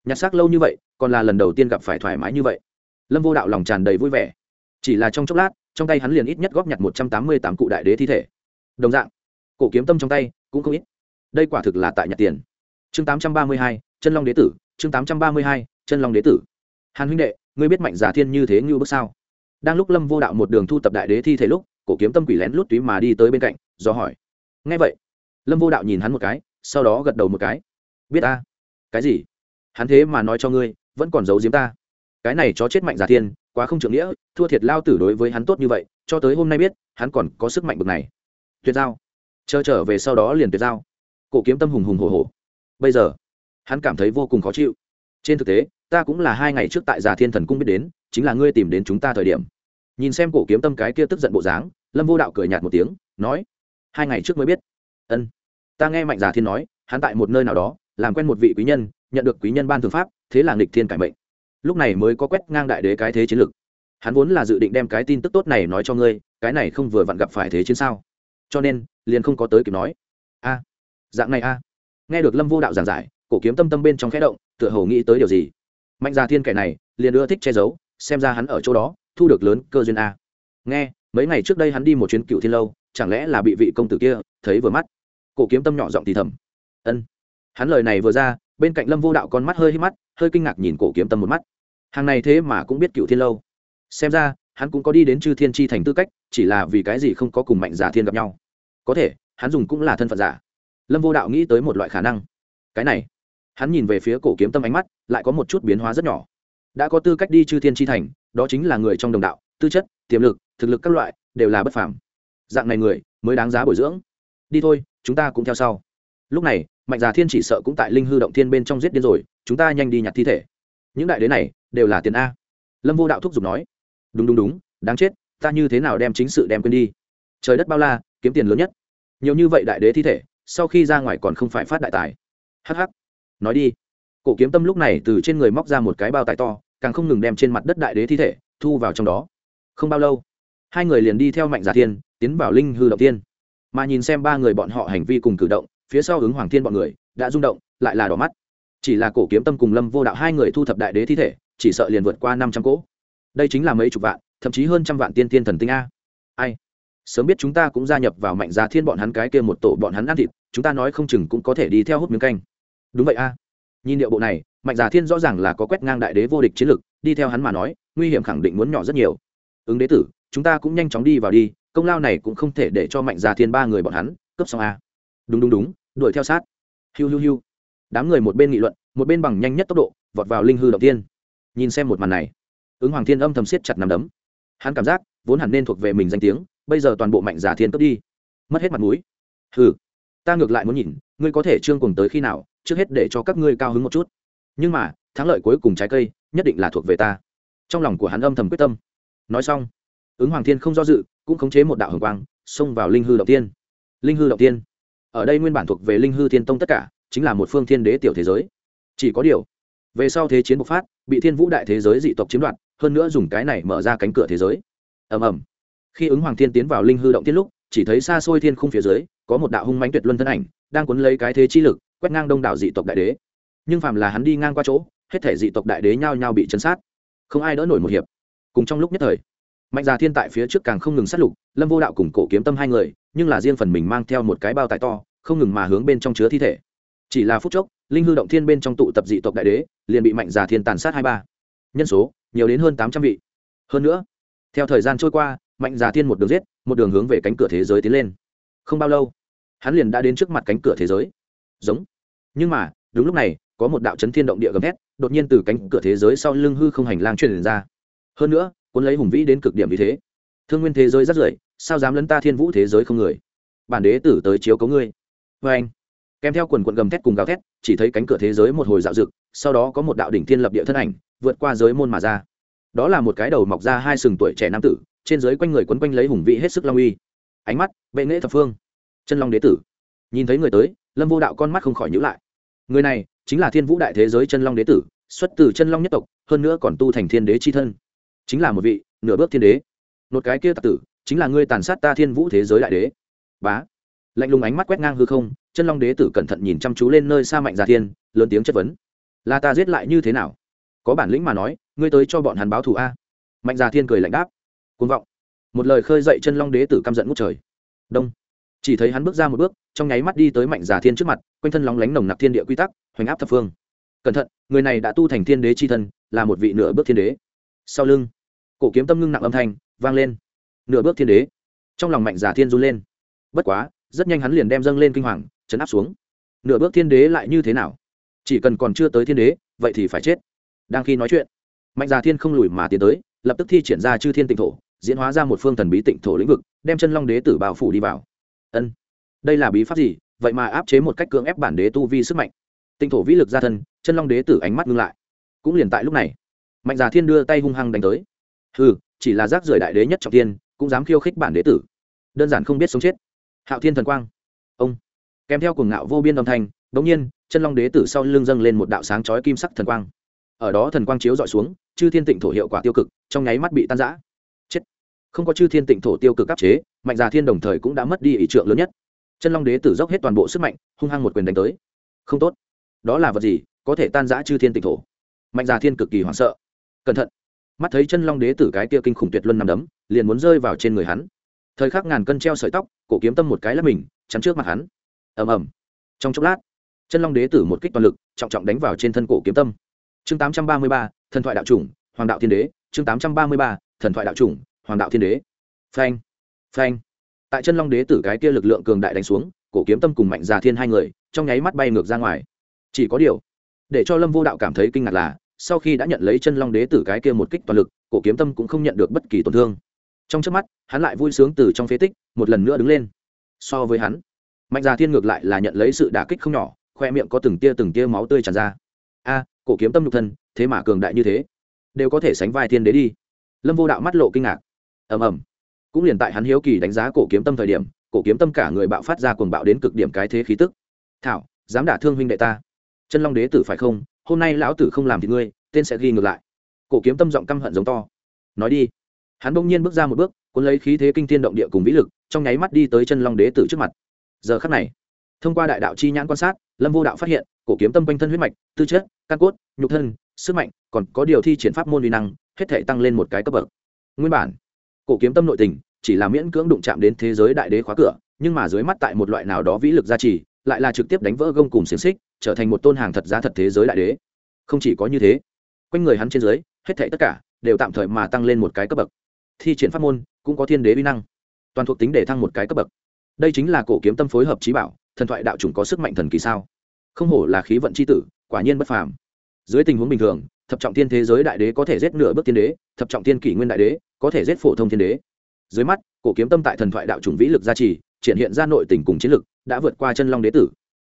Nhặt xác lâu như vậy, còn là lần đầu tiên gặp phải thoải mái như vậy. Lâm vô đạo lòng tràn đầy vui vẻ. Chỉ là trong chốc lát, trong tay hắn liền ít nhất góp nhặt một trăm tám mươi tám cụ đại đế thi thể. Đồng dạng cổ kiếm tâm trong tay, cũng không ít. Đây quả thực là tại nhặt tiền. Chương tám trăm ba mươi hai, chân long đế tử, chương tám trăm ba mươi hai, chân long đế tử. Hàn huynh đệ, ngươi biết mạnh giả thiên như thế như bước sao? Đang lúc lâm vô đạo một đường thu tập đại đế thi thể lúc, cổ kiếm tâm quỷ lén lút túy mà đi tới bên cạnh, do hỏi. Ngay vậy, lâm vô đạo nhìn hắn một cái, sau đó gật đầu một cái. Biết ta. Cái gì? Hắn thế mà nói cho ngươi, vẫn còn giấu giếm ta. Cái này chó chết mạnh giả thiên, quá không trưởng nghĩa, thua thiệt lao tử đối với hắn tốt như vậy, cho tới hôm nay biết, hắn còn có sức mạnh bực này. Tuyệt giao chờ trở về sau đó liền tuyệt giao. Cổ kiếm tâm hùng hùng hồ hồ bây giờ, hắn cảm thấy vô cùng khó chịu. Trên thực tế, ta cũng là hai ngày trước tại già thiên thần cung biết đến, chính là ngươi tìm đến chúng ta thời điểm. Nhìn xem cổ kiếm tâm cái kia tức giận bộ dáng, lâm vô đạo cười nhạt một tiếng, nói, hai ngày trước mới biết. Ân. Ta nghe mạnh già thiên nói, hắn tại một nơi nào đó, làm quen một vị quý nhân, nhận được quý nhân ban thường pháp, thế là nghịch thiên cải mệnh. Lúc này mới có quét ngang đại đế cái thế chiến lược. Hắn vốn là dự định đem cái tin tức tốt này nói cho ngươi, cái này không vừa vặn gặp phải thế chiến sao? Cho nên liền không có tới kịp nói. A, dạng này a. Nghe được lâm vô đạo giảng giải, cổ kiếm tâm tâm bên trong khẽ động, tựa hồ nghĩ tới điều gì. Mạnh gia thiên kẻ này, liền ưa thích che giấu, xem ra hắn ở chỗ đó, thu được lớn cơ duyên a. Nghe, mấy ngày trước đây hắn đi một chuyến cựu thiên lâu, chẳng lẽ là bị vị công tử kia thấy vừa mắt? Cổ kiếm tâm nhỏ giọng thì thầm. Ân. Hắn lời này vừa ra, bên cạnh lâm vô đạo con mắt hơi hít mắt, hơi kinh ngạc nhìn cổ kiếm tâm một mắt. Hàng này thế mà cũng biết cựu thiên lâu. Xem ra hắn cũng có đi đến chư thiên tri thành tư cách, chỉ là vì cái gì không có cùng mạnh giả thiên gặp nhau. Có thể, hắn dùng cũng là thân phận giả. Lâm vô đạo nghĩ tới một loại khả năng. Cái này, hắn nhìn về phía cổ kiếm tâm ánh mắt, lại có một chút biến hóa rất nhỏ. Đã có tư cách đi chư thiên tri thành, đó chính là người trong đồng đạo, tư chất, tiềm lực, thực lực các loại, đều là bất phàm. Dạng này người, mới đáng giá bồi dưỡng. Đi thôi, chúng ta cũng theo sau. Lúc này, mạnh già thiên chỉ sợ cũng tại linh hư động thiên bên trong giết điên rồi, chúng ta nhanh đi nhặt thi thể. Những đại đế này, đều là tiền a. Lâm vô đạo thúc giục nói đúng đúng đúng, đáng chết, ta như thế nào đem chính sự đem quên đi? Trời đất bao la, kiếm tiền lớn nhất. Nhiều như vậy đại đế thi thể, sau khi ra ngoài còn không phải phát đại tài. Hh nói đi. Cổ kiếm tâm lúc này từ trên người móc ra một cái bao tải to, càng không ngừng đem trên mặt đất đại đế thi thể thu vào trong đó. Không bao lâu, hai người liền đi theo mạnh giả thiên, tiến vào linh hư động tiên mà nhìn xem ba người bọn họ hành vi cùng cử động, phía sau ứng hoàng thiên bọn người đã rung động, lại là đỏ mắt. Chỉ là cổ kiếm tâm cùng lâm vô đạo hai người thu thập đại đế thi thể, chỉ sợ liền vượt qua năm trăm cỗ đây chính là mấy chục vạn, thậm chí hơn trăm vạn tiên tiên thần tinh a. Ai? Sớm biết chúng ta cũng gia nhập vào mạnh giá thiên bọn hắn cái kia một tổ bọn hắn ăn thịt, chúng ta nói không chừng cũng có thể đi theo hút miếng canh. Đúng vậy a. Nhìn điệu bộ này, mạnh giá thiên rõ ràng là có quét ngang đại đế vô địch chiến lực đi theo hắn mà nói, nguy hiểm khẳng định muốn nhỏ rất nhiều. Ứng đế tử, chúng ta cũng nhanh chóng đi vào đi, công lao này cũng không thể để cho mạnh giá thiên ba người bọn hắn cấp xong a. Đúng đúng đúng, đuổi theo sát. Hiu hiu hiu. Đám người một bên nghị luận, một bên bằng nhanh nhất tốc độ, vọt vào linh hư đầu tiên. Nhìn xem một màn này ứng hoàng thiên âm thầm siết chặt nằm đấm. Hắn cảm giác, vốn hẳn nên thuộc về mình danh tiếng, bây giờ toàn bộ mạnh giả thiên cướp đi. Mất hết mặt mũi. Ừ ta ngược lại muốn nhìn, ngươi có thể trương cùng tới khi nào, trước hết để cho các ngươi cao hứng một chút. Nhưng mà, thắng lợi cuối cùng trái cây, nhất định là thuộc về ta. Trong lòng của hắn âm thầm quyết tâm. Nói xong, ứng hoàng thiên không do dự, cũng khống chế một đạo hồng quang, xông vào linh hư động tiên. Linh hư động tiên. Ở đây nguyên bản thuộc về linh hư thiên tông tất cả, chính là một phương thiên đế tiểu thế giới. Chỉ có điều, về sau thế chiến bộc phát, bị thiên vũ đại thế giới dị tộc chiếm đoạt hơn nữa dùng cái này mở ra cánh cửa thế giới. Ầm ầm. Khi ứng hoàng thiên tiến vào linh hư động tiên lúc, chỉ thấy xa xôi thiên khung phía dưới, có một đạo hung mãnh tuyệt luân thân ảnh, đang cuốn lấy cái thế chi lực, quét ngang đông đảo dị tộc đại đế. Nhưng phàm là hắn đi ngang qua chỗ, hết thể dị tộc đại đế nhao nhao bị chấn sát. Không ai đỡ nổi một hiệp. Cùng trong lúc nhất thời, mạnh già thiên tại phía trước càng không ngừng sát lục, lâm vô đạo cùng cổ kiếm tâm hai người, nhưng là riêng phần mình mang theo một cái bao tải to, không ngừng mà hướng bên trong chứa thi thể. Chỉ là phút chốc, linh hư động thiên bên trong tụ tập dị tộc đại đế, liền bị mạnh già thiên tàn sát hai ba. Nhân số nhiều đến hơn tám trăm vị. Hơn nữa, theo thời gian trôi qua, mạnh già thiên một đường giết, một đường hướng về cánh cửa thế giới tiến lên. Không bao lâu, hắn liền đã đến trước mặt cánh cửa thế giới. Giống. Nhưng mà, đúng lúc này, có một đạo chấn thiên động địa gầm thét, đột nhiên từ cánh cửa thế giới sau lưng hư không hành lang truyền ra. Hơn nữa, cuốn lấy hùng vĩ đến cực điểm như thế. Thương nguyên thế giới rất rưởi, sao dám lấn ta thiên vũ thế giới không người? Bản đế tử tới chiếu cấu ngươi. Vê anh, kèm theo quần quận gầm thét cùng gào thét, chỉ thấy cánh cửa thế giới một hồi dạo rực sau đó có một đạo đỉnh thiên lập địa thân ảnh vượt qua giới môn mà ra. Đó là một cái đầu mọc ra hai sừng tuổi trẻ nam tử, trên giới quanh người quấn quanh lấy hùng vĩ hết sức long uy. Ánh mắt vệ nghệ thập phương. Chân long đế tử. Nhìn thấy người tới, lâm vô đạo con mắt không khỏi nhữ lại. Người này chính là thiên vũ đại thế giới chân long đế tử, xuất từ chân long nhất tộc, hơn nữa còn tu thành thiên đế c h i thân. Chính là một vị, nửa bước thiên đế. Một cái kia tạc tử, chính là ngươi tàn sát ta thiên vũ thế giới đại đế. Bá. Lạnh lùng ánh mắt quét ngang hư không, chân long đế tử cẩn thận nhìn chăm chú lên nơi xa mạnh gia thiên, lớn tiếng chất vấn. Là ta giết lại như thế nào? Có bản lĩnh mà nói, ngươi tới cho bọn hắn báo thù a. Mạnh gia thiên cười lạnh đáp. Côn vọng. Một lời khơi dậy chân long đế tử căm giận ngút trời. Đông. Chỉ thấy hắn bước ra một bước, trong nháy mắt đi tới mạnh già thiên trước mặt, quanh thân lóng lánh nồng nặc thiên địa quy tắc, hoành áp thập phương. Cẩn thận, người này đã tu thành thiên đế c h i thân, là một vị nửa bước thiên đế. Sau lưng, cổ kiếm tâm ngưng nặng âm thanh vang lên. Nửa bước thiên đế. Trong lòng mạnh giả thiên run lên. Bất quá, rất nhanh hắn liền đem dâng lên kinh hoàng, chấn áp xuống. Nửa bước thiên đế lại như thế nào? Chỉ cần còn chưa tới thiên đế, vậy thì phải chết đang khi nói chuyện. Mạnh già thiên không lùi mà tiến tới, lập tức thi triển ra chư thiên tịnh thổ, diễn hóa ra một phương thần bí tịnh thổ lĩnh vực, đem chân long đế tử bao phủ đi vào. Ân, đây là bí pháp gì? Vậy mà áp chế một cách cưỡng ép bản đế tu vi sức mạnh. Tịnh thổ vĩ lực ra thân, chân long đế tử ánh mắt ngưng lại. Cũng liền tại lúc này, mạnh già thiên đưa tay hung hăng đánh tới. Ừ chỉ là rác rưởi đại đế nhất trọng tiên cũng dám khiêu khích bản đế tử. Đơn giản không biết sống chết. Hạo thiên thần quang. Ông. Kèm theo cuồng ngạo vô biên âm thanh bỗng nhiên, chân long đế tử sau lưng dâng lên một đạo sáng chói kim sắc thần quang ở đó thần quang chiếu dọi xuống, chư thiên tịnh thổ hiệu quả tiêu cực, trong nháy mắt bị tan giã chết. Không có chư thiên tịnh thổ tiêu cực áp chế, mạnh già thiên đồng thời cũng đã mất đi ý trượng lớn nhất. Chân long đế tử dốc hết toàn bộ sức mạnh, hung hăng một quyền đánh tới. Không tốt. Đó là vật gì có thể tan giã chư thiên tịnh thổ? Mạnh già thiên cực kỳ hoảng sợ. Cẩn thận. Mắt thấy chân long đế tử cái kia kinh khủng tuyệt luân nằm đấm, liền muốn rơi vào trên người hắn. Thời khắc ngàn cân treo sợi tóc, cổ kiếm tâm một cái là mình, chắn trước mặt hắn. Ầm ầm. Trong chốc lát, chân long đế tử một kích toàn lực, trọng trọng đánh vào trên thân cổ kiếm tâm chương tám trăm ba mươi ba, thần thoại đạo chủng, hoàng đạo thiên đế, chương tám trăm ba mươi ba, thần thoại đạo chủng, hoàng đạo thiên đế. Phanh phanh. Tại chân long đế tử cái kia lực lượng cường đại đánh xuống, cổ kiếm tâm cùng mạnh già thiên hai người, trong nháy mắt bay ngược ra ngoài. Chỉ có điều, để cho lâm vô đạo cảm thấy kinh ngạc là, sau khi đã nhận lấy chân long đế tử cái kia một kích toàn lực, cổ kiếm tâm cũng không nhận được bất kỳ tổn thương. Trong trước mắt, hắn lại vui sướng từ trong phế tích, một lần nữa đứng lên. So với hắn, mạnh già thiên ngược lại là nhận lấy sự đả kích không nhỏ, khoe miệng có từng tia từng tia máu tươi tràn ra. A cổ kiếm tâm nhục thân, thế mà cường đại như thế. Đều có thể sánh vai thiên đế đi. Lâm vô đạo mắt lộ kinh ngạc. Ầm ầm. Cũng liền tại hắn hiếu kỳ đánh giá cổ kiếm tâm thời điểm, cổ kiếm tâm cả người bạo phát ra cuồng bạo đến cực điểm cái thế khí tức. Thảo, dám đả thương huynh đệ ta. Chân long đế tử phải không? Hôm nay lão tử không làm thì ngươi, tên sẽ ghi ngược lại. Cổ kiếm tâm giọng căm hận giống to. Nói đi. Hắn bỗng nhiên bước ra một bước, cuốn lấy khí thế kinh thiên động địa cùng vĩ lực, trong nháy mắt đi tới chân long đế tử trước mặt. Giờ khắc này, thông qua đại đạo chi nhãn quan sát, lâm vô đạo phát hiện cổ kiếm tâm quanh thân huyết mạch, tư chất, căn cốt, nhục thân, sức mạnh, còn có điều thi triển pháp môn uy năng, hết thể tăng lên một cái cấp bậc. Nguyên bản, cổ kiếm tâm nội tình, chỉ là miễn cưỡng đụng chạm đến thế giới đại đế khóa cửa, nhưng mà dưới mắt tại một loại nào đó vĩ lực gia trì, lại là trực tiếp đánh vỡ gông cùng xiềng xích, trở thành một tôn hàng thật giá thật thế giới đại đế. Không chỉ có như thế, quanh người hắn trên dưới, hết thảy tất cả, đều tạm thời mà tăng lên một cái cấp bậc. Thi triển pháp môn, cũng có thiên đế uy năng, toàn thuộc tính để thăng một cái cấp bậc. Đây chính là cổ kiếm tâm phối hợp trí bảo, thần thoại đạo chủng có sức mạnh thần kỳ sao? Không hổ là khí vận c h i tử, quả nhiên bất phàm. Dưới tình huống bình thường, thập trọng tiên thế giới đại đế có thể giết nửa bước tiên đế, thập trọng tiên kỷ nguyên đại đế có thể giết phổ thông tiên đế. Dưới mắt, cổ kiếm tâm tại thần thoại đạo chủng vĩ lực gia trì, triển hiện ra nội tình cùng chiến lực, đã vượt qua chân long đế tử.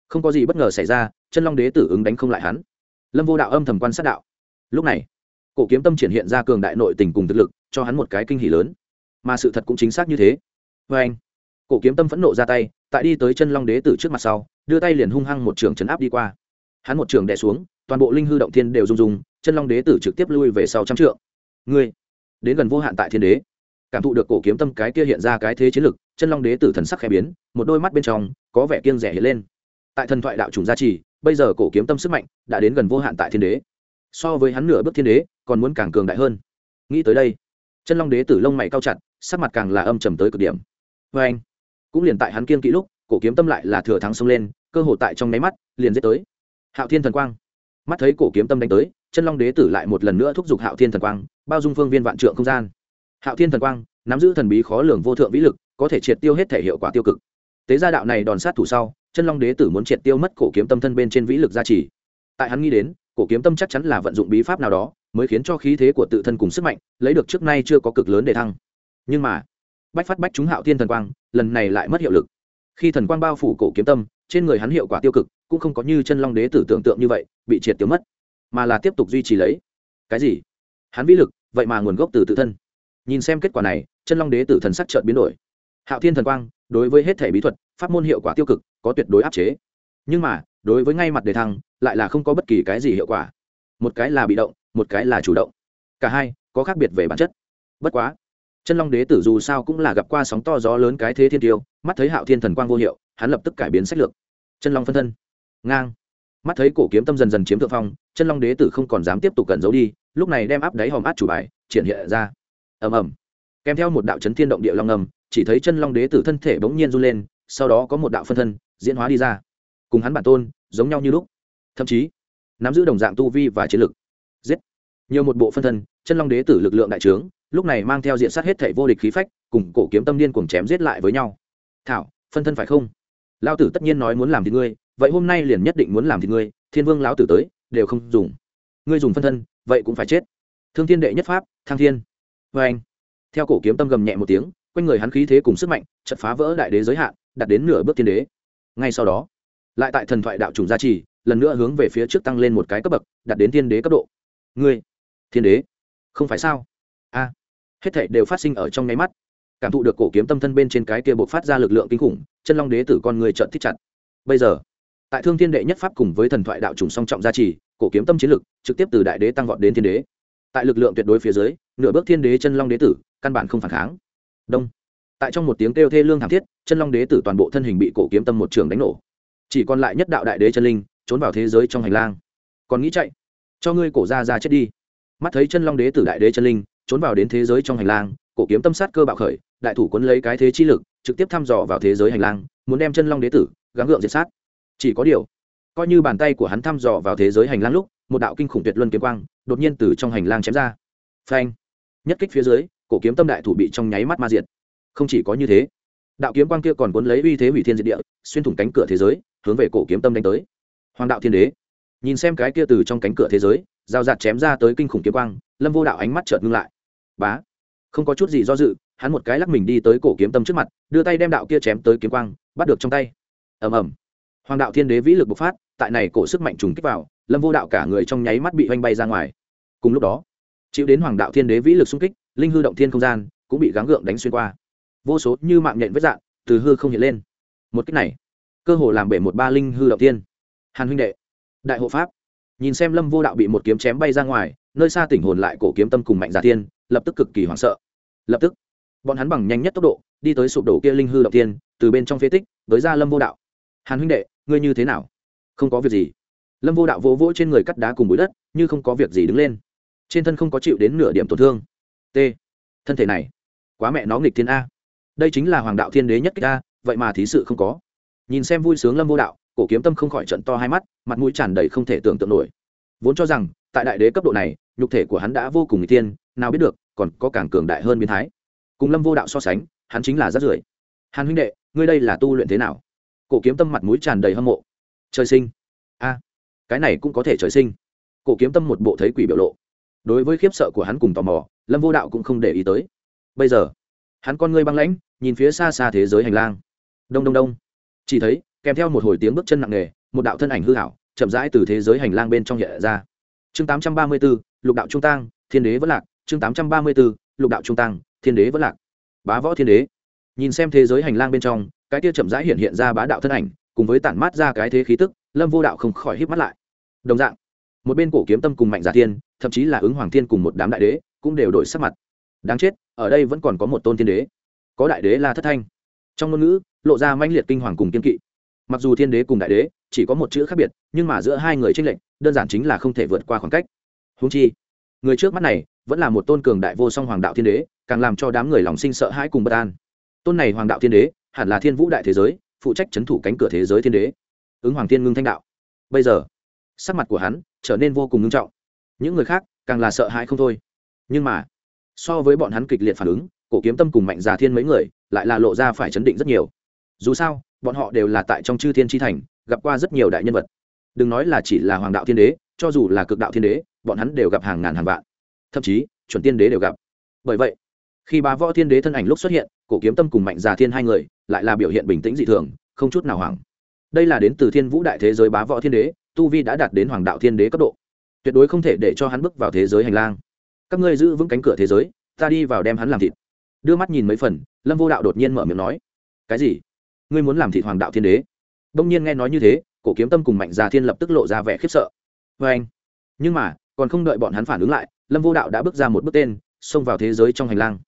Không có gì bất ngờ xảy ra, chân long đế tử ứng đánh không lại hắn. Lâm vô đạo âm thầm quan sát đạo. Lúc này, cổ kiếm tâm triển hiện ra cường đại nội tình cùng thực lực, cho hắn một cái kinh hỉ lớn. Mà sự thật cũng chính xác như thế. Vê anh, cổ kiếm tâm phẫn nộ ra tay tại đi tới chân long đế tử trước mặt sau, đưa tay liền hung hăng một trường chấn áp đi qua. Hắn một trường đè xuống, toàn bộ linh hư động thiên đều rung rung, chân long đế tử trực tiếp lui về sau trăm trượng. Ngươi, đến gần vô hạn tại thiên đế. Cảm thụ được cổ kiếm tâm cái kia hiện ra cái thế chiến lực, chân long đế tử thần sắc khẽ biến, một đôi mắt bên trong có vẻ kiêng rẻ hiện lên. Tại thần thoại đạo trùng gia trì, bây giờ cổ kiếm tâm sức mạnh đã đến gần vô hạn tại thiên đế. So với hắn nửa bước thiên đế, còn muốn càng cường đại hơn. Nghĩ tới đây, chân long đế tử lông mày cao chặt, sắc mặt càng là âm trầm tới cực điểm. Vê anh cũng liền tại hắn kiên kỹ lúc, cổ kiếm tâm lại là thừa thắng xông lên, cơ hội tại trong nháy mắt, liền giết tới. Hạo thiên thần quang. Mắt thấy cổ kiếm tâm đánh tới, chân long đế tử lại một lần nữa thúc giục hạo thiên thần quang, bao dung phương viên vạn trượng không gian. Hạo thiên thần quang, nắm giữ thần bí khó lường vô thượng vĩ lực, có thể triệt tiêu hết thể hiệu quả tiêu cực. Tế gia đạo này đòn sát thủ sau, chân long đế tử muốn triệt tiêu mất cổ kiếm tâm thân bên trên vĩ lực gia trì. Tại hắn nghĩ đến, cổ kiếm tâm chắc chắn là vận dụng bí pháp nào đó, mới khiến cho khí thế của tự thân cùng sức mạnh, lấy được trước nay chưa có cực lớn để thăng. Nhưng mà bách phát bách chúng hạo thiên thần quang, lần này lại mất hiệu lực. Khi thần quang bao phủ cổ kiếm tâm, trên người hắn hiệu quả tiêu cực, cũng không có như chân long đế tử tưởng tượng như vậy, bị triệt tiêu mất, mà là tiếp tục duy trì lấy. Cái gì? Hắn vĩ lực, vậy mà nguồn gốc từ tự thân. Nhìn xem kết quả này, chân long đế tử thần sắc trợn biến đổi. Hạo thiên thần quang, đối với hết thể bí thuật, pháp môn hiệu quả tiêu cực, có tuyệt đối áp chế. Nhưng mà, đối với ngay mặt đề thăng, lại là không có bất kỳ cái gì hiệu quả. Một cái là bị động, một cái là chủ động. Cả hai, có khác biệt về bản chất. Bất quá chân long đế tử dù sao cũng là gặp qua sóng to gió lớn cái thế thiên tiêu, mắt thấy hạo thiên thần quang vô hiệu, hắn lập tức cải biến sách lược. Chân long phân thân. Ngang. Mắt thấy cổ kiếm tâm dần dần chiếm thượng phong, chân long đế tử không còn dám tiếp tục cẩn giấu đi, lúc này đem áp đáy hòm át chủ bài, triển hiện ra. Ầm ầm. Kèm theo một đạo chấn thiên động địa long ngầm, chỉ thấy chân long đế tử thân thể bỗng nhiên run lên, sau đó có một đạo phân thân, diễn hóa đi ra. Cùng hắn bản tôn, giống nhau như lúc. Thậm chí, nắm giữ đồng dạng tu vi và chiến lực. Giết. Nhiều một bộ phân thân, chân long đế tử lực lượng đại trướng lúc này mang theo diện sát hết thảy vô địch khí phách, cùng cổ kiếm tâm điên cuồng chém giết lại với nhau. Thảo, phân thân phải không? Lão tử tất nhiên nói muốn làm thì ngươi, vậy hôm nay liền nhất định muốn làm thì ngươi, thiên vương lão tử tới, đều không dùng. Ngươi dùng phân thân, vậy cũng phải chết. Thương thiên đệ nhất pháp, thăng thiên. Vê anh, theo cổ kiếm tâm gầm nhẹ một tiếng, quanh người hắn khí thế cùng sức mạnh chật phá vỡ đại đế giới hạn, đạt đến nửa bước thiên đế. Ngay sau đó, lại tại thần thoại đạo trùng gia trì, lần nữa hướng về phía trước tăng lên một cái cấp bậc, đạt đến thiên đế cấp độ. Ngươi thiên đế, không phải sao? Hết thảy đều phát sinh ở trong nháy mắt. Cảm thụ được cổ kiếm tâm thân bên trên cái kia bộc phát ra lực lượng kinh khủng, chân long đế tử con người trợn thích chặt. Bây giờ, tại thương thiên đệ nhất pháp cùng với thần thoại đạo trùng song trọng gia trì, cổ kiếm tâm chiến lực trực tiếp từ đại đế tăng vọt đến thiên đế. Tại lực lượng tuyệt đối phía dưới, nửa bước thiên đế chân long đế tử căn bản không phản kháng. Đông. Tại trong một tiếng kêu thê lương thảm thiết, chân long đế tử toàn bộ thân hình bị cổ kiếm tâm một trường đánh nổ. Chỉ còn lại nhất đạo đại đế chân linh trốn vào thế giới trong hành lang. Còn nghĩ chạy, cho ngươi cổ ra ra chết đi. Mắt thấy chân long đế tử đại đế chân linh trốn vào đến thế giới trong hành lang, cổ kiếm tâm sát cơ bạo khởi, đại thủ quấn lấy cái thế chi lực, trực tiếp thăm dò vào thế giới hành lang, muốn đem chân long đế tử, gắng gượng diệt sát. Chỉ có điều, coi như bàn tay của hắn thăm dò vào thế giới hành lang lúc, một đạo kinh khủng tuyệt luân kiếm quang, đột nhiên từ trong hành lang chém ra. Phanh! Nhất kích phía dưới, cổ kiếm tâm đại thủ bị trong nháy mắt ma diệt. Không chỉ có như thế, đạo kiếm quang kia còn cuốn lấy uy thế hủy thiên diệt địa, xuyên thủng cánh cửa thế giới, hướng về cổ kiếm tâm đánh tới. Hoàng đạo thiên đế, nhìn xem cái kia từ trong cánh cửa thế giới, giao giạt chém ra tới kinh khủng kiếm quang, lâm vô đạo ánh mắt chợt ngưng lại bá. Không có chút gì do dự, hắn một cái lắc mình đi tới cổ kiếm tâm trước mặt, đưa tay đem đạo kia chém tới kiếm quang, bắt được trong tay. Ầm ầm. Hoàng đạo thiên đế vĩ lực bộc phát, tại này cổ sức mạnh trùng kích vào, lâm vô đạo cả người trong nháy mắt bị oanh bay ra ngoài. Cùng lúc đó, chịu đến hoàng đạo thiên đế vĩ lực xung kích, linh hư động thiên không gian cũng bị gắng gượng đánh xuyên qua. Vô số như mạng nhện vết dạng từ hư không hiện lên. Một cách này, cơ hồ làm bể một ba linh hư động thiên. Hàn huynh đệ, đại hộ pháp nhìn xem lâm vô đạo bị một kiếm chém bay ra ngoài, nơi xa tỉnh hồn lại cổ kiếm tâm cùng mạnh giả tiên lập tức cực kỳ hoảng sợ. Lập tức, bọn hắn bằng nhanh nhất tốc độ, đi tới sụp đổ kia linh hư động tiên từ bên trong phế tích, tới ra lâm vô đạo. Hàn huynh đệ, ngươi như thế nào? Không có việc gì. Lâm vô đạo vỗ vỗ trên người cắt đá cùng bụi đất, như không có việc gì đứng lên. Trên thân không có chịu đến nửa điểm tổn thương. T, thân thể này, quá mẹ nó nghịch thiên a. Đây chính là hoàng đạo thiên đế nhất kích a, vậy mà thí sự không có. Nhìn xem vui sướng lâm vô đạo cổ kiếm tâm không khỏi trận to hai mắt, mặt mũi tràn đầy không thể tưởng tượng nổi. Vốn cho rằng, tại đại đế cấp độ này, nhục thể của hắn đã vô cùng n g nào biết được, còn có càng cường đại hơn biến thái. Cùng lâm vô đạo so sánh, hắn chính là rất rưởi hàn huynh đệ, ngươi đây là tu luyện thế nào? Cổ kiếm tâm mặt mũi tràn đầy hâm mộ. Trời sinh. A, cái này cũng có thể trời sinh. Cổ kiếm tâm một bộ thấy quỷ biểu lộ. Đối với khiếp sợ của hắn cùng tò mò, lâm vô đạo cũng không để ý tới. Bây giờ, hắn con ngươi băng lãnh, nhìn phía xa xa thế giới hành lang. Đông đông đông. Chỉ thấy kèm theo một hồi tiếng bước chân nặng nề một đạo thân ảnh hư hảo chậm rãi từ thế giới hành lang bên trong hiện ra. Chương 834, lục đạo trung tăng thiên đế vẫn lạc. Chương 834, lục đạo trung tăng thiên đế vẫn lạc. Bá võ thiên đế. Nhìn xem thế giới hành lang bên trong cái tia chậm rãi hiện hiện ra bá đạo thân ảnh cùng với tản mát ra cái thế khí tức lâm vô đạo không khỏi hít mắt lại. Đồng dạng một bên cổ kiếm tâm cùng mạnh giả thiên thậm chí là ứng hoàng thiên cùng một đám đại đế cũng đều đổi sắc mặt. Đáng chết ở đây vẫn còn có một tôn thiên đế. Có đại đế là thất thanh. Trong ngôn ngữ lộ ra manh liệt kinh hoàng cùng kiên kỵ mặc dù thiên đế cùng đại đế chỉ có một chữ khác biệt, nhưng mà giữa hai người tranh lệch, đơn giản chính là không thể vượt qua khoảng cách. Húng chi, người trước mắt này vẫn là một tôn cường đại vô song hoàng đạo thiên đế, càng làm cho đám người lòng sinh sợ hãi cùng bất an. Tôn này hoàng đạo thiên đế, hẳn là thiên vũ đại thế giới, phụ trách c h ấ n thủ cánh cửa thế giới thiên đế. Ứng hoàng thiên ngưng thanh đạo. Bây giờ, sắc mặt của hắn trở nên vô cùng ngưng trọng. Những người khác càng là sợ hãi không thôi. Nhưng mà, so với bọn hắn kịch liệt phản ứng, cổ kiếm tâm cùng mạnh già thiên mấy người lại là lộ ra phải chấn định rất nhiều. Dù sao bọn họ đều là tại trong chư thiên tri thành, gặp qua rất nhiều đại nhân vật. Đừng nói là chỉ là hoàng đạo thiên đế, cho dù là cực đạo thiên đế, bọn hắn đều gặp hàng ngàn hàng vạn. Thậm chí, chuẩn tiên đế đều gặp. Bởi vậy, khi bá võ thiên đế thân ảnh lúc xuất hiện, cổ kiếm tâm cùng mạnh già thiên hai người, lại là biểu hiện bình tĩnh dị thường, không chút nào hoảng. Đây là đến từ thiên vũ đại thế giới bá võ thiên đế, tu vi đã đạt đến hoàng đạo thiên đế cấp độ. Tuyệt đối không thể để cho hắn bước vào thế giới hành lang. Các ngươi giữ vững cánh cửa thế giới, ta đi vào đem hắn làm thịt. Đưa mắt nhìn mấy phần, lâm vô đạo đột nhiên mở miệng nói, cái gì? Ngươi muốn làm thị hoàng đạo thiên đế. Đông nhiên nghe nói như thế, cổ kiếm tâm cùng mạnh già thiên lập tức lộ ra vẻ khiếp sợ. Vê anh. Nhưng mà, còn không đợi bọn hắn phản ứng lại, lâm vô đạo đã bước ra một bước tên, xông vào thế giới trong hành lang.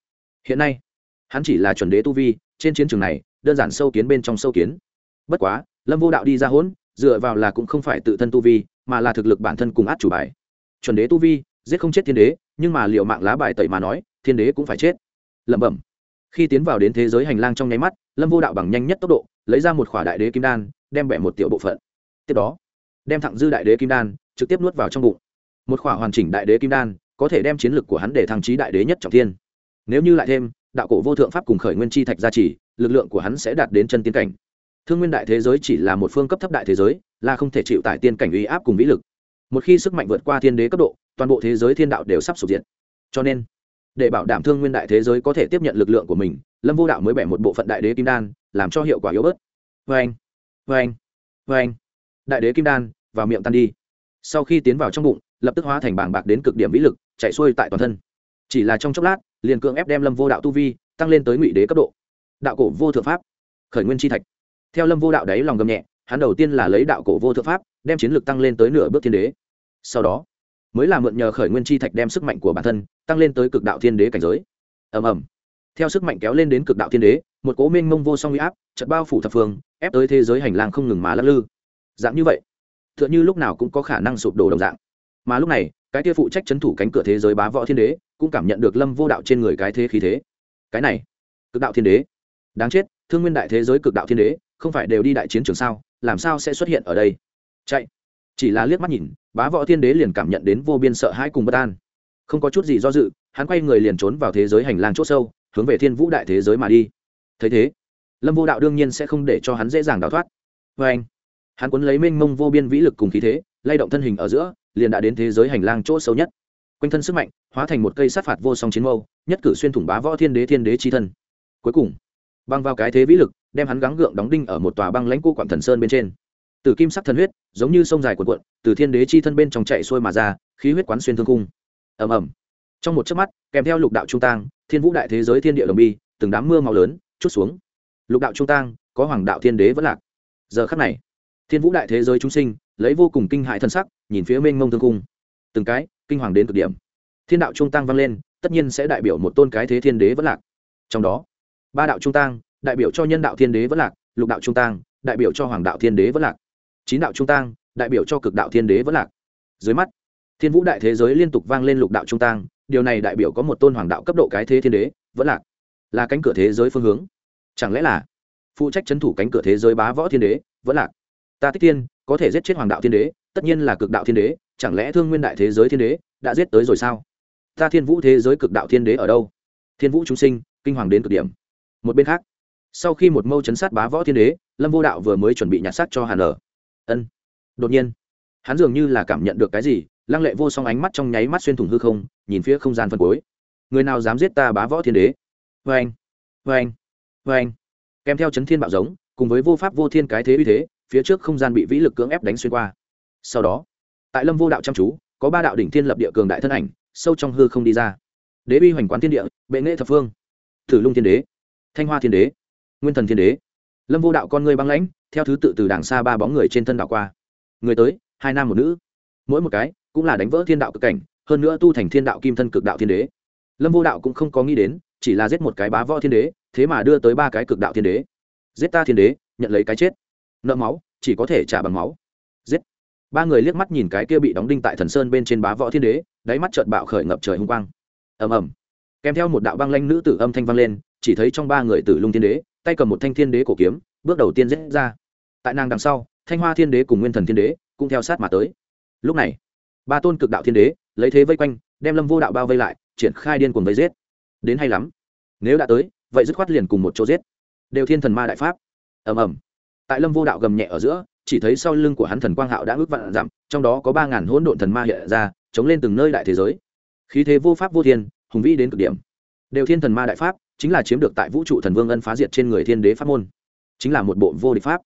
Hiện nay, hắn chỉ là chuẩn đế tu vi, trên chiến trường này, đơn giản sâu kiến bên trong sâu kiến. Bất quá, lâm vô đạo đi ra hỗn dựa vào là cũng không phải tự thân tu vi, mà là thực lực bản thân cùng át chủ bài. Chuẩn đế tu vi, giết không chết thiên đế, nhưng mà liệu mạng lá bài tẩy mà nói, thiên đế cũng phải chết. Lẩm bẩm khi tiến vào đến thế giới hành lang trong nháy mắt, lâm vô đạo bằng nhanh nhất tốc độ, lấy ra một khỏa đại đế kim đan, đem bẻ một tiểu bộ phận. Tiếp đó, đem thẳng dư đại đế kim đan trực tiếp nuốt vào trong bụng. Một khỏa hoàn chỉnh đại đế kim đan có thể đem chiến lực của hắn để thăng trí đại đế nhất trọng thiên. Nếu như lại thêm, đạo cổ vô thượng pháp cùng khởi nguyên chi thạch gia trì, lực lượng của hắn sẽ đạt đến chân tiên cảnh. Thương nguyên đại thế giới chỉ là một phương cấp thấp đại thế giới, là không thể chịu tại tiên cảnh uy áp cùng vĩ lực. Một khi sức mạnh vượt qua thiên đế cấp độ, toàn bộ thế giới thiên đạo đều sắp sụp diện cho nên để bảo đảm thương nguyên đại thế giới có thể tiếp nhận lực lượng của mình, lâm vô đạo mới bẻ một bộ phận đại đế kim đan, làm cho hiệu quả yếu bớt. Vê anh vê anh vê anh đại đế kim đan, vào miệng tan đi. Sau khi tiến vào trong bụng, lập tức hóa thành bảng bạc đến cực điểm vĩ lực, chạy xuôi tại toàn thân. Chỉ là trong chốc lát, liền cưỡng ép đem lâm vô đạo tu vi tăng lên tới ngụy đế cấp độ. Đạo cổ vô thượng pháp, khởi nguyên chi thạch. Theo lâm vô đạo đáy lòng gầm nhẹ, hắn đầu tiên là lấy đạo cổ vô thượng pháp, đem chiến lược tăng lên tới nửa bước thiên đế. Sau đó mới là mượn nhờ khởi nguyên chi thạch đem sức mạnh của bản thân tăng lên tới cực đạo thiên đế cảnh giới. Ầm ầm. Theo sức mạnh kéo lên đến cực đạo thiên đế, một cố minh mông vô song huy áp chật bao phủ thập phương, ép tới thế giới hành lang không ngừng mà lắc lư. Dạng như vậy t h ư ợ n h ư lúc nào cũng có khả năng sụp đổ đồng dạng. Mà lúc này, cái kia phụ trách c h ấ n thủ cánh cửa thế giới bá võ thiên đế cũng cảm nhận được lâm vô đạo trên người cái thế khí thế. Cái này, cực đạo thiên đế. Đáng chết, thương nguyên đại thế giới cực đạo thiên đế, không phải đều đi đại chiến trường sao, làm sao sẽ xuất hiện ở đây? Chạy chỉ là liếc mắt nhìn, bá võ thiên đế liền cảm nhận đến vô biên sợ hãi cùng bất an. Không có chút gì do dự, hắn quay người liền trốn vào thế giới hành lang c h ỗ sâu, hướng về thiên vũ đại thế giới mà đi. Thấy thế, lâm vô đạo đương nhiên sẽ không để cho hắn dễ dàng đào thoát. Vê anh, hắn quấn lấy mênh mông vô biên vĩ lực cùng khí thế, lay động thân hình ở giữa, liền đã đến thế giới hành lang chỗ sâu nhất. Quanh thân sức mạnh, hóa thành một cây sát phạt vô song chiến mâu, nhất cử xuyên thủng bá võ thiên đế thiên đế chi thân. Cuối cùng, băng vào cái thế vĩ lực, đem hắn gắng gượng đóng đinh ở một tòa băng lãnh cô quảng thần sơn bên trên từ kim sắc thần huyết, giống như sông dài cuộn cuộn, từ thiên đế chi thân bên trong chạy xuôi mà ra, khí huyết quán xuyên thương cung ầm ầm. Trong một chớp mắt, kèm theo lục đạo trung tang, thiên vũ đại thế giới thiên địa đồng bi, từng đám mưa màu lớn, chút xuống. Lục đạo trung tang, có hoàng đạo thiên đế vẫn lạc. Giờ khắc này, thiên vũ đại thế giới chúng sinh, lấy vô cùng kinh hại thân sắc, nhìn phía mênh mông thương cung từng cái, kinh hoàng đến cực điểm. Thiên đạo trung tăng vang lên, tất nhiên sẽ đại biểu một tôn cái thế thiên đế vẫn lạc. Trong đó, ba đạo trung tăng đại biểu cho nhân đạo thiên đế vẫn lạc, lục đạo trung tăng đại biểu cho hoàng đạo thiên đế vẫn lạc chín đạo trung tang, đại biểu cho cực đạo thiên đế vẫn lạc. Dưới mắt, thiên vũ đại thế giới liên tục vang lên lục đạo trung tang, điều này đại biểu có một tôn hoàng đạo cấp độ cái thế thiên đế vẫn lạc. Là cánh cửa thế giới phương hướng. Chẳng lẽ là phụ trách c h ấ n thủ cánh cửa thế giới bá võ thiên đế vẫn lạc? Ta tích tiên có thể giết chết hoàng đạo thiên đế, tất nhiên là cực đạo thiên đế, chẳng lẽ thương nguyên đại thế giới thiên đế đã giết tới rồi sao? Ta thiên vũ thế giới cực đạo thiên đế ở đâu? Thiên vũ chúng sinh, kinh hoàng đến cực điểm. Một bên khác, sau khi một mâu chấn sát bá võ thiên đế, lâm vô đạo vừa mới chuẩn bị nhặt sát cho hàn ở ân. Đột nhiên, hắn dường như là cảm nhận được cái gì, lăng lệ vô song ánh mắt trong nháy mắt xuyên thủng hư không, nhìn phía không gian phân cuối. Người nào dám giết ta bá võ thiên đế? Vê anh vê anh vê anh kèm theo chấn thiên bạo giống, cùng với vô pháp vô thiên cái thế uy thế, phía trước không gian bị vĩ lực cưỡng ép đánh xuyên qua. Sau đó, tại lâm vô đạo chăm chú, có ba đạo đỉnh thiên lập địa cường đại thân ảnh, sâu trong hư không đi ra. Đế uy hoành quán thiên địa, bệ nghệ thập phương. Thử lung thiên đế, thanh hoa thiên đế, nguyên thần thiên đế lâm vô đạo con người băng lãnh, theo thứ tự từ đàng xa ba bóng người trên thân đạo qua. Người tới, hai nam một nữ. Mỗi một cái cũng là đánh vỡ thiên đạo cực cảnh, hơn nữa tu thành thiên đạo kim thân cực đạo thiên đế. Lâm vô đạo cũng không có nghĩ đến, chỉ là giết một cái bá võ thiên đế, thế mà đưa tới ba cái cực đạo thiên đế. Giết ta thiên đế, nhận lấy cái chết. Nợ máu, chỉ có thể trả bằng máu. Giết. Ba người liếc mắt nhìn cái kia bị đóng đinh tại thần sơn bên trên bá võ thiên đế, đáy mắt trợn bạo khởi ngập trời hung quang. Ầm ầm. Kèm theo một đạo băng lanh nữ tử âm thanh vang lên, chỉ thấy trong ba người tử lung thiên đế tay cầm một thanh thiên đế cổ kiếm, bước đầu tiên giết ra. Tại nàng đằng sau, thanh hoa thiên đế cùng nguyên thần thiên đế cũng theo sát mà tới. Lúc này, ba tôn cực đạo thiên đế lấy thế vây quanh, đem lâm vô đạo bao vây lại, triển khai điên cuồng vây giết. Đến hay lắm. Nếu đã tới, vậy dứt khoát liền cùng một chỗ giết. Đều thiên thần ma đại pháp. Ầm ầm. Tại lâm vô đạo gầm nhẹ ở giữa, chỉ thấy sau lưng của hắn thần quang hạo đã ước vạn dặm, trong đó có ba ngàn hỗn độn thần ma hiện ra, chống lên từng nơi đại thế giới. Khí thế vô pháp vô thiên, hùng vĩ đến cực điểm. Đều thiên thần ma đại pháp chính là chiếm được tại vũ trụ thần vương ân phá diệt trên người thiên đế pháp môn. Chính là một bộ vô địch pháp.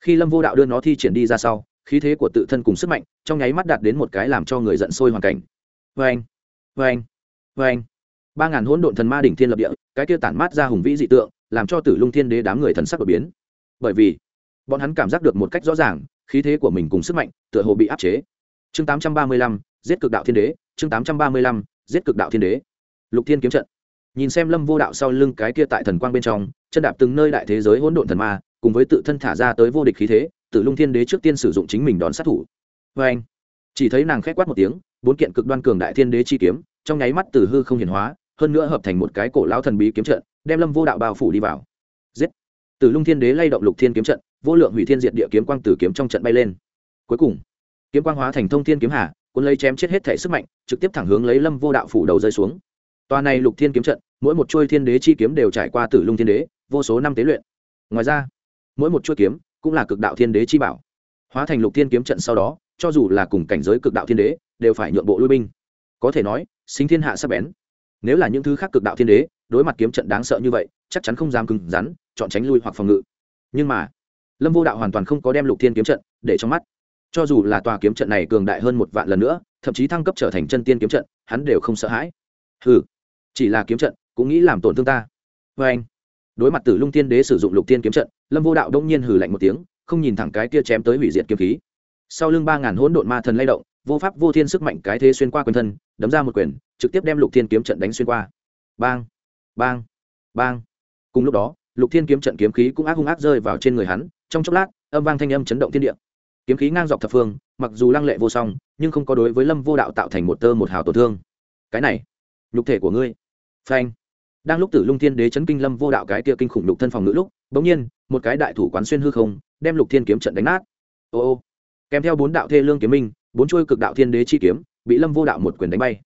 Khi lâm vô đạo đưa nó thi triển đi ra sau, khí thế của tự thân cùng sức mạnh trong nháy mắt đạt đến một cái làm cho người giận sôi hoàn cảnh. Vê anh vê anh vê anh ba ngàn hỗn độn thần ma đỉnh thiên lập địa, cái kia tản mát ra hùng vĩ dị tượng, làm cho tử lung thiên đế đám người thần sắc đột biến. Bởi vì, bọn hắn cảm giác được một cách rõ ràng, khí thế của mình cùng sức mạnh tựa hồ bị áp chế. Chương tám trăm ba mươi lăm, giết cực đạo thiên đế, chương tám trăm ba mươi lăm, giết cực đạo thiên đế. Lục thiên kiếm trận nhìn xem lâm vô đạo sau lưng cái kia tại thần quang bên trong, chân đạp từng nơi đại thế giới hỗn độn thần ma, cùng với tự thân thả ra tới vô địch khí thế, tử lung thiên đế trước tiên sử dụng chính mình đón sát thủ. Vê anh, chỉ thấy nàng khét quát một tiếng, bốn kiện cực đoan cường đại thiên đế chi kiếm, trong nháy mắt từ hư không hiển hóa, hơn nữa hợp thành một cái cổ lão thần bí kiếm trận, đem lâm vô đạo bao phủ đi vào. Giết! Tử lung thiên đế lay động lục thiên kiếm trận, vô lượng hủy thiên diệt địa kiếm quang tử kiếm trong trận bay lên. Cuối cùng, kiếm quang hóa thành thông thiên kiếm hà, cuốn lấy chém chết hết thể sức mạnh, trực tiếp thẳng hướng lấy lâm vô đạo phủ đầu rơi xuống tòa này lục thiên kiếm trận, mỗi một chuôi thiên đế chi kiếm đều trải qua tử lung thiên đế, vô số năm tế luyện. Ngoài ra, mỗi một chuôi kiếm cũng là cực đạo thiên đế chi bảo. Hóa thành lục thiên kiếm trận sau đó, cho dù là cùng cảnh giới cực đạo thiên đế, đều phải nhượng bộ lui binh. Có thể nói, sinh thiên hạ sắp bén. Nếu là những thứ khác cực đạo thiên đế, đối mặt kiếm trận đáng sợ như vậy, chắc chắn không dám cứng rắn, chọn tránh lui hoặc phòng ngự. Nhưng mà, lâm vô đạo hoàn toàn không có đem lục thiên kiếm trận để trong mắt. Cho dù là tòa kiếm trận này cường đại hơn một vạn lần nữa, thậm chí thăng cấp trở thành chân tiên kiếm trận, hắn đều không sợ hãi. Hừ chỉ là kiếm trận, cũng nghĩ làm tổn thương ta. Vê anh, đối mặt tử lung tiên đế sử dụng lục tiên kiếm trận, lâm vô đạo đông nhiên hừ lạnh một tiếng, không nhìn thẳng cái kia chém tới hủy diệt kiếm khí. Sau lưng ba ngàn hỗn độn ma thần lay động, vô pháp vô thiên sức mạnh cái thế xuyên qua quyền thân, đấm ra một quyền, trực tiếp đem lục thiên kiếm trận đánh xuyên qua. Bang bang bang. Cùng lúc đó, lục thiên kiếm trận kiếm khí cũng ác hung ác rơi vào trên người hắn, trong chốc lát, âm vang thanh âm chấn động thiên địa. Kiếm khí ngang dọc thập phương, mặc dù lăng lệ vô song, nhưng không có đối với lâm vô đạo tạo thành một tơ một hào tổn thương. Cái này, nhục thể của ngươi phanh. Đang lúc tử lung thiên đế chấn kinh lâm vô đạo cái kia kinh khủng lục thân phòng ngữ lúc, bỗng nhiên, một cái đại thủ quán xuyên hư không, đem lục thiên kiếm trận đánh nát. Ô ô. Kèm theo bốn đạo thê lương kiếm minh, bốn chuôi cực đạo thiên đế chi kiếm, bị lâm vô đạo một quyền đánh bay.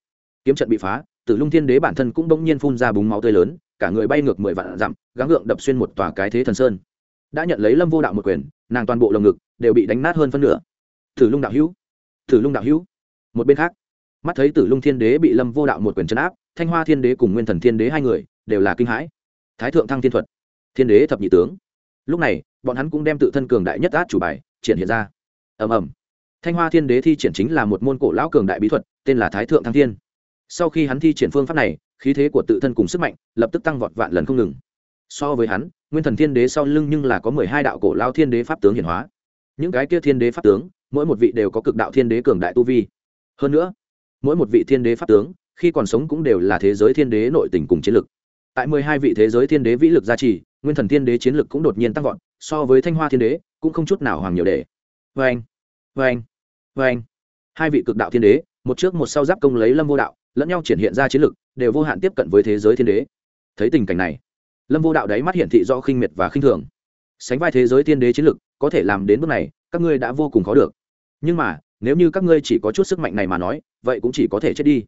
Kiếm trận bị phá, tử lung thiên đế bản thân cũng bỗng nhiên phun ra búng máu tươi lớn, cả người bay ngược mười vạn dặm, gắng gượng đập xuyên một tòa cái thế thần sơn. Đã nhận lấy lâm vô đạo một quyền, nàng toàn bộ lồng ngực đều bị đánh nát hơn phân nửa. Tử lung đạo hữu. Tử lung đạo hữu. Một bên khác, mắt thấy tử lung thiên đế bị lâm vô đạo một quyền chấn áp thanh hoa thiên đế cùng nguyên thần thiên đế hai người đều là kinh hãi. Thái thượng thăng thiên thuật, thiên đế thập nhị tướng. Lúc này, bọn hắn cũng đem tự thân cường đại nhất át chủ bài triển hiện ra. Ầm ầm. Thanh hoa thiên đế thi triển chính là một môn cổ lão cường đại bí thuật, tên là thái thượng thăng thiên. Sau khi hắn thi triển phương pháp này, khí thế của tự thân cùng sức mạnh lập tức tăng vọt vạn lần không ngừng. So với hắn, nguyên thần thiên đế sau lưng nhưng là có mười hai đạo cổ lao thiên đế pháp tướng hiển hóa. Những cái kia thiên đế pháp tướng, mỗi một vị đều có cực đạo thiên đế cường đại tu vi. Hơn nữa, mỗi một vị thiên đế pháp tướng khi còn sống cũng đều là thế giới thiên đế nội tình cùng chiến lực. Tại mười hai vị thế giới thiên đế vĩ lực gia trì, nguyên thần thiên đế chiến lực cũng đột nhiên tăng vọt, so với thanh hoa thiên đế, cũng không chút nào hoàng nhiều đề vê anh vâng, vê anh vâng, vê vâng. anh hai vị cực đạo thiên đế, một trước một sau giáp công lấy lâm vô đạo, lẫn nhau triển hiện ra chiến lực, đều vô hạn tiếp cận với thế giới thiên đế. Thấy tình cảnh này, lâm vô đạo đáy mắt hiển thị do khinh miệt và khinh thường. Sánh vai thế giới thiên đế chiến lực, có thể làm đến bước này, các ngươi đã vô cùng khó được. Nhưng mà, nếu như các ngươi chỉ có chút sức mạnh này mà nói, vậy cũng chỉ có thể chết đi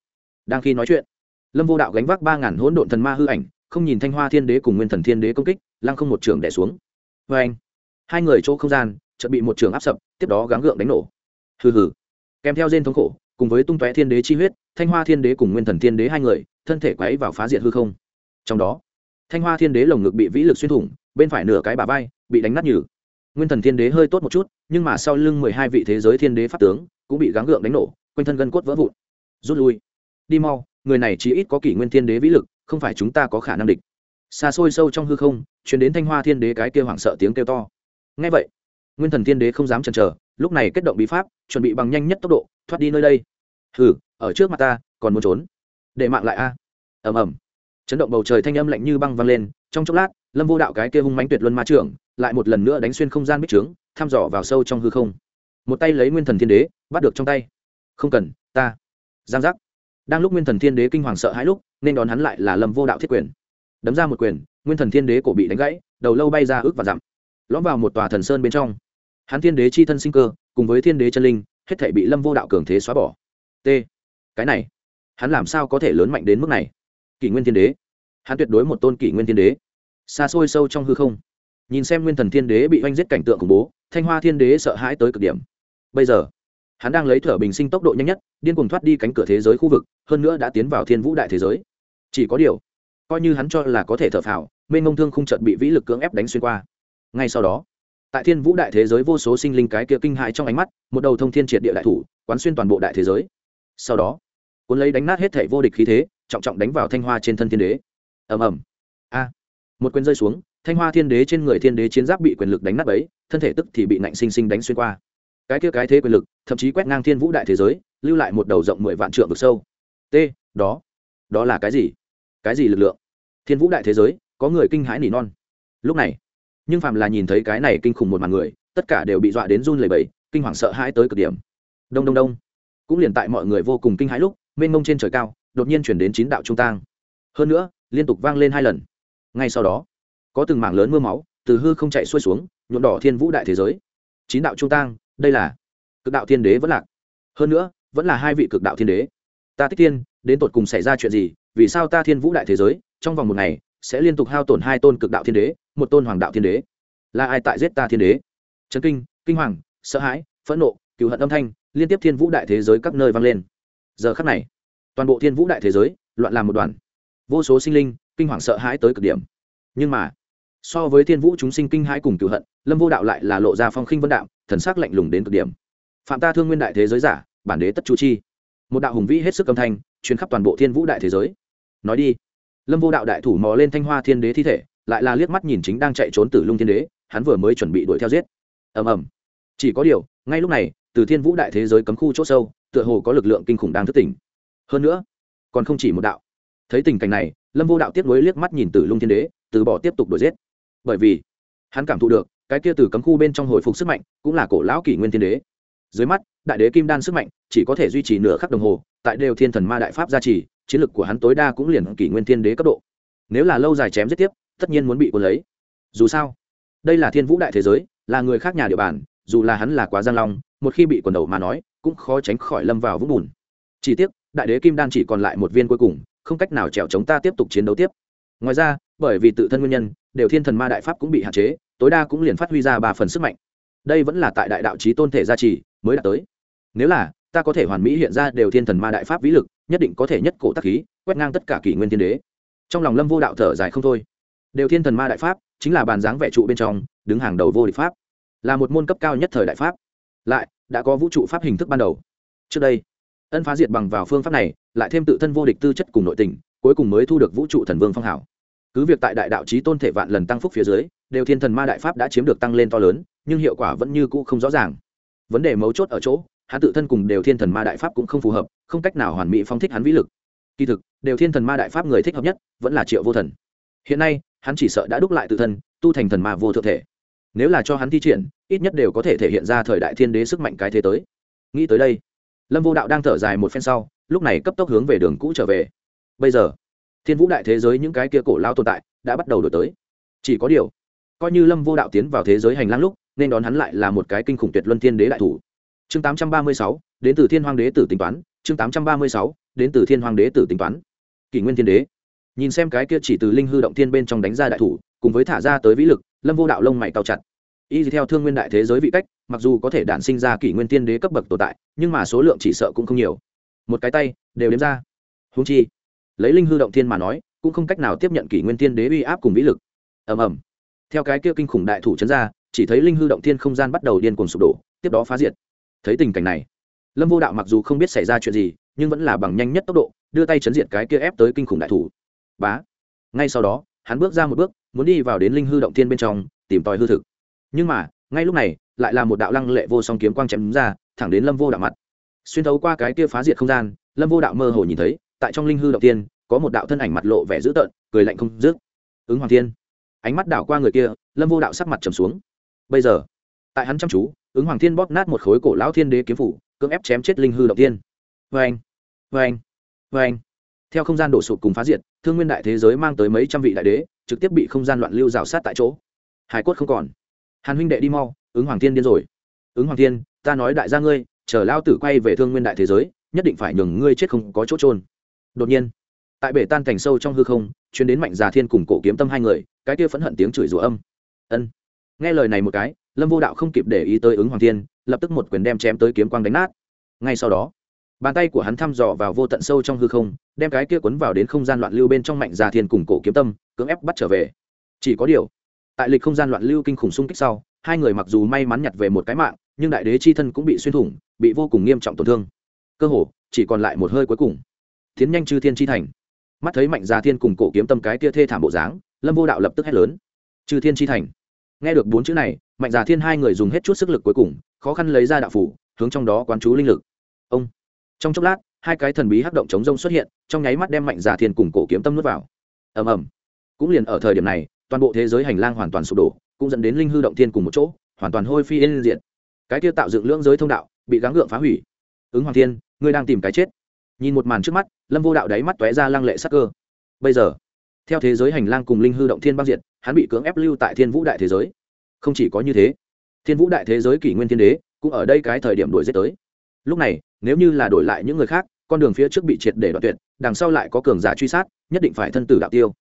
đang khi nói chuyện, lâm vô đạo gánh vác ba ngàn hỗn độn thần ma hư ảnh, không nhìn thanh hoa thiên đế cùng nguyên thần thiên đế công kích, lăng không một trường đẻ xuống. Vê anh, hai người chỗ không gian, chợt bị một trường áp sập, tiếp đó gắng gượng đánh nổ. Hừ hừ. Kèm theo gen thống khổ, cùng với tung tóe thiên đế chi huyết, thanh hoa thiên đế cùng nguyên thần thiên đế hai người, thân thể quấy vào phá diệt hư không. Trong đó, thanh hoa thiên đế lồng ngực bị vĩ lực xuyên thủng, bên phải nửa cái bà vai bị đánh nát nhừ. Nguyên thần thiên đế hơi tốt một chút, nhưng mà sau lưng mười hai vị thế giới thiên đế pháp tướng cũng bị gắng gượng đánh nổ, quanh thân gân cốt vỡ vụn. Rút lui đi mau, người này chỉ ít có kỷ nguyên thiên đế vĩ lực, không phải chúng ta có khả năng địch. Xa xôi sâu trong hư không chuyển đến thanh hoa thiên đế cái kêu hoảng sợ tiếng kêu to. Ngay vậy, nguyên thần thiên đế không dám chần chờ, lúc này kết động bí pháp, chuẩn bị bằng nhanh nhất tốc độ, thoát đi nơi đây. Hừ, ở trước mặt ta, còn muốn trốn? Để mạng lại a. Ầm ầm. Chấn động bầu trời thanh âm lạnh như băng vang lên, trong chốc lát, lâm vô đạo cái kia hung mánh tuyệt luân ma trưởng, lại một lần nữa đánh xuyên không gian bích trướng, thăm dò vào sâu trong hư không. Một tay lấy nguyên thần thiên đế, bắt được trong tay. Không cần, ta. Giang giác đang lúc nguyên thần thiên đế kinh hoàng sợ hãi lúc, nên đón hắn lại là lâm vô đạo thiết quyền. Đấm ra một quyền, nguyên thần thiên đế cổ bị đánh gãy, đầu lâu bay ra ước và dặm, lõm vào một tòa thần sơn bên trong. Hắn thiên đế chi thân sinh cơ, cùng với thiên đế chân linh, hết thể bị lâm vô đạo cường thế xóa bỏ. T. Cái này, hắn làm sao có thể lớn mạnh đến mức này? Kỷ nguyên thiên đế. Hắn tuyệt đối một tôn kỷ nguyên thiên đế. Xa xôi sâu trong hư không, nhìn xem nguyên thần thiên đế bị oanh giết cảnh tượng khủng bố, thanh hoa thiên đế sợ hãi tới cực điểm. Bây giờ hắn đang lấy thở bình sinh tốc độ nhanh nhất, điên cuồng thoát đi cánh cửa thế giới khu vực, hơn nữa đã tiến vào thiên vũ đại thế giới. Chỉ có điều, coi như hắn cho là có thể thở phào, mênh mông thương không chợt bị vĩ lực cưỡng ép đánh xuyên qua. Ngay sau đó, tại thiên vũ đại thế giới vô số sinh linh cái kia kinh hại trong ánh mắt, một đầu thông thiên triệt địa đại thủ, quán xuyên toàn bộ đại thế giới. Sau đó, cuốn lấy đánh nát hết thể vô địch khí thế, trọng trọng đánh vào thanh hoa trên thân thiên đế. Ầm ầm. A. Một quyền rơi xuống, thanh hoa thiên đế trên người thiên đế chiến giáp bị quyền lực đánh nát ấy thân thể tức thì bị nạnh sinh sinh đánh xuyên qua cái kia cái thế quyền lực, thậm chí quét ngang thiên vũ đại thế giới, lưu lại một đầu rộng mười vạn trượng vực sâu. T, đó đó là cái gì? Cái gì lực lượng? Thiên vũ đại thế giới, có người kinh hãi nỉ non. Lúc này, nhưng phàm là nhìn thấy cái này kinh khủng một màn người, tất cả đều bị dọa đến run lẩy bẩy, kinh hoàng sợ hãi tới cực điểm. Đông đông đông. Cũng liền tại mọi người vô cùng kinh hãi lúc, mênh mông trên trời cao, đột nhiên chuyển đến chín đạo trung tang. Hơn nữa, liên tục vang lên hai lần. Ngay sau đó, có từng mảng lớn mưa máu từ hư không chạy xuôi xuống, nhuộm đỏ thiên vũ đại thế giới. Chín đạo trung tang đây là cực đạo thiên đế vẫn lạc. Hơn nữa, vẫn là hai vị cực đạo thiên đế. Ta tích tiên đến tột cùng xảy ra chuyện gì? Vì sao ta thiên vũ đại thế giới, trong vòng một ngày, sẽ liên tục hao tổn hai tôn cực đạo thiên đế, một tôn hoàng đạo thiên đế? Là ai tại giết ta thiên đế? Trấn kinh kinh hoàng, sợ hãi, phẫn nộ cựu hận âm thanh, liên tiếp thiên vũ đại thế giới các nơi vang lên. Giờ khắc này, toàn bộ thiên vũ đại thế giới, loạn làm một đoàn. Vô số sinh linh, kinh hoàng sợ hãi tới cực điểm. Nhưng mà, so với thiên vũ chúng sinh kinh hãi cùng cựu hận lâm vô đạo lại là lộ ra phong khinh vân đạo, thần sắc lạnh lùng đến cực điểm. Phạm ta thương nguyên đại thế giới giả, bản đế tất chu chi. Một đạo hùng vĩ hết sức âm thanh chuyến khắp toàn bộ thiên vũ đại thế giới. Nói đi. Lâm vô đạo đại thủ mò lên thanh hoa thiên đế thi thể, lại là liếc mắt nhìn chính đang chạy trốn từ lung thiên đế, hắn vừa mới chuẩn bị đuổi theo giết. Ầm ầm. Chỉ có điều, ngay lúc này, từ thiên vũ đại thế giới cấm khu c h ỗ sâu, tựa hồ có lực lượng kinh khủng đang thức tỉnh. Hơn nữa, còn không chỉ một đạo. Thấy tình cảnh này, lâm vô đạo tiếp nối liếc mắt nhìn từ lung thiên đế, từ bỏ tiếp tục đuổi giết. Bởi vì, hắn cảm thụ được cái kia từ cấm khu bên trong hồi phục sức mạnh, cũng là cổ lão kỷ nguyên thiên đế. Dưới mắt, đại đế kim đan sức mạnh chỉ có thể duy trì nửa khắc đồng hồ, tại đều thiên thần ma đại pháp gia trì, chiến lực của hắn tối đa cũng liền kỷ nguyên thiên đế cấp độ. Nếu là lâu dài chém giết tiếp, tất nhiên muốn bị cuốn lấy. Dù sao, đây là thiên vũ đại thế giới, là người khác nhà địa bàn, dù là hắn là quá giang long, một khi bị quần đầu mà nói, cũng khó tránh khỏi lâm vào vũng bùn. Chỉ tiếc, đại đế kim đan chỉ còn lại một viên cuối cùng, không cách nào trèo chống ta tiếp tục chiến đấu tiếp. Ngoài ra, bởi vì tự thân nguyên nhân, đều thiên thần ma đại pháp cũng bị hạn chế tối đa cũng liền phát huy ra ba phần sức mạnh. Đây vẫn là tại đại đạo trí tôn thể gia trì, mới đạt tới. Nếu là, ta có thể hoàn mỹ hiện ra đều thiên thần ma đại pháp vĩ lực, nhất định có thể nhất cổ tắc khí, quét ngang tất cả kỷ nguyên thiên đế. Trong lòng lâm vô đạo thở dài không thôi. Đều thiên thần ma đại pháp, chính là bàn dáng vẻ trụ bên trong, đứng hàng đầu vô địch pháp. Là một môn cấp cao nhất thời đại pháp. Lại, đã có vũ trụ pháp hình thức ban đầu. Trước đây, ân phá diệt bằng vào phương pháp này, lại thêm tự thân vô địch tư chất cùng nội tình, cuối cùng mới thu được vũ trụ thần vương phong hảo cứ việc tại đại đạo trí tôn thể vạn lần tăng phúc phía dưới đều thiên thần ma đại pháp đã chiếm được tăng lên to lớn, nhưng hiệu quả vẫn như cũ không rõ ràng. Vấn đề mấu chốt ở chỗ, hắn tự thân cùng đều thiên thần ma đại pháp cũng không phù hợp, không cách nào hoàn mỹ phong thích hắn vĩ lực. Kỳ thực, đều thiên thần ma đại pháp người thích hợp nhất, vẫn là triệu vô thần. Hiện nay, hắn chỉ sợ đã đúc lại tự thân, tu thành thần ma vô thượng thể. Nếu là cho hắn thi triển, ít nhất đều có thể thể hiện ra thời đại thiên đế sức mạnh cái thế tới. Nghĩ tới đây, lâm vô đạo đang thở dài một phen sau, lúc này cấp tốc hướng về đường cũ trở về. Bây giờ, thiên vũ đại thế giới những cái kia cổ lao tồn tại đã bắt đầu đổi tới. Chỉ có điều coi như lâm vô đạo tiến vào thế giới hành lang lúc, nên đón hắn lại là một cái kinh khủng tuyệt luân thiên đế đại thủ. Chương tám trăm ba mươi sáu, đến từ thiên hoàng đế tử tính toán. Chương tám trăm ba mươi sáu, đến từ thiên hoàng đế tử tính toán. Kỷ nguyên thiên đế. Nhìn xem cái kia chỉ từ linh hư động thiên bên trong đánh ra đại thủ, cùng với thả ra tới vĩ lực, lâm vô đạo lông mày cao chặt. Y theo thương nguyên đại thế giới vị cách, mặc dù có thể đản sinh ra kỷ nguyên thiên đế cấp bậc tồn tại, nhưng mà số lượng chỉ sợ cũng không nhiều. Một cái tay, đều đếm ra. Húng chi, lấy linh hư động thiên mà nói, cũng không cách nào tiếp nhận kỷ nguyên tiên đế uy áp cùng vĩ lực. Ầm ầm theo cái kia kinh khủng đại thủ chấn ra, chỉ thấy linh hư động thiên không gian bắt đầu điên cuồng sụp đổ, tiếp đó phá diệt. Thấy tình cảnh này, lâm vô đạo mặc dù không biết xảy ra chuyện gì, nhưng vẫn là bằng nhanh nhất tốc độ, đưa tay chấn diệt cái kia ép tới kinh khủng đại thủ. Bá! Ngay sau đó, hắn bước ra một bước, muốn đi vào đến linh hư động thiên bên trong, tìm tòi hư thực. Nhưng mà, ngay lúc này, lại là một đạo lăng lệ vô song kiếm quang chém ra, thẳng đến lâm vô đạo mặt. Xuyên thấu qua cái kia phá diệt không gian, lâm vô đạo mơ hồ nhìn thấy, tại trong linh hư động tiên có một đạo thân ảnh mặt lộ vẻ dữ tợn, cười lạnh không dứt. Ứng hoàng thiên! Ánh mắt đảo qua người kia, lâm vô đạo sắc mặt trầm xuống. Bây giờ, tại hắn chăm chú, ứng hoàng thiên bóp nát một khối cổ lão thiên đế kiếm phủ, cưỡng ép chém chết linh hư động tiên. Vê anh vê anh vê anh theo không gian đổ sụp cùng phá diệt, thương nguyên đại thế giới mang tới mấy trăm vị đại đế, trực tiếp bị không gian loạn lưu rào sát tại chỗ. Hải quất không còn. Hàn huynh đệ đi mau, ứng hoàng thiên điên rồi. Ứng hoàng thiên, ta nói đại gia ngươi, chờ lao tử quay về thương nguyên đại thế giới, nhất định phải nhường ngươi chết không có chỗ trôn đột nhiên, tại bể tan cảnh sâu trong hư không chuyến đến mạnh già thiên cùng cổ kiếm tâm hai người cái kia phẫn hận tiếng chửi rủa âm. Ân. Nghe lời này một cái, lâm vô đạo không kịp để ý tới ứng hoàng thiên, lập tức một quyền đem chém tới kiếm quang đánh nát. Ngay sau đó, bàn tay của hắn thăm dò vào vô tận sâu trong hư không, đem cái kia quấn vào đến không gian loạn lưu bên trong mạnh già thiên cùng cổ kiếm tâm, cưỡng ép bắt trở về. Chỉ có điều, tại lịch không gian loạn lưu kinh khủng xung kích sau, hai người mặc dù may mắn nhặt về một cái mạng, nhưng đại đế chi thân cũng bị xuyên thủng, bị vô cùng nghiêm trọng tổn thương. Cơ hồ, chỉ còn lại một hơi cuối cùng. Tiến nhanh chư thiên chi thành mắt thấy mạnh gia thiên cùng cổ kiếm tâm cái kia thê thảm bộ dáng, lâm vô đạo lập tức hét lớn. Trừ thiên chi thành. Nghe được bốn chữ này, mạnh gia thiên hai người dùng hết chút sức lực cuối cùng, khó khăn lấy ra đạo phủ, hướng trong đó quán chú linh lực. Ông. Trong chốc lát, hai cái thần bí hắc động chống rông xuất hiện, trong nháy mắt đem mạnh gia thiên cùng cổ kiếm tâm nuốt vào. Ầm ầm. Cũng liền ở thời điểm này, toàn bộ thế giới hành lang hoàn toàn sụp đổ, cũng dẫn đến linh hư động thiên cùng một chỗ, hoàn toàn hôi phi yên diện cái kia tạo dựng lưỡng giới thông đạo, bị gắng gượng phá hủy. Ứng hoàng thiên, ngươi đang tìm cái chết nhìn một màn trước mắt, lâm vô đạo đáy mắt tóe ra lăng lệ sắc cơ. Bây giờ, theo thế giới hành lang cùng linh hư động thiên băng diện hắn bị cưỡng ép lưu tại thiên vũ đại thế giới. Không chỉ có như thế, thiên vũ đại thế giới kỷ nguyên thiên đế cũng ở đây cái thời điểm đuổi giết tới. Lúc này, nếu như là đổi lại những người khác, con đường phía trước bị triệt để đoạn tuyệt, đằng sau lại có cường giả truy sát, nhất định phải thân tử đạo tiêu.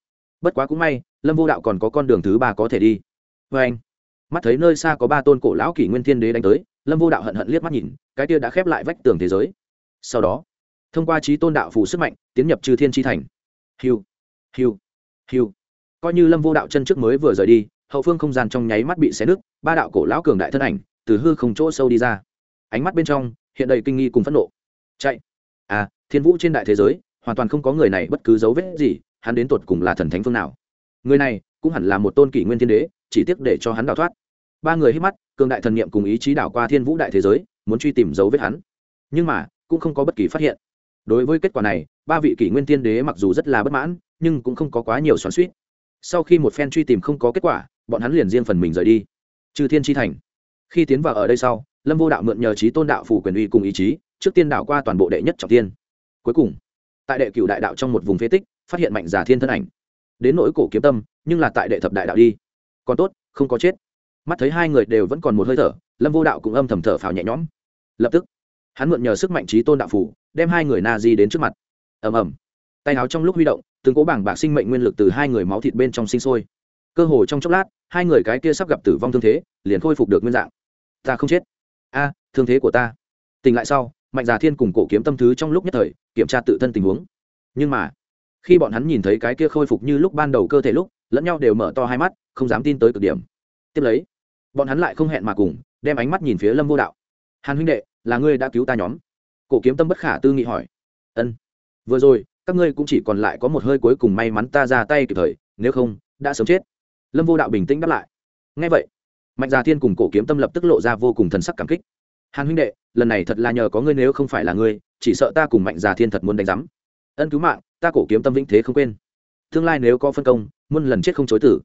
Bất quá cũng may, lâm vô đạo còn có con đường thứ ba có thể đi. Vê anh, mắt thấy nơi xa có ba tôn cổ lão kỷ nguyên thiên đế đánh tới, lâm vô đạo hận hận liếc mắt nhìn, cái kia đã khép lại vách tường thế giới. Sau đó thông qua trí tôn đạo phủ sức mạnh, tiến nhập trừ thiên tri thành. Hiu hiu hiu. Coi như lâm vô đạo chân trước mới vừa rời đi, hậu phương không gian trong nháy mắt bị xé nứt, ba đạo cổ lão cường đại thân ảnh từ hư không chỗ sâu đi ra. Ánh mắt bên trong, hiện đầy kinh nghi cùng phẫn nộ. Chạy. À thiên vũ trên đại thế giới, hoàn toàn không có người này bất cứ dấu vết gì, hắn đến tột cùng là thần thánh phương nào. Người này cũng hẳn là một tôn kỷ nguyên thiên đế, chỉ tiếc để cho hắn đào thoát. Ba người hít mắt, cường đại thần niệm cùng ý chí đảo qua thiên vũ đại thế giới, muốn truy tìm dấu vết hắn. Nhưng mà, cũng không có bất kỳ phát hiện đối với kết quả này, ba vị kỷ nguyên tiên đế mặc dù rất là bất mãn, nhưng cũng không có quá nhiều xoắn suýt sau khi một phen truy tìm không có kết quả, bọn hắn liền riêng phần mình rời đi. Trừ thiên tri thành. Khi tiến vào ở đây sau, lâm vô đạo mượn nhờ trí tôn đạo phủ quyền uy cùng ý chí, trước tiên đảo qua toàn bộ đệ nhất trọng tiên cuối cùng, tại đệ cựu đại đạo trong một vùng phế tích, phát hiện mạnh giả thiên thân ảnh. Đến nỗi cổ kiếm tâm, nhưng là tại đệ thập đại đạo đi. Còn tốt, không có chết. Mắt thấy hai người đều vẫn còn một hơi thở, lâm vô đạo cũng âm thầm thở phào nhẹ nhõm. Lập tức hắn mượn nhờ sức mạnh trí tôn đạo phủ, đem hai người na di đến trước mặt. Ầm ầm. Tay áo trong lúc huy động, từng cố bảng bạc sinh mệnh nguyên lực từ hai người máu thịt bên trong sinh sôi. Cơ hồ trong chốc lát, hai người cái kia sắp gặp tử vong thương thế, liền khôi phục được nguyên dạng. Ta không chết. A, thương thế của ta. Tỉnh lại sau, mạnh già thiên cùng cổ kiếm tâm thứ trong lúc nhất thời, kiểm tra tự thân tình huống. Nhưng mà, khi bọn hắn nhìn thấy cái kia khôi phục như lúc ban đầu cơ thể lúc, lẫn nhau đều mở to hai mắt, không dám tin tới cực điểm. Tiếp lấy, bọn hắn lại không hẹn mà cùng, đem ánh mắt nhìn phía lâm vô đạo. Hàn huynh đệ là ngươi đã cứu ta nhóm. Cổ kiếm tâm bất khả tư nghị hỏi. Ân. Vừa rồi, các ngươi cũng chỉ còn lại có một hơi cuối cùng may mắn ta ra tay kịp thời, nếu không, đã sớm chết. Lâm vô đạo bình tĩnh đáp lại. Ngay vậy, mạnh già thiên cùng cổ kiếm tâm lập tức lộ ra vô cùng thần sắc cảm kích. Hàn huynh đệ, lần này thật là nhờ có ngươi nếu không phải là ngươi, chỉ sợ ta cùng mạnh già thiên thật muốn đánh giám. Ân cứu mạng, ta cổ kiếm tâm vĩnh thế không quên. Tương lai nếu có phân công, muôn lần chết không chối tử.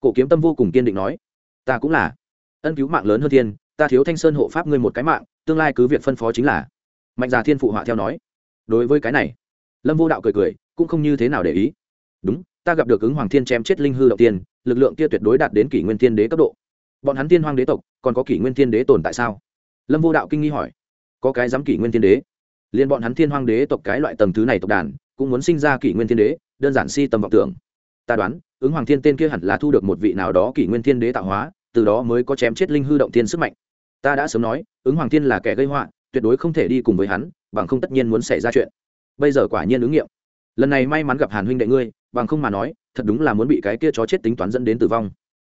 Cổ kiếm tâm vô cùng kiên định nói. Ta cũng là. Ân cứu mạng lớn hơn thiên, ta thiếu thanh sơn hộ pháp ngươi một cái mạng tương lai cứ việc phân phó chính là mạnh già thiên phụ họa theo nói đối với cái này lâm vô đạo cười cười cũng không như thế nào để ý đúng ta gặp được ứng hoàng thiên chém chết linh hư động tiên lực lượng kia tuyệt đối đạt đến kỷ nguyên thiên đế cấp độ bọn hắn thiên hoàng đế tộc còn có kỷ nguyên thiên đế tồn tại sao lâm vô đạo kinh nghi hỏi có cái dám kỷ nguyên thiên đế liền bọn hắn thiên hoàng đế tộc cái loại tầng thứ này tộc đàn cũng muốn sinh ra kỷ nguyên thiên đế đơn giản si tầm vọng tưởng ta đoán ứng hoàng thiên tên kia hẳn là thu được một vị nào đó kỷ nguyên thiên đế tạo hóa từ đó mới có chém chết linh hư động thiên sức mạnh ta đã sớm nói, ứng hoàng thiên là kẻ gây họa, tuyệt đối không thể đi cùng với hắn, bằng không tất nhiên muốn xảy ra chuyện. Bây giờ quả nhiên ứng nghiệm. Lần này may mắn gặp hàn huynh đệ ngươi, bằng không mà nói, thật đúng là muốn bị cái kia chó chết tính toán dẫn đến tử vong.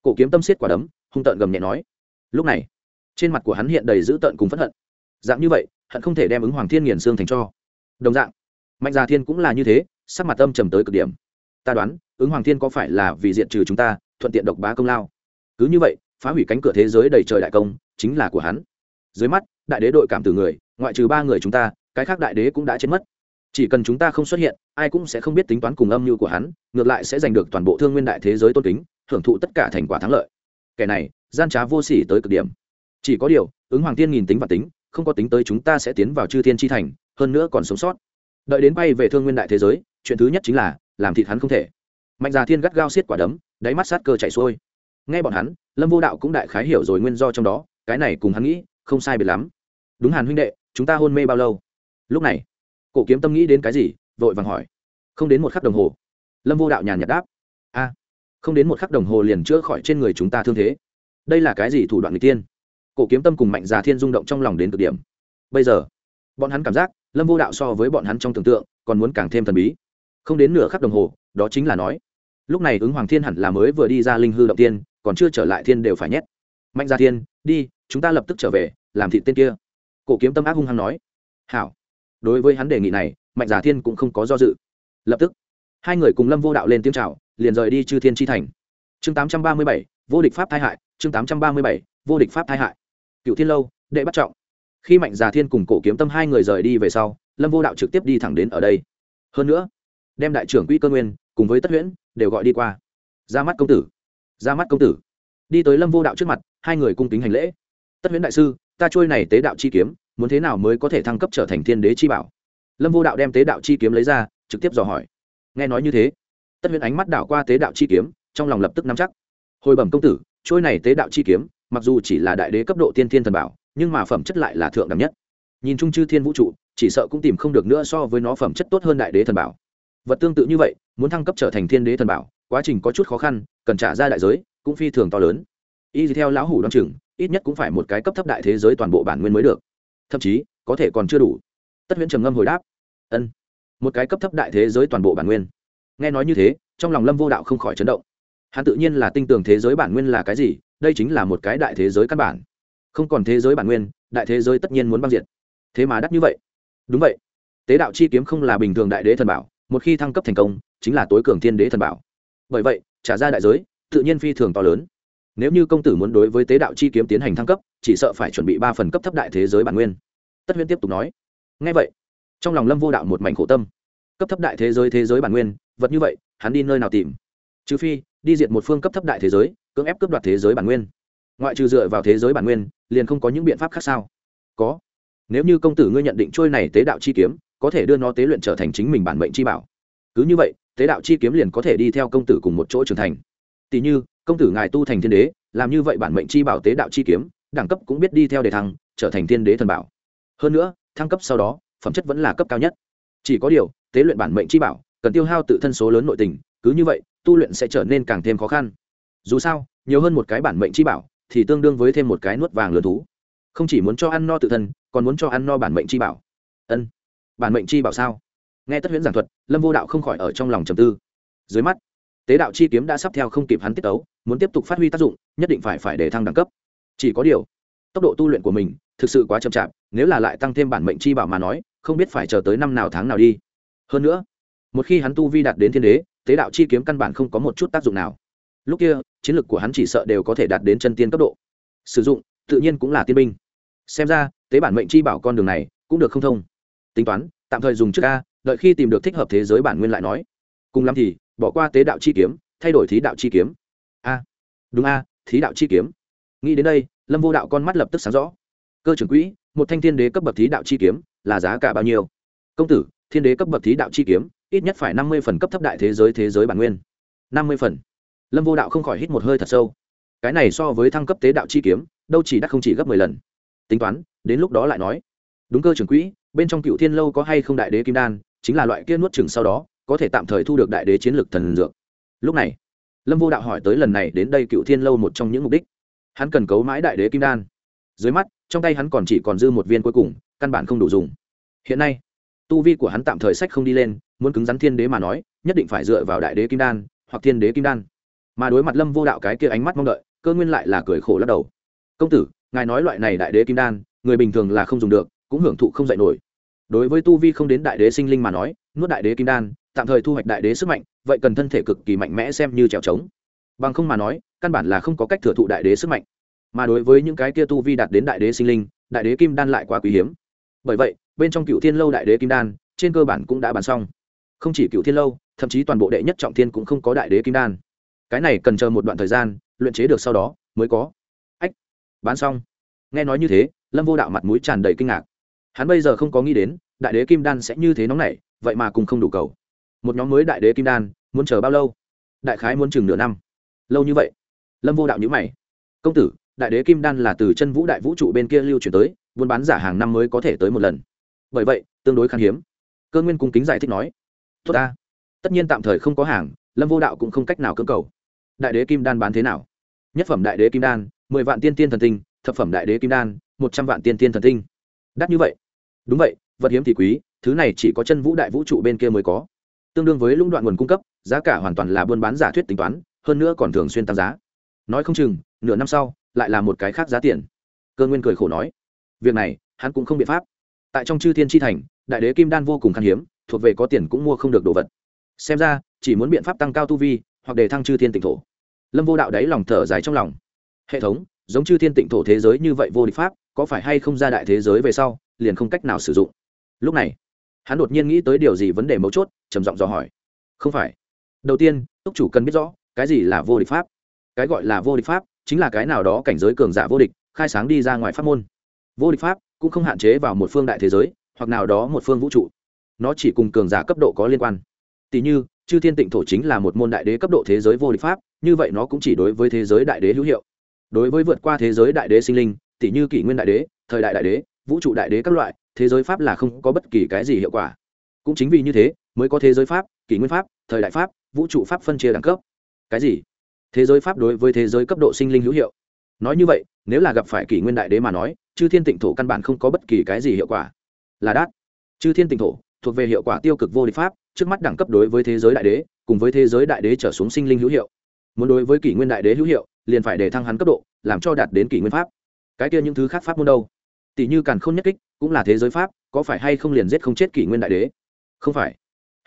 Cổ kiếm tâm xiết quả đấm, hung tợn gầm nhẹ nói. Lúc này, trên mặt của hắn hiện đầy dữ tợn cùng phẫn hận. Dạng như vậy, hận không thể đem ứng hoàng thiên nghiền xương thành cho. Đồng dạng, mạnh gia thiên cũng là như thế, sắc mặt âm trầm tới cực điểm. Ta đoán, ứng hoàng thiên có phải là vì diện trừ chúng ta, thuận tiện độc bá công lao. Cứ như vậy, phá hủy cánh cửa thế giới đầy trời đại công chính là của hắn. Dưới mắt, đại đế đội cảm từ người, ngoại trừ ba người chúng ta, cái khác đại đế cũng đã chết mất. Chỉ cần chúng ta không xuất hiện, ai cũng sẽ không biết tính toán cùng âm mưu của hắn, ngược lại sẽ giành được toàn bộ thương nguyên đại thế giới tôn kính hưởng thụ tất cả thành quả thắng lợi. Kẻ này, gian trá vô sỉ tới cực điểm. Chỉ có điều, ứng hoàng tiên nghìn tính và tính, không có tính tới chúng ta sẽ tiến vào chư thiên tri thành, hơn nữa còn sống sót. Đợi đến bay về thương nguyên đại thế giới, chuyện thứ nhất chính là, làm thịt hắn không thể. Mạnh già thiên gắt gao xiết quả đấm, đáy mắt sát cơ chạy xuôi. Ngay bọn hắn, lâm vô đạo cũng đại khái hiểu rồi nguyên do trong đó cái này cùng hắn nghĩ không sai biệt lắm. Đúng hàn huynh đệ, chúng ta hôn mê bao lâu? Lúc này, cổ kiếm tâm nghĩ đến cái gì, vội vàng hỏi. Không đến một khắc đồng hồ. Lâm vô đạo nhàn nhạt đáp. A, không đến một khắc đồng hồ liền chữa khỏi trên người chúng ta thương thế. Đây là cái gì thủ đoạn người tiên? Cổ kiếm tâm cùng mạnh già thiên rung động trong lòng đến cực điểm. Bây giờ, bọn hắn cảm giác lâm vô đạo so với bọn hắn trong tưởng tượng còn muốn càng thêm thần bí. Không đến nửa khắc đồng hồ, đó chính là nói, lúc này ứng hoàng thiên hẳn là mới vừa đi ra linh hư động tiên, còn chưa trở lại thiên đều phải nhét. Mạnh gia thiên, đi chúng ta lập tức trở về, làm thịt tên kia. Cổ kiếm tâm ác hung hăng nói. Hảo. Đối với hắn đề nghị này, mạnh giả thiên cũng không có do dự. Lập tức, hai người cùng lâm vô đạo lên tiếng c h à o liền rời đi chư thiên tri thành. Chương tám trăm ba mươi bảy, vô địch pháp thái hại, chương tám trăm ba mươi bảy, vô địch pháp thái hại. Cựu thiên lâu, đệ bắt trọng. Khi mạnh giả thiên cùng cổ kiếm tâm hai người rời đi về sau, lâm vô đạo trực tiếp đi thẳng đến ở đây. Hơn nữa, đem đại trưởng quỹ cơ nguyên cùng với tất huyễn đều gọi đi qua. Ra mắt công tử. Ra mắt công tử. Đi tới lâm vô đạo trước mặt, hai người cung kính hành lễ tất huyễn đại sư, ta trôi này tế đạo chi kiếm, muốn thế nào mới có thể thăng cấp trở thành thiên đế chi bảo? Lâm vô đạo đem tế đạo chi kiếm lấy ra, trực tiếp dò hỏi. Nghe nói như thế, tất huyễn ánh mắt đảo qua tế đạo chi kiếm, trong lòng lập tức nắm chắc. Hồi bẩm công tử, trôi này tế đạo chi kiếm, mặc dù chỉ là đại đế cấp độ tiên thiên thần bảo, nhưng mà phẩm chất lại là thượng đẳng nhất. Nhìn chung chư thiên vũ trụ, chỉ sợ cũng tìm không được nữa so với nó phẩm chất tốt hơn đại đế thần bảo. Vật tương tự như vậy, muốn thăng cấp trở thành thiên đế thần bảo, quá trình có chút khó khăn, cần trả ra đại giới, cũng phi thường to lớn. Y theo lão hủ đ o chừng ít nhất cũng phải một cái cấp thấp đại thế giới toàn bộ bản nguyên mới được. Thậm chí, có thể còn chưa đủ. Tất huyễn trầm ngâm hồi đáp. Ân, một cái cấp thấp đại thế giới toàn bộ bản nguyên. Nghe nói như thế, trong lòng lâm vô đạo không khỏi chấn động. Hắn tự nhiên là tinh tường thế giới bản nguyên là cái gì, đây chính là một cái đại thế giới căn bản. Không còn thế giới bản nguyên, đại thế giới tất nhiên muốn băng diệt. Thế mà đắt như vậy. Đúng vậy. Tế đạo chi kiếm không là bình thường đại đế thần bảo, một khi thăng cấp thành công, chính là tối cường thiên đế thần bảo. Bởi vậy, trả ra đại giới, tự nhiên phi thường to lớn nếu như công tử muốn đối với tế đạo chi kiếm tiến hành thăng cấp, chỉ sợ phải chuẩn bị ba phần cấp thấp đại thế giới bản nguyên. Tất huyễn tiếp tục nói. Ngay vậy, trong lòng lâm vô đạo một mảnh khổ tâm. Cấp thấp đại thế giới thế giới bản nguyên, vật như vậy, hắn đi nơi nào tìm? Trừ phi, đi diệt một phương cấp thấp đại thế giới, cưỡng ép cướp đoạt thế giới bản nguyên. Ngoại trừ dựa vào thế giới bản nguyên, liền không có những biện pháp khác sao? Có. Nếu như công tử ngươi nhận định trôi này tế đạo chi kiếm, có thể đưa nó tế luyện trở thành chính mình bản mệnh chi bảo. Cứ như vậy, tế đạo chi kiếm liền có thể đi theo công tử cùng một chỗ trưởng thành. Tỷ như công tử ngài tu thành thiên đế, làm như vậy bản mệnh chi bảo tế đạo chi kiếm, đẳng cấp cũng biết đi theo đề thăng, trở thành thiên đế thần bảo. Hơn nữa, thăng cấp sau đó, phẩm chất vẫn là cấp cao nhất. Chỉ có điều, tế luyện bản mệnh chi bảo, cần tiêu hao tự thân số lớn nội tình, cứ như vậy, tu luyện sẽ trở nên càng thêm khó khăn. Dù sao, nhiều hơn một cái bản mệnh chi bảo, thì tương đương với thêm một cái nuốt vàng lớn thú. Không chỉ muốn cho ăn no tự thân, còn muốn cho ăn no bản mệnh chi bảo. Ân. Bản mệnh chi bảo sao? Nghe tất huyễn giảng thuật, lâm vô đạo không khỏi ở trong lòng trầm tư. Dưới mắt, tế đạo chi kiếm đã sắp theo không kịp hắn tiết tấu muốn tiếp tục phát huy tác dụng, nhất định phải phải để thăng đẳng cấp. Chỉ có điều, tốc độ tu luyện của mình thực sự quá chậm chạp, nếu là lại tăng thêm bản mệnh chi bảo mà nói, không biết phải chờ tới năm nào tháng nào đi. Hơn nữa, một khi hắn tu vi đạt đến thiên đế, tế đạo chi kiếm căn bản không có một chút tác dụng nào. Lúc kia, chiến lược của hắn chỉ sợ đều có thể đạt đến chân tiên cấp độ. Sử dụng, tự nhiên cũng là tiên binh. Xem ra, tế bản mệnh chi bảo con đường này cũng được không thông. Tính toán, tạm thời dùng trước ca đợi khi tìm được thích hợp thế giới bản nguyên lại nói. Cùng lắm thì, bỏ qua tế đạo chi kiếm, thay đổi thí đạo chi kiếm đúng a, thí đạo chi kiếm. Nghĩ đến đây, lâm vô đạo con mắt lập tức sáng rõ. Cơ trưởng quỹ, một thanh thiên đế cấp bậc thí đạo chi kiếm, là giá cả bao nhiêu? Công tử, thiên đế cấp bậc thí đạo chi kiếm, ít nhất phải năm mươi phần cấp thấp đại thế giới thế giới bản nguyên. Năm mươi phần. Lâm vô đạo không khỏi hít một hơi thật sâu. Cái này so với thăng cấp tế đạo chi kiếm, đâu chỉ đắt không chỉ gấp mười lần. Tính toán, đến lúc đó lại nói. Đúng cơ trưởng quỹ, bên trong cựu thiên lâu có hay không đại đế kim đan, chính là loại kia nuốt chừng sau đó, có thể tạm thời thu được đại đế chiến lược thần dược. Lúc này lâm vô đạo hỏi tới lần này đến đây cựu thiên lâu một trong những mục đích. Hắn cần cấu mãi đại đế kim đan. Dưới mắt, trong tay hắn còn chỉ còn dư một viên cuối cùng, căn bản không đủ dùng. Hiện nay, tu vi của hắn tạm thời sách không đi lên, muốn cứng rắn thiên đế mà nói, nhất định phải dựa vào đại đế kim đan, hoặc thiên đế kim đan. Mà đối mặt lâm vô đạo cái kia ánh mắt mong đợi, cơ nguyên lại là cười khổ lắc đầu. Công tử, ngài nói loại này đại đế kim đan, người bình thường là không dùng được, cũng hưởng thụ không dạy nổi. Đối với tu vi không đến đại đế sinh linh mà nói, nuốt đại đế kim đan tạm thời thu hoạch đại đế sức mạnh, vậy cần thân thể cực kỳ mạnh mẽ xem như trèo trống. Bằng không mà nói, căn bản là không có cách thừa thụ đại đế sức mạnh. Mà đối với những cái kia tu vi đạt đến đại đế sinh linh, đại đế kim đan lại quá quý hiếm. Bởi vậy, bên trong cựu thiên lâu đại đế kim đan, trên cơ bản cũng đã bán xong. Không chỉ cựu thiên lâu, thậm chí toàn bộ đệ nhất trọng thiên cũng không có đại đế kim đan. Cái này cần chờ một đoạn thời gian, luyện chế được sau đó, mới có. Ách, bán xong. Nghe nói như thế, lâm vô đạo mặt mũi tràn đầy kinh ngạc. Hắn bây giờ không có nghĩ đến, đại đế kim đan sẽ như thế nóng nảy, vậy mà cùng không đủ cầu một nhóm mới đại đế kim đan, muốn chờ bao lâu? Đại khái muốn chừng nửa năm. Lâu như vậy? Lâm vô đạo nhữ mày. Công tử, đại đế kim đan là từ chân vũ đại vũ trụ bên kia lưu chuyển tới, buôn bán giả hàng năm mới có thể tới một lần. Bởi vậy, tương đối khan hiếm. Cơ nguyên cung kính giải thích nói. Tốt ta. Tất nhiên tạm thời không có hàng, lâm vô đạo cũng không cách nào cưỡng cầu. Đại đế kim đan bán thế nào? Nhất phẩm đại đế kim đan, mười vạn tiên tiên thần tinh, thập phẩm đại đế kim đan, một trăm vạn tiên tiên thần tinh. Đắt như vậy? Đúng vậy, vật hiếm thì quý, thứ này chỉ có chân vũ đại vũ trụ bên kia mới có tương đương với lũng đoạn nguồn cung cấp, giá cả hoàn toàn là buôn bán giả thuyết tính toán, hơn nữa còn thường xuyên tăng giá. Nói không chừng, nửa năm sau, lại là một cái khác giá tiền. Cơ nguyên cười khổ nói, việc này, hắn cũng không biện pháp. Tại trong chư thiên tri thành, đại đế kim đan vô cùng khan hiếm, thuộc về có tiền cũng mua không được đồ vật. Xem ra, chỉ muốn biện pháp tăng cao tu vi, hoặc để thăng chư thiên tịnh thổ. Lâm vô đạo đáy lòng thở dài trong lòng. Hệ thống, giống chư thiên tịnh thổ thế giới như vậy vô địch pháp, có phải hay không ra đại thế giới về sau, liền không cách nào sử dụng? Lúc này hắn đột nhiên nghĩ tới điều gì vấn đề mấu chốt, trầm giọng dò hỏi. Không phải. Đầu tiên, túc chủ cần biết rõ, cái gì là vô địch pháp? Cái gọi là vô địch pháp chính là cái nào đó cảnh giới cường giả vô địch, khai sáng đi ra ngoài pháp môn. Vô địch pháp cũng không hạn chế vào một phương đại thế giới, hoặc nào đó một phương vũ trụ. Nó chỉ cùng cường giả cấp độ có liên quan. Tỷ như, chư thiên tịnh thổ chính là một môn đại đế cấp độ thế giới vô địch pháp, như vậy nó cũng chỉ đối với thế giới đại đế hữu hiệu. Đối với vượt qua thế giới đại đế sinh linh tỷ như kỷ nguyên đại đế, thời đại đại đế, vũ trụ đại đế các loại thế giới pháp là không có bất kỳ cái gì hiệu quả. Cũng chính vì như thế, mới có thế giới pháp, kỷ nguyên pháp, thời đại pháp, vũ trụ pháp phân chia đẳng cấp. Cái gì? Thế giới pháp đối với thế giới cấp độ sinh linh hữu hiệu. Nói như vậy, nếu là gặp phải kỷ nguyên đại đế mà nói, chư thiên tịnh thổ căn bản không có bất kỳ cái gì hiệu quả. Là đát. Chư thiên tịnh thổ, thuộc về hiệu quả tiêu cực vô địch pháp, trước mắt đẳng cấp đối với thế giới đại đế, cùng với thế giới đại đế trở xuống sinh linh hữu hiệu. Muốn đối với kỷ nguyên đại đế hữu hiệu, liền phải để thăng hắn cấp độ, làm cho đạt đến kỷ nguyên pháp. Cái kia những thứ khác pháp môn đâu? Tỷ như càn không nhất kích cũng là thế giới pháp, có phải hay không liền giết không chết kỷ nguyên đại đế? Không phải.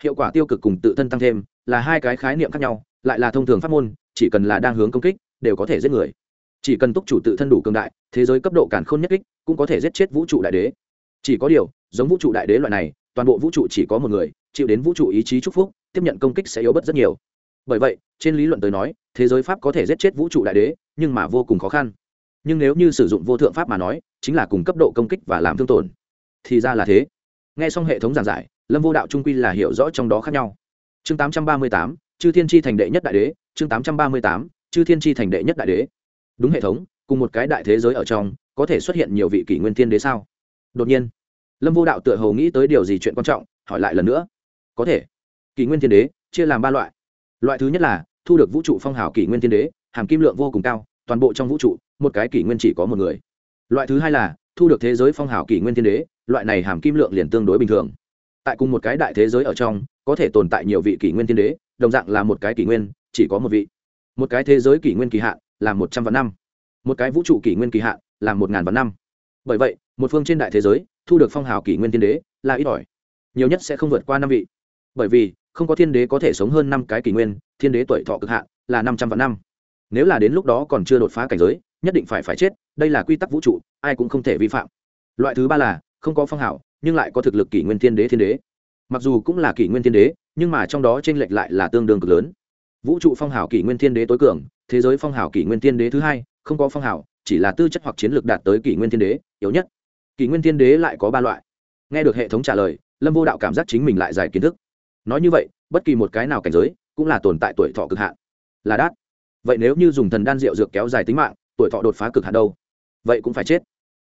Hiệu quả tiêu cực cùng tự thân tăng thêm là hai cái khái niệm khác nhau, lại là thông thường pháp môn, chỉ cần là đang hướng công kích, đều có thể giết người. Chỉ cần túc chủ tự thân đủ cường đại, thế giới cấp độ càn khôn nhất kích, cũng có thể giết chết vũ trụ đại đế. Chỉ có điều, giống vũ trụ đại đế loại này, toàn bộ vũ trụ chỉ có một người, chịu đến vũ trụ ý chí chúc phúc, tiếp nhận công kích sẽ yếu bớt rất nhiều. Bởi vậy, trên lý luận tới nói, thế giới pháp có thể giết chết vũ trụ đại đế, nhưng mà vô cùng khó khăn nhưng nếu như sử dụng vô thượng pháp mà nói, chính là cùng cấp độ công kích và làm thương tổn. Thì ra là thế. Nghe xong hệ thống giảng giải, lâm vô đạo trung quy là hiểu rõ trong đó khác nhau. Chương tám trăm ba mươi tám, chư thiên tri thành đệ nhất đại đế. Chương tám trăm ba mươi tám, chư thiên tri thành đệ nhất đại đế. Đúng hệ thống, cùng một cái đại thế giới ở trong, có thể xuất hiện nhiều vị kỷ nguyên thiên đế sao? Đột nhiên, lâm vô đạo tựa hồ nghĩ tới điều gì chuyện quan trọng, hỏi lại lần nữa. Có thể. Kỷ nguyên thiên đế, chia làm ba loại. Loại thứ nhất là, thu được vũ trụ phong hào kỷ nguyên thiên đế, hàm kim lượng vô cùng cao toàn bộ trong vũ trụ, một cái kỷ nguyên chỉ có một người. Loại thứ hai là, thu được thế giới phong hào kỷ nguyên thiên đế, loại này hàm kim lượng liền tương đối bình thường. Tại cùng một cái đại thế giới ở trong, có thể tồn tại nhiều vị kỷ nguyên thiên đế, đồng dạng là một cái kỷ nguyên, chỉ có một vị. Một cái thế giới kỷ nguyên kỳ hạn là một trăm vạn năm. Một cái vũ trụ kỷ nguyên kỳ hạn là một ngàn vạn năm. Bởi vậy, một phương trên đại thế giới, thu được phong hào kỷ nguyên thiên đế là ít ỏi. Nhiều nhất sẽ không vượt qua năm vị. Bởi vì, không có thiên đế có thể sống hơn năm cái kỷ nguyên, thiên đế tuổi thọ cực hạn là năm trăm vạn năm nếu là đến lúc đó còn chưa đột phá cảnh giới, nhất định phải phải chết, đây là quy tắc vũ trụ, ai cũng không thể vi phạm. Loại thứ ba là, không có phong hào, nhưng lại có thực lực kỷ nguyên thiên đế thiên đế. Mặc dù cũng là kỷ nguyên thiên đế, nhưng mà trong đó t r ê n lệch lại là tương đương cực lớn. Vũ trụ phong hào kỷ nguyên thiên đế tối cường, thế giới phong hào kỷ nguyên thiên đế thứ hai, không có phong hào, chỉ là tư chất hoặc chiến lược đạt tới kỷ nguyên thiên đế, yếu nhất. Kỷ nguyên thiên đế lại có ba loại. Nghe được hệ thống trả lời, lâm vô đạo cảm giác chính mình lại giải kiến thức. Nói như vậy, bất kỳ một cái nào cảnh giới, cũng là tồn tại tuổi thọ cực hạn. Là đát vậy nếu như dùng thần đan rượu dược kéo dài tính mạng tuổi thọ đột phá cực hạn đâu? Vậy cũng phải chết.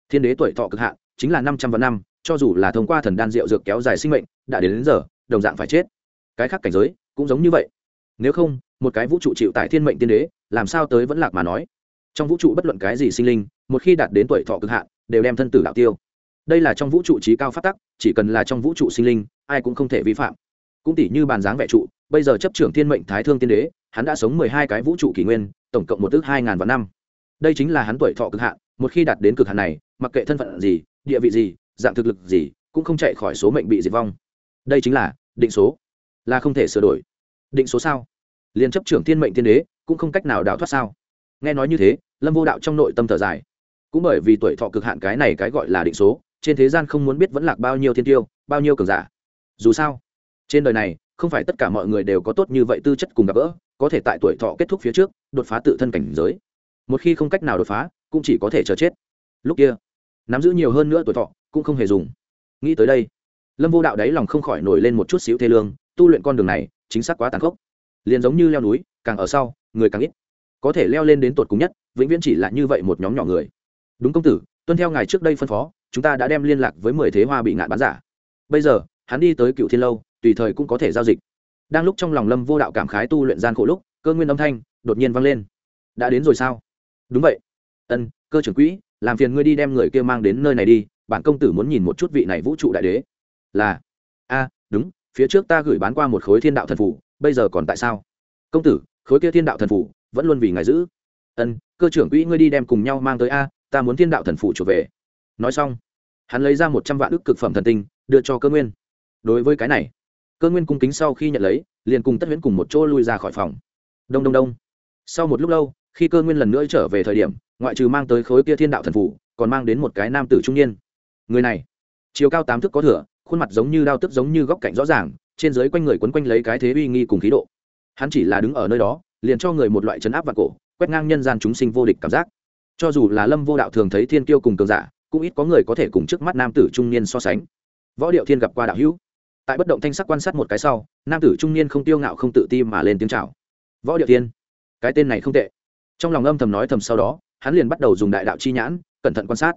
Thiên đế tuổi thọ cực hạn chính là năm trăm vạn năm cho dù là thông qua thần đan rượu dược kéo dài sinh mệnh đã đến, đến giờ đồng dạng phải chết. Cái khác cảnh giới cũng giống như vậy. Nếu không một cái vũ trụ chịu tại thiên mệnh tiên đế làm sao tới vẫn lạc mà nói? Trong vũ trụ bất luận cái gì sinh linh một khi đạt đến tuổi thọ cực hạn đều đem thân tử đạo tiêu. Đây là trong vũ trụ trí cao phát tắc chỉ cần là trong vũ trụ sinh linh ai cũng không thể vi phạm. Cũng tỷ như bàn dáng vẽ trụ bây giờ chấp trưởng thiên mệnh thái thương tiên đế hắn đã sống mười hai cái vũ trụ kỷ nguyên, tổng cộng một ước hai ngàn vạn năm. Đây chính là hắn tuổi thọ cực hạn, một khi đạt đến cực hạn này, mặc kệ thân phận gì, địa vị gì, dạng thực lực gì, cũng không chạy khỏi số mệnh bị diệt vong. Đây chính là định số. Là không thể sửa đổi. Định số sao? Liên chấp trưởng thiên mệnh thiên đế, cũng không cách nào đào thoát sao? Nghe nói như thế, lâm vô đạo trong nội tâm thở dài. Cũng bởi vì tuổi thọ cực hạn cái này cái gọi là định số, trên thế gian không muốn biết vẫn lạc bao nhiêu thiên tiêu, bao nhiêu cường giả. Dù sao, trên đời này, không phải tất cả mọi người đều có tốt như vậy tư chất cùng gặp gỡ có thể tại tuổi thọ kết thúc phía trước, đột phá tự thân cảnh giới. Một khi không cách nào đột phá, cũng chỉ có thể chờ chết. Lúc kia, nắm giữ nhiều hơn nữa tuổi thọ, cũng không hề dùng. Nghĩ tới đây, lâm vô đạo đáy lòng không khỏi nổi lên một chút xíu thê lương, tu luyện con đường này, chính xác quá tàn khốc. Liền giống như leo núi, càng ở sau, người càng ít. Có thể leo lên đến tột cùng nhất, vĩnh viễn chỉ là như vậy một nhóm nhỏ người. Đúng công tử, tuân theo ngài trước đây phân phó, chúng ta đã đem liên lạc với mười thế hoa bị ngạn bán giả. Bây giờ, hắn đi tới cựu thiên lâu, tùy thời cũng có thể giao dịch đang lúc trong lòng lâm vô đạo cảm khái tu luyện gian khổ lúc, cơ nguyên âm thanh đột nhiên vang lên. Đã đến rồi sao? Đúng vậy. Ân, cơ trưởng quỹ, làm phiền ngươi đi đem người kia mang đến nơi này đi, bản công tử muốn nhìn một chút vị này vũ trụ đại đế. Là. A, đúng, phía trước ta gửi bán qua một khối thiên đạo thần phủ, bây giờ còn tại sao? Công tử, khối kia thiên đạo thần phủ vẫn luôn vì ngài giữ. Ân, cơ trưởng quỹ ngươi đi đem cùng nhau mang tới a, ta muốn thiên đạo thần phủ trở về. Nói xong, hắn lấy ra một trăm vạn ức cực phẩm thần tinh, đưa cho cơ nguyên. Đối với cái này cơ nguyên cung kính sau khi nhận lấy, liền cùng tất huyễn cùng một chỗ lui ra khỏi phòng. Đông đông đông. Sau một lúc lâu, khi cơ nguyên lần nữa trở về thời điểm, ngoại trừ mang tới khối kia thiên đạo thần phủ, còn mang đến một cái nam tử trung niên. Người này, chiều cao tám thước có thửa khuôn mặt giống như đao tức giống như góc cạnh rõ ràng, trên dưới quanh người quấn quanh lấy cái thế uy nghi cùng khí độ. Hắn chỉ là đứng ở nơi đó, liền cho người một loại chấn áp và cổ, quét ngang nhân gian chúng sinh vô địch cảm giác. Cho dù là lâm vô đạo thường thấy thiên kiêu cùng cường giả, cũng ít có người có thể cùng trước mắt nam tử trung niên so sánh. Võ điệu thiên gặp qua đạo hữu tại bất động thanh sắc quan sát một cái sau, nam tử trung niên không tiêu ngạo không tự ti mà lên tiếng chào. Võ điệu tiên cái tên này không tệ. Trong lòng âm thầm nói thầm sau đó, hắn liền bắt đầu dùng đại đạo chi nhãn, cẩn thận quan sát.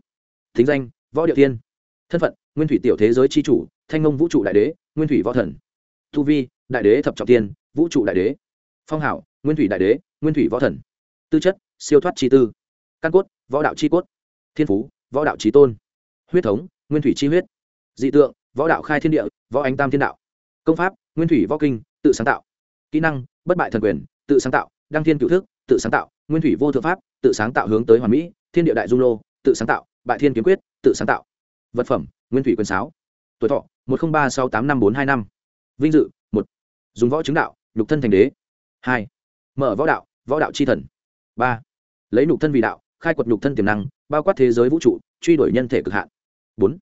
Thính danh, võ điệu tiên thân phận, nguyên thủy tiểu thế giới chi chủ, thanh ngông vũ trụ đại đế, nguyên thủy võ thần. Tu vi, đại đế thập trọng tiên vũ trụ đại đế. Phong hảo, nguyên thủy đại đế, nguyên thủy võ thần. Tư chất, siêu thoát chi tư. Căn cốt, võ đạo chi cốt. Thiên phú, võ đạo trí tôn. Huyết thống, nguyên thủy chi huyết. Dị tượng, võ đạo khai thiên địa võ ánh tam thiên đạo. Công pháp, nguyên thủy võ kinh, tự sáng tạo. Kỹ năng, bất bại thần quyền, tự sáng tạo. Đăng thiên cựu thức, tự sáng tạo. Nguyên thủy vô thượng pháp, tự sáng tạo hướng tới hoàn mỹ. Thiên địa đại dung lô, tự sáng tạo. Bại thiên kiếm quyết, tự sáng tạo. Vật phẩm, nguyên thủy quyền sáo. Tuổi thọ, một trăm ba sáu tám năm bốn hai năm. Vinh dự, một. Dùng võ chứng đạo, nhục thân thành đế. Hai. Mở võ đạo võ đạo c h i thần. Ba. Lấy nhục thân vì đạo, khai quật nhục thân tiềm năng, bao quát thế giới vũ trụ, truy đuổi nhân thể cực hạn. Bốn.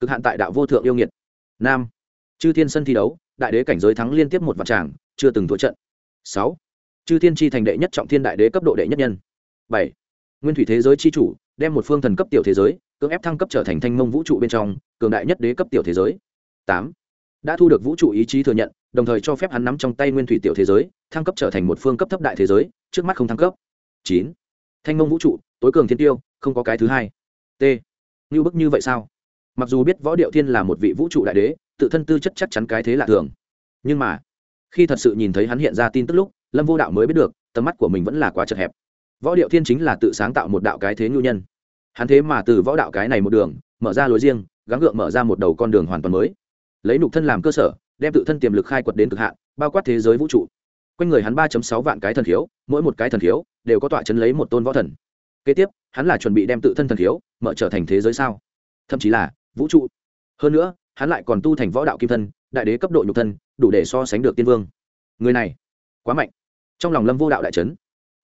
Cực hạn tại đạo vô thượng yêu nghiệt. Năm chư thiên sân thi đấu, đại đế cảnh giới thắng liên tiếp một vạn tràng, chưa từng thua trận. Sáu. Chư thiên tri thành đệ nhất trọng thiên đại đế cấp độ đệ nhất nhân. Bảy. Nguyên thủy thế giới chi chủ, đem một phương thần cấp tiểu thế giới, cưỡng ép thăng cấp trở thành thanh mông vũ trụ bên trong, cường đại nhất đế cấp tiểu thế giới. Tám. Đã thu được vũ trụ ý chí thừa nhận, đồng thời cho phép hắn nắm trong tay nguyên thủy tiểu thế giới, thăng cấp trở thành một phương cấp thấp đại thế giới, trước mắt không thăng cấp. Chín. Thanh mông vũ trụ, tối cường thiên tiêu, không có cái thứ hai. T. Như bức như vậy sao? Mặc dù biết võ điệu thiên là một vị vũ trụ đại đế tự thân tư chất chắc chắn cái thế lạ thường. Nhưng mà, khi thật sự nhìn thấy hắn hiện ra tin tức lúc, lâm vô đạo mới biết được, tầm mắt của mình vẫn là quá chật hẹp. Võ điệu thiên chính là tự sáng tạo một đạo cái thế nhu nhân. Hắn thế mà từ võ đạo cái này một đường, mở ra lối riêng, gắng gượng mở ra một đầu con đường hoàn toàn mới. Lấy nục thân làm cơ sở, đem tự thân tiềm lực khai quật đến cực hạn, bao quát thế giới vũ trụ. Quanh người hắn ba sáu vạn cái thần khiếu, mỗi một cái thần khiếu đều có tọa chấn lấy một tôn võ thần. Kế tiếp, hắn là chuẩn bị đem tự thân thần khiếu mở trở thành thế giới sao? Thậm chí là vũ trụ. Hơn nữa hắn lại còn tu thành võ đạo kim thân, đại đế cấp độ nhục thân, đủ để so sánh được tiên vương. Người này, quá mạnh. Trong lòng lâm vô đạo đại trấn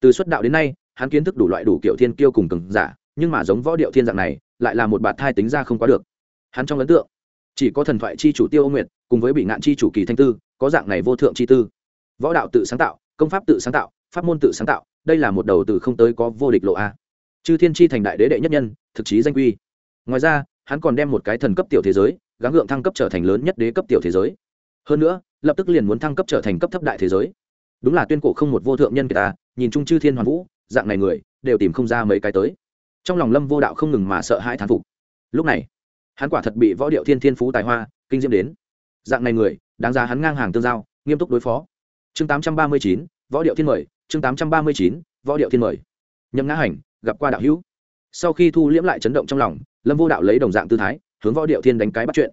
từ xuất đạo đến nay, hắn kiến thức đủ loại đủ kiểu thiên kiêu cùng cường giả, nhưng mà giống võ điệu thiên dạng này, lại là một bạt thai tính ra không quá được. Hắn trong ấn tượng, chỉ có thần thoại chi chủ tiêu ô nguyệt, cùng với bị ngạn chi chủ kỳ thanh tư, có dạng này vô thượng chi tư. Võ đạo tự sáng tạo, công pháp tự sáng tạo, pháp môn tự sáng tạo, đây là một đầu từ không tới có vô địch lộ a. Chư thiên chi thành đại đế đệ nhất nhân, thực chí danh quy. Ngoài ra, hắn còn đem một cái thần cấp tiểu thế giới gắng gượng thăng cấp trở thành lớn nhất đế cấp tiểu thế giới. Hơn nữa, lập tức liền muốn thăng cấp trở thành cấp thấp đại thế giới. Đúng là tuyên cổ không một vô thượng nhân người ta, nhìn chung chư thiên hoàn vũ, dạng này người, đều tìm không ra mấy cái tới. Trong lòng lâm vô đạo không ngừng mà sợ hãi thán phục. Lúc này, hắn quả thật bị võ điệu thiên thiên phú tài hoa, kinh diễm đến. Dạng này người, đáng giá hắn ngang hàng tương giao, nghiêm túc đối phó. Chương tám trăm ba mươi chín, võ điệu thiên mời. Chương tám trăm ba mươi chín, võ điệu thiên mời. Nhậm ngã hành, gặp qua đạo hữu. Sau khi thu liễm lại chấn động trong lòng, lâm vô đạo lấy đồng dạng tư thái hướng võ điệu thiên đánh cái bắt chuyện.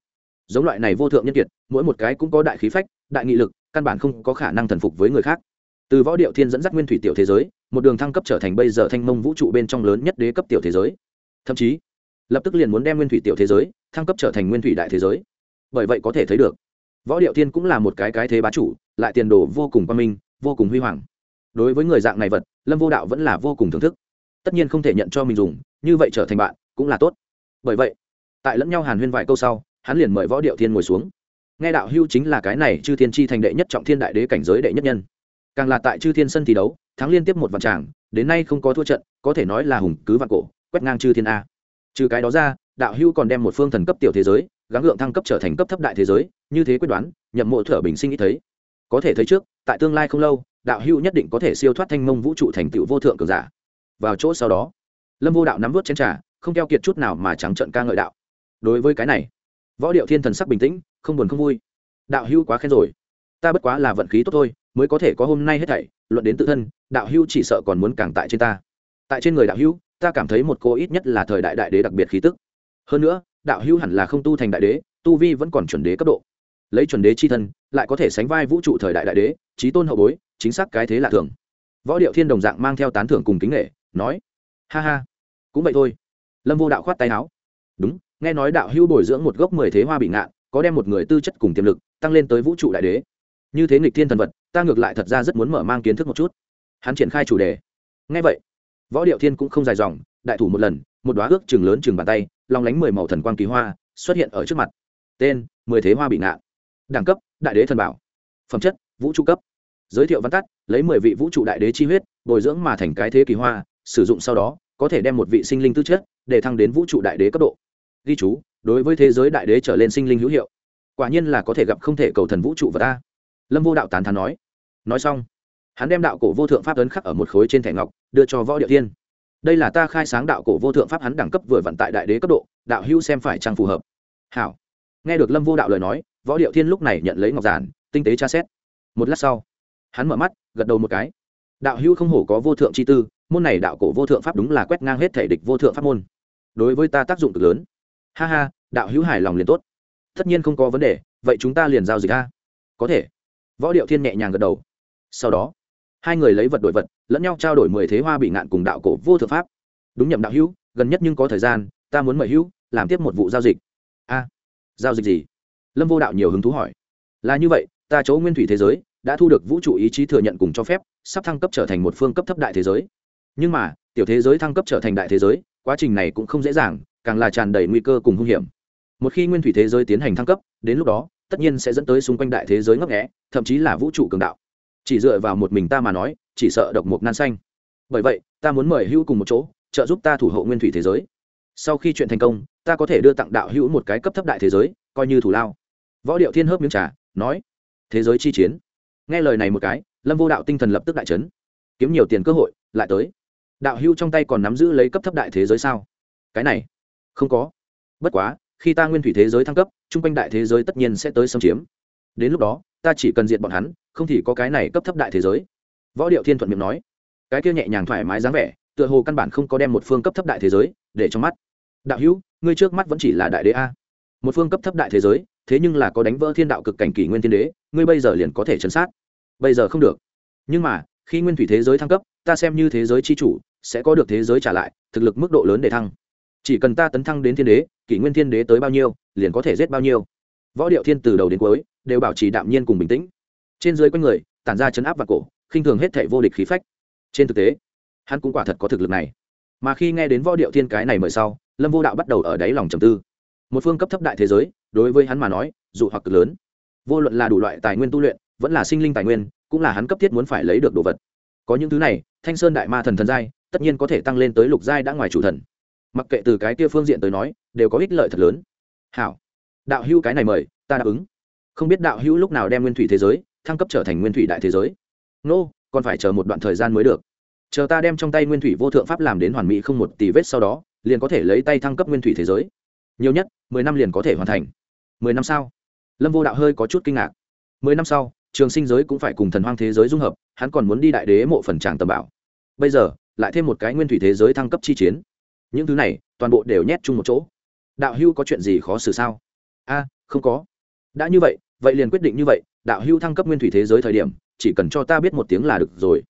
Giống loại này vô thượng nhân kiệt, mỗi một cái cũng có đại khí phách, đại nghị lực, căn bản không có khả năng thần phục với người khác. Từ võ điệu thiên dẫn dắt nguyên thủy tiểu thế giới, một đường thăng cấp trở thành bây giờ thanh mông vũ trụ bên trong lớn nhất đế cấp tiểu thế giới. Thậm chí, lập tức liền muốn đem nguyên thủy tiểu thế giới thăng cấp trở thành nguyên thủy đại thế giới. Bởi vậy có thể thấy được, võ điệu thiên cũng là một cái cái thế bá chủ, lại tiền đồ vô cùng quan minh, vô cùng huy hoàng. Đối với người dạng này vật, lâm vô đạo vẫn là vô cùng thưởng thức. Tất nhiên không thể nhận cho mình dùng, như vậy trở thành bạn, cũng là tốt. Bởi vậy tại lẫn nhau hàn huyên vài câu sau, hắn liền mời võ điệu thiên ngồi xuống. Nghe đạo hưu chính là cái này chư thiên chi thành đệ nhất trọng thiên đại đế cảnh giới đệ nhất nhân. Càng là tại chư thiên sân thi đấu, thắng liên tiếp một vạn tràng, đến nay không có thua trận, có thể nói là hùng cứ vạn cổ, quét ngang chư thiên a. Trừ cái đó ra, đạo hưu còn đem một phương thần cấp tiểu thế giới, gắng gượng thăng cấp trở thành cấp thấp đại thế giới, như thế quyết đoán, nhậm mộ thở bình sinh nghĩ thấy. Có thể thấy trước, tại tương lai không lâu, đạo hưu nhất định có thể siêu thoát thanh mông vũ trụ thành tựu vô thượng cường giả. Vào chỗ sau đó, lâm vô đạo nắm vớt chén trà, không keo kiệt chút nào mà trắng trận ca ngợi đạo đối với cái này, võ điệu thiên thần sắc bình tĩnh, không buồn không vui. Đạo hưu quá khen rồi. Ta bất quá là vận khí tốt thôi, mới có thể có hôm nay hết thảy, luận đến tự thân, đạo hưu chỉ sợ còn muốn càng tại trên ta. Tại trên người đạo hưu ta cảm thấy một cô ít nhất là thời đại đại đế đặc biệt khí tức. Hơn nữa, đạo hưu hẳn là không tu thành đại đế, tu vi vẫn còn chuẩn đế cấp độ. Lấy chuẩn đế c h i thân, lại có thể sánh vai vũ trụ thời đại đại đế trí tôn hậu bối, chính xác cái thế là thường. Võ điệu thiên đồng dạng mang theo tán thưởng cùng kính nghệ nói, ha ha, cũng vậy thôi. Lâm vô đạo khoát tay áo, đúng nghe nói đạo hưu bồi dưỡng một gốc mười thế hoa bị ngạn, có đem một người tư chất cùng tiềm lực tăng lên tới vũ trụ đại đế. Như thế nghịch thiên thần vật, ta ngược lại thật ra rất muốn mở mang kiến thức một chút. Hắn triển khai chủ đề. Ngay vậy. Võ điệu thiên cũng không dài dòng, đại thủ một lần, một đoá ước chừng lớn chừng bàn tay, long lánh mười màu thần quang kỳ hoa, xuất hiện ở trước mặt. Tên, mười thế hoa bị ngạn. Đẳng cấp, đại đế thần bảo. Phẩm chất, vũ trụ cấp. Giới thiệu văn tắt, lấy mười vị vũ trụ đại đế chi huyết, bồi dưỡng mà thành cái thế kỳ hoa, sử dụng sau đó, có thể đem một vị sinh linh tư chất, để thăng đến vũ trụ đại đế cấp độ ghi chú, đối với thế giới đại đế trở lên sinh linh hữu hiệu. Quả nhiên là có thể gặp không thể cầu thần vũ trụ và ta. Lâm vô đạo tán thán nói. Nói xong, hắn đem đạo cổ vô thượng pháp ấn khắc ở một khối trên thẻ ngọc, đưa cho võ địa tiên đây là ta khai sáng đạo cổ vô thượng pháp hắn đẳng cấp vừa vận tại đại đế cấp độ, đạo hưu xem phải trang phù hợp. Hảo. Nghe được lâm vô đạo lời nói, võ điệu thiên lúc này nhận lấy ngọc giản, tinh tế tra xét. Một lát sau, hắn mở mắt, gật đầu một cái. Đạo hưu không hổ có vô thượng chi tư, môn này đạo cổ vô thượng pháp đúng là quét ngang hết thể địch vô thượng pháp môn. Đối với ta tác dụng cực lớn ha ha, đạo hữu hài lòng liền tốt. Tất nhiên không có vấn đề, vậy chúng ta liền giao dịch a. Có thể. Võ điệu thiên nhẹ nhàng gật đầu. Sau đó, hai người lấy vật đổi vật, lẫn nhau trao đổi mười thế hoa bị ngạn cùng đạo cổ vô thượng pháp. Đúng nhậm đạo hữu, gần nhất nhưng có thời gian, ta muốn mời hữu, làm tiếp một vụ giao dịch. A, giao dịch gì? Lâm vô đạo nhiều hứng thú hỏi. Là như vậy, ta chỗ nguyên thủy thế giới, đã thu được vũ trụ ý chí thừa nhận cùng cho phép, sắp thăng cấp trở thành một phương cấp thấp đại thế giới. Nhưng mà, tiểu thế giới thăng cấp trở thành đại thế giới, quá trình này cũng không dễ dàng càng là tràn đầy nguy cơ cùng hung hiểm. Một khi nguyên thủy thế giới tiến hành thăng cấp, đến lúc đó, tất nhiên sẽ dẫn tới xung quanh đại thế giới ngấp nghẽ thậm chí là vũ trụ cường đạo. Chỉ dựa vào một mình ta mà nói, chỉ sợ độc mục nan xanh. Bởi vậy, ta muốn mời hữu cùng một chỗ, trợ giúp ta thủ hộ nguyên thủy thế giới. Sau khi chuyện thành công, ta có thể đưa tặng đạo hữu một cái cấp thấp đại thế giới, coi như thủ lao. Võ điệu thiên hớp miếng trà, nói, thế giới chi chiến. Nghe lời này một cái, lâm vô đạo tinh thần lập tức đại chấn. Kiếm nhiều tiền cơ hội, lại tới. Đạo hữu trong tay còn nắm giữ lấy cấp thấp đại thế giới sao? Cái này không có. Bất quá, khi ta nguyên thủy thế giới thăng cấp chung quanh đại thế giới tất nhiên sẽ tới xâm chiếm. Đến lúc đó, ta chỉ cần diện bọn hắn, không thì có cái này cấp thấp đại thế giới. Võ điệu thiên thuận miệng nói. Cái kia nhẹ nhàng thoải mái dáng vẻ, tựa hồ căn bản không có đem một phương cấp thấp đại thế giới để trong mắt. Đạo hữu, ngươi trước mắt vẫn chỉ là đại đế a. Một phương cấp thấp đại thế giới, thế nhưng là có đánh vỡ thiên đạo cực cảnh kỷ nguyên thiên đế, ngươi bây giờ liền có thể chấn sát. Bây giờ không được. Nhưng mà, khi nguyên thủy thế giới thăng cấp, ta xem như thế giới c h i chủ, sẽ có được thế giới trả lại, thực lực mức độ lớn để thăng chỉ cần ta tấn thăng đến thiên đế, kỷ nguyên thiên đế tới bao nhiêu, liền có thể giết bao nhiêu. Võ điệu thiên từ đầu đến cuối, đều bảo trì đạm nhiên cùng bình tĩnh. Trên dưới quanh người, tản ra chấn áp và cổ, khinh thường hết thệ vô địch khí phách. Trên thực tế, hắn cũng quả thật có thực lực này. Mà khi nghe đến võ điệu thiên cái này mời sau, lâm vô đạo bắt đầu ở đáy lòng trầm tư. Một phương cấp thấp đại thế giới, đối với hắn mà nói, dù hoặc cực lớn. Vô luận là đủ loại tài nguyên tu luyện, vẫn là sinh linh tài nguyên, cũng là hắn cấp thiết muốn phải lấy được đồ vật. Có những thứ này, thanh sơn đại ma thần thần giai, tất nhiên có thể tăng lên tới lục giai đã ngoài chủ thần mặc kệ từ cái kia phương diện tới nói đều có ích lợi thật lớn. Hảo. Đạo hữu cái này mời ta đáp ứng. Không biết đạo hữu lúc nào đem nguyên thủy thế giới thăng cấp trở thành nguyên thủy đại thế giới? Nô、no, còn phải chờ một đoạn thời gian mới được. Chờ ta đem trong tay nguyên thủy vô thượng pháp làm đến hoàn mỹ không một tỷ vết sau đó liền có thể lấy tay thăng cấp nguyên thủy thế giới. Nhiều nhất mười năm liền có thể hoàn thành. Mười năm sau? Lâm vô đạo hơi có chút kinh ngạc. Mười năm sau trường sinh giới cũng phải cùng thần hoang thế giới dung hợp hắn còn muốn đi đại đế mộ phần tràng tầm bảo. Bây giờ lại thêm một cái nguyên thủy thế giới thăng cấp chi chiến những thứ này, toàn bộ đều nhét chung một chỗ. Đạo hưu có chuyện gì khó xử sao? A, không có. Đã như vậy vậy liền quyết định như vậy, đạo hưu thăng cấp nguyên thủy thế giới thời điểm, chỉ cần cho ta biết một tiếng là được rồi.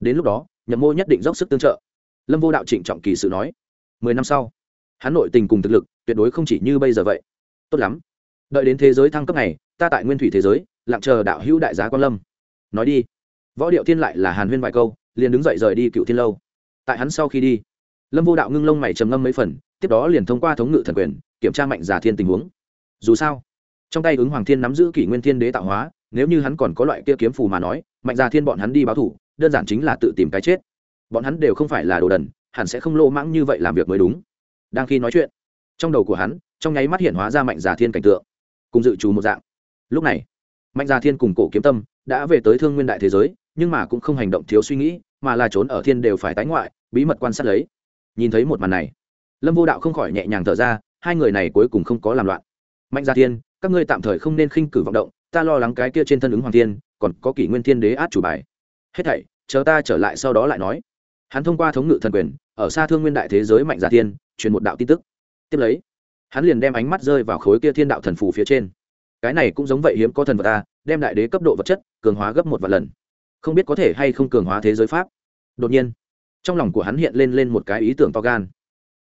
Đến lúc đó, nhậm mô nhất định dốc sức tương trợ. Lâm vô đạo trịnh trọng kỳ sự nói. Mười năm sau, hắn nội tình cùng thực lực, tuyệt đối không chỉ như bây giờ vậy. Tốt lắm. Đợi đến thế giới thăng cấp này, ta tại nguyên thủy thế giới, lặng chờ đạo hữu đại giá quan lâm. Nói đi. Võ điệu thiên lại là hàn huyên vài câu, liền đứng dậy rời đi cựu thiên lâu. Tại hắn sau khi đi lâm vô đạo ngưng lông mày trầm ngâm mấy phần, tiếp đó liền thông qua thống ngự thần quyền, kiểm tra mạnh giả thiên tình huống. Dù sao, trong tay ứng hoàng thiên nắm giữ kỷ nguyên thiên đế tạo hóa, nếu như hắn còn có loại kia kiếm phù mà nói, mạnh giả thiên bọn hắn đi báo thủ, đơn giản chính là tự tìm cái chết. Bọn hắn đều không phải là đồ đần, hẳn sẽ không lô mãng như vậy làm việc mới đúng. Đang khi nói chuyện, trong đầu của hắn, trong nháy mắt hiện hóa ra mạnh giả thiên cảnh tượng, cùng dự trù một dạng. Lúc này, mạnh giả thiên cùng cổ kiếm tâm đã về tới thương nguyên đại thế giới, nhưng mà cũng không hành động thiếu suy nghĩ, mà là trốn ở thiên đều phải tái ngoại, bí mật quan sát lấy nhìn thấy một màn này, lâm vô đạo không khỏi nhẹ nhàng thở ra, hai người này cuối cùng không có làm loạn. Mạnh gia thiên, các ngươi tạm thời không nên khinh cử vọng động, ta lo lắng cái kia trên thân ứng hoàng thiên, còn có kỷ nguyên thiên đế át chủ bài. Hết thảy, chờ ta trở lại sau đó lại nói. Hắn thông qua thống ngự thần quyền, ở xa thương nguyên đại thế giới mạnh gia thiên, truyền một đạo tin tức. Tiếp lấy, hắn liền đem ánh mắt rơi vào khối kia thiên đạo thần phù phía trên. Cái này cũng giống vậy hiếm có thần vật ta, đem đại đế cấp độ vật chất, cường hóa gấp một vài lần. Không biết có thể hay không cường hóa thế giới pháp. Đột nhiên trong lòng của hắn hiện lên lên một cái ý tưởng to gan.